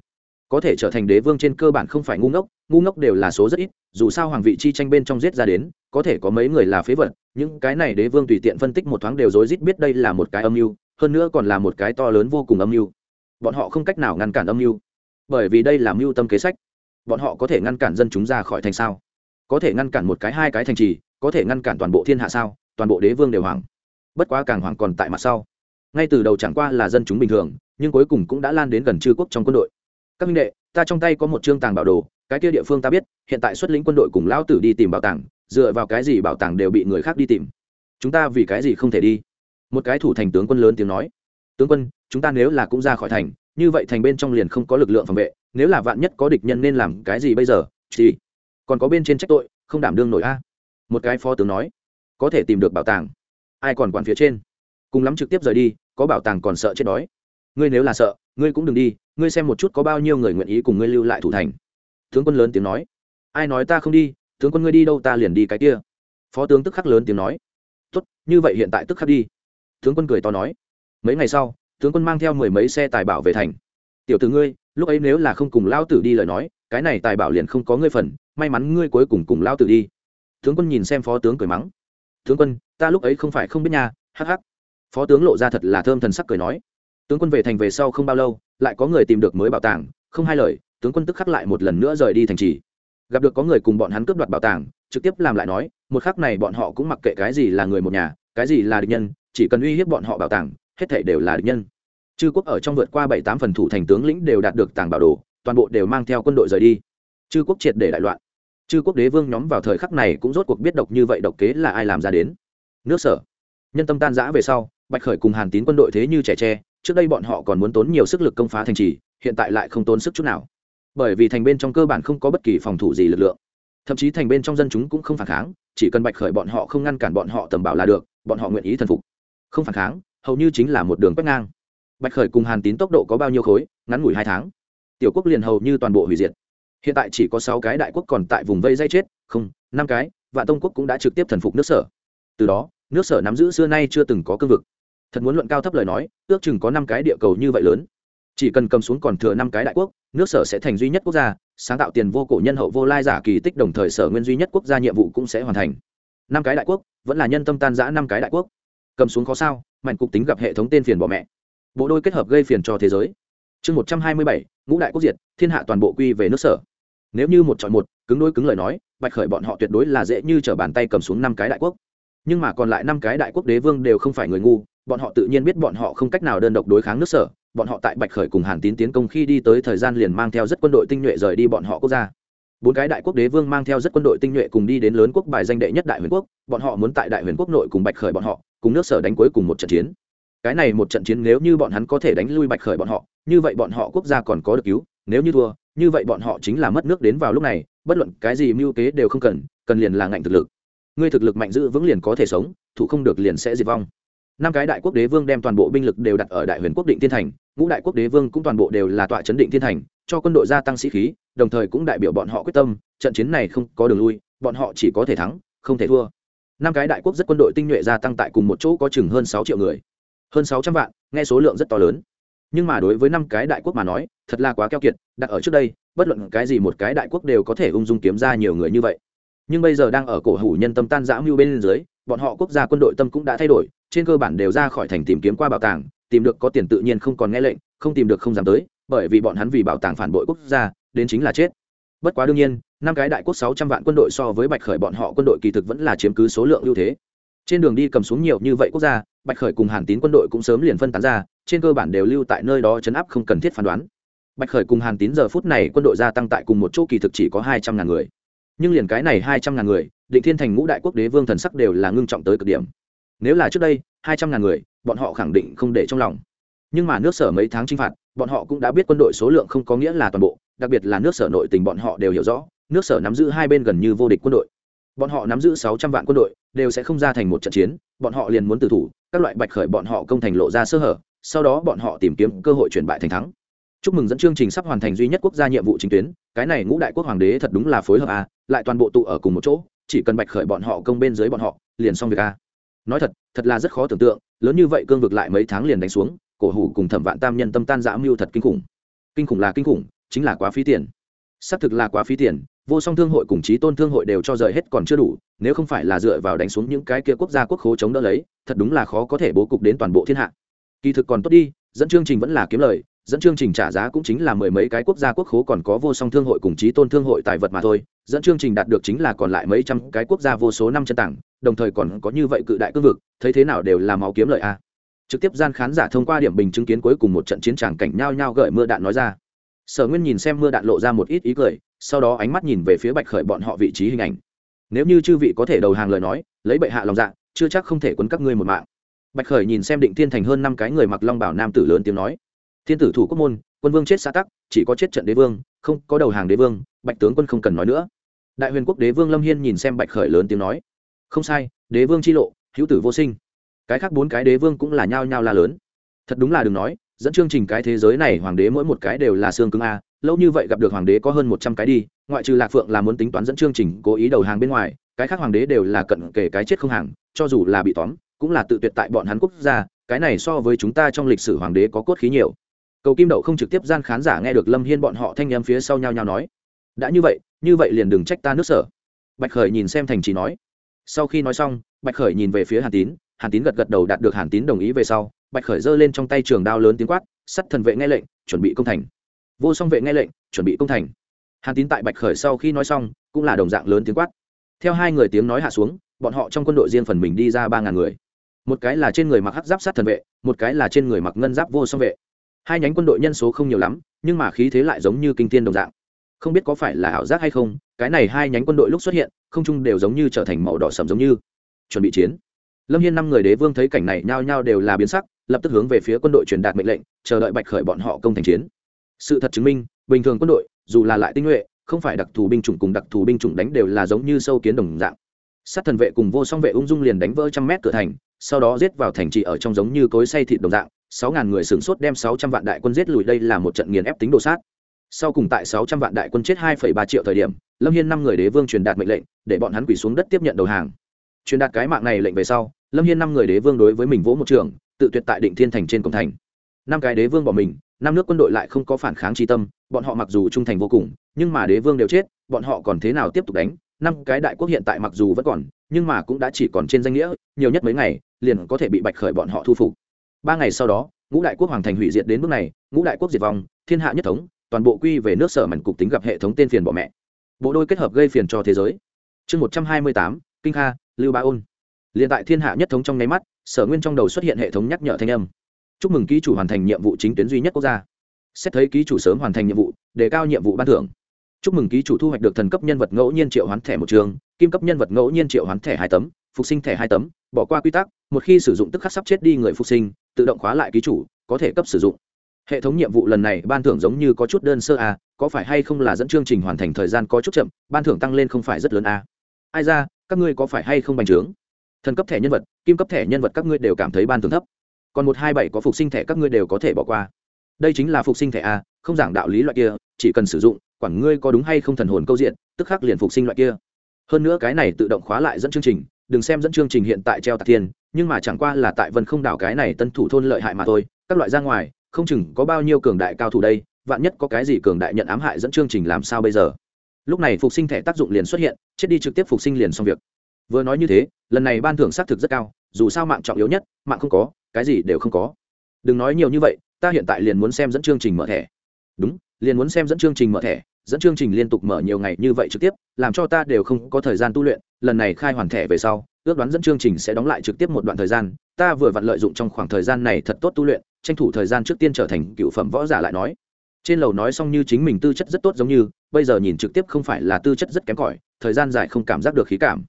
có thể trở thành đế vương trên cơ bản không phải ngu ngốc ngu ngốc đều là số rất ít, dù sao hoàng vị chi tranh bên trong giết ra đến, có thể có mấy người là phế vật, những cái này đế vương tùy tiện phân tích một thoáng đều rối rít biết đây là một cái âm mưu, hơn nữa còn là một cái to lớn vô cùng âm mưu. Bọn họ không cách nào ngăn cản âm mưu, bởi vì đây là mưu tâm kế sách. Bọn họ có thể ngăn cản dân chúng ra khỏi thành sao? Có thể ngăn cản một cái hai cái thành trì, có thể ngăn cản toàn bộ thiên hạ sao? Toàn bộ đế vương đều hoàng bất quá càng hoàng còn tại mặt sau. Ngay từ đầu chẳng qua là dân chúng bình thường, nhưng cuối cùng cũng đã lan đến gần chư quốc trong quân đội các minh đệ, ta trong tay có một chương tàng bảo đồ, cái kia địa phương ta biết, hiện tại xuất lĩnh quân đội cùng lão tử đi tìm bảo tàng, dựa vào cái gì bảo tàng đều bị người khác đi tìm? Chúng ta vì cái gì không thể đi? Một cái thủ thành tướng quân lớn tiếng nói. Tướng quân, chúng ta nếu là cũng ra khỏi thành, như vậy thành bên trong liền không có lực lượng phòng vệ, nếu là vạn nhất có địch nhân nên làm cái gì bây giờ? Chỉ còn có bên trên trách tội, không đảm đương nổi a. Một cái phó tướng nói. Có thể tìm được bảo tàng? Ai còn quản phía trên? Cùng lắm trực tiếp rời đi, có bảo tàng còn sợ chết đói. Ngươi nếu là sợ, ngươi cũng đừng đi ngươi xem một chút có bao nhiêu người nguyện ý cùng ngươi lưu lại thủ thành. Tướng quân lớn tiếng nói. Ai nói ta không đi, tướng quân ngươi đi đâu ta liền đi cái kia. Phó tướng tức khắc lớn tiếng nói. Tốt, như vậy hiện tại tức khắc đi. Tướng quân cười to nói. Mấy ngày sau, tướng quân mang theo mười mấy xe tài bảo về thành. Tiểu tử ngươi, lúc ấy nếu là không cùng lao tử đi lời nói, cái này tài bảo liền không có ngươi phần, may mắn ngươi cuối cùng cùng lao tử đi. Tướng quân nhìn xem phó tướng cười mắng. Tướng quân, ta lúc ấy không phải không biết nhà hắc hắc. Phó tướng lộ ra thật là thơm thần sắc cười nói tướng quân về thành về sau không bao lâu, lại có người tìm được mới bảo tàng, không hai lời, tướng quân tức khắc lại một lần nữa rời đi thành trì. Gặp được có người cùng bọn hắn cướp đoạt bảo tàng, trực tiếp làm lại nói, một khắc này bọn họ cũng mặc kệ cái gì là người một nhà, cái gì là địch nhân, chỉ cần uy hiếp bọn họ bảo tàng, hết thể đều là địch nhân. Chư quốc ở trong vượt qua bảy tám phần thủ thành tướng lĩnh đều đạt được tàng bảo đồ, toàn bộ đều mang theo quân đội rời đi. Chư quốc triệt để đại loạn. Chư quốc đế vương nhóm vào thời khắc này cũng rốt cuộc biết độc như vậy độc kế là ai làm ra đến. Nước sở. Nhân tâm tan giã về sau, bạch khởi cùng hàn tín quân đội thế như trẻ tre trước đây bọn họ còn muốn tốn nhiều sức lực công phá thành trì, hiện tại lại không tốn sức chút nào. Bởi vì thành bên trong cơ bản không có bất kỳ phòng thủ gì lực lượng. Thậm chí thành bên trong dân chúng cũng không phản kháng, chỉ cần bạch khởi bọn họ không ngăn cản bọn họ tầm bảo là được, bọn họ nguyện ý thần phục. Không phản kháng, hầu như chính là một đường quét ngang. Bạch khởi cùng hàn tín tốc độ có bao nhiêu khối, ngắn ngủi hai tháng. Tiểu quốc liền hầu như toàn bộ hủy diệt. Hiện tại chỉ có sáu cái đại quốc còn tại vùng vây dây chết, không, năm cái và tông quốc cũng đã trực tiếp thần phục nước sở. Từ đó, nước sở nắm giữ xưa nay chưa từng có cương vực thật muốn luận cao thấp lời nói, ước chừng có năm cái địa cầu như vậy lớn. Chỉ cần cầm xuống còn thừa năm cái đại quốc, nước sở sẽ thành duy nhất quốc gia, sáng tạo tiền vô cổ nhân hậu vô lai giả kỳ tích đồng thời sở nguyên duy nhất quốc gia nhiệm vụ cũng sẽ hoàn thành. Năm cái đại quốc, vẫn là nhân tâm tan giã năm cái đại quốc. Cầm xuống khó sao, mạnh cục tính gặp hệ thống tên phiền bỏ mẹ. Bộ đôi kết hợp gây phiền cho thế giới. Chương một trăm hai mươi bảy, ngũ đại quốc diệt, thiên hạ toàn bộ quy về nước sở. Nếu như một chọn một, cứng đôi cứng lời nói, bạch khởi bọn họ tuyệt đối là dễ như t r ở bàn tay cầm xuống năm cái đại quốc nhưng mà còn lại năm cái đại quốc đế vương đều không phải người ngu, bọn họ tự nhiên biết bọn họ không cách nào đơn độc đối kháng nước sở, bọn họ tại bạch khởi cùng hàn tín tiến công khi đi tới thời gian liền mang theo rất quân đội tinh nhuệ rời đi bọn họ quốc gia. Bốn cái đại quốc đế vương mang theo rất quân đội tinh nhuệ cùng đi đến lớn quốc bài danh đệ nhất đại huyền quốc, bọn họ muốn tại đại huyền quốc nội cùng bạch khởi bọn họ, cùng nước sở đánh cuối cùng một trận chiến. Cái này một trận chiến nếu như bọn hắn có thể đánh lui bạch khởi bọn họ, như vậy bọn họ quốc gia còn có được cứu, nếu như thua, như vậy bọn họ chính là mất nước đến vào lúc này, bất luận cái gì mưu kế đều không cần cần liền là ngạnh thực lực ngươi thực lực mạnh giữ vững liền có thể sống, thủ không được liền sẽ diệt vong. Năm cái đại quốc đế vương đem toàn bộ binh lực đều đặt ở đại huyền quốc định thiên thành, ngũ đại quốc đế vương cũng toàn bộ đều là tọa chấn định thiên thành, cho quân đội gia tăng sĩ khí, đồng thời cũng đại biểu bọn họ quyết tâm, trận chiến này không có đường lui, bọn họ chỉ có thể thắng, không thể thua. Năm cái đại quốc rất quân đội tinh nhuệ gia tăng tại cùng một chỗ có chừng hơn sáu triệu người. Hơn sáu trăm vạn, nghe số lượng rất to lớn. Nhưng mà đối với năm cái đại quốc mà nói, thật là quá keo kiệt, đặt ở trước đây, bất luận cái gì một cái đại quốc đều có thể ung dung kiếm ra nhiều người như vậy nhưng bây giờ đang ở cổ hủ nhân tâm tan dã mưu bên dưới, bọn họ quốc gia quân đội tâm cũng đã thay đổi, trên cơ bản đều ra khỏi thành tìm kiếm qua bảo tàng, tìm được có tiền tự nhiên không còn nghe lệnh, không tìm được không dám tới, bởi vì bọn hắn vì bảo tàng phản bội quốc gia, đến chính là chết. Bất quá đương nhiên, năm cái đại quốc sáu trăm vạn quân đội so với bạch khởi bọn họ quân đội kỳ thực vẫn là chiếm cứ số lượng ưu thế. Trên đường đi cầm xuống nhiều như vậy quốc gia, bạch khởi cùng hàn tín quân đội cũng sớm liền phân tán ra, trên cơ bản đều lưu tại nơi đó chấn áp không cần thiết phán đoán. Bạch khởi cùng hàn tín giờ phút này quân đội gia tăng tại cùng một chỗ kỳ thực chỉ có hai trăm ngàn người nhưng liền cái này hai trăm ngàn người, định thiên thành ngũ đại quốc đế vương thần sắc đều là ngưng trọng tới cực điểm. Nếu là trước đây, hai trăm ngàn người, bọn họ khẳng định không để trong lòng. Nhưng mà nước sở mấy tháng chinh phạt, bọn họ cũng đã biết quân đội số lượng không có nghĩa là toàn bộ, đặc biệt là nước sở nội tình bọn họ đều hiểu rõ, nước sở nắm giữ hai bên gần như vô địch quân đội. Bọn họ nắm giữ sáu trăm vạn quân đội, đều sẽ không ra thành một trận chiến, bọn họ liền muốn từ thủ, các loại bạch khởi bọn họ công thành lộ ra sơ hở, sau đó bọn họ tìm kiếm cơ hội chuyển bại thành thắng. Chúc mừng dẫn chương trình sắp hoàn thành duy nhất quốc gia nhiệm vụ chính tuyến, cái này ngũ đại quốc hoàng đế thật đúng là phối hợp à? Lại toàn bộ tụ ở cùng một chỗ, chỉ cần bạch khởi bọn họ công bên dưới bọn họ, liền xong việc a. Nói thật thật là rất khó tưởng tượng, lớn như vậy cương vực lại mấy tháng liền đánh xuống, cổ hủ cùng thẩm vạn tam nhân tâm tan dã mưu thật kinh khủng. Kinh khủng là kinh khủng, chính là quá phí tiền. Xác thực là quá phí tiền, vô song thương hội cùng chí tôn thương hội đều cho rời hết còn chưa đủ, nếu không phải là dựa vào đánh xuống những cái kia quốc gia quốc khố chống đỡ lấy, thật đúng là khó có thể bố cục đến toàn bộ thiên hạ. Kỳ thực còn tốt đi, dẫn chương trình vẫn là kiếm lời dẫn chương trình trả giá cũng chính là mười mấy cái quốc gia quốc khố còn có vô song thương hội cùng trí tôn thương hội tài vật mà thôi. Dẫn chương trình đạt được chính là còn lại mấy trăm cái quốc gia vô số năm chân tảng, đồng thời còn có như vậy cự đại cương vực, thấy thế nào đều là máu kiếm lợi a. Trực tiếp gian khán giả thông qua điểm bình chứng kiến cuối cùng một trận chiến tràng cảnh nhao nhao gợi mưa đạn nói ra. Sở nguyên nhìn xem mưa đạn lộ ra một ít ý cười, sau đó ánh mắt nhìn về phía bạch khởi bọn họ vị trí hình ảnh. Nếu như chư vị có thể đầu hàng lời nói, lấy bệ hạ lòng dạ chưa chắc không thể quấn các ngươi một mạng. Bạch khởi nhìn xem định thiên thành hơn năm cái người mặc long bảo nam tử lớn tiếng nói thiên tử thủ quốc môn, quân vương chết xã tắc, chỉ có chết trận đế vương, không có đầu hàng đế vương, bạch tướng quân không cần nói nữa. Đại huyền quốc đế vương lâm hiên nhìn xem bạch khởi lớn tiếng nói, không sai, đế vương c h i lộ, hữu tử vô sinh. Cái khác bốn cái đế vương cũng là nhao nhao la lớn. Thật đúng là đừng nói, dẫn chương trình cái thế giới này hoàng đế mỗi một cái đều là xương cứng a, lâu như vậy gặp được hoàng đế có hơn một trăm cái đi, ngoại trừ lạc phượng là muốn tính toán dẫn chương trình cố ý đầu hàng bên ngoài, cái khác hoàng đế đều là cận kể cái chết không hàng, cho dù là bị tóm, cũng là tự tuyệt tại bọn hắn quốc gia, cái này so với chúng ta trong lịch sử hoàng đế có cốt khí nhiều cầu kim đậu không trực tiếp gian khán giả nghe được lâm hiên bọn họ thanh em phía sau nhau nhau nói, đã như vậy như vậy liền đừng trách ta nước sở. Bạch khởi nhìn xem thành trì nói. Sau khi nói xong, bạch khởi nhìn về phía hàn tín hàn tín gật gật đầu đạt được hàn tín đồng ý về sau, bạch khởi giơ lên trong tay trường đao lớn tiếng quát, sắt thần vệ nghe lệnh, chuẩn bị công thành. Vô song vệ nghe lệnh, chuẩn bị công thành. Hàn tín tại bạch khởi sau khi nói xong, cũng là đồng dạng lớn tiếng quát. Theo hai người tiếng nói hạ xuống, bọn họ trong quân đội riêng phần mình đi ra ba ngàn người. Một cái là trên người mặc hắc giáp sát thần vệ, một cái là trên người mặc ngân giáp vô song vệ hai nhánh quân đội nhân số không nhiều lắm, nhưng mà khí thế lại giống như kinh tiên đồng dạng. Không biết có phải là ảo giác hay không, cái này hai nhánh quân đội lúc xuất hiện, không chung đều giống như trở thành màu đỏ sầm giống như. Chuẩn bị chiến. Lâm hiên năm người đế vương thấy cảnh này nhao nhao đều là biến sắc, lập tức hướng về phía quân đội truyền đạt mệnh lệnh, chờ đợi bạch khởi bọn họ công thành chiến. Sự thật chứng minh, bình thường quân đội, dù là lại tinh nhuệ, không phải đặc thù binh chủng cùng đặc thù binh chủng đánh đều là giống như sâu kiến đồng dạng. Sát thần vệ cùng vô song vệ ung dung liền đánh vỡ trăm mét cửa thành, sau đó giết vào thành trì ở trong giống như cối say thịt đồng dạng sáu ngàn người sửng sốt đem sáu trăm vạn đại quân giết lùi, đây là một trận nghiền ép tính đồ sát. Sau cùng tại sáu trăm vạn đại quân chết hai ba triệu thời điểm, lâm hiên năm người đế vương truyền đạt mệnh lệnh, để bọn hắn quỳ xuống đất tiếp nhận đầu hàng. Truyền đạt cái mạng này lệnh về sau, lâm hiên năm người đế vương đối với mình vỗ một trường, tự tuyệt tại định thiên thành trên cổng thành. Năm cái đế vương bỏ mình, năm nước quân đội lại không có phản kháng tri tâm, bọn họ mặc dù trung thành vô cùng, nhưng mà đế vương đều chết, bọn họ còn thế nào tiếp tục đánh? Năm cái đại quốc hiện tại mặc dù vẫn còn, nhưng mà cũng đã chỉ còn trên danh nghĩa, nhiều nhất mấy ngày, liền có thể bị bạch khởi bọn họ thu phục ba ngày sau đó, ngũ đại quốc hoàng thành hủy diệt đến mức này, ngũ đại quốc diệt vong, thiên hạ nhất thống, toàn bộ quy về nước sở mảnh cục tính gặp hệ thống tên phiền bỏ mẹ. Bộ đôi kết hợp gây phiền cho thế giới. Chương một trăm hai mươi tám, kinh kha, lưu ba ôn. Liền tại thiên hạ nhất thống trong nháy mắt, sở nguyên trong đầu xuất hiện hệ thống nhắc nhở thanh âm. Chúc mừng ký chủ hoàn thành nhiệm vụ chính tuyến duy nhất quốc gia. Xét thấy ký chủ sớm hoàn thành nhiệm vụ, đề cao nhiệm vụ ban thưởng. Chúc mừng ký chủ thu hoạch được thần cấp nhân vật ngẫu nhiên triệu hoán thẻ một trường, kim cấp nhân vật ngẫu nhiên triệu hoán thẻ hai tấm phục sinh thẻ hai tấm, bỏ qua quy tắc, một khi sử dụng tức khắc sắp chết đi người phục sinh, tự động khóa lại ký chủ, có thể cấp sử dụng hệ thống nhiệm vụ lần này ban thưởng giống như có chút đơn sơ à? có phải hay không là dẫn chương trình hoàn thành thời gian có chút chậm, ban thưởng tăng lên không phải rất lớn à? ai ra, các ngươi có phải hay không bành trướng thần cấp thẻ nhân vật, kim cấp thẻ nhân vật các ngươi đều cảm thấy ban thưởng thấp còn một hai bảy có phục sinh thẻ các ngươi đều có thể bỏ qua đây chính là phục sinh thẻ a không giảng đạo lý loại kia, chỉ cần sử dụng, quản ngươi có đúng hay không thần hồn câu diện, tức khắc liền phục sinh loại kia hơn nữa cái này tự động khóa lại dẫn chương trình đừng xem dẫn chương trình hiện tại treo tạc tiền, nhưng mà chẳng qua là tại vân không đảo cái này tân thủ thôn lợi hại mà thôi, các loại ra ngoài, không chừng có bao nhiêu cường đại cao thủ đây, vạn nhất có cái gì cường đại nhận ám hại dẫn chương trình làm sao bây giờ? Lúc này phục sinh thẻ tác dụng liền xuất hiện, chết đi trực tiếp phục sinh liền xong việc. Vừa nói như thế, lần này ban thưởng xác thực rất cao, dù sao mạng trọng yếu nhất, mạng không có, cái gì đều không có. Đừng nói nhiều như vậy, ta hiện tại liền muốn xem dẫn chương trình mở thẻ. Đúng, liền muốn xem dẫn chương trình mở thẻ dẫn chương trình liên tục mở nhiều ngày như vậy trực tiếp, làm cho ta đều không có thời gian tu luyện, lần này khai hoàn thẻ về sau, ước đoán dẫn chương trình sẽ đóng lại trực tiếp một đoạn thời gian, ta vừa vặn lợi dụng trong khoảng thời gian này thật tốt tu luyện, tranh thủ thời gian trước tiên trở thành cựu phẩm võ giả lại nói. Trên lầu nói xong như chính mình tư chất rất tốt giống như, bây giờ nhìn trực tiếp không phải là tư chất rất kém cỏi, thời gian dài không cảm giác được khí cảm.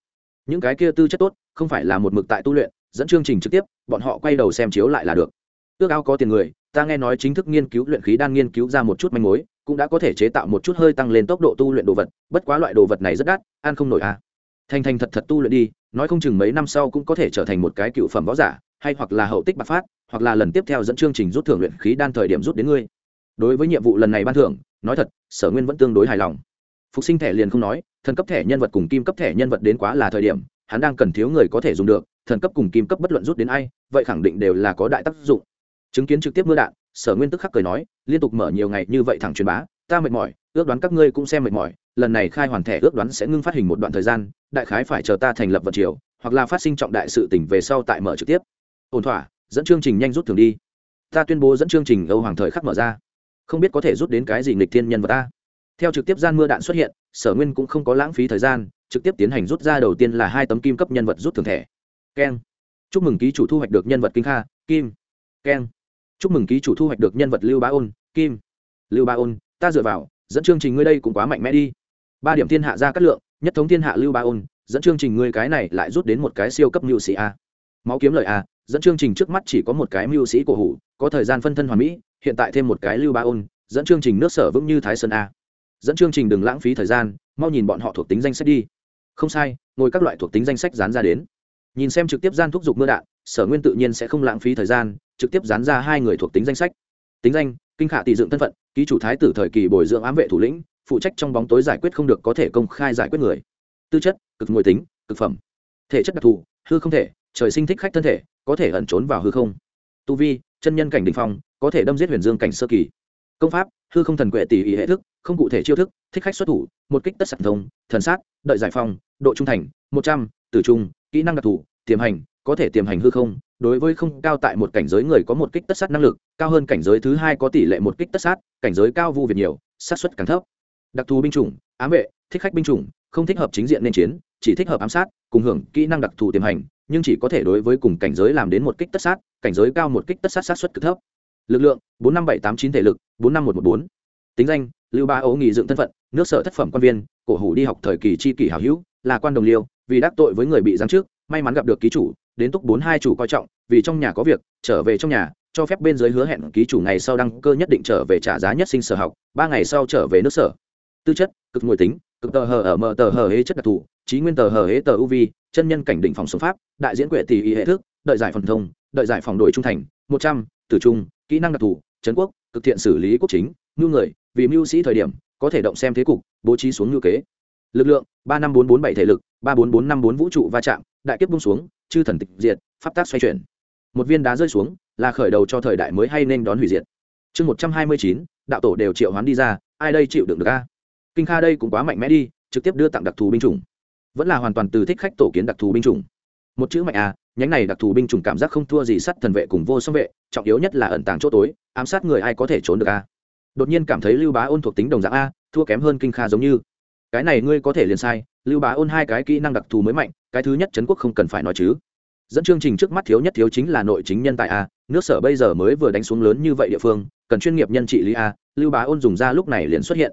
Những cái kia tư chất tốt, không phải là một mực tại tu luyện, dẫn chương trình trực tiếp, bọn họ quay đầu xem chiếu lại là được. Ước ao có tiền người, ta nghe nói chính thức nghiên cứu luyện khí đang nghiên cứu ra một chút manh mối cũng đã có thể chế tạo một chút hơi tăng lên tốc độ tu luyện đồ vật, bất quá loại đồ vật này rất đắt, ăn không nổi à. Thành thành thật thật tu luyện đi, nói không chừng mấy năm sau cũng có thể trở thành một cái cựu phẩm võ giả, hay hoặc là hậu tích bạc phát, hoặc là lần tiếp theo dẫn chương trình rút thưởng luyện khí đan thời điểm rút đến ngươi. Đối với nhiệm vụ lần này ban thưởng, nói thật, sở nguyên vẫn tương đối hài lòng. Phục sinh thẻ liền không nói, thần cấp thẻ nhân vật cùng kim cấp thẻ nhân vật đến quá là thời điểm, hắn đang cần thiếu người có thể dùng được, thần cấp cùng kim cấp bất luận rút đến ai, vậy khẳng định đều là có đại tác dụng. Chứng kiến trực tiếp mưa đạn sở nguyên tức khắc cười nói, liên tục mở nhiều ngày như vậy thẳng truyền bá, ta mệt mỏi, ước đoán các ngươi cũng xem mệt mỏi, lần này khai hoàn thẻ ước đoán sẽ ngưng phát hình một đoạn thời gian, đại khái phải chờ ta thành lập vật triều, hoặc là phát sinh trọng đại sự tỉnh về sau tại mở trực tiếp. Ổn thỏa, dẫn chương trình nhanh rút thường đi. Ta tuyên bố dẫn chương trình âu hoàng thời khắc mở ra. Không biết có thể rút đến cái gì nghịch thiên nhân vật ta. Theo trực tiếp gian mưa đạn xuất hiện, sở nguyên cũng không có lãng phí thời gian, trực tiếp tiến hành rút ra đầu tiên là hai tấm kim cấp nhân vật rút thường thẻ. Keng. Chúc mừng ký chủ thu hoạch được nhân vật kinh kha, kim. Keng chúc mừng ký chủ thu hoạch được nhân vật lưu ba ôn, kim. Lưu ba ôn, ta dựa vào, dẫn chương trình ngươi đây cũng quá mạnh mẽ đi. Ba điểm thiên hạ ra cắt lượng, nhất thống thiên hạ lưu ba ôn, dẫn chương trình ngươi cái này lại rút đến một cái siêu cấp mưu sĩ a. Máu kiếm lời a, dẫn chương trình trước mắt chỉ có một cái mưu sĩ cổ hủ, có thời gian phân thân hoàn mỹ, hiện tại thêm một cái lưu ba ôn, dẫn chương trình nước sở vững như thái sơn a. Dẫn chương trình đừng lãng phí thời gian, mau nhìn bọn họ thuộc tính danh sách đi. Không sai, ngồi các loại thuộc tính danh sách dán ra đến. Nhìn xem trực tiếp gian thúc giục mưa đạn sở nguyên tự nhiên sẽ không lãng phí thời gian, trực tiếp dán ra hai người thuộc tính danh sách. Tính danh, kinh khả tỷ dựng thân phận, ký chủ thái tử thời kỳ bồi dưỡng ám vệ thủ lĩnh, phụ trách trong bóng tối giải quyết không được có thể công khai giải quyết người. Tư chất, cực ngồi tính, cực phẩm. Thể chất đặc thù, hư không thể, trời sinh thích khách thân thể, có thể ẩn trốn vào hư không. Tu vi, chân nhân cảnh đình phong, có thể đâm giết huyền dương cảnh sơ kỳ. Công pháp, hư không thần quệ tỷ ý hệ thức, không cụ thể chiêu thức, thích khách xuất thủ, một kích tất sản thông, thần sát, đợi giải phong, độ trung thành, một trăm, tử trung, kỹ năng đặc thù, tiềm hành có thể tiềm hành hư không, đối với không cao tại một cảnh giới người có một kích tất sát năng lực, cao hơn cảnh giới thứ hai có tỷ lệ một kích tất sát, cảnh giới cao vu việt nhiều, sát xuất càng thấp. Đặc thù binh chủng, ám vệ, thích khách binh chủng, không thích hợp chính diện nên chiến, chỉ thích hợp ám sát, cùng hưởng kỹ năng đặc thù tiềm hành, nhưng chỉ có thể đối với cùng cảnh giới làm đến một kích tất sát, cảnh giới cao một kích tất sát sát xuất cực thấp. Lực lượng, bốn năm bảy tám chín thể lực, bốn năm một một bốn. Tính danh, lưu ba ấu nghị dựng thân phận, nước sở thất phẩm quan viên, cổ hủ đi học thời kỳ chi kỷ hảo hữu, là quan đồng liêu, vì đắc tội với người bị giáng trước may mắn gặp được ký chủ đến túc bốn hai chủ coi trọng, vì trong nhà có việc, trở về trong nhà, cho phép bên dưới hứa hẹn ký chủ ngày sau đăng cơ nhất định trở về trả giá nhất sinh sở học, ba ngày sau trở về nước sở. Tư chất, cực ngồi tính, cực tờ hờ ở mờ tờ hờ hế chất đặc thù, trí nguyên tờ hờ hế tờ uv chân nhân cảnh định phòng sống pháp, đại diễn quệ tỷ y hệ thức, đợi giải phòng thông, đợi giải phòng đổi trung thành, một trăm, tử trung, kỹ năng đặc thù trấn quốc, cực thiện xử lý quốc chính, ngưu người, vì mưu sĩ thời điểm, có thể động xem thế cục, bố trí xuống ngưu kế. Lực lượng, ba năm bốn bốn bảy thể lực, ba bốn bốn năm bốn vũ trụ va chạm, đại kiếp bung xuống chư thần tịch diệt, pháp tác xoay chuyển. Một viên đá rơi xuống, là khởi đầu cho thời đại mới hay nên đón hủy diệt. Chương một trăm hai mươi chín, đạo tổ đều triệu hoán đi ra, ai đây chịu đựng được a? Kinh kha đây cũng quá mạnh mẽ đi, trực tiếp đưa tặng đặc thù binh chủng. Vẫn là hoàn toàn từ thích khách tổ kiến đặc thù binh chủng. Một chữ mạnh a nhánh này đặc thù binh chủng cảm giác không thua gì sắt thần vệ cùng vô song vệ, trọng yếu nhất là ẩn tàng chỗ tối, ám sát người ai có thể trốn được a? Đột nhiên cảm thấy lưu bá ôn thuộc tính đồng dạng a, thua kém hơn kinh kha giống như. Cái này ngươi có thể liền sai lưu bá ôn hai cái kỹ năng đặc thù mới mạnh, cái thứ nhất trấn quốc không cần phải nói chứ. Dẫn chương trình trước mắt thiếu nhất thiếu chính là nội chính nhân tại a, nước sở bây giờ mới vừa đánh xuống lớn như vậy địa phương, cần chuyên nghiệp nhân trị lý a, lưu bá ôn dùng ra lúc này liền xuất hiện.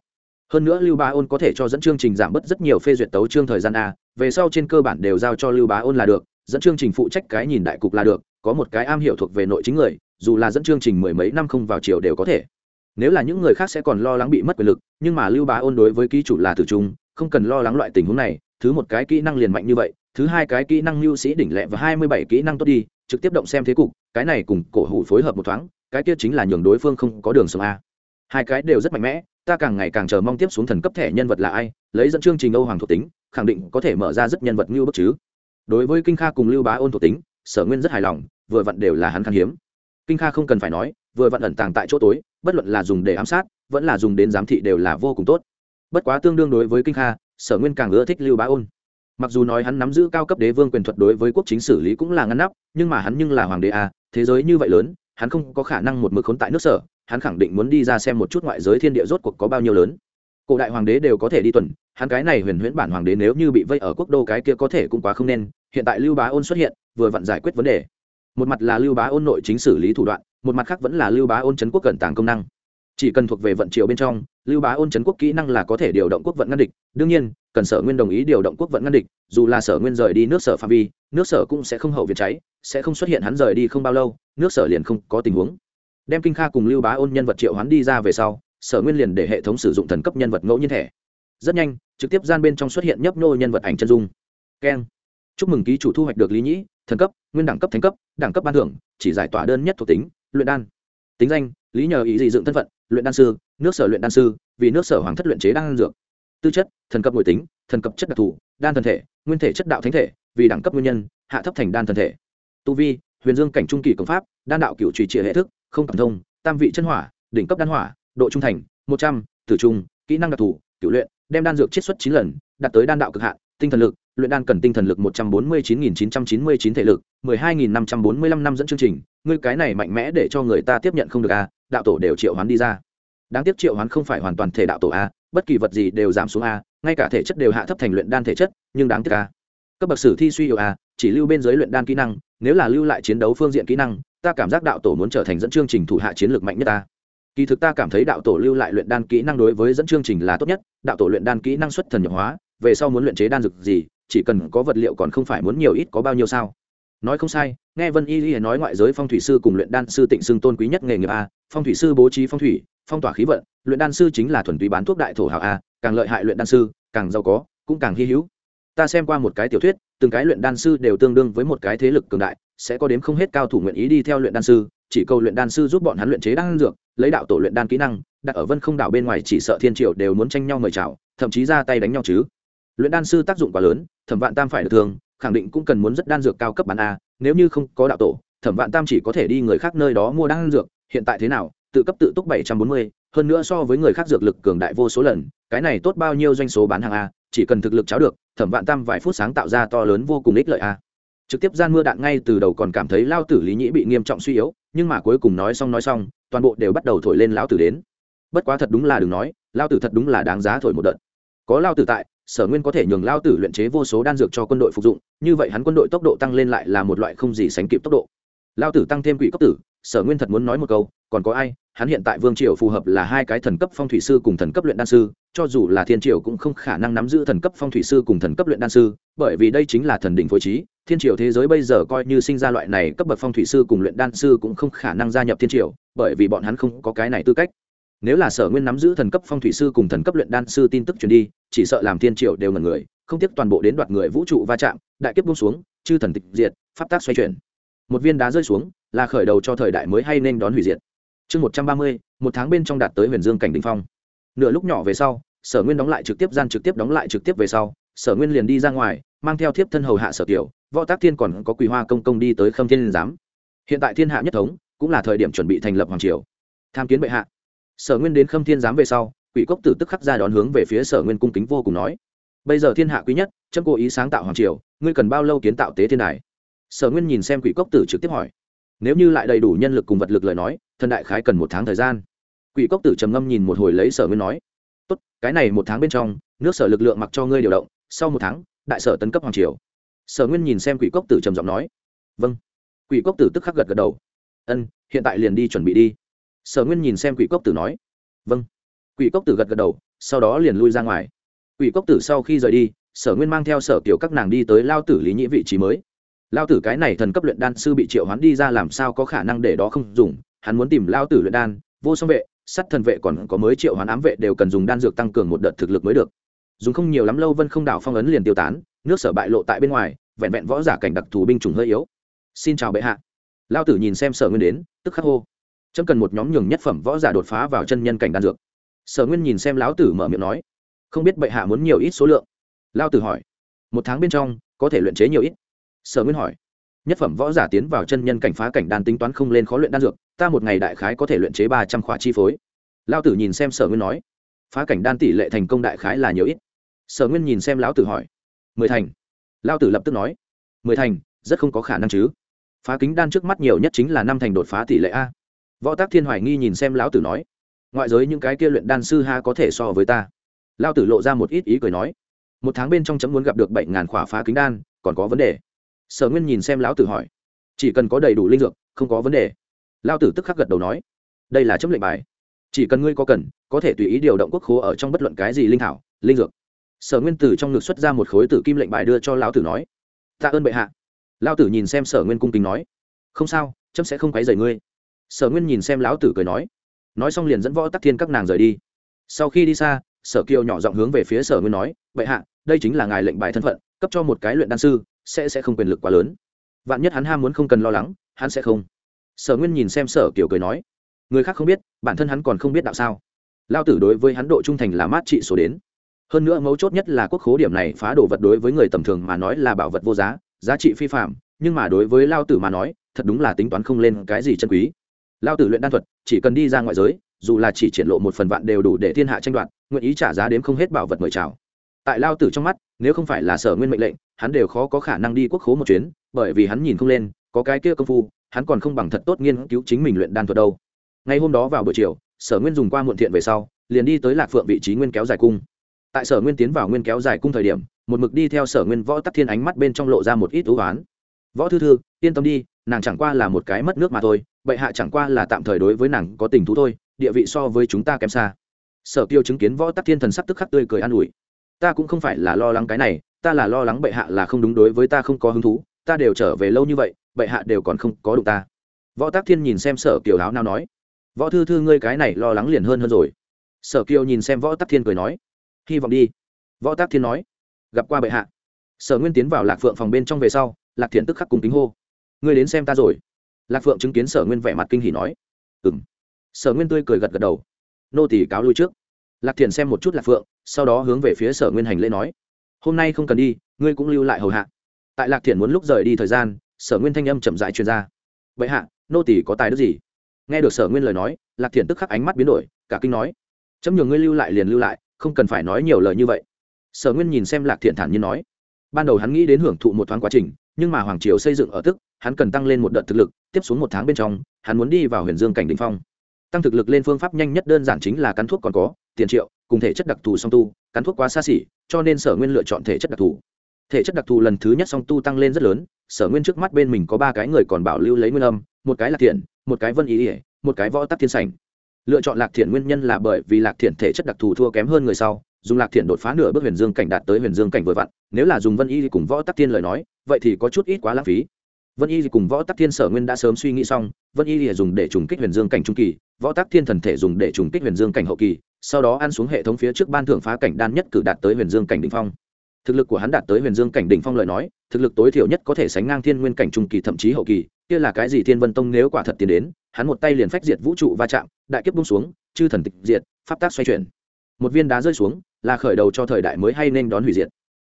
Hơn nữa lưu bá ôn có thể cho dẫn chương trình giảm bớt rất nhiều phê duyệt tấu chương thời gian a, về sau trên cơ bản đều giao cho lưu bá ôn là được, dẫn chương trình phụ trách cái nhìn đại cục là được, có một cái am hiểu thuộc về nội chính người, dù là dẫn chương trình mười mấy năm không vào chiều đều có thể. Nếu là những người khác sẽ còn lo lắng bị mất quyền lực, nhưng mà lưu bá ôn đối với ký chủ là tử trung không cần lo lắng loại tình huống này, thứ một cái kỹ năng liền mạnh như vậy, thứ hai cái kỹ năng lưu sĩ đỉnh lệ và hai mươi bảy kỹ năng tốt đi, trực tiếp động xem thế cục, cái này cùng cổ hủ phối hợp một thoáng, cái kia chính là nhường đối phương không có đường sống a. Hai cái đều rất mạnh mẽ, ta càng ngày càng chờ mong tiếp xuống thần cấp thẻ nhân vật là ai, lấy dẫn chương trình âu hoàng thuộc tính, khẳng định có thể mở ra rất nhân vật như bất chứ. Đối với kinh kha cùng lưu bá ôn thuộc tính, sở nguyên rất hài lòng, vừa vặn đều là hắn khan hiếm. Kinh kha không cần phải nói, vừa vặn ẩn tàng tại chỗ tối, bất luận là dùng để ám sát, vẫn là dùng đến giám thị đều là vô cùng tốt bất quá tương đương đối với kinh kha, sở nguyên càng ưa thích lưu bá ôn. Mặc dù nói hắn nắm giữ cao cấp đế vương quyền thuật đối với quốc chính xử lý cũng là ngăn nắp, nhưng mà hắn nhưng là hoàng đế a, thế giới như vậy lớn, hắn không có khả năng một mực khốn tại nước sở, hắn khẳng định muốn đi ra xem một chút ngoại giới thiên địa rốt cuộc có bao nhiêu lớn. Cổ đại hoàng đế đều có thể đi tuần, hắn cái này huyền huyễn bản hoàng đế nếu như bị vây ở quốc đô cái kia có thể cũng quá không nên, hiện tại lưu bá ôn xuất hiện, vừa vặn giải quyết vấn đề. Một mặt là lưu bá ôn nội chính xử lý thủ đoạn, một mặt khác vẫn là lưu bá ôn chấn quốc cận tàng công năng chỉ cần thuộc về vận triều bên trong, lưu bá ôn chấn quốc kỹ năng là có thể điều động quốc vận ngăn địch. Đương nhiên, cần sở nguyên đồng ý điều động quốc vận ngăn địch, dù là sở nguyên rời đi nước sở phạm vi, nước sở cũng sẽ không hậu việt cháy, sẽ không xuất hiện hắn rời đi không bao lâu, nước sở liền không có tình huống. Đem kinh kha cùng lưu bá ôn nhân vật triệu hoán đi ra về sau, sở nguyên liền để hệ thống sử dụng thần cấp nhân vật ngẫu nhiên thẻ. Rất nhanh, trực tiếp gian bên trong xuất hiện nhấp nhô nhân vật ảnh chân dung. Keng. Chúc mừng ký chủ thu hoạch được lý nhĩ, thần cấp, nguyên đẳng cấp thánh cấp, đẳng cấp ban thưởng, chỉ giải tỏa đơn nhất thuộc tính, luyện đan. Tính danh lý nhờ ý dị dựng thân phận, luyện đan sư, nước sở luyện đan sư, vì nước sở hoàng thất luyện chế đan dược. Tư chất, thần cấp nội tính, thần cấp chất đặc thù, đan thần thể, nguyên thể chất đạo thánh thể, vì đẳng cấp nguyên nhân, hạ thấp thành đan thần thể. Tu vi, huyền dương cảnh trung kỳ công pháp, đan đạo cựu trì trịa hệ thức, không cảm thông, tam vị chân hỏa, đỉnh cấp đan hỏa, độ trung thành, một trăm, tử trung, kỹ năng đặc thù cựu luyện, đem đan dược chiết xuất chín lần, đạt tới đan đạo cực hạn, tinh thần lực luyện đan cần tinh thần lực một trăm bốn mươi chín nghìn chín trăm chín mươi chín thể lực, mười hai nghìn năm trăm bốn mươi lăm năm dẫn chương trình. Ngươi cái này mạnh mẽ để cho người ta tiếp nhận không được a đạo tổ đều triệu hoán đi ra. Đáng tiếc triệu hoán không phải hoàn toàn thể đạo tổ a bất kỳ vật gì đều giảm xuống a ngay cả thể chất đều hạ thấp thành luyện đan thể chất, nhưng đáng tiếc a cấp bậc sử thi suy yếu a chỉ lưu bên dưới luyện đan kỹ năng, nếu là lưu lại chiến đấu phương diện kỹ năng, ta cảm giác đạo tổ muốn trở thành dẫn chương trình thủ hạ chiến lược mạnh nhất ta. Kỳ thực ta cảm thấy đạo tổ lưu lại luyện đan kỹ năng đối với dẫn chương trình là tốt nhất. Đạo tổ luyện đan kỹ năng xuất thần nhập hóa, về sau muốn luyện chế đan dược gì chỉ cần có vật liệu còn không phải muốn nhiều ít có bao nhiêu sao? Nói không sai, nghe vân y y nói ngoại giới phong thủy sư cùng luyện đan sư tịnh xưng tôn quý nhất nghề nghiệp a, phong thủy sư bố trí phong thủy, phong tỏa khí vận, luyện đan sư chính là thuần túy bán thuốc đại thổ hào a, càng lợi hại luyện đan sư, càng giàu có, cũng càng hy hữu. Ta xem qua một cái tiểu thuyết, từng cái luyện đan sư đều tương đương với một cái thế lực cường đại, sẽ có đếm không hết cao thủ nguyện ý đi theo luyện đan sư, chỉ cầu luyện đan sư giúp bọn hắn luyện chế đan dược, lấy đạo tổ luyện đan kỹ năng, đặt ở vân không đảo bên ngoài chỉ sợ thiên triệu đều muốn tranh nhau mời chào, thậm chí ra tay đánh nhau chứ luyện đan sư tác dụng quá lớn, thẩm vạn tam phải được thường khẳng định cũng cần muốn rất đan dược cao cấp bán a, nếu như không có đạo tổ, thẩm vạn tam chỉ có thể đi người khác nơi đó mua đan dược, hiện tại thế nào, tự cấp tự túc bảy trăm bốn mươi, hơn nữa so với người khác dược lực cường đại vô số lần, cái này tốt bao nhiêu doanh số bán hàng a, chỉ cần thực lực cháo được, thẩm vạn tam vài phút sáng tạo ra to lớn vô cùng ích lợi a. Trực tiếp gian mưa đạn ngay từ đầu còn cảm thấy lao tử lý nhĩ bị nghiêm trọng suy yếu, nhưng mà cuối cùng nói xong nói xong, toàn bộ đều bắt đầu thổi lên lão tử đến. Bất quá thật đúng là đừng nói, lao tử thật đúng là đáng giá thổi một đợt. Có lao tử tại sở nguyên có thể nhường lao tử luyện chế vô số đan dược cho quân đội phục dụng, như vậy hắn quân đội tốc độ tăng lên lại là một loại không gì sánh kịp tốc độ. Lao tử tăng thêm quỷ cấp tử, sở nguyên thật muốn nói một câu, còn có ai, hắn hiện tại vương triều phù hợp là hai cái thần cấp phong thủy sư cùng thần cấp luyện đan sư, cho dù là thiên triều cũng không khả năng nắm giữ thần cấp phong thủy sư cùng thần cấp luyện đan sư, bởi vì đây chính là thần đỉnh phối trí, thiên triều thế giới bây giờ coi như sinh ra loại này cấp bậc phong thủy sư cùng luyện đan sư cũng không khả năng gia nhập thiên triều, bởi vì bọn hắn không có cái này tư cách nếu là sở nguyên nắm giữ thần cấp phong thủy sư cùng thần cấp luyện đan sư tin tức truyền đi, chỉ sợ làm thiên triều đều ngần người, không tiếc toàn bộ đến đoạt người vũ trụ va chạm, đại kiếp buông xuống, chư thần tịch diệt, pháp tác xoay chuyển. Một viên đá rơi xuống, là khởi đầu cho thời đại mới hay nên đón hủy diệt. Chương một trăm ba mươi, một tháng bên trong đạt tới huyền dương cảnh đình phong. Nửa lúc nhỏ về sau, sở nguyên đóng lại trực tiếp gian trực tiếp đóng lại trực tiếp về sau, sở nguyên liền đi ra ngoài, mang theo thiếp thân hầu hạ sở tiểu, võ tác thiên còn có quỳ hoa công công đi tới khâm thiên giám. Hiện tại thiên hạ nhất thống, cũng là thời điểm chuẩn bị thành lập hoàng triều. Tham kiến bệ hạ sở nguyên đến khâm thiên giám về sau, quỷ cốc tử tức khắc ra đón hướng về phía sở nguyên cung kính vô cùng nói, bây giờ thiên hạ quý nhất trâm cố ý sáng tạo hoàng triều, ngươi cần bao lâu kiến tạo tế thiên đài? Sở nguyên nhìn xem quỷ cốc tử trực tiếp hỏi, nếu như lại đầy đủ nhân lực cùng vật lực lời nói, thần đại khái cần một tháng thời gian. Quỷ cốc tử trầm ngâm nhìn một hồi lấy sở nguyên nói, tốt, cái này một tháng bên trong, nước sở lực lượng mặc cho ngươi điều động, sau một tháng, đại sở tấn cấp hoàng triều. Sở nguyên nhìn xem quỷ cốc tử trầm giọng nói vâng. Quỷ cốc tử tức khắc gật gật đầu, ân, hiện tại liền đi chuẩn bị đi sở nguyên nhìn xem quỷ cốc tử nói. Vâng. Quỷ cốc tử gật gật đầu, sau đó liền lui ra ngoài. Quỷ cốc tử sau khi rời đi, sở nguyên mang theo sở kiểu các nàng đi tới lao tử lý nhĩ vị trí mới. Lao tử cái này thần cấp luyện đan sư bị triệu hoán đi ra làm sao có khả năng để đó không dùng? Hắn muốn tìm lao tử luyện đan, vô song vệ sắt thần vệ còn có mới triệu hoán ám vệ đều cần dùng đan dược tăng cường một đợt thực lực mới được. Dùng không nhiều lắm lâu vân không đảo phong ấn liền tiêu tán, nước sở bại lộ tại bên ngoài, vẹn vẹn võ giả cảnh đặc thù binh chủng hơi yếu. Xin chào bệ hạ. Lao tử nhìn xem sở nguyên đến, tức khắc hô chấm cần một nhóm nhường nhất phẩm võ giả đột phá vào chân nhân cảnh đan dược. Sở nguyên nhìn xem lão tử mở miệng nói, không biết bệ hạ muốn nhiều ít số lượng? Lao tử hỏi, một tháng bên trong, có thể luyện chế nhiều ít? Sở nguyên hỏi, nhất phẩm võ giả tiến vào chân nhân cảnh phá cảnh đan tính toán không lên khó luyện đan dược, ta một ngày đại khái có thể luyện chế ba trăm khóa chi phối. Lao tử nhìn xem sở nguyên nói, phá cảnh đan tỷ lệ thành công đại khái là nhiều ít? Sở nguyên nhìn xem lão tử hỏi, mười thành. Lao tử lập tức nói, mười thành, rất không có khả năng chứ. Phá kính đan trước mắt nhiều nhất chính là năm thành đột phá tỷ lệ a võ tác thiên hoài nghi nhìn xem lão tử nói, ngoại giới những cái kia luyện đan sư ha có thể so với ta? Lao tử lộ ra một ít ý cười nói, một tháng bên trong chấm muốn gặp được bảy ngàn khỏa phá kính đan, còn có vấn đề. Sở nguyên nhìn xem lão tử hỏi, chỉ cần có đầy đủ linh dược, không có vấn đề. Lao tử tức khắc gật đầu nói, đây là chấm lệnh bài. Chỉ cần ngươi có cần, có thể tùy ý điều động quốc khố ở trong bất luận cái gì linh thảo, linh dược. Sở nguyên tử trong ngực xuất ra một khối tử kim lệnh bài đưa cho lão tử nói tạ ơn bệ hạ. Lão tử nhìn xem sở nguyên cung kính nói, không sao, chấm sẽ không quấy rầy ngươi sở nguyên nhìn xem lão tử cười nói nói xong liền dẫn võ tắc thiên các nàng rời đi. Sau khi đi xa, sở kiều nhỏ giọng hướng về phía sở nguyên nói vậy hạ, đây chính là ngài lệnh bài thân phận, cấp cho một cái luyện đan sư, sẽ sẽ không quyền lực quá lớn. Vạn nhất hắn ham muốn không cần lo lắng, hắn sẽ không. Sở nguyên nhìn xem sở kiều cười nói, người khác không biết, bản thân hắn còn không biết đạo sao. Lao tử đối với hắn độ trung thành là mát trị số đến. Hơn nữa mấu chốt nhất là quốc khố điểm này phá đồ vật đối với người tầm thường mà nói là bảo vật vô giá giá trị phi phạm, nhưng mà đối với lao tử mà nói, thật đúng là tính toán không lên cái gì chân quý lao tử luyện đan thuật, chỉ cần đi ra ngoại giới, dù là chỉ triển lộ một phần vạn đều đủ để thiên hạ tranh đoạt, nguyện ý trả giá đến không hết bảo vật mời chào. Tại lao tử trong mắt, nếu không phải là sở nguyên mệnh lệnh, hắn đều khó có khả năng đi quốc khố một chuyến, bởi vì hắn nhìn không lên, có cái kia công phu, hắn còn không bằng thật tốt nghiên cứu chính mình luyện đan thuật đâu. Ngày hôm đó vào buổi chiều, sở nguyên dùng qua muộn thiện về sau, liền đi tới lạc phượng vị trí nguyên kéo dài cung. Tại sở nguyên tiến vào nguyên kéo dài cung thời điểm, một mực đi theo sở nguyên võ tắc thiên ánh mắt bên trong lộ ra một ít ưu oán. Võ thư thư, yên tâm đi nàng chẳng qua là một cái mất nước mà thôi, bệ hạ chẳng qua là tạm thời đối với nàng có tình thú thôi, địa vị so với chúng ta kém xa. Sở kiêu chứng kiến võ tắc thiên thần sắc tức khắc tươi cười an ủi. Ta cũng không phải là lo lắng cái này, ta là lo lắng bệ hạ là không đúng đối với ta không có hứng thú, ta đều trở về lâu như vậy, bệ hạ đều còn không có đụng ta. Võ tác thiên nhìn xem sở kiều áo nào nói, võ thư thư ngươi cái này lo lắng liền hơn hơn rồi. Sở kiều nhìn xem võ tác thiên cười nói, hy vọng đi. Võ tác thiên nói, gặp qua bệ hạ. Sở nguyên tiến vào lạc phượng phòng bên trong về sau, lạc thiện tức khắc cùng kính hô ngươi đến xem ta rồi. Lạc phượng chứng kiến sở nguyên vẻ mặt kinh hỉ nói. Ừ m sở nguyên tươi cười gật gật đầu. Nô tỷ cáo lui trước. Lạc thiền xem một chút lạc phượng, sau đó hướng về phía sở nguyên hành lễ nói. Hôm nay không cần đi, ngươi cũng lưu lại hầu hạ. Tại lạc thiền muốn lúc rời đi thời gian, sở nguyên thanh âm chậm dại truyền ra. Vậy hạ, nô tỷ có tài đức gì? Nghe được sở nguyên lời nói, lạc thiền tức khắc ánh mắt biến đổi, cả kinh nói. Chấm nhường ngươi lưu lại liền lưu lại, không cần phải nói nhiều lời như vậy. Sở nguyên nhìn xem lạc thiện thản nhiên nói ban đầu hắn nghĩ đến hưởng thụ một thoáng quá trình, nhưng mà hoàng triều xây dựng ở tức, hắn cần tăng lên một đợt thực lực, tiếp xuống một tháng bên trong, hắn muốn đi vào huyền dương cảnh đình phong. Tăng thực lực lên phương pháp nhanh nhất đơn giản chính là cắn thuốc còn có, tiền triệu, cùng thể chất đặc thù song tu, cắn thuốc quá xa xỉ, cho nên sở nguyên lựa chọn thể chất đặc thù. Thể chất đặc thù lần thứ nhất song tu tăng lên rất lớn, sở nguyên trước mắt bên mình có ba cái người còn bảo lưu lấy nguyên âm, một cái là thiện, một cái vân ý ỉa một cái võ tắc thiên sảnh. Lựa chọn lạc thiện nguyên nhân là bởi vì lạc thiện thể chất đặc thù thua kém hơn người sau dùng lạc thiện đột phá nửa bước huyền dương cảnh đạt tới huyền dương cảnh vừa vặn, nếu là dùng vân y cùng võ tắc thiên lời nói, vậy thì có chút ít quá lãng phí. Vân y cùng võ tắc thiên sở nguyên đã sớm suy nghĩ xong, vân y dùng để trùng kích huyền dương cảnh trung kỳ, võ tắc thiên thần thể dùng để trùng kích huyền dương cảnh hậu kỳ, sau đó ăn xuống hệ thống phía trước ban thưởng phá cảnh đan nhất cử đạt tới huyền dương cảnh đ ỉ n h phong. Thực lực của hắn đạt tới huyền dương cảnh đ ỉ n h phong lời nói, thực lực tối thiểu nhất có thể sánh ngang thiên nguyên cảnh trung kỳ thậm chí hậu kỳ, kia là cái gì thiên vân tông nếu quả thật tiến đến, hắn một tay liền phách diệt vũ trụ va chạm, đại kiếp bung xuống, chư thần tịch diệt, pháp tác xoay chuyển. Một viên đá rơi xuống là khởi đầu cho thời đại mới hay nên đón hủy diệt.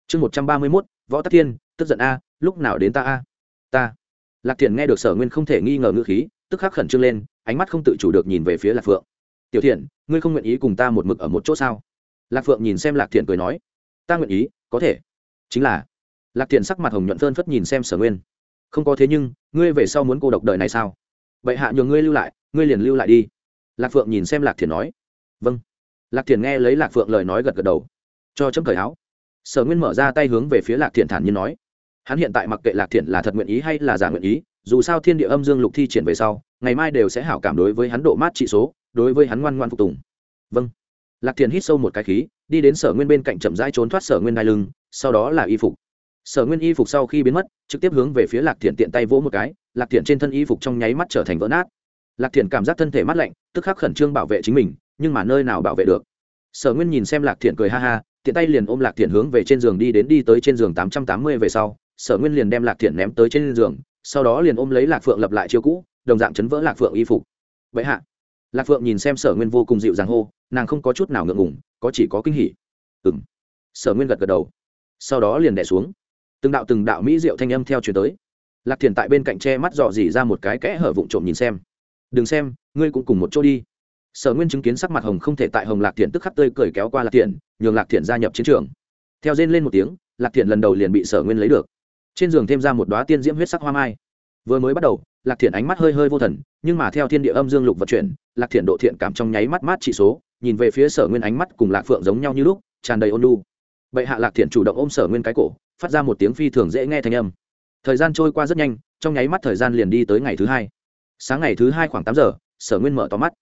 Chương một trăm ba mươi mốt, võ tắc thiên, tức giận a, lúc nào đến ta a? Ta. Lạc thiền nghe được sở nguyên không thể nghi ngờ ngữ khí, tức khắc khẩn trương lên, ánh mắt không tự chủ được nhìn về phía lạc phượng. Tiểu thiện ngươi không nguyện ý cùng ta một mực ở một chỗ sao? Lạc phượng nhìn xem lạc thiện cười nói. Ta nguyện ý, có thể. Chính là, lạc thiện sắc mặt hồng nhuận phơn phất nhìn xem sở nguyên. Không có thế nhưng, ngươi về sau muốn cô độc đời này sao? Vậy hạ nhường ngươi lưu lại, ngươi liền lưu lại đi. Lạc phượng nhìn xem lạc thiện nói. Vâng lạc thiền nghe lấy lạc phượng lời nói gật gật đầu, cho chấm cởi áo. Sở nguyên mở ra tay hướng về phía lạc thiền thản nhiên nói, hắn hiện tại mặc kệ lạc thiền là thật nguyện ý hay là giả nguyện ý, dù sao thiên địa âm dương lục thi triển về sau, ngày mai đều sẽ hảo cảm đối với hắn độ mát trị số, đối với hắn ngoan ngoan phục tùng. Vâng. Lạc thiền hít sâu một cái khí, đi đến sở nguyên bên cạnh chậm rãi trốn thoát sở nguyên đai lưng, sau đó là y phục. Sở nguyên y phục sau khi biến mất, trực tiếp hướng về phía lạc thiền tiện tay vỗ một cái, lạc thiền trên thân y phục trong nháy mắt trở thành vỡ nát. Lạc thiền cảm giác thân thể mát lạnh, tức khắc khẩn trương bảo vệ chính mình nhưng mà nơi nào bảo vệ được? Sở nguyên nhìn xem lạc thiện cười ha ha, tiện tay liền ôm lạc thiện hướng về trên giường đi đến đi tới trên giường tám trăm tám mươi về sau, sở nguyên liền đem lạc thiện ném tới trên giường, sau đó liền ôm lấy lạc phượng lập lại chiêu cũ, đồng dạng chấn vỡ lạc phượng y phục. Vậy hạ, lạc phượng nhìn xem sở nguyên vô cùng dịu dàng hô, nàng không có chút nào ngượng ngùng, có chỉ có kinh hỉ. Ừng sở nguyên gật gật đầu, sau đó liền đẻ xuống. Từng đạo từng đạo mỹ diệu thanh âm theo chuyển tới. Lạc thiền tại bên cạnh che mắt dò dỉ ra một cái kẽ hở vụn trộm nhìn xem. Đừng xem, ngươi cũng cùng một chỗ đi sở nguyên chứng kiến sắc mặt hồng không thể tại hồng lạc thiện tức khắc tươi cười kéo qua lạc thiện, nhường lạc thiện gia nhập chiến trường. Theo rên lên một tiếng, lạc thiện lần đầu liền bị sở nguyên lấy được. Trên giường thêm ra một đoá tiên diễm huyết sắc hoa mai. Vừa mới bắt đầu, lạc thiện ánh mắt hơi hơi vô thần, nhưng mà theo thiên địa âm dương lục vận chuyển, lạc thiện độ thiện cảm trong nháy mắt mát trị số, nhìn về phía sở nguyên ánh mắt cùng lạc phượng giống nhau như lúc, tràn đầy ôn lu bệ hạ lạc thiện chủ động ôm sở nguyên cái cổ, phát ra một tiếng phi thường dễ nghe thanh âm. Thời gian trôi qua rất nhanh, trong nháy mắt thời gian liền đi tới ngày thứ hai. Sáng ngày thứ hai khoảng tám giờ, sở nguyên mở to mắt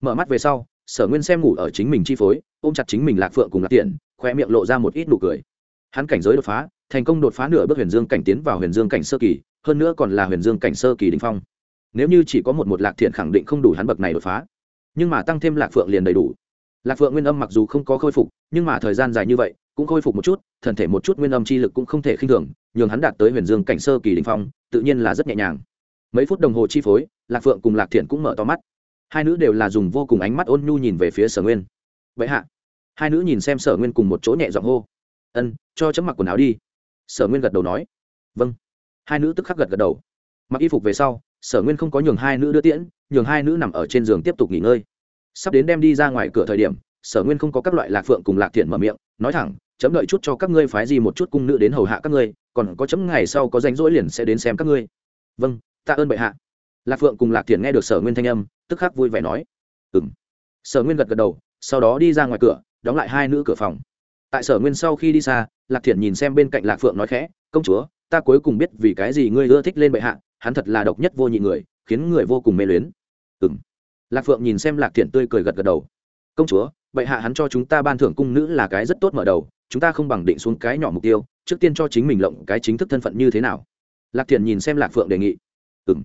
mở mắt về sau, sở nguyên xem ngủ ở chính mình chi phối, ôm chặt chính mình lạc phượng cùng lạc tiện khoe miệng lộ ra một ít nụ cười. Hắn cảnh giới đột phá, thành công đột phá nửa bước huyền dương cảnh tiến vào huyền dương cảnh sơ kỳ, hơn nữa còn là huyền dương cảnh sơ kỳ đình phong. Nếu như chỉ có một một lạc thiện khẳng định không đủ hắn bậc này đột phá. Nhưng mà tăng thêm lạc phượng liền đầy đủ. Lạc phượng nguyên âm mặc dù không có khôi phục, nhưng mà thời gian dài như vậy, cũng khôi phục một chút thần thể một chút nguyên âm chi lực cũng không thể khinh thường, nhường hắn đạt tới huyền dương cảnh sơ kỳ đình phong, tự nhiên là rất nhẹ nhàng. Mấy phút đồng hồ chi phối, lạc phượng cùng lạc thiện cũng mở to mắt hai nữ đều là dùng vô cùng ánh mắt ôn nhu nhìn về phía sở nguyên. Vậy hạ. Hai nữ nhìn xem sở nguyên cùng một chỗ nhẹ giọng hô. Ân, cho chấm mặc quần áo đi. Sở nguyên gật đầu nói. Vâng. Hai nữ tức khắc gật gật đầu. Mặc y phục về sau, sở nguyên không có nhường hai nữ đưa tiễn, nhường hai nữ nằm ở trên giường tiếp tục nghỉ ngơi. Sắp đến đem đi ra ngoài cửa thời điểm, sở nguyên không có các loại lạc phượng cùng lạc thiện mở miệng, nói thẳng, chấm đợi chút cho các ngươi phái gì một chút cung nữ đến hầu hạ các ngươi, còn có chấm ngày sau có danh rỗi liền sẽ đến xem các ngươi. Vâng tạ ơn bệ hạ. Lạc phượng cùng lạc thiện nghe được sở nguyên thanh âm tức khắc vui vẻ nói. Ừ m sở nguyên gật gật đầu, sau đó đi ra ngoài cửa, đóng lại hai nữ cửa phòng. Tại sở nguyên sau khi đi xa, lạc thiện nhìn xem bên cạnh lạc phượng nói khẽ, công chúa, ta cuối cùng biết vì cái gì ngươi ưa thích lên bệ hạ, hắn thật là độc nhất vô nhị người, khiến người vô cùng mê luyến. Ừ m lạc phượng nhìn xem lạc thiện tươi cười gật gật đầu. Công chúa, bệ hạ hắn cho chúng ta ban thưởng cung nữ là cái rất tốt mở đầu, chúng ta không bằng định xuống cái nhỏ mục tiêu, trước tiên cho chính mình lộng cái chính thức thân phận như thế nào. Lạc thiện nhìn xem lạc phượng đề nghị. Ừ m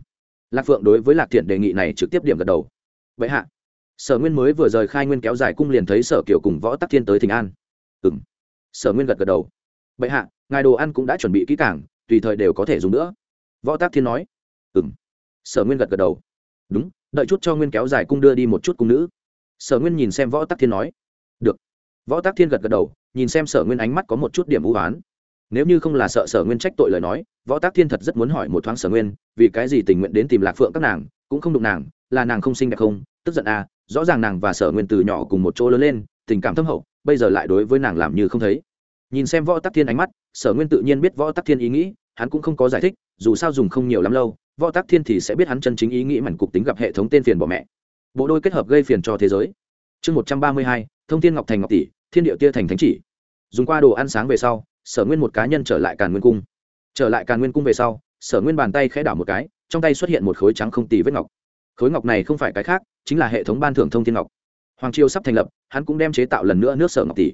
lạc phượng đối với lạc thiện đề nghị này trực tiếp điểm gật đầu. Vậy hạ, sở nguyên mới vừa rời khai nguyên kéo dài cung liền thấy sở kiều cùng võ tắc thiên tới thình an. Ừ m sở nguyên gật gật đầu. Vậy hạ, ngài đồ ăn cũng đã chuẩn bị kỹ cảng tùy thời đều có thể dùng nữa. Võ tắc thiên nói. Ừ m sở nguyên gật gật đầu. Đúng, đợi chút cho nguyên kéo dài cung đưa đi một chút cung nữ. Sở nguyên nhìn xem võ tắc thiên nói. Được. Võ tắc thiên gật gật đầu, nhìn xem sở nguyên ánh mắt có một chút điểm ưu oán nếu như không là sợ sở nguyên trách tội lời nói, võ tác thiên thật rất muốn hỏi một thoáng sở nguyên, vì cái gì tình nguyện đến tìm lạc phượng các nàng, cũng không đụng nàng, là nàng không xinh đẹp không? Tức giận à rõ ràng nàng và sở nguyên từ nhỏ cùng một chỗ lớn lên, tình cảm thâm hậu, bây giờ lại đối với nàng làm như không thấy. Nhìn xem võ tắc thiên ánh mắt, sở nguyên tự nhiên biết võ tắc thiên ý nghĩ, hắn cũng không có giải thích, dù sao dùng không nhiều lắm lâu, võ tắc thiên thì sẽ biết hắn chân chính ý nghĩ mảnh cục tính gặp hệ thống tên phiền bỏ mẹ. Bộ đôi kết hợp gây phiền cho thế giới. Chương một trăm ba mươi hai, thông thiên ngọc thành ngọc tỷ, thiên địa tia thành thánh chỉ. Dùng qua đồ ăn sáng về sau sở nguyên một cá nhân trở lại càn nguyên cung. Trở lại càn nguyên cung về sau, sở nguyên bàn tay khẽ đảo một cái, trong tay xuất hiện một khối trắng không tì vết ngọc. Khối ngọc này không phải cái khác, chính là hệ thống ban thưởng thông thiên ngọc. Hoàng triều sắp thành lập, hắn cũng đem chế tạo lần nữa nước sở ngọc tỷ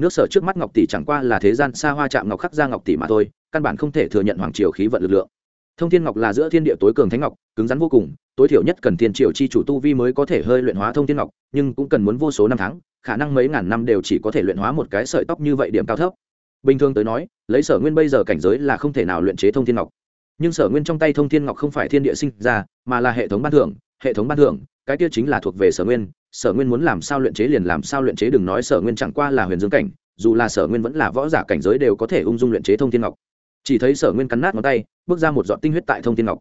nước sở trước mắt ngọc tỷ chẳng qua là thế gian xa hoa chạm ngọc khắc ra ngọc tỷ mà thôi, căn bản không thể thừa nhận hoàng triều khí vận lực lượng. Thông thiên ngọc là giữa thiên địa tối cường thánh ngọc, cứng rắn vô cùng, tối thiểu nhất cần thiên triều chi chủ tu vi mới có thể hơi luyện hóa thông thiên ngọc, nhưng cũng cần muốn vô số năm tháng, khả năng mấy ngàn năm đều chỉ có thể luyện hóa một cái sợi tóc như vậy điểm cao thấp bình thường tới nói, lấy sở nguyên bây giờ cảnh giới là không thể nào luyện chế thông thiên ngọc. Nhưng sở nguyên trong tay thông thiên ngọc không phải thiên địa sinh ra, mà là hệ thống ban thưởng, hệ thống ban thưởng, cái kia chính là thuộc về sở nguyên. Sở nguyên muốn làm sao luyện chế liền làm sao luyện chế, đừng nói sở nguyên chẳng qua là huyền dương cảnh, dù là sở nguyên vẫn là võ giả cảnh giới đều có thể ung dung luyện chế thông thiên ngọc. Chỉ thấy sở nguyên cắn nát ngón tay, bước ra một giọt tinh huyết tại thông thiên ngọc.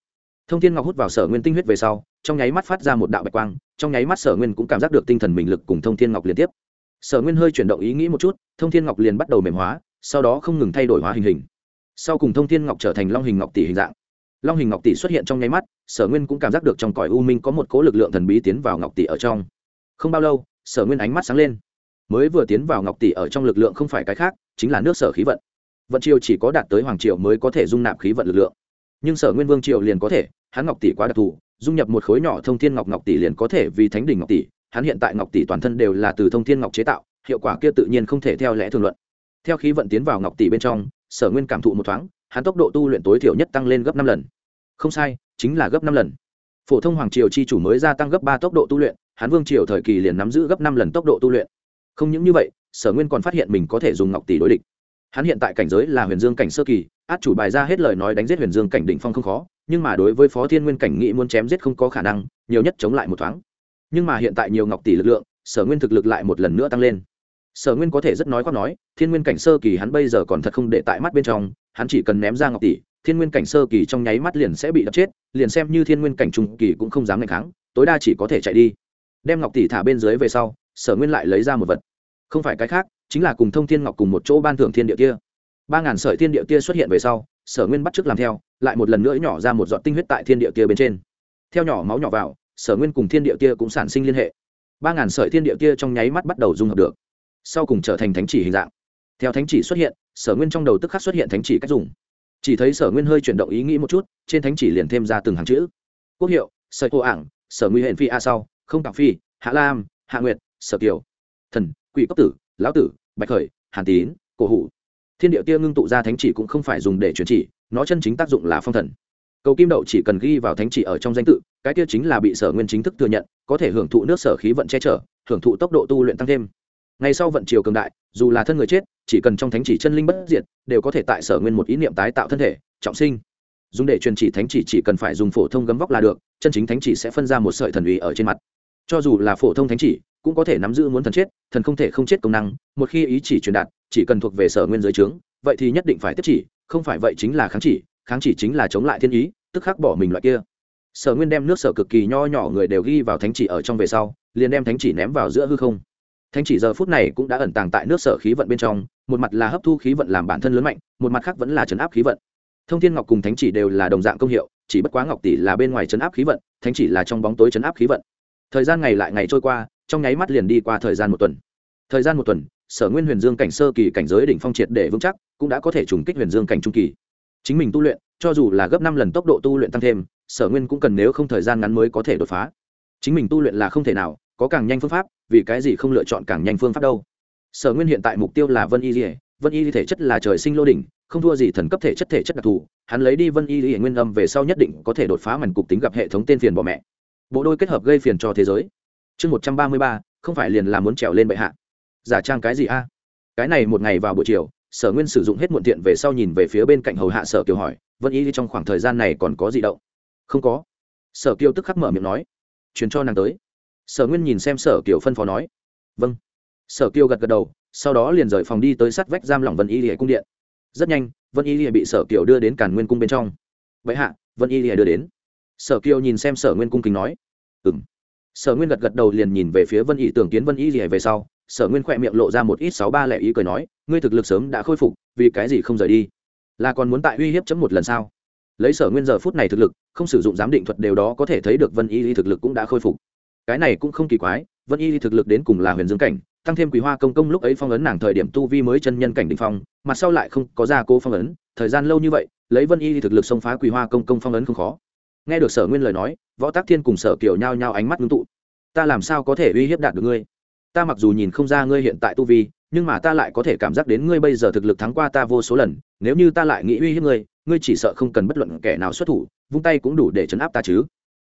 Thông thiên ngọc hút vào sở nguyên tinh huyết về sau, trong nháy mắt phát ra một đạo bạch quang, trong nháy mắt sở nguyên cũng cảm giác được tinh thần mình lực cùng thông thiên ngọc liên tiếp. Sở nguyên hơi chuyển động ý nghĩ một chút, thông thiên ngọc liền bắt đầu mềm hóa sau đó không ngừng thay đổi hóa hình hình. Sau cùng thông thiên ngọc trở thành long hình ngọc tỷ hình dạng. Long hình ngọc tỷ xuất hiện trong nháy mắt, sở nguyên cũng cảm giác được trong cõi u minh có một cố lực lượng thần bí tiến vào ngọc tỷ ở trong. Không bao lâu, sở nguyên ánh mắt sáng lên. Mới vừa tiến vào ngọc tỷ ở trong lực lượng không phải cái khác, chính là nước sở khí vận. Vận triều chỉ có đạt tới hoàng triều mới có thể dung nạp khí vận lực lượng. Nhưng sở nguyên vương triều liền có thể, hắn ngọc tỷ quá đặc thù, dung nhập một khối nhỏ thông thiên ngọc ngọc tỷ liền có thể vì thánh đình ngọc tỷ, hắn hiện tại ngọc tỷ toàn thân đều là từ thông thiên ngọc chế tạo, hiệu quả kia tự nhiên không thể theo lẽ thường luận theo khí vận tiến vào ngọc tỷ bên trong, sở nguyên cảm thụ một thoáng, hắn tốc độ tu luyện tối thiểu nhất tăng lên gấp năm lần. Không sai, chính là gấp năm lần. Phổ thông hoàng triều chi chủ mới gia tăng gấp ba tốc độ tu luyện, hắn vương triều thời kỳ liền nắm giữ gấp năm lần tốc độ tu luyện. Không những như vậy, sở nguyên còn phát hiện mình có thể dùng ngọc tỷ đối địch. Hắn hiện tại cảnh giới là huyền dương cảnh sơ kỳ, át chủ bài ra hết lời nói đánh giết huyền dương cảnh đỉnh phong không khó, nhưng mà đối với phó thiên nguyên cảnh nghĩ muốn chém giết không có khả năng, nhiều nhất chống lại một thoáng. Nhưng mà hiện tại nhiều ngọc tỷ lực lượng, sở nguyên thực lực lại một lần nữa tăng lên sở nguyên có thể rất nói khoác nói, thiên nguyên cảnh sơ kỳ hắn bây giờ còn thật không để tại mắt bên trong, hắn chỉ cần ném ra ngọc tỷ, thiên nguyên cảnh sơ kỳ trong nháy mắt liền sẽ bị đập chết, liền xem như thiên nguyên cảnh trung kỳ cũng không dám ngày kháng, tối đa chỉ có thể chạy đi. Đem ngọc tỷ thả bên dưới về sau, sở nguyên lại lấy ra một vật. Không phải cái khác, chính là cùng thông thiên ngọc cùng một chỗ ban thưởng thiên địa kia. Ba ngàn sợi thiên địa kia xuất hiện về sau, sở nguyên bắt t r ư ớ c làm theo, lại một lần nữa nhỏ ra một giọt tinh huyết tại thiên địa kia bên trên. Theo nhỏ máu nhỏ vào, sở nguyên cùng thiên địa kia cũng sản sinh liên hệ. Ba ngàn sợi thiên địa kia trong nháy mắt bắt đầu dung hợp được sau cùng trở thành thánh chỉ hình dạng. Theo thánh chỉ xuất hiện, sở nguyên trong đầu tức khắc xuất hiện thánh chỉ cách dùng. Chỉ thấy sở nguyên hơi chuyển động ý nghĩ một chút, trên thánh chỉ liền thêm ra từng hàng chữ. Quốc hiệu sợi cô ảng, sở nguy hện phi a sau, không tặng phi, hạ lam, hạ nguyệt, sở kiều. Thần, quỷ cấp tử, lão tử, bạch khởi, hàn tín, cổ hủ. Thiên địa kia ngưng tụ ra thánh chỉ cũng không phải dùng để truyền chỉ, nó chân chính tác dụng là phong thần. Cầu kim đậu chỉ cần ghi vào thánh chỉ ở trong danh tự, cái kia chính là bị sở nguyên chính thức thừa nhận, có thể hưởng thụ nước sở khí vận che chở, hưởng thụ tốc độ tu luyện tăng thêm ngày sau vận chiều cường đại, dù là thân người chết, chỉ cần trong thánh chỉ chân linh bất diệt, đều có thể tại sở nguyên một ý niệm tái tạo thân thể, trọng sinh. Dùng để truyền chỉ thánh chỉ chỉ cần phải dùng phổ thông gấm vóc là được, chân chính thánh chỉ sẽ phân ra một sợi thần ủy ở trên mặt. Cho dù là phổ thông thánh chỉ, cũng có thể nắm giữ muốn thần chết, thần không thể không chết công năng, một khi ý chỉ truyền đạt, chỉ cần thuộc về sở nguyên giới trướng, vậy thì nhất định phải tiếp chỉ, không phải vậy chính là kháng chỉ kháng chỉ chính là chống lại thiên ý, tức khắc bỏ mình loại kia. Sở nguyên đem nước sở cực kỳ nho nhỏ người đều ghi vào thánh chỉ ở trong về sau, liền đem thánh chỉ ném vào giữa hư không thánh chỉ giờ phút này cũng đã ẩn tàng tại nước sở khí vận bên trong, một mặt là hấp thu khí vận làm bản thân lớn mạnh, một mặt khác vẫn là chấn áp khí vận. Thông thiên ngọc cùng thánh chỉ đều là đồng dạng công hiệu, chỉ bất quá ngọc tỷ là bên ngoài chấn áp khí vận, thánh chỉ là trong bóng tối chấn áp khí vận. Thời gian ngày lại ngày trôi qua, trong nháy mắt liền đi qua thời gian một tuần. Thời gian một tuần, sở nguyên huyền dương cảnh sơ kỳ cảnh giới đỉnh phong triệt để vững chắc, cũng đã có thể trùng kích huyền dương cảnh trung kỳ. Chính mình tu luyện, cho dù là gấp năm lần tốc độ tu luyện tăng thêm, sở nguyên cũng cần nếu không thời gian ngắn mới có thể đột phá. Chính mình tu luyện là không thể nào có càng nhanh phương pháp, vì cái gì không lựa chọn càng nhanh phương pháp đâu? Sở nguyên hiện tại mục tiêu là vân y dỉa vân y thể chất là trời sinh lô đỉnh, không thua gì thần cấp thể chất thể chất đặc thù. Hắn lấy đi vân y dỉa nguyên âm về sau nhất định có thể đột phá mảnh cục tính gặp hệ thống tên phiền bỏ mẹ. Bộ đôi kết hợp gây phiền cho thế giới. Chương một trăm ba mươi ba, không phải liền là muốn trèo lên bệ hạ. Giả trang cái gì a? Cái này một ngày vào buổi chiều, sở nguyên sử dụng hết muộn tiện về sau nhìn về phía bên cạnh hầu hạ sở kiều hỏi, vân y trong khoảng thời gian này còn có gì đâu không có. Sở kiều tức khắc mở miệng nói, truyền cho nàng tới sở nguyên nhìn xem sở kiều phân phó nói. Vâng. Sở kiều gật gật đầu, sau đó liền rời phòng đi tới sát vách giam lỏng vân y lìa cung điện. Rất nhanh, vân y lìa bị sở kiều đưa đến càn nguyên cung bên trong. Vậy hạ, vân y lìa đưa đến. Sở kiều nhìn xem sở nguyên cung kính nói. Ừ m sở nguyên gật gật đầu liền nhìn về phía vân y, tưởng kiến vân y lìa về sau, sở nguyên khỏe miệng lộ ra một ít sáu ba lẻ ý cười nói, ngươi thực lực sớm đã khôi phục, vì cái gì không rời đi? Là còn muốn tại uy hiếp chấm một lần sao? Lấy sở nguyên giờ phút này thực lực, không sử dụng giám định thuật đều đó có thể thấy được vân y thực lực cũng đã khôi phục cái này cũng không kỳ quái, vân y thực lực đến cùng là huyền dương cảnh, tăng thêm quý hoa công công lúc ấy phong ấn nàng thời điểm tu vi mới chân nhân cảnh định phong mặt sau lại không có gia cố phong ấn, thời gian lâu như vậy, lấy vân y thực lực xông phá quý hoa công công phong ấn không khó. Nghe được sở nguyên lời nói, võ tác thiên cùng sở kiểu nhao nhao ánh mắt ngưng tụ. Ta làm sao có thể uy hiếp đạt được ngươi? Ta mặc dù nhìn không ra ngươi hiện tại tu vi, nhưng mà ta lại có thể cảm giác đến ngươi bây giờ thực lực thắng qua ta vô số lần, nếu như ta lại nghĩ uy hiếp ngươi ngươi chỉ sợ không cần bất luận kẻ nào xuất thủ, vung tay cũng đủ để chấn áp ta chứ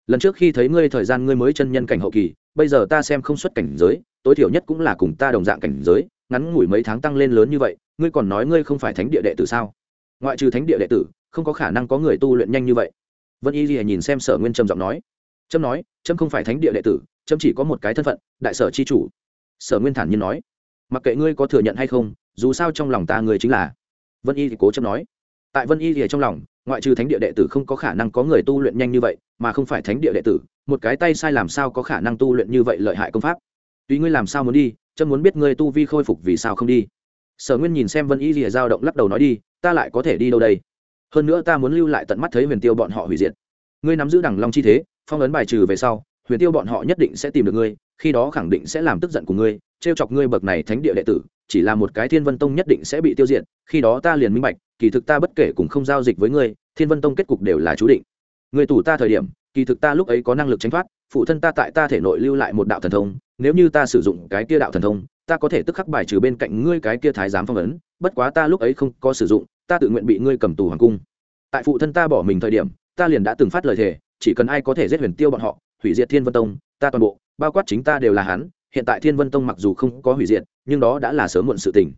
lần trước khi thấy ngươi thời gian ngươi mới chân nhân cảnh hậu kỳ, bây giờ ta xem không xuất cảnh giới, tối thiểu nhất cũng là cùng ta đồng dạng cảnh giới, ngắn ngủi mấy tháng tăng lên lớn như vậy, ngươi còn nói ngươi không phải thánh địa đệ tử sao? Ngoại trừ thánh địa đệ tử, không có khả năng có người tu luyện nhanh như vậy. Vân y lìa nhìn xem sở nguyên trầm giọng nói. Trâm nói, trâm không phải thánh địa đệ tử, trâm chỉ có một cái thân phận, đại sở c h i chủ. Sở nguyên thản nhiên nói. Mặc kệ ngươi có thừa nhận hay không, dù sao trong lòng ta người chính là. Vân y thì cố trâm nói. Tại vân y thì trong lòng ngoại trừ thánh địa đệ tử không có khả năng có người tu luyện nhanh như vậy, mà không phải thánh địa đệ tử, một cái tay sai làm sao có khả năng tu luyện như vậy lợi hại công pháp? Tuy ngươi làm sao muốn đi trâm muốn biết ngươi tu vi khôi phục vì sao không đi. Sở nguyên nhìn xem vân y rìa dao động lắc đầu nói đi, ta lại có thể đi đâu đây? Hơn nữa ta muốn lưu lại tận mắt thấy huyền tiêu bọn họ hủy diệt. Ngươi nắm giữ đằng long chi thế, phong ấn bài trừ về sau, huyền tiêu bọn họ nhất định sẽ tìm được ngươi, khi đó khẳng định sẽ làm tức giận của ngươi t r e o chọc ngươi bậc này thánh địa đệ tử, chỉ là một cái thiên vân tông nhất định sẽ bị tiêu diệt, khi đó ta liền minh bạch kỳ thực ta bất kể cùng không giao dịch với ngươi, thiên vân tông kết cục đều là chú định. Người tù ta thời điểm, kỳ thực ta lúc ấy có năng lực tránh thoát, phụ thân ta tại ta thể nội lưu lại một đạo thần thông, nếu như ta sử dụng cái kia đạo thần thông, ta có thể tức khắc bài trừ bên cạnh ngươi cái kia thái giám phong ấn, bất quá ta lúc ấy không có sử dụng, ta tự nguyện bị ngươi cầm tù hoàng cung. Tại phụ thân ta bỏ mình thời điểm, ta liền đã từng phát lời thề, chỉ cần ai có thể giết huyền tiêu bọn họ, hủy diệt thiên vân tông, ta toàn bộ, bao quát chính ta đều là hắn, hiện tại thiên vân tông mặc dù không có hủy diệt, nhưng đó đã là sớm muộn sự tình.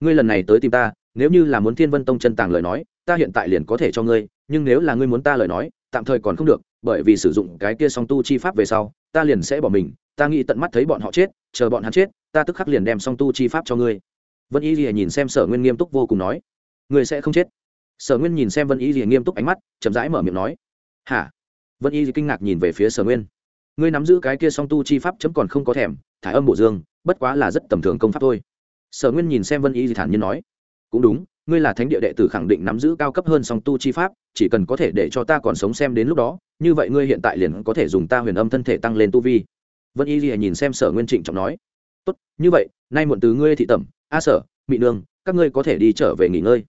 Ngươi lần này tới tìm ta nếu như là muốn thiên vân tông chân tàng lời nói, ta hiện tại liền có thể cho ngươi, nhưng nếu là ngươi muốn ta lời nói, tạm thời còn không được, bởi vì sử dụng cái kia song tu chi pháp về sau, ta liền sẽ bỏ mình, ta nghĩ tận mắt thấy bọn họ chết, chờ bọn hắn chết, ta tức khắc liền đem song tu chi pháp cho ngươi. Vân y lìa nhìn xem sở nguyên nghiêm túc vô cùng nói, ngươi sẽ không chết. Sở nguyên nhìn xem vân y lìa nghiêm túc ánh mắt, chậm rãi mở miệng nói, hả? Vân y kinh ngạc nhìn về phía sở nguyên, ngươi nắm giữ cái kia song tu chi pháp chấm còn không có thèm, thải âm bộ dương, bất quá là rất tầm thường công pháp thôi. Sở nguyên nhìn xem vân y thản nhiên nói cũng đúng, ngươi là thánh địa đệ tử khẳng định nắm giữ cao cấp hơn song tu chi pháp, chỉ cần có thể để cho ta còn sống xem đến lúc đó, như vậy ngươi hiện tại liền có thể dùng ta huyền âm thân thể tăng lên tu vi. Vân y lìa nhìn xem sở nguyên trịnh trọng nói, tốt, như vậy, nay muộn từ ngươi thị tẩm. A sở, mị nương, các ngươi có thể đi trở về nghỉ ngơi.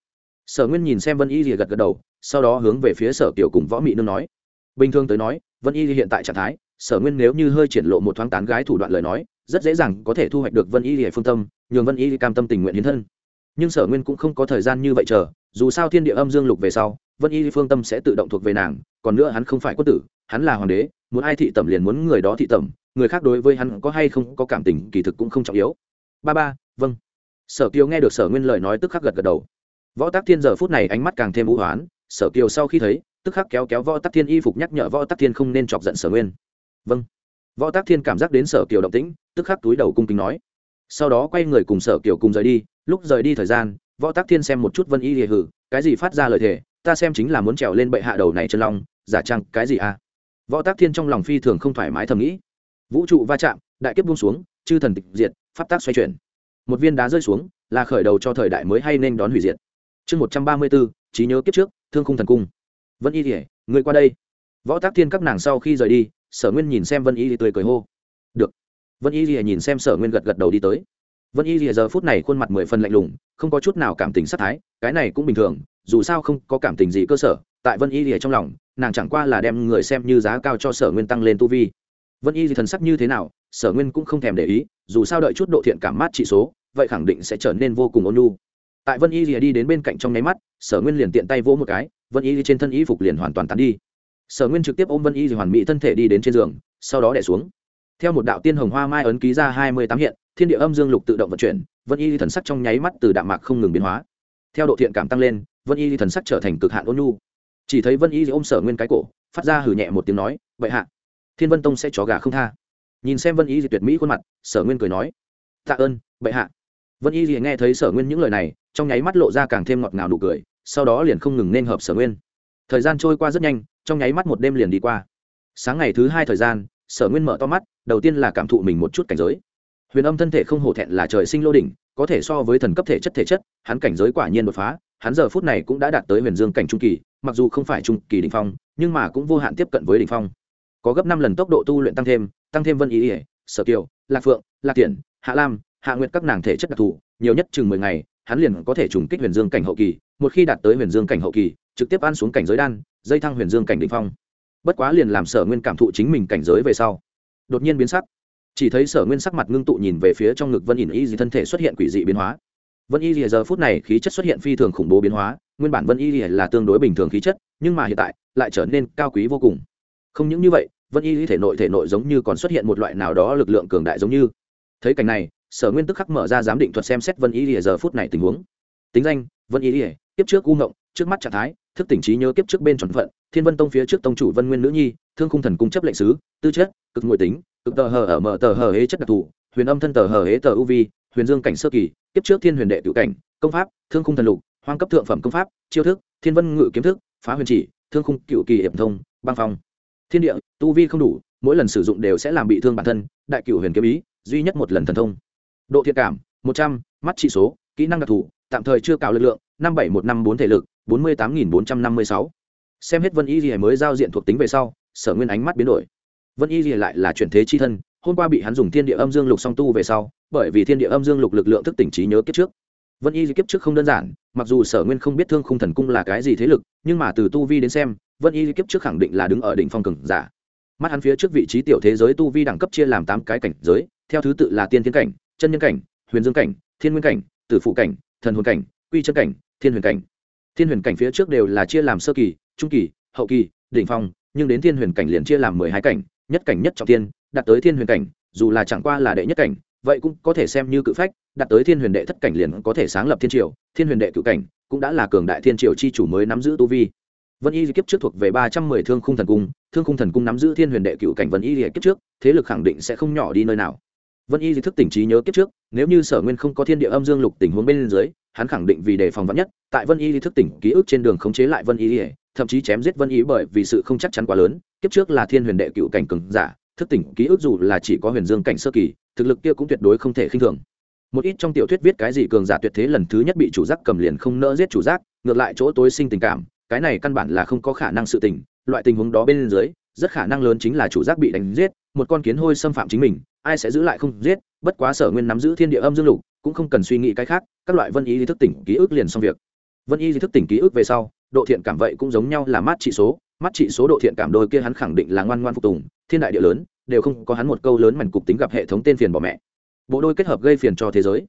Sở nguyên nhìn xem vân y lìa gật gật đầu, sau đó hướng về phía sở kiều cùng võ mị nương nói. Bình thường tới nói, vân y hiện tại trạng thái, sở nguyên nếu như hơi triển lộ một thoáng tán gái thủ đoạn lời nói, rất dễ dàng có thể thu hoạch được vân y lìa phương tâm, nhường vân y cam tâm tình nguyện hiến thân nhưng sở nguyên cũng không có thời gian như vậy chờ, dù sao thiên địa âm dương lục về sau, vân y phương tâm sẽ tự động thuộc về nàng, còn nữa hắn không phải quân tử, hắn là hoàng đế, muốn ai thị tẩm liền muốn người đó thị tẩm, người khác đối với hắn có hay không có cảm tình kỳ thực cũng không trọng yếu. Ba ba vâng. Sở kiều nghe được sở nguyên lời nói tức khắc gật gật đầu. Võ tắc thiên giờ phút này ánh mắt càng thêm vũ hoán, sở kiều sau khi thấy, tức khắc kéo kéo võ tắc thiên y phục nhắc nhở võ tắc thiên không nên chọc giận sở nguyên. Vâng. Võ tắc thiên cảm giác đến sở kiều động tĩnh, tức khắc túi đầu cung kính nói. Sau đó quay người cùng sở kiều cùng rời đi lúc rời đi thời gian, võ tác thiên xem một chút vân y hề hử, cái gì phát ra lời thề, ta xem chính là muốn trèo lên bệ hạ đầu này chân long, giả trăng cái gì à? Võ tác thiên trong lòng phi thường không thoải mái thầm nghĩ. Vũ trụ va chạm, đại kiếp buông xuống, chư thần tịch diệt, pháp tác xoay chuyển. Một viên đá rơi xuống, là khởi đầu cho thời đại mới hay nên đón hủy diệt. Chương một trăm ba mươi bốn, trí nhớ kiếp trước, thương khung thần cung. Vân y thể người qua đây. Võ tác thiên các nàng sau khi rời đi, sở nguyên nhìn xem vân y thì tươi cười hô. Được. Vân y thì nhìn xem sở nguyên gật gật đầu đi tới vân y thì giờ phút này khuôn mặt mười phần lạnh lùng, không có chút nào cảm tình sát thái, cái này cũng bình thường, dù sao không có cảm tình gì cơ sở, tại vân y thì trong lòng, nàng chẳng qua là đem người xem như giá cao cho sở nguyên tăng lên tu vi. Vân y thì thần sắc như thế nào, sở nguyên cũng không thèm để ý, dù sao đợi chút độ thiện cảm mát trị số, vậy khẳng định sẽ trở nên vô cùng ôn nhu. Tại vân y thì đi đến bên cạnh trong nháy mắt, sở nguyên liền tiện tay vỗ một cái, vân y trên thân y phục liền hoàn toàn tán đi. Sở nguyên trực tiếp ôm vân y thì hoàn mỹ thân thể đi đến trên giường, sau đó đẻ xuống theo một đạo tiên hồng hoa mai ấn ký ra hai mươi tám hiện, thiên địa âm dương lục tự động vận chuyển, vân y thần sắc trong nháy mắt từ đạm mạc không ngừng biến hóa. Theo độ thiện cảm tăng lên, vân y thần sắc trở thành cực hạn ôn nhu. Chỉ thấy vân y ôm sở nguyên cái cổ, phát ra hử nhẹ một tiếng nói, vậy hạ, thiên vân tông sẽ chó gà không tha. Nhìn xem vân y tuyệt mỹ khuôn mặt, sở nguyên cười nói, tạ ơn bệ hạ. Vân y nghe thấy sở nguyên những lời này, trong nháy mắt lộ ra càng thêm ngọt ngào nụ cười, sau đó liền không ngừng nên hợp sở nguyên. Thời gian trôi qua rất nhanh, trong nháy mắt một đêm liền đi qua. Sáng ngày thứ hai thời gian, sở nguyên mở to mắt đầu tiên là cảm thụ mình một chút cảnh giới. Huyền âm thân thể không hổ thẹn là trời sinh lô đỉnh, có thể so với thần cấp thể chất thể chất, hắn cảnh giới quả nhiên đột phá, hắn giờ phút này cũng đã đạt tới huyền dương cảnh trung kỳ, mặc dù không phải trung kỳ đỉnh phong, nhưng mà cũng vô hạn tiếp cận với đỉnh phong. Có gấp năm lần tốc độ tu luyện tăng thêm tăng thêm vân ý ỉa sở kiều, lạc phượng, lạc tiển hạ lam, hạ nguyệt các nàng thể chất đặc thù, nhiều nhất chừng mười ngày, hắn liền có thể trùng kích huyền dương cảnh hậu kỳ, một khi đạt tới huyền dương cảnh hậu kỳ, trực tiếp ăn xuống cảnh giới đan, dây thăng huyền dương cảnh đ ỉ n h phong. Bất quá liền làm sở nguyên cảm thụ chính mình cảnh giới về sau đột nhiên biến sắc. Chỉ thấy sở nguyên sắc mặt ngưng tụ nhìn về phía trong ngực vân ỉn y gì thân thể xuất hiện quỷ dị biến hóa. Vân y gì giờ phút này khí chất xuất hiện phi thường khủng bố biến hóa, nguyên bản vân y gì là tương đối bình thường khí chất, nhưng mà hiện tại lại trở nên cao quý vô cùng. Không những như vậy, vân y thể nội thể nội giống như còn xuất hiện một loại nào đó lực lượng cường đại giống như. Thấy cảnh này, sở nguyên tức khắc mở ra giám định thuật xem xét vân y lìa giờ phút này tình huống. Tính danh, vân y lìa tiếp trước u ngộng, trước mắt trạng thái thức tỉnh trí nhớ kiếp trước bên tròn phận, thiên vân tông phía trước tông chủ vân nguyên nữ nhi, thương khung thần cung chấp lệnh sứ, tư chất, cực ngụy tính, cực tờ hờ ở mở tờ hờ hế chất đặc thù, huyền âm thân tờ hờ hế tờ u vi, huyền dương cảnh sơ kỳ, kiếp trước thiên huyền đệ tự cảnh, công pháp, thương khung thần lục, hoang cấp thượng phẩm công pháp, chiêu thức, thiên vân ngự kiếm thức, phá huyền chỉ, thương khung cựu kỳ hiệp thông, băng phong. Thiên địa, tu vi không đủ, mỗi lần sử dụng đều sẽ làm bị thương bản thân, đại cựu huyền kiếm ý, duy nhất một lần thần thông. Độ thiện cảm, một trăm, mắt trị số, kỹ năng đặc thù, tạm thời chưa cào lực lượng năm bảy một năm bốn thể lực, bốn mươi tám nghìn bốn trăm năm mươi sáu. Xem hết vân y gì mới giao diện thuộc tính về sau, sở nguyên ánh mắt biến đổi. Vân y gì lại là chuyển thế chi thân, hôm qua bị hắn dùng thiên địa âm dương lục song tu về sau, bởi vì thiên địa âm dương lục lực lượng thức tỉnh trí nhớ kiếp trước. Vân y kiếp trước không đơn giản, mặc dù sở nguyên không biết thương khung thần cung là cái gì thế lực, nhưng mà từ tu vi đến xem, vân y kiếp trước khẳng định là đứng ở đỉnh phong cường giả. Mắt hắn phía trước vị trí tiểu thế giới tu vi đẳng cấp chia làm tám cái cảnh giới, theo thứ tự là tiên Thiên cảnh, chân nhân cảnh, huyền dương cảnh, thiên nguyên cảnh, tử phụ cảnh, thần hồn cảnh, quy chân cảnh thiên huyền cảnh. Thiên huyền cảnh phía trước đều là chia làm sơ kỳ, trung kỳ, hậu kỳ, đỉnh phong, nhưng đến thiên huyền cảnh liền chia làm mười hai cảnh, nhất cảnh nhất trọng tiên đạt tới thiên huyền cảnh, dù là chẳng qua là đệ nhất cảnh, vậy cũng có thể xem như cự phách, đạt tới thiên huyền đệ thất cảnh liền có thể sáng lập thiên triều, thiên huyền đệ cự cảnh cũng đã là cường đại thiên triều chi chủ mới nắm giữ tu vi. Vân y kiếp trước thuộc về ba trăm mười thương khung thần cung, thương khung thần cung nắm giữ thiên huyền đệ cựu cảnh vân y kiếp trước, thế lực khẳng định sẽ không nhỏ đi nơi nào vân y thức tỉnh trí nhớ kiếp trước, nếu như sở nguyên không có thiên địa âm dương lục tình huống bên dưới, hắn khẳng định vì đề phòng vắn nhất, tại vân y thức tỉnh ký ức trên đường khống chế lại vân y thậm chí chém giết vân y bởi vì sự không chắc chắn quá lớn, kiếp trước là thiên huyền đệ cựu cảnh cường giả, thức tỉnh ký ức dù là chỉ có huyền dương cảnh sơ kỳ, thực lực kia cũng tuyệt đối không thể khinh thường. Một ít trong tiểu thuyết viết cái gì cường giả tuyệt thế lần thứ nhất bị chủ giác cầm liền không nỡ giết chủ giác, ngược lại chỗ tối sinh tình cảm, cái này căn bản là không có khả năng sự tình, loại tình huống đó bên dưới, rất khả năng lớn chính là chủ giác bị đánh giết, một con kiến hôi xâm phạm chính mình ai sẽ giữ lại không giết, bất quá sở nguyên nắm giữ thiên địa âm dương lục, cũng không cần suy nghĩ cái khác, các loại vân y di thức tỉnh ký ức liền xong việc. Vân y di thức tỉnh ký ức về sau, độ thiện cảm vậy cũng giống nhau là mát trị số mắt trị số độ thiện cảm đôi kia hắn khẳng định là ngoan ngoan phục tùng, thiên đại địa lớn, đều không có hắn một câu lớn mảnh cục tính gặp hệ thống tên phiền bỏ mẹ. Bộ đôi kết hợp gây phiền cho thế giới.